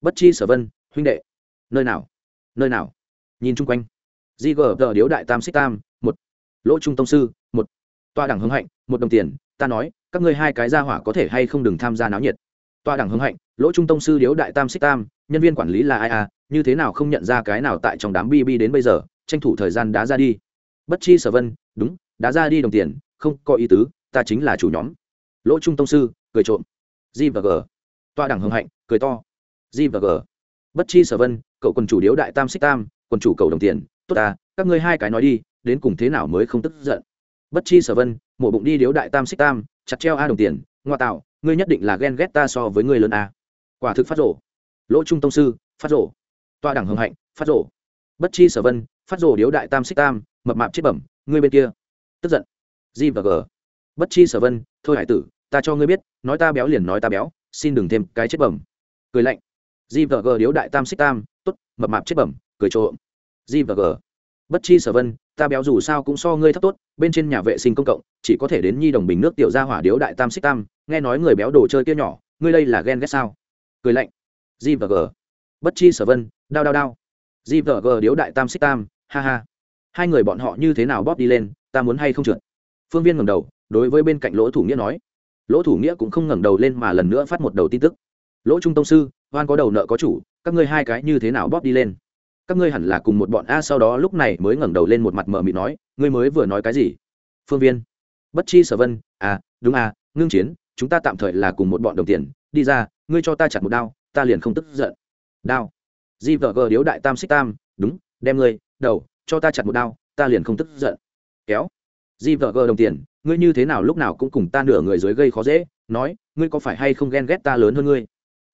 bất chi sở vân, huynh đệ. Nơi nào? Nơi nào? Nhìn chung quanh. Gvg điếu đại tam xích tam, một. Lỗ trung tông sư, một. Toa đẳng hưng hạnh, một đồng tiền ta nói, các ngươi hai cái gia hỏa có thể hay không đừng tham gia náo nhiệt. Toa đẳng hưng hạnh, lỗ trung tông sư điếu đại tam xích tam, nhân viên quản lý là ai à như thế nào không nhận ra cái nào tại trong đám bi bi đến bây giờ, tranh thủ thời gian đá ra đi. Bất chi sở vân, đúng, đá ra đi đồng tiền, không có ý tứ, ta chính là chủ nhóm. Lỗ trung tông sư, cười trộm. G và g. Toa đẳng hưng hạnh, cười to. G và g. Bất chi sở vân, cậu quần chủ điếu đại tam xích tam, quần chủ cầu đồng tiền. Tốt à các ngươi hai cái nói đi, đến cùng thế nào mới không tức giận? Bất chi sở vân, mổ bụng đi điếu đại tam xích tam, chặt treo a đồng tiền, ngoa tạo, ngươi nhất định là ghen ghét ta so với ngươi lớn a. Quả thực phát rổ lỗ trung tông sư, phát rổ toa đẳng hồng hạnh, phát rổ bất chi sở vân, phát rổ điếu đại tam xích tam, mập mạp chết bẩm, ngươi bên kia. Tức giận. G và g. Bất chi sở vân, thôi hải tử, ta cho ngươi biết, nói ta béo liền nói ta béo, xin đừng thêm cái chết bẩm. Cười lạnh. G và g điếu đại tam xích tam t ố t mập mạp chết bẩm, cười trộm. G và g. Bất chi sở vân ta béo dù sao cũng so ngươi thấp tốt, bên trên nhà vệ sinh công cộng, chỉ có thể đến nhi đồng bình nước tiểu ra hỏa điếu đại tam xích tam, nghe nói người béo đồ chơi kia nhỏ, ngươi đây là ghen ghét sao? Cười lạnh. G và g. Bất chi sở vân, đao đao đao. G và g điếu đại tam xích tam, ha ha. Hai người bọn họ như thế nào bóp đi lên, ta muốn hay không trượt? Phương viên ngẩng đầu, đối với bên cạnh lỗ thủ nghĩa nói. Lỗ thủ nghĩa cũng không ngẩng đầu lên mà lần nữa phát một đầu tin tức. Lỗ trung tông sư, hoan có đầu nợ có chủ, các ngươi hai cái như thế nào bóp đi lên? Các ngươi hẳn là cùng một bọn a sau đó lúc này mới ngẩng đầu lên một mặt mờ mịt nói, ngươi mới vừa nói cái gì? Phương viên. Bất chi sở vân à đúng à ngưng chiến, chúng ta tạm thời là cùng một bọn đồng tiền, đi ra, ngươi cho ta chặt một đao, ta liền không tức giận. Đao. Di vợ gờ điếu đại tam xích tam, đúng, đem ngươi, đầu, cho ta chặt một đao, ta liền không tức giận. Kéo. Di vợ gờ đồng tiền, ngươi như thế nào lúc nào cũng cùng ta nửa người dưới gây khó dễ, nói, ngươi có phải hay không ghen ghét ta lớn hơn ngươi?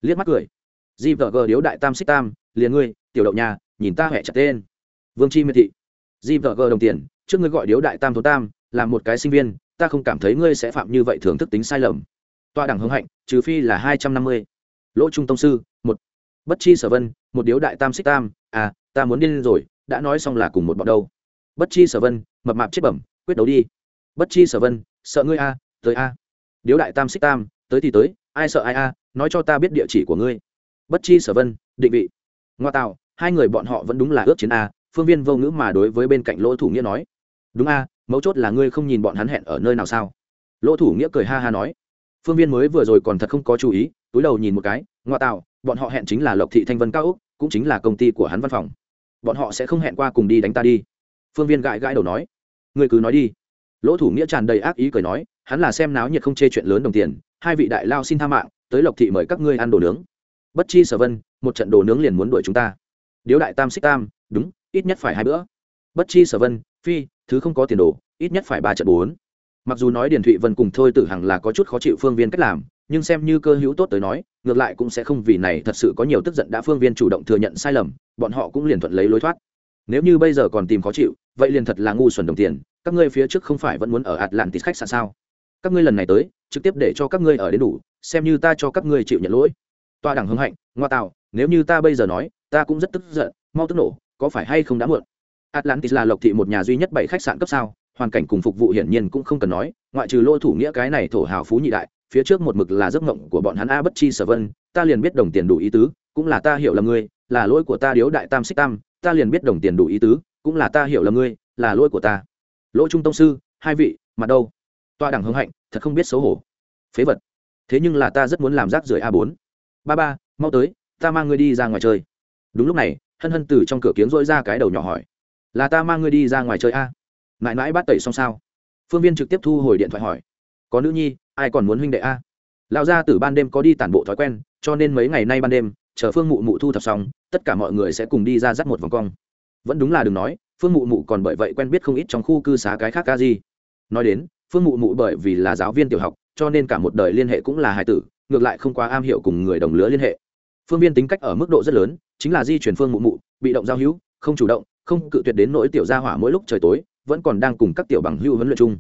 Liếc mắt cười. Di vợ gờ điếu đại tam xích tam, liền ngươi, tiểu đậu nhà nhìn ta hẹ chặt tên. Vương chi miệt thị. Di vợ gờ đồng tiền, trước ngươi gọi điếu đại tam thố tam, là một cái sinh viên, ta không cảm thấy ngươi sẽ phạm như vậy thưởng thức tính sai lầm. Toa đẳng hưng hạnh, trừ phi là hai trăm năm mươi. Lỗ trung tông sư, một. Bất chi sở vân, một điếu đại tam xích tam à ta muốn điên rồi, đã nói xong là cùng một bọn đâu. Bất chi sở vân, mập mạp chết bẩm, quyết đấu đi. Bất chi sở vân, sợ ngươi a, tới a. Điếu đại tam xích tam, tới thì tới, ai sợ ai a, nói cho ta biết địa chỉ của ngươi. Bất chi sở vân, định vị. Ngoa tạo hai người bọn họ vẫn đúng là ước chiến a, phương viên vô ngữ mà đối với bên cạnh lỗ thủ nghĩa nói. Đúng a, mấu chốt là ngươi không nhìn bọn hắn hẹn ở nơi nào sao? Lỗ thủ nghĩa cười ha ha nói. Phương viên mới vừa rồi còn thật không có chú ý, túi đầu nhìn một cái, ngoa tạo, bọn họ hẹn chính là lộc thị thanh vân cao úc cũng chính là công ty của hắn văn phòng. Bọn họ sẽ không hẹn qua cùng đi đánh ta đi. Phương viên gãi gãi đầu nói. Ngươi cứ nói đi. Lỗ thủ nghĩa tràn đầy ác ý cười nói, hắn là xem náo nhiệt không chê chuyện lớn đồng tiền, hai vị đại lao xin tha mạng, tới lộc thị mời các ngươi ăn đồ nướng. Bất chi sở vân, một trận đồ nướng liền muốn đuổi chúng ta điếu đại tam xích tam, đúng, ít nhất phải hai bữa. Bất chi sở vân, phi, thứ không có tiền đồ, ít nhất phải ba trận bốn. Mặc dù nói điền thụy vân cùng thôi tử hằng là có chút khó chịu phương viên cách làm, nhưng xem như cơ hữu tốt tới nói, ngược lại cũng sẽ không vì này thật sự có nhiều tức giận đã phương viên chủ động thừa nhận sai lầm, bọn họ cũng liền thuận lấy lối thoát. Nếu như bây giờ còn tìm khó chịu, vậy liền thật là ngu xuẩn đồng tiền, các ngươi phía trước không phải vẫn muốn ở atlantis khách sạn sao? Các ngươi lần này tới, trực tiếp để cho các ngươi ở đến đủ, xem như ta cho các ngươi chịu nhận lỗi. Toa đẳng hưng hạnh, ngoa tạo nếu như ta bây giờ nói, ta cũng rất tức giận, mau tức nổ, có phải hay không đã muộn? Atlantis là lộc thị một nhà duy nhất bảy khách sạn cấp sao, hoàn cảnh cùng phục vụ hiển nhiên cũng không cần nói, ngoại trừ lô thủ nghĩa cái này thổ hào phú nhị đại, phía trước một mực là giấc mộng của bọn hắn a bất chi sở vân, ta liền biết đồng tiền đủ ý tứ, cũng là ta hiểu là ngươi, là lỗi của ta điếu đại tam xích tam, ta liền biết đồng tiền đủ ý tứ, cũng là ta hiểu là ngươi, là lỗi của ta. Lỗ trung tông sư, hai vị, mặt đâu? Toa đẳng hưng hạnh, thật không biết xấu hổ. Phế vật. Thế nhưng là ta rất muốn làm rác rưởi a bốn. Ba ba, mau tới ta mang ngươi đi ra ngoài chơi. Đúng lúc này, hân hân từ trong cửa kiếng dỗi ra cái đầu nhỏ hỏi, là ta mang ngươi đi ra ngoài chơi a? Mãi mãi bắt tẩy xong sao? Phương viên trực tiếp thu hồi điện thoại hỏi, có nữ nhi, ai còn muốn huynh đệ a? Lão gia tử ban đêm có đi tản bộ thói quen, cho nên mấy ngày nay ban đêm, chờ phương mụ mụ thu thập xong, tất cả mọi người sẽ cùng đi ra dắt một vòng cong. Vẫn đúng là đừng nói, phương mụ mụ còn bởi vậy quen biết không ít trong khu cư xá cái khác ca gì nói đến, phương mụ mụ bởi vì là giáo viên tiểu học, cho nên cả một đời liên hệ cũng là hài tử, ngược lại không quá am hiểu cùng người đồng lứa liên hệ phương viên tính cách ở mức độ rất lớn, chính là di chuyển phương mụ mụ, bị động giao hữu, không chủ động, không cự tuyệt đến nỗi tiểu gia hỏa mỗi lúc trời tối, vẫn còn đang cùng các tiểu bằng hữu huấn luyện chung.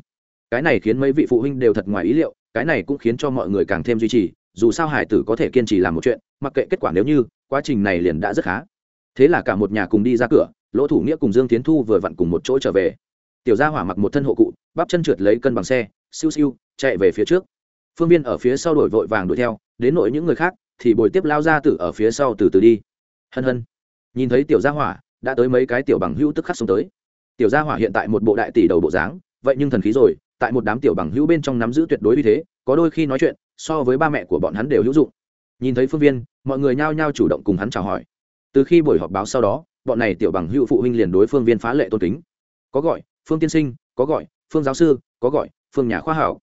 Cái này khiến mấy vị phụ huynh đều thật ngoài ý liệu, cái này cũng khiến cho mọi người càng thêm duy trì, dù sao hải tử có thể kiên trì làm một chuyện, mặc kệ kết quả nếu như, quá trình này liền đã rất khá. Thế là cả một nhà cùng đi ra cửa, lỗ thủ nghĩa cùng dương tiến thu vừa vặn cùng một chỗ trở về. Tiểu gia hỏa mặc một thân hộ cụ, bắp chân trượt lấy cân bằng xe, siêu siêu, chạy về phía trước. Phương viên ở phía sau đổi vội vàng đuổi theo, đến nội những người khác thì bồi tiếp lao ra tử ở phía sau từ từ đi. Hân hân. Nhìn thấy tiểu gia hỏa, đã tới mấy cái tiểu bằng hữu tức khắc xuống tới. Tiểu gia hỏa hiện tại một bộ đại tỷ đầu bộ dáng, vậy nhưng thần khí rồi, tại một đám tiểu bằng hữu bên trong nắm giữ tuyệt đối uy thế, có đôi khi nói chuyện, so với ba mẹ của bọn hắn đều hữu dụng. Nhìn thấy phương viên, mọi người nhao nhao chủ động cùng hắn chào hỏi. Từ khi buổi họp báo sau đó, bọn này tiểu bằng hữu phụ huynh liền đối phương viên phá lệ tôn kính. Có gọi, phương tiên sinh, có gọi, phương giáo sư, có gọi, phương nhà khoa hảo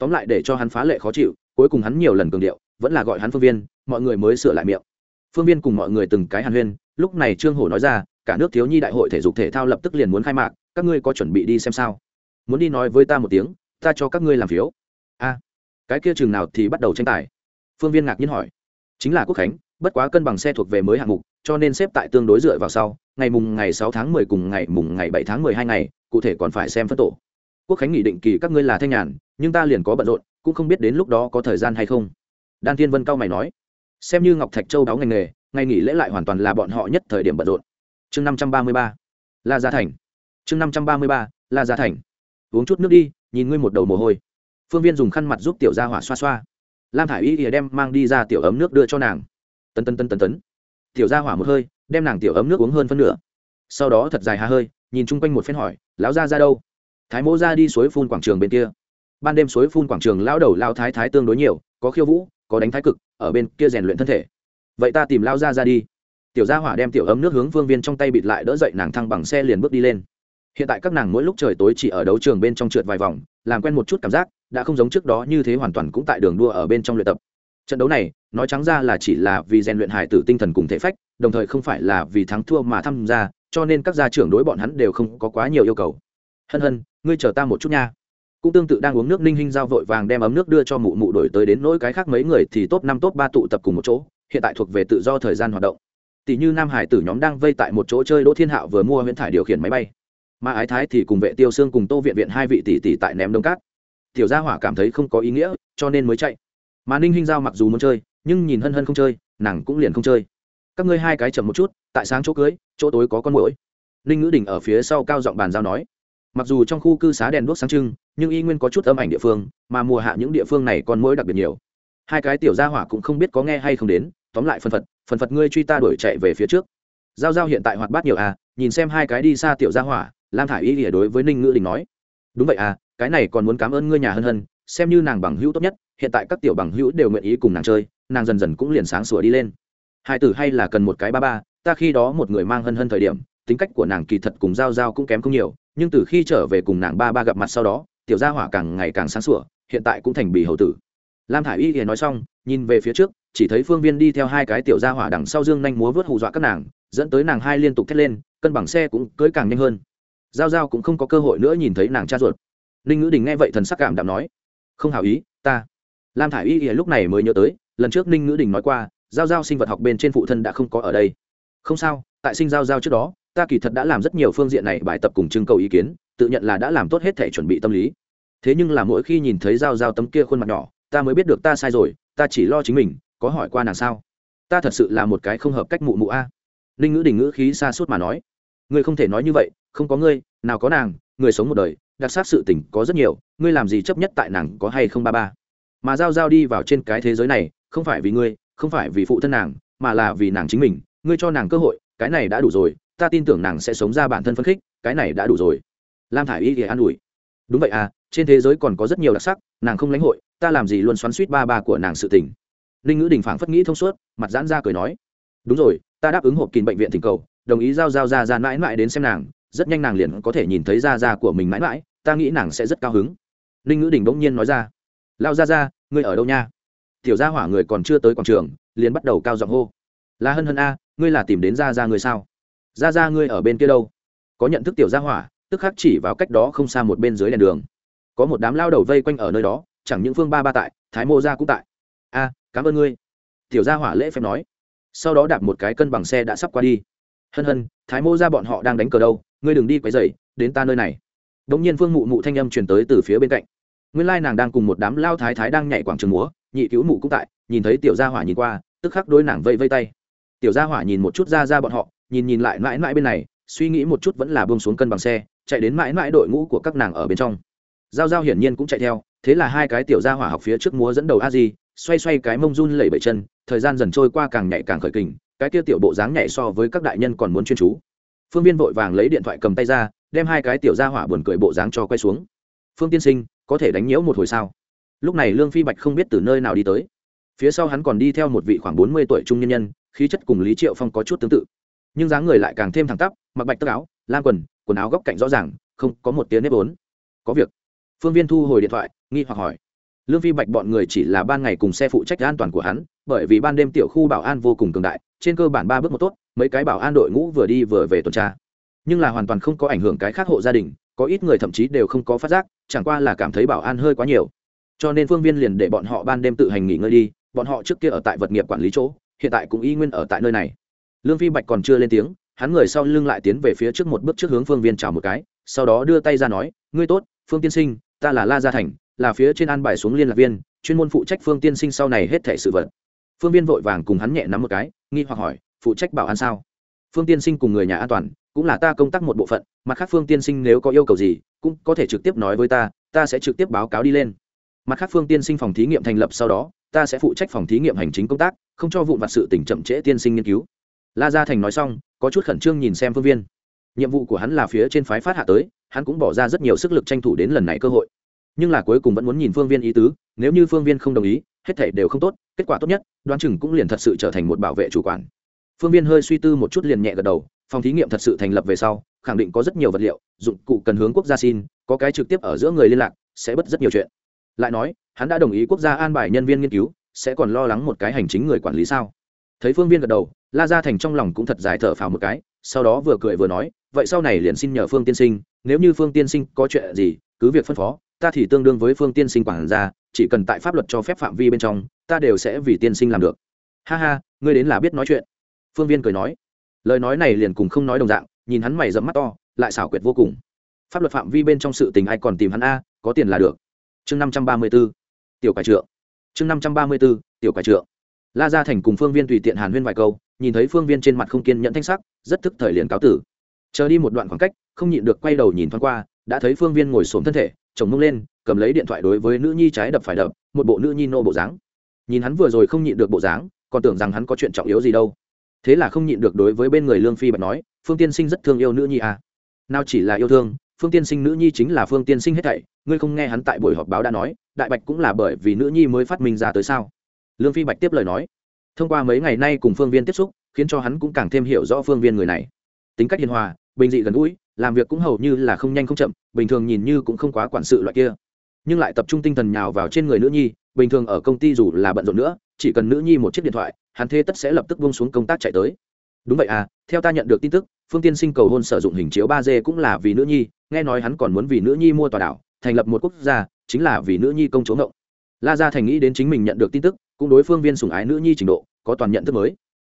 tóm lại để cho hắn phá lệ khó chịu, cuối cùng hắn nhiều lần cường điệu, vẫn là gọi hắn phương viên mọi người mới sửa lại miệng. Phương viên cùng mọi người từng cái hàn huyên, lúc này trương hổ nói ra, cả nước thiếu nhi đại hội thể dục thể thao lập tức liền muốn khai mạc, các ngươi có chuẩn bị đi xem sao? Muốn đi nói với ta một tiếng, ta cho các ngươi làm phiếu. A, cái kia chừng nào thì bắt đầu tranh tài? Phương viên ngạc nhiên hỏi. Chính là quốc khánh, bất quá cân bằng xe thuộc về mới hạng mục, cho nên xếp tại tương đối dựa vào sau, ngày mùng ngày sáu tháng mười cùng ngày mùng ngày bảy tháng mười hai ngày, cụ thể còn phải xem phân tổ. Quốc khánh nghị định kỳ các ngươi là thanh nhàn, nhưng ta liền có bận rộn, cũng không biết đến lúc đó có thời gian hay không. Đan thiên vân cao mày nói xem như ngọc thạch châu đáo ngành nghề, ngày nghỉ lễ lại hoàn toàn là bọn họ nhất thời điểm bận rộn. Chương năm trăm ba mươi ba, la gia thành. Chương năm trăm ba mươi ba, la gia thành. Uống chút nước đi, nhìn ngươi một đầu mồ hôi. Phương viên dùng khăn mặt giúp tiểu gia hỏa xoa xoa. Lam thả i y ỉa đem mang đi ra tiểu ấm nước đưa cho nàng. Tân tân tân tân tấn. Tiểu gia hỏa một hơi, đem nàng tiểu ấm nước uống hơn phân nửa. Sau đó thật dài hà hơi, nhìn chung quanh một phen hỏi, lão gia ra đâu? Thái mỗ ra đi suối phun quảng trường bên kia. Ban đêm suối phun quảng trường lao đầu lao thái thái tương đối nhiều, có khiêu vũ, có đánh thái cực ở bên kia rèn luyện thân thể. Vậy ta tìm lao ra ra đi. Tiểu gia hỏa đem tiểu ấm nước hướng phương viên trong tay bịt lại đỡ dậy nàng thăng bằng xe liền bước đi lên. Hiện tại các nàng mỗi lúc trời tối chỉ ở đấu trường bên trong trượt vài vòng, làm quen một chút cảm giác, đã không giống trước đó như thế hoàn toàn cũng tại đường đua ở bên trong luyện tập. Trận đấu này, nói trắng ra là chỉ là vì rèn luyện hải tử tinh thần cùng thể phách, đồng thời không phải là vì thắng thua mà tham gia, cho nên các gia trưởng đối bọn hắn đều không có quá nhiều yêu cầu. Hân hân, ngươi chờ ta một chút nha cũng tương tự đang uống nước ninh hinh giao vội vàng đem ấm nước đưa cho mụ mụ đổi tới đến nỗi cái khác mấy người thì top năm top ba tụ tập cùng một chỗ, hiện tại thuộc về tự do thời gian hoạt động. Tỷ như nam hải tử nhóm đang vây tại một chỗ chơi đỗ thiên hạo vừa mua huyễn thải điều khiển máy bay. Mà ái thái thì cùng vệ tiêu xương cùng tô viện viện hai vị tỷ tỷ tại ném đông cát. Tiểu gia hỏa cảm thấy không có ý nghĩa, cho nên mới chạy. Mà ninh hinh giao mặc dù muốn chơi, nhưng nhìn hân hân không chơi, nàng cũng liền không chơi. Các ngươi hai cái chậm một chút, tại sáng chỗ cưới, chỗ tối có con mũi ninh ngữ đình ở phía sau cao giọng bàn giao nói mặc dù trong khu cư xá đèn đuốc sáng trưng, nhưng y nguyên có chút âm ảnh địa phương, mà mùa hạ những địa phương này con mỗi đặc biệt nhiều. Hai cái tiểu gia hỏa cũng không biết có nghe hay không đến, tóm lại phần phật phần phật ngươi truy ta đuổi chạy về phía trước. Giao giao hiện tại hoạt bát nhiều à nhìn xem hai cái đi xa tiểu gia hỏa, lam thả i y lìa đối với ninh ngữ đình nói. Đúng vậy à cái này còn muốn cảm ơn ngươi nhà hân hân, xem như nàng bằng hữu tốt nhất, hiện tại các tiểu bằng hữu đều nguyện ý cùng nàng chơi, nàng dần dần cũng liền sáng sủa đi lên. Hai tử hay là cần một cái ba ba, ta khi đó một người mang hân hân thời điểm, tính cách của nàng kỳ thật cùng giao giao cũng kém không nhiều nhưng từ khi trở về cùng nàng ba ba gặp mặt sau đó, tiểu gia hỏa càng ngày càng sáng sủa, hiện tại cũng thành bì hầu tử. Lam thả i y thì nói xong, nhìn về phía trước, chỉ thấy phương viên đi theo hai cái tiểu gia hỏa đằng sau dương nhanh múa vớt hù dọa các nàng, dẫn tới nàng hai liên tục thét lên, cân bằng xe cũng cưới càng nhanh hơn. Giao giao cũng không có cơ hội nữa nhìn thấy nàng cha ruột. Ninh ngữ đình nghe vậy thần sắc cảm đạm nói, không hảo ý, ta. Lam thả i y thì lúc này mới nhớ tới, lần trước ninh ngữ đình nói qua, giao giao sinh vật học bên trên phụ thân đã không có ở đây. Không sao, tại sinh giao giao trước đó ta kỳ thật đã làm rất nhiều phương diện này bài tập cùng trưng cầu ý kiến, tự nhận là đã làm tốt hết thể chuẩn bị tâm lý. Thế nhưng là mỗi khi nhìn thấy dao dao tấm kia khuôn mặt nhỏ, ta mới biết được ta sai rồi, ta chỉ lo chính mình, có hỏi qua nàng sao? Ta thật sự là một cái không hợp cách mụ mụ a. Ninh ngữ đình ngữ khí xa suốt mà nói. Ngươi không thể nói như vậy, không có ngươi, nào có nàng, người sống một đời, đặc sắc sự tình có rất nhiều, ngươi làm gì chấp nhất tại nàng có hay không ba ba? Mà giao giao đi vào trên cái thế giới này, không phải vì ngươi, không phải vì phụ thân nàng, mà là vì nàng chính mình, ngươi cho nàng cơ hội, cái này đã đủ rồi ta tin tưởng nàng sẽ sống ra bản thân phấn khích, cái này đã đủ rồi. Lam thả i y thì an ủi. Đúng vậy à trên thế giới còn có rất nhiều đặc sắc, nàng không lãnh hội, ta làm gì luôn xoắn suýt ba ba của nàng sự tình. Ninh ngữ đình phảng phất nghĩ thông suốt, mặt giãn ra cười nói. Đúng rồi, ta đáp ứng hộp kín bệnh viện thỉnh cầu, đồng ý giao giao ra ra mãi mãi đến xem nàng, rất nhanh nàng liền có thể nhìn thấy ra ra của mình mãi mãi, ta nghĩ nàng sẽ rất cao hứng. Ninh ngữ đình bỗng nhiên nói ra. Lao ra ra, ngươi ở đâu nha? Tiểu gia hỏa người còn chưa tới quảng trường, liền bắt đầu cao giọng hô. Là hân hân a, ngươi là tìm đến ra ra ngươi sao? Ra ra ngươi ở bên kia đâu? Có nhận thức tiểu gia hỏa, tức khắc chỉ vào cách đó không xa một bên dưới đèn đường. Có một đám lao đầu vây quanh ở nơi đó, chẳng những phương ba ba tại, thái mô gia cũng tại. A, cảm ơn ngươi. Tiểu gia hỏa lễ phép nói. Sau đó đạp một cái cân bằng xe đã sắp qua đi. Hân hân, thái mô gia bọn họ đang đánh cờ đâu? Ngươi đừng đi quấy dày đến ta nơi này. Đ ỗ n g nhiên phương mụ mụ thanh âm truyền tới từ phía bên cạnh. Nguyên lai nàng đang cùng một đám lao thái thái đang nhảy quảng trường múa, nhị cứu mụ cũng tại, nhìn thấy tiểu gia hỏa nhìn qua, tức khắc đôi nàng vây vây tay. Tiểu gia hỏa nhìn một chút ra ra bọn họ nhìn nhìn lại mãi mãi bên này, suy nghĩ một chút vẫn là bông xuống cân bằng xe, chạy đến mãi mãi đội ngũ của các nàng ở bên trong. Giao giao hiển nhiên cũng chạy theo, thế là hai cái tiểu gia hỏa học phía trước múa dẫn đầu a di, xoay xoay cái mông run lẩy bẩy chân, thời gian dần trôi qua càng nhảy càng khởi kình, cái kia tiểu bộ dáng nhảy so với các đại nhân còn muốn chuyên chú. Phương viên vội vàng lấy điện thoại cầm tay ra, đem hai cái tiểu gia hỏa buồn cười bộ dáng cho quay xuống. Phương tiên sinh, có thể đánh nhiễu một hồi sao? Lúc này lương phi bạch không biết từ nơi nào đi tới. Phía sau hắn còn đi theo một vị khoảng bốn mươi tuổi trung nhân nhân, khí chất cùng lý triệu phong có chút tương tự nhưng dáng người lại càng thêm thẳng tắp, mặc bạch tơ áo lan quần quần áo góc cạnh rõ ràng, không có một tiếng nếp ốn có việc. Phương viên thu hồi điện thoại, nghi hoặc hỏi. Lương phi bạch bọn người chỉ là ban ngày cùng xe phụ trách an toàn của hắn, bởi vì ban đêm tiểu khu bảo an vô cùng cường đại, trên cơ bản ba bước một tốt, mấy cái bảo an đội ngũ vừa đi vừa về tuần tra. Nhưng là hoàn toàn không có ảnh hưởng cái khác hộ gia đình, có ít người thậm chí đều không có phát giác, chẳng qua là cảm thấy bảo an hơi quá nhiều. Cho nên phương viên liền để bọn họ ban đêm tự hành nghỉ ngơi đi, bọn họ trước kia ở tại vật nghiệp quản lý chỗ, hiện tại cũng y nguyên ở tại nơi này lương phi bạch còn chưa lên tiếng, hắn người sau lưng lại tiến về phía trước một bước trước hướng phương viên chào một cái, sau đó đưa tay ra nói, ngươi tốt, phương tiên sinh, ta là la gia thành, là phía trên an bài xuống liên lạc viên, chuyên môn phụ trách phương tiên sinh sau này hết thẻ sự vật. Phương viên vội vàng cùng hắn nhẹ nắm một cái, nghi hoặc hỏi, phụ trách bảo an sao? Phương tiên sinh cùng người nhà an toàn, cũng là ta công tác một bộ phận, mặt khác phương tiên sinh nếu có yêu cầu gì, cũng có thể trực tiếp nói với ta ta sẽ trực tiếp báo cáo đi lên. Mặt khác phương tiên sinh phòng thí nghiệm thành lập sau đó, ta sẽ phụ trách phòng thí nghiệm hành chính công tác, không cho vụn vặt sự tỉnh chậm trễ tiên sinh nghiên cứu la gia thành nói xong, có chút khẩn trương nhìn xem phương viên. Nhiệm vụ của hắn là phía trên phái phát hạ tới, hắn cũng bỏ ra rất nhiều sức lực tranh thủ đến lần này cơ hội. Nhưng là cuối cùng vẫn muốn nhìn phương viên ý tứ, nếu như phương viên không đồng ý, hết thể đều không tốt, kết quả tốt nhất, đoán chừng cũng liền thật sự trở thành một bảo vệ chủ quản. Phương viên hơi suy tư một chút liền nhẹ gật đầu, phòng thí nghiệm thật sự thành lập về sau, khẳng định có rất nhiều vật liệu, dụng cụ cần hướng quốc gia xin, có cái trực tiếp ở giữa người liên lạc, sẽ bất rất nhiều chuyện. Lại nói, hắn đã đồng ý quốc gia an bài nhân viên nghiên cứu, sẽ còn lo lắng một cái hành chính người quản lý sao? Thấy phương viên gật đầu la gia thành trong lòng cũng thật dài thở phào một cái, sau đó vừa cười vừa nói, vậy sau này liền xin nhờ phương tiên sinh, nếu như phương tiên sinh có chuyện gì, cứ việc phân phó, ta thì tương đương với phương tiên sinh quản gia, chỉ cần tại pháp luật cho phép phạm vi bên trong, ta đều sẽ vì tiên sinh làm được. Ha ha, ngươi đến là biết nói chuyện. Phương viên cười nói. Lời nói này liền cùng không nói đồng dạng, nhìn hắn mày dẫm mắt to, lại xảo quyệt vô cùng. Pháp luật phạm vi bên trong sự tình ai còn tìm hắn a, có tiền là được. Chương năm trăm ba mươi b ố tiểu cải trượng. Chương năm trăm ba mươi b ố tiểu cải trượng. La gia thành cùng phương viên tùy tiện hàn huyên vài câu nhìn thấy phương viên trên mặt không kiên nhẫn thanh sắc, rất thức thời liền cáo tử. Chờ đi một đoạn khoảng cách, không nhịn được quay đầu nhìn thoáng qua, đã thấy phương viên ngồi xổm thân thể, chồng mông lên, cầm lấy điện thoại đối với nữ nhi trái đập phải đập, một bộ nữ nhi nô bộ dáng. Nhìn hắn vừa rồi không nhịn được bộ dáng, còn tưởng rằng hắn có chuyện trọng yếu gì đâu. Thế là không nhịn được đối với bên người lương phi bạch nói, phương tiên sinh rất thương yêu nữ nhi à. nào chỉ là yêu thương, phương tiên sinh nữ nhi chính là phương tiên sinh hết thảy, ngươi không nghe hắn tại buổi họp báo đã nói, đại bạch cũng là bởi vì nữ nhi mới phát minh ra tới sao? Lương phi bạch tiếp lời nói thông qua mấy ngày nay cùng phương viên tiếp xúc, khiến cho hắn cũng càng thêm hiểu rõ phương viên người này. Tính cách hiền hòa, bình dị gần gũi, làm việc cũng hầu như là không nhanh không chậm, bình thường nhìn như cũng không quá quản sự loại kia. Nhưng lại tập trung tinh thần nhào vào trên người nữ nhi, bình thường ở công ty dù là bận rộn nữa, chỉ cần nữ nhi một chiếc điện thoại, hắn thế tất sẽ lập tức buông xuống công tác chạy tới. Đúng vậy à theo ta nhận được tin tức, phương tiên sinh cầu hôn sử dụng hình chiếu ba d cũng là vì nữ nhi, nghe nói hắn còn muốn vì nữ nhi mua tòa đảo, thành lập một quốc gia, chính là vì nữ nhi công chúa ngộng. La gia thành nghĩ đến chính mình nhận được tin tức cũng đối phương viên sủng ái nữ nhi trình độ có toàn nhận thức mới.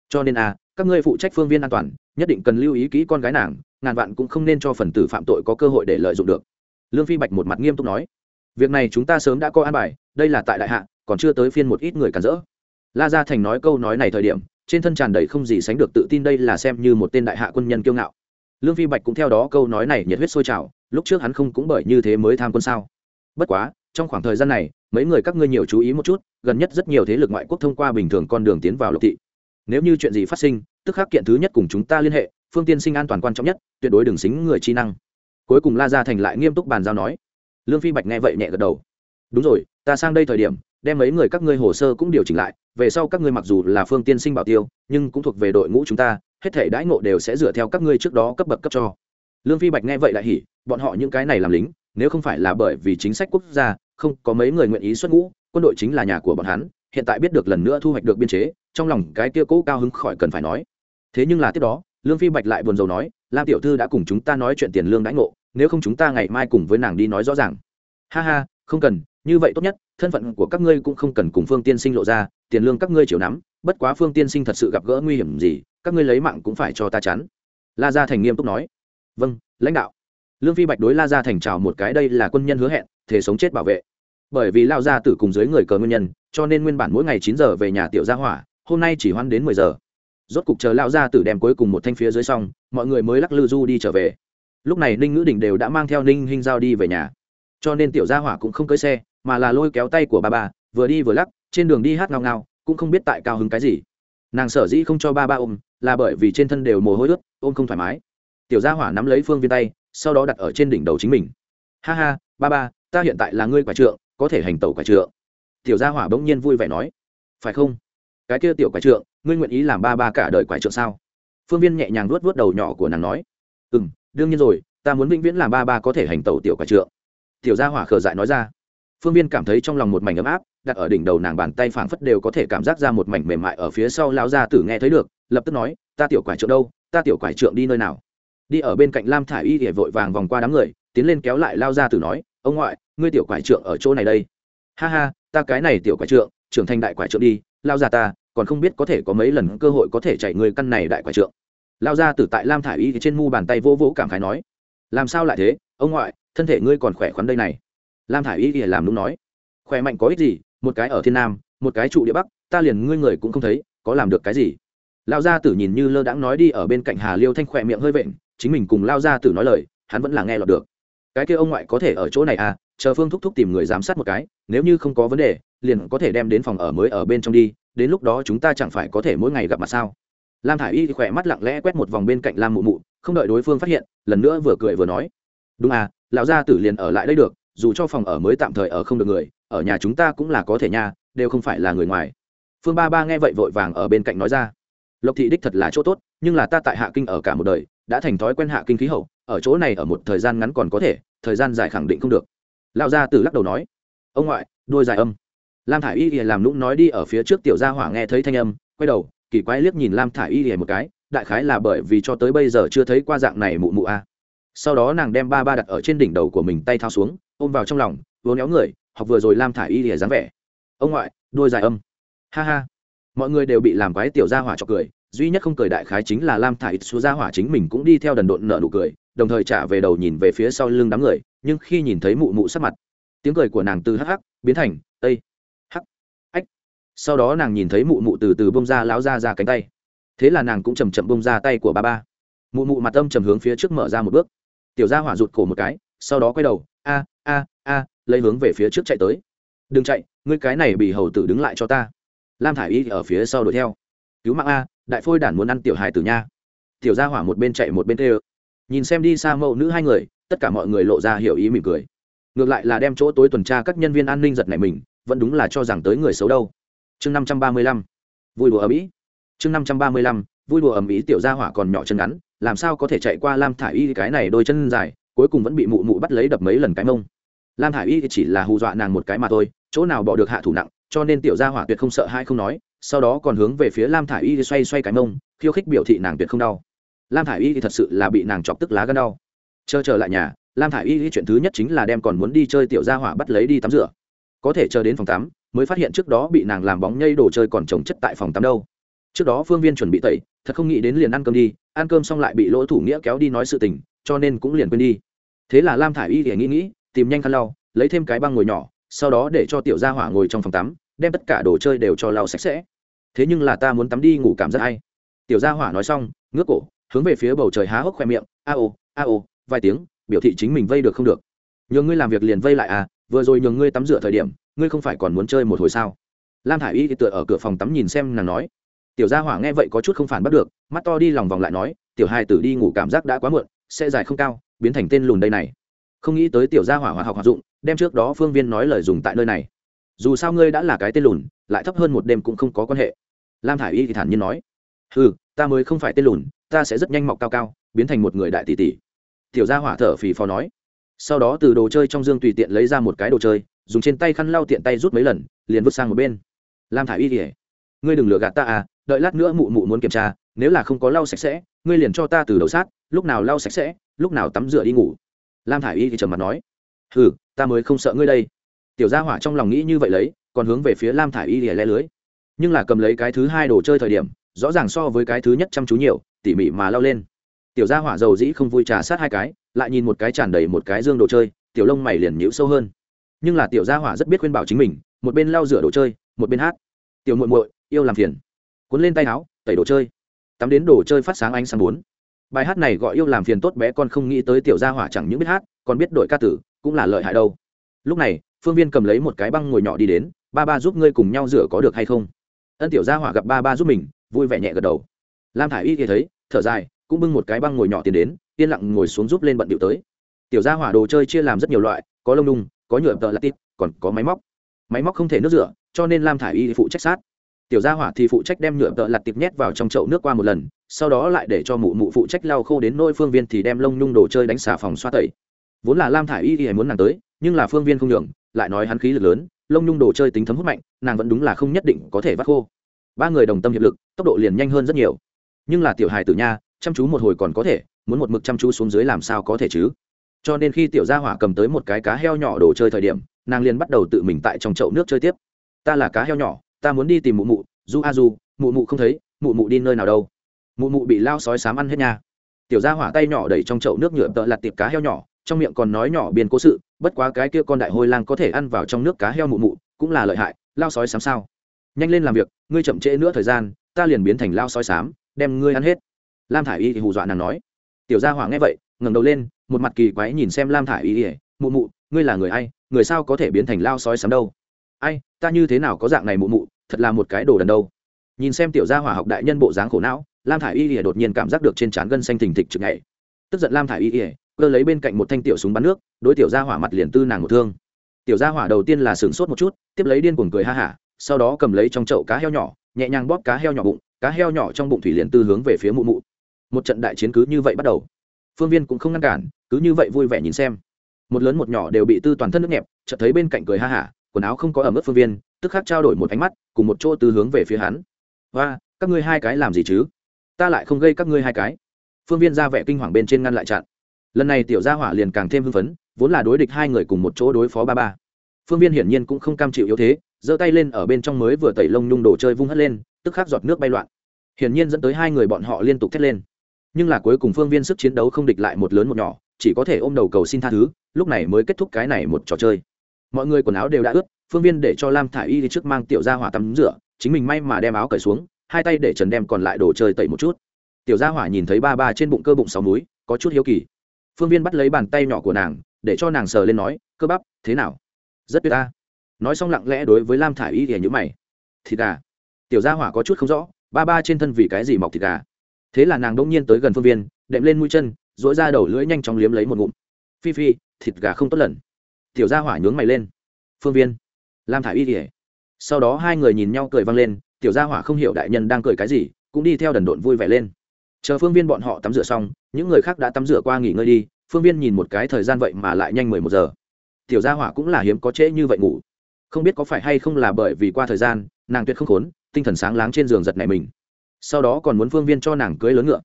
Cho nên à các ngươi phụ trách phương viên an toàn, nhất định cần lưu ý kỹ con gái nàng, ngàn vạn cũng không nên cho phần tử phạm tội có cơ hội để lợi dụng được. Lương phi bạch một mặt nghiêm túc nói. Việc này chúng ta sớm đã có an bài, đây là tại đại hạ, còn chưa tới phiên một ít người cản rỡ. La gia thành nói câu nói này thời điểm, trên thân tràn đầy không gì sánh được tự tin đây là xem như một tên đại hạ quân nhân kiêu ngạo. Lương phi bạch cũng theo đó câu nói này nhiệt huyết sôi trào, lúc trước hắn không cũng bởi như thế mới tham quân sao? Bất quá, trong khoảng thời gian này mấy người các ngươi nhiều chú ý một chút, gần nhất rất nhiều thế lực ngoại quốc thông qua bình thường con đường tiến vào lục thị. Nếu như chuyện gì phát sinh, tức khắc kiện thứ nhất cùng chúng ta liên hệ, phương tiên sinh an toàn quan trọng nhất, tuyệt đối đừng xính người chi năng. Cuối cùng la gia thành lại nghiêm túc bàn giao nói. Lương phi bạch nghe vậy nhẹ gật đầu. Đúng rồi, ta sang đây thời điểm, đem mấy người các ngươi hồ sơ cũng điều chỉnh lại, về sau các ngươi mặc dù là phương tiên sinh bảo tiêu, nhưng cũng thuộc về đội ngũ chúng ta, hết thể đãi ngộ đều sẽ dựa theo các ngươi trước đó cấp bậc cấp cho. Lương phi bạch nghe vậy lại hỉ, bọn họ những cái này làm lính, nếu không phải là bởi vì chính sách quốc gia không có mấy người nguyện ý xuất ngũ, quân đội chính là nhà của bọn hắn, hiện tại biết được lần nữa thu hoạch được biên chế, trong lòng cái kia cố cao hứng khỏi cần phải nói. Thế nhưng là tiếp đó, lương phi bạch lại buồn rầu nói, lam tiểu thư đã cùng chúng ta nói chuyện tiền lương đãi ngộ, nếu không chúng ta ngày mai cùng với nàng đi nói rõ ràng. Ha ha, không cần, như vậy tốt nhất, thân phận của các ngươi cũng không cần cùng phương tiên sinh lộ ra, tiền lương các ngươi chịu nắm, bất quá phương tiên sinh thật sự gặp gỡ nguy hiểm gì, các ngươi lấy mạng cũng phải cho ta chắn la gia thành nghiêm túc nói. Vâng lãnh đạo lương phi bạch đối la gia thành chào một cái, đây là quân nhân hứa hẹn thể sống chết bảo vệ. Bởi vì lao gia tử cùng dưới người cờ nguyên nhân, cho nên nguyên bản mỗi ngày chín giờ về nhà tiểu gia hỏa, hôm nay chỉ hoan đến mười giờ. Rốt cục chờ lao gia tử đem cuối cùng một thanh phía dưới xong, mọi người mới lắc lư du đi trở về. Lúc này ninh ngữ đình đều đã mang theo ninh hinh giao đi về nhà. Cho nên tiểu gia hỏa cũng không cưới xe, mà là lôi kéo tay của ba ba, vừa đi vừa lắc, trên đường đi hát ngao ngao, cũng không biết tại cao hứng cái gì. Nàng sở dĩ không cho ba ba ôm, là bởi vì trên thân đều mồ hôi ướt, ôm không thoải mái. Tiểu gia hỏa nắm lấy phương viên tay sau đó đặt ở trên đỉnh đầu chính mình. Ha ha, ba ba, ta hiện tại là ngươi quả trượng, có thể hành tẩu quả trượng. Tiểu gia hỏa bỗng nhiên vui vẻ nói. Phải không? Cái kia tiểu quả trượng, ngươi nguyện ý làm ba ba cả đời quả trượng sao? Phương viên nhẹ nhàng luốt vuốt đầu nhỏ của nàng nói. Ừ m đương nhiên rồi, ta muốn vĩnh viễn làm ba ba có thể hành tẩu tiểu quả trượng. Tiểu gia hỏa khờ dại nói ra. Phương viên cảm thấy trong lòng một mảnh ấm áp, đặt ở đỉnh đầu nàng bàn tay phảng phất đều có thể cảm giác ra một mảnh mềm mại ở phía sau lao ra tử nghe thấy được, lập tức nói, ta tiểu quả trượng đâu? Ta tiểu quả trượng đi nơi nào? Đi ở bên cạnh lam thả i y thì vội vàng vòng qua đám người, tiến lên kéo lại lao ra tử nói, ông ngoại, ngươi tiểu quải trượng ở chỗ này đây. Ha ha, ta cái này tiểu quải trượng, trưởng thành đại quải trượng đi, lao ra ta, còn không biết có thể có mấy lần cơ hội có thể chạy người căn này đại quải trượng. Lao ra tử tại lam thả i y thì trên mu bàn tay vô vỗ cảm khái nói, làm sao lại thế, ông ngoại, thân thể ngươi còn khỏe khoắn đây này. Lam thả i y thì làm đúng nói, khỏe mạnh có ích gì, một cái ở thiên nam, một cái trụ địa bắc, ta liền ngươi người cũng không thấy, có làm được cái gì? Lão gia tử nhìn như lơ đãng nói đi ở bên cạnh hà liêu thanh khỏe miệng hơi vện chính mình cùng lao gia tử nói lời, hắn vẫn là nghe lọt được. Cái kia ông ngoại có thể ở chỗ này à chờ phương thúc thúc tìm người giám sát một cái, nếu như không có vấn đề, liền có thể đem đến phòng ở mới ở bên trong đi, đến lúc đó chúng ta chẳng phải có thể mỗi ngày gặp mặt sao? Lam thả i y khỏe mắt lặng lẽ quét một vòng bên cạnh lam mụ mụ, không đợi đối phương phát hiện, lần nữa vừa cười vừa nói. Đúng à lão gia tử liền ở lại đây được, dù cho phòng ở mới tạm thời ở không được người, ở nhà chúng ta cũng là có thể nha, đều không phải là người ngoài. Phương ba ba nghe vậy vội vàng ở bên cạnh nói ra. Lộc thị đích thật là chỗ tốt, nhưng là ta tại hạ kinh ở cả một đời đã thành thói quen hạ kinh khí hậu, ở chỗ này ở một thời gian ngắn còn có thể, thời gian dài khẳng định không được. Lão gia tử lắc đầu nói, ông ngoại, đôi dài âm. Lam thả i y làm lũng nói đi ở phía trước tiểu gia hỏa nghe thấy thanh âm, quay đầu, kỳ quái liếc nhìn lam thả i y một cái, đại khái là bởi vì cho tới bây giờ chưa thấy qua dạng này mụ mụ a. À. sau đó nàng đem ba ba đặt ở trên đỉnh đầu của mình tay thao xuống, ôm vào trong lòng vốn éo người, học vừa rồi lam thả i y lìa dáng vẻ. Ông ngoại, đôi dài âm. Ha ha. Mọi người đều bị làm quái tiểu gia hỏa cho cười duy nhất không cười đại khái chính là lam thả ít xua gia hỏa chính mình cũng đi theo đần độn nợ nụ cười, đồng thời trả về đầu nhìn về phía sau lưng đám người, nhưng khi nhìn thấy mụ mụ sắc mặt, tiếng cười của nàng từ hắc hắc biến thành tây hắc, ách. Sau đó nàng nhìn thấy mụ mụ từ từ bông ra láo ra ra cánh tay. Thế là nàng cũng chầm chậm bông ra tay của ba ba. Mụ mụ mặt âm chầm hướng phía trước mở ra một bước. Tiểu gia hỏa rụt cổ một cái, sau đó quay đầu, a a a, lấy hướng về phía trước chạy tới. Đừng chạy, ngươi cái này bị hầu tử đứng lại cho ta. Lam thả i y ở phía sau đuổi theo. Cứu mạng a đại phôi đản muốn ăn tiểu hài tử nha. Tiểu gia hỏa một bên chạy một bên tê ơ nhìn xem đi xa mẫu nữ hai người, tất cả mọi người lộ ra hiểu ý mỉm cười. Ngược lại là đem chỗ tối tuần tra các nhân viên an ninh giật này mình, vẫn đúng là cho rằng tới người xấu đâu. Chương năm trăm ba mươi lăm, vui đùa ở mỹ chương năm trăm ba mươi lăm, vui đùa ầm ĩ tiểu gia hỏa còn nhỏ chân ngắn, làm sao có thể chạy qua lam thả i y cái này đôi chân dài, cuối cùng vẫn bị mụ mụ bắt lấy đập mấy lần cái mông. Lam thả i y chỉ là hù dọa nàng một cái mà thôi, chỗ nào bỏ được hạ thủ nặng, cho nên tiểu gia hỏa tuyệt không sợ hai không nói sau đó còn hướng về phía lam thả i y xoay xoay cái mông, khiêu khích biểu thị nàng tuyệt không đau. Lam thả i y thì thật sự là bị nàng chọc tức lá gân đau. Chờ trở lại nhà, lam thả i y chuyện thứ nhất chính là đem còn muốn đi chơi tiểu gia hỏa bắt lấy đi tắm rửa. Có thể chờ đến phòng tắm, mới phát hiện trước đó bị nàng làm bóng nhây đồ chơi còn trồng chất tại phòng tắm đâu. Trước đó phương viên chuẩn bị tẩy, thật không nghĩ đến liền ăn cơm đi, ăn cơm xong lại bị lỗ thủ nghĩa kéo đi nói sự tình, cho nên cũng liền quên đi. Thế là lam thả i y thì nghĩ nghĩ, tìm nhanh khăn lau, lấy thêm cái băng ngồi nhỏ, sau đó để cho tiểu gia hỏa ngồi trong phòng tắm, đem tất cả đồ chơi đều cho lau sạch sẽ thế nhưng là ta muốn tắm đi ngủ cảm giác hay. Tiểu gia hỏa nói xong, ngước cổ, hướng về phía bầu trời há hốc khoe miệng, a ô a ô, vài tiếng, biểu thị chính mình vây được không được. Nhường ngươi làm việc liền vây lại à vừa rồi nhường ngươi tắm rửa thời điểm, ngươi không phải còn muốn chơi một hồi sao? Lam thả i y tựa ở cửa phòng tắm nhìn xem nàng nói. Tiểu gia hỏa nghe vậy có chút không phản bắt được, mắt to đi lòng vòng lại nói, tiểu hai tử đi ngủ cảm giác đã quá muộn, sẽ dài không cao, biến thành tên lùn đây này. Không nghĩ tới tiểu gia hỏa hoạt học hoạt dụng, đem trước đó phương viên nói lời dùng tại nơi này. Dù sao ngươi đã là cái tên lùn, lại thấp hơn một đêm cũng không có quan hệ lam thả i y thì thản nhiên nói ừ ta mới không phải tên lùn, ta sẽ rất nhanh mọc cao cao, biến thành một người đại tỷ tỷ. Tiểu gia hỏa thở phì phò nói. Sau đó từ đồ chơi trong dương tùy tiện lấy ra một cái đồ chơi, dùng trên tay khăn lau tiện tay rút mấy lần, liền vứt sang một bên. Lam thả i y thì, ngươi đừng lừa gạt ta à đợi lát nữa mụ mụ muốn kiểm tra, nếu là không có lau sạch sẽ, ngươi liền cho ta từ đầu sát, lúc nào lau sạch sẽ, lúc nào tắm rửa đi ngủ. Lam thả i y thì trầm mặt nói ừ ta mới không sợ ngươi đây. Tiểu gia hỏa trong lòng nghĩ như vậy lấy, còn hướng về phía lam thả i y thì le lưới nhưng là cầm lấy cái thứ hai đồ chơi thời điểm, rõ ràng so với cái thứ nhất chăm chú nhiều, tỉ mỉ mà lao lên. Tiểu gia hỏa dầu dĩ không vui trà sát hai cái, lại nhìn một cái tràn đầy một cái dương đồ chơi, tiểu lông mày liền nhíu sâu hơn. Nhưng là tiểu gia hỏa rất biết khuyên bảo chính mình, một bên lau rửa đồ chơi, một bên hát. Tiểu muội muội, yêu làm phiền. Cuốn lên tay áo, tẩy đồ chơi. Tắm đến đồ chơi phát sáng ánh sáng bốn. Bài hát này gọi yêu làm phiền tốt bé con không nghĩ tới tiểu gia hỏa chẳng những biết hát, còn biết đội ca tử, cũng là lợi hại đâu. Lúc này, phương viên cầm lấy một cái băng ngồi nhỏ đi đến, ba ba giúp ngươi cùng nhau rửa có được hay không? Ân tiểu gia hỏa gặp ba ba giúp mình, vui vẻ nhẹ gật đầu. Lam thả i y thì thấy, thở dài, cũng bưng một cái băng ngồi nhỏ tiền đến, yên lặng ngồi xuống giúp lên bận điệu tới. Tiểu gia hỏa đồ chơi chia làm rất nhiều loại, có lông đung, có nhựa tợ lạt tít, còn có máy móc. Máy móc không thể nước rửa, cho nên lam thả i y phụ trách sát. Tiểu gia hỏa thì phụ trách đem nhựa tợ lặt tiệp nhét vào trong chậu nước qua một lần, sau đó lại để cho mụ mụ phụ trách lau khô đến nôi phương viên thì đem lông nhung đồ chơi đánh xà phòng xoa tẩy. Vốn là lam thả i y thì muốn nàng tới, nhưng là phương viên không nhường, lại nói hắn khí lực lớn lông nhung đồ chơi tính thấm hút mạnh, nàng vẫn đúng là không nhất định có thể vắt khô. Ba người đồng tâm hiệp lực, tốc độ liền nhanh hơn rất nhiều. Nhưng là tiểu hài tử nha, chăm chú một hồi còn có thể, muốn một mực chăm chú xuống dưới làm sao có thể chứ? Cho nên khi tiểu gia hỏa cầm tới một cái cá heo nhỏ đồ chơi thời điểm, nàng liền bắt đầu tự mình tại trong chậu nước chơi tiếp. Ta là cá heo nhỏ, ta muốn đi tìm mụ mụ du a du mụ mụ không thấy, mụ mụ đi nơi nào đâu? Mụ mụ bị lao sói sám ăn hết nha. Tiểu gia hỏa tay nhỏ đẩy trong chậu nước nhựa tợ lặt tiệp cá heo nhỏ trong miệng còn nói nhỏ biên cố sự, bất quá cái kia con đại hôi lang có thể ăn vào trong nước cá heo mụ mụ, cũng là lợi hại, lao sói sám sao. Nhanh lên làm việc, ngươi chậm trễ nữa thời gian, ta liền biến thành lao sói sám, đem ngươi ăn hết. Lam thả i y thì hù dọa nàng nói. Tiểu gia hỏa nghe vậy, ngẩng đầu lên, một mặt kỳ quái nhìn xem lam thả i y ỉa mụ mụ, ngươi là người ai, người sao có thể biến thành lao sói sám đâu? Ai, ta như thế nào có dạng này mụ mụ, thật là một cái đồ đần đâu. Nhìn xem tiểu gia hỏa học đại nhân bộ dáng khổ não, lam thả i y ỉa đột nhiên cảm giác được trên trán gân xanh thình thịch chực ngày tức giận lam thả i y ỉa cơ lấy bên cạnh một thanh tiểu súng bắn nước, đối tiểu gia hỏa mặt liền tư nàng một thương. Tiểu gia hỏa đầu tiên là sửng sốt một chút, tiếp lấy điên cuồng cười ha hả, sau đó cầm lấy trong chậu cá heo nhỏ, nhẹ nhàng bóp cá heo nhỏ bụng, cá heo nhỏ trong bụng thủy liền tư hướng về phía mụ mụ. Một trận đại chiến cứ như vậy bắt đầu. Phương viên cũng không ngăn cản, cứ như vậy vui vẻ nhìn xem. Một lớn một nhỏ đều bị tư toàn thân nước nhẹp, chợt thấy bên cạnh cười ha hả, quần áo không có ở mức phương viên, tức khắc trao đổi một ánh mắt, cùng một chỗ tư hướng về phía hắn. Và các ngươi hai cái làm gì chứ? Ta lại không gây các ngươi hai cái. Phương viên ra vẻ kinh hoàng bên trên ngăn lại chặn lần này tiểu gia hỏa liền càng thêm hưng phấn, vốn là đối địch hai người cùng một chỗ đối phó ba ba. Phương viên hiển nhiên cũng không cam chịu yếu thế, giơ tay lên ở bên trong mới vừa tẩy lông nhung đồ chơi vung hất lên, tức khắc giọt nước bay loạn. Hiển nhiên dẫn tới hai người bọn họ liên tục thét lên. Nhưng là cuối cùng phương viên sức chiến đấu không địch lại một lớn một nhỏ, chỉ có thể ôm đầu cầu xin tha thứ, lúc này mới kết thúc cái này một trò chơi. Mọi người quần áo đều đã ướt, phương viên để cho lam thả i y đi trước mang tiểu gia hỏa tắm rửa, chính mình may mà đem áo cởi xuống, hai tay để trần đem còn lại đồ chơi tẩy một chút. Tiểu gia hỏa nhìn thấy ba ba trên bụng cơ bụng sáu múi, có chút hiếu kỳ phương viên bắt lấy bàn tay nhỏ của nàng, để cho nàng sờ lên nói, cơ bắp, thế nào? Rất tuyệt ta. Nói xong lặng lẽ đối với lam thả i y thì nhữ mày. Thịt gà. Tiểu gia hỏa có chút không rõ, ba ba trên thân vì cái gì mọc thịt gà? Thế là nàng đông nhiên tới gần phương viên, đệm lên mũi chân dỗi ra đầu lưỡi nhanh chóng liếm lấy một ngụm. Phi phi, thịt gà không tốt lần tiểu gia hỏa nhướng mày lên. Phương viên. Lam thả i y thì sau đó hai người nhìn nhau cười văng lên, tiểu gia hỏa không hiểu đại nhân đang cười cái gì, cũng đi theo đần độn vui vẻ lên chờ phương viên bọn họ tắm rửa xong, những người khác đã tắm rửa qua nghỉ ngơi đi, phương viên nhìn một cái thời gian vậy mà lại nhanh mười một giờ. Tiểu gia hỏa cũng là hiếm có trễ như vậy ngủ. Không biết có phải hay không là bởi vì qua thời gian, nàng tuyệt không khốn, tinh thần sáng láng trên giường giật này mình. Sau đó còn muốn phương viên cho nàng cưới lớn ngựa.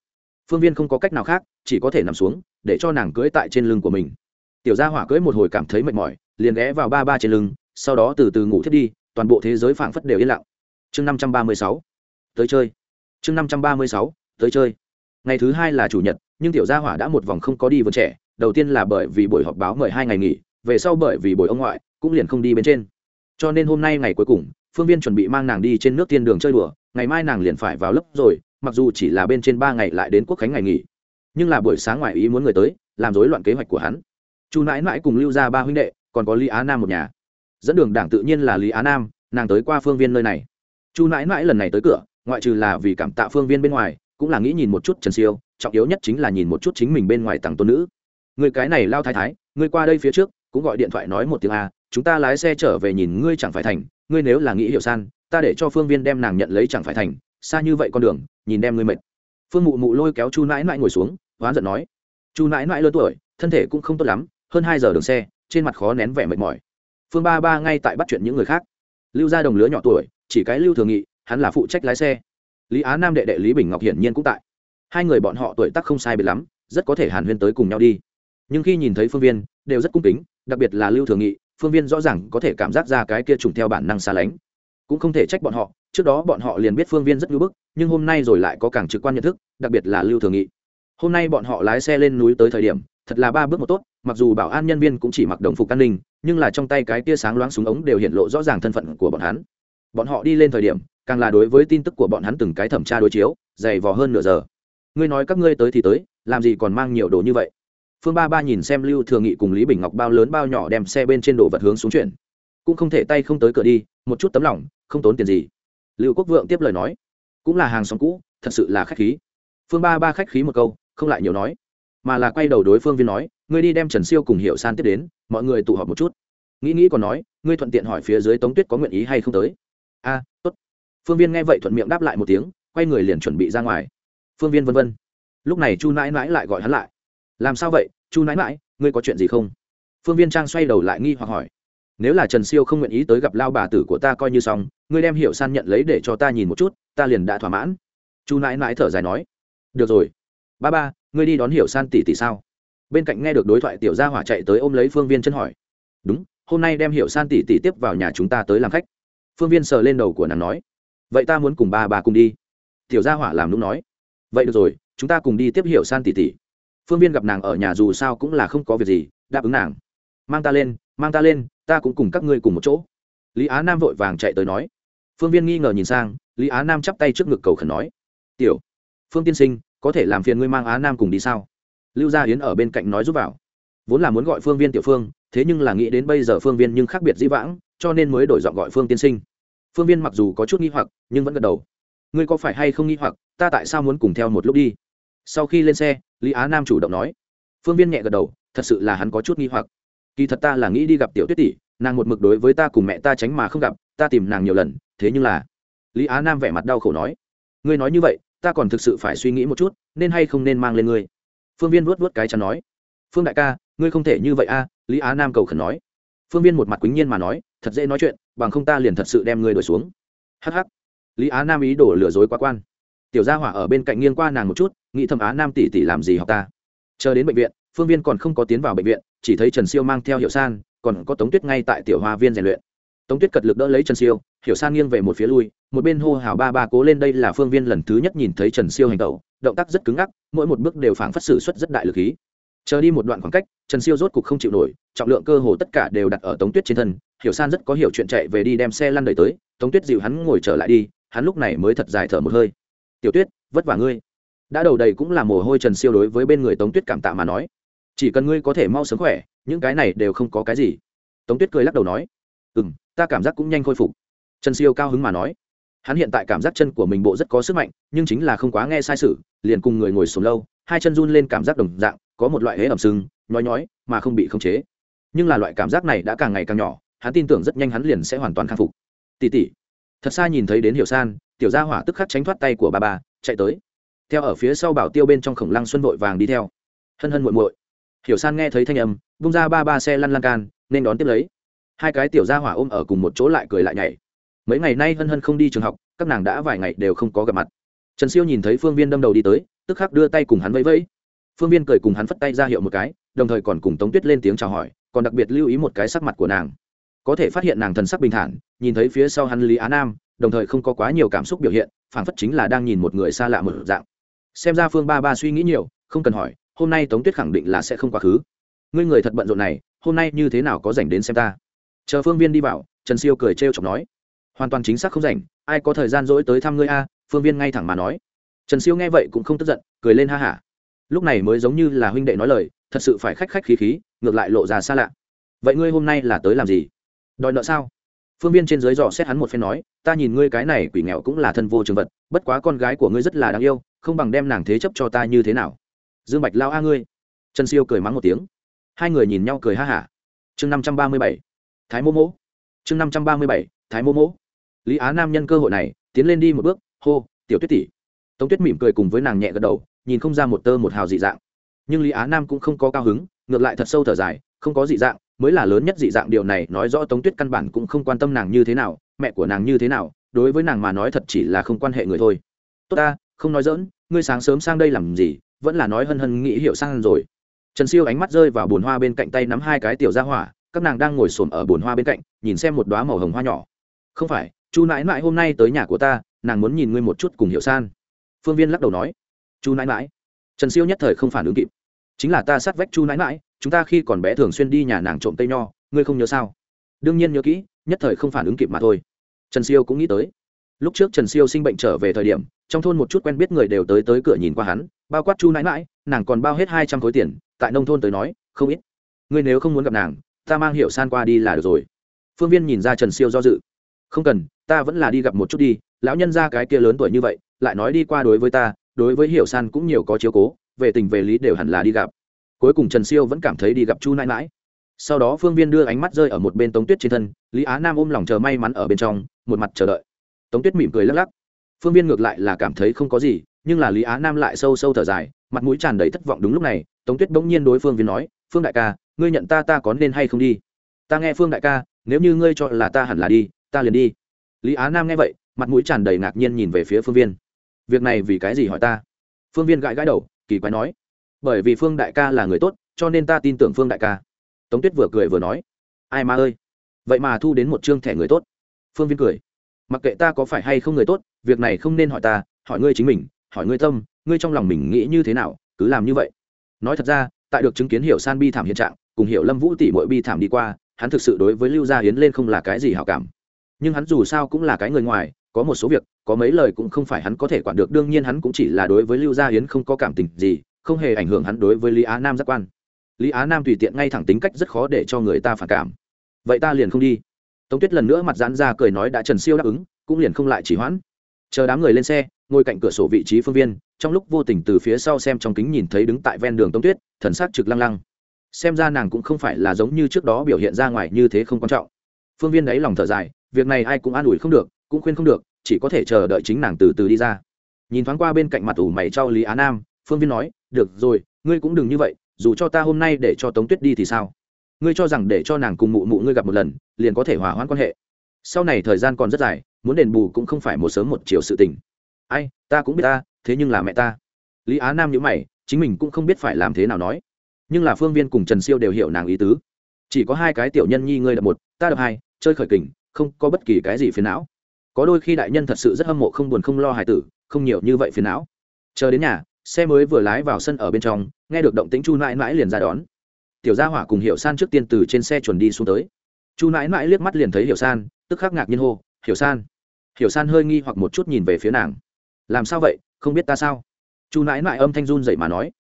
Phương viên không có cách nào khác, chỉ có thể nằm xuống, để cho nàng cưới tại trên lưng của mình. Tiểu gia hỏa cưới một hồi cảm thấy mệt mỏi, liền ghé vào ba ba trên lưng, sau đó từ từ ngủ thiết đi, toàn bộ thế giới phảng phất đều yên lặng. Chương năm trăm ba mươi sáu, tới chơi. Chương năm trăm ba mươi sáu, tới chơi ngày thứ hai là chủ nhật, nhưng tiểu gia hỏa đã một vòng không có đi vườn trẻ, đầu tiên là bởi vì buổi họp báo mời hai ngày nghỉ, về sau bởi vì buổi ông ngoại, cũng liền không đi bên trên. Cho nên hôm nay ngày cuối cùng, phương viên chuẩn bị mang nàng đi trên nước tiên đường chơi đùa, ngày mai nàng liền phải vào lớp rồi, mặc dù chỉ là bên trên ba ngày lại đến quốc khánh ngày nghỉ. Nhưng là buổi sáng ngoài ý muốn người tới, làm rối loạn kế hoạch của hắn. Chu nãi nãi cùng lưu ra ba huynh đệ, còn có lý á nam một nhà. Dẫn đường đảng tự nhiên là lý á nam, nàng tới qua phương viên nơi này. Chu nãi nãi lần này tới cửa, ngoại trừ là vì cảm tạ phương viên bên ngoài cũng là nghĩ nhìn một chút trần siêu, trọng yếu nhất chính là nhìn một chút chính mình bên ngoài tặng tôn nữ. Người cái này lao thái thái, người qua đây phía trước, cũng gọi điện thoại nói một tiếng a, chúng ta lái xe trở về nhìn ngươi chẳng phải thành, ngươi nếu là nghĩ hiểu san, ta để cho phương viên đem nàng nhận lấy chẳng phải thành, xa như vậy con đường, nhìn đem ngươi mệt. Phương mụ mụ lôi kéo chu nãi nãi ngồi xuống oán giận nói, chu nãi nãi lớn tuổi, thân thể cũng không tốt lắm, hơn hai giờ đường xe, trên mặt khó nén vẻ mệt mỏi. Phương ba ba ngay tại bắt chuyện những người khác. Lưu gia đồng lứa nhỏ tuổi, chỉ cái lưu thường nghị, hắn là phụ trách lái xe lý á nam đệ đệ lý bình ngọc hiển nhiên cũng tại. Hai người bọn họ tuổi tác không sai biệt lắm, rất có thể hàn huyên tới cùng nhau đi. Nhưng khi nhìn thấy phương viên, đều rất cung kính, đặc biệt là lưu thường nghị, phương viên rõ ràng có thể cảm giác ra cái kia trùng theo bản năng xa lánh. Cũng không thể trách bọn họ, trước đó bọn họ liền biết phương viên rất ngưỡng bức, nhưng hôm nay rồi lại có càng trực quan nhận thức, đặc biệt là lưu thường nghị. Hôm nay bọn họ lái xe lên núi tới thời điểm, thật là ba bước một tốt, mặc dù bảo an nhân viên cũng chỉ mặc đồng phục an ninh, nhưng là trong tay cái tia sáng loáng súng ống đều hiện lộ rõ ràng thân phận của bọn hắn. Bọn họ đi lên thời điểm càng là đối với tin tức của bọn hắn từng cái thẩm tra đối chiếu, dày vò hơn nửa giờ. Ngươi nói các ngươi tới thì tới, làm gì còn mang nhiều đồ như vậy? Phương ba ba nhìn xem lưu thường nghị cùng lý bình ngọc bao lớn bao nhỏ đem xe bên trên đồ vật hướng xuống chuyển. Cũng không thể tay không tới cửa đi, một chút tấm lòng, không tốn tiền gì. Lưu quốc vượng tiếp lời nói, cũng là hàng xóm cũ, thật sự là khách khí. Phương ba ba khách khí một câu, không lại nhiều nói, mà là quay đầu đối phương viên nói, ngươi đi đem trần siêu cùng hiệu san tiếp đến, mọi người tụ họp một chút. Nghĩ nghĩ còn nói, ngươi thuận tiện hỏi phía dưới tống tuyết có nguyện ý hay không tới. A phương viên nghe vậy thuận miệng đáp lại một tiếng, quay người liền chuẩn bị ra ngoài. Phương viên vân vân. Lúc này chu nãi nãi lại gọi hắn lại. Làm sao vậy, chu nãi nãi, ngươi có chuyện gì không? Phương viên trang xoay đầu lại nghi hoặc hỏi. Nếu là trần siêu không nguyện ý tới gặp lao bà tử của ta coi như xong, ngươi đem hiệu san nhận lấy để cho ta nhìn một chút, ta liền đã thỏa mãn. Chu nãi nãi thở dài nói. Được rồi. Ba ba, ngươi đi đón hiểu san tỷ tỷ sao? Bên cạnh nghe được đối thoại tiểu gia hỏa chạy tới ôm lấy phương viên chân hỏi. Đúng, hôm nay đem hiểu san tỷ tỷ tiếp vào nhà chúng ta tới làm khách. Phương viên sờ lên đầu của nàng nói vậy ta muốn cùng ba bà cùng đi. Tiểu gia hỏa làm lúc nói. Vậy được rồi, chúng ta cùng đi tiếp hiểu san tỷ tỷ. Phương viên gặp nàng ở nhà dù sao cũng là không có việc gì, đáp ứng nàng. Mang ta lên, mang ta lên, ta cũng cùng các ngươi cùng một chỗ. Lý á nam vội vàng chạy tới nói. Phương viên nghi ngờ nhìn sang, lý á nam chắp tay trước ngực cầu khẩn nói. Tiểu, phương tiên sinh, có thể làm phiền ngươi mang á nam cùng đi sao? Lưu gia yến ở bên cạnh nói giúp vào. Vốn là muốn gọi phương viên tiểu phương, thế nhưng là nghĩ đến bây giờ phương viên nhưng khác biệt dĩ vãng, cho nên mới đổi giọng gọi phương tiên sinh phương viên mặc dù có chút nghi hoặc, nhưng vẫn gật đầu. Ngươi có phải hay không nghi hoặc, ta tại sao muốn cùng theo một lúc đi? Sau khi lên xe, lý á nam chủ động nói. Phương viên nhẹ gật đầu, thật sự là hắn có chút nghi hoặc. Kỳ thật ta là nghĩ đi gặp tiểu tuyết tỷ, nàng một mực đối với ta cùng mẹ ta tránh mà không gặp, ta tìm nàng nhiều lần, thế nhưng là lý á nam vẻ mặt đau khổ nói. Ngươi nói như vậy, ta còn thực sự phải suy nghĩ một chút, nên hay không nên mang lên ngươi? Phương viên vuốt vuốt cái chắn nói. Phương đại ca, ngươi không thể như vậy a, lý á nam cầu khẩn nói phương viên một mặt quýnh nhiên mà nói, thật dễ nói chuyện, bằng không ta liền thật sự đem ngươi đổi xuống. Hh lý á nam ý đổ lừa dối quá quan. Tiểu gia hỏa ở bên cạnh nghiêng qua nàng một chút, nghĩ thầm á nam tỷ tỷ làm gì học ta. Chờ đến bệnh viện, phương viên còn không có tiến vào bệnh viện, chỉ thấy trần siêu mang theo hiệu san, còn có tống tuyết ngay tại tiểu hoa viên rèn luyện. Tống tuyết cật lực đỡ lấy trần siêu, hiểu san nghiêng về một phía lui, một bên hô hào ba ba cố lên đây là phương viên lần thứ nhất nhìn thấy trần siêu hành tẩu, động tác rất cứng ngắc, mỗi một bước đều phảng phất xử xuất rất đại lực khí. Chờ đi một đoạn khoảng cách trần siêu rốt cục không chịu nổi, trọng lượng cơ hồ tất cả đều đặt ở tống tuyết trên thân. Hiểu san rất có hiểu chuyện chạy về đi đem xe lăn đẩy tới. Tống tuyết dịu hắn ngồi trở lại đi, hắn lúc này mới thật dài thở một hơi. Tiểu tuyết, vất vả ngươi. Đã đầu đầy cũng là mồ hôi trần siêu đối với bên người tống tuyết cảm tạ mà nói. Chỉ cần ngươi có thể mau sớm khỏe, những cái này đều không có cái gì. Tống tuyết cười lắc đầu nói. Ừ m ta cảm giác cũng nhanh khôi phục. Trần siêu cao hứng mà nói. Hắn hiện tại cảm giác chân của mình bộ rất có sức mạnh, nhưng chính là không quá nghe sai sự, liền cùng người ngồi xuống lâu, hai chân run lên cảm giác đồng dạng, có một loại hế ẩm sưng nhói nhói, mà không bị khống chế. Nhưng là loại cảm giác này đã càng ngày càng nhỏ, hắn tin tưởng rất nhanh hắn liền sẽ hoàn toàn khắc phục. Tỉ tỉ. Thật xa nhìn thấy đến hiểu san, tiểu gia hỏa tức khắc tránh thoát tay của bà bà, chạy tới. Theo ở phía sau bảo tiêu bên trong khổng lăng xuân vội vàng đi theo. Hân hân muội muội. Hiểu san nghe thấy thanh âm, bung ra ba ba xe lăn lăn can, nên đón tiếp lấy. Hai cái tiểu gia hỏa ôm ở cùng một chỗ lại cười lại nhảy. Mấy ngày nay hân hân không đi trường học, các nàng đã vài ngày đều không có gặp mặt. Trần siêu nhìn thấy phương viên đâm đầu đi tới, tức khắc đưa tay cùng hắn vẫy vẫy. Phương viên cười cùng hắn phất tay ra hiệu một cái đồng thời còn cùng tống tuyết lên tiếng chào hỏi, còn đặc biệt lưu ý một cái sắc mặt của nàng. Có thể phát hiện nàng thần sắc bình thản, nhìn thấy phía sau hắn lý á nam, đồng thời không có quá nhiều cảm xúc biểu hiện, phảng phất chính là đang nhìn một người xa lạ một dạng. Xem ra phương ba ba suy nghĩ nhiều, không cần hỏi, hôm nay tống tuyết khẳng định là sẽ không quá khứ. Ngươi người thật bận rộn này, hôm nay như thế nào có dành đến xem ta? Chờ phương viên đi vào, trần siêu cười trêu chọc nói. Hoàn toàn chính xác không rảnh, ai có thời gian dỗi tới thăm ngươi a? Phương viên ngay thẳng mà nói. Trần siêu nghe vậy cũng không tức giận, cười lên ha hả. Lúc này mới giống như là huynh đệ nói lời thật sự phải khách khách khí khí, ngược lại lộ ra xa lạ. Vậy ngươi hôm nay là tới làm gì? Đòi nợ sao? Phương viên trên dưới dò xét hắn một phen nói, ta nhìn ngươi cái này quỷ nghèo cũng là thân vô trường vật, bất quá con gái của ngươi rất là đáng yêu, không bằng đem nàng thế chấp cho ta như thế nào? Dương bạch lao a ngươi. Trần siêu cười mắng một tiếng. Hai người nhìn nhau cười ha hả. Chương năm trăm ba mươi bảy. Thái mô mỗ. Chương năm trăm ba mươi bảy. Thái mô mỗ. Lý á nam nhân cơ hội này, tiến lên đi một bước, hô, tiểu tuyết tỷ. Tống tuyết mỉm cười cùng với nàng nhẹ gật đầu, nhìn không ra một tơ một hào dị dạng nhưng lý á nam cũng không có cao hứng, ngược lại thật sâu thở dài, không có dị dạng, mới là lớn nhất dị dạng điều này, nói rõ tống tuyết căn bản cũng không quan tâm nàng như thế nào, mẹ của nàng như thế nào, đối với nàng mà nói thật chỉ là không quan hệ người thôi. Tốt ta, không nói dỡn ngươi sáng sớm sang đây làm gì, vẫn là nói hân hân nghĩ hiểu sang rồi. Trần siêu ánh mắt rơi vào bồn hoa bên cạnh tay nắm hai cái tiểu ra hỏa, các nàng đang ngồi xổm ở bồn hoa bên cạnh, nhìn xem một đoá màu hồng hoa nhỏ. Không phải, chu nãi nãi hôm nay tới nhà của ta, nàng muốn nhìn ngươi một chút cùng hiểu san. Phương viên lắc đầu nói. Chu nãi nãi. Trần siêu nhất thời không phản ứng kịp chính là ta sát vách chu nãi nãi, chúng ta khi còn bé thường xuyên đi nhà nàng trộm tây nho, ngươi không nhớ sao? Đương nhiên nhớ kỹ, nhất thời không phản ứng kịp mà thôi. Trần siêu cũng nghĩ tới. Lúc trước trần siêu sinh bệnh trở về thời điểm, trong thôn một chút quen biết người đều tới tới cửa nhìn qua hắn, bao quát chu nãi mãi nàng còn bao hết hai trăm khối tiền, tại nông thôn tới nói, không ít. Ngươi nếu không muốn gặp nàng, ta mang hiệu san qua đi là được rồi. Phương viên nhìn ra trần siêu do dự. Không cần, ta vẫn là đi gặp một chút đi, lão nhân ra cái kia lớn tuổi như vậy, lại nói đi qua đối với ta, đối với hiểu san cũng nhiều có chiếu cố về tình về lý đều hẳn là đi gặp. Cuối cùng trần siêu vẫn cảm thấy đi gặp chu nãi mãi. Sau đó phương viên đưa ánh mắt rơi ở một bên tống tuyết trên thân, lý á nam ôm lòng chờ may mắn ở bên trong, một mặt chờ đợi. Tống tuyết mỉm cười lắc lắc. Phương viên ngược lại là cảm thấy không có gì, nhưng là lý á nam lại sâu sâu thở dài, mặt mũi tràn đầy thất vọng đúng lúc này, tống tuyết bỗng nhiên đối phương viên nói, phương đại ca, ngươi nhận ta ta có nên hay không đi? Ta nghe phương đại ca, nếu như ngươi cho là ta hẳn là đi, ta liền đi. Lý á nam nghe vậy, mặt mũi tràn đầy ngạc nhiên nhìn về phía phương viên. Việc này vì cái gì hỏi ta? Phương viên gãi gãi đầu kỳ quái nói. Bởi vì phương đại ca là người tốt, cho nên ta tin tưởng phương đại ca. Tống tuyết vừa cười vừa nói. Ai mà ơi. Vậy mà thu đến một chương thẻ người tốt. Phương viên cười. Mặc kệ ta có phải hay không người tốt, việc này không nên hỏi ta, hỏi ngươi chính mình, hỏi ngươi tâm, ngươi trong lòng mình nghĩ như thế nào, cứ làm như vậy. Nói thật ra, tại được chứng kiến hiểu san bi thảm hiện trạng, cùng hiểu lâm vũ tỷ mỗi bi thảm đi qua, hắn thực sự đối với lưu gia hiến lên không là cái gì hảo cảm. Nhưng hắn dù sao cũng là cái người ngoài có một số việc, có mấy lời cũng không phải hắn có thể quản được, đương nhiên hắn cũng chỉ là đối với lưu gia hiến không có cảm tình gì, không hề ảnh hưởng hắn đối với lý á nam giác quan. Lý á nam tùy tiện ngay thẳng tính cách rất khó để cho người ta phản cảm. Vậy ta liền không đi. Tống tuyết lần nữa mặt giãn ra cười nói đã trần siêu đáp ứng, cũng liền không lại chỉ hoãn. Chờ đám người lên xe, ngồi cạnh cửa sổ vị trí phương viên, trong lúc vô tình từ phía sau xem trong kính nhìn thấy đứng tại ven đường tống tuyết, thần s c trực lăng lăng. Xem ra nàng cũng không phải là giống như trước đó biểu hiện ra ngoài như thế không quan trọng. Phương viên đáy lòng thở dài, việc này ai cũng an ủi không được cũng khuyên không được, chỉ có thể chờ đợi chính nàng từ từ đi ra. Nhìn thoáng qua bên cạnh mặt ủ mày cho lý á nam, phương viên nói, được rồi, ngươi cũng đừng như vậy, dù cho ta hôm nay để cho tống tuyết đi thì sao? Ngươi cho rằng để cho nàng cùng mụ mụ ngươi gặp một lần, liền có thể hòa hoãn quan hệ? Sau này thời gian còn rất dài, muốn đền bù cũng không phải một sớm một chiều sự tình. Ai, ta cũng biết ta, thế nhưng là mẹ ta. Lý á nam nhữ mày, chính mình cũng không biết phải làm thế nào nói. Nhưng là phương viên cùng trần siêu đều hiểu nàng ý tứ. Chỉ có hai cái tiểu nhân nhi ngươi đập một, ta đập hai, chơi khởi kình, không có bất kỳ cái gì phiền não có đôi khi đại nhân thật sự rất hâm mộ không buồn không lo hài tử, không nhiều như vậy phiền não. Chờ đến nhà, xe mới vừa lái vào sân ở bên trong, nghe được động tính chu mãi mãi liền ra đón. Tiểu gia hỏa cùng hiểu san trước tiên từ trên xe chuẩn đi xuống tới. Chu mãi mãi liếc mắt liền thấy hiểu san, tức khắc ngạc nhiên hô, hiểu san. Hiểu san hơi nghi hoặc một chút nhìn về phía nàng. Làm sao vậy? Không biết ta sao? Chu nãi nãi âm thanh run dậy mà nói.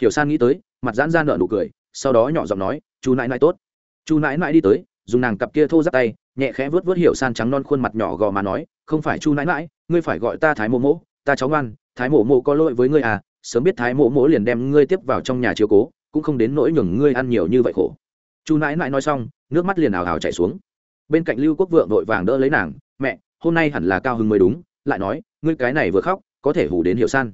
Hiểu san nghĩ tới, mặt giãn ra nợ nụ cười, sau đó nhỏ giọng nói, chu nãi nãi tốt. Chu nãi nãi đi tới dùng nàng cặp kia thô giáp tay, nhẹ khẽ vớt vớt hiểu san trắng non khuôn mặt nhỏ gò mà nói, không phải chu nãi nãi, ngươi phải gọi ta thái mộ mộ, ta cháu ngoan, thái mộ mộ có lỗi với ngươi à sớm biết thái mộ mộ liền đem ngươi tiếp vào trong nhà chiếu cố, cũng không đến nỗi nhường ngươi ăn nhiều như vậy khổ. Chu nãi nãi nói xong, nước mắt liền ào ào chảy xuống. Bên cạnh lưu quốc vượng vội vàng đỡ lấy nàng, mẹ, hôm nay hẳn là cao hưng mới đúng, lại nói, ngươi cái này vừa khóc, có thể hù đến hiểu san.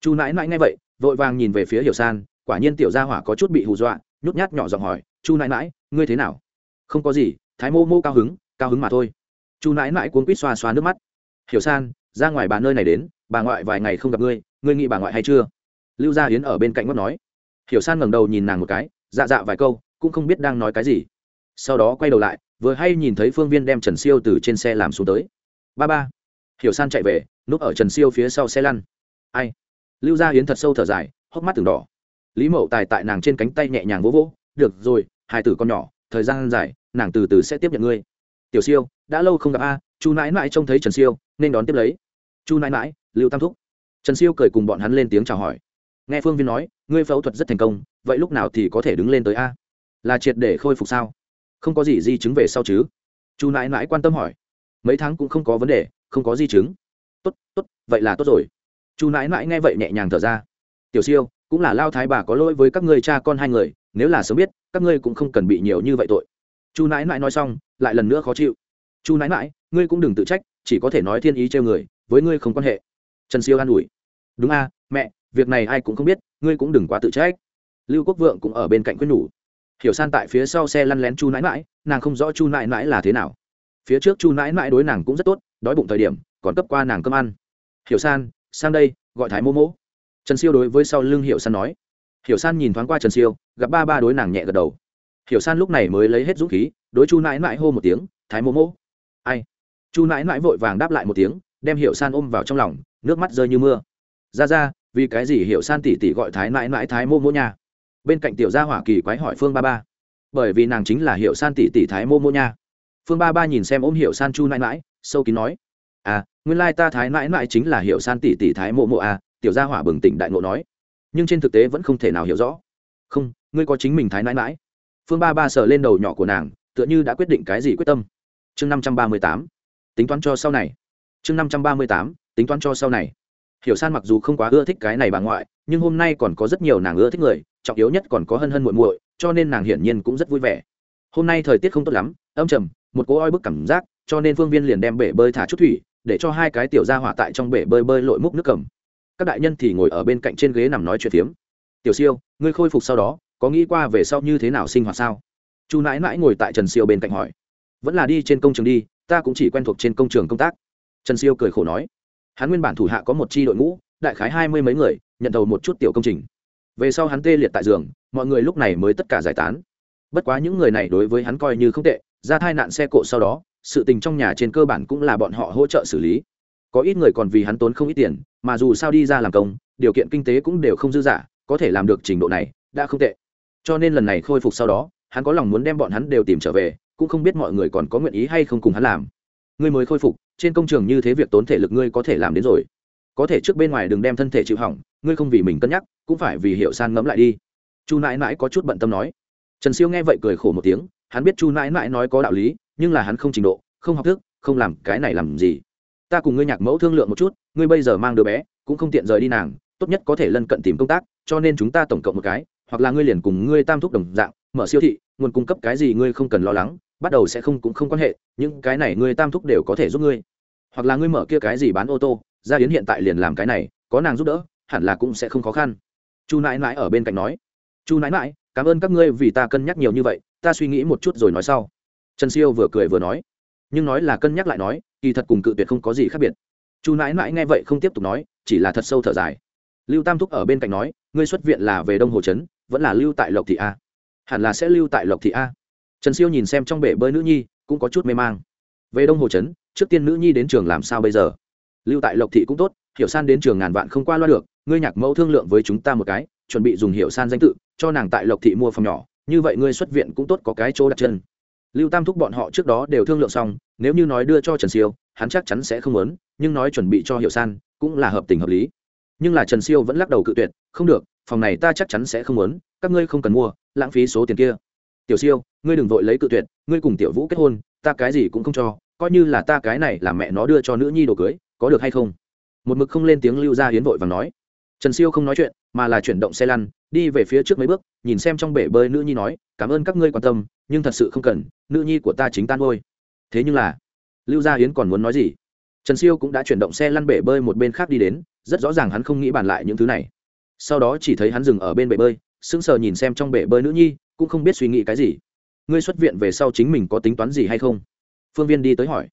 Chu nãi nãi nghe vậy, vội vàng nhìn về phía hiểu san, quả nhiên tiểu gia hỏa có chút bị hù dọa, nhút nhát nhỏ giọng hỏi, chu nãi nãi, ngươi thế nào? Không có gì, thái mô mô cao hứng cao hứng mà thôi. Chu nãi nãi cuốn quýt xoa xoa nước mắt. Hiểu san, ra ngoài bà nơi này đến, bà ngoại vài ngày không gặp ngươi ngươi nghĩ bà ngoại hay chưa? Lưu gia hiến ở bên cạnh ngót nói. Hiểu san ngẩng đầu nhìn nàng một cái dạ dạ vài câu, cũng không biết đang nói cái gì. Sau đó quay đầu lại, vừa hay nhìn thấy phương viên đem trần siêu từ trên xe làm xuống tới. Ba ba. Hiểu san chạy về, núp ở trần siêu phía sau xe lăn. Ai? Lưu gia hiến thật sâu thở dài, hốc mắt từng đỏ. Lý mậu tài tại nàng trên cánh tay nhẹ nhàng vỗ vỗ. Được rồi, hai tử con nhỏ thời gian dài, nàng từ từ sẽ tiếp nhận ngươi. Tiểu siêu, đã lâu không gặp a, chu nãi mãi trông thấy trần siêu, nên đón tiếp lấy. Chu nãi mãi lưu tam thúc. Trần siêu cười cùng bọn hắn lên tiếng chào hỏi. Nghe phương viên nói, ngươi phẫu thuật rất thành công, vậy lúc nào thì có thể đứng lên tới a? Là triệt để khôi phục sao? Không có gì di chứng về sau chứ? Chu nãi nãi quan tâm hỏi. Mấy tháng cũng không có vấn đề, không có di chứng. Tốt tốt, vậy là tốt rồi. Chu nãi nãi nghe vậy nhẹ nhàng thở ra. Tiểu siêu, cũng là lao thái bà có lỗi với các ngươi cha con hai người nếu là sớm biết các ngươi cũng không cần bị nhiều như vậy tội. Chu nãi nãi nói xong lại lần nữa khó chịu. Chu nãi nãi, ngươi cũng đừng tự trách chỉ có thể nói thiên ý trêu người với ngươi không quan hệ. Trần siêu an ủi. Đúng a mẹ việc này ai cũng không biết ngươi cũng đừng quá tự trách. Lưu quốc vượng cũng ở bên cạnh quyết nhủ. Hiểu san tại phía sau xe lăn lén chu nãi mãi nàng không rõ chu nãi mãi là thế nào. Phía trước chu nãi mãi đối nàng cũng rất tốt đói bụng thời điểm còn cấp qua nàng cơm ăn. Hiểu san sang đây gọi thái mô mỗ trần siêu đối với sau lưng hiểu san nói. Hiểu san nhìn thoáng qua trần siêu gặp ba ba đối nàng nhẹ gật đầu. Hiểu san lúc này mới lấy hết dũng khí, đối chu nãi nãi hô một tiếng, thái mô Mô. ai? Chu nãi nãi vội vàng đáp lại một tiếng, đem hiểu san ôm vào trong lòng, nước mắt rơi như mưa. Ra ra, vì cái gì hiểu san tỉ tỉ gọi thái nãi nãi thái mô Mô nha? Bên cạnh tiểu gia hỏa kỳ quái hỏi phương ba ba. Bởi vì nàng chính là hiểu san tỉ tỉ thái mô Mô nha. Phương ba ba nhìn xem ôm hiểu san chu nãi nãi, sâu kín nói à nguyên lai ta thái nãi nãi chính là hiểu san tỉ tỉ thái mô Mô à tiểu gia hỏa bừng tỉnh đại ngộ nói, nhưng trên thực tế vẫn không thể nào hiểu rõ. Không ngươi có chính mình thái nãi mãi. phương ba ba sờ lên đầu nhỏ của nàng, tựa như đã quyết định cái gì quyết tâm. Chương năm trăm ba mươi tám, tính toán cho sau này. Chương năm trăm ba mươi tám, tính toán cho sau này. Hiểu san mặc dù không quá ưa thích cái này bà ngoại, nhưng hôm nay còn có rất nhiều nàng ưa thích người, trọng yếu nhất còn có hân hân muội muội, cho nên nàng hiển nhiên cũng rất vui vẻ. Hôm nay thời tiết không tốt lắm, âm trầm, một cỗ oi bức cảm giác, cho nên phương viên liền đem bể bơi thả chút thủy, để cho hai cái tiểu ra hỏa tại trong bể bơi bơi lội múc nước cầm. Các đại nhân thì ngồi ở bên cạnh trên ghế nằm nói chuyện phiếm. Tiểu siêu, ngươi khôi phục sau đó có nghĩ qua về sau như thế nào sinh hoạt sao? Chu nãi nãi ngồi tại trần siêu bên cạnh hỏi. Vẫn là đi trên công trường đi, ta cũng chỉ quen thuộc trên công trường công tác. Trần siêu cười khổ nói. Hắn nguyên bản thủ hạ có một c h i đội ngũ, đại khái hai mươi mấy người, nhận đầu một chút tiểu công trình. Về sau hắn tê liệt tại giường, mọi người lúc này mới tất cả giải tán. Bất quá những người này đối với hắn coi như không tệ, ra thai nạn xe cộ sau đó, sự tình trong nhà trên cơ bản cũng là bọn họ hỗ trợ xử lý. Có ít người còn vì hắn tốn không ít tiền, mà dù sao đi ra làm công, điều kiện kinh tế cũng đều không dư giả có thể làm được trình độ này, đã không tệ cho nên lần này khôi phục sau đó, hắn có lòng muốn đem bọn hắn đều tìm trở về, cũng không biết mọi người còn có nguyện ý hay không cùng hắn làm. Ngươi mới khôi phục, trên công trường như thế việc tốn thể lực ngươi có thể làm đến rồi. Có thể trước bên ngoài đừng đem thân thể chịu hỏng, ngươi không vì mình cân nhắc, cũng phải vì hiệu san ngẫm lại đi. Chu nãi nãi có chút bận tâm nói. Trần siêu nghe vậy cười khổ một tiếng, hắn biết chu nãi nãi nói có đạo lý, nhưng là hắn không trình độ, không học thức, không làm cái này làm gì. Ta cùng ngươi nhạc mẫu thương lượng một chút, ngươi bây giờ mang đứa bé, cũng không tiện rời đi nàng, tốt nhất có thể lân cận tìm công tác, cho nên chúng ta tổng cộng một cái hoặc là ngươi liền cùng ngươi tam thúc đồng dạng, mở siêu thị, nguồn cung cấp cái gì ngươi không cần lo lắng, bắt đầu sẽ không cũng không quan hệ, những cái này ngươi tam thúc đều có thể giúp ngươi. Hoặc là ngươi mở kia cái gì bán ô tô, gia yến hiện tại liền làm cái này, có nàng giúp đỡ, hẳn là cũng sẽ không khó khăn. Chu nãi nãi ở bên cạnh nói, chu nãi nãi, cảm ơn các ngươi vì ta cân nhắc nhiều như vậy, ta suy nghĩ một chút rồi nói sau. Trần siêu vừa cười vừa nói, nhưng nói là cân nhắc lại nói, kỳ thật cùng cự tuyệt không có gì khác biệt. Chu nãi nãi nghe vậy không tiếp tục nói, chỉ là thật sâu thở dài. Lưu tam thúc ở bên cạnh nói, ngươi xuất viện là về đông hồ trấn vẫn là lưu tại lộc thị a. Hẳn là sẽ lưu tại lộc thị a. Trần siêu nhìn xem trong bể bơi nữ nhi, cũng có chút mê mang. Về đông hồ trấn, trước tiên nữ nhi đến trường làm sao bây giờ? Lưu tại lộc thị cũng tốt, hiểu san đến trường ngàn vạn không qua loa được, ngươi nhạc mẫu thương lượng với chúng ta một cái, chuẩn bị dùng hiểu san danh tự, cho nàng tại lộc thị mua phòng nhỏ, như vậy ngươi xuất viện cũng tốt có cái chỗ đặt chân. Lưu tam thúc bọn họ trước đó đều thương lượng xong, nếu như nói đưa cho trần siêu, hắn chắc chắn sẽ không muốn, nhưng nói chuẩn bị cho hiểu san, cũng là hợp tình hợp lý. Nhưng là trần siêu vẫn lắc đầu cự tuyệt, không được phòng này ta chắc chắn sẽ không muốn, các ngươi không cần mua, lãng phí số tiền kia. Tiểu siêu, ngươi đừng vội lấy cự tuyệt, ngươi cùng tiểu vũ kết hôn, ta cái gì cũng không cho, coi như là ta cái này là mẹ nó đưa cho nữ nhi đồ cưới, có được hay không? Một mực không lên tiếng lưu Gia hiến vội và nói. Trần siêu không nói chuyện, mà là chuyển động xe lăn, đi về phía trước mấy bước, nhìn xem trong bể bơi nữ nhi nói, cảm ơn các ngươi quan tâm, nhưng thật sự không cần, nữ nhi của ta chính tan ngôi. Thế nhưng là, lưu gia hiến còn muốn nói gì? Trần siêu cũng đã chuyển động xe lăn bể bơi một bên khác đi đến, rất rõ ràng hắn không nghĩ bàn lại những thứ này sau đó chỉ thấy hắn dừng ở bên bể bơi, sững sờ nhìn xem trong bể bơi nữ nhi, cũng không biết suy nghĩ cái gì. Ngươi xuất viện về sau chính mình có tính toán gì hay không? Phương viên đi tới hỏi.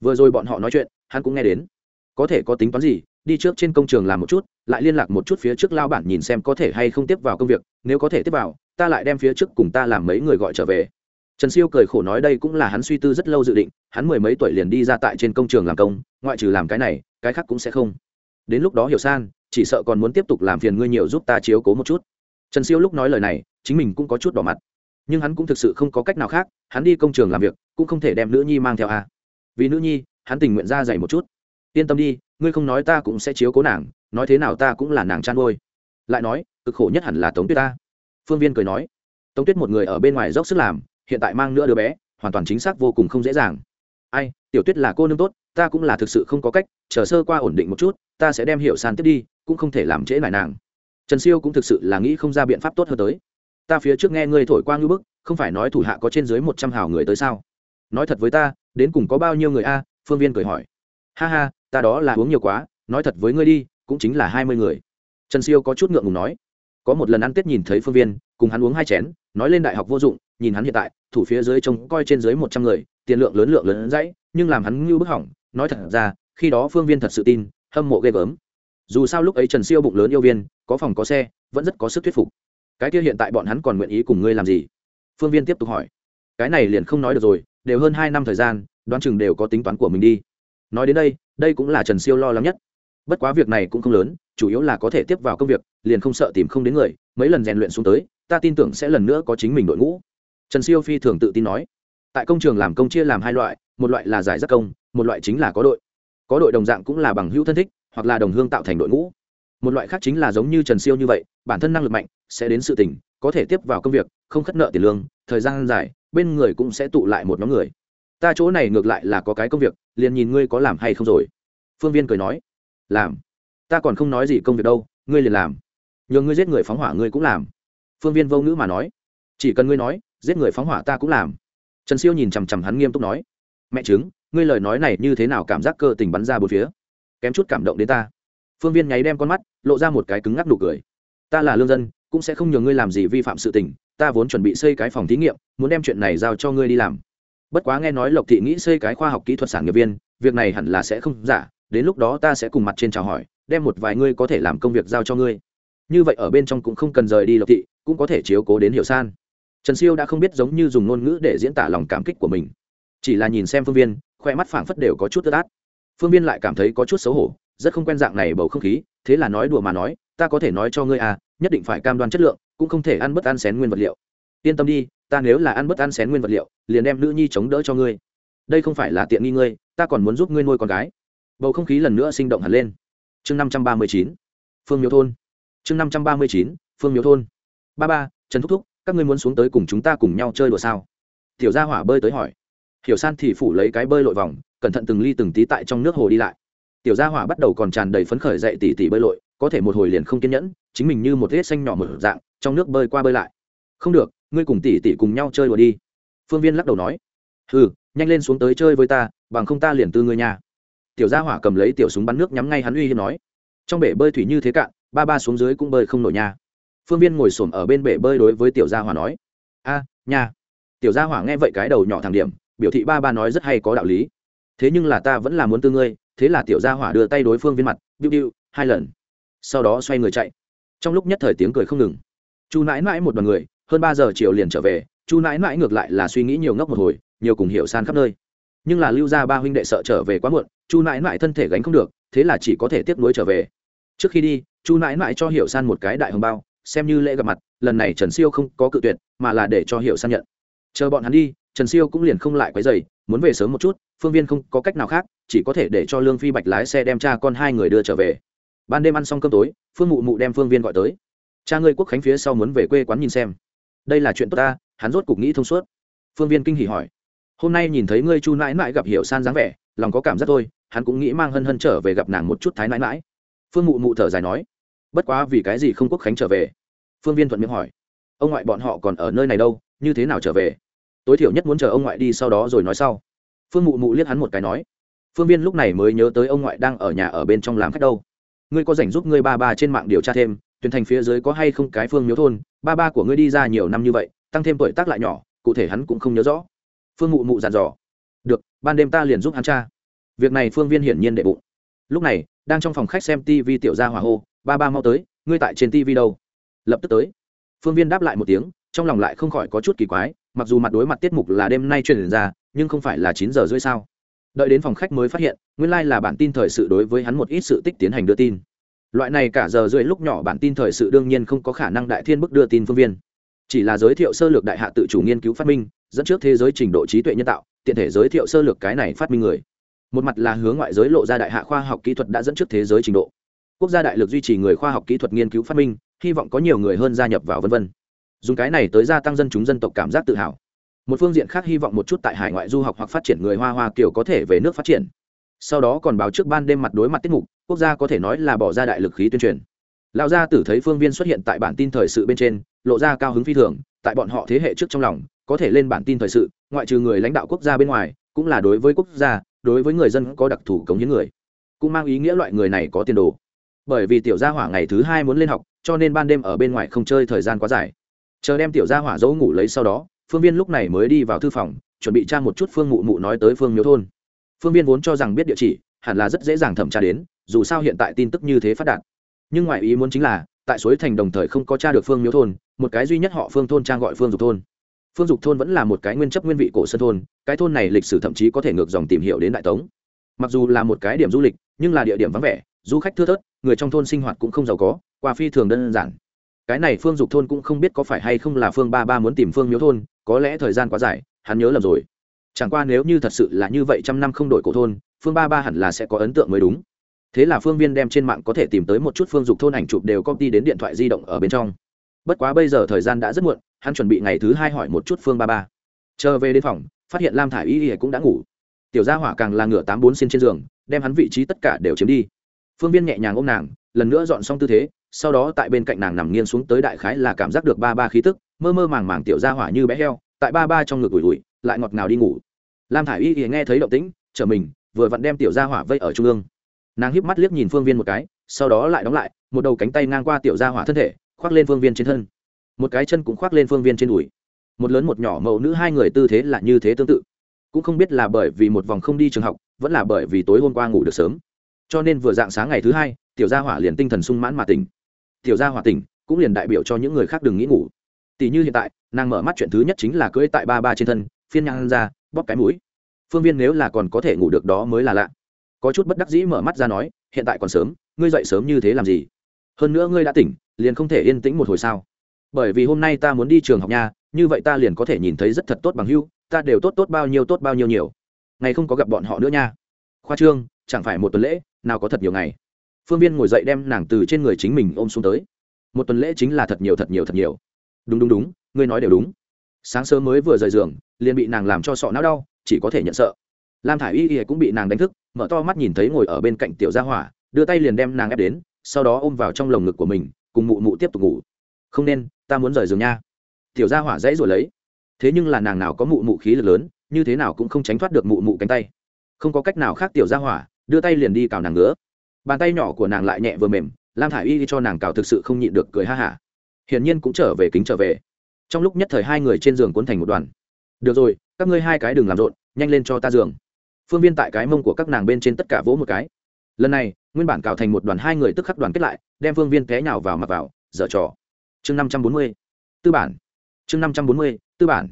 Vừa rồi bọn họ nói chuyện, hắn cũng nghe đến. Có thể có tính toán gì, đi trước trên công trường làm một chút, lại liên lạc một chút phía trước lao bản nhìn xem có thể hay không tiếp vào công việc, nếu có thể tiếp vào, ta lại đem phía trước cùng ta làm mấy người gọi trở về. Trần siêu cười khổ nói đây cũng là hắn suy tư rất lâu dự định, hắn mười mấy tuổi liền đi ra tại trên công trường làm công, ngoại trừ làm cái này, cái khác cũng sẽ không. Đến lúc đó hiểu san chỉ sợ còn muốn tiếp tục làm phiền ngươi nhiều giúp ta chiếu cố một chút. Trần siêu lúc nói lời này, chính mình cũng có chút đỏ mặt. Nhưng hắn cũng thực sự không có cách nào khác, hắn đi công trường làm việc, cũng không thể đem nữ nhi mang theo a. Vì nữ nhi, hắn tình nguyện ra dày một chút. Yên tâm đi, ngươi không nói ta cũng sẽ chiếu cố nàng, nói thế nào ta cũng là nàng chăn ngôi lại nói, cực khổ nhất hẳn là tống tuyết ta. Phương viên cười nói, tống tuyết một người ở bên ngoài dốc sức làm, hiện tại mang nữa đứa bé, hoàn toàn chính xác vô cùng không dễ dàng. Ai, tiểu tuyết là cô nương tốt, ta cũng là thực sự không có cách, chờ sơ qua ổn định một chút, ta sẽ đem hiệu san tiếp đi cũng không thể làm trễ lại nàng. Trần siêu cũng thực sự là nghĩ không ra biện pháp tốt hơn tới. Ta phía trước nghe ngươi thổi qua ngưỡng bức, không phải nói thủ hạ có trên dưới một trăm hào người tới sao? Nói thật với ta, đến cùng có bao nhiêu người a? Phương viên cười hỏi. Ha ha, ta đó là uống nhiều quá, nói thật với ngươi đi, cũng chính là hai mươi người. Trần siêu có chút ngượng ngùng nói. Có một lần ăn tết nhìn thấy phương viên, cùng hắn uống hai chén, nói lên đại học vô dụng, nhìn hắn hiện tại, thủ phía dưới trông coi trên dưới một trăm người, tiền lượng lớn lượng lớn dãy, nhưng làm hắn ngưu bức hỏng. Nói thật ra, khi đó phương viên thật sự tin, hâm mộ ghê gớm dù sao lúc ấy trần siêu bụng lớn yêu viên, có phòng có xe, vẫn rất có sức thuyết phục. Cái kia hiện tại bọn hắn còn nguyện ý cùng ngươi làm gì? Phương viên tiếp tục hỏi. Cái này liền không nói được rồi, đều hơn hai năm thời gian, đoán chừng đều có tính toán của mình đi. Nói đến đây đây cũng là trần siêu lo lắng nhất. Bất quá việc này cũng không lớn, chủ yếu là có thể tiếp vào công việc, liền không sợ tìm không đến người, mấy lần rèn luyện xuống tới, ta tin tưởng sẽ lần nữa có chính mình đội ngũ. Trần siêu phi thường tự tin nói. Tại công trường làm công chia làm hai loại, một loại là giải giác công, một loại chính là có đội. Có đội đồng dạng cũng là bằng hữu thân thích hoặc là đồng hương tạo thành đội ngũ. Một loại khác chính là giống như trần siêu như vậy bản thân năng lực mạnh sẽ đến sự tình, có thể tiếp vào công việc không khất nợ tiền lương thời gian dài bên người cũng sẽ tụ lại một nhóm người. Ta chỗ này ngược lại là có cái công việc liền nhìn ngươi có làm hay không rồi. Phương viên cười nói. Làm? Ta còn không nói gì công việc đâu ngươi liền làm. Nhờ ngươi giết người phóng hỏa ngươi cũng làm. Phương viên vô ngữ mà nói. Chỉ cần ngươi nói giết người phóng hỏa ta cũng làm. Trần siêu nhìn chằm chằm hắn nghiêm túc nói. Mẹ chứng ngươi lời nói này như thế nào cảm giác cơ tình bắn ra bốn phía? Kém chút cảm động đến ta. Phương viên nháy đem con mắt, lộ ra một cái cứng ngắc nụ cười. Ta là lương dân, cũng sẽ không nhờ ngươi làm gì vi phạm sự tình, ta vốn chuẩn bị xây cái phòng thí nghiệm, muốn đem chuyện này giao cho ngươi đi làm. Bất quá nghe nói lộc thị nghĩ xây cái khoa học kỹ thuật sản nghiệp viên, việc này hẳn là sẽ không giả, đến lúc đó ta sẽ cùng mặt trên chào hỏi, đem một vài ngươi có thể làm công việc giao cho ngươi. Như vậy ở bên trong cũng không cần rời đi lộc thị, cũng có thể chiếu cố đến hiểu san. Trần siêu đã không biết giống như dùng ngôn ngữ để diễn tả lòng cảm kích của mình. Chỉ là nhìn xem phương viên, khoe mắt phảng phất đều có chút tức át phương viên lại cảm thấy có chút xấu hổ, rất không quen dạng này bầu không khí, thế là nói đùa mà nói, ta có thể nói cho ngươi à nhất định phải cam đoan chất lượng, cũng không thể ăn bất ăn xén nguyên vật liệu. Yên tâm đi, ta nếu là ăn bất ăn xén nguyên vật liệu, liền đem nữ nhi chống đỡ cho ngươi. Đây không phải là tiện nghi ngươi, ta còn muốn giúp ngươi nuôi con gái. Bầu không khí lần nữa sinh động hẳn lên. Chương năm trăm ba mươi chín, phương miếu thôn. Chương năm trăm ba mươi chín, phương miếu thôn. Ba ba, trần thúc thúc, các ngươi muốn xuống tới cùng chúng ta cùng nhau chơi đùa sao? Tiểu gia hỏa bơi tới hỏi. Hiểu san thì phủ lấy cái bơi lội vòng cẩn thận từng ly từng tí tại trong nước hồ đi lại. Tiểu gia hỏa bắt đầu còn tràn đầy phấn khởi dậy tỉ tỉ bơi lội có thể một hồi liền không kiên nhẫn chính mình như một hết xanh nhỏ mở dạng trong nước bơi qua bơi lại. Không được ngươi cùng tỉ tỉ cùng nhau chơi đùa đi. Phương viên lắc đầu nói. Ừ nhanh lên xuống tới chơi với ta bằng không ta liền tư ngươi nhà tiểu gia hỏa cầm lấy tiểu súng bắn nước nhắm ngay hắn uy hiếp nói. Trong bể bơi thủy như thế cạn ba ba xuống dưới cũng bơi không nổi nha. Phương viên ngồi s ổ m ở bên bể bơi đối với tiểu gia hỏa nói. A à, nha. Tiểu gia hỏa nghe vậy cái đầu nhỏ thẳng điểm biểu thị ba ba nói rất hay có đạo lý thế nhưng là ta vẫn là muốn tư ngươi, thế là tiểu gia hỏa đưa tay đối phương viên mặt biu biu hai lần. Sau đó xoay người chạy. Trong lúc nhất thời tiếng cười không ngừng. Chu nãi mãi một đoàn người, hơn ba giờ chiều liền trở về, chu nãi mãi ngược lại là suy nghĩ nhiều ngốc một hồi, nhiều cùng hiểu san khắp nơi. Nhưng là lưu gia ba huynh đệ sợ trở về quá muộn, chu nãi mãi thân thể gánh không được, thế là chỉ có thể tiếp nối trở về. Trước khi đi, chu nãi mãi cho hiểu san một cái đại hồng bao, xem như lễ gặp mặt, lần này trần siêu không có cự tuyệt, mà là để cho hiểu san nhận. Chờ bọn hắn đi, trần siêu cũng liền không lại quấy dày muốn về sớm một chút phương viên không có cách nào khác, chỉ có thể để cho lương phi bạch lái xe đem cha con hai người đưa trở về. Ban đêm ăn xong cơm tối, phương mụ mụ đem phương viên gọi tới. Cha ngươi quốc khánh phía sau muốn về quê quán nhìn xem. Đây là chuyện tốt ta, hắn rốt cục nghĩ thông suốt. Phương viên kinh hỉ hỏi. Hôm nay nhìn thấy ngươi chu nãi nãi gặp hiểu san dáng vẻ, lòng có cảm giác thôi, hắn cũng nghĩ mang hân hân trở về gặp nàng một chút thái nãi nãi. Phương mụ mụ thở dài nói. Bất quá vì cái gì không quốc khánh trở về? Phương viên thuận miệng hỏi. Ông ngoại bọn họ còn ở nơi này đâu, như thế nào trở về? Tối thiểu nhất muốn chờ ông ngoại đi sau đó rồi nói sau phương mụ mụ liếc hắn một cái nói, phương viên lúc này mới nhớ tới ông ngoại đang ở nhà ở bên trong làm khách đâu. Ngươi có rảnh giúp ngươi ba ba trên mạng điều tra thêm, tuyển thành phía dưới có hay không cái phương miếu thôn, ba ba của ngươi đi ra nhiều năm như vậy, tăng thêm tuổi tác lại nhỏ, cụ thể hắn cũng không nhớ rõ. Phương mụ mụ dặn dò, được, ban đêm ta liền giúp hắn cha việc này phương viên hiển nhiên đệ bụng. Lúc này, đang trong phòng khách xem tv tiểu gia hỏa hô, ba ba mau tới, ngươi tại trên tv đâu? Lập tức tới. Phương viên đáp lại một tiếng, trong lòng lại không khỏi có chút kỳ quái, mặc dù mặt đối mặt tiết mục là đêm nay truyền ra nhưng không phải là chín giờ rưỡi sao? Đợi đến phòng khách mới phát hiện, nguyên lai、like、là bản tin thời sự đối với hắn một ít sự tích tiến hành đưa tin. Loại này cả giờ rưỡi lúc nhỏ bản tin thời sự đương nhiên không có khả năng đại thiên bức đưa tin phương viên. Chỉ là giới thiệu sơ lược đại hạ tự chủ nghiên cứu phát minh, dẫn trước thế giới trình độ trí tuệ nhân tạo, tiện thể giới thiệu sơ lược cái này phát minh người. Một mặt là hướng ngoại giới lộ ra đại hạ khoa học kỹ thuật đã dẫn trước thế giới trình độ. Quốc gia đại lực duy trì người khoa học kỹ thuật nghiên cứu phát minh, hy vọng có nhiều người hơn gia nhập vào vân vân. Dùng cái này tới gia tăng dân chúng dân tộc cảm giác tự hào một phương diện khác hy vọng một chút tại hải ngoại du học hoặc phát triển người hoa hoa kiểu có thể về nước phát triển. Sau đó còn báo trước ban đêm mặt đối mặt tiết mục, quốc gia có thể nói là bỏ ra đại lực khí tuyên truyền. Lão gia tử thấy phương viên xuất hiện tại bản tin thời sự bên trên, lộ ra cao hứng phi thường, tại bọn họ thế hệ trước trong lòng, có thể lên bản tin thời sự, ngoại trừ người lãnh đạo quốc gia bên ngoài, cũng là đối với quốc gia, đối với người dân có đặc thù cống hiến người. Cũng mang ý nghĩa loại người này có tiền đồ. Bởi vì tiểu gia hỏa ngày thứ hai muốn lên học, cho nên ban đêm ở bên ngoài không chơi thời gian quá dài. Chờ đem tiểu gia hỏa dỗ ngủ lấy sau đó phương viên lúc này mới đi vào thư phòng, chuẩn bị tra một chút phương mụ mụ nói tới phương miếu thôn. Phương viên vốn cho rằng biết địa chỉ, hẳn là rất dễ dàng thẩm tra đến, dù sao hiện tại tin tức như thế phát đạt. Nhưng ngoài ý muốn chính là, tại suối thành đồng thời không có tra được phương miếu thôn, một cái duy nhất họ phương thôn trang gọi phương dục thôn. Phương dục thôn vẫn là một cái nguyên chấp nguyên vị cổ sân thôn, cái thôn này lịch sử thậm chí có thể ngược dòng tìm hiểu đến đại tống. Mặc dù là một cái điểm du lịch, nhưng là địa điểm vắng vẻ, du khách thưa thớt, người trong thôn sinh hoạt cũng không giàu có, qua phi thường đơn giản. Cái này phương dục thôn cũng không biết có phải hay không là phương ba ba muốn tìm phương miếu thôn có lẽ thời gian quá dài, hắn nhớ lầm rồi. Chẳng qua nếu như thật sự là như vậy trăm năm không đổi cổ thôn, phương ba ba hẳn là sẽ có ấn tượng mới đúng. Thế là phương viên đem trên mạng có thể tìm tới một chút phương dục thôn ảnh chụp đều copy đến điện thoại di động ở bên trong. Bất quá bây giờ thời gian đã rất muộn, hắn chuẩn bị ngày thứ hai hỏi một chút phương ba ba. Chờ về đến phòng, phát hiện lam thả i y y cũng đã ngủ. Tiểu gia hỏa càng là ngửa tám bốn xin trên giường, đem hắn vị trí tất cả đều chiếm đi. Phương viên nhẹ nhàng ôm nàng, lần nữa dọn xong tư thế sau đó tại bên cạnh nàng nằm nghiêng xuống tới đại khái là cảm giác được ba ba khí tức, mơ mơ màng màng tiểu ra hỏa như bé heo, tại ba ba trong ngực ủi ủi, lại ngọt ngào đi ngủ. Lam thả i y y nghe thấy động tĩnh trở mình, vừa vặn đem tiểu ra hỏa vây ở trung ương. Nàng híp mắt liếc nhìn phương viên một cái, sau đó lại đóng lại, một đầu cánh tay ngang qua tiểu ra hỏa thân thể, khoác lên phương viên trên thân. Một cái chân cũng khoác lên phương viên trên đùi. Một lớn một nhỏ mẫu nữ hai người tư thế là như thế tương tự. Cũng không biết là bởi vì một vòng không đi trường học, vẫn là bởi vì tối hôm qua ngủ được sớm. Cho nên vừa dạng sáng ngày thứ hai, tiểu gia hỏa liền tinh thần sung mãn mà tỉnh tiểu gia hỏa tỉnh, cũng liền đại biểu cho những người khác đừng nghĩ ngủ. Tỷ như hiện tại, nàng mở mắt chuyện thứ nhất chính là cưỡi tại ba ba trên thân, phiên nhang ra, bóp cái mũi. Phương viên nếu là còn có thể ngủ được đó mới là lạ. Có chút bất đắc dĩ mở mắt ra nói, hiện tại còn sớm, ngươi dậy sớm như thế làm gì? Hơn nữa ngươi đã tỉnh, liền không thể yên tĩnh một hồi sao? Bởi vì hôm nay ta muốn đi trường học nha, như vậy ta liền có thể nhìn thấy rất thật tốt bằng hưu, ta đều tốt tốt bao nhiêu tốt bao nhiêu nhiều. Ngày không có gặp bọn họ nữa nha. Khoa trương, chẳng phải một tuần lễ, nào có thật nhiều ngày phương viên ngồi dậy đem nàng từ trên người chính mình ôm xuống tới. Một tuần lễ chính là thật nhiều thật nhiều thật nhiều. Đúng đúng đúng, ngươi nói đều đúng. Sáng sớm mới vừa rời giường, liền bị nàng làm cho sọ não đau, chỉ có thể nhận sợ. Lam thả i y y cũng bị nàng đánh thức, mở to mắt nhìn thấy ngồi ở bên cạnh tiểu gia hỏa, đưa tay liền đem nàng ép đến, sau đó ôm vào trong lồng ngực của mình, cùng mụ mụ tiếp tục ngủ. Không nên, ta muốn rời giường nha. Tiểu gia hỏa dãy rồi lấy. Thế nhưng là nàng nào có mụ mụ khí lực lớn, như thế nào cũng không tránh thoát được mụ mụ cánh tay. Không có cách nào khác tiểu gia hỏa, đưa tay liền đi cào nàng ngứa bàn tay nhỏ của nàng lại nhẹ vừa mềm, lam thả i y cho nàng cào thực sự không nhịn được cười ha hả. Hiển nhiên cũng trở về kính trở về. Trong lúc nhất thời hai người trên giường cuốn thành một đoàn. Được rồi, các ngươi hai cái đừng làm rộn, nhanh lên cho ta giường. Phương viên tại cái mông của các nàng bên trên tất cả vỗ một cái. Lần này, nguyên bản cào thành một đoàn hai người tức khắc đoàn kết lại, đem phương viên té nhào vào mặt vào, dở trò. Chương năm trăm bốn mươi, tư bản. Chương năm trăm bốn mươi, tư bản.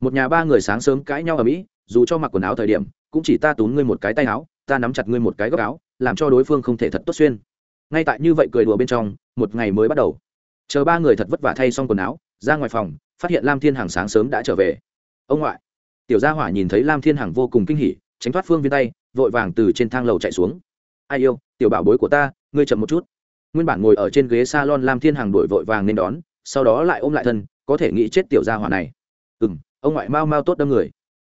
Một nhà ba người sáng sớm cãi nhau ở mỹ, dù cho mặc quần áo thời điểm, cũng chỉ ta tún ngươi một cái tay áo ta nắm chặt ngươi một cái góc áo, làm cho đối phương không thể thật tốt xuyên. Ngay tại như vậy cười đùa bên trong, một ngày mới bắt đầu. Chờ ba người thật vất vả thay xong quần áo, ra ngoài phòng, phát hiện lam thiên hằng sáng sớm đã trở về. Ông ngoại. Tiểu gia hỏa nhìn thấy lam thiên hằng vô cùng kinh hỉ, tránh thoát phương viên tay, vội vàng từ trên thang lầu chạy xuống. Ai yêu, tiểu bảo bối của ta, ngươi chậm một chút. Nguyên bản ngồi ở trên ghế s a lon lam thiên hằng đổi vội vàng nên đón, sau đó lại ôm lại thân, có thể nghĩ chết tiểu gia hỏa này. Ừ m ông ngoại mau mau tốt đâm người.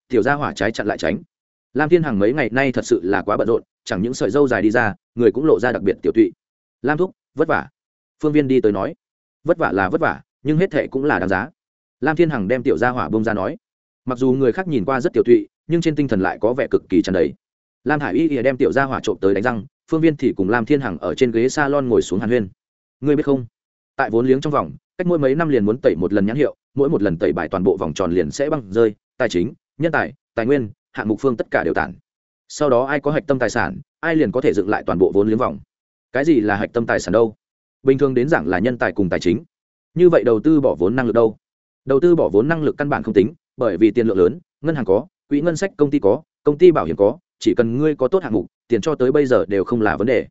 Tiểu gia hỏa trái chặn lại tránh lam thiên hằng mấy ngày nay thật sự là quá bận rộn, chẳng những sợi dâu dài đi ra, người cũng lộ ra đặc biệt tiểu tụy. Lam thúc, vất vả. Phương viên đi tới nói. Vất vả là vất vả, nhưng hết thệ cũng là đáng giá. Lam thiên hằng đem tiểu gia hỏa bông ra nói. Mặc dù người khác nhìn qua rất tiểu tụy, nhưng trên tinh thần lại có vẻ cực kỳ tràn đầy. Lam hải y ỉa đem tiểu gia hỏa trộm tới đánh răng, phương viên thì cùng lam thiên hằng ở trên ghế s a lon ngồi xuống hàn huyên. Ngươi biết không? Tại vốn liếng trong vòng, cách mỗi mấy năm liền muốn tẩy một lần nhãn hiệu, mỗi một lần tẩy bài toàn bộ vòng tròn liền sẽ băng rơi, tài chính, nhân tài tài nguyên hạng mục phương tất cả đều tản. Sau đó ai có hạch tâm tài sản, ai liền có thể dựng lại toàn bộ vốn liếng vòng. Cái gì là hạch tâm tài sản đâu? Bình thường đến giảng là nhân tài cùng tài chính. Như vậy đầu tư bỏ vốn năng lực đâu? Đầu tư bỏ vốn năng lực căn bản không tính, bởi vì tiền lượng lớn, ngân hàng có, quỹ ngân sách công ty có, công ty bảo hiểm có, chỉ cần ngươi có tốt hạng mục, tiền cho tới bây giờ đều không là vấn đề.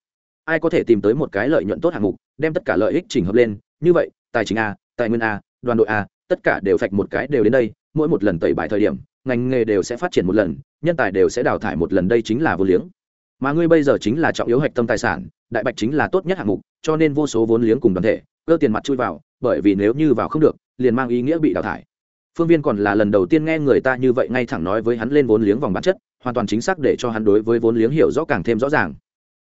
Ai có thể tìm tới một cái lợi nhuận tốt hạng mục, đem tất cả lợi ích chỉnh hợp lên, như vậy, tài chính a, tài nguyên a, đoàn đội a, tất cả đều phạch một cái đều đến đây, mỗi một lần tẩy bài thời điểm ngành nghề đều sẽ phát triển một lần, nhân tài đều sẽ đào thải một lần, đây chính là vô liếng. Mà ngươi bây giờ chính là trọng yếu hạch tâm tài sản, đại bạch chính là tốt nhất hạng mục, cho nên vô số vốn liếng cùng đoàn thể, cơ tiền mặt chui vào, bởi vì nếu như vào không được, liền mang ý nghĩa bị đào thải. Phương viên còn là lần đầu tiên nghe người ta như vậy ngay thẳng nói với hắn lên vốn liếng vòng bản chất, hoàn toàn chính xác để cho hắn đối với vốn liếng hiểu rõ càng thêm rõ ràng.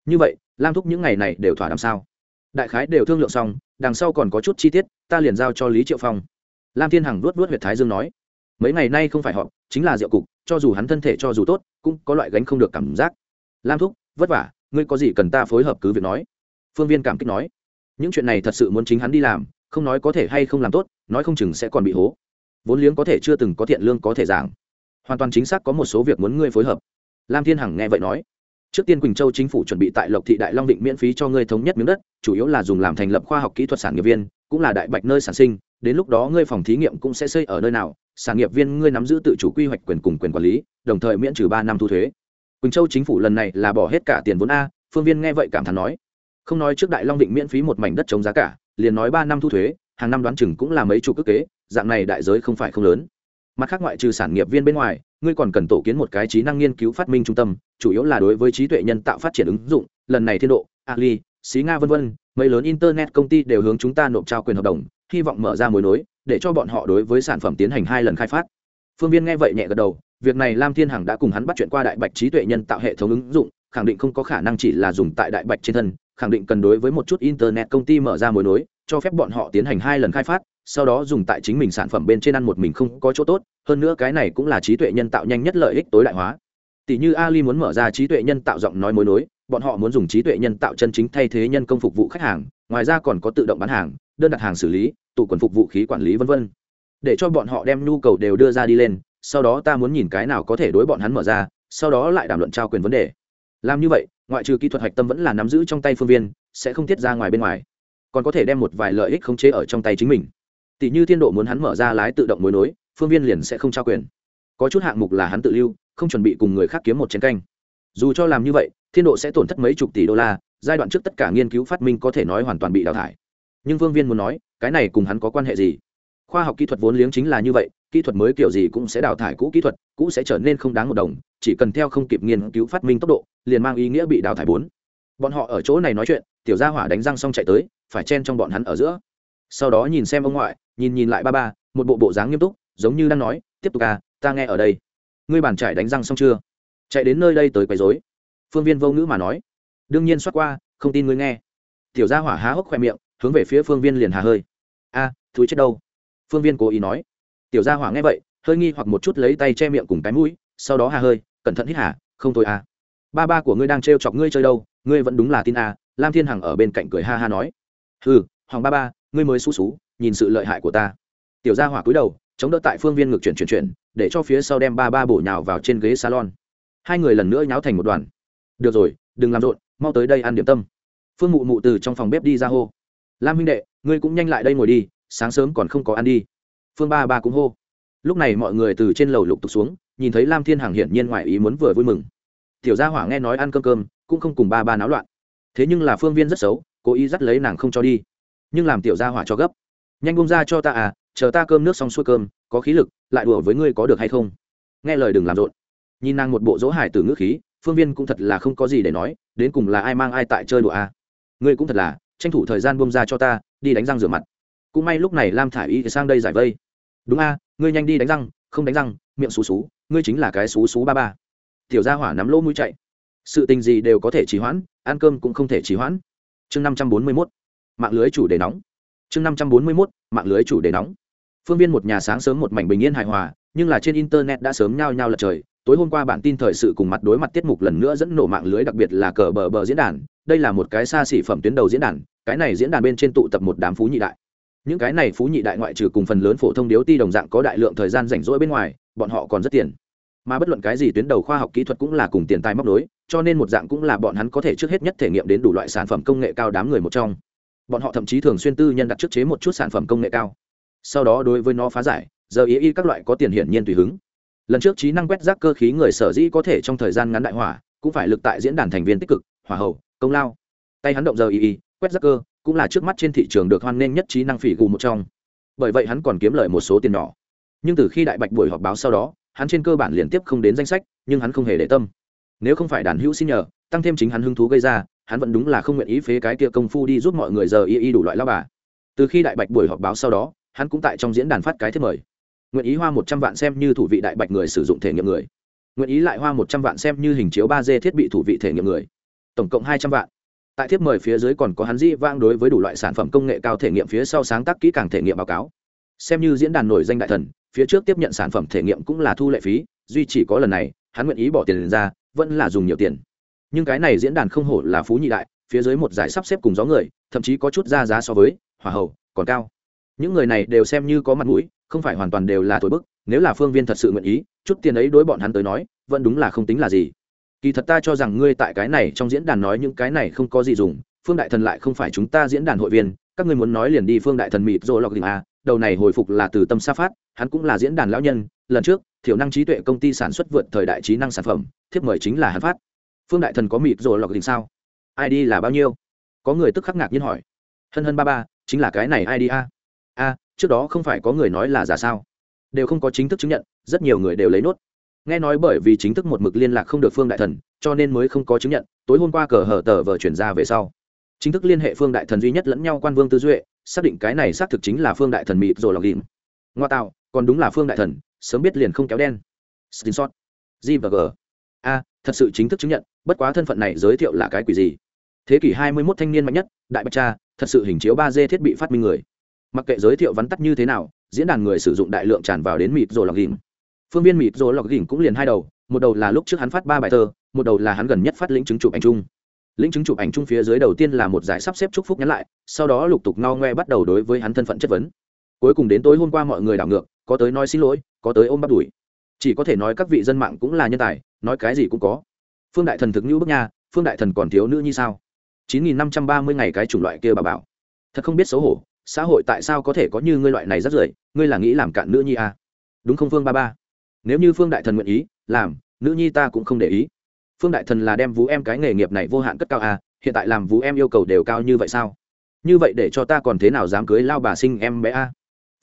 Như vậy, lam thúc những ngày này đều thỏa đàm sao? Đại khái đều thương lượng xong, đằng sau còn có chút chi tiết, ta liền giao cho lý triệu phong. Lam thiên hằng luốt luốt Huyệt thái dương nói, mấy ngày nay không phải họ chính là rượu cục, cho dù hắn thân thể cho dù tốt, cũng có loại gánh không được cảm giác. Lam thúc, vất vả, ngươi có gì cần ta phối hợp cứ việc nói. Phương viên cảm kích nói. Những chuyện này thật sự muốn chính hắn đi làm, không nói có thể hay không làm tốt, nói không chừng sẽ còn bị hố. Vốn liếng có thể chưa từng có thiện lương có thể giảng. Hoàn toàn chính xác có một số việc muốn ngươi phối hợp. Lam thiên hằng nghe vậy nói. Trước tiên quỳnh châu chính phủ chuẩn bị tại lộc thị đại long định miễn phí cho ngươi thống nhất miếng đất, chủ yếu là dùng làm thành lập khoa học kỹ thuật sản nghiệp viên, cũng là đại bạch nơi sản sinh đến lúc đó ngươi phòng thí nghiệm cũng sẽ xây ở nơi nào sản nghiệp viên ngươi nắm giữ tự chủ quy hoạch quyền cùng quyền quản lý, đồng thời miễn trừ ba năm thu thuế. Quỳnh châu chính phủ lần này là bỏ hết cả tiền vốn a, phương viên nghe vậy cảm thán nói. Không nói trước đại long định miễn phí một mảnh đất chống giá cả, liền nói ba năm thu thuế, hàng năm đoán chừng cũng là mấy chục ước kế, dạng này đại giới không phải không lớn. Mặt khác ngoại trừ sản nghiệp viên bên ngoài, ngươi còn cần tổ kiến một cái trí năng nghiên cứu phát minh trung tâm, chủ yếu là đối với trí tuệ nhân tạo phát triển ứng dụng, lần này thiên độ, ali, xí nga v v mấy lớn internet công ty đều hướng chúng ta nộp trao quyền hợp đồng hy vọng mở ra mối nối, để cho bọn họ đối với sản phẩm tiến hành hai lần khai phát. Phương viên nghe vậy nhẹ gật đầu, việc này lam thiên hằng đã cùng hắn bắt chuyện qua đại bạch trí tuệ nhân tạo hệ thống ứng dụng, khẳng định không có khả năng chỉ là dùng tại đại bạch trên thân, khẳng định cần đối với một chút internet công ty mở ra mối nối, cho phép bọn họ tiến hành hai lần khai phát, sau đó dùng tại chính mình sản phẩm bên trên ăn một mình không có chỗ tốt, hơn nữa cái này cũng là trí tuệ nhân tạo nhanh nhất lợi ích tối đại hóa. Tỷ như ali muốn mở ra trí tuệ nhân tạo giọng nói mối nối, bọn họ muốn dùng trí tuệ nhân tạo chân chính thay thế nhân công phục vụ khách hàng, ngoài ra còn có tự động bán hàng đơn đặt hàng xử lý, tụ quần phục vụ khí quản lý v v để cho bọn họ đem nhu cầu đều đưa ra đi lên, sau đó ta muốn nhìn cái nào có thể đối bọn hắn mở ra, sau đó lại đàm luận trao quyền vấn đề. Làm như vậy, ngoại trừ kỹ thuật hạch tâm vẫn là nắm giữ trong tay phương viên, sẽ không tiết ra ngoài bên ngoài. Còn có thể đem một vài lợi ích khống chế ở trong tay chính mình. Tỷ như thiên độ muốn hắn mở ra lái tự động mối nối, phương viên liền sẽ không trao quyền. Có chút hạng mục là hắn tự lưu, không chuẩn bị cùng người khác kiếm một chiến canh. Dù cho làm như vậy, thiên độ sẽ tổn thất mấy chục tỷ đô la, giai đoạn trước tất cả nghiên cứu phát minh có thể nói hoàn toàn bị đào thải nhưng Vương viên muốn nói, cái này cùng hắn có quan hệ gì? Khoa học kỹ thuật vốn liếng chính là như vậy, kỹ thuật mới kiểu gì cũng sẽ đào thải cũ kỹ thuật, cũ sẽ trở nên không đáng một đồng, chỉ cần theo không kịp nghiên cứu phát minh tốc độ, liền mang ý nghĩa bị đào thải bốn. Bọn họ ở chỗ này nói chuyện, tiểu gia hỏa đánh răng xong chạy tới, phải chen trong bọn hắn ở giữa. Sau đó nhìn xem ông ngoại, nhìn nhìn lại ba ba, một bộ bộ dáng nghiêm túc, giống như đang nói, tiếp tục à ta nghe ở đây. Ngươi bàn trải đánh răng xong chưa? Chạy đến nơi đây tới quấy rối. Phương viên vô ngữ mà nói. Đương nhiên xoát qua, không tin ngươi nghe. Tiểu gia hỏa há hốc khoe miệng hướng về phía phương viên liền hà hơi. A à, thúi chết đâu? Phương viên cố ý nói. Tiểu gia hỏa nghe vậy hơi nghi hoặc một chút lấy tay che miệng cùng cái mũi sau đó hà hơi cẩn thận hít hả không thôi à. Ba ba của ngươi đang trêu chọc ngươi chơi đâu ngươi vẫn đúng là tin à lam thiên hằng ở bên cạnh cười ha ha nói. Ừ hoàng ba ba ngươi mới xú xú nhìn sự lợi hại của ta. Tiểu gia hỏa cúi đầu chống đỡ tại phương viên ngược chuyển chuyển chuyển để cho phía sau đem ba ba bổ nhào vào trên ghế salon. Hai người lần nữa nháo thành một đoàn. Được rồi đừng làm rộn mau tới đây ăn điểm tâm. Phương mụ mụ từ trong phòng bếp đi ra hô lam huynh đệ, ngươi cũng nhanh lại đây ngồi đi, sáng sớm còn không có ăn đi. Phương ba ba cũng hô. Lúc này mọi người từ trên lầu lục tục xuống, nhìn thấy lam thiên hằng hiển nhiên ngoài ý muốn vừa vui mừng. Tiểu gia hỏa nghe nói ăn cơm cơm, cũng không cùng ba ba náo loạn. Thế nhưng là phương viên rất xấu, cố ý dắt lấy nàng không cho đi. Nhưng làm tiểu gia hỏa cho gấp. Nhanh bông ra cho ta à chờ ta cơm nước xong xuôi cơm, có khí lực, lại đùa với ngươi có được hay không? Nghe lời đừng làm rộn. Nhìn nàng một bộ dỗ hải từ ngữ khí, phương viên cũng thật là không có gì để nói, đến cùng là ai mang ai tại chơi đùa à. ngươi cũng thật là tranh thủ thời gian bông ra cho ta, đi đánh răng rửa mặt. Cũng may lúc này lam thả i y sang đây giải vây. Đúng a, ngươi nhanh đi đánh răng, không đánh răng, miệng xú xú, ngươi chính là cái xú xú ba ba. Tiểu gia hỏa nắm lỗ mũi chạy. Sự tình gì đều có thể trì hoãn, ăn cơm cũng không thể trì hoãn. Chương năm trăm bốn mươi mốt, mạng lưới chủ đề nóng. Chương năm trăm bốn mươi mốt, mạng lưới chủ đề nóng. Phương viên một nhà sáng sớm một mảnh bình yên hài hòa, nhưng là trên internet đã sớm nhao nhao lật trời. Tối hôm qua bản tin thời sự cùng mặt đối mặt tiết mục lần nữa dẫn nổ mạng lưới, đặc biệt là cờ bờ bờ diễn đàn đây là một cái xa xỉ phẩm tuyến đầu diễn đàn, cái này diễn đàn bên trên tụ tập một đám phú nhị đại. Những cái này phú nhị đại ngoại trừ cùng phần lớn phổ thông điếu ti đồng dạng có đại lượng thời gian rảnh rỗi bên ngoài, bọn họ còn rất tiền. Mà bất luận cái gì tuyến đầu khoa học kỹ thuật cũng là cùng tiền tài móc đối cho nên một dạng cũng là bọn hắn có thể trước hết nhất thể nghiệm đến đủ loại sản phẩm công nghệ cao đám người một trong. Bọn họ thậm chí thường xuyên tư nhân đặt trước chế một chút sản phẩm công nghệ cao. Sau đó đối với nó phá giải, giờ ý y các loại có tiền hiển nhiên tùy hứng. Lần trước trí năng quét rác cơ khí người sở dĩ có thể trong thời gian ngắn đại hỏa, cũng phải lực tại diễn đàn thành viên tích cực, hỏa hậu công lao. Tay hắn động giờ ý y, quét rác cơ, cũng là trước mắt trên thị trường được hoan nghênh nhất trí năng phỉ gù một trong. Bởi vậy hắn còn kiếm lời một số tiền nhỏ. Nhưng từ khi đại bạch buổi họp báo sau đó, hắn trên cơ bản liên tiếp không đến danh sách, nhưng hắn không hề để tâm. Nếu không phải đàn hữu xin nhờ, tăng thêm chính hắn hứng thú gây ra, hắn vẫn đúng là không nguyện ý phế cái kia công phu đi giúp mọi người giờ y y đủ loại lao bà. Từ khi đại bạch buổi họp báo sau đó, hắn cũng tại trong diễn đàn phát cái thiết mời. Nguyện ý hoa một trăm vạn xem như thủ vị đại bạch người sử dụng thể nghiệm người. Nguyện ý lại hoa một trăm vạn xem như hình chiếu ba d thiết bị thủ vị thể nghiệm người tổng cộng hai trăm vạn. Tại thiếp mời phía dưới còn có hắn dĩ vang đối với đủ loại sản phẩm công nghệ cao thể nghiệm phía sau sáng tác kỹ càng thể nghiệm báo cáo. Xem như diễn đàn nổi danh đại thần, phía trước tiếp nhận sản phẩm thể nghiệm cũng là thu lệ phí, duy chỉ có lần này, hắn nguyện ý bỏ tiền ra, vẫn là dùng nhiều tiền. Nhưng cái này diễn đàn không hổ là phú nhị đại, phía dưới một giải sắp xếp cùng gió người, thậm chí có chút ra giá so với, hỏa hậu còn cao. Những người này đều xem như có mặt mũi, không phải hoàn toàn đều là thổi bức, nếu là phương viên thật sự nguyện ý, chút tiền ấy đối bọn hắn tới nói, vẫn đúng là không tính là gì kỳ thật ta cho rằng ngươi tại cái này trong diễn đàn nói những cái này không có gì dùng, phương đại thần lại không phải chúng ta diễn đàn hội viên, các ngươi muốn nói liền đi phương đại thần mịt rồi lọc đỉnh a đầu này hồi phục là từ tâm sa phát, hắn cũng là diễn đàn lão nhân, lần trước, thiểu năng trí tuệ công ty sản xuất vượt thời đại trí năng sản phẩm, thiếp mời chính là hắn phát. Phương đại thần có mịt rồi lọc đỉnh sao? Id là bao nhiêu? Có người tức khắc ngạc nhiên hỏi. Hân hân ba ba, chính là cái này id a a trước đó không phải có người nói là giả sao? Đều không có chính thức chứng nhận, rất nhiều người đều lấy nốt nghe nói bởi vì chính thức một mực liên lạc không được phương đại thần, cho nên mới không có chứng nhận, tối hôm qua cờ hở tờ vờ chuyển ra về sau. Chính thức liên hệ phương đại thần duy nhất lẫn nhau quan vương tư duệ, xác định cái này xác thực chính là phương đại thần mịt rồi lọc đìm ngoa tạo, còn đúng là phương đại thần, sớm biết liền không kéo đen. Screenshot. G và g. A, thật sự chính thức chứng nhận, bất quá thân phận này giới thiệu là cái quỷ gì? Thế kỷ 21 thanh niên mạnh nhất, đại bạch cha, thật sự hình chiếu ba d thiết bị phát minh người. Mặc kệ giới thiệu vắn tắt như thế nào, diễn đàn người sử dụng đại lượng tràn vào đến mịt rồi lọc đìm phương viên mịt rồi lọc đỉnh cũng liền hai đầu, một đầu là lúc trước hắn phát ba bài thơ, một đầu là hắn gần nhất phát lĩnh chứng chụp ảnh chung. Lĩnh chứng chụp ảnh chung phía dưới đầu tiên là một giải sắp xếp chúc phúc nhắn lại, sau đó lục tục no ngoe bắt đầu đối với hắn thân phận chất vấn. Cuối cùng đến tối hôm qua mọi người đảo ngược, có tới nói xin lỗi, có tới ôm bắt đuổi. Chỉ có thể nói các vị dân mạng cũng là nhân tài, nói cái gì cũng có. Phương đại thần thực như bức nha, phương đại thần còn thiếu nữ như sao? Chín nghìn năm trăm ba mươi ngày cái chủng loại kia bà bảo. Thật không biết xấu hổ, xã hội tại sao có thể có như ngươi loại này rất rưởi, ngươi là nghĩ làm cạn nữ nhi à? đúng không, phương ba ba? Nếu như phương đại thần nguyện ý, làm, nữ nhi ta cũng không để ý. Phương đại thần là đem vú em cái nghề nghiệp này vô hạn cất cao à hiện tại làm vú em yêu cầu đều cao như vậy sao? Như vậy để cho ta còn thế nào dám cưới lao bà sinh em bé a? À?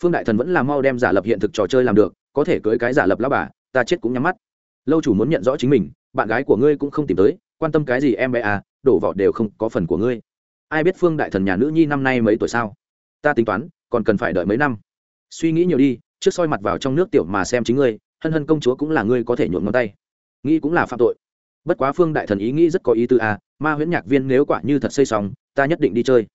phương đại thần vẫn là mau đem giả lập hiện thực trò chơi làm được, có thể cưới cái giả lập lao bà, ta chết cũng nhắm mắt. Lâu chủ muốn nhận rõ chính mình, bạn gái của ngươi cũng không tìm tới, quan tâm cái gì em bé à đổ vỏ đều không có phần của ngươi. Ai biết phương đại thần nhà nữ nhi năm nay mấy tuổi sao? Ta tính toán, còn cần phải đợi mấy năm. Suy nghĩ nhiều đi, trước soi mặt vào trong nước tiểu mà xem chính ngươi hân hân công chúa cũng là ngươi có thể nhuộm ngón tay. Nghĩ cũng là phạm tội. Bất quá phương đại thần ý nghĩ rất có ý tư a à, ma huyễn nhạc viên nếu quả như thật xây xong ta nhất định đi chơi.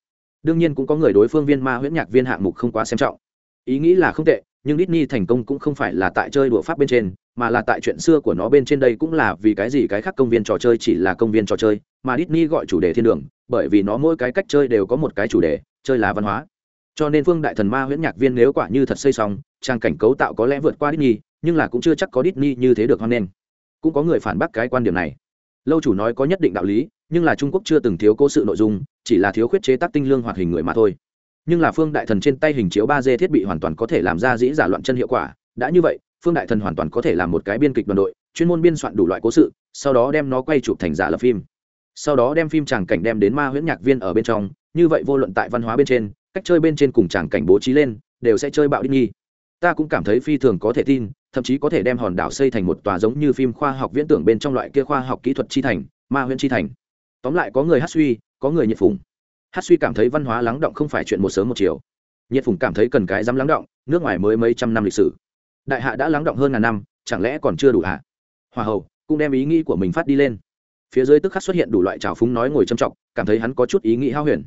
Đương nhiên cũng có người đối phương viên ma huyễn nhạc viên hạng mục không quá xem trọng. Ý nghĩ là không tệ nhưng Disney thành công cũng không phải là tại chơi đùa pháp bên trên mà là tại chuyện xưa của nó bên trên đây cũng là vì cái gì cái khác công viên trò chơi chỉ là công viên trò chơi mà Disney gọi chủ đề thiên đường bởi vì nó mỗi cái cách chơi đều có một cái chủ đề chơi là văn hóa cho nên phương đại thần ma huyễn nhạc viên nếu quả như thật xây xong trang cảnh cấu tạo có lẽ vượt qua Disney nhưng là cũng chưa chắc có Disney như thế được hoan nghênh. Cũng có người phản bác cái quan điểm này. Lâu chủ nói có nhất định đạo lý, nhưng là Trung Quốc chưa từng thiếu cố sự nội dung, chỉ là thiếu khuyết chế tác tinh lương hoạt hình người mà thôi. Nhưng là Phương Đại Thần trên tay hình chiếu 3D thiết bị hoàn toàn có thể làm ra dĩ giả loạn chân hiệu quả, đã như vậy, Phương Đại Thần hoàn toàn có thể làm một cái biên kịch đoàn đội, chuyên môn biên soạn đủ loại cố sự, sau đó đem nó quay chụp thành giả lập phim. Sau đó đem phim tràng cảnh đem đến ma huyễn nhạc viên ở bên trong, như vậy vô luận tại văn hóa bên trên, cách chơi bên trên cùng tràng cảnh bố trí lên, đều sẽ chơi bạo đi nghi. Ta cũng cảm thấy phi thường có thể tin, thậm chí có thể đem hòn đảo xây thành một tòa giống như phim khoa học viễn tưởng bên trong loại kia khoa học kỹ thuật chi thành ma huyện chi thành. Tóm lại có người hát suy có người nhiệt phùng hát suy cảm thấy văn hóa lắng động không phải chuyện một sớm một chiều. Nhiệt phùng cảm thấy cần cái dám lắng động nước ngoài mới mấy trăm năm lịch sử. Đại hạ đã lắng động hơn ngàn năm chẳng lẽ còn chưa đủ hạ hòa hậu cũng đem ý nghĩ của mình phát đi lên. Phía dưới tức khắc xuất hiện đủ loại trào phúng nói ngồi châm trọng cảm thấy hắn có chút ý nghĩ hao huyền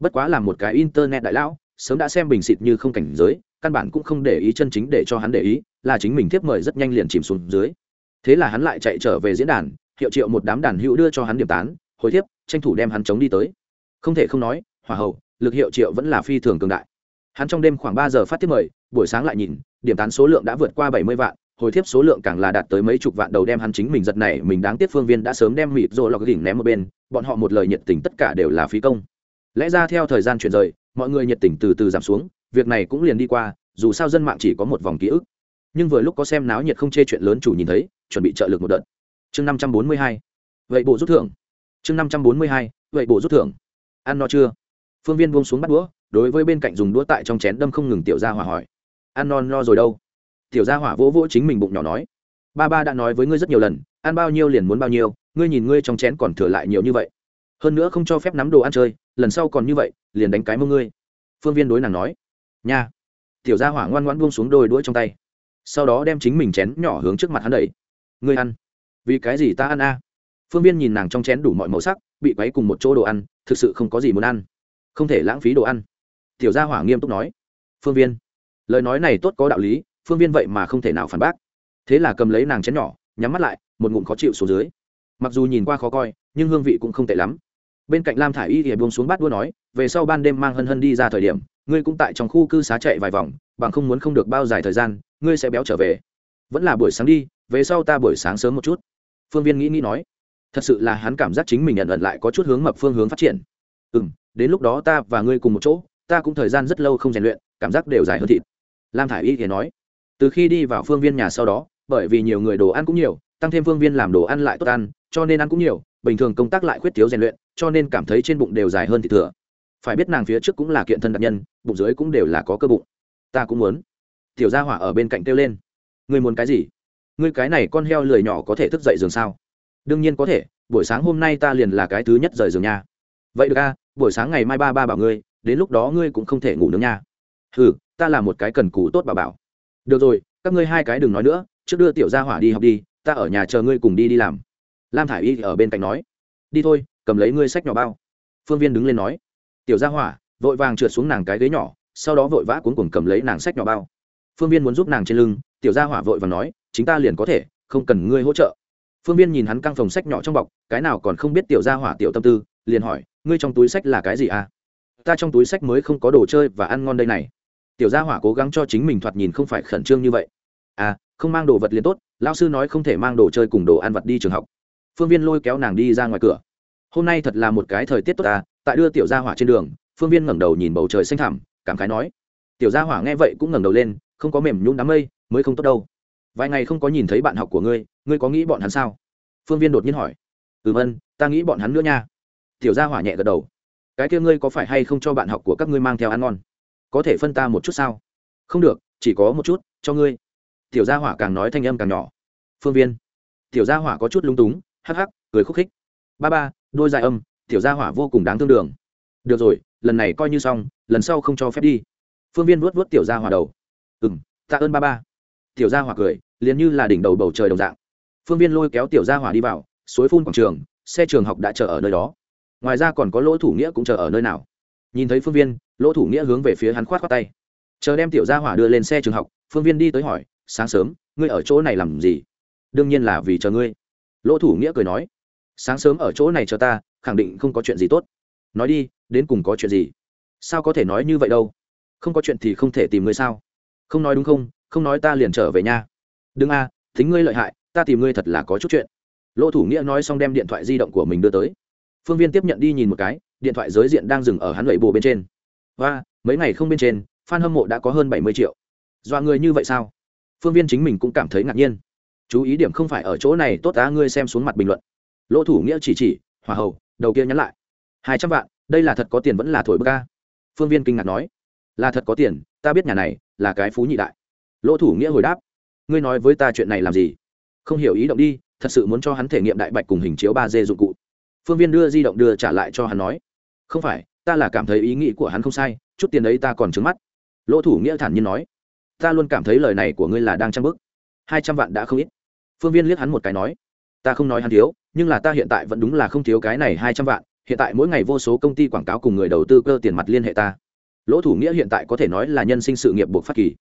bất quá là một cái internet đại lão, sớm đã xem bình xịt như không cảnh giới, căn bản cũng không để ý chân chính để cho hắn để ý, là chính mình tiếp mời rất nhanh liền chìm xuống dưới. Thế là hắn lại chạy trở về diễn đàn, hiệu triệu một đám đàn hữu đưa cho hắn điểm tán, hồi thiếp, tranh thủ đem hắn chống đi tới. Không thể không nói, hỏa hậu, lực hiệu triệu vẫn là phi thường cường đại. Hắn trong đêm khoảng ba giờ phát tiếp mời, buổi sáng lại nhìn, điểm tán số lượng đã vượt qua bảy mươi vạn, hồi thiếp số lượng càng là đạt tới mấy chục vạn đầu đem hắn chính mình giật này mình đáng tiếc phương viên đã sớm đem mịt rồi lọc đỉnh ném một bên, bọn họ một lời nhiệt tình tất cả đều là phí công lẽ ra theo thời gian chuyển rời, mọi người nhiệt tình từ từ giảm xuống, việc này cũng liền đi qua, dù sao dân mạng chỉ có một vòng ký ức. Nhưng vừa lúc có xem náo nhiệt không chê chuyện lớn chủ nhìn thấy, chuẩn bị trợ lực một đợt. Chương năm trăm bốn mươi hai, vậy bộ rút thưởng. Chương năm trăm bốn mươi hai, vậy bộ rút thưởng. Ăn no chưa? Phương viên buông xuống bắt đũa, đối với bên cạnh dùng đũa tại trong chén đâm không ngừng tiểu gia hỏa hỏi. Ăn non no rồi đâu? Tiểu gia hỏa vỗ vỗ chính mình bụng nhỏ nói. Ba ba đã nói với ngươi rất nhiều lần, ăn bao nhiêu liền muốn bao nhiêu, ngươi nhìn ngươi trong chén còn thừa lại nhiều như vậy hơn nữa không cho phép nắm đồ ăn chơi, lần sau còn như vậy, liền đánh cái mông ngươi. Phương viên đối nàng nói. Nha. Tiểu gia hỏa ngoan ngoãn buông xuống đôi đuôi trong tay. Sau đó đem chính mình chén nhỏ hướng trước mặt hắn đẩy. Ngươi ăn. Vì cái gì ta ăn a? Phương viên nhìn nàng trong chén đủ mọi màu sắc, bị quấy cùng một chỗ đồ ăn, thực sự không có gì muốn ăn. Không thể lãng phí đồ ăn. Tiểu gia hỏa nghiêm túc nói. Phương viên, lời nói này tốt có đạo lý, phương viên vậy mà không thể nào phản bác. Thế là cầm lấy nàng chén nhỏ, nhắm mắt lại, một ngụm khó chịu xuống dưới. Mặc dù nhìn qua khó coi, nhưng hương vị cũng không tệ lắm bên cạnh lam thả i y thì buông xuống bát đua nói, về sau ban đêm mang hân hân đi ra thời điểm, ngươi cũng tại trong khu cư xá chạy vài vòng, bằng không muốn không được bao dài thời gian, ngươi sẽ béo trở về. Vẫn là buổi sáng đi, về sau ta buổi sáng sớm một chút. Phương viên nghĩ nghĩ nói, thật sự là hắn cảm giác chính mình nhận ẩn lại có chút hướng mập phương hướng phát triển. Ừ m đến lúc đó ta và ngươi cùng một chỗ, ta cũng thời gian rất lâu không rèn luyện, cảm giác đều dài hơn thịt. Lam thả i y thì nói, từ khi đi vào phương viên nhà sau đó, bởi vì nhiều người đồ ăn cũng nhiều, tăng thêm phương viên làm đồ ăn lại tốt ăn, cho nên ăn cũng nhiều, bình thường công tác lại khuyết thiếu rèn luyện cho nên cảm thấy trên bụng đều dài hơn thịt thừa. Phải biết nàng phía trước cũng là kiện thân đặc nhân, bụng dưới cũng đều là có cơ bụng. Ta cũng muốn. Tiểu gia hỏa ở bên cạnh kêu lên. Ngươi muốn cái gì? Ngươi cái này con heo lười nhỏ có thể thức dậy giường sao? Đương nhiên có thể, buổi sáng hôm nay ta liền là cái thứ nhất rời giường nha. Vậy được a, buổi sáng ngày mai ba ba bảo ngươi, đến lúc đó ngươi cũng không thể ngủ nướng nha. Ừ ta là một cái cần cù tốt bà bảo. Được rồi, các ngươi hai cái đừng nói nữa, trước đưa tiểu gia hỏa đi học đi, ta ở nhà chờ ngươi cùng đi đi làm. Lam thả i y ở bên cạnh nói. Đi thôi cầm lấy ngươi sách nhỏ bao. Phương viên đứng lên nói, tiểu gia hỏa, vội vàng trượt xuống nàng cái ghế nhỏ, sau đó vội vã cuốn cuồng cầm lấy nàng sách nhỏ bao. Phương viên muốn giúp nàng trên lưng, tiểu gia hỏa vội và nói, chính ta liền có thể, không cần ngươi hỗ trợ. Phương viên nhìn hắn căng phòng sách nhỏ trong bọc, cái nào còn không biết tiểu gia hỏa tiểu tâm tư, liền hỏi, ngươi trong túi sách là cái gì à? Ta trong túi sách mới không có đồ chơi và ăn ngon đây này. Tiểu gia hỏa cố gắng cho chính mình thoạt nhìn không phải khẩn trương như vậy. À không mang đồ vật liền tốt lao sư nói không thể mang đồ chơi cùng đồ ăn vật đi trường học. Phương viên lôi kéo nàng đi ra ngoài cửa hôm nay thật là một cái thời tiết tốt ta, tại đưa tiểu gia hỏa trên đường, phương viên ngẩng đầu nhìn bầu trời xanh thẳm, cảm khái nói. Tiểu gia hỏa nghe vậy cũng ngẩng đầu lên, không có mềm nhún đám mây, mới không tốt đâu. Vài ngày không có nhìn thấy bạn học của ngươi ngươi có nghĩ bọn hắn sao? Phương viên đột nhiên hỏi. Ừ vân ta nghĩ bọn hắn nữa nha. Tiểu gia hỏa nhẹ gật đầu. Cái kia ngươi có phải hay không cho bạn học của các ngươi mang theo ăn ngon? Có thể phân ta một chút sao? Không được, chỉ có một chút, cho ngươi. Tiểu gia hỏa càng nói thanh âm càng nhỏ. Phương viên. Tiểu gia hỏa có chút lung túng, hắc hắc, cười khúc khích. Ba ba đôi dài âm, tiểu gia hỏa vô cùng đáng thương đường. Được rồi, lần này coi như xong, lần sau không cho phép đi. Phương viên vuốt vuốt tiểu gia hỏa đầu. Ừ m tạ ơn ba ba. Tiểu gia hỏa cười, liền như là đỉnh đầu bầu trời đồng dạng. Phương viên lôi kéo tiểu gia hỏa đi vào, suối phun quảng trường, xe trường học đã chờ ở nơi đó. Ngoài ra còn có lỗ thủ nghĩa cũng chờ ở nơi nào. Nhìn thấy phương viên, lỗ thủ nghĩa hướng về phía hắn khoát khoát tay. Chờ đem tiểu gia hỏa đưa lên xe trường học, phương viên đi tới hỏi, sáng sớm, ngươi ở chỗ này làm gì? Đương nhiên là vì chờ ngươi. Lỗ thủ nghĩa cười nói sáng sớm ở chỗ này chờ ta khẳng định không có chuyện gì tốt. Nói đi đến cùng có chuyện gì? Sao có thể nói như vậy đâu? Không có chuyện thì không thể tìm ngươi sao? Không nói đúng không? Không nói ta liền trở về nha. Đừng a à, thính ngươi lợi hại ta tìm ngươi thật là có chút chuyện. Lỗ thủ nghĩa nói xong đem điện thoại di động của mình đưa tới. Phương viên tiếp nhận đi nhìn một cái điện thoại giới diện đang dừng ở hắn lẩy bồ bên trên. Và mấy ngày không bên trên f a n hâm mộ đã có hơn bảy mươi triệu. Dọa người như vậy sao? Phương viên chính mình cũng cảm thấy ngạc nhiên. Chú ý điểm không phải ở chỗ này tốt á ngươi xem xuống mặt bình luận lỗ thủ nghĩa chỉ chỉ hòa hậu đầu kia nhắn lại. Hai trăm vạn, đây là thật có tiền vẫn là thổi bơ ca. Phương viên kinh ngạc nói. Là thật có tiền, ta biết nhà này là cái phú nhị đại. Lỗ thủ nghĩa hồi đáp. Ngươi nói với ta chuyện này làm gì? Không hiểu ý động đi, thật sự muốn cho hắn thể nghiệm đại bạch cùng hình chiếu ba d dụng cụ. Phương viên đưa di động đưa trả lại cho hắn nói. Không phải, ta là cảm thấy ý nghĩ của hắn không sai, chút tiền đấy ta còn trứng mắt. Lỗ thủ nghĩa thản nhiên nói. Ta luôn cảm thấy lời này của ngươi là đang trăng bức hai trăm vạn đã không ít. Phương viên liếc hắn một cái nói. Ta không nói hắn thiếu nhưng là ta hiện tại vẫn đúng là không thiếu cái này hai trăm vạn, hiện tại mỗi ngày vô số công ty quảng cáo cùng người đầu tư cơ tiền mặt liên hệ ta. Lỗ thủ nghĩa hiện tại có thể nói là nhân sinh sự nghiệp buộc phát kỳ.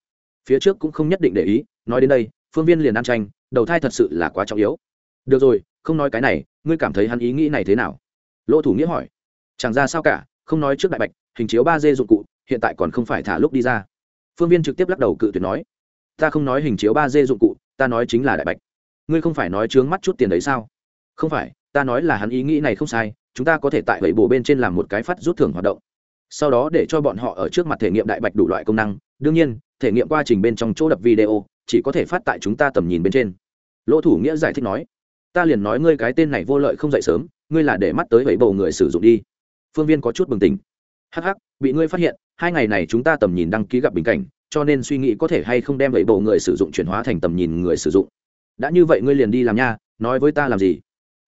Phía trước cũng không nhất định để ý, nói đến đây, phương viên liền ăn tranh, đầu thai thật sự là quá trọng yếu. Được rồi, không nói cái này, ngươi cảm thấy hắn ý nghĩ này thế nào? Lỗ thủ nghĩa hỏi. Chẳng ra sao cả, không nói trước đại bạch, hình chiếu ba d dụng cụ, hiện tại còn không phải thả lúc đi ra. Phương viên trực tiếp lắc đầu cự tuyệt nói. Ta không nói hình chiếu ba d dụng cụ, ta nói chính là đại bạch. Ngươi không phải nói trướng mắt chút tiền đấy sao? Không phải, ta nói là hắn ý nghĩ này không sai, chúng ta có thể tại vậy bổ bên trên làm một cái phát rút thưởng hoạt động. Sau đó để cho bọn họ ở trước mặt thể nghiệm đại bạch đủ loại công năng. Đương nhiên, thể nghiệm quá trình bên trong chỗ đập video, chỉ có thể phát tại chúng ta tầm nhìn bên trên. Lỗ thủ nghĩa giải thích nói, ta liền nói ngươi cái tên này vô lợi không dậy sớm, ngươi là để mắt tới vậy bầu người sử dụng đi. Phương viên có chút bừng tỉnh. Hắc hắc, bị ngươi phát hiện, hai ngày này chúng ta tầm nhìn đăng ký gặp bình cảnh, cho nên suy nghĩ có thể hay không đem vậy bầu người sử dụng chuyển hóa thành tầm nhìn người sử dụng. Đã như vậy ngươi liền đi làm nha, nói với ta làm gì?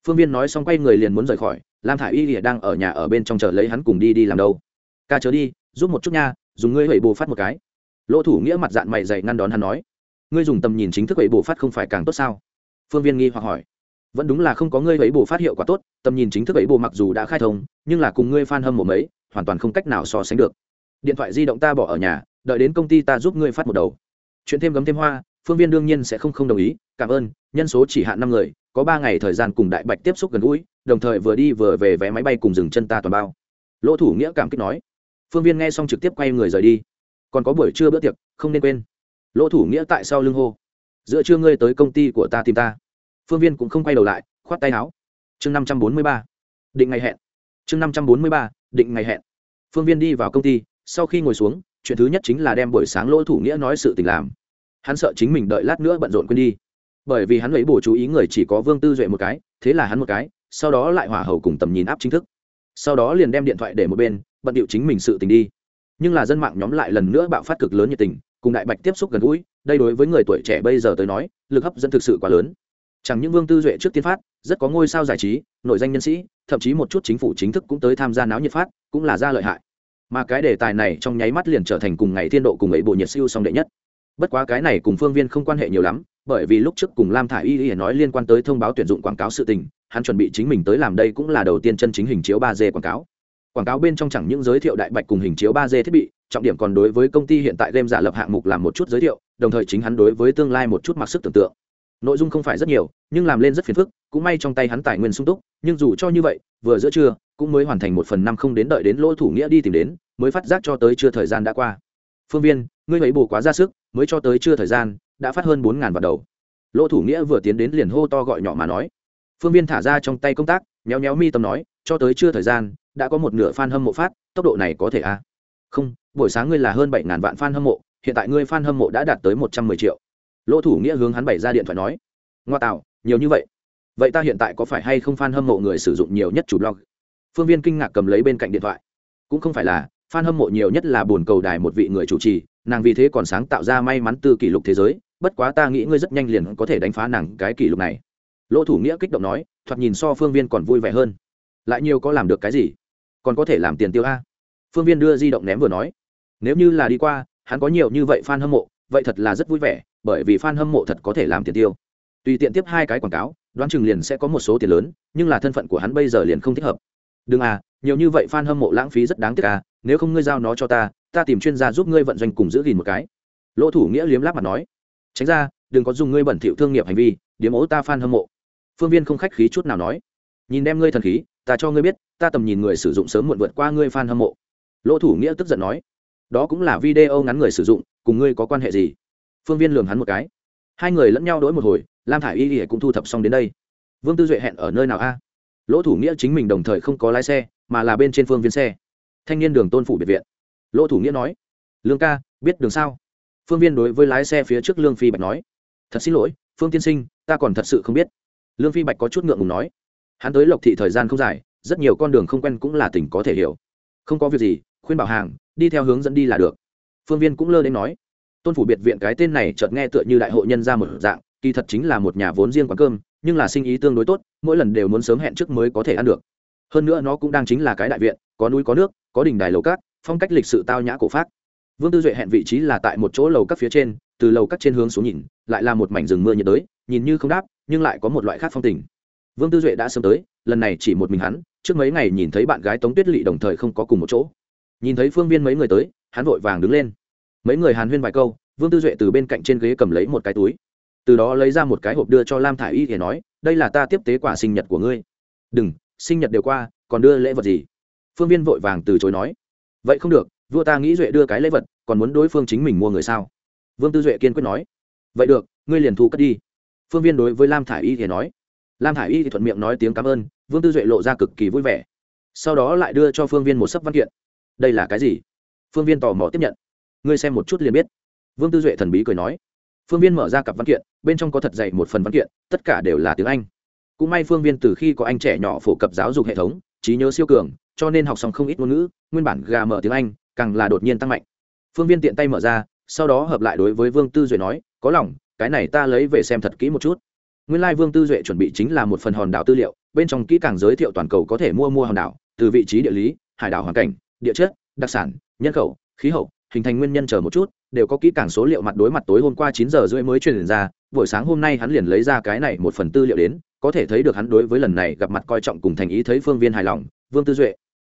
Phương viên nói xong quay người liền muốn rời khỏi, lam thả i y lìa đang ở nhà ở bên trong chờ lấy hắn cùng đi đi làm đâu. Ca chớ đi, giúp một chút nha, dùng ngươi hẩy bồ phát một cái. Lỗ thủ nghĩa mặt dạng mày dày ngăn đón hắn nói. Ngươi dùng tầm nhìn chính thức hẩy bồ phát không phải càng tốt sao? Phương viên nghi hoặc hỏi. Vẫn đúng là không có ngươi hẩy bồ phát hiệu quả tốt, tầm nhìn chính thức hẩy bồ mặc dù đã khai thông, nhưng là cùng ngươi f hâm một mấy, hoàn toàn không cách nào so sánh được. Điện thoại di động ta bỏ ở nhà, đợi đến công ty ta giúp ngươi phát một đầu. Chuyện thêm gấm thêm hoa phương viên đương nhiên sẽ không không đồng ý, cảm ơn, nhân số chỉ hạn năm người, có ba ngày thời gian cùng đại bạch tiếp xúc gần gũi, đồng thời vừa đi vừa về vé máy bay cùng dừng chân ta toàn bao. Lỗ thủ nghĩa cảm kích nói. Phương viên nghe xong trực tiếp quay người rời đi. Còn có buổi trưa bữa tiệc, không nên quên. Lỗ thủ nghĩa tại sau lưng hô. Giữa trưa ngươi tới công ty của ta tìm ta. Phương viên cũng không quay đầu lại, khoát tay áo. Chương năm trăm bốn mươi ba, định ngày hẹn. Chương năm trăm bốn mươi ba, định ngày hẹn. Phương viên đi vào công ty, sau khi ngồi xuống, chuyện thứ nhất chính là đem buổi sáng lỗ thủ nghĩa nói sự tình làm hắn sợ chính mình đợi lát nữa bận rộn quên đi. Bởi vì hắn lấy bổ chú ý người chỉ có vương tư duệ một cái, thế là hắn một cái, sau đó lại hỏa hầu cùng tầm nhìn áp chính thức. Sau đó liền đem điện thoại để một bên, bận điệu chính mình sự tình đi. Nhưng là dân mạng nhóm lại lần nữa bạo phát cực lớn nhiệt tình, cùng đại bạch tiếp xúc gần gũi, đây đối với người tuổi trẻ bây giờ tới nói, lực hấp dẫn thực sự quá lớn. Chẳng những vương tư duệ trước tiên phát, rất có ngôi sao giải trí, nội danh nhân sĩ, thậm chí một chút chính phủ chính thức cũng tới tham gia náo nhiệt phát, cũng là ra lợi hại. Mà cái đề tài này trong nháy mắt liền trở thành cùng ngày thiên độ cùng ấy bộ nhiệt siêu song đệ nhất bất quá cái này cùng phương viên không quan hệ nhiều lắm, bởi vì lúc trước cùng lam thả i y y nói liên quan tới thông báo tuyển dụng quảng cáo sự tình, hắn chuẩn bị chính mình tới làm đây cũng là đầu tiên chân chính hình chiếu ba d quảng cáo. Quảng cáo bên trong chẳng những giới thiệu đại bạch cùng hình chiếu ba d thiết bị, trọng điểm còn đối với công ty hiện tại game giả lập hạng mục làm một chút giới thiệu, đồng thời chính hắn đối với tương lai một chút mặc sức tưởng tượng. Nội dung không phải rất nhiều, nhưng làm lên rất phiền phức, cũng may trong tay hắn tài nguyên sung túc, nhưng dù cho như vậy, vừa giữa trưa, cũng mới hoàn thành một phần năm không đến đợi đến lỗ thủ nghĩa đi tìm đến, mới phát giác cho tới chưa thời gian đã qua phương viên, ngươi ấy bù quá ra sức, mới cho tới chưa thời gian, đã phát hơn bốn ngàn vào đầu. Lỗ thủ nghĩa vừa tiến đến liền hô to gọi nhỏ mà nói. Phương viên thả ra trong tay công tác nhéo nhéo mi tâm nói, cho tới chưa thời gian, đã có một nửa f a n hâm mộ phát, tốc độ này có thể à? không, buổi sáng ngươi là hơn bảy ngàn vạn f a n hâm mộ, hiện tại ngươi f a n hâm mộ đã đạt tới một trăm mười triệu. Lỗ thủ nghĩa hướng hắn bày ra điện thoại nói. Ngoa tạo, nhiều như vậy. Vậy ta hiện tại có phải hay không f a n hâm mộ người sử dụng nhiều nhất chủ blog? Phương viên kinh ngạc cầm lấy bên cạnh điện thoại. Cũng không phải là fan hâm mộ nhiều nhất là buồn cầu đài một vị người chủ trì, nàng vì thế còn sáng tạo ra may mắn từ kỷ lục thế giới, bất quá ta nghĩ ngươi rất nhanh liền có thể đánh phá nàng cái kỷ lục này. Lỗ thủ nghĩa kích động nói, thoạt nhìn so phương viên còn vui vẻ hơn. Lại nhiều có làm được cái gì? Còn có thể làm tiền tiêu a? Phương viên đưa di động ném vừa nói. Nếu như là đi qua, hắn có nhiều như vậy fan hâm mộ, vậy thật là rất vui vẻ, bởi vì fan hâm mộ thật có thể làm tiền tiêu. Tùy tiện tiếp hai cái quảng cáo, đoán chừng liền sẽ có một số tiền lớn, nhưng là thân phận của hắn bây giờ liền không thích hợp đừng à nhiều như vậy f a n hâm mộ lãng phí rất đáng tiếc à nếu không ngươi giao nó cho ta ta tìm chuyên gia giúp ngươi vận doanh cùng giữ gìn một cái. Lỗ thủ nghĩa liếm láp mặt nói. Tránh ra, đừng có dùng ngươi bẩn thỉu thương nghiệp hành vi, điếm ố ta f a n hâm mộ. Phương viên không khách khí chút nào nói. Nhìn đem ngươi thần khí, ta cho ngươi biết, ta tầm nhìn người sử dụng sớm muộn vượt qua ngươi f a n hâm mộ. Lỗ thủ nghĩa tức giận nói. Đó cũng là video ngắn người sử dụng, cùng ngươi có quan hệ gì? Phương viên lường hắn một cái. Hai người lẫn nhau đ ố i một hồi, lam thả i y ỉa cũng thu thập xong đến đây. Vương tư duệ hẹn ở nơi nào a? Lỗ thủ nghĩa chính mình đồng thời không có lái xe, mà là bên trên phương viên xe. Thanh niên đường tôn phủ biệt viện. Lỗ thủ nghĩa nói, lương ca, biết đường sao? Phương viên đối với lái xe phía trước lương phi bạch nói, thật xin lỗi, phương tiên sinh, ta còn thật sự không biết. Lương phi bạch có chút ngượng ngùng nói, hắn tới lộc thị thời gian không dài, rất nhiều con đường không quen cũng là tình có thể hiểu. Không có việc gì, khuyên bảo hàng, đi theo hướng dẫn đi là được. Phương viên cũng lơ đến nói, tôn phủ biệt viện cái tên này chợt nghe tựa như đại hội nhân ra một dạng, kỳ thật chính là một nhà vốn riêng quán cơm nhưng là sinh ý tương đối tốt, mỗi lần đều muốn sớm hẹn trước mới có thể ăn được. Hơn nữa nó cũng đang chính là cái đại viện, có núi có nước, có đỉnh đài lầu cát, phong cách lịch sự tao nhã cổ phác. vương tư duệ hẹn vị trí là tại một chỗ lầu các phía trên, từ lầu các trên hướng xuống nhìn, lại là một mảnh rừng mưa nhiệt đới, nhìn như không đáp, nhưng lại có một loại khác phong tình. Vương tư duệ đã sớm tới, lần này chỉ một mình hắn, trước mấy ngày nhìn thấy bạn gái tống tuyết lỵ đồng thời không có cùng một chỗ. Nhìn thấy phương viên mấy người tới, hắn vội vàng đứng lên. Mấy người hàn huyên vài câu, vương tư duệ từ bên cạnh trên ghế cầm lấy một cái túi từ đó lấy ra một cái hộp đưa cho lam thả i y thì nói, đây là ta tiếp tế quả sinh nhật của ngươi. Đừng, sinh nhật đều qua, còn đưa lễ vật gì? Phương viên vội vàng từ chối nói. Vậy không được, vua ta nghĩ duệ đưa cái lễ vật, còn muốn đối phương chính mình mua người sao? Vương tư duệ kiên quyết nói. Vậy được, ngươi liền thu cất đi. Phương viên đối với lam thả i y thì nói. Lam thả i y thì thuận miệng nói tiếng cảm ơn, vương tư duệ lộ ra cực kỳ vui vẻ. Sau đó lại đưa cho phương viên một sấp văn kiện. Đây là cái gì? Phương viên tò mò tiếp nhận. Ngươi xem một chút liền biết. Vương tư duệ thần bí cười nói phương viên mở ra cặp văn kiện, bên trong có thật dạy một phần văn kiện, tất cả đều là tiếng anh. Cũng may phương viên từ khi có anh trẻ nhỏ phổ cập giáo dục hệ thống, trí nhớ siêu cường, cho nên học xong không ít ngôn ngữ, nguyên bản gà mở tiếng anh, càng là đột nhiên tăng mạnh. Phương viên tiện tay mở ra, sau đó hợp lại đối với vương tư duệ nói, có lòng, cái này ta lấy về xem thật kỹ một chút. Nguyên lai、like、vương tư duệ chuẩn bị chính là một phần hòn đảo tư liệu, bên trong kỹ càng giới thiệu toàn cầu có thể mua mua hòn đảo, từ vị trí địa lý, hải đảo hoàn cảnh, địa chất, đặc sản, nhân khẩu, khí hậu hình thành nguyên nhân chờ một chút, đều có kỹ càng số liệu mặt đối mặt tối hôm qua chín giờ rưỡi mới truyền ra, buổi sáng hôm nay hắn liền lấy ra cái này một phần tư liệu đến, có thể thấy được hắn đối với lần này gặp mặt coi trọng cùng thành ý thấy phương viên hài lòng, vương tư duệ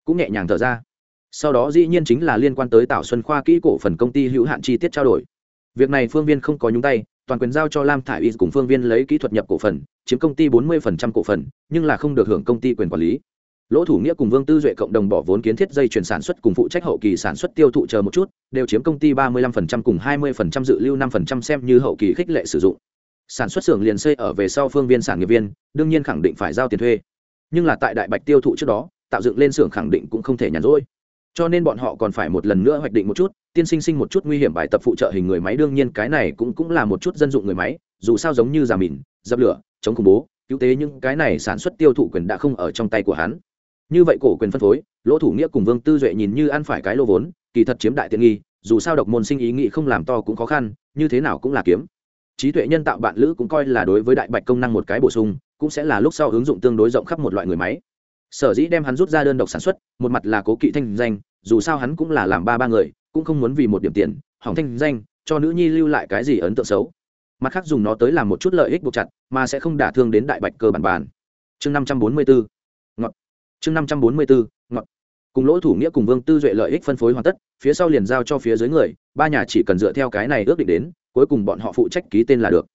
cũng nhẹ nhàng thở ra. Sau đó dĩ nhiên chính là liên quan tới tảo xuân khoa kỹ cổ phần công ty hữu hạn chi tiết trao đổi. Việc này phương viên không có nhúng tay, toàn quyền giao cho lam thả i y cùng phương viên lấy kỹ thuật nhập cổ phần, chiếm công ty bốn mươi cổ phần, nhưng là không được hưởng công ty quyền quản lý lỗ thủ nghĩa cùng vương tư duệ cộng đồng bỏ vốn kiến thiết dây chuyển sản xuất cùng phụ trách hậu kỳ sản xuất tiêu thụ chờ một chút, đều chiếm công ty ba mươi 35% cùng hai 20% dự lưu 5% xem như hậu kỳ khích lệ sử dụng. Sản xuất xưởng liền xây ở về sau phương viên sản nghiệp viên, đương nhiên khẳng định phải giao tiền thuê. Nhưng là tại đại bạch tiêu thụ trước đó, tạo dựng lên xưởng khẳng định cũng không thể nhàn rỗi. Cho nên bọn họ còn phải một lần nữa hoạch định một chút, tiên sinh sinh một chút nguy hiểm bài tập phụ trợ hình người máy, đương nhiên cái này cũng cũng là một chút dân dụng người máy, dù sao giống như giả mìn, dập lửa, chống khủng bố, cứu tế những cái này sản xuất tiêu thụ quyền đã không ở trong tay của hắn như vậy cổ quyền phân phối, lỗ thủ nghĩa cùng vương tư duệ nhìn như ăn phải cái lô vốn, kỳ thật chiếm đại tiện nghi, dù sao độc môn sinh ý nghĩ không làm to cũng khó khăn, như thế nào cũng là kiếm. Trí tuệ nhân tạo bạn lữ cũng coi là đối với đại bạch công năng một cái bổ sung, cũng sẽ là lúc sau ứng dụng tương đối rộng khắp một loại người máy. Sở dĩ đem hắn rút ra đơn độc sản xuất, một mặt là cố kỵ thanh danh, dù sao hắn cũng là làm ba ba người, cũng không muốn vì một điểm tiền, hỏng thanh danh, cho nữ nhi lưu lại cái gì ấn tượng xấu. Mặt khác dùng nó tới làm một chút lợi ích buộc chặt, mà sẽ không đả thương đến đại bạch cơ bản bản. Chương năm trăm bốn mươi bốn chương năm trăm bốn mươi bốn ngọt. Cùng lỗ thủ nghĩa cùng vương tư duệ lợi ích phân phối hoàn tất, phía sau liền giao cho phía dưới người, ba nhà chỉ cần dựa theo cái này ước định đến, cuối cùng bọn họ phụ trách ký tên là được.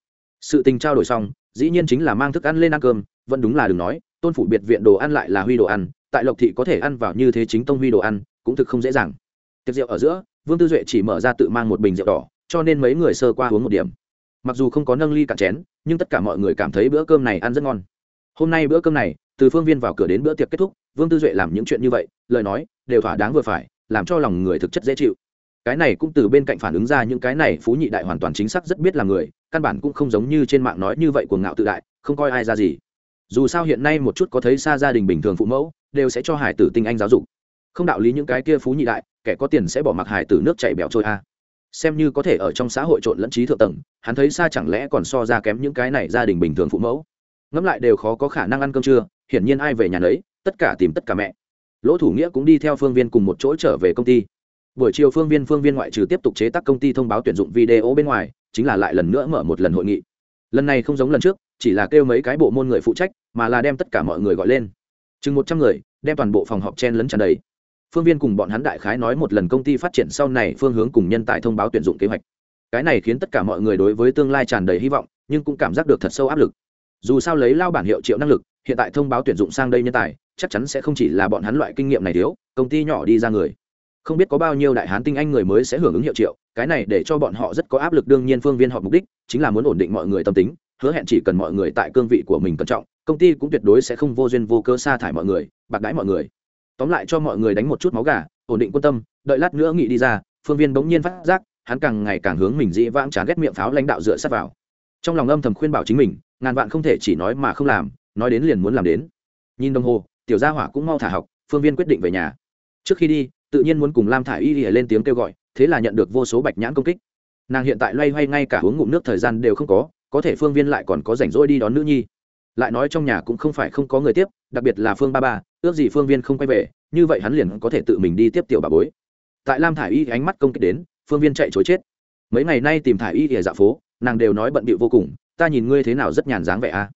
Sự tình trao đổi xong, dĩ nhiên chính là mang thức ăn lên ăn cơm, vẫn đúng là đừng nói, tôn phủ biệt viện đồ ăn lại là huy đồ ăn, tại lộc thị có thể ăn vào như thế chính tông huy đồ ăn, cũng thực không dễ dàng. Tiệc rượu ở giữa, vương tư duệ chỉ mở ra tự mang một bình rượu đỏ, cho nên mấy người sơ qua uống một điểm. Mặc dù không có nâng ly cạn chén, nhưng tất cả mọi người cảm thấy bữa cơm này ăn rất ngon. Hôm nay bữa cơm này từ phương viên vào cửa đến bữa tiệc kết thúc, vương tư duệ làm những chuyện như vậy, lời nói, đều thỏa đáng vừa phải, làm cho lòng người thực chất dễ chịu. Cái này cũng từ bên cạnh phản ứng ra những cái này phú nhị đại hoàn toàn chính xác rất biết là người, căn bản cũng không giống như trên mạng nói như vậy của ngạo tự đại, không coi ai ra gì. Dù sao hiện nay một chút có thấy xa gia đình bình thường phụ mẫu, đều sẽ cho hải tử tinh anh giáo dục. Không đạo lý những cái kia phú nhị đại, kẻ có tiền sẽ bỏ mặc hải tử nước chảy bẹo trôi a. Xem như có thể ở trong xã hội trộn lẫn trí thượng tầng, hắn thấy xa chẳng lẽ còn so ra kém những cái này gia đình bình thường phụ mẫu ngẫm lại đều khó có khả năng ăn cơm trưa hiển nhiên ai về nhà nấy, tất cả tìm tất cả mẹ. Lỗ thủ nghĩa cũng đi theo phương viên cùng một chỗ trở về công ty. Buổi chiều phương viên phương viên ngoại trừ tiếp tục chế tác công ty thông báo tuyển dụng video bên ngoài chính là lại lần nữa mở một lần hội nghị. Lần này không giống lần trước chỉ là kêu mấy cái bộ môn người phụ trách mà là đem tất cả mọi người gọi lên. Chừng một trăm người đem toàn bộ phòng họp chen lấn tràn đầy. Phương viên cùng bọn hắn đại khái nói một lần công ty phát triển sau này phương hướng cùng nhân tài thông báo tuyển dụng kế hoạch. Cái này khiến tất cả mọi người đối với tương lai tràn đầy hy vọng nhưng cũng cảm giác được thật sâu áp lực dù sao lấy lao bản hiệu triệu năng lực, hiện tại thông báo tuyển dụng sang đây nhân tài, chắc chắn sẽ không chỉ là bọn hắn loại kinh nghiệm này thiếu, công ty nhỏ đi ra người. Không biết có bao nhiêu đại hán tinh anh người mới sẽ hưởng ứng hiệu triệu, cái này để cho bọn họ rất có áp lực đương nhiên phương viên họ mục đích, chính là muốn ổn định mọi người tâm tính, hứa hẹn chỉ cần mọi người tại cương vị của mình cẩn trọng, công ty cũng tuyệt đối sẽ không vô duyên vô cơ sa thải mọi người, bạc đãi mọi người. Tóm lại cho mọi người đánh một chút máu gà, ổn định quân tâm, đợi lát nữa nghị đi ra, phương viên bỗng nhiên phát giác, hắn càng ngày càng hướng mình dĩ vãng chán ghét miệng pháo lãnh đạo dựa sát vào. Trong lòng âm thầm khuyên bảo chính mình ngàn vạn không thể chỉ nói mà không làm, nói đến liền muốn làm đến. Nhìn đồng hồ, tiểu gia hỏa cũng mau thả học, phương viên quyết định về nhà. Trước khi đi, tự nhiên muốn cùng lam thả y ỉa lên tiếng kêu gọi, thế là nhận được vô số bạch nhãn công kích. Nàng hiện tại loay hoay ngay cả uống ngụm nước thời gian đều không có có thể phương viên lại còn có rảnh rỗi đi đón nữ nhi. Lại nói trong nhà cũng không phải không có người tiếp, đặc biệt là phương ba ba, ước gì phương viên không quay về, như vậy hắn liền có thể tự mình đi tiếp tiểu bà bối. Tại lam thả y ánh mắt công kích đến, phương viên chạy chối chết. Mấy ngày nay tìm thả y ỉa dạ phố, nàng đều nói bận bịu vô cùng ta nhìn ngươi thế nào rất nhàn dáng vẻ a à?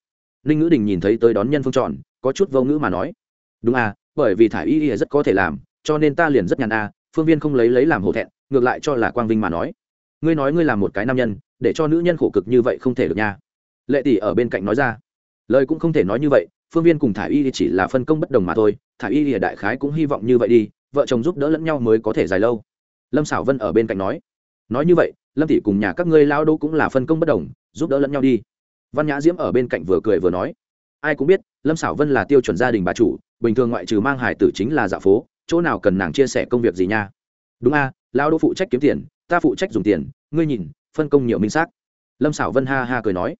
ninh ngữ đình nhìn thấy tới đón nhân phương tròn có chút vô ngữ mà nói. Đúng à bởi vì thả y y rất có thể làm, cho nên ta liền rất nhàn a phương viên không lấy lấy làm hổ thẹn, ngược lại cho là quang vinh mà nói. Ngươi nói ngươi là một cái nam nhân, để cho nữ nhân khổ cực như vậy không thể được nha. Lệ tỷ ở bên cạnh nói ra. Lời cũng không thể nói như vậy, phương viên cùng thả y chỉ là phân công bất đồng mà thôi thả y thì đại khái cũng hy vọng như vậy đi, vợ chồng giúp đỡ lẫn nhau mới có thể dài lâu. Lâm xảo vân ở bên cạnh nói nói như vậy lâm tỷ cùng nhà các ngươi lao đô cũng là phân công bất đồng giúp đỡ lẫn nhau đi. Văn nhã diễm ở bên cạnh vừa cười vừa nói ai cũng biết lâm xảo vân là tiêu chuẩn gia đình bà chủ bình thường ngoại trừ mang hải tử chính là dạ phố chỗ nào cần nàng chia sẻ công việc gì nha? Đúng a à, lao đô phụ trách kiếm tiền ta phụ trách dùng tiền ngươi nhìn phân công nhiều minh xác. Lâm xảo vân ha ha cười nói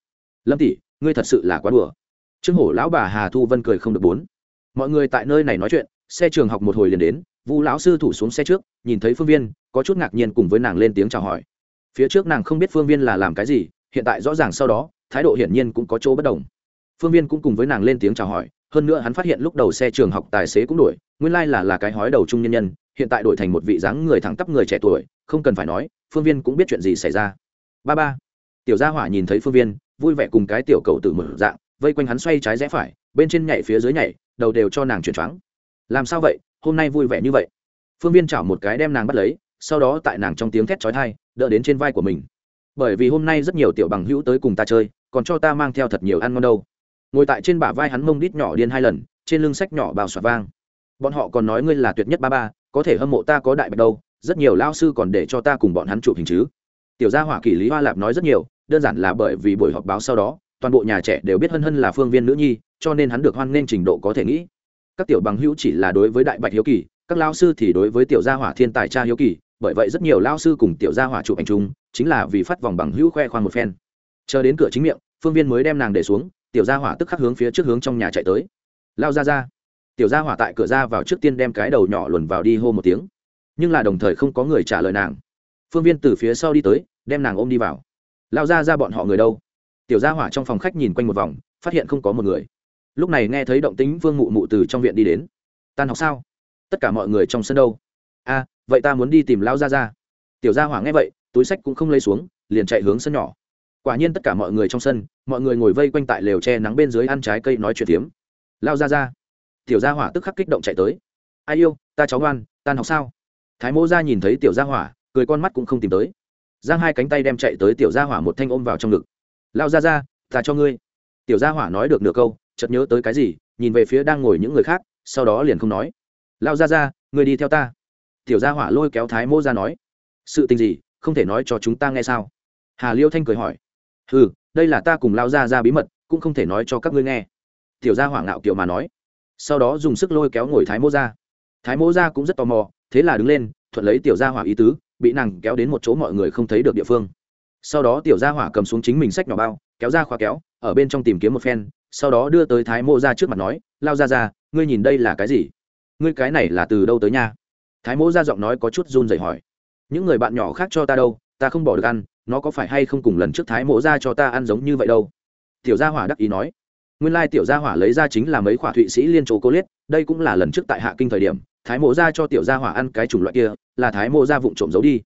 lâm tỷ ngươi thật sự là quá đùa. Trương hổ lão bà hà thu vân cười không được bốn. Mọi người tại nơi này nói chuyện xe trường học một hồi liền đến, vu lão sư thủ xuống xe trước, nhìn thấy phương viên, có chút ngạc nhiên cùng với nàng lên tiếng chào hỏi. Phía trước nàng không biết phương viên là làm cái gì, hiện tại rõ ràng sau đó, thái độ hiển nhiên cũng có chỗ bất đồng. Phương viên cũng cùng với nàng lên tiếng chào hỏi, hơn nữa hắn phát hiện lúc đầu xe trường học tài xế cũng đổi nguyên lai、like、là là cái hói đầu trung nhân nhân, hiện tại đổi thành một vị dáng người thẳng tắp người trẻ tuổi, không cần phải nói, phương viên cũng biết chuyện gì xảy ra. Ba ba. Tiểu gia hỏa nhìn thấy phương viên, vui vẻ cùng cái tiểu cầu tử một dạng, vây quanh hắn xoay trái rẽ phải, bên trên nhảy phía dưới nhảy, đầu đều cho nàng chuyển choáng làm sao vậy? Hôm nay vui vẻ như vậy. Phương viên chảo một cái đem nàng bắt lấy, sau đó tại nàng trong tiếng thét trói thai đỡ đến trên vai của mình. Bởi vì hôm nay rất nhiều tiểu bằng hữu tới cùng ta chơi, còn cho ta mang theo thật nhiều ăn ngon đâu. Ngồi tại trên bả vai hắn mông đít nhỏ điên hai lần, trên lưng sách nhỏ bào xoạt vang. Bọn họ còn nói ngươi là tuyệt nhất ba ba, có thể hâm mộ ta có đại bạch đâu, rất nhiều lao sư còn để cho ta cùng bọn hắn chụp hình chứ. Tiểu gia hỏa kỷ lý hoa lạp nói rất nhiều, đơn giản là bởi vì buổi họp báo sau đó, toàn bộ nhà trẻ đều biết hân hân là phương viên nữ nhi, cho nên hắn được hoan nghênh trình độ có thể nghĩ các tiểu bằng hữu chỉ là đối với đại bạch hiếu kỳ, các lao sư thì đối với tiểu gia hỏa thiên tài cha hiếu kỳ, bởi vậy rất nhiều lao sư cùng tiểu gia hỏa chụp ảnh chung, chính là vì phát vòng bằng hữu khoe khoang một phen. Chờ đến cửa chính miệng, phương viên mới đem nàng để xuống, tiểu gia hỏa tức khắc hướng phía trước hướng trong nhà chạy tới. Lao ra ra. Tiểu gia hỏa tại cửa ra vào trước tiên đem cái đầu nhỏ luồn vào đi hô một tiếng. Nhưng là đồng thời không có người trả lời nàng. Phương viên từ phía sau đi tới, đem nàng ôm đi vào. Lao ra ra bọn họ người đâu? Tiểu gia hỏa trong phòng khách nhìn quanh một vòng, phát hiện không có một người lúc này nghe thấy động tính vương mụ mụ từ trong viện đi đến. Tan học sao? Tất cả mọi người trong sân đâu? A, vậy ta muốn đi tìm lao ra ra tiểu gia hỏa nghe vậy, túi sách cũng không lấy xuống, liền chạy hướng sân nhỏ. Quả nhiên tất cả mọi người trong sân, mọi người ngồi vây quanh tại lều tre nắng bên dưới ăn trái cây nói chuyện tiếm lao ra ra tiểu gia hỏa tức khắc kích động chạy tới. Ai yêu, ta cháu ngoan, tan học sao? Thái mô ra nhìn thấy tiểu gia hỏa, cười con mắt cũng không tìm tới. Giang hai cánh tay đem chạy tới tiểu gia hỏa một thanh ôm vào trong ngực. Lao ra ra ta cho ngươi. Tiểu gia hỏa nói được nửa câu chợt nhớ tới cái gì, nhìn về phía đang ngồi những người khác, sau đó liền không nói. Lao ra ra người đi theo ta. Tiểu gia hỏa lôi kéo thái mô ra nói. Sự tình gì, không thể nói cho chúng ta nghe sao? Hà liêu thanh cười hỏi. Ừ đây là ta cùng lao ra ra bí mật, cũng không thể nói cho các ngươi nghe. Tiểu gia hỏa ngạo kiểu mà nói. Sau đó dùng sức lôi kéo ngồi thái mô ra. Thái mô ra cũng rất tò mò, thế là đứng lên, thuận lấy tiểu gia hỏa ý tứ, bị nàng kéo đến một chỗ mọi người không thấy được địa phương. Sau đó tiểu gia hỏa cầm xuống chính mình sách nhỏ bao, kéo ra khóa kéo, ở bên trong tìm kiếm một phen sau đó đưa tới thái mô ra trước mặt nói, lao ra ra ngươi nhìn đây là cái gì? Ngươi cái này là từ đâu tới nha? Thái mô ra giọng nói có chút run rẩy hỏi, những người bạn nhỏ khác cho ta đâu? Ta không bỏ được ăn, nó có phải hay không cùng lần trước thái mộ ra cho ta ăn giống như vậy đâu? Tiểu gia hỏa đắc ý nói, nguyên lai tiểu gia hỏa lấy ra chính là mấy khỏa thụy sĩ liên chỗ cô liết đây cũng là lần trước tại hạ kinh thời điểm, thái mộ ra cho tiểu gia hỏa ăn cái chủng loại kia, là thái mộ ra vụng trộm giấu đi.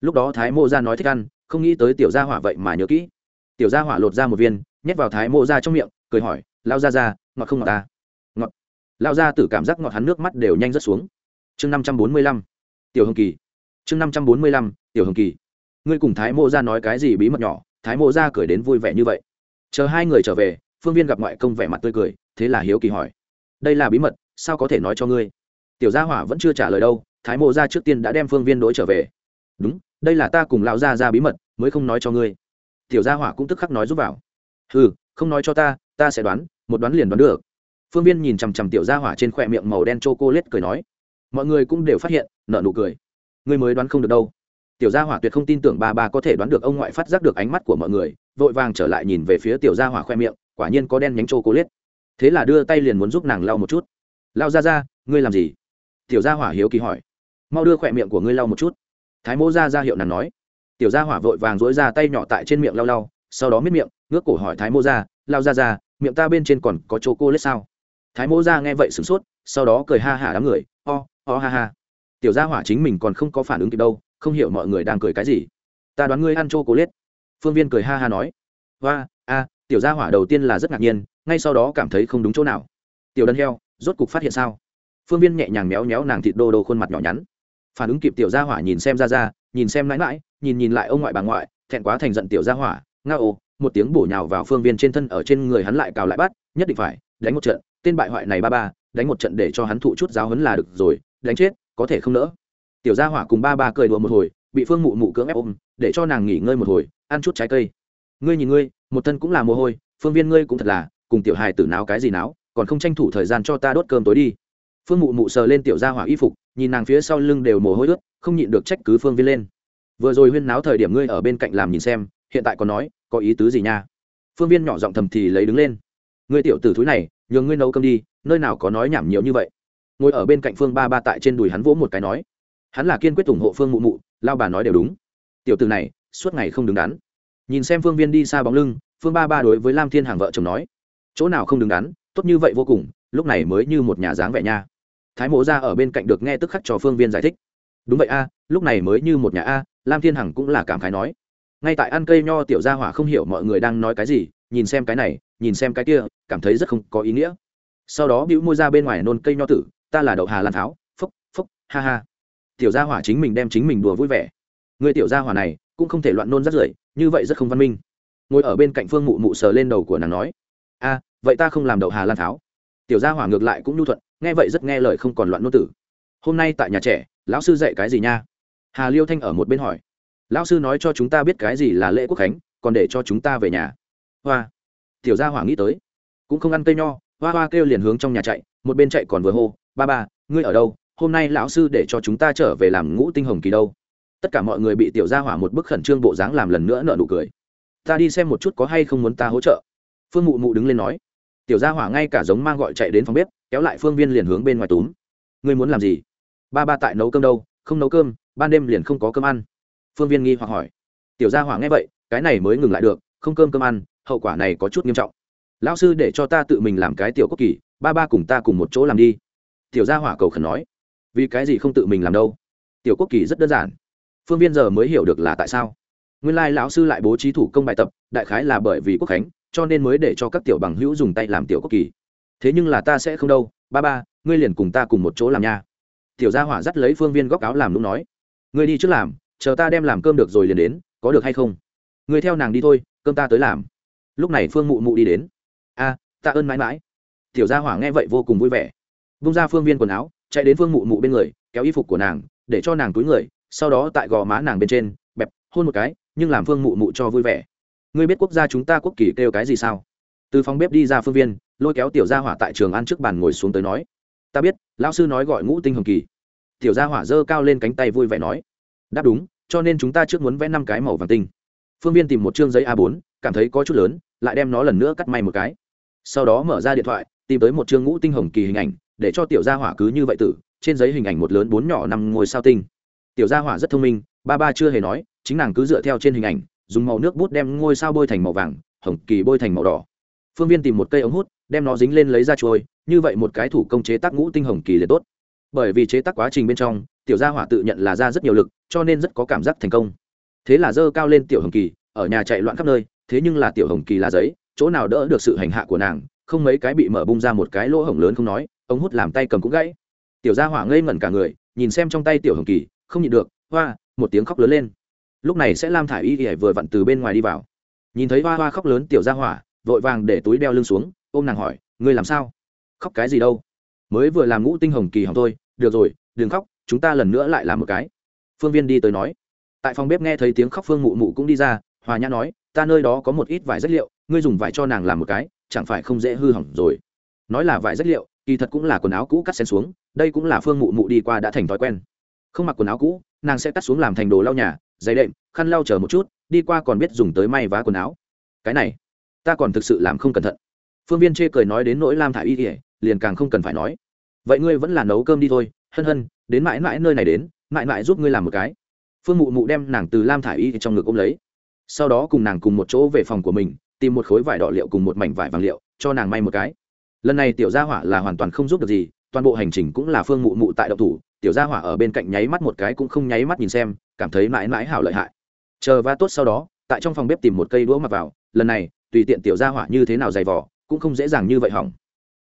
Lúc đó thái mộ ra nói thích ăn, không nghĩ tới tiểu gia hỏa vậy mà nhớ kỹ. Tiểu gia hỏa lột ra một viên, nhét vào thái mộ ra trong miệng cười hỏi lao ra ra ngọt không ngọt ta? Ngọt. Lao ra tử cảm giác ngọt hắn nước mắt đều nhanh rất xuống. Chương năm trăm bốn mươi lăm, tiểu hồng kỳ. Chương năm trăm bốn mươi lăm, tiểu hồng kỳ. Ngươi cùng thái mô ra nói cái gì bí mật nhỏ? Thái mô ra cười đến vui vẻ như vậy. Chờ hai người trở về, phương viên gặp ngoại công vẻ mặt tươi cười, thế là hiếu kỳ hỏi, đây là bí mật, sao có thể nói cho ngươi? Tiểu gia hỏa vẫn chưa trả lời đâu, thái mô ra trước tiên đã đem phương viên đ trở về. Đúng, đây là ta cùng lão gia ra bí mật, mới không nói cho ngươi. Tiểu gia hỏa cũng tức khắc nói giúp vào ừ không nói cho ta ta sẽ đoán, một đoán liền đoán được. Phương viên nhìn chằm chằm tiểu gia hỏa trên khỏe miệng màu đen chô cô lết cười nói. Mọi người cũng đều phát hiện nợ nụ cười. Ngươi mới đoán không được đâu. Tiểu gia hỏa tuyệt không tin tưởng ba ba có thể đoán được ông ngoại phát giác được ánh mắt của mọi người, vội vàng trở lại nhìn về phía tiểu gia hỏa khoe miệng, quả nhiên có đen nhánh chô cô lết thế là đưa tay liền muốn giúp nàng lau một chút. Lao ra ra ngươi làm gì? Tiểu gia hỏa hiếu kỳ hỏi. Mau đưa khỏe miệng của ngươi lau một chút. Thái mô ra ra hiệu nàng nói. Tiểu gia hỏa vội vàng dỗi ra tay nhỏ tại trên miệng lau lau, sau đó miết miệng, ngước cổ hỏi thái mô ra lao ra ra miệng ta bên trên còn có chỗ cô lết sao? Thái mô ra nghe vậy sửng sốt, sau đó cười ha hả đám người ho ho ha ha. Tiểu gia hỏa chính mình còn không có phản ứng kịp đâu, không hiểu mọi người đang cười cái gì. Ta đoán ngươi ăn chỗ cô lết phương viên cười ha ha nói và a, tiểu gia hỏa đầu tiên là rất ngạc nhiên, ngay sau đó cảm thấy không đúng chỗ nào. Tiểu Đơn heo, rốt cục phát hiện sao? Phương viên nhẹ nhàng méo méo nàng thịt đô đô khuôn mặt nhỏ nhắn. Phản ứng kịp tiểu gia hỏa nhìn xem ra ra, nhìn xem mãi mãi, nhìn nhìn lại ông ngoại bà ngoại, thẹn quá thành giận tiểu gia hỏa, nga ô một tiếng bổ nhào vào phương viên trên thân ở trên người hắn lại cào lại bắt, nhất định phải, đánh một trận, tên bại hoại này ba ba, đánh một trận để cho hắn thụ chút giáo hấn là được rồi, đánh chết, có thể không nỡ. Tiểu gia hỏa cùng ba ba cười đùa một hồi, bị phương mụ mụ cưỡng ép ôm, để cho nàng nghỉ ngơi một hồi, ăn chút trái cây. Ngươi nhìn ngươi, một thân cũng là mồ hôi, phương viên ngươi cũng thật là, cùng tiểu hài tử náo cái gì náo, còn không tranh thủ thời gian cho ta đốt cơm tối đi. Phương mụ mụ sờ lên tiểu gia hỏa y phục, nhìn nàng phía sau lưng đều mồ hôi ướt, không nhịn được trách cứ phương viên lên. Vừa rồi huyên náo thời điểm ngươi ở bên cạnh làm nhìn xem hiện tại còn nói, có ý tứ gì nha? Phương viên nhỏ giọng thầm thì lấy đứng lên. Ngươi tiểu tử thúi này, nhường ngươi nấu cơm đi, nơi nào có nói nhảm nhiều như vậy? Ngồi ở bên cạnh phương ba ba tại trên đùi hắn vỗ một cái nói. Hắn là kiên quyết ủng hộ phương mụ mụ, lao bà nói đều đúng. Tiểu tử này, suốt ngày không đứng đắn. Nhìn xem phương viên đi xa bóng lưng, phương ba ba đối với lam thiên hàng vợ chồng nói. Chỗ nào không đứng đắn, tốt như vậy vô cùng, lúc này mới như một nhà dáng vẻ nha. Thái mộ ra ở bên cạnh được nghe tức khắc cho phương viên giải thích. Đúng vậy a, lúc này mới như một nhà a, lam thiên hằng cũng là cảm khái nói ngay tại ăn cây nho tiểu gia hỏa không hiểu mọi người đang nói cái gì, nhìn xem cái này, nhìn xem cái kia, cảm thấy rất không có ý nghĩa. Sau đó bĩu môi ra bên ngoài nôn cây nho tử, ta là đậu hà lan tháo, phúc phúc, ha ha. Tiểu gia hỏa chính mình đem chính mình đùa vui vẻ. Người tiểu gia hỏa này cũng không thể loạn nôn rất rưởi, như vậy rất không văn minh. Ngồi ở bên cạnh phương mụ mụ sờ lên đầu của nàng nói, a, vậy ta không làm đậu hà lan tháo. Tiểu gia hỏa ngược lại cũng nhu thuận, nghe vậy rất nghe lời không còn loạn nôn tử. Hôm nay tại nhà trẻ, lão sư dạy cái gì nha? Hà liêu thanh ở một bên hỏi lão sư nói cho chúng ta biết cái gì là lễ quốc khánh, còn để cho chúng ta về nhà. Hoa. Tiểu gia hỏa nghĩ tới. Cũng không ăn cây nho, hoa hoa kêu liền hướng trong nhà chạy, một bên chạy còn vừa hô, ba ba, ngươi ở đâu? Hôm nay lão sư để cho chúng ta trở về làm ngũ tinh hồng kỳ đâu. Tất cả mọi người bị tiểu gia hỏa một bức khẩn trương bộ dáng làm lần nữa nợ nụ cười. Ta đi xem một chút có hay không muốn ta hỗ trợ. Phương mụ mụ đứng lên nói. Tiểu gia hỏa ngay cả giống mang gọi chạy đến phòng bếp, kéo lại phương viên liền hướng bên ngoài túm. Ngươi muốn làm gì? Ba ba tại nấu cơm đâu, không nấu cơm, ban đêm liền không có cơm ăn phương viên nghi hoặc hỏi. Tiểu gia hỏa nghe vậy, cái này mới ngừng lại được, không cơm cơm ăn, hậu quả này có chút nghiêm trọng. Lão sư để cho ta tự mình làm cái tiểu quốc kỳ, ba ba cùng ta cùng một chỗ làm đi. Tiểu gia hỏa cầu khẩn nói. Vì cái gì không tự mình làm đâu? Tiểu quốc kỳ rất đơn giản. Phương viên giờ mới hiểu được là tại sao. Nguyên lai lão sư lại bố trí thủ công bài tập, đại khái là bởi vì quốc khánh, cho nên mới để cho các tiểu bằng hữu dùng tay làm tiểu quốc kỳ. Thế nhưng là ta sẽ không đâu, ba ba, ngươi liền cùng ta cùng một chỗ làm nha. Tiểu gia hỏa dắt lấy phương viên góc áo làm lúc nói. Ngươi đi trước làm chờ ta đem làm cơm được rồi liền đến, có được hay không? Người theo nàng đi thôi, cơm ta tới làm. Lúc này phương mụ mụ đi đến. A ta ơn mãi mãi. Tiểu gia hỏa nghe vậy vô cùng vui vẻ. Vung ra phương viên quần áo, chạy đến phương mụ mụ bên người, kéo y phục của nàng, để cho nàng túi người, sau đó tại gò má nàng bên trên, bẹp, hôn một cái, nhưng làm phương mụ mụ cho vui vẻ. Ngươi biết quốc gia chúng ta quốc kỳ kêu cái gì sao? Từ phòng bếp đi ra phương viên, lôi kéo tiểu gia hỏa tại trường ăn trước bàn ngồi xuống tới nói. Ta biết, lão sư nói gọi ngũ tinh hồng kỳ. Tiểu gia hỏa giơ cao lên cánh tay vui vẻ nói đáp đúng, cho nên chúng ta trước muốn vẽ năm cái màu vàng tinh. Phương viên tìm một chương giấy a 4 cảm thấy có chút lớn, lại đem nó lần nữa cắt may một cái. Sau đó mở ra điện thoại, tìm tới một chương ngũ tinh hồng kỳ hình ảnh, để cho tiểu gia hỏa cứ như vậy tử, trên giấy hình ảnh một lớn bốn nhỏ năm ngôi sao tinh. Tiểu gia hỏa rất thông minh, ba ba chưa hề nói, chính nàng cứ dựa theo trên hình ảnh, dùng màu nước bút đem ngôi sao bôi thành màu vàng, hồng kỳ bôi thành màu đỏ. Phương viên tìm một cây ống hút, đem nó dính lên lấy ra trôi, như vậy một cái thủ công chế tác ngũ tinh hồng kỳ liền tốt bởi vì chế tác quá trình bên trong, tiểu gia hỏa tự nhận là ra rất nhiều lực, cho nên rất có cảm giác thành công. Thế là dơ cao lên tiểu hồng kỳ, ở nhà chạy loạn khắp nơi, thế nhưng là tiểu hồng kỳ là giấy, chỗ nào đỡ được sự hành hạ của nàng, không mấy cái bị mở bung ra một cái lỗ hổng lớn không nói ống hút làm tay cầm cũng gãy. Tiểu gia hỏa ngây ngẩn cả người, nhìn xem trong tay tiểu hồng kỳ, không nhịn được, hoa, một tiếng khóc lớn lên. Lúc này sẽ lam thả i y ỉa vừa vặn từ bên ngoài đi vào. Nhìn thấy hoa hoa khóc lớn tiểu gia hỏa, vội vàng để túi đeo lưng xuống, ôm nàng hỏi, ngươi làm sao? Khóc cái gì đâu? Mới vừa làm ngũ tinh hồng kỳ hỏng thôi, được rồi, đừng khóc, chúng ta lần nữa lại làm một cái. Phương viên đi tới nói. Tại phòng bếp nghe thấy tiếng khóc phương mụ mụ cũng đi ra, hòa nhã nói, ta nơi đó có một ít vải rất liệu, ngươi dùng vải cho nàng làm một cái, chẳng phải không dễ hư hỏng rồi. Nói là vải rất liệu, kỳ thật cũng là quần áo cũ cắt xén xuống, đây cũng là phương mụ mụ đi qua đã thành thói quen. Không mặc quần áo cũ, nàng sẽ cắt xuống làm thành đồ lau nhà, giày đệm, khăn lau chờ một chút, đi qua còn biết dùng tới may vá quần áo. Cái này, ta còn thực sự làm không cẩn thận. Phương viên chê cười nói đến nỗi lam thả y ỉa liền càng không cần phải nói. Vậy ngươi vẫn là nấu cơm đi thôi, hân hân, đến mãi mãi nơi này đến, mãi mãi giúp ngươi làm một cái. Phương mụ mụ đem nàng từ lam thả y trong ngực ôm lấy. Sau đó cùng nàng cùng một chỗ về phòng của mình, tìm một khối vải đỏ liệu cùng một mảnh vải vàng liệu, cho nàng may một cái. Lần này tiểu gia hỏa là hoàn toàn không giúp được gì, toàn bộ hành trình cũng là phương mụ mụ tại động thủ, tiểu gia hỏa ở bên cạnh nháy mắt một cái cũng không nháy mắt nhìn xem, cảm thấy mãi mãi hảo lợi hại. Chờ va tốt sau đó, tại trong phòng bếp tìm một cây đũa mặc vào, lần này, tùy tiện tiểu gia hỏa như thế nào dày vỏ cũng không dễ dàng như vậy hỏng.